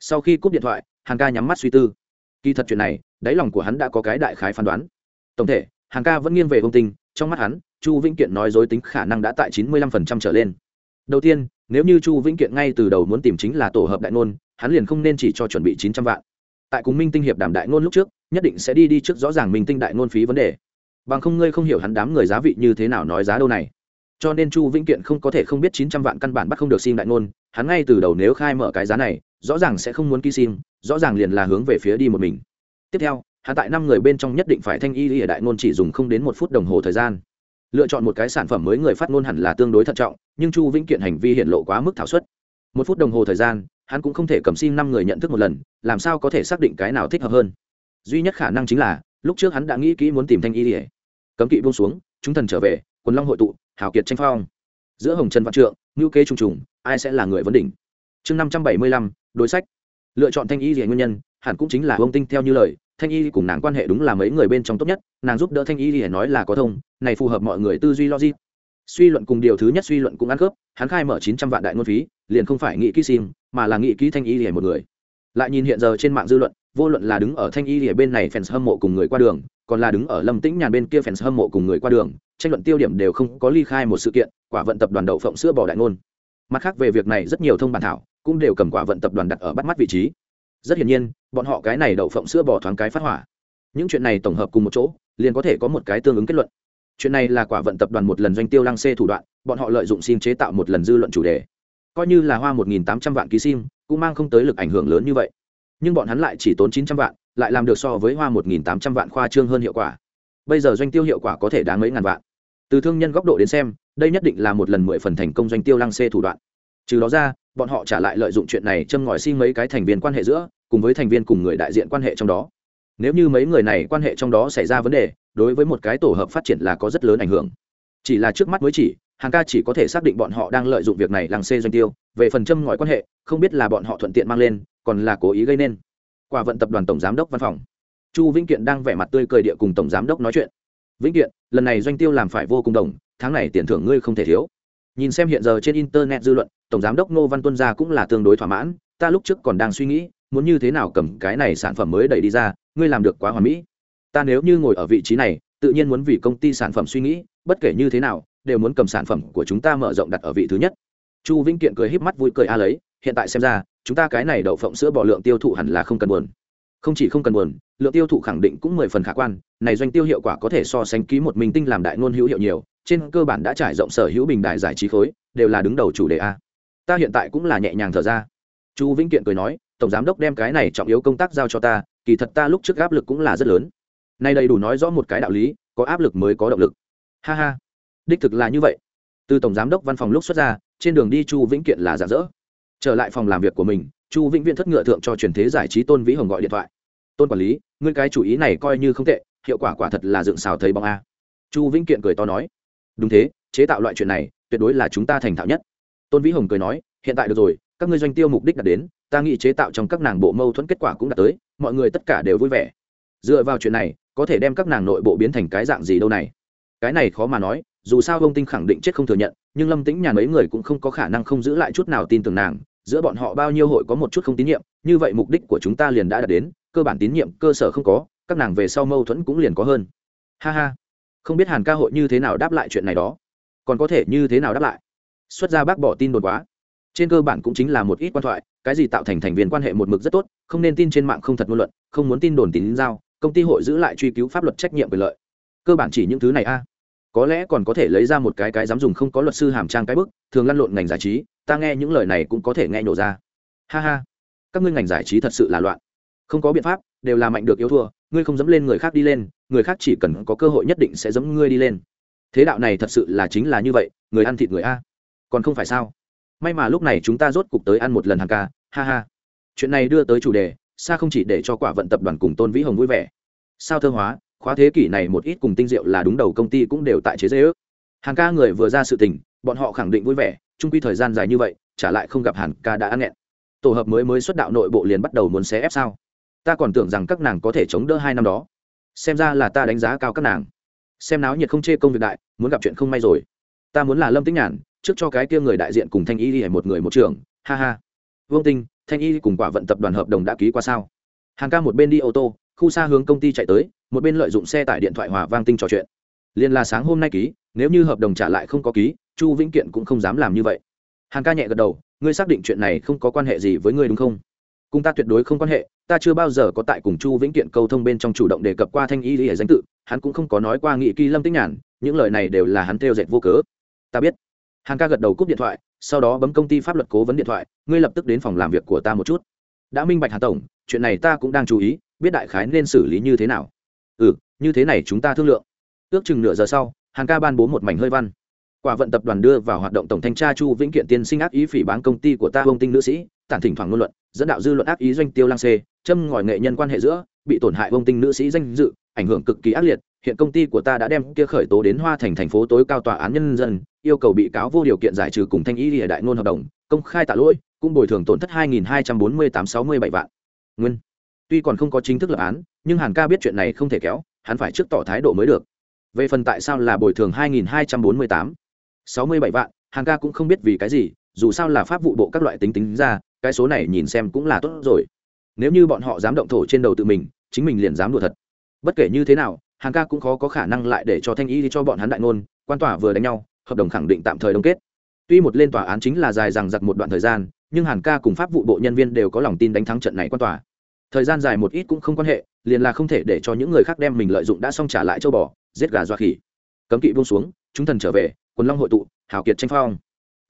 Sau khi cúp điện thoại, hàn ca nhắm mắt suy tư kỳ thật chuyện này, đáy lòng của hắn đã có cái đại khái phán đoán. Tổng thể, hàng ca vẫn nghiêng về ông tinh, trong mắt hắn, chu vĩnh kiện nói dối tính khả năng đã tại chín mươi lăm phần trăm trở lên. Đầu tiên, nếu như chu vĩnh kiện ngay từ đầu muốn tìm chính là tổ hợp đại ngôn, hắn liền không nên chỉ cho chuẩn bị chín trăm vạn. Tại cùng minh tinh hiệp đàm đại ngôn lúc trước, nhất định sẽ đi đi trước rõ ràng minh tinh đại ngôn phí vấn đề. Bằng không ngươi không hiểu hắn đám người giá vị như thế nào nói giá đâu này. Cho nên chu vĩnh kiện không có thể không biết chín trăm vạn căn bản bắt không được sim đại ngôn, hắn ngay từ đầu nếu khai mở cái giá này, rõ ràng sẽ không muốn ký sim rõ ràng liền là hướng về phía đi một mình. Tiếp theo, hắn tại năm người bên trong nhất định phải thanh y y đại ngôn chỉ dùng không đến một phút đồng hồ thời gian. Lựa chọn một cái sản phẩm mới người phát ngôn hẳn là tương đối thận trọng, nhưng chu vĩnh kiện hành vi hiện lộ quá mức thảo suất. Một phút đồng hồ thời gian, hắn cũng không thể cầm sim năm người nhận thức một lần, làm sao có thể xác định cái nào thích hợp hơn. Duy nhất khả năng chính là, lúc trước hắn đã nghĩ kỹ muốn tìm thanh y ỉa cấm kỵ buông xuống, chúng thần trở về, quần long hội tụ, hào kiệt tranh phong. Giữa hồng trần văn trượng ngữ kế trùng trùng, ai sẽ là người vấn đỉnh? Chương năm trăm bảy mươi lăm, đối sách lựa chọn thanh y gì nguyên nhân, hẳn cũng chính là ông tinh theo như lời, thanh y cùng nàng quan hệ đúng là mấy người bên trong tốt nhất, nàng giúp đỡ thanh y ỉa nói là có thông, này phù hợp mọi người tư duy logic. Suy luận cùng điều thứ nhất suy luận cũng ăn khớp, hắn khai mở chín trăm vạn đại ngôn phí, liền không phải nghị ký sim mà là nghị ký thanh y ỉa một người. Lại nhìn hiện giờ trên mạng dư luận, vô luận là đứng ở thanh y ở bên này fans hâm mộ cùng người qua đường, còn là đứng ở lâm tĩnh nhàn bên kia fans hâm mộ cùng người qua đường, tranh luận tiêu điểm đều không có ly khai một sự kiện, quả vận tập đoàn đậu phộng sữa bò đại ngôn. Mặt khác về việc này rất nhiều thông bản thảo cũng đều cầm quả vận tập đoàn đặt ở bắt mắt vị trí. Rất hiển nhiên, bọn họ cái này đậu phộng sữa bỏ thoáng cái phát hỏa. Những chuyện này tổng hợp cùng một chỗ, liền có thể có một cái tương ứng kết luận. Chuyện này là quả vận tập đoàn một lần doanh tiêu lăng xê thủ đoạn, bọn họ lợi dụng sim chế tạo một lần dư luận chủ đề. Coi như là hoa một nghìn tám trăm vạn ký sim, cũng mang không tới lực ảnh hưởng lớn như vậy. Nhưng bọn hắn lại chỉ tốn chín trăm vạn, lại làm được so với hoa một nghìn tám trăm vạn khoa trương hơn hiệu quả. Bây giờ doanh tiêu hiệu quả có thể đáng mấy ngàn vạn. Từ thương nhân góc độ đến xem, đây nhất định là một lần mười phần thành công doanh tiêu lăng xê thủ đoạn. Trừ đó ra bọn họ trả lại lợi dụng chuyện này châm ngòi xin mấy cái thành viên quan hệ giữa, cùng với thành viên cùng người đại diện quan hệ trong đó. Nếu như mấy người này quan hệ trong đó xảy ra vấn đề, đối với một cái tổ hợp phát triển là có rất lớn ảnh hưởng. Chỉ là trước mắt mới chỉ, hàng ca chỉ có thể xác định bọn họ đang lợi dụng việc này lăng xê doanh tiêu. Về phần châm ngòi quan hệ, không biết là bọn họ thuận tiện mang lên, còn là cố ý gây nên. Quả vận tập đoàn tổng giám đốc văn phòng. Chu vĩnh kiện đang vẻ mặt tươi cười địa cùng tổng giám đốc nói chuyện. Vĩnh kiện, lần này doanh tiêu làm phải vô cùng đồng, tháng này tiền thưởng ngươi không thể thiếu nhìn xem hiện giờ trên internet dư luận, tổng giám đốc ngô văn tuân gia cũng là tương đối thỏa mãn, ta lúc trước còn đang suy nghĩ, muốn như thế nào cầm cái này sản phẩm mới đẩy đi ra, ngươi làm được quá hoàn mỹ. Ta nếu như ngồi ở vị trí này, tự nhiên muốn vì công ty sản phẩm suy nghĩ, bất kể như thế nào, đều muốn cầm sản phẩm của chúng ta mở rộng đặt ở vị thứ nhất. Chu vĩnh kiện cười híp mắt vui cười a lấy, hiện tại xem ra, chúng ta cái này đậu phộng sữa bò lượng tiêu thụ hẳn là không cần buồn. Không chỉ không cần buồn, lượng tiêu thụ khẳng định cũng mười phần khả quan, này doanh tiêu hiệu quả có thể so sánh ký một mình tinh làm đại ngôn hữu hiệu nhiều trên cơ bản đã trải rộng sở hữu bình đại giải trí khối, đều là đứng đầu chủ đề a. Ta hiện tại cũng là nhẹ nhàng thở ra. Chu vĩnh kiện cười nói, tổng giám đốc đem cái này trọng yếu công tác giao cho ta, kỳ thật ta lúc trước áp lực cũng là rất lớn. Nay đầy đủ nói rõ một cái đạo lý, có áp lực mới có động lực. Ha ha. Đích thực là như vậy. Từ tổng giám đốc văn phòng lúc xuất ra, trên đường đi chu vĩnh kiện là giả dỡ. Trở lại phòng làm việc của mình, chu vĩnh viễn thất ngựa thượng cho truyền thế giải trí tôn vĩ hồng gọi điện thoại. Tôn quản lý, ngươi cái chủ ý này coi như không tệ, hiệu quả quả thật là dựng xào thấy bóng a. Chu vĩnh kiện cười to nói đúng thế, chế tạo loại chuyện này, tuyệt đối là chúng ta thành thạo nhất. Tôn vĩ hồng cười nói, hiện tại được rồi, các ngươi doanh tiêu mục đích đạt đến, ta nghĩ chế tạo trong các nàng bộ mâu thuẫn kết quả cũng đạt tới, mọi người tất cả đều vui vẻ. Dựa vào chuyện này, có thể đem các nàng nội bộ biến thành cái dạng gì đâu này? Cái này khó mà nói, dù sao ông tinh khẳng định chết không thừa nhận, nhưng lâm tĩnh nhà mấy người cũng không có khả năng không giữ lại chút nào tin tưởng nàng, giữa bọn họ bao nhiêu hội có một chút không tín nhiệm, như vậy mục đích của chúng ta liền đã đạt đến, cơ bản tín nhiệm cơ sở không có, các nàng về sau mâu thuẫn cũng liền có hơn. Ha ha không biết hàn ca hội như thế nào đáp lại chuyện này đó. Còn có thể như thế nào đáp lại? Xuất ra bác bỏ tin đồn quá. Trên cơ bản cũng chính là một ít quan thoại, cái gì tạo thành thành viên quan hệ một mực rất tốt, không nên tin trên mạng không thật ngôn luận, không muốn tin đồn tín giao, công ty hội giữ lại truy cứu pháp luật trách nhiệm quyền lợi. Cơ bản chỉ những thứ này a. À. Có lẽ còn có thể lấy ra một cái cái dám dùng không có luật sư hàm trang cái bức, thường lăn lộn ngành giải trí, ta nghe những lời này cũng có thể nghe nhổ ra. Ha ha. Các ngươi ngành giải trí thật sự là loạn. Không có biện pháp, đều là mạnh được yếu thua, ngươi không dẫm lên người khác đi lên người khác chỉ cần có cơ hội nhất định sẽ dẫm ngươi đi lên. Thế đạo này thật sự là chính là như vậy, người ăn thịt người a. Còn không phải sao? May mà lúc này chúng ta rốt cục tới ăn một lần hàng ca, ha ha. Chuyện này đưa tới chủ đề xa không chỉ để cho quả vận tập đoàn cùng tôn vĩ hồng vui vẻ. Sao thơ hóa, khóa thế kỷ này một ít cùng tinh diệu là đúng đầu công ty cũng đều tại chế dễ ước hàng ca người vừa ra sự tình, bọn họ khẳng định vui vẻ trung quy thời gian dài như vậy, trả lại không gặp hàn ca đã ăn nghẹn. Tổ hợp mới mới xuất đạo nội bộ liền bắt đầu muốn xé ép sao? Ta còn tưởng rằng các nàng có thể chống đỡ hai năm đó xem ra là ta đánh giá cao các nàng. Xem náo nhiệt không chê công việc đại, muốn gặp chuyện không may rồi. Ta muốn là lâm tĩnh nhàn, trước cho cái kia người đại diện cùng thanh y đi một người một trường. Ha ha. Vương tinh, thanh y cùng quả vận tập đoàn hợp đồng đã ký qua sao? Hàng ca một bên đi ô tô, khu xa hướng công ty chạy tới, một bên lợi dụng xe tải điện thoại hòa vang tinh trò chuyện. Liền là sáng hôm nay ký, nếu như hợp đồng trả lại không có ký, chu vĩnh kiện cũng không dám làm như vậy. Hàng ca nhẹ gật đầu, ngươi xác định chuyện này không có quan hệ gì với ngươi đúng không? Cùng ta tuyệt đối không quan hệ ta chưa bao giờ có tại cùng chu vĩnh kiện câu thông bên trong chủ động đề cập qua thanh y lý danh tự, hắn cũng không có nói qua nghị kỳ lâm tích nhàn, những lời này đều là hắn theo dệt vô cớ. Ta biết. Hàng ca gật đầu cúp điện thoại, sau đó bấm công ty pháp luật cố vấn điện thoại, ngươi lập tức đến phòng làm việc của ta một chút. Đã minh bạch hà tổng, chuyện này ta cũng đang chú ý, biết đại khái nên xử lý như thế nào. Ừ như thế này chúng ta thương lượng. Ước chừng nửa giờ sau, hàng ca ban bố một mảnh hơi văn quả vận tập đoàn đưa vào hoạt động tổng thanh tra chu vĩnh kiện tiên sinh ác ý phỉ bán công ty của ta ông tinh nữ sĩ, tản thỉnh thoảng ngôn luận, dẫn đạo dư luận ác ý doanh tiêu lang xê, châm ngòi nghệ nhân quan hệ giữa, bị tổn hại ông tinh nữ sĩ danh dự, ảnh hưởng cực kỳ ác liệt. Hiện công ty của ta đã đem kia khởi tố đến hoa thành thành phố tối cao tòa án nhân dân, yêu cầu bị cáo vô điều kiện giải trừ cùng thanh ý địa đại ngôn hợp đồng, công khai tạ lỗi, cũng bồi thường tổn thất 2.248-67 vạn. Nguyên. Tuy còn không có chính thức lập án, nhưng hàn ca biết chuyện này không thể kéo, hắn phải trước tỏ thái độ mới được. Về phần tại sao là bồi thường hai nghìn hai trăm bốn mươi tám? 2.248 67 vạn, hàn ca cũng không biết vì cái gì, dù sao là pháp vụ bộ các loại tính tính ra, cái số này nhìn xem cũng là tốt rồi. Nếu như bọn họ dám động thổ trên đầu tự mình, chính mình liền dám đùa thật. Bất kể như thế nào, hàn ca cũng khó có khả năng lại để cho thanh y đi cho bọn hắn đại ngôn, quan tòa vừa đánh nhau, hợp đồng khẳng định tạm thời đông kết. Tuy một lên tòa án chính là dài rằng giặc một đoạn thời gian, nhưng hàn ca cùng pháp vụ bộ nhân viên đều có lòng tin đánh thắng trận này quan tòa. Thời gian dài một ít cũng không quan hệ, liền là không thể để cho những người khác đem mình lợi dụng đã xong trả lại châu bò, giết gà dọa khỉ. Cấm kỵ buông xuống, chúng thần trở về quần long hội tụ, hào kiệt tranh phong.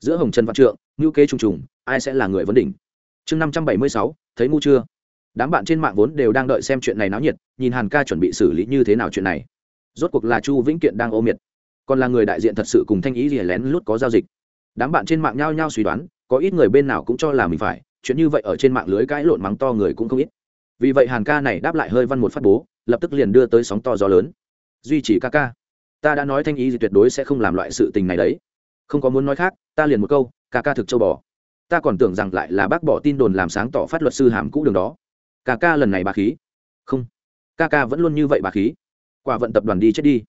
Giữa hồng trần văn trượng ngữ kế trùng trùng, ai sẽ là người vấn đỉnh? Chương năm trăm bảy mươi sáu, thấy ngu chưa? Đám bạn trên mạng vốn đều đang đợi xem chuyện này náo nhiệt, nhìn hàn ca chuẩn bị xử lý như thế nào chuyện này. Rốt cuộc là chu vĩnh kiện đang ô miệt. Còn là người đại diện thật sự cùng thanh ý gì lén lút có giao dịch. Đám bạn trên mạng nhao nhao suy đoán, có ít người bên nào cũng cho là mình phải, chuyện như vậy ở trên mạng lưới cãi lộn mắng to người cũng không ít. Vì vậy hàn ca này đáp lại hơi văn một phát bố, lập tức liền đưa tới sóng to gió lớn. Duy trì ca ca ta đã nói thanh ý gì tuyệt đối sẽ không làm loại sự tình này đấy. Không có muốn nói khác, ta liền một câu, ca ca thực châu bò. Ta còn tưởng rằng lại là bác bỏ tin đồn làm sáng tỏ phát luật sư hàm cũ đường đó. Ca ca lần này bà khí. Không. Ca ca vẫn luôn như vậy bà khí. Quả vận tập đoàn đi chết đi.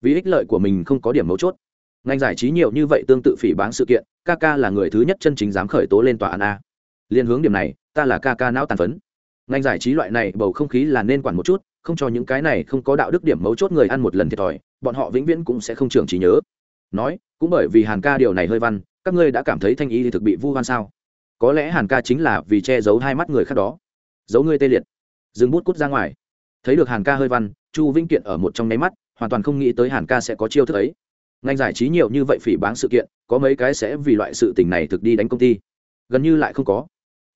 Vì ích lợi của mình không có điểm mấu chốt. Ngành giải trí nhiều như vậy tương tự phỉ báng sự kiện, ca ca là người thứ nhất chân chính dám khởi tố lên tòa án a. Liên hướng điểm này, ta là ca ca não tàn phấn ngành giải trí loại này bầu không khí là nên quản một chút, không cho những cái này không có đạo đức điểm mấu chốt người ăn một lần thiệt thòi, bọn họ vĩnh viễn cũng sẽ không trưởng trí nhớ. Nói, cũng bởi vì hàn ca điều này hơi văn, các ngươi đã cảm thấy thanh ý thì thực bị vu hoan sao? Có lẽ hàn ca chính là vì che giấu hai mắt người khác đó. Giấu ngươi tê liệt. Dừng bút cút ra ngoài. Thấy được hàn ca hơi văn, chu vĩnh kiện ở một trong nháy mắt, hoàn toàn không nghĩ tới hàn ca sẽ có chiêu thức ấy. Ngành giải trí nhiều như vậy phỉ báng sự kiện, có mấy cái sẽ vì loại sự tình này thực đi đánh công ty. Gần như lại không có.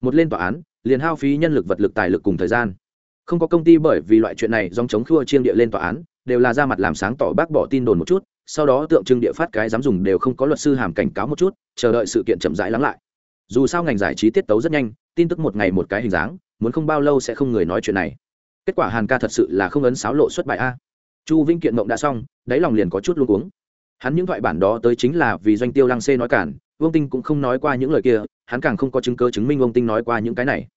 Một lên tòa án liền hao phí nhân lực vật lực tài lực cùng thời gian. Không có công ty bởi vì loại chuyện này dòng chống khua chiêng địa lên tòa án, đều là ra mặt làm sáng tỏ bác bỏ tin đồn một chút, sau đó tượng trưng địa phát cái dám dùng đều không có luật sư hàm cảnh cáo một chút, chờ đợi sự kiện chậm rãi lắng lại. Dù sao ngành giải trí tiết tấu rất nhanh, tin tức một ngày một cái hình dáng, muốn không bao lâu sẽ không người nói chuyện này. Kết quả hàn ca thật sự là không ấn sáo lộ xuất bài a. Chu Vinh kiện mộng đã xong, đáy lòng liền có chút luôn uống hắn những thoại bản đó tới chính là vì doanh tiêu lăng xê nói cản, vương tinh cũng không nói qua những lời kia, hắn càng không có chứng cơ chứng minh vương tinh nói qua những cái này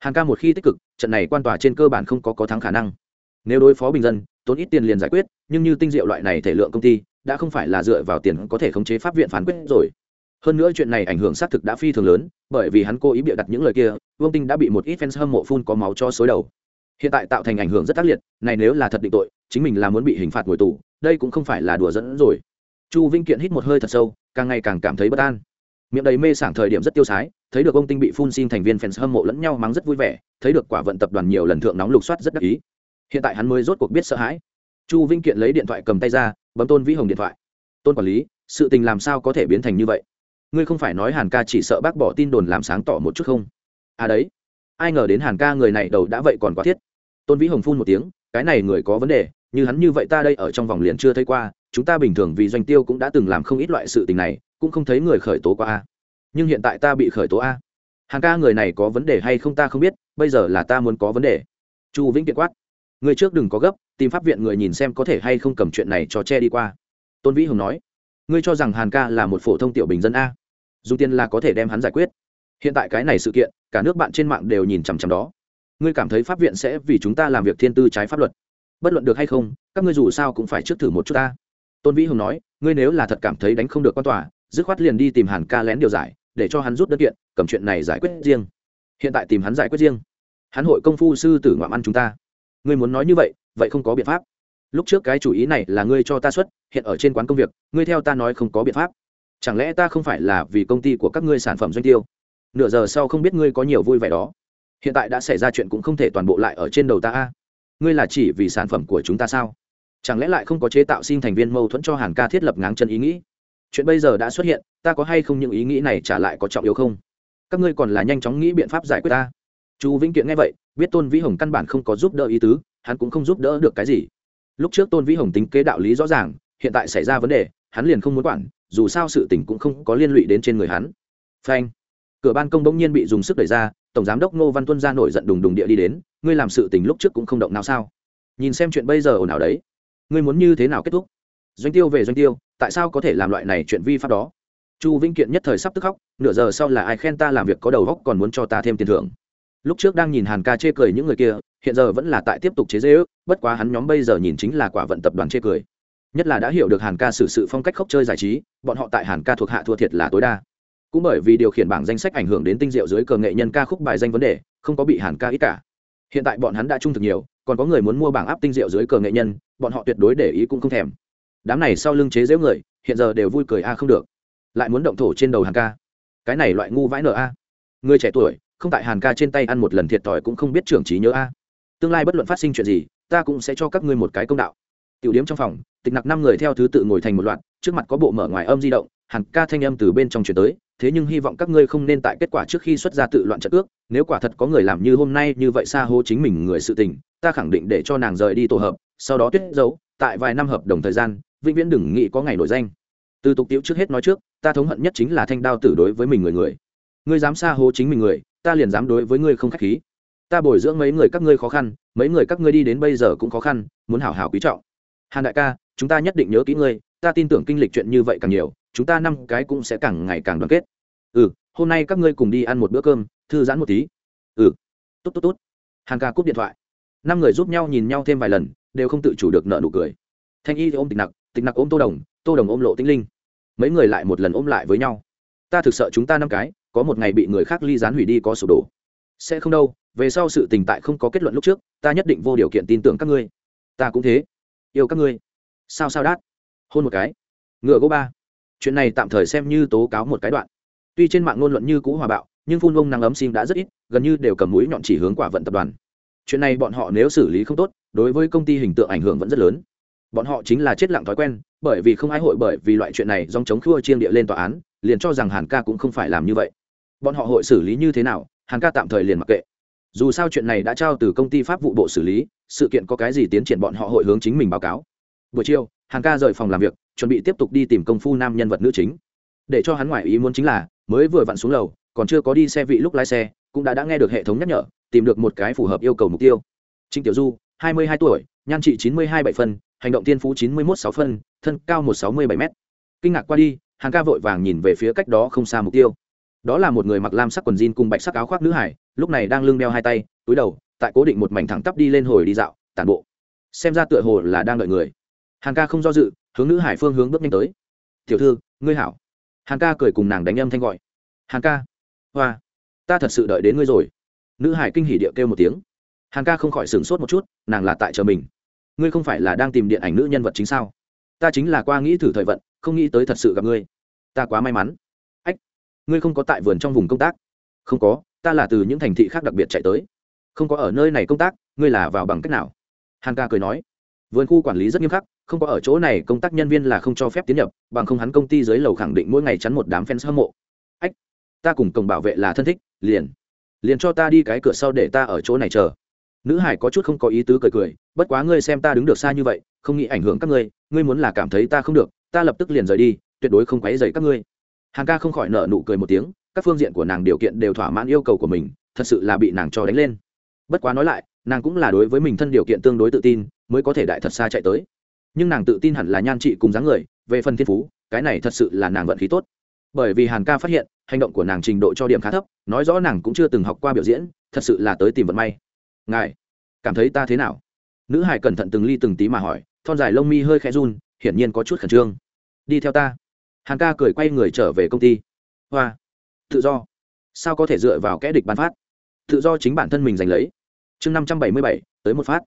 hàn ca một khi tích cực, trận này quan tòa trên cơ bản không có có thắng khả năng. Nếu đối phó bình dân, tốn ít tiền liền giải quyết, nhưng như tinh diệu loại này thể lượng công ty, đã không phải là dựa vào tiền có thể khống chế pháp viện phán quyết rồi. Hơn nữa chuyện này ảnh hưởng xác thực đã phi thường lớn, bởi vì hắn cố ý bịa đặt những lời kia, vương tinh đã bị một ít fans hâm mộ phun có máu cho xối đầu. Hiện tại tạo thành ảnh hưởng rất tác liệt, này nếu là thật định tội, chính mình là muốn bị hình phạt ngồi tù, đây cũng không phải là đùa dẫn rồi. Chu vinh kiện hít một hơi thật sâu, càng ngày càng cảm thấy bất an miệng đầy mê sảng thời điểm rất tiêu sái, thấy được ông tinh bị phun xin thành viên fans hâm mộ lẫn nhau mắng rất vui vẻ, thấy được quả vận tập đoàn nhiều lần thượng nóng lục soát rất đắc ý. Hiện tại hắn mới rốt cuộc biết sợ hãi. Chu vinh kiện lấy điện thoại cầm tay ra, bấm tôn vĩ hồng điện thoại. Tôn quản lý, sự tình làm sao có thể biến thành như vậy? Ngươi không phải nói hàn ca chỉ sợ bác bỏ tin đồn làm sáng tỏ một chút không? À đấy, ai ngờ đến hàn ca người này đầu đã vậy còn quá thiết. Tôn vĩ hồng phun một tiếng, cái này người có vấn đề, như hắn như vậy ta đây ở trong vòng liền chưa thấy qua, chúng ta bình thường vì doanh tiêu cũng đã từng làm không ít loại sự tình này cũng không thấy người khởi tố qua a. Nhưng hiện tại ta bị khởi tố a. Hàn ca người này có vấn đề hay không ta không biết, bây giờ là ta muốn có vấn đề. Chu vĩnh kiện quát. Người trước đừng có gấp, tìm pháp viện người nhìn xem có thể hay không cầm chuyện này cho che đi qua. Tôn vĩ hồng nói. Ngươi cho rằng hàn ca là một phổ thông tiểu bình dân a? Dù tiền là có thể đem hắn giải quyết. Hiện tại cái này sự kiện, cả nước bạn trên mạng đều nhìn chằm chằm đó. Ngươi cảm thấy pháp viện sẽ vì chúng ta làm việc thiên tư trái pháp luật. Bất luận được hay không, các ngươi dù sao cũng phải trước thử một chút ta. Tôn vĩ hùng nói. Ngươi nếu là thật cảm thấy đánh không được quan tòa dứt khoát liền đi tìm hàn ca lén điều giải, để cho hắn rút đơn kiện, cầm chuyện này giải quyết riêng. Hiện tại tìm hắn giải quyết riêng. Hắn hội công phu sư tử ngoạm ăn chúng ta. Ngươi muốn nói như vậy vậy không có biện pháp. Lúc trước cái chủ ý này là ngươi cho ta xuất, hiện ở trên quán công việc, ngươi theo ta nói không có biện pháp. Chẳng lẽ ta không phải là vì công ty của các ngươi sản phẩm doanh tiêu? Nửa giờ sau không biết ngươi có nhiều vui vẻ đó. Hiện tại đã xảy ra chuyện cũng không thể toàn bộ lại ở trên đầu ta a. Ngươi là chỉ vì sản phẩm của chúng ta sao? Chẳng lẽ lại không có chế tạo sinh thành viên mâu thuẫn cho hàn ca thiết lập ngáng chân ý nghĩ? Chuyện bây giờ đã xuất hiện, ta có hay không những ý nghĩ này trả lại có trọng yếu không? Các ngươi còn là nhanh chóng nghĩ biện pháp giải quyết ta. Chu vĩnh kiện nghe vậy, biết tôn vĩ hồng căn bản không có giúp đỡ ý tứ, hắn cũng không giúp đỡ được cái gì. Lúc trước tôn vĩ hồng tính kế đạo lý rõ ràng, hiện tại xảy ra vấn đề, hắn liền không muốn quản, dù sao sự tình cũng không có liên lụy đến trên người hắn. Phanh. Cửa ban công bỗng nhiên bị dùng sức đẩy ra, tổng giám đốc ngô văn tuân ra nổi giận đùng đùng địa đi đến, ngươi làm sự tình lúc trước cũng không động nào sao? Nhìn xem chuyện bây giờ ồn ào đấy. Ngươi muốn như thế nào kết thúc? Doanh tiêu về doanh tiêu tại sao có thể làm loại này chuyện vi pháp đó? Chu vĩnh kiện nhất thời sắp tức khóc, nửa giờ sau là ai khen ta làm việc có đầu góc còn muốn cho ta thêm tiền thưởng. Lúc trước đang nhìn hàn ca chê cười những người kia, hiện giờ vẫn là tại tiếp tục chế dễ ước bất quá hắn nhóm bây giờ nhìn chính là quả vận tập đoàn chê cười. Nhất là đã hiểu được hàn ca xử sự phong cách khóc chơi giải trí, bọn họ tại hàn ca thuộc hạ thua thiệt là tối đa. Cũng bởi vì điều khiển bảng danh sách ảnh hưởng đến tinh diệu dưới cờ nghệ nhân ca khúc bài danh vấn đề, không có bị hàn ca ít cả. Hiện tại bọn hắn đã trung thực nhiều, còn có người muốn mua bảng áp tinh diệu dưới cờ nghệ nhân, bọn họ tuyệt đối để ý cũng không thèm đám này sau lưng chế giễu người, hiện giờ đều vui cười a, không được. Lại muốn động thổ trên đầu hàn ca. Cái này loại ngu vãi nợ a. Người trẻ tuổi, không tại hàn ca trên tay ăn một lần thiệt thòi cũng không biết trưởng trí nhớ a. Tương lai bất luận phát sinh chuyện gì, ta cũng sẽ cho các ngươi một cái công đạo. Tiểu điếm trong phòng, tịch nặc năm người theo thứ tự ngồi thành một loạt, trước mặt có bộ mở ngoài âm di động, hàn ca thanh âm từ bên trong chuyển tới, thế nhưng hy vọng các ngươi không nên tại kết quả trước khi xuất ra tự loạn trận ước, nếu quả thật có người làm như hôm nay như vậy xa hô chính mình người sự tình, ta khẳng định để cho nàng rời đi tổ hợp, sau đó tuyết giấu tại vài năm hợp đồng thời gian vĩnh viễn đừng nghĩ có ngày nổi danh. Từ tục tiễu trước hết nói trước, ta thống hận nhất chính là thanh đao tử đối với mình người người. Ngươi dám xa hô chính mình người, ta liền dám đối với ngươi không khách khí. Ta bồi dưỡng mấy người các ngươi khó khăn, mấy người các ngươi đi đến bây giờ cũng khó khăn, muốn hảo hảo quý trọng. Hàn đại ca, chúng ta nhất định nhớ kỹ ngươi, ta tin tưởng kinh lịch chuyện như vậy càng nhiều, chúng ta năm cái cũng sẽ càng ngày càng đoàn kết. Ừ hôm nay các ngươi cùng đi ăn một bữa cơm, thư giãn một tí. Ừ. Tốt tốt tốt. Hàn ca cúp điện thoại. Năm người giúp nhau nhìn nhau thêm vài lần, đều không tự chủ được nợ nụ cười. Thanh y ôm tịch nặc tịch nặc ôm tô đồng tô đồng ôm lộ tinh linh. Mấy người lại một lần ôm lại với nhau. Ta thực sợ chúng ta năm cái, có một ngày bị người khác ly gián hủy đi có sụp đổ. Sẽ không đâu, về sau sự tình tại không có kết luận lúc trước, ta nhất định vô điều kiện tin tưởng các ngươi. Ta cũng thế. Yêu các ngươi. Sao sao đát. Hôn một cái. Ngựa gỗ ba. Chuyện này tạm thời xem như tố cáo một cái đoạn. Tuy trên mạng ngôn luận như cũ hòa bạo, nhưng phun bông năng ấm sim đã rất ít, gần như đều cầm mũi nhọn chỉ hướng quả vận tập đoàn. Chuyện này bọn họ nếu xử lý không tốt, đối với công ty hình tượng ảnh hưởng vẫn rất lớn bọn họ chính là chết lặng thói quen, bởi vì không ai hội bởi vì loại chuyện này dòng chống khua chiêng địa lên tòa án, liền cho rằng hàn ca cũng không phải làm như vậy. Bọn họ hội xử lý như thế nào, hàn ca tạm thời liền mặc kệ. Dù sao chuyện này đã trao từ công ty pháp vụ bộ xử lý, sự kiện có cái gì tiến triển bọn họ hội hướng chính mình báo cáo. Buổi chiều, hàn ca rời phòng làm việc, chuẩn bị tiếp tục đi tìm công phu nam nhân vật nữ chính. Để cho hắn ngoại ý muốn chính là, mới vừa vặn xuống lầu, còn chưa có đi xe vị lúc lái xe, cũng đã đã nghe được hệ thống nhắc nhở, tìm được một cái phù hợp yêu cầu mục tiêu. Trịnh tiểu du, hai mươi hai tuổi, nhan trị chín mươi hai bảy phân hành động tiên phú chín mươi một sáu phân, thân cao một sáu mươi bảy m kinh ngạc qua đi hàng ca vội vàng nhìn về phía cách đó không xa mục tiêu. Đó là một người mặc lam sắc quần jean cùng bạch sắc áo khoác nữ hải, lúc này đang lưng đeo hai tay, túi đầu, tại cố định một mảnh thẳng tắp đi lên hồi đi dạo, tản bộ. Xem ra tựa hồ là đang đợi người. Hàng ca không do dự, hướng nữ hải phương hướng bước nhanh tới. Tiểu thư, ngươi hảo. Hàng ca cười cùng nàng đánh âm thanh gọi. Hàng ca, hoa, ta thật sự đợi đến ngươi rồi. Nữ hải kinh hỉ địa kêu một tiếng. Hàng ca không khỏi sửng sốt một chút, nàng là tại chờ mình ngươi không phải là đang tìm điện ảnh nữ nhân vật chính sao? Ta chính là qua nghĩ thử thời vận, không nghĩ tới thật sự gặp ngươi. Ta quá may mắn. Ách, ngươi không có tại vườn trong vùng công tác. Không có, ta là từ những thành thị khác đặc biệt chạy tới. Không có ở nơi này công tác, ngươi là vào bằng cách nào? Hàn ca cười nói. Vườn khu quản lý rất nghiêm khắc, không có ở chỗ này công tác nhân viên là không cho phép tiến nhập, bằng không hắn công ty dưới lầu khẳng định mỗi ngày chắn một đám fans hâm mộ. Ách, ta cùng cổng bảo vệ là thân thích, liền. Liền cho ta đi cái cửa sau để ta ở chỗ này chờ nữ hải có chút không có ý tứ cười cười, bất quá ngươi xem ta đứng được xa như vậy, không nghĩ ảnh hưởng các ngươi ngươi muốn là cảm thấy ta không được, ta lập tức liền rời đi, tuyệt đối không quấy dày các ngươi. Hàng ca không khỏi nợ nụ cười một tiếng, các phương diện của nàng điều kiện đều thỏa mãn yêu cầu của mình, thật sự là bị nàng cho đánh lên. Bất quá nói lại, nàng cũng là đối với mình thân điều kiện tương đối tự tin, mới có thể đại thật xa chạy tới. Nhưng nàng tự tin hẳn là nhan trị cùng dáng người, về phần thiên phú, cái này thật sự là nàng vận khí tốt. Bởi vì hàn ca phát hiện, hành động của nàng trình độ cho điểm khá thấp, nói rõ nàng cũng chưa từng học qua biểu diễn, thật sự là tới tìm vận may ngài, cảm thấy ta thế nào? Nữ hải cẩn thận từng ly từng tí mà hỏi, thon dài lông mi hơi khẽ run, hiển nhiên có chút khẩn trương. Đi theo ta. Hàn ca cười quay người trở về công ty. Hoa. Tự do. Sao có thể dựa vào kẽ địch bán phát? Tự do chính bản thân mình giành lấy. Chương năm trăm bảy mươi bảy, tới một phát.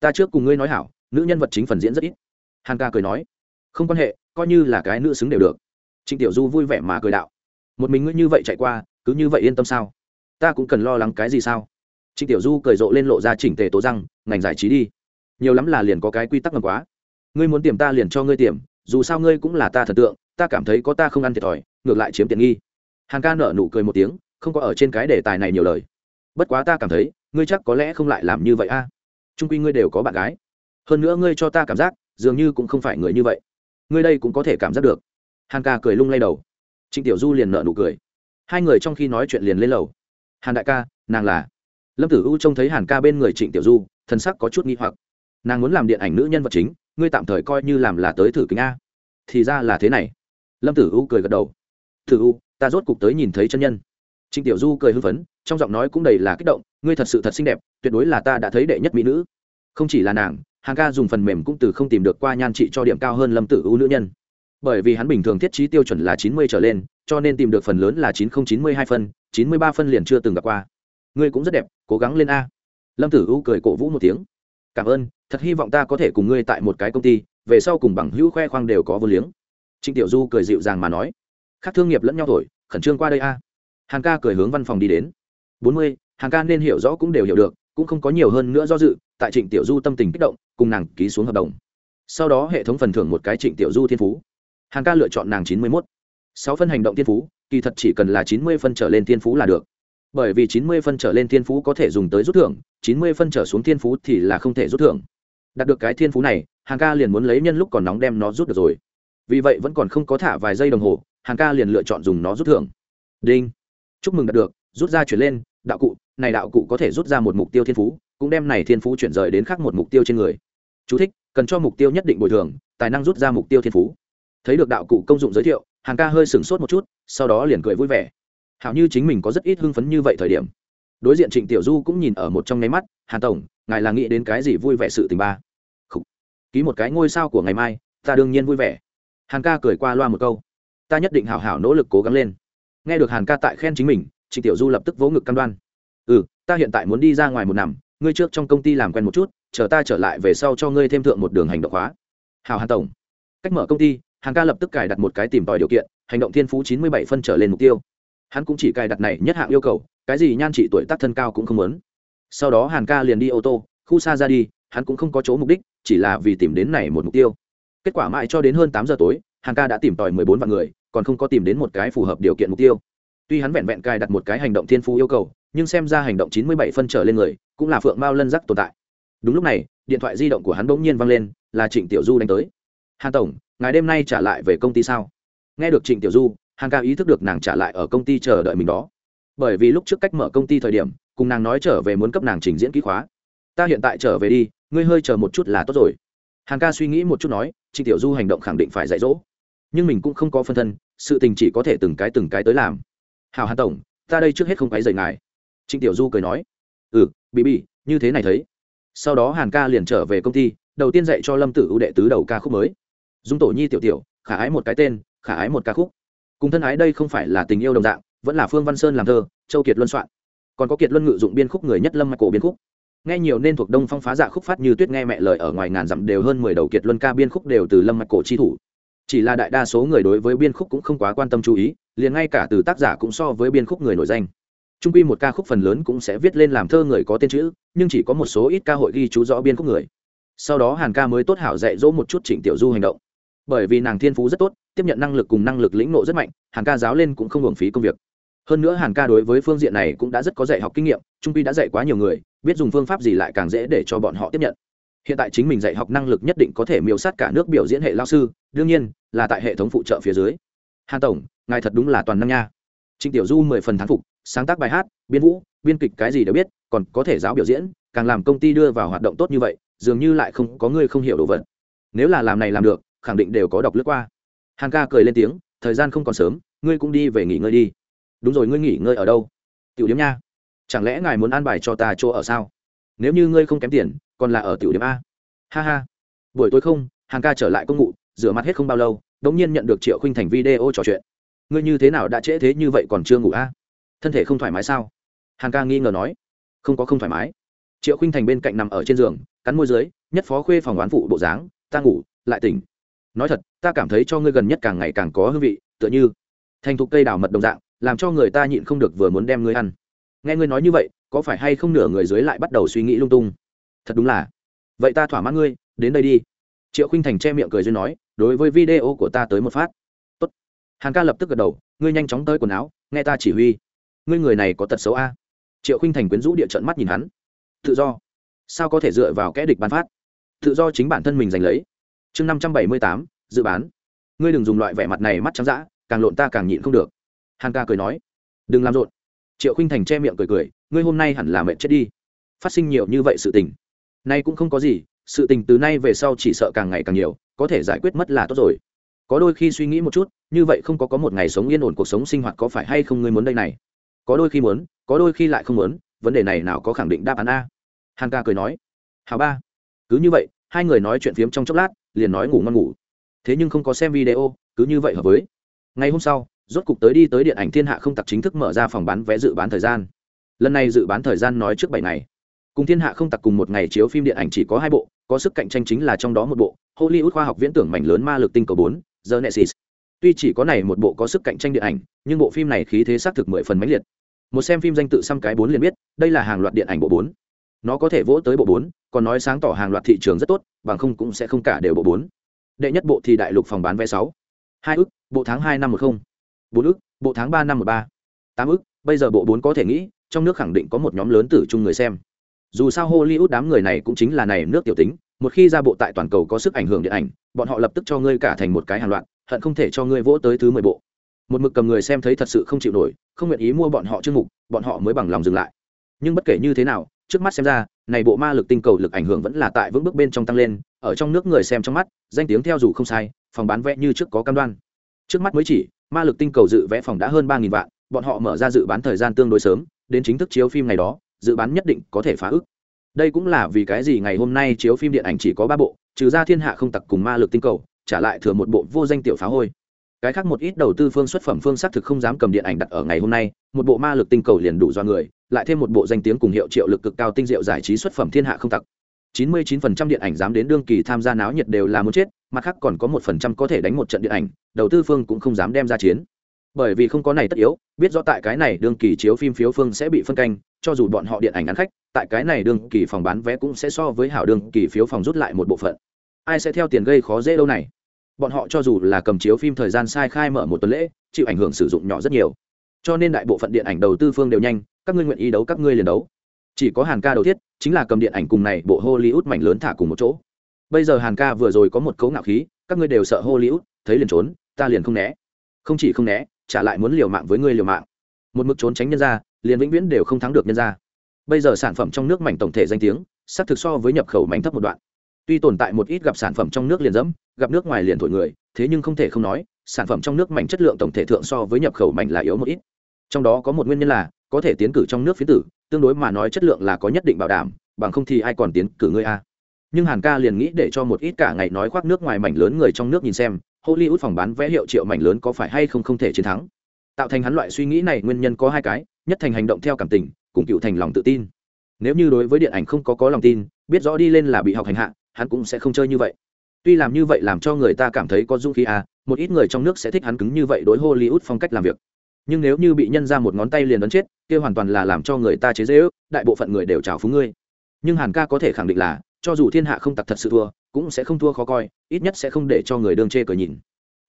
Ta trước cùng ngươi nói hảo, nữ nhân vật chính phần diễn rất ít. Hàn ca cười nói. Không quan hệ, coi như là cái nữ xứng đều được. Trịnh tiểu du vui vẻ mà cười đạo. Một mình ngươi như vậy chạy qua, cứ như vậy yên tâm sao? Ta cũng cần lo lắng cái gì sao? Trịnh tiểu du cười rộ lên lộ ra chỉnh tề tố răng, ngành giải trí đi. Nhiều lắm là liền có cái quy tắc ngầm quá. Ngươi muốn tiềm ta liền cho ngươi tiềm, dù sao ngươi cũng là ta thần tượng, ta cảm thấy có ta không ăn thiệt thòi, ngược lại chiếm tiện nghi. Hàng ca nở nụ cười một tiếng, không có ở trên cái đề tài này nhiều lời. Bất quá ta cảm thấy, ngươi chắc có lẽ không lại làm như vậy a. À? Trung quy ngươi đều có bạn gái. Hơn nữa ngươi cho ta cảm giác, dường như cũng không phải người như vậy. Ngươi đây cũng có thể cảm giác được. Hàn ca cười lung lay đầu. Trịnh tiểu du liền nợ nụ cười. Hai người trong khi nói chuyện liền lên lầu. Hàn đại ca, nàng là lâm tử u trông thấy hàn ca bên người trịnh tiểu du thân sắc có chút nghi hoặc. Nàng muốn làm điện ảnh nữ nhân vật chính, ngươi tạm thời coi như làm là tới thử kính a. Thì ra là thế này. Lâm tử u cười gật đầu. Tử u, ta rốt cục tới nhìn thấy chân nhân. Trịnh tiểu du cười hưng phấn, trong giọng nói cũng đầy là kích động, ngươi thật sự thật xinh đẹp, tuyệt đối là ta đã thấy đệ nhất mỹ nữ. Không chỉ là nàng hàng ca dùng phần mềm cũng từ không tìm được qua nhan trị cho điểm cao hơn lâm tử u nữ nhân. Bởi vì hắn bình thường thiết trí tiêu chuẩn là chín mươi trở lên, cho nên tìm được phần lớn là chín nghìn chín mươi hai phân, chín mươi ba phân liền chưa từng gặp qua ngươi cũng rất đẹp, cố gắng lên a. Lâm tử u cười cổ vũ một tiếng. Cảm ơn, thật hy vọng ta có thể cùng ngươi tại một cái công ty, về sau cùng bằng hữu khoe khoang đều có vô liếng. Trịnh tiểu du cười dịu dàng mà nói. Khác thương nghiệp lẫn nhau thổi, khẩn trương qua đây a. Hàng ca cười hướng văn phòng đi đến. Bốn mươi, hàng ca nên hiểu rõ cũng đều hiểu được, cũng không có nhiều hơn nữa do dự, tại trịnh tiểu du tâm tình kích động, cùng nàng ký xuống hợp đồng. Sau đó hệ thống phần thưởng một cái trịnh tiểu du thiên phú. Hàng ca lựa chọn nàng chín mươi mốt. Sáu phân hành động thiên phú, kỳ thật chỉ cần là chín mươi phân trở lên thiên phú là được bởi vì chín mươi phân trở lên thiên phú có thể dùng tới rút thưởng chín mươi phân trở xuống thiên phú thì là không thể rút thưởng. Đạt được cái thiên phú này hàng ca liền muốn lấy nhân lúc còn nóng đem nó rút được rồi. Vì vậy vẫn còn không có thả vài giây đồng hồ hàng ca liền lựa chọn dùng nó rút thưởng. Đinh. Chúc mừng đạt được rút ra chuyển lên đạo cụ này đạo cụ có thể rút ra một mục tiêu thiên phú cũng đem này thiên phú chuyển rời đến khác một mục tiêu trên người. Chú thích, cần cho mục tiêu nhất định bồi thường tài năng rút ra mục tiêu thiên phú. Thấy được đạo cụ công dụng giới thiệu hàng ca hơi sửng sốt một chút sau đó liền cười vui vẻ hảo như chính mình có rất ít hưng phấn như vậy thời điểm. Đối diện trịnh tiểu du cũng nhìn ở một trong nháy mắt, hàn tổng, ngài là nghĩ đến cái gì vui vẻ sự tình ba? Khủ. ký một cái ngôi sao của ngày mai, ta đương nhiên vui vẻ. Hàn ca cười qua loa một câu. Ta nhất định hảo hảo nỗ lực cố gắng lên. Nghe được hàn ca tại khen chính mình, trịnh tiểu du lập tức vỗ ngực cam đoan. Ừ ta hiện tại muốn đi ra ngoài một năm ngươi trước trong công ty làm quen một chút, chờ ta trở lại về sau cho ngươi thêm thượng một đường hành động hóa. Hào hàn tổng. Cách mở công ty hàng ca lập tức cài đặt một cái tìm tòi điều kiện, hành động thiên phú chín mươi bảy phân trở lên mục tiêu hắn cũng chỉ cài đặt này nhất hạng yêu cầu, cái gì nhan trị tuổi tác thân cao cũng không muốn. Sau đó hàn ca liền đi ô tô, khu xa ra đi, hắn cũng không có chỗ mục đích, chỉ là vì tìm đến này một mục tiêu. Kết quả mãi cho đến hơn tám giờ tối, hàn ca đã tìm tòi mười bốn vạn người, còn không có tìm đến một cái phù hợp điều kiện mục tiêu. Tuy hắn vẹn vẹn cài đặt một cái hành động thiên phú yêu cầu, nhưng xem ra hành động chín mươi bảy phân trở lên người, cũng là phượng mao lân rắc tồn tại. Đúng lúc này, điện thoại di động của hắn bỗng nhiên vang lên, là trịnh tiểu du đánh tới. Hàn tổng, ngài đêm nay trả lại về công ty sao? Nghe được trịnh tiểu du hàn ca ý thức được nàng trả lại ở công ty chờ đợi mình đó. Bởi vì lúc trước cách mở công ty thời điểm, cùng nàng nói trở về muốn cấp nàng trình diễn kỹ khóa. Ta hiện tại trở về đi, ngươi hơi chờ một chút là tốt rồi. Hàn ca suy nghĩ một chút nói, trịnh tiểu du hành động khẳng định phải dạy dỗ. Nhưng mình cũng không có phân thân, sự tình chỉ có thể từng cái từng cái tới làm. Hào hàn tổng, ta đây trước hết không phải dạy ngài. Trịnh tiểu du cười nói. Ừ bị bị như thế này thấy. Sau đó hàn ca liền trở về công ty, đầu tiên dạy cho lâm tử ưu đệ tứ đầu ca khúc mới. Dung tổ nhi tiểu tiểu, khả ái một cái tên, khả ái một ca khúc cùng thân ái đây không phải là tình yêu đồng dạng, vẫn là phương văn sơn làm thơ, châu kiệt luân soạn. Còn có kiệt luân ngự dụng biên khúc, người nhất lâm mạch cổ biên khúc. Nghe nhiều nên thuộc đông phong phá dạ khúc phát như tuyết nghe mẹ lời ở ngoài ngàn dặm đều hơn mười đầu kiệt luân ca biên khúc đều từ lâm mạch cổ chi thủ. Chỉ là đại đa số người đối với biên khúc cũng không quá quan tâm chú ý, liền ngay cả từ tác giả cũng so với biên khúc người nổi danh. Trung quy một ca khúc phần lớn cũng sẽ viết lên làm thơ người có tên chữ, nhưng chỉ có một số ít ca hội ghi chú rõ biên khúc người. Sau đó hàn ca mới tốt hảo dạy dỗ một chút trịnh tiểu du hành động. Bởi vì nàng thiên phú rất tốt tiếp nhận năng lực cùng năng lực lĩnh nộ rất mạnh, hàn ca giáo lên cũng không hưởng phí công việc. Hơn nữa hàn ca đối với phương diện này cũng đã rất có dạy học kinh nghiệm, trung pi đã dạy quá nhiều người, biết dùng phương pháp gì lại càng dễ để cho bọn họ tiếp nhận. Hiện tại chính mình dạy học năng lực nhất định có thể miêu sát cả nước biểu diễn hệ lao sư, đương nhiên là tại hệ thống phụ trợ phía dưới. Hàn tổng, ngài thật đúng là toàn năng nha. Trịnh tiểu du mười phần thán phục, sáng tác bài hát, biên vũ, biên kịch cái gì đều biết, còn có thể giáo biểu diễn, càng làm công ty đưa vào hoạt động tốt như vậy, dường như lại không có người không hiểu đồ vật. Nếu là làm này làm được, khẳng định đều có đọc lướt qua hàn ca cười lên tiếng, thời gian không còn sớm, ngươi cũng đi về nghỉ ngơi đi. Đúng rồi, ngươi nghỉ ngơi ở đâu? Tiểu điểm nha. Chẳng lẽ ngài muốn an bài cho ta chỗ ở sao? Nếu như ngươi không kém tiền, còn là ở tiểu điểm a. Ha ha. Buổi tối không Hàng ca trở lại công ngụ rửa mặt hết không bao lâu đ ỗ n g nhiên nhận được triệu khinh thành video trò chuyện. Ngươi như thế nào đã trễ thế như vậy còn chưa ngủ a? Thân thể không thoải mái sao? Hàng ca nghi ngờ nói. Không có không thoải mái. Triệu khinh thành bên cạnh nằm ở trên giường, cắn môi dưới, nhất phó khuê phòng đoán phụ bộ dáng, ta ngủ, lại tỉnh nói thật, ta cảm thấy cho ngươi gần nhất càng ngày càng có hương vị, tựa như thành thục cây đào mật đồng dạng, làm cho người ta nhịn không được vừa muốn đem ngươi ăn. Nghe ngươi nói như vậy, có phải hay không nửa người dưới lại bắt đầu suy nghĩ lung tung? Thật đúng là. Vậy ta thỏa mãn ngươi, đến đây đi. Triệu khinh thành che miệng cười duyên nói, đối với video của ta tới một phát. Tốt. hàng ca lập tức gật đầu, ngươi nhanh chóng tới quần áo, nghe ta chỉ huy. Ngươi người này có tật xấu a. Triệu khinh thành quyến rũ địa trận mắt nhìn hắn. Tự do. Sao có thể dựa vào kẽ địch bán phát? Tự do chính bản thân mình giành lấy chương năm trăm bảy mươi tám, dự bán. Ngươi đừng dùng loại vẻ mặt này mắt trắng d càng lộn ta càng nhịn không được. Hàn ca cười nói. Đừng làm rộn. Triệu khinh thành che miệng cười cười, ngươi hôm nay hẳn là mệt chết đi. Phát sinh nhiều như vậy sự tình. Nay cũng không có gì, sự tình từ nay về sau chỉ sợ càng ngày càng nhiều, có thể giải quyết mất là tốt rồi. Có đôi khi suy nghĩ một chút, như vậy không có có một ngày sống yên ổn cuộc sống sinh hoạt có phải hay không ngươi muốn đây này? Có đôi khi muốn, có đôi khi lại không muốn, vấn đề này nào có khẳng định đáp án a? Hàn ca cười nói. Hào ba. Cứ như vậy, hai người nói chuyện phiếm trong chốc lát liền nói ngủ ngon ngủ. Thế nhưng không có xem video, cứ như vậy hợp với. Ngày hôm sau, rốt cục tới đi tới điện ảnh thiên hạ không tặc chính thức mở ra phòng bán vé dự bán thời gian. Lần này dự bán thời gian nói trước bảy ngày. Cùng thiên hạ không tặc cùng một ngày chiếu phim điện ảnh chỉ có hai bộ, có sức cạnh tranh chính là trong đó một bộ, hollywood khoa học viễn tưởng mảnh lớn ma lực tinh cầu bốn, the nexus. Tuy chỉ có này một bộ có sức cạnh tranh điện ảnh, nhưng bộ phim này khí thế xác thực mười phần mãnh liệt. Một xem phim danh tự xăm cái bốn liền biết, đây là hàng loạt điện ảnh bộ bốn nó có thể vỗ tới bộ bốn, còn nói sáng tỏ hàng loạt thị trường rất tốt, bằng không cũng sẽ không cả đều bộ bốn. Đệ nhất bộ thì đại lục phòng bán vé sáu. Hai ức, bộ tháng hai năm một không. Bốn ức, bộ tháng ba năm một ba. Tám ức, bây giờ bộ bốn có thể nghĩ, trong nước khẳng định có một nhóm lớn tử chung người xem. Dù sao hollywood đám người này cũng chính là này nước tiểu tính, một khi ra bộ tại toàn cầu có sức ảnh hưởng điện ảnh, bọn họ lập tức cho ngươi cả thành một cái hàng loạt, hận không thể cho ngươi vỗ tới thứ mười bộ. Một mực cầm người xem thấy thật sự không chịu nổi, không nguyện ý mua bọn họ chương mục, bọn họ mới bằng lòng dừng lại. Nhưng bất kể như thế nào trước mắt xem ra, này bộ ma lực tinh cầu lực ảnh hưởng vẫn là tại vững bước bên trong tăng lên, ở trong nước người xem trong mắt, danh tiếng theo dù không sai, phòng bán vẽ như trước có cam đoan. Trước mắt mới chỉ, ma lực tinh cầu dự vẽ phòng đã hơn ba nghìn vạn, bọn họ mở ra dự bán thời gian tương đối sớm, đến chính thức chiếu phim ngày đó, dự bán nhất định có thể phá ức đây cũng là vì cái gì ngày hôm nay chiếu phim điện ảnh chỉ có ba bộ, trừ ra thiên hạ không tặc cùng ma lực tinh cầu, trả lại thừa một bộ vô danh tiểu phá hôi. Cái khác một ít đầu tư phương xuất phẩm phương xác thực không dám cầm điện ảnh đặt ở ngày hôm nay, một bộ ma lực tinh cầu liền đủ do người lại thêm một bộ danh tiếng cùng hiệu triệu lực cực cao tinh diệu giải trí xuất phẩm thiên hạ không tặc. 99% điện ảnh dám đến đương kỳ tham gia náo nhiệt đều là muốn chết, mặt khác còn có một phần trăm có thể đánh một trận điện ảnh, đầu tư phương cũng không dám đem ra chiến. Bởi vì không có này tất yếu, biết rõ tại cái này đương kỳ chiếu phim phiếu phương sẽ bị phân canh, cho dù bọn họ điện ảnh ngắn khách, tại cái này đương kỳ phòng bán vé cũng sẽ so với hảo đương kỳ phiếu phòng rút lại một bộ phận. Ai sẽ theo tiền gây khó dễ đâu này? Bọn họ cho dù là cầm chiếu phim thời gian sai khai mở một tuần lễ, chịu ảnh hưởng sử dụng nhỏ rất nhiều. Cho nên đại bộ phận điện ảnh đầu tư phương đều nhanh các ngươi nguyện ý đấu các ngươi liền đấu. Chỉ có hàn ca đầu thiết, chính là cầm điện ảnh cùng này bộ hollywood mảnh lớn thả cùng một chỗ. Bây giờ hàn ca vừa rồi có một cấu ngạo khí, các ngươi đều sợ hollywood, thấy liền trốn, ta liền không né. Không chỉ không né, trả lại muốn liều mạng với ngươi liều mạng. Một mực trốn tránh nhân ra liền vĩnh viễn đều không thắng được nhân ra bây giờ sản phẩm trong nước mảnh tổng thể danh tiếng sắc thực so với nhập khẩu mảnh thấp một đoạn. Tuy tồn tại một ít gặp sản phẩm trong nước liền dẫm, gặp nước ngoài liền thổi người, thế nhưng không thể không nói, sản phẩm trong nước mảnh chất lượng tổng thể thượng so với nhập khẩu mảnh là yếu một ít. Trong đó có một nguyên nhân là có thể tiến cử trong nước phiến tử, tương đối mà nói chất lượng là có nhất định bảo đảm, bằng không thì ai còn tiến cử ngươi a? Nhưng hàn ca liền nghĩ để cho một ít cả ngày nói khoác nước ngoài mảnh lớn người trong nước nhìn xem, hollywood phòng bán vé hiệu triệu mảnh lớn có phải hay không không thể chiến thắng. Tạo thành hắn loại suy nghĩ này nguyên nhân có hai cái, nhất thành hành động theo cảm tình, cùng cựu thành lòng tự tin. Nếu như đối với điện ảnh không có có lòng tin, biết rõ đi lên là bị học hành hạ, hắn cũng sẽ không chơi như vậy. Tuy làm như vậy làm cho người ta cảm thấy có dung khí à một ít người trong nước sẽ thích hắn cứng như vậy đối hollywood phong cách làm việc nhưng nếu như bị nhân ra một ngón tay liền ấn chết, kia hoàn toàn là làm cho người ta chế dễ ước đại bộ phận người đều trào phúng ngươi. Nhưng hàn ca có thể khẳng định là, cho dù thiên hạ không tặc thật sự thua, cũng sẽ không thua khó coi, ít nhất sẽ không để cho người đương chê cờ nhìn.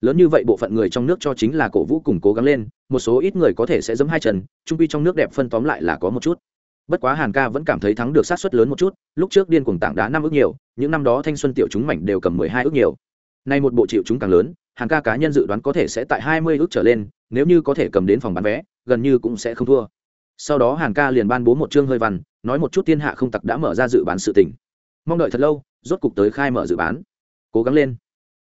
Lớn như vậy bộ phận người trong nước cho chính là cổ vũ cùng cố gắng lên, một số ít người có thể sẽ giấm hai chân, trung pi trong nước đẹp phân tóm lại là có một chút. Bất quá hàn ca vẫn cảm thấy thắng được sát suất lớn một chút, lúc trước điên cuồng tảng đá năm ước nhiều, những năm đó thanh xuân tiểu chúng mảnh đều cầm mười hai ước nhiều. Nay một bộ chịu chúng càng lớn, hàn ca cá nhân dự đoán có thể sẽ tại hai mươi ước trở lên nếu như có thể cầm đến phòng bán vé, gần như cũng sẽ không thua. Sau đó hàn ca liền ban bố một chương hơi văn, nói một chút thiên hạ không tặc đã mở ra dự bán sự tình. mong đợi thật lâu, rốt cục tới khai mở dự bán. Cố gắng lên.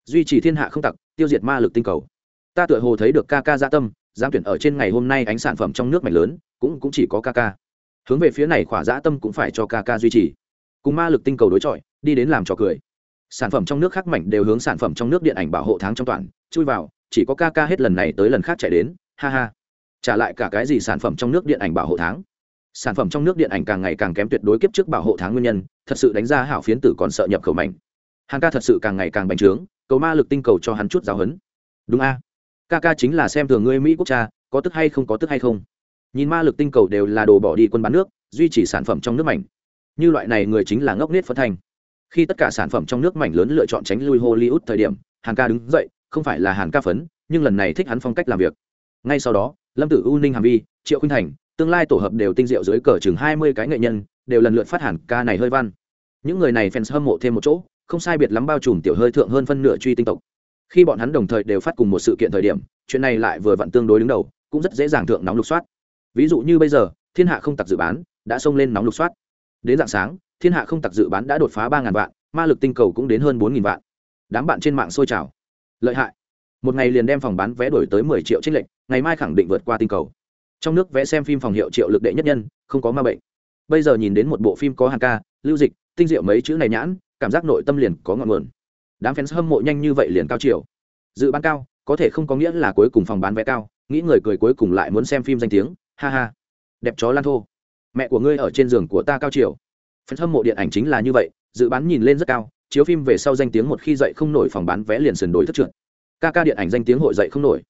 Duy trì thiên hạ không tặc, tiêu diệt ma lực tinh cầu. Ta tựa hồ thấy được ca ca gia tâm giám tuyển ở trên ngày hôm nay ánh sản phẩm trong nước mạnh lớn, cũng cũng chỉ có ca ca. Hướng về phía này khỏa dã tâm cũng phải cho ca ca duy trì. Cùng ma lực tinh cầu đối chọi, đi đến làm trò cười. Sản phẩm trong nước khác mảnh đều hướng sản phẩm trong nước điện ảnh bảo hộ tháng trong toàn, chui vào chỉ có ca ca hết lần này tới lần khác chạy đến, ha ha. Trả lại cả cái gì sản phẩm trong nước điện ảnh bảo hộ tháng? Sản phẩm trong nước điện ảnh càng ngày càng kém tuyệt đối kiếp trước bảo hộ tháng nguyên nhân, thật sự đánh ra hảo phiến tử còn sợ nhập khẩu mạnh. Hàng ca thật sự càng ngày càng bành trướng, cầu ma lực tinh cầu cho hắn chút giáo hấn đúng a. Ca ca chính là xem thường ngươi mỹ quốc cha, có tức hay không, có tức hay không. Nhìn ma lực tinh cầu đều là đồ bỏ đi quân bán nước, duy trì sản phẩm trong nước mảnh như loại này người chính là ngốc nết phân thành khi tất cả sản phẩm trong nước mảnh lớn lựa chọn tránh lui hollywood thời điểm, hàng ca đứng dậy không phải là hàn ca phấn, nhưng lần này thích hắn phong cách làm việc. Ngay sau đó, lâm tử u, ninh hàm vi, triệu khinh thành, tương lai tổ hợp đều tinh diệu dưới cờ chừng hai mươi cái nghệ nhân, đều lần lượt phát hàn ca này hơi văn. Những người này fans hâm mộ thêm một chỗ, không sai biệt lắm bao trùm tiểu hơi thượng hơn phân nửa truy tinh tộc. Khi bọn hắn đồng thời đều phát cùng một sự kiện thời điểm, chuyện này lại vừa vặn tương đối đứng đầu, cũng rất dễ dàng thượng nóng lục soát. Ví dụ như bây giờ, thiên hạ không tặc dự bán đã xông lên nóng lục soát. Đến dạng sáng, thiên hạ không tặc dự bán đã đột phá ba ngàn vạn, ma lực tinh cầu cũng đến hơn bốn nghìn vạn. Đám bạn trên mạng sôi trào lợi hại. Một ngày liền đem phòng bán vé đổi tới mười triệu trích lệnh, ngày mai khẳng định vượt qua tinh cầu. Trong nước vẽ xem phim phòng hiệu triệu lực đệ nhất nhân, không có ma bệnh. Bây giờ nhìn đến một bộ phim có hàng ca, lưu dịch, tinh diệu mấy chữ này nhãn, cảm giác nội tâm liền có ngọn nguồn. Đám fans hâm mộ nhanh như vậy liền cao chiều. Dự bán cao, có thể không có nghĩa là cuối cùng phòng bán vé cao, nghĩ người cười cuối cùng lại muốn xem phim danh tiếng, ha ha. Đẹp chó lan thô. Mẹ của ngươi ở trên giường của ta cao chiều. Fans hâm mộ điện ảnh chính là như vậy, dự bán nhìn lên rất cao chiếu phim về sau danh tiếng một khi dậy không nổi phòng bán vé liền sườn đổi thất trượt. Ca ca điện ảnh danh tiếng hội dậy không nổi.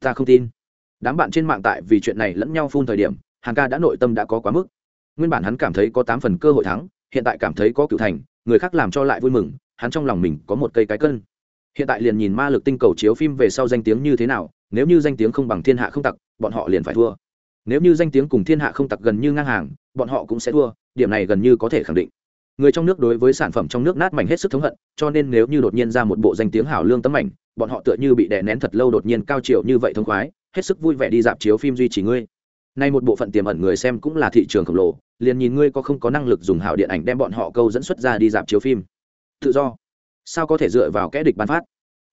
Ta không tin. Đám bạn trên mạng tại vì chuyện này lẫn nhau phun thời điểm hàng ca đã nội tâm đã có quá mức. Nguyên bản hắn cảm thấy có tám phần cơ hội thắng, hiện tại cảm thấy có cựu thành, người khác làm cho lại vui mừng, hắn trong lòng mình có một cây cái cân. Hiện tại liền nhìn ma lực tinh cầu chiếu phim về sau danh tiếng như thế nào, nếu như danh tiếng không bằng thiên hạ không tặc, bọn họ liền phải thua. Nếu như danh tiếng cùng thiên hạ không tặc gần như ngang hàng, bọn họ cũng sẽ thua, điểm này gần như có thể khẳng định người trong nước đối với sản phẩm trong nước nát mảnh hết sức thống hận, cho nên nếu như đột nhiên ra một bộ danh tiếng hảo lương tấm mảnh, bọn họ tựa như bị đè nén thật lâu đột nhiên cao triệu như vậy thông khoái, hết sức vui vẻ đi dạp chiếu phim duy trì ngươi. Nay một bộ phận tiềm ẩn người xem cũng là thị trường khổng lồ, liền nhìn ngươi có không có năng lực dùng hảo điện ảnh đem bọn họ câu dẫn xuất ra đi dạp chiếu phim. Tự do. Sao có thể dựa vào kẽ địch bán phát?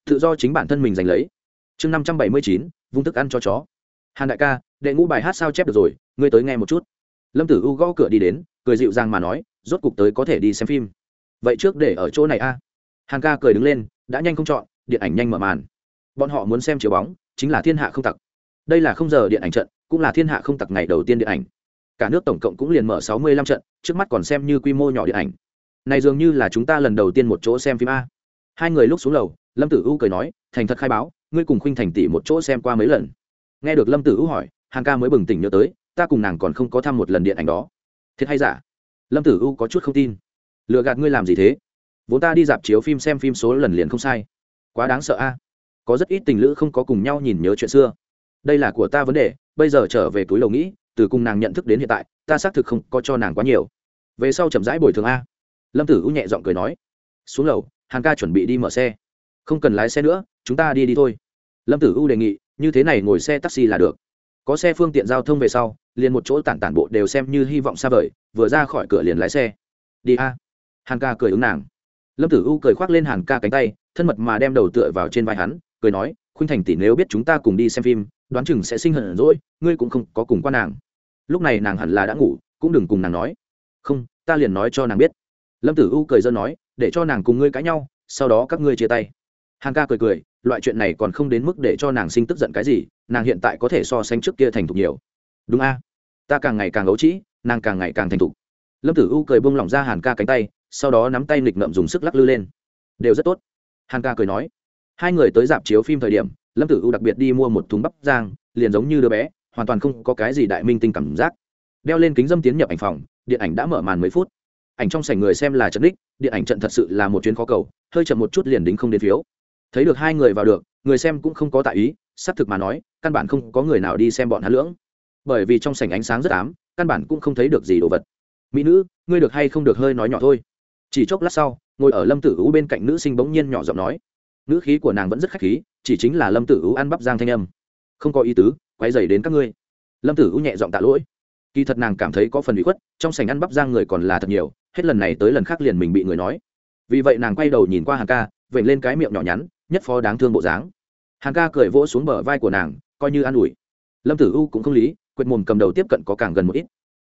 Tự do chính bản thân mình giành lấy. Chương năm trăm bảy mươi chín, vung thức ăn cho chó. Hàn đại ca, đệ ngũ bài hát sao chép được rồi, ngươi tới nghe một chút lâm tử u gõ cửa đi đến, cười dịu dàng mà nói, rốt cục tới có thể đi xem phim. Vậy trước để ở chỗ này a. À? hàn ca cười đứng lên, đã nhanh không chọn, điện ảnh nhanh mở màn. Bọn họ muốn xem chiếu bóng, chính là thiên hạ không tặc. Đây là không giờ điện ảnh trận, cũng là thiên hạ không tặc ngày đầu tiên điện ảnh. Cả nước tổng cộng cũng liền mở sáu mươi lăm trận, trước mắt còn xem như quy mô nhỏ điện ảnh. Này dường như là chúng ta lần đầu tiên một chỗ xem phim a. Hai người lúc xuống lầu, lâm tử u cười nói, thành thật khai báo, ngươi cùng khuynh thành tỷ một chỗ xem qua mấy lần. Nghe được lâm tử u hỏi, hàng ca mới bừng tỉnh nhớ tới ta cùng nàng còn không có thăm một lần điện ảnh đó. Thiệt hay giả? Lâm tử u có chút không tin. Lựa gạt ngươi làm gì thế? Vốn ta đi dạp chiếu phim xem phim số lần liền không sai. Quá đáng sợ a. Có rất ít tình lữ không có cùng nhau nhìn nhớ chuyện xưa. Đây là của ta vấn đề, bây giờ trở về túi lầu nghĩ, từ cùng nàng nhận thức đến hiện tại, ta xác thực không có cho nàng quá nhiều. Về sau chậm rãi bồi thường a. Lâm tử u nhẹ giọng cười nói. Xuống lầu hàng ca chuẩn bị đi mở xe. Không cần lái xe nữa, chúng ta đi đi thôi. Lâm tử u đề nghị, như thế này ngồi xe taxi là được có xe phương tiện giao thông về sau, liền một chỗ tản tản bộ đều xem như hy vọng xa vời, vừa ra khỏi cửa liền lái xe. Đi a. Hàn ca cười ứng nàng. Lâm tử u cười khoác lên hàn ca cánh tay, thân mật mà đem đầu tựa vào trên vai hắn, cười nói, khuynh thành tỷ nếu biết chúng ta cùng đi xem phim, đoán chừng sẽ sinh hận rỗi ngươi cũng không có cùng qua nàng. Lúc này nàng hẳn là đã ngủ, cũng đừng cùng nàng nói. Không, ta liền nói cho nàng biết. Lâm tử u cười dân nói, để cho nàng cùng ngươi cãi nhau, sau đó các ngươi chia tay. Hàn ca cười cười, loại chuyện này còn không đến mức để cho nàng sinh tức giận cái gì nàng hiện tại có thể so sánh trước kia thành thục nhiều. Đúng a. Ta càng ngày càng ấu trĩ, nàng càng ngày càng thành thục. Lâm tử u cười bông lỏng ra hàn ca cánh tay, sau đó nắm tay nghịch ngậm dùng sức lắc lư lên. Đều rất tốt. Hàn ca cười nói. Hai người tới dạp chiếu phim thời điểm, lâm tử u đặc biệt đi mua một thùng bắp giang liền giống như đứa bé, hoàn toàn không có cái gì đại minh tinh cảm giác. Đeo lên kính dâm tiến nhập ảnh phòng, điện ảnh đã mở màn mấy phút. Ảnh trong sảnh người xem là trận đích điện ảnh trận thật sự là một chuyến khó cầu, hơi chậm một chút liền đính không đến phiếu. Thấy được hai người vào được, người xem cũng không có tại ý xác thực mà nói, căn bản không có người nào đi xem bọn hắn lưỡng. Bởi vì trong sảnh ánh sáng rất ám, căn bản cũng không thấy được gì đồ vật. Mỹ nữ, ngươi được hay không được hơi nói nhỏ thôi. Chỉ chốc lát sau, ngồi ở lâm tử u bên cạnh nữ sinh bỗng nhiên nhỏ giọng nói. Nữ khí của nàng vẫn rất khách khí, chỉ chính là lâm tử u ăn bắp giang thanh âm. Không có ý tứ, quay dày đến các ngươi. Lâm tử u nhẹ giọng tạ lỗi. Kỳ thật nàng cảm thấy có phần bị khuất, trong sảnh ăn bắp giang người còn là thật nhiều, hết lần này tới lần khác liền mình bị người nói. Vì vậy nàng quay đầu nhìn qua hàng ca vẩy lên cái miệng nhỏ nhắn, nhất phó đáng thương bộ dáng hàng ca cười vỗ xuống bờ vai của nàng, coi như an ủi. Lâm tử u cũng không lý quyệt mồm cầm đầu tiếp cận có càng gần một ít.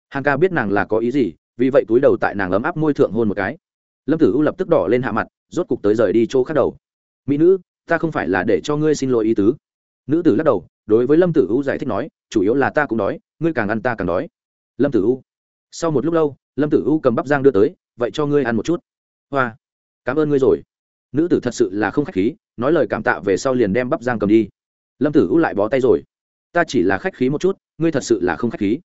Hàng ca biết nàng là có ý gì, vì vậy túi đầu tại nàng ấm áp môi thượng hôn một cái. Lâm tử u lập tức đỏ lên hạ mặt, rốt cục tới rời đi chỗ khác đầu. Mỹ nữ, ta không phải là để cho ngươi xin lỗi ý tứ. Nữ tử lắc đầu, đối với lâm tử u giải thích nói, chủ yếu là ta cũng đói, ngươi càng ăn ta càng đói. Lâm tử u. Sau một lúc lâu, lâm tử u cầm bắp giang đưa tới, vậy cho ngươi ăn một chút. Hoa, cảm ơn ngươi rồi nữ tử thật sự là không khách khí, nói lời cảm tạ về sau liền đem bắp giang cầm đi. Lâm tử u lại bó tay rồi. Ta chỉ là khách khí một chút, ngươi thật sự là không khách khí.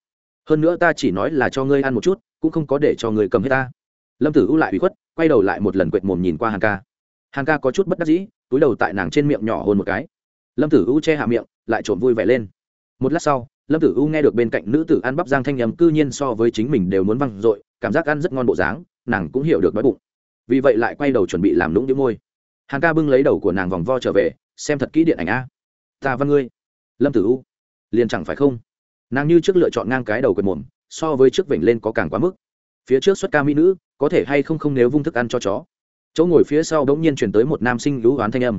Hơn nữa ta chỉ nói là cho ngươi ăn một chút, cũng không có để cho ngươi cầm hết ta. Lâm tử u lại bị khuất, quay đầu lại một lần quệt mồm nhìn qua hàn ca. Hàn ca có chút bất đắc dĩ, túi đầu tại nàng trên miệng nhỏ hôn một cái. Lâm tử u che hạ miệng, lại trộm vui vẻ lên. Một lát sau, lâm tử u nghe được bên cạnh nữ tử ăn bắp giang thanh nhầm cư nhiên so với chính mình đều muốn văng r ộ i cảm giác ăn rất ngon bộ dáng, nàng cũng hiểu được đói bụng vì vậy lại quay đầu chuẩn bị làm lũng đĩu môi. Hàn ca bưng lấy đầu của nàng vòng vo trở về xem thật kỹ điện ảnh a. Ta văn ngươi. Lâm tử u. Liền chẳng phải không? Nàng như trước lựa chọn ngang cái đầu quệt mồm so với trước vểnh lên có càng quá mức. Phía trước xuất ca mỹ nữ có thể hay không không nếu vung thức ăn cho chó. Chỗ ngồi phía sau đ ố n g nhiên chuyển tới một nam sinh lũ oán thanh âm.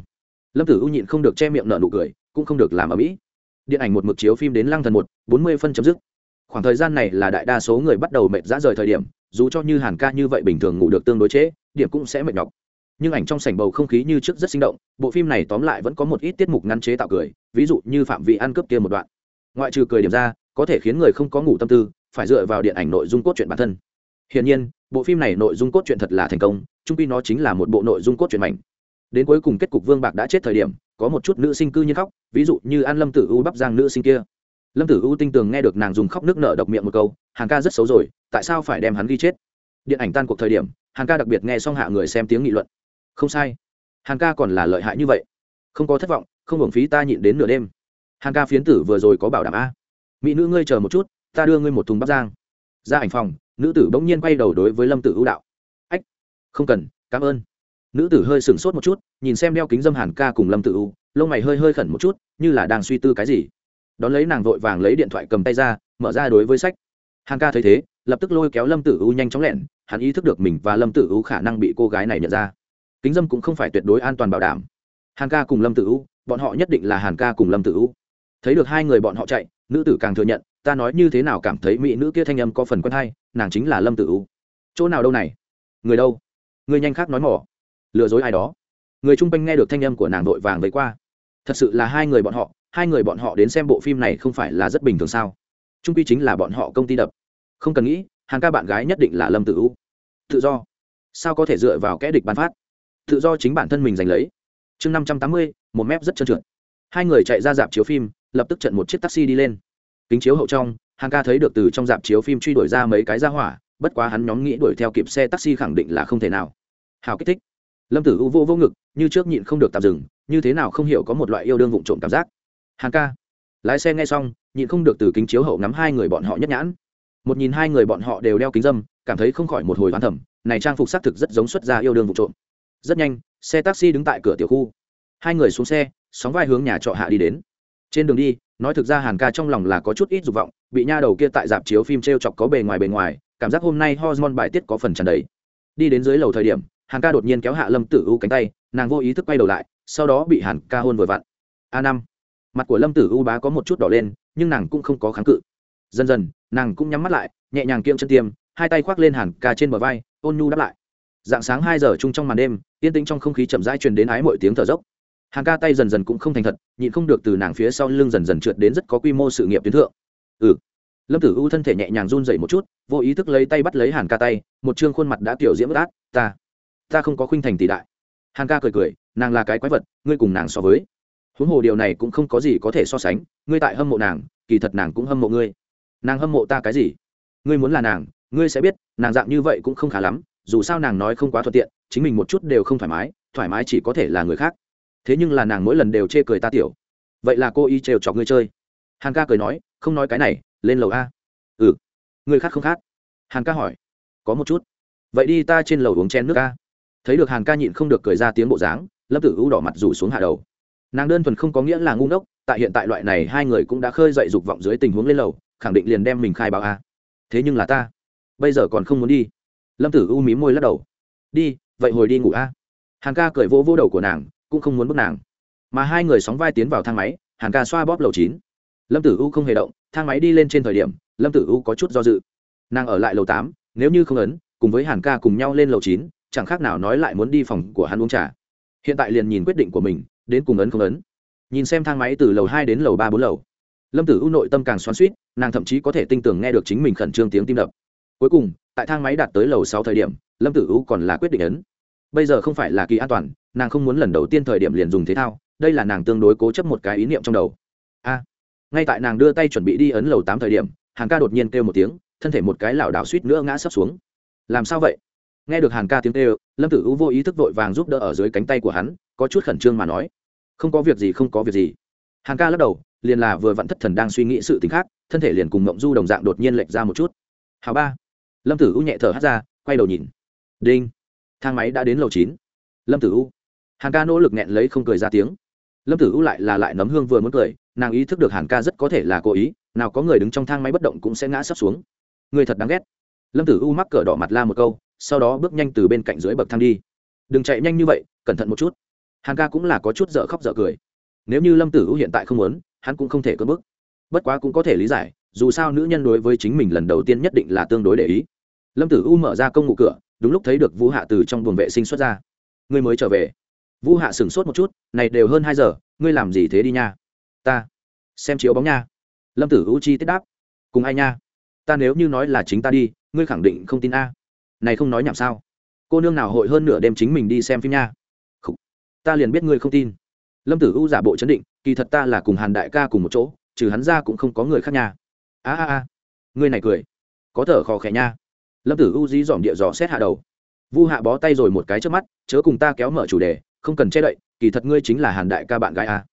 Lâm tử u nhịn không được che miệng nợ nụ cười cũng không được làm ở mỹ. Điện ảnh một mực chiếu phim đến lăng thần một bốn mươi phân chấm dứt. Khoảng thời gian này là đại đa số người bắt đầu mệt dã rời thời điểm dù cho như hàn ca như vậy bình thường ngủ được tương đối chế, điểm cũng sẽ mệt nhọc. Nhưng ảnh trong sảnh bầu không khí như trước rất sinh động, bộ phim này tóm lại vẫn có một ít tiết mục ngăn chế tạo cười, ví dụ như phạm vị ăn cướp kia một đoạn. Ngoại trừ cười điểm ra, có thể khiến người không có ngủ tâm tư, phải dựa vào điện ảnh nội dung cốt truyện bản thân. Hiển nhiên, bộ phim này nội dung cốt truyện thật là thành công trung quy nó chính là một bộ nội dung cốt truyện mạnh đến cuối cùng kết cục vương bạc đã chết thời điểm, có một chút nữ sinh cư như khóc, ví dụ như an lâm tử u bắp giang nữ sinh kia. Lâm tử u tinh tường nghe được nàng dùng khóc nước nở độc miệng một câu, hàng ca rất xấu rồi, tại sao phải đem hắn ghi chết? Điện ảnh tan cuộc thời điểm Hàn ca đặc biệt nghe xong hạ người xem tiếng nghị luận. Không sai. Hàn ca còn là lợi hại như vậy. Không có thất vọng, không hưởng phí ta nhịn đến nửa đêm. Hàn ca phiến tử vừa rồi có bảo đảm a. Mỹ nữ ngươi chờ một chút, ta đưa ngươi một thùng bắp giang ra ảnh phòng, nữ tử bỗng nhiên quay đầu đối với lâm tử ưu đạo. Ách, không cần, cảm ơn. Nữ tử hơi sửng sốt một chút, nhìn xem đeo kính dâm hàn ca cùng lâm tử ưu, lông mày hơi hơi khẩn một chút, như là đang suy tư cái gì. Đón lấy nàng vội vàng lấy điện thoại cầm tay ra, mở ra đối với sách hàn ca thấy thế lập tức lôi kéo lâm tử U nhanh chóng lẹn hắn ý thức được mình và lâm tử U khả năng bị cô gái này nhận ra. Kính dâm cũng không phải tuyệt đối an toàn bảo đảm. Hàn ca cùng lâm tử U, bọn họ nhất định là hàn ca cùng lâm tử U. thấy được hai người bọn họ chạy nữ tử càng thừa nhận ta nói như thế nào cảm thấy mỹ nữ kia thanh âm có phần quen hay nàng chính là lâm tử u chỗ nào đâu này? Người đâu? Người nhanh khác nói mỏ. Lừa dối ai đó. Người chung quanh nghe được thanh âm của nàng vội vàng với qua. Thật sự là hai người bọn họ hai người bọn họ đến xem bộ phim này không phải là rất bình thường sao? Trung quy chính là bọn họ công ty đập. Không cần nghĩ, hàng ca bạn gái nhất định là lâm tử u. Tự do. Sao có thể dựa vào kẽ địch bán phát? Tự do chính bản thân mình giành lấy. Chương năm trăm tám mươi, một mép rất trơn trượt. Hai người chạy ra dạp chiếu phim, lập tức trận một chiếc taxi đi lên. Kính chiếu hậu trong, hàng ca thấy được từ trong dạp chiếu phim truy đuổi ra mấy cái ra hỏa, bất quá hắn nhóm nghĩ đuổi theo kịp xe taxi khẳng định là không thể nào. Hào kích thích. Lâm tử u vô vô ngực, như trước nhịn không được tạm dừng, như thế nào không hiểu có một loại yêu đương vụng trộm cảm giác. Hàng ca lái xe nghe xong, nhịn không được từ kính chiếu hậu ngắm hai người bọn họ nhất nhãn. Một nhìn hai người bọn họ đều đeo kính dâm, cảm thấy không khỏi một hồi hoán thẩm này trang phục xác thực rất giống xuất ra yêu đương vụ trộm. Rất nhanh, xe taxi đứng tại cửa tiểu khu. Hai người xuống xe, sóng vai hướng nhà trọ hạ đi đến. Trên đường đi, nói thực ra hàn ca trong lòng là có chút ít dục vọng, bị nha đầu kia tại dạp chiếu phim t r e o chọc có bề ngoài bề ngoài, cảm giác hôm nay hormone bài tiết có phần tràn đầy. Đi đến dưới lầu thời điểm, hàn ca đột nhiên kéo hạ lâm tử u cánh tay, nàng vô ý thức quay đầu lại, sau đó bị hàn ca hôn vừa vặn. A năm mặt của lâm tử u bá có một chút đỏ lên, nhưng nàng cũng không có kháng cự. Dần dần, nàng cũng nhắm mắt lại, nhẹ nhàng kiệm chân tiêm, hai tay khoác lên hàn ca trên bờ vai, ôn nhu đáp lại. Dạng sáng hai giờ chung trong màn đêm, yên tĩnh trong không khí chậm rãi truyền đến ái mọi tiếng thở dốc. Hàng ca tay dần dần cũng không thành thật, nhịn không được từ nàng phía sau lưng dần dần trượt đến rất có quy mô sự nghiệp tuyến thượng. Ừ. Lâm tử u thân thể nhẹ nhàng run dậy một chút, vô ý thức lấy tay bắt lấy hàn ca tay, một chương khuôn mặt đã kiểu diễm bất át, ta ta không có khuynh thành tỷ đại. Hàn ca cười cười, nàng là cái quái vật, ngươi cùng nàng so với huống hồ điều này cũng không có gì có thể so sánh, ngươi tại hâm mộ nàng, kỳ thật nàng cũng hâm mộ ngươi. Nàng hâm mộ ta cái gì? Ngươi muốn là nàng, ngươi sẽ biết, nàng dạng như vậy cũng không khá lắm, dù sao nàng nói không quá thuận tiện, chính mình một chút đều không thoải mái thoải mái chỉ có thể là người khác. Thế nhưng là nàng mỗi lần đều chê cười ta tiểu. Vậy là cô y trêu chọc ngươi chơi. Hàn ca cười nói, không nói cái này, lên lầu a. Ừ. Người khác không khác. Hàn ca hỏi, có một chút. Vậy đi ta trên lầu uống chén nước ca thấy được hàn ca nhịn không được cười ra tiếng bộ dáng, lâm tử u đỏ mặt rủ xuống hạ đầu nàng đơn thuần không có nghĩa là ngu ngốc, tại hiện tại loại này hai người cũng đã khơi dậy dục vọng dưới tình huống lên lầu, khẳng định liền đem mình khai báo a. Thế nhưng là ta, bây giờ còn không muốn đi. Lâm tử u mí môi lắc đầu. Đi, vậy hồi đi ngủ a. Hàn ca cười vỗ vỗ đầu của nàng, cũng không muốn bước nàng. Mà hai người sóng vai tiến vào thang máy, hàn ca xoa bóp lầu chín. Lâm tử u không hề động, thang máy đi lên trên thời điểm, lâm tử u có chút do dự. Nàng ở lại lầu tám, nếu như không ấn, cùng với hàn ca cùng nhau lên lầu chín, chẳng khác nào nói lại muốn đi phòng của hắn uống trà. Hiện tại liền nhìn quyết định của mình đến cùng ấn không ấn. Nhìn xem thang máy từ lầu hai đến lầu ba bốn lầu, lâm tử u nội tâm càng xoắn suýt nàng thậm chí có thể tinh tường nghe được chính mình khẩn trương tiếng tim đập. Cuối cùng, tại thang máy đạt tới lầu sáu thời điểm, lâm tử u còn là quyết định ấn. Bây giờ không phải là kỳ an toàn, nàng không muốn lần đầu tiên thời điểm liền dùng thế thao, đây là nàng tương đối cố chấp một cái ý niệm trong đầu. A, ngay tại nàng đưa tay chuẩn bị đi ấn lầu tám thời điểm hàng ca đột nhiên kêu một tiếng, thân thể một cái lảo đảo suýt nữa ngã sấp xuống. Làm sao vậy? Nghe được hàng ca tiếng kêu, lâm tử u vô ý thức vội vàng giúp đỡ ở dưới cánh tay của hắn, có chút khẩn trương mà nói không có việc gì, không có việc gì. Hàn ca lắc đầu, liền là vừa vặn thất thần đang suy nghĩ sự t ì n h khác, thân thể liền cùng mộng du đồng dạng đột nhiên lệch ra một chút. Hào ba. Lâm tử u nhẹ thở hắt ra, quay đầu nhìn. Đinh, thang máy đã đến lầu chín. Lâm tử u. Hàn ca nỗ lực nghẹn lấy không cười ra tiếng. Lâm tử u lại là lại nấm hương vừa muốn cười, nàng ý thức được hàn ca rất có thể là cố ý, nào có người đứng trong thang máy bất động cũng sẽ ngã sắp xuống. Người thật đáng ghét. Lâm tử u mắc cỡ đỏ mặt la một câu, sau đó bước nhanh từ bên cạnh dưới bậc thang đi. Đừng chạy nhanh như vậy, cẩn thận một chút hàn ca cũng là có chút dở khóc dở cười. Nếu như lâm tử u hiện tại không muốn, hắn cũng không thể cất bức. Bất quá cũng có thể lý giải, dù sao nữ nhân đối với chính mình lần đầu tiên nhất định là tương đối để ý. Lâm tử u mở ra công ngụ cửa, đúng lúc thấy được vũ hạ từ trong buồng vệ sinh xuất ra. Ngươi mới trở về. Vũ hạ sửng sốt một chút, này đều hơn hai giờ, ngươi làm gì thế đi nha? Ta, xem chiếu bóng nha. Lâm tử u chi tiết đáp. Cùng ai nha? Ta nếu như nói là chính ta đi, ngươi khẳng định không tin a. Này không nói nhảm sao? Cô nương nào hội hơn nửa đêm chính mình đi xem phim nha? Ta liền biết ngươi không tin. Lâm tử u giả bộ chấn định, kỳ thật ta là cùng hàn đại ca cùng một chỗ, trừ hắn ra cũng không có người khác nha. A a a. Ngươi này cười. Có thở khò khẽ nha. Lâm tử u dí dỏm địa dò xét hạ đầu. Vu hạ bó tay rồi một cái trước mắt, chớ cùng ta kéo mở chủ đề, không cần che đậy, kỳ thật ngươi chính là hàn đại ca bạn gái a.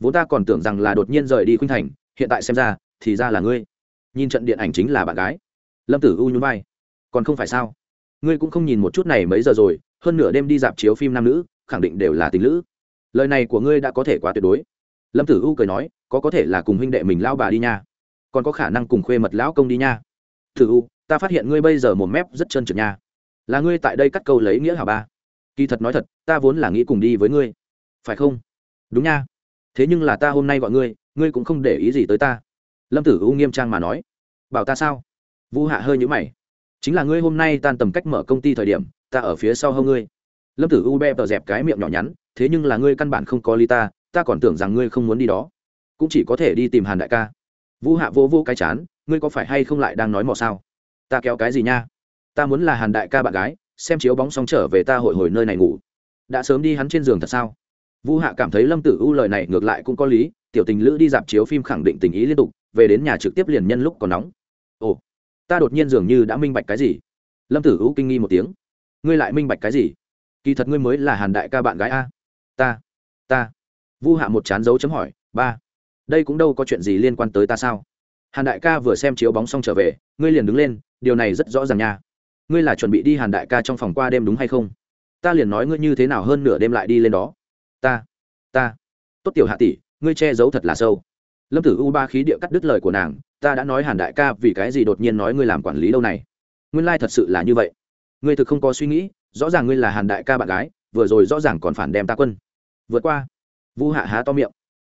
Vốn ta còn tưởng rằng là đột nhiên rời đi khuynh thành, hiện tại xem ra, thì ra là ngươi. Nhìn trận điện ảnh chính là bạn gái. Lâm tử u nhún vai. Còn không phải sao? Ngươi cũng không nhìn một chút này mấy giờ rồi, hơn nửa đêm đi dạp chiếu phim nam nữ khẳng định đều là tình lữ. Lời này của ngươi đã có thể quá tuyệt đối. Lâm tử u cười nói, có có thể là cùng huynh đệ mình lao bà đi nha. Còn có khả năng cùng khuê mật lão công đi nha. Tử u, ta phát hiện ngươi bây giờ một mép rất trơn trượt nha. Là ngươi tại đây cắt câu lấy nghĩa hảo ba. Kỳ thật nói thật, ta vốn là nghĩ cùng đi với ngươi. Phải không? Đúng nha. Thế nhưng là ta hôm nay gọi ngươi ngươi cũng không để ý gì tới ta. Lâm tử u nghiêm trang mà nói. Bảo ta sao? Vu hạ hơi nhũ mày. Chính là ngươi hôm nay tan tầm cách mở công ty thời điểm, ta ở phía sau hơn ngươi lâm tử u be tờ dẹp cái miệng nhỏ nhắn, thế nhưng là ngươi căn bản không có ly ta ta còn tưởng rằng ngươi không muốn đi đó. Cũng chỉ có thể đi tìm hàn đại ca. Vũ hạ vô vô cái chán, ngươi có phải hay không lại đang nói mò sao? Ta kéo cái gì nha? Ta muốn là hàn đại ca bạn gái, xem chiếu bóng xong trở về ta hội hồi nơi này ngủ. Đã sớm đi hắn trên giường thật sao? Vũ hạ cảm thấy lâm tử u lời này ngược lại cũng có lý, tiểu tình lữ đi dạp chiếu phim khẳng định tình ý liên tục, về đến nhà trực tiếp liền nhân lúc còn nóng. Ồ, ta đột nhiên dường như đã minh bạch cái gì. Lâm tử u kinh nghi một tiếng. Ngươi lại minh bạch cái gì? Kỳ thật ngươi mới là hàn đại ca bạn gái a. Ta ta. Vu hạ một chán dấu chấm hỏi, ba, đây cũng đâu có chuyện gì liên quan tới ta sao? Hàn đại ca vừa xem chiếu bóng xong trở về, ngươi liền đứng lên, điều này rất rõ ràng nha. Ngươi là chuẩn bị đi hàn đại ca trong phòng qua đêm đúng hay không? Ta liền nói ngươi như thế nào hơn nửa đêm lại đi lên đó. Ta ta. Tốt tiểu hạ tỷ, ngươi che giấu thật là sâu. Lâm tử u ba khí địa cắt đứt lời của nàng, ta đã nói hàn đại ca vì cái gì đột nhiên nói ngươi làm quản lý đâu này? Nguyên lai thật sự là như vậy. Ngươi thực không có suy nghĩ rõ ràng ngươi là hàn đại ca bạn gái, vừa rồi rõ ràng còn phản đem ta quân. Vượt qua. Vu hạ há to miệng.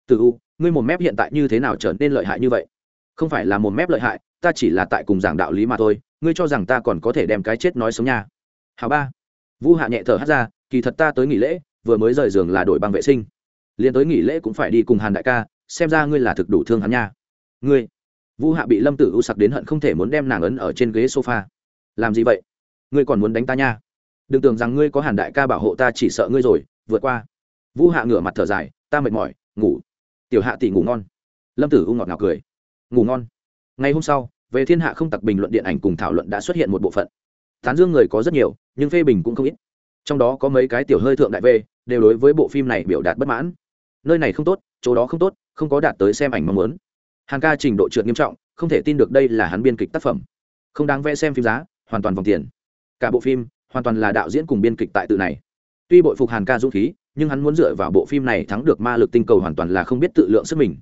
Từ u, ngươi một mép hiện tại như thế nào trở nên lợi hại như vậy? Không phải là một mép lợi hại, ta chỉ là tại cùng giảng đạo lý mà thôi, ngươi cho rằng ta còn có thể đem cái chết nói sống nha. Hào ba. Vu hạ nhẹ thở hát ra, kỳ thật ta tới nghỉ lễ, vừa mới rời giường là đổi bằng vệ sinh. Liền tới nghỉ lễ cũng phải đi cùng hàn đại ca, xem ra ngươi là thực đủ thương hắn nha. Ngươi. Vu hạ bị lâm tử u sặc đến hận không thể muốn đem nàng ấn ở trên ghế sofa. Làm gì vậy? Ngươi còn muốn đánh ta nha? Đừng tưởng rằng ngươi có hàn đại ca bảo hộ ta chỉ sợ ngươi rồi, vượt qua. Vũ hạ ngửa mặt thở dài, ta mệt mỏi, ngủ. Tiểu hạ tỷ ngủ ngon. Lâm tử u ngọt ngào cười. Ngủ ngon. Ngày hôm sau, về thiên hạ không tặc bình luận điện ảnh cùng thảo luận đã xuất hiện một bộ phận. Tán dương người có rất nhiều, nhưng phê bình cũng không ít. Trong đó có mấy cái tiểu hơi thượng đại về đều đối với bộ phim này biểu đạt bất mãn. Nơi này không tốt, chỗ đó không tốt, không có đạt tới xem ảnh mong muốn. Hàng ca trình độ trượt nghiêm trọng, không thể tin được đây là hắn biên kịch tác phẩm. Không đáng vẽ xem phim giá, hoàn toàn vòng tiền. Cả bộ phim hoàn toàn là đạo diễn cùng biên kịch tại tự này. Tuy bội phục hàn ca dũng khí, nhưng hắn muốn dựa vào bộ phim này thắng được ma lực tinh cầu hoàn toàn là không biết tự lượng sức mình.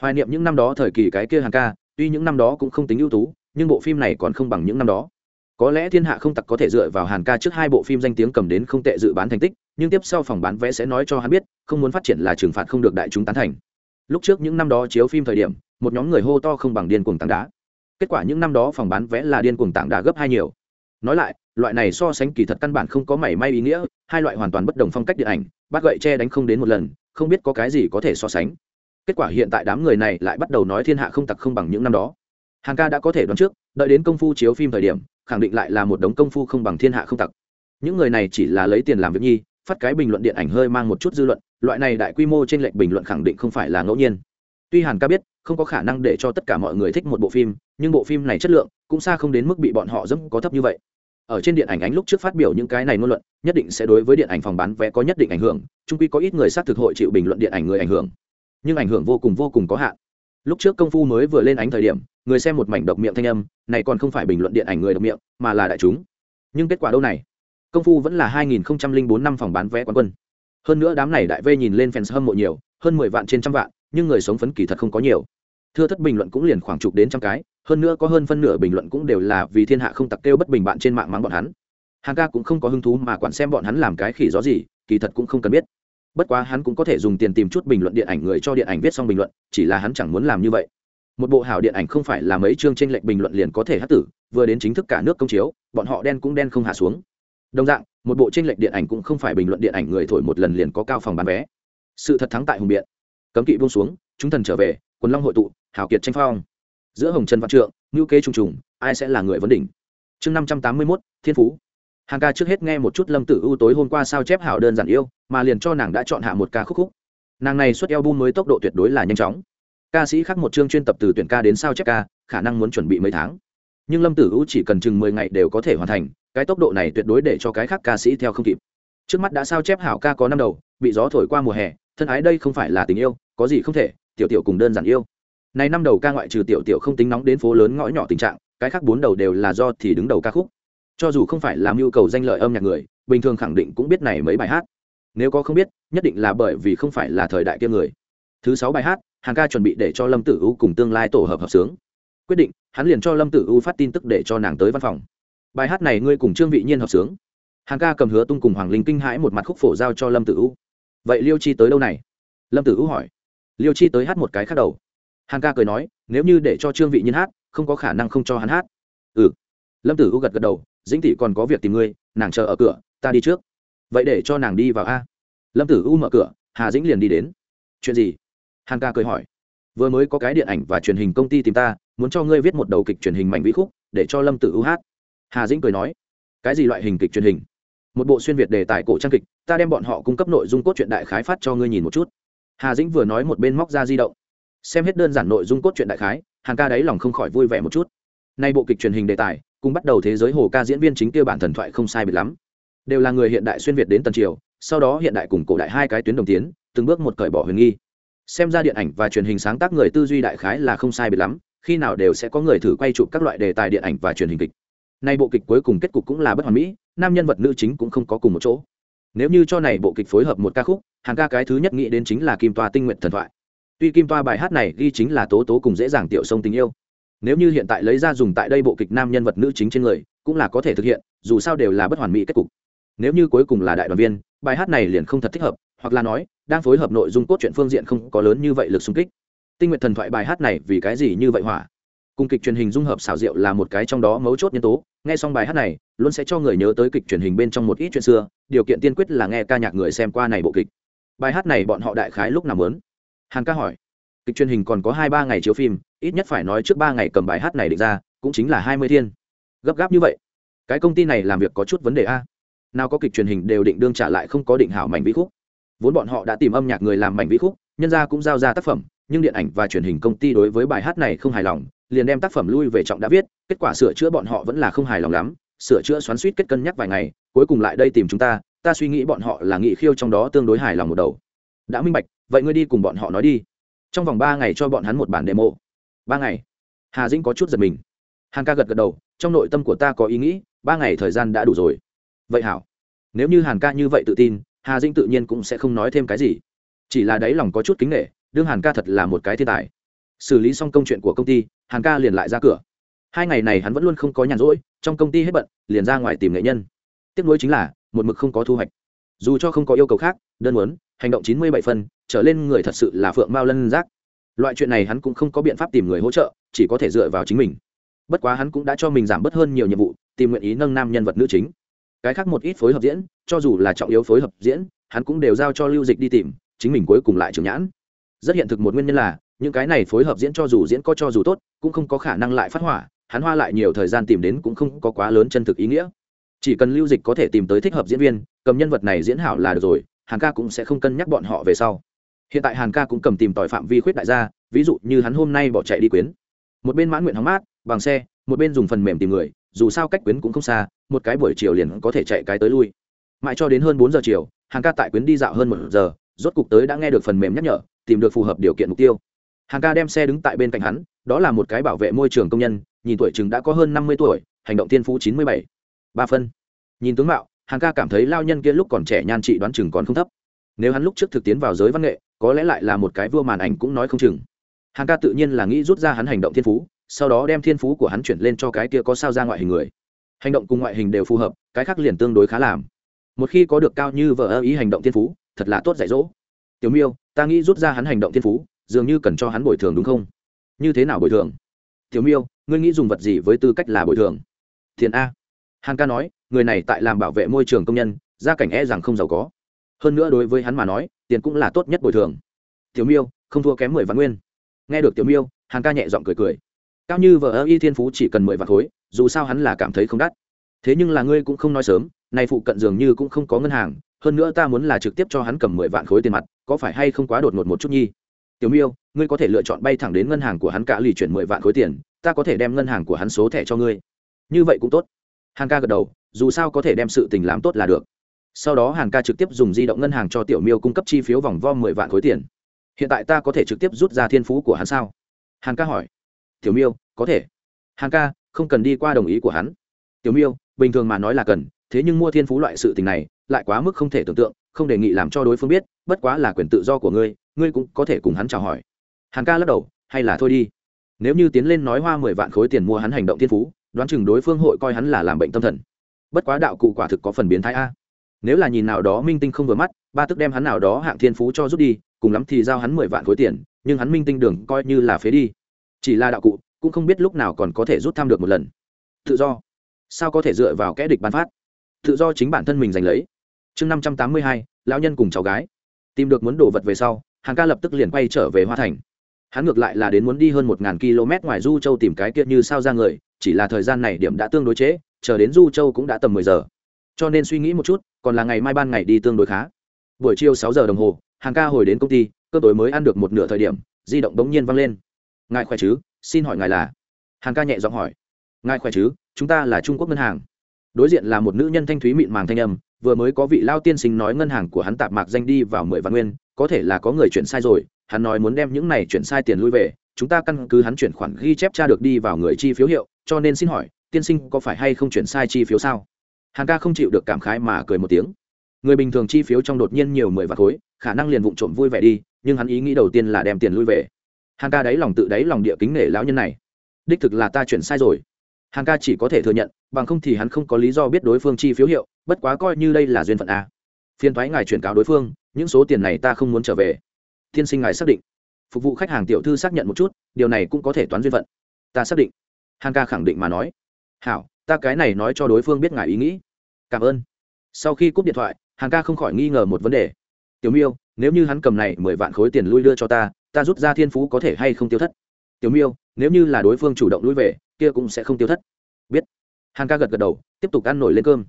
Hoài niệm những năm đó thời kỳ cái kia hàn ca, tuy những năm đó cũng không tính ưu tú, nhưng bộ phim này còn không bằng những năm đó. Có lẽ thiên hạ không tặc có thể dựa vào hàn ca trước hai bộ phim danh tiếng cầm đến không tệ dự bán thành tích, nhưng tiếp sau phòng bán vé sẽ nói cho hắn biết, không muốn phát triển là trừng phạt không được đại chúng tán thành. Lúc trước những năm đó chiếu phim thời điểm, một nhóm người hô to không bằng điên cuồng tảng đá. Kết quả những năm đó phòng bán vé là điên cuồng tảng đá gấp hai nhiều. Nói lại loại này so sánh kỳ thật căn bản không có mảy may ý nghĩa, hai loại hoàn toàn bất đồng phong cách điện ảnh bắt gậy che đánh không đến một lần, không biết có cái gì có thể so sánh. Kết quả hiện tại đám người này lại bắt đầu nói thiên hạ không tặc không bằng những năm đó. Hàng ca đã có thể đoán trước, đợi đến công phu chiếu phim thời điểm, khẳng định lại là một đống công phu không bằng thiên hạ không tặc. Những người này chỉ là lấy tiền làm việc nhi, phát cái bình luận điện ảnh hơi mang một chút dư luận, loại này đại quy mô trên lệnh bình luận khẳng định không phải là ngẫu nhiên. Tuy hàn ca biết, không có khả năng để cho tất cả mọi người thích một bộ phim, nhưng bộ phim này chất lượng cũng xa không đến mức bị bọn họ dẫm có thấp như vậy ở trên điện ảnh ánh lúc trước phát biểu những cái này ngôn luận, nhất định sẽ đối với điện ảnh phòng bán vé có nhất định ảnh hưởng trung quy có ít người xác thực hội chịu bình luận điện ảnh người ảnh hưởng. Nhưng ảnh hưởng vô cùng vô cùng có hạn. Lúc trước công phu mới vừa lên ánh thời điểm, người xem một mảnh độc miệng thanh âm, này còn không phải bình luận điện ảnh người độc miệng, mà là đại chúng. Nhưng kết quả đâu này? Công phu vẫn là 2004 năm phòng bán vé quán quân. Hơn nữa đám này đại vây nhìn lên fans hâm mộ nhiều, hơn 10 vạn trên trăm vạn, nhưng người sống phấn kỳ thật không có nhiều. Thưa thất bình luận cũng liền khoảng chục đến trăm cái hơn nữa có hơn phân nửa bình luận cũng đều là vì thiên hạ không tặc kêu bất bình bạn trên mạng mắng bọn hắn. Hàng ca cũng không có hứng thú mà quản xem bọn hắn làm cái khỉ gió gì, kỳ thật cũng không cần biết. Bất quá hắn cũng có thể dùng tiền tìm chút bình luận điện ảnh người cho điện ảnh viết xong bình luận, chỉ là hắn chẳng muốn làm như vậy. Một bộ hảo điện ảnh không phải là mấy chương tranh lệch bình luận liền có thể hát tử, vừa đến chính thức cả nước công chiếu, bọn họ đen cũng đen không hạ xuống. Đồng dạng, một bộ tranh lệch điện ảnh cũng không phải bình luận điện ảnh người thổi một lần liền có cao phòng bán vé. Sự thật thắng tại hùng biện. Cấm kỵ buông xuống, chúng thần trở về, quần long hội tụ hảo kiệt tranh phong giữa hồng trần văn trượng, ngữ kế trùng trùng, ai sẽ là người vấn đỉnh? Chương năm trăm tám mươi mốt, thiên phú. Hàng ca trước hết nghe một chút lâm tử ưu tối hôm qua sao chép hảo đơn giản yêu, mà liền cho nàng đã chọn hạ một ca khúc khúc. Nàng này xuất eo bum mới tốc độ tuyệt đối là nhanh chóng. Ca sĩ khác một chương chuyên tập từ tuyển ca đến sao chép ca, khả năng muốn chuẩn bị mấy tháng. Nhưng lâm tử ưu chỉ cần chừng mười ngày đều có thể hoàn thành, cái tốc độ này tuyệt đối để cho cái khác ca sĩ theo không kịp. Trước mắt đã sao chép hảo ca có năm đầu, bị gió thổi qua mùa hè, thân ái đây không phải là tình yêu, có gì không thể, tiểu tiểu cùng đơn giản yêu này năm đầu ca ngoại trừ tiểu tiểu không tính nóng đến phố lớn ngõ nhỏ tình trạng, cái khác bốn đầu đều là do thì đứng đầu ca khúc. Cho dù không phải làm nhu cầu danh lợi âm nhạc người, bình thường khẳng định cũng biết này mấy bài hát. Nếu có không biết, nhất định là bởi vì không phải là thời đại kia người. Thứ sáu bài hát hàng ca chuẩn bị để cho lâm tử u cùng tương lai tổ hợp hợp sướng. Quyết định, hắn liền cho lâm tử u phát tin tức để cho nàng tới văn phòng. Bài hát này ngươi cùng trương vị nhiên hợp sướng. Hàng ca cầm hứa tung cùng hoàng linh kinh hãi một mặt khúc phổ giao cho lâm tử u. Vậy liêu chi tới đâu này? Lâm tử u hỏi. Liêu chi tới hát một cái khác đầu hàng ca cười nói, nếu như để cho trương vị nhiên hát, không có khả năng không cho hắn hát. Ừ. Lâm tử u gật gật đầu, dĩnh tỷ còn có việc tìm ngươi, nàng chờ ở cửa, ta đi trước. Vậy để cho nàng đi vào a. Lâm tử u mở cửa, hà dĩnh liền đi đến. Chuyện gì? Hàn ca cười hỏi. Vừa mới có cái điện ảnh và truyền hình công ty tìm ta, muốn cho ngươi viết một đầu kịch truyền hình mạnh vĩ khúc, để cho lâm tử u hát. Hà dĩnh cười nói. Cái gì loại hình kịch truyền hình? Một bộ xuyên việt đề tài cổ trang kịch, ta đem bọn họ cung cấp nội dung cốt truyện đại khái phát cho ngươi nhìn một chút. Hà dĩnh vừa nói một bên móc ra di động xem hết đơn giản nội dung cốt truyện đại khái, hàn ca đáy lòng không khỏi vui vẻ một chút. Nay bộ kịch truyền hình đề tài, cùng bắt đầu thế giới hồ ca diễn viên chính kia bản thần thoại không sai biệt lắm. Đều là người hiện đại xuyên việt đến tần triều, sau đó hiện đại cùng cổ đại hai cái tuyến đồng tiến, từng bước một cởi bỏ huyền nghi. Xem ra điện ảnh và truyền hình sáng tác người tư duy đại khái là không sai biệt lắm, khi nào đều sẽ có người thử quay chụp các loại đề tài điện ảnh và truyền hình kịch. Nay bộ kịch cuối cùng kết cục cũng là bất hoàn mỹ, nam nhân vật nữ chính cũng không có cùng một chỗ. Nếu như cho này bộ kịch phối hợp một ca khúc hàng ca cái thứ nhất nghĩ đến chính là kim toa tinh nguyện thần thoại tuy kim toa bài hát này ghi chính là tố tố cùng dễ dàng tiểu sông tình yêu, nếu như hiện tại lấy ra dùng tại đây bộ kịch nam nhân vật nữ chính trên người, cũng là có thể thực hiện, dù sao đều là bất hoàn mỹ kết cục. Nếu như cuối cùng là đại đoàn viên, bài hát này liền không thật thích hợp, hoặc là nói, đang phối hợp nội dung cốt truyện phương diện không có lớn như vậy lực xung kích. Tinh nguyện thần thoại bài hát này vì cái gì như vậy hỏa? Cùng kịch truyền hình dung hợp xảo diệu là một cái trong đó mấu chốt nhân tố, nghe xong bài hát này, luôn sẽ cho người nhớ tới kịch truyền hình bên trong một ít chuyện xưa, điều kiện tiên quyết là nghe ca nhạc người xem qua này bộ kịch. Bài hát này bọn họ đại khái lúc nào lớn hàn ca hỏi, kịch truyền hình còn có hai ba ngày chiếu phim, ít nhất phải nói trước ba ngày cầm bài hát này định ra, cũng chính là hai mươi thiên. Gấp gáp như vậy, cái công ty này làm việc có chút vấn đề a. Nào có kịch truyền hình đều định đương trả lại không có định hảo mảnh vĩ khúc. Vốn bọn họ đã tìm âm nhạc người làm mảnh vĩ khúc, nhân ra cũng giao ra tác phẩm, nhưng điện ảnh và truyền hình công ty đối với bài hát này không hài lòng, liền đem tác phẩm lui về trọng đã viết, kết quả sửa chữa bọn họ vẫn là không hài lòng lắm, sửa chữa xoắn suýt kết cân nhắc vài ngày, cuối cùng lại đây tìm chúng ta ta suy nghĩ bọn họ là nghị khiêu trong đó tương đối hài lòng một đầu đã minh bạch, vậy ngươi đi cùng bọn họ nói đi. Trong vòng ba ngày cho bọn hắn một bản demo. Ba ngày. Hà dĩnh có chút giật mình. Hàn ca gật gật đầu, trong nội tâm của ta có ý nghĩ, ba ngày thời gian đã đủ rồi. Vậy hảo. Nếu như hàn ca như vậy tự tin, hà dĩnh tự nhiên cũng sẽ không nói thêm cái gì. Chỉ là đáy lòng có chút kính nghệ đương hàn ca thật là một cái thiên tài. Xử lý xong công chuyện của công ty, hàn ca liền lại ra cửa. Hai ngày này hắn vẫn luôn không có nhàn rỗi, trong công ty hết bận, liền ra ngoài tìm nghệ nhân. Tiếc nuối chính là, một mực không có thu hoạch dù cho không có yêu cầu khác, đơn muốn hành động chín mươi bảy phân, trở lên người thật sự là phượng mao lân giác. Loại chuyện này hắn cũng không có biện pháp tìm người hỗ trợ, chỉ có thể dựa vào chính mình. Bất quá hắn cũng đã cho mình giảm bớt hơn nhiều nhiệm vụ, tìm nguyện ý nâng nam nhân vật nữ chính. Cái khác một ít phối hợp diễn, cho dù là trọng yếu phối hợp diễn, hắn cũng đều giao cho lưu dịch đi tìm, chính mình cuối cùng lại trưởng nhãn. Rất hiện thực một nguyên nhân là, những cái này phối hợp diễn cho dù diễn có cho dù tốt, cũng không có khả năng lại phát hỏa, hắn hoa lại nhiều thời gian tìm đến cũng không có quá lớn chân thực ý nghĩa chỉ cần lưu dịch có thể tìm tới thích hợp diễn viên, cầm nhân vật này diễn hảo là được rồi, hàn ca cũng sẽ không cân nhắc bọn họ về sau. Hiện tại hàn ca cũng cầm tìm tòi phạm vi khuyết đại gia, ví dụ như hắn hôm nay bỏ chạy đi quyến. Một bên mãn nguyện hóng mát, bằng xe, một bên dùng phần mềm tìm người, dù sao cách quyến cũng không xa, một cái buổi chiều liền có thể chạy cái tới lui. Mãi cho đến hơn bốn giờ chiều hàng ca tại quyến đi dạo hơn một giờ, rốt cục tới đã nghe được phần mềm nhắc nhở, tìm được phù hợp điều kiện mục tiêu. Hàng ca đem xe đứng tại bên cạnh hắn, đó là một cái bảo vệ môi trường công nhân, nhìn tuổi chừng đã có hơn năm mươi tuổi, hành động tiên phú chín mươi bảy ba phân. Nhìn tướng mạo hàng ca cảm thấy lao nhân kia lúc còn trẻ nhan trị đoán chừng còn không thấp. Nếu hắn lúc trước thực tiến vào giới văn nghệ, có lẽ lại là một cái vua màn ảnh cũng nói không chừng. Hàng ca tự nhiên là nghĩ rút ra hắn hành động thiên phú, sau đó đem thiên phú của hắn chuyển lên cho cái kia có sao ra ngoại hình người. Hành động cùng ngoại hình đều phù hợp, cái khác liền tương đối khá làm. Một khi có được cao như vợ ơ ý hành động thiên phú, thật là tốt dạy dỗ. Tiểu miêu, ta nghĩ rút ra hắn hành động thiên phú, dường như cần cho hắn bồi thường đúng không? Như thế nào bồi thường? Tiểu miêu, ngươi nghĩ dùng vật gì với tư cách là bồi thường? Thiền a hàn ca nói, người này tại làm bảo vệ môi trường công nhân, gia cảnh e rằng không giàu có. Hơn nữa đối với hắn mà nói, tiền cũng là tốt nhất bồi thường. Tiểu miêu, không thua kém mười vạn nguyên. Nghe được tiểu miêu, hàn ca nhẹ giọng cười cười. Cao như vợ ơ y thiên phú chỉ cần mười vạn khối, dù sao hắn là cảm thấy không đắt. Thế nhưng là ngươi cũng không nói sớm, nay phụ cận dường như cũng không có ngân hàng, hơn nữa ta muốn là trực tiếp cho hắn cầm mười vạn khối tiền mặt, có phải hay không quá đột ngột một chút nhi? Tiểu miêu, ngươi có thể lựa chọn bay thẳng đến ngân hàng của hắn cả lì chuyển mười vạn khối tiền, ta có thể đem ngân hàng của hắn số thẻ cho ngươi. Như vậy cũng tốt hàn ca gật đầu, dù sao có thể đem sự tình làm tốt là được. Sau đó hàn ca trực tiếp dùng di động ngân hàng cho tiểu miêu cung cấp chi phiếu vòng vo mười vạn khối tiền. Hiện tại ta có thể trực tiếp rút ra thiên phú của hắn sao? Hàn ca hỏi. Tiểu miêu, có thể. Hàn ca, không cần đi qua đồng ý của hắn. Tiểu miêu, bình thường mà nói là cần, thế nhưng mua thiên phú loại sự tình này, lại quá mức không thể tưởng tượng, không đề nghị làm cho đối phương biết, bất quá là quyền tự do của ngươi ngươi cũng có thể cùng hắn chào hỏi. Hàn ca lắc đầu, hay là thôi đi. Nếu như tiến lên nói hoa mười vạn khối tiền mua hắn hành động thiên phú đoán chừng đối phương hội coi hắn là làm bệnh tâm thần. Bất quá đạo cụ quả thực có phần biến thái a. Nếu là nhìn nào đó minh tinh không vừa mắt, ba tức đem hắn nào đó hạng thiên phú cho rút đi, cùng lắm thì giao hắn mười vạn khối tiền, nhưng hắn minh tinh đường coi như là phế đi. Chỉ là đạo cụ, cũng không biết lúc nào còn có thể rút thăm được một lần. Tự do. Sao có thể dựa vào kẽ địch bán phát? Tự do chính bản thân mình giành lấy. Chương năm trăm tám mươi hai, lão nhân cùng cháu gái. Tìm được muốn đồ vật về sau, hàng ca lập tức liền quay trở về hoa thành. Hắn ngược lại là đến muốn đi hơn một ngàn km ngoài du châu tìm cái kia như sao ra người chỉ là thời gian này điểm đã tương đối chế, chờ đến du châu cũng đã tầm mười giờ. Cho nên suy nghĩ một chút còn là ngày mai ban ngày đi tương đối khá. Buổi chiều sáu giờ đồng hồ hàng ca hồi đến công ty cơ tối mới ăn được một nửa thời điểm di động bỗng nhiên văng lên. Ngài khỏe chứ? Xin hỏi ngài là? Hàng ca nhẹ giọng hỏi. Ngài khỏe chứ? Chúng ta là trung quốc ngân hàng. Đối diện là một nữ nhân thanh thúy mịn màng thanh âm vừa mới có vị lao tiên sinh nói ngân hàng của hắn tạp mạc danh đi vào mười vạn nguyên có thể là có người chuyển sai rồi hắn nói muốn đem những này chuyển sai tiền lui về chúng ta căn cứ hắn chuyển khoản ghi chép tra được đi vào người chi phiếu hiệu, cho nên xin hỏi, tiên sinh có phải hay không chuyển sai chi phiếu sao? Hàn ca không chịu được cảm khái mà cười một tiếng. Người bình thường chi phiếu trong đột nhiên nhiều mười vạn khối, khả năng liền vụng trộm vui vẻ đi, nhưng hắn ý nghĩ đầu tiên là đem tiền lui về. Hàn ca đáy lòng tự đáy lòng địa kính nể lão nhân này. Đích thực là ta chuyển sai rồi. Hàn ca chỉ có thể thừa nhận, bằng không thì hắn không có lý do biết đối phương chi phiếu hiệu, bất quá coi như đây là duyên phận a. Phiên thoái ngài chuyển cáo đối phương, những số tiền này ta không muốn trở về. Tiên sinh ngài xác định phục vụ khách hàng tiểu thư xác nhận một chút, điều này cũng có thể toán duyên phận. Ta xác định. Hằng ca khẳng định mà nói. Hảo, ta cái này nói cho đối phương biết ngài ý nghĩ. Cảm ơn. Sau khi cúp điện thoại Hằng ca không khỏi nghi ngờ một vấn đề. Tiểu miêu, nếu như hắn cầm này mười vạn khối tiền lui đưa cho ta ta rút ra thiên phú có thể hay không tiêu thất? Tiểu miêu, nếu như là đối phương chủ động lui về, kia cũng sẽ không tiêu thất. Biết. Hằng ca gật gật đầu, tiếp tục ăn nổi lên cơm.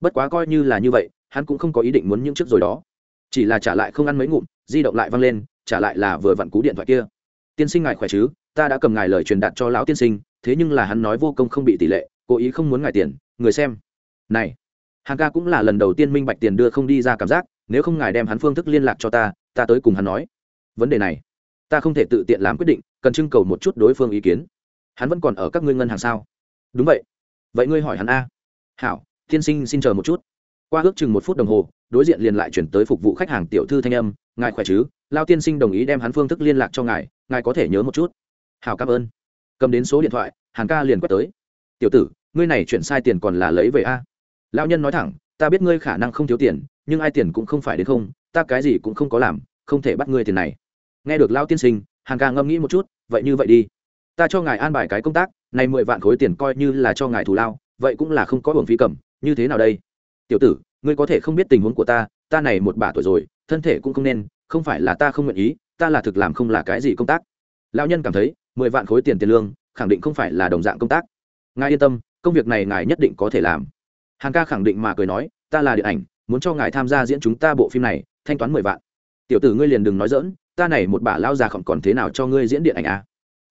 Bất quá coi như là như vậy, hắn cũng không có ý định muốn những trước rồi đó. Chỉ là trả lại không ăn mấy ngụm, di động lại văng lên trả lại là vừa vặn cú điện thoại kia. Tiên sinh ngài khỏe chứ? Ta đã cầm ngài lời truyền đạt cho lão tiên sinh, thế nhưng là hắn nói vô công không bị tỷ lệ, cố ý không muốn ngài tiền, người xem. Này hàng ca cũng là lần đầu tiên minh bạch tiền đưa không đi ra cảm giác, nếu không ngài đem hắn phương thức liên lạc cho ta ta tới cùng hắn nói. Vấn đề này, ta không thể tự tiện làm quyết định, cần trưng cầu một chút đối phương ý kiến. Hắn vẫn còn ở các ngươi ngân hàng sao? Đúng vậy. Vậy ngươi hỏi hắn a. Hảo, tiên sinh xin chờ một chút. Qua ước chừng một phút đồng hồ, đối diện liền lại chuyển tới phục vụ khách hàng tiểu thư thanh âm, ngài khỏe chứ? Lao tiên sinh đồng ý đem hắn phương thức liên lạc cho ngài ngài có thể nhớ một chút. Hào cảm ơn. Cầm đến số điện thoại, hàn ca liền quét tới. Tiểu tử, ngươi này chuyển sai tiền còn là lấy về a? Lão nhân nói thẳng, ta biết ngươi khả năng không thiếu tiền, nhưng ai tiền cũng không phải đến không, ta cái gì cũng không có làm, không thể bắt ngươi tiền này. Nghe được lao tiên sinh, hàn ca ngâm nghĩ một chút, vậy như vậy đi. Ta cho ngài an bài cái công tác, này mười vạn khối tiền coi như là cho ngài thù lao, vậy cũng là không có hưởng phí cầm, như thế nào đây? Tiểu tử, ngươi có thể không biết tình huống của ta ta này một bà tuổi rồi, thân thể cũng không nên không phải là ta không nguyện ý, ta là thực làm không là cái gì công tác. Lão nhân cảm thấy, mười vạn khối tiền tiền lương, khẳng định không phải là đồng dạng công tác. Ngài yên tâm, công việc này ngài nhất định có thể làm. Hàng ca khẳng định mà cười nói, ta là điện ảnh, muốn cho ngài tham gia diễn chúng ta bộ phim này, thanh toán mười vạn. Tiểu tử ngươi liền đừng nói dỡn ta này một bả lao già khổng còn thế nào cho ngươi diễn điện ảnh a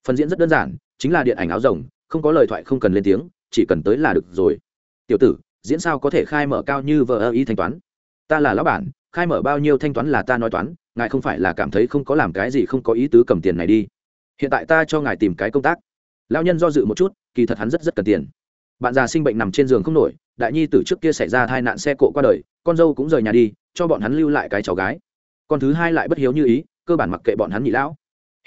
phần diễn rất đơn giản, chính là điện ảnh áo rồng, không có lời thoại không cần lên tiếng, chỉ cần tới là được rồi. Tiểu tử, diễn sao có thể khai mở cao như vợ ơ ý thanh toán? Ta là lão bản khai mở bao nhiêu thanh toán là ta nói toán, ngài không phải là cảm thấy không có làm cái gì không có ý tứ cầm tiền này đi. Hiện tại ta cho ngài tìm cái công tác. Lão nhân do dự một chút, kỳ thật hắn rất rất cần tiền. Bạn già sinh bệnh nằm trên giường không nổi, đại nhi từ trước kia xảy ra tai nạn xe cộ qua đời, con dâu cũng rời nhà đi, cho bọn hắn lưu lại cái cháu gái. Con thứ hai lại bất hiếu như ý, cơ bản mặc kệ bọn hắn nhị lão.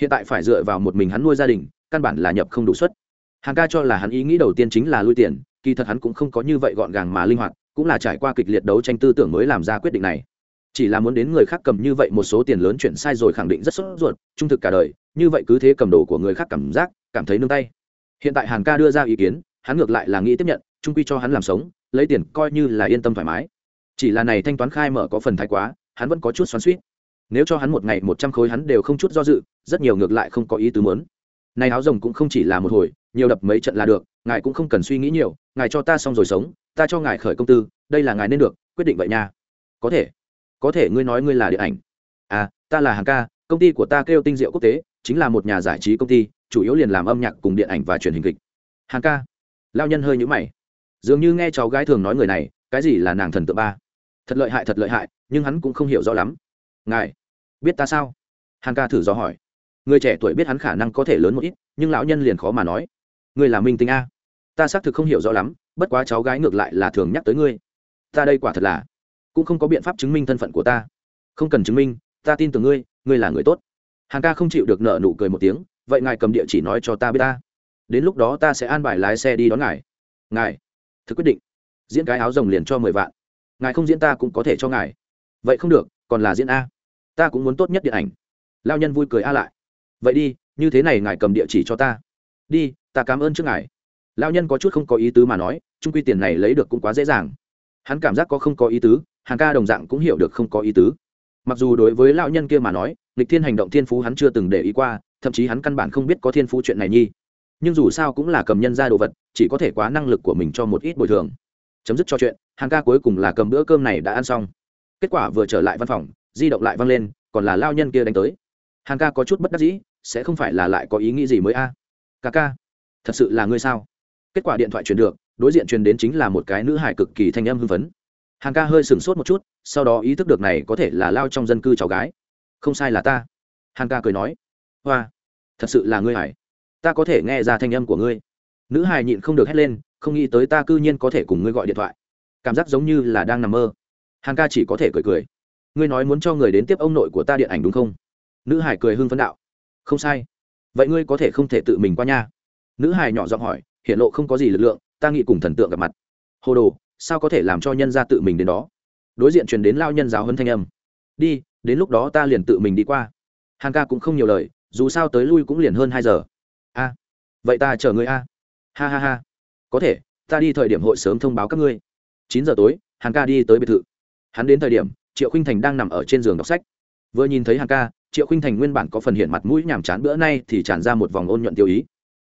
Hiện tại phải dựa vào một mình hắn nuôi gia đình, căn bản là nhập không đủ suất. Hàng ca cho là hắn ý nghĩ đầu tiên chính là lui tiền, kỳ thật hắn cũng không có như vậy gọn gàng mà linh hoạt, cũng là trải qua kịch liệt đấu tranh tư tưởng mới làm ra quyết định này chỉ là muốn đến người khác cầm như vậy một số tiền lớn chuyển sai rồi khẳng định rất sốt ruột, trung thực cả đời, như vậy cứ thế cầm đồ của người khác cảm giác, cảm thấy nương tay. Hiện tại hàn ca đưa ra ý kiến, hắn ngược lại là nghĩ tiếp nhận, trung quy cho hắn làm sống, lấy tiền coi như là yên tâm thoải mái. Chỉ là này thanh toán khai mở có phần thái quá, hắn vẫn có chút xoắn suýt nếu cho hắn một ngày một trăm khối hắn đều không chút do dự, rất nhiều ngược lại không có ý tứ muốn. Này áo rồng cũng không chỉ là một hồi, nhiều đập mấy trận là được, ngài cũng không cần suy nghĩ nhiều, ngài cho ta xong rồi sống, ta cho ngài khởi công tư, đây là ngài nên được, quyết định vậy nha. Có thể có thể ngươi nói ngươi là điện ảnh. À ta là hàng ca, công ty của ta kêu tinh diệu quốc tế, chính là một nhà giải trí công ty, chủ yếu liền làm âm nhạc cùng điện ảnh và truyền hình kịch. Hàng ca. Lao nhân hơi nhũ mày. Dường như nghe cháu gái thường nói người này, cái gì là nàng thần tượng ba? Thật lợi hại, thật lợi hại, nhưng hắn cũng không hiểu rõ lắm. Ngài, biết ta sao? Hàng ca thử do hỏi. Người trẻ tuổi biết hắn khả năng có thể lớn một ít, nhưng lão nhân liền khó mà nói. Ngươi là minh tinh a. Ta xác thực không hiểu rõ lắm, bất quá cháu gái ngược lại là thường nhắc tới ngươi. Ta đây quả thật là cũng không có biện pháp chứng minh thân phận của ta. Không cần chứng minh, ta tin tưởng ngươi ngươi là người tốt. Hàn ca không chịu được nợ nụ cười một tiếng, vậy ngài cầm địa chỉ nói cho ta biết ta. Đến lúc đó ta sẽ an bài lái xe đi đón ngài. Ngài thực quyết định. Diễn cái áo rồng liền cho mười vạn. Ngài không diễn ta cũng có thể cho ngài. Vậy không được, còn là diễn a. Ta cũng muốn tốt nhất điện ảnh. Lao nhân vui cười a lại. Vậy đi, như thế này ngài cầm địa chỉ cho ta. Đi, ta cảm ơn trước ngài. Lao nhân có chút không có ý tứ mà nói trung quy tiền này lấy được cũng quá dễ dàng. Hắn cảm giác có không có ý tứ hàng ca đồng dạng cũng hiểu được không có ý tứ. Mặc dù đối với lão nhân kia mà nói lịch thiên hành động thiên phú hắn chưa từng để ý qua, thậm chí hắn căn bản không biết có thiên phú chuyện này nhi. Nhưng dù sao cũng là cầm nhân ra đồ vật, chỉ có thể quá năng lực của mình cho một ít bồi thường. Chấm dứt cho chuyện, hàng ca cuối cùng là cầm bữa cơm này đã ăn xong. Kết quả vừa trở lại văn phòng, di động lại văng lên, còn là lao nhân kia đánh tới. Hàng ca có chút bất đắc dĩ, sẽ không phải là lại có ý nghĩ gì mới a? À? ca ca thật sự là ngươi sao? Kết quả điện thoại truyền được, đối diện truyền đến chính là một cái nữ hải cực kỳ thanh âm hưng phấn hàng ca hơi sửng sốt một chút, sau đó ý thức được này có thể là lao trong dân cư cháu gái. Không sai là ta. Hàng ca cười nói. Hoa, thật sự là ngươi hải ta có thể nghe ra thanh âm của ngươi. Nữ hải nhịn không được hét lên, không nghĩ tới ta cư nhiên có thể cùng ngươi gọi điện thoại. Cảm giác giống như là đang nằm mơ. Hàng ca chỉ có thể cười cười. Ngươi nói muốn cho người đến tiếp ông nội của ta điện ảnh đúng không? Nữ hải cười hưng phấn đạo. Không sai. Vậy ngươi có thể không thể tự mình qua nha. Nữ hải nhỏ giọng hỏi, hiện lộ không có gì lực lượng, ta nghĩ cùng thần tượng gặp mặt. Hồ đồ sao có thể làm cho nhân ra tự mình đến đó? Đối diện truyền đến lao nhân giáo hấn thanh âm. Đi, đến lúc đó ta liền tự mình đi qua. Hàn ca cũng không nhiều lời, dù sao tới lui cũng liền hơn hai giờ. A, vậy ta chờ người a. Ha ha ha. Có thể, ta đi thời điểm hội sớm thông báo các ngươi. Chín giờ tối hàn ca đi tới biệt thự. Hắn đến thời điểm, triệu khinh thành đang nằm ở trên giường đọc sách. Vừa nhìn thấy hàn ca, triệu khinh thành nguyên bản có phần hiện mặt mũi nhàm chán bữa nay thì tràn ra một vòng ôn nhuận tiêu ý.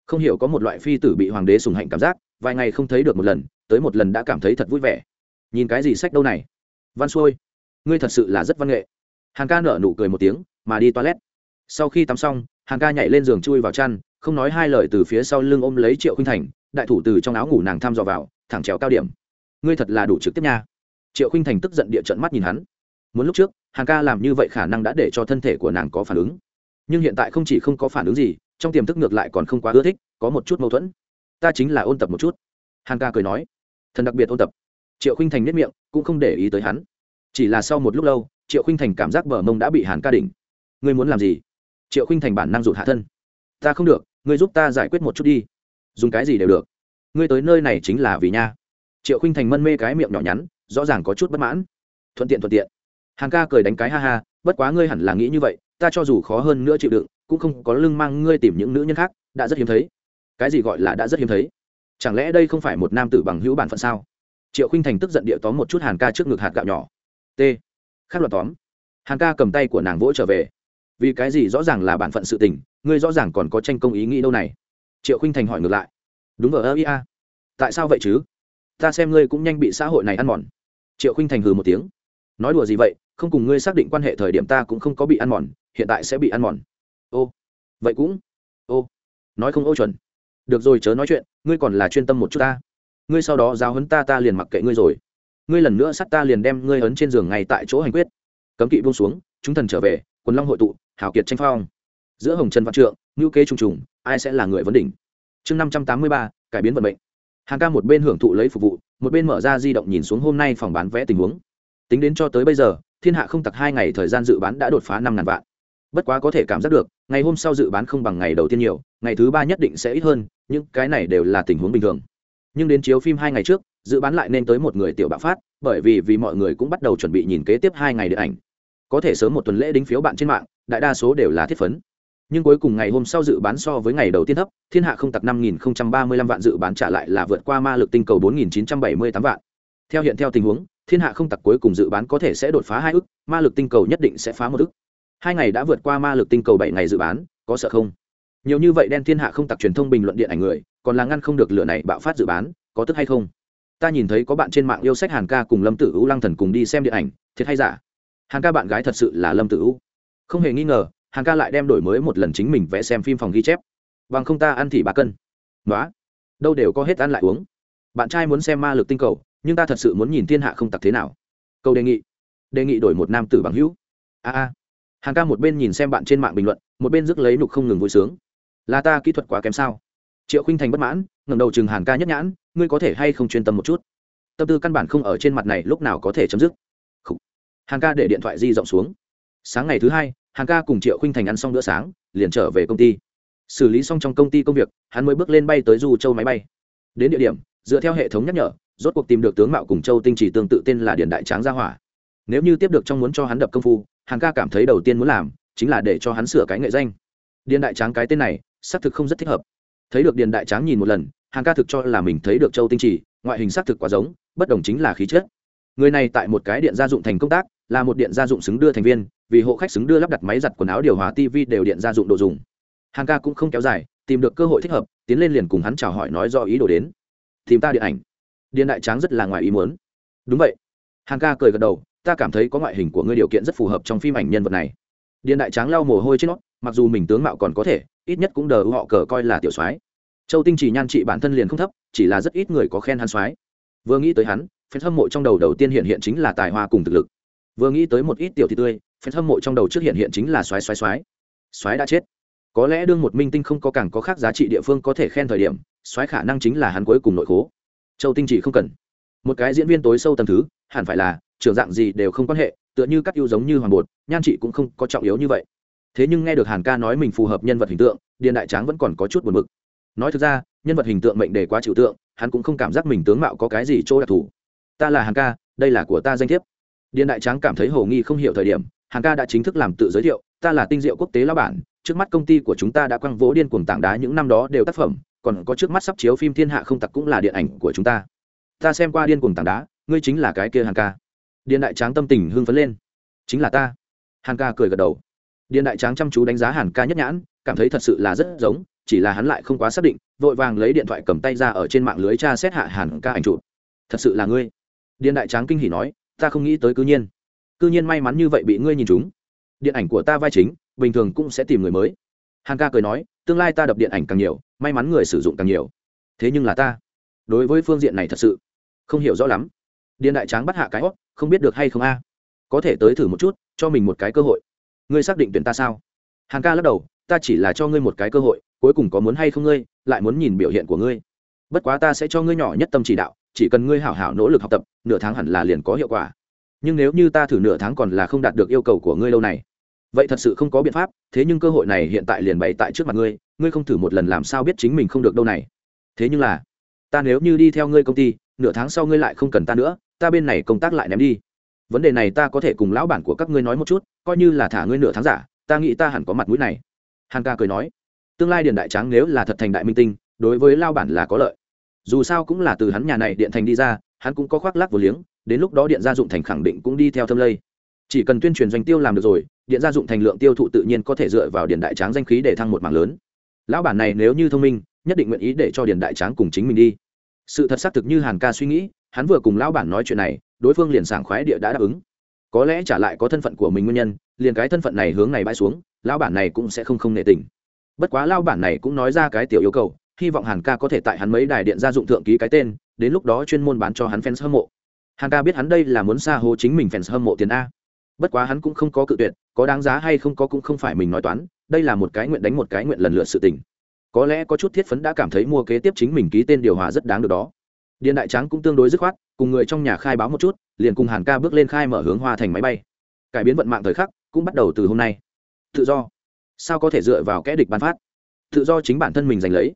Không hiểu có một loại phi tử bị hoàng đế sùng hạnh cảm giác, vài ngày không thấy được một lần tới một lần đã cảm thấy thật vui vẻ. Nhìn cái gì sách đâu này? Văn xuôi, ngươi thật sự là rất văn nghệ. Hàng ca nở nụ cười một tiếng, mà đi toilet. Sau khi tắm xong, hàng ca nhảy lên giường chui vào chăn, không nói hai lời từ phía sau lưng ôm lấy triệu khinh thành, đại thủ từ trong áo ngủ nàng thăm dò vào, thẳng trèo cao điểm. Ngươi thật là đủ trực tiếp nha. Triệu khinh thành tức giận địa trận mắt nhìn hắn. Muốn lúc trước, hàng ca làm như vậy khả năng đã để cho thân thể của nàng có phản ứng. Nhưng hiện tại không chỉ không có phản ứng gì, trong tiềm thức ngược lại còn không quá ưa thích, có một chút mâu thuẫn. Ta chính là ôn tập một chút. Hàn ca cười nói, thần đặc biệt ôn tập. Triệu khinh thành nếp miệng, cũng không để ý tới hắn. Chỉ là sau một lúc lâu, triệu khinh thành cảm giác bờ mông đã bị hàn ca đỉnh. Ngươi muốn làm gì? Triệu khinh thành bản năng rụt hạ thân. Ta không được, ngươi giúp ta giải quyết một chút đi. Dùng cái gì đều được. Ngươi tới nơi này chính là vì nha. Triệu khinh thành mân mê cái miệng nhỏ nhắn, rõ ràng có chút bất mãn. Thuận tiện thuận tiện. Hàng ca cười đánh cái ha ha, bất quá ngươi hẳn là nghĩ như vậy, ta cho dù khó hơn nữa chịu đựng, cũng không có lưng mang ngươi tìm những nữ nhân khác, đã rất hiếm thấy. Cái gì gọi là đã rất hiếm thấy? Chẳng lẽ đây không phải một nam tử bằng hữu bản phận sao? Triệu khinh thành tức giận địa tóm một chút hàn ca trước ngực hạt gạo nhỏ. T. Khác loạt tóm. Hàn ca cầm tay của nàng vỗ trở về. Vì cái gì rõ ràng là bản phận sự tình, ngươi rõ ràng còn có tranh công ý nghĩ đâu này? Triệu khinh thành hỏi ngược lại. Đúng ở ơ, ia. Tại sao vậy chứ? Ta xem ngươi cũng nhanh bị xã hội này ăn mòn. Triệu khinh thành hừ một tiếng. Nói đùa gì vậy, không cùng ngươi xác định quan hệ thời điểm ta cũng không có bị ăn mòn, hiện tại sẽ bị ăn mòn. Ô. Vậy cũng. Ô. Nói không ô chuẩn được rồi chớ nói chuyện, ngươi còn là chuyên tâm một chút ta. Ngươi sau đó giáo hấn ta ta liền mặc kệ ngươi rồi. Ngươi lần nữa sắt ta liền đem ngươi hấn trên giường ngay tại chỗ hành quyết. Cấm kỵ buông xuống, chúng thần trở về, quần long hội tụ, hảo kiệt tranh phong. Giữa hồng trần văn trượng ngữ kế trùng trùng, ai sẽ là người vấn đỉnh? Chương năm trăm tám mươi ba, cải biến vận mệnh. Hàng ca một bên hưởng thụ lấy phục vụ, một bên mở ra di động nhìn xuống hôm nay phòng bán vé tình huống. Tính đến cho tới bây giờ, thiên hạ không tặc hai ngày thời gian dự bán đã đột phá năm ngàn vạn. Bất quá có thể cảm giác được, ngày hôm sau dự bán không bằng ngày đầu tiên nhiều, ngày thứ ba nhất định sẽ ít hơn những cái này đều là tình huống bình thường. Nhưng đến chiếu phim hai ngày trước, dự bán lại nên tới một người tiểu bạo phát, bởi vì vì mọi người cũng bắt đầu chuẩn bị nhìn kế tiếp hai ngày điện ảnh. Có thể sớm một tuần lễ đính phiếu bạn trên mạng, đại đa số đều là thiết phấn. Nhưng cuối cùng ngày hôm sau dự bán so với ngày đầu tiên thấp, thiên hạ không tặc năm nghìn ba mươi lăm vạn dự bán trả lại là vượt qua ma lực tinh cầu bốn nghìn chín trăm bảy mươi tám vạn. Theo hiện theo tình huống, thiên hạ không tặc cuối cùng dự bán có thể sẽ đột phá hai ức ma lực tinh cầu nhất định sẽ phá một ức hai ngày đã vượt qua ma lực tinh cầu bảy ngày dự bán, có sợ không? Nhiều như vậy đen thiên hạ không tặc truyền thông bình luận điện ảnh người, còn là ngăn không được lửa này bạo phát dự bán, có tức hay không? Ta nhìn thấy có bạn trên mạng yêu sách hàn ca cùng lâm tử u lăng thần cùng đi xem điện ảnh, thiệt hay giả? Hàn ca bạn gái thật sự là lâm tử u không hề nghi ngờ, hàn ca lại đem đổi mới một lần chính mình vẽ xem phim phòng ghi chép. Bằng không ta ăn thì ba cân. Nói đâu đều có hết ăn lại uống. Bạn trai muốn xem ma lực tinh cầu, nhưng ta thật sự muốn nhìn thiên hạ không tặc thế nào. Câu đề nghị. Đề nghị đổi một nam tử bằng hữu. A a. Hàn ca một bên nhìn xem bạn trên mạng bình luận, một bên rước lấy nục không ngừng vui sướng là ta kỹ thuật quá kém sao? Triệu khinh thành bất mãn ngầm đầu chừng hàn ca nhất nhãn, ngươi có thể hay không chuyên tâm một chút? Tâm tư căn bản không ở trên mặt này, lúc nào có thể chấm dứt? Hàn ca để điện thoại di rộng xuống. Sáng ngày thứ hai, hàn ca cùng triệu khinh thành ăn xong bữa sáng, liền trở về công ty. Xử lý xong trong công ty công việc, hắn mới bước lên bay tới du châu máy bay. Đến địa điểm, dựa theo hệ thống nhắc nhở, rốt cuộc tìm được tướng mạo cùng châu tinh chỉ tương tự tên là điện đại tráng gia hỏa. Nếu như tiếp được trong muốn cho hắn đập công phu hàng ca cảm thấy đầu tiên muốn làm, chính là để cho hắn sửa cái nghệ danh. Điện đại tráng cái tên này xác thực không rất thích hợp. Thấy được Điền đại tráng nhìn một lần, hàn ca thực cho là mình thấy được châu tinh trì, ngoại hình xác thực quá giống, bất đồng chính là khí chất. Người này tại một cái điện gia dụng thành công tác, là một điện gia dụng xứng đưa thành viên, vì hộ khách xứng đưa lắp đặt máy giặt quần áo điều hòa tv đều điện gia dụng đồ dùng. Hàn ca cũng không kéo dài, tìm được cơ hội thích hợp, tiến lên liền cùng hắn chào hỏi nói do ý đồ đến. Tìm ta điện ảnh. Điện đại tráng rất là ngoài ý muốn. Đúng vậy. Hàn ca cười gật đầu, ta cảm thấy có ngoại hình của ngươi điều kiện rất phù hợp trong phim ảnh nhân vật này. Điện đại tráng lau mồ hôi trên nó, mặc dù mình tướng mạo còn có thể ít nhất cũng đờ họ cờ coi là tiểu soái. Châu tinh chỉ nhan trị bản thân liền không thấp, chỉ là rất ít người có khen hắn soái. Vừa nghĩ tới hắn phen hâm mộ trong đầu đầu tiên hiện hiện chính là tài hoa cùng thực lực. Vừa nghĩ tới một ít tiểu thị tươi phen hâm mộ trong đầu trước hiện hiện chính là soái soái soái. Soái đã chết. Có lẽ đương một minh tinh không có càng có khác giá trị địa phương có thể khen thời điểm, soái khả năng chính là hắn cuối cùng nội khố. Châu tinh chỉ không cần. Một cái diễn viên tối sâu tầm thứ, hẳn phải là, trưởng dạng gì đều không quan hệ, tựa như các yêu giống như hoàng bột, nhan trị cũng không có trọng yếu như vậy thế nhưng nghe được hàn ca nói mình phù hợp nhân vật hình tượng, điền đại tráng vẫn còn có chút buồn bực. Nói thực ra, nhân vật hình tượng mệnh đề quá trừu tượng, hắn cũng không cảm giác mình tướng mạo có cái gì chỗ đặc thù. Ta là hàn ca, đây là của ta danh thiếp. Điền đại tráng cảm thấy hồ nghi không hiểu thời điểm, hàn ca đã chính thức làm tự giới thiệu, ta là tinh diệu quốc tế lao bản, trước mắt công ty của chúng ta đã quăng vỗ điên cuồng tảng đá những năm đó đều tác phẩm, còn có trước mắt sắp chiếu phim thiên hạ không tặc cũng là điện ảnh của chúng ta. Ta xem qua điên cuồng tảng đá, ngươi chính là cái kia hàn ca. Điện đại tráng tâm tình hưng phấn lên. Chính là ta. Hàn ca cười gật đầu điện đại tráng chăm chú đánh giá hàn ca nhất nhãn, cảm thấy thật sự là rất giống, chỉ là hắn lại không quá xác định, vội vàng lấy điện thoại cầm tay ra ở trên mạng lưới tra xét hạ hàn ca ảnh chụp. Thật sự là ngươi? Điện đại tráng kinh hỉ nói, ta không nghĩ tới cư nhiên. Cư nhiên may mắn như vậy bị ngươi nhìn chúng điện ảnh của ta vai chính, bình thường cũng sẽ tìm người mới. Hàn ca cười nói, tương lai ta đập điện ảnh càng nhiều, may mắn người sử dụng càng nhiều. Thế nhưng là ta, đối với phương diện này thật sự không hiểu rõ lắm. Điện đại tráng bắt hạ cái hót không biết được hay không a? Có thể tới thử một chút, cho mình một cái cơ hội ngươi xác định tuyển ta sao? Hàn ca lắc đầu, ta chỉ là cho ngươi một cái cơ hội, cuối cùng có muốn hay không ngươi, lại muốn nhìn biểu hiện của ngươi. Bất quá ta sẽ cho ngươi nhỏ nhất tâm chỉ đạo, chỉ cần ngươi hảo hảo nỗ lực học tập, nửa tháng hẳn là liền có hiệu quả. Nhưng nếu như ta thử nửa tháng còn là không đạt được yêu cầu của ngươi lâu này, vậy thật sự không có biện pháp, thế nhưng cơ hội này hiện tại liền bày tại trước mặt ngươi ngươi không thử một lần làm sao biết chính mình không được đâu này. Thế nhưng là, ta nếu như đi theo ngươi công ty, nửa tháng sau ngươi lại không cần ta nữa, ta bên này công tác lại ném đi vấn đề này ta có thể cùng lão bản của các ngươi nói một chút, coi như là thả ngươi nửa tháng giả, ta nghĩ ta hẳn có mặt mũi này. Hàn ca cười nói. Tương lai điện đại tráng nếu là thật thành đại minh tinh, đối với lao bản là có lợi. Dù sao cũng là từ hắn nhà này điện thành đi ra, hắn cũng có khoác lác vô liếng, đến lúc đó điện gia dụng thành khẳng định cũng đi theo thâm lây. Chỉ cần tuyên truyền doanh tiêu làm được rồi, điện gia dụng thành lượng tiêu thụ tự nhiên có thể dựa vào điện đại tráng danh khí để thăng một mảng lớn. Lão bản này nếu như thông minh, nhất định nguyện ý để cho điện đại tráng cùng chính mình đi. Sự thật xác thực như hàn ca suy nghĩ, hắn vừa cùng lão bản nói chuyện này đối phương liền sảng khoái địa đã đáp ứng. Có lẽ trả lại có thân phận của mình nguyên nhân, liền cái thân phận này hướng này bãi xuống, lão bản này cũng sẽ không không nệ tình. Bất quá lao bản này cũng nói ra cái tiểu yêu cầu, hy vọng hàn ca có thể tại hắn mấy đài điện gia dụng thượng ký cái tên, đến lúc đó chuyên môn bán cho hắn fans hâm mộ. Hàn ca biết hắn đây là muốn xa hô chính mình fans hâm mộ tiền a. Bất quá hắn cũng không có cự tuyệt, có đáng giá hay không có cũng không phải mình nói toán, đây là một cái nguyện đánh một cái nguyện lần lượt sự tình. Có lẽ có chút thiết phấn đã cảm thấy mua kế tiếp chính mình ký tên điều hòa rất đáng được đó điện đại tráng cũng tương đối dứt khoát, cùng người trong nhà khai báo một chút, liền cùng hàn ca bước lên khai mở hướng hoa thành máy bay. Cải biến vận mạng thời khắc, cũng bắt đầu từ hôm nay. Tự do. Sao có thể dựa vào kẽ địch bán phát? Tự do chính bản thân mình giành lấy.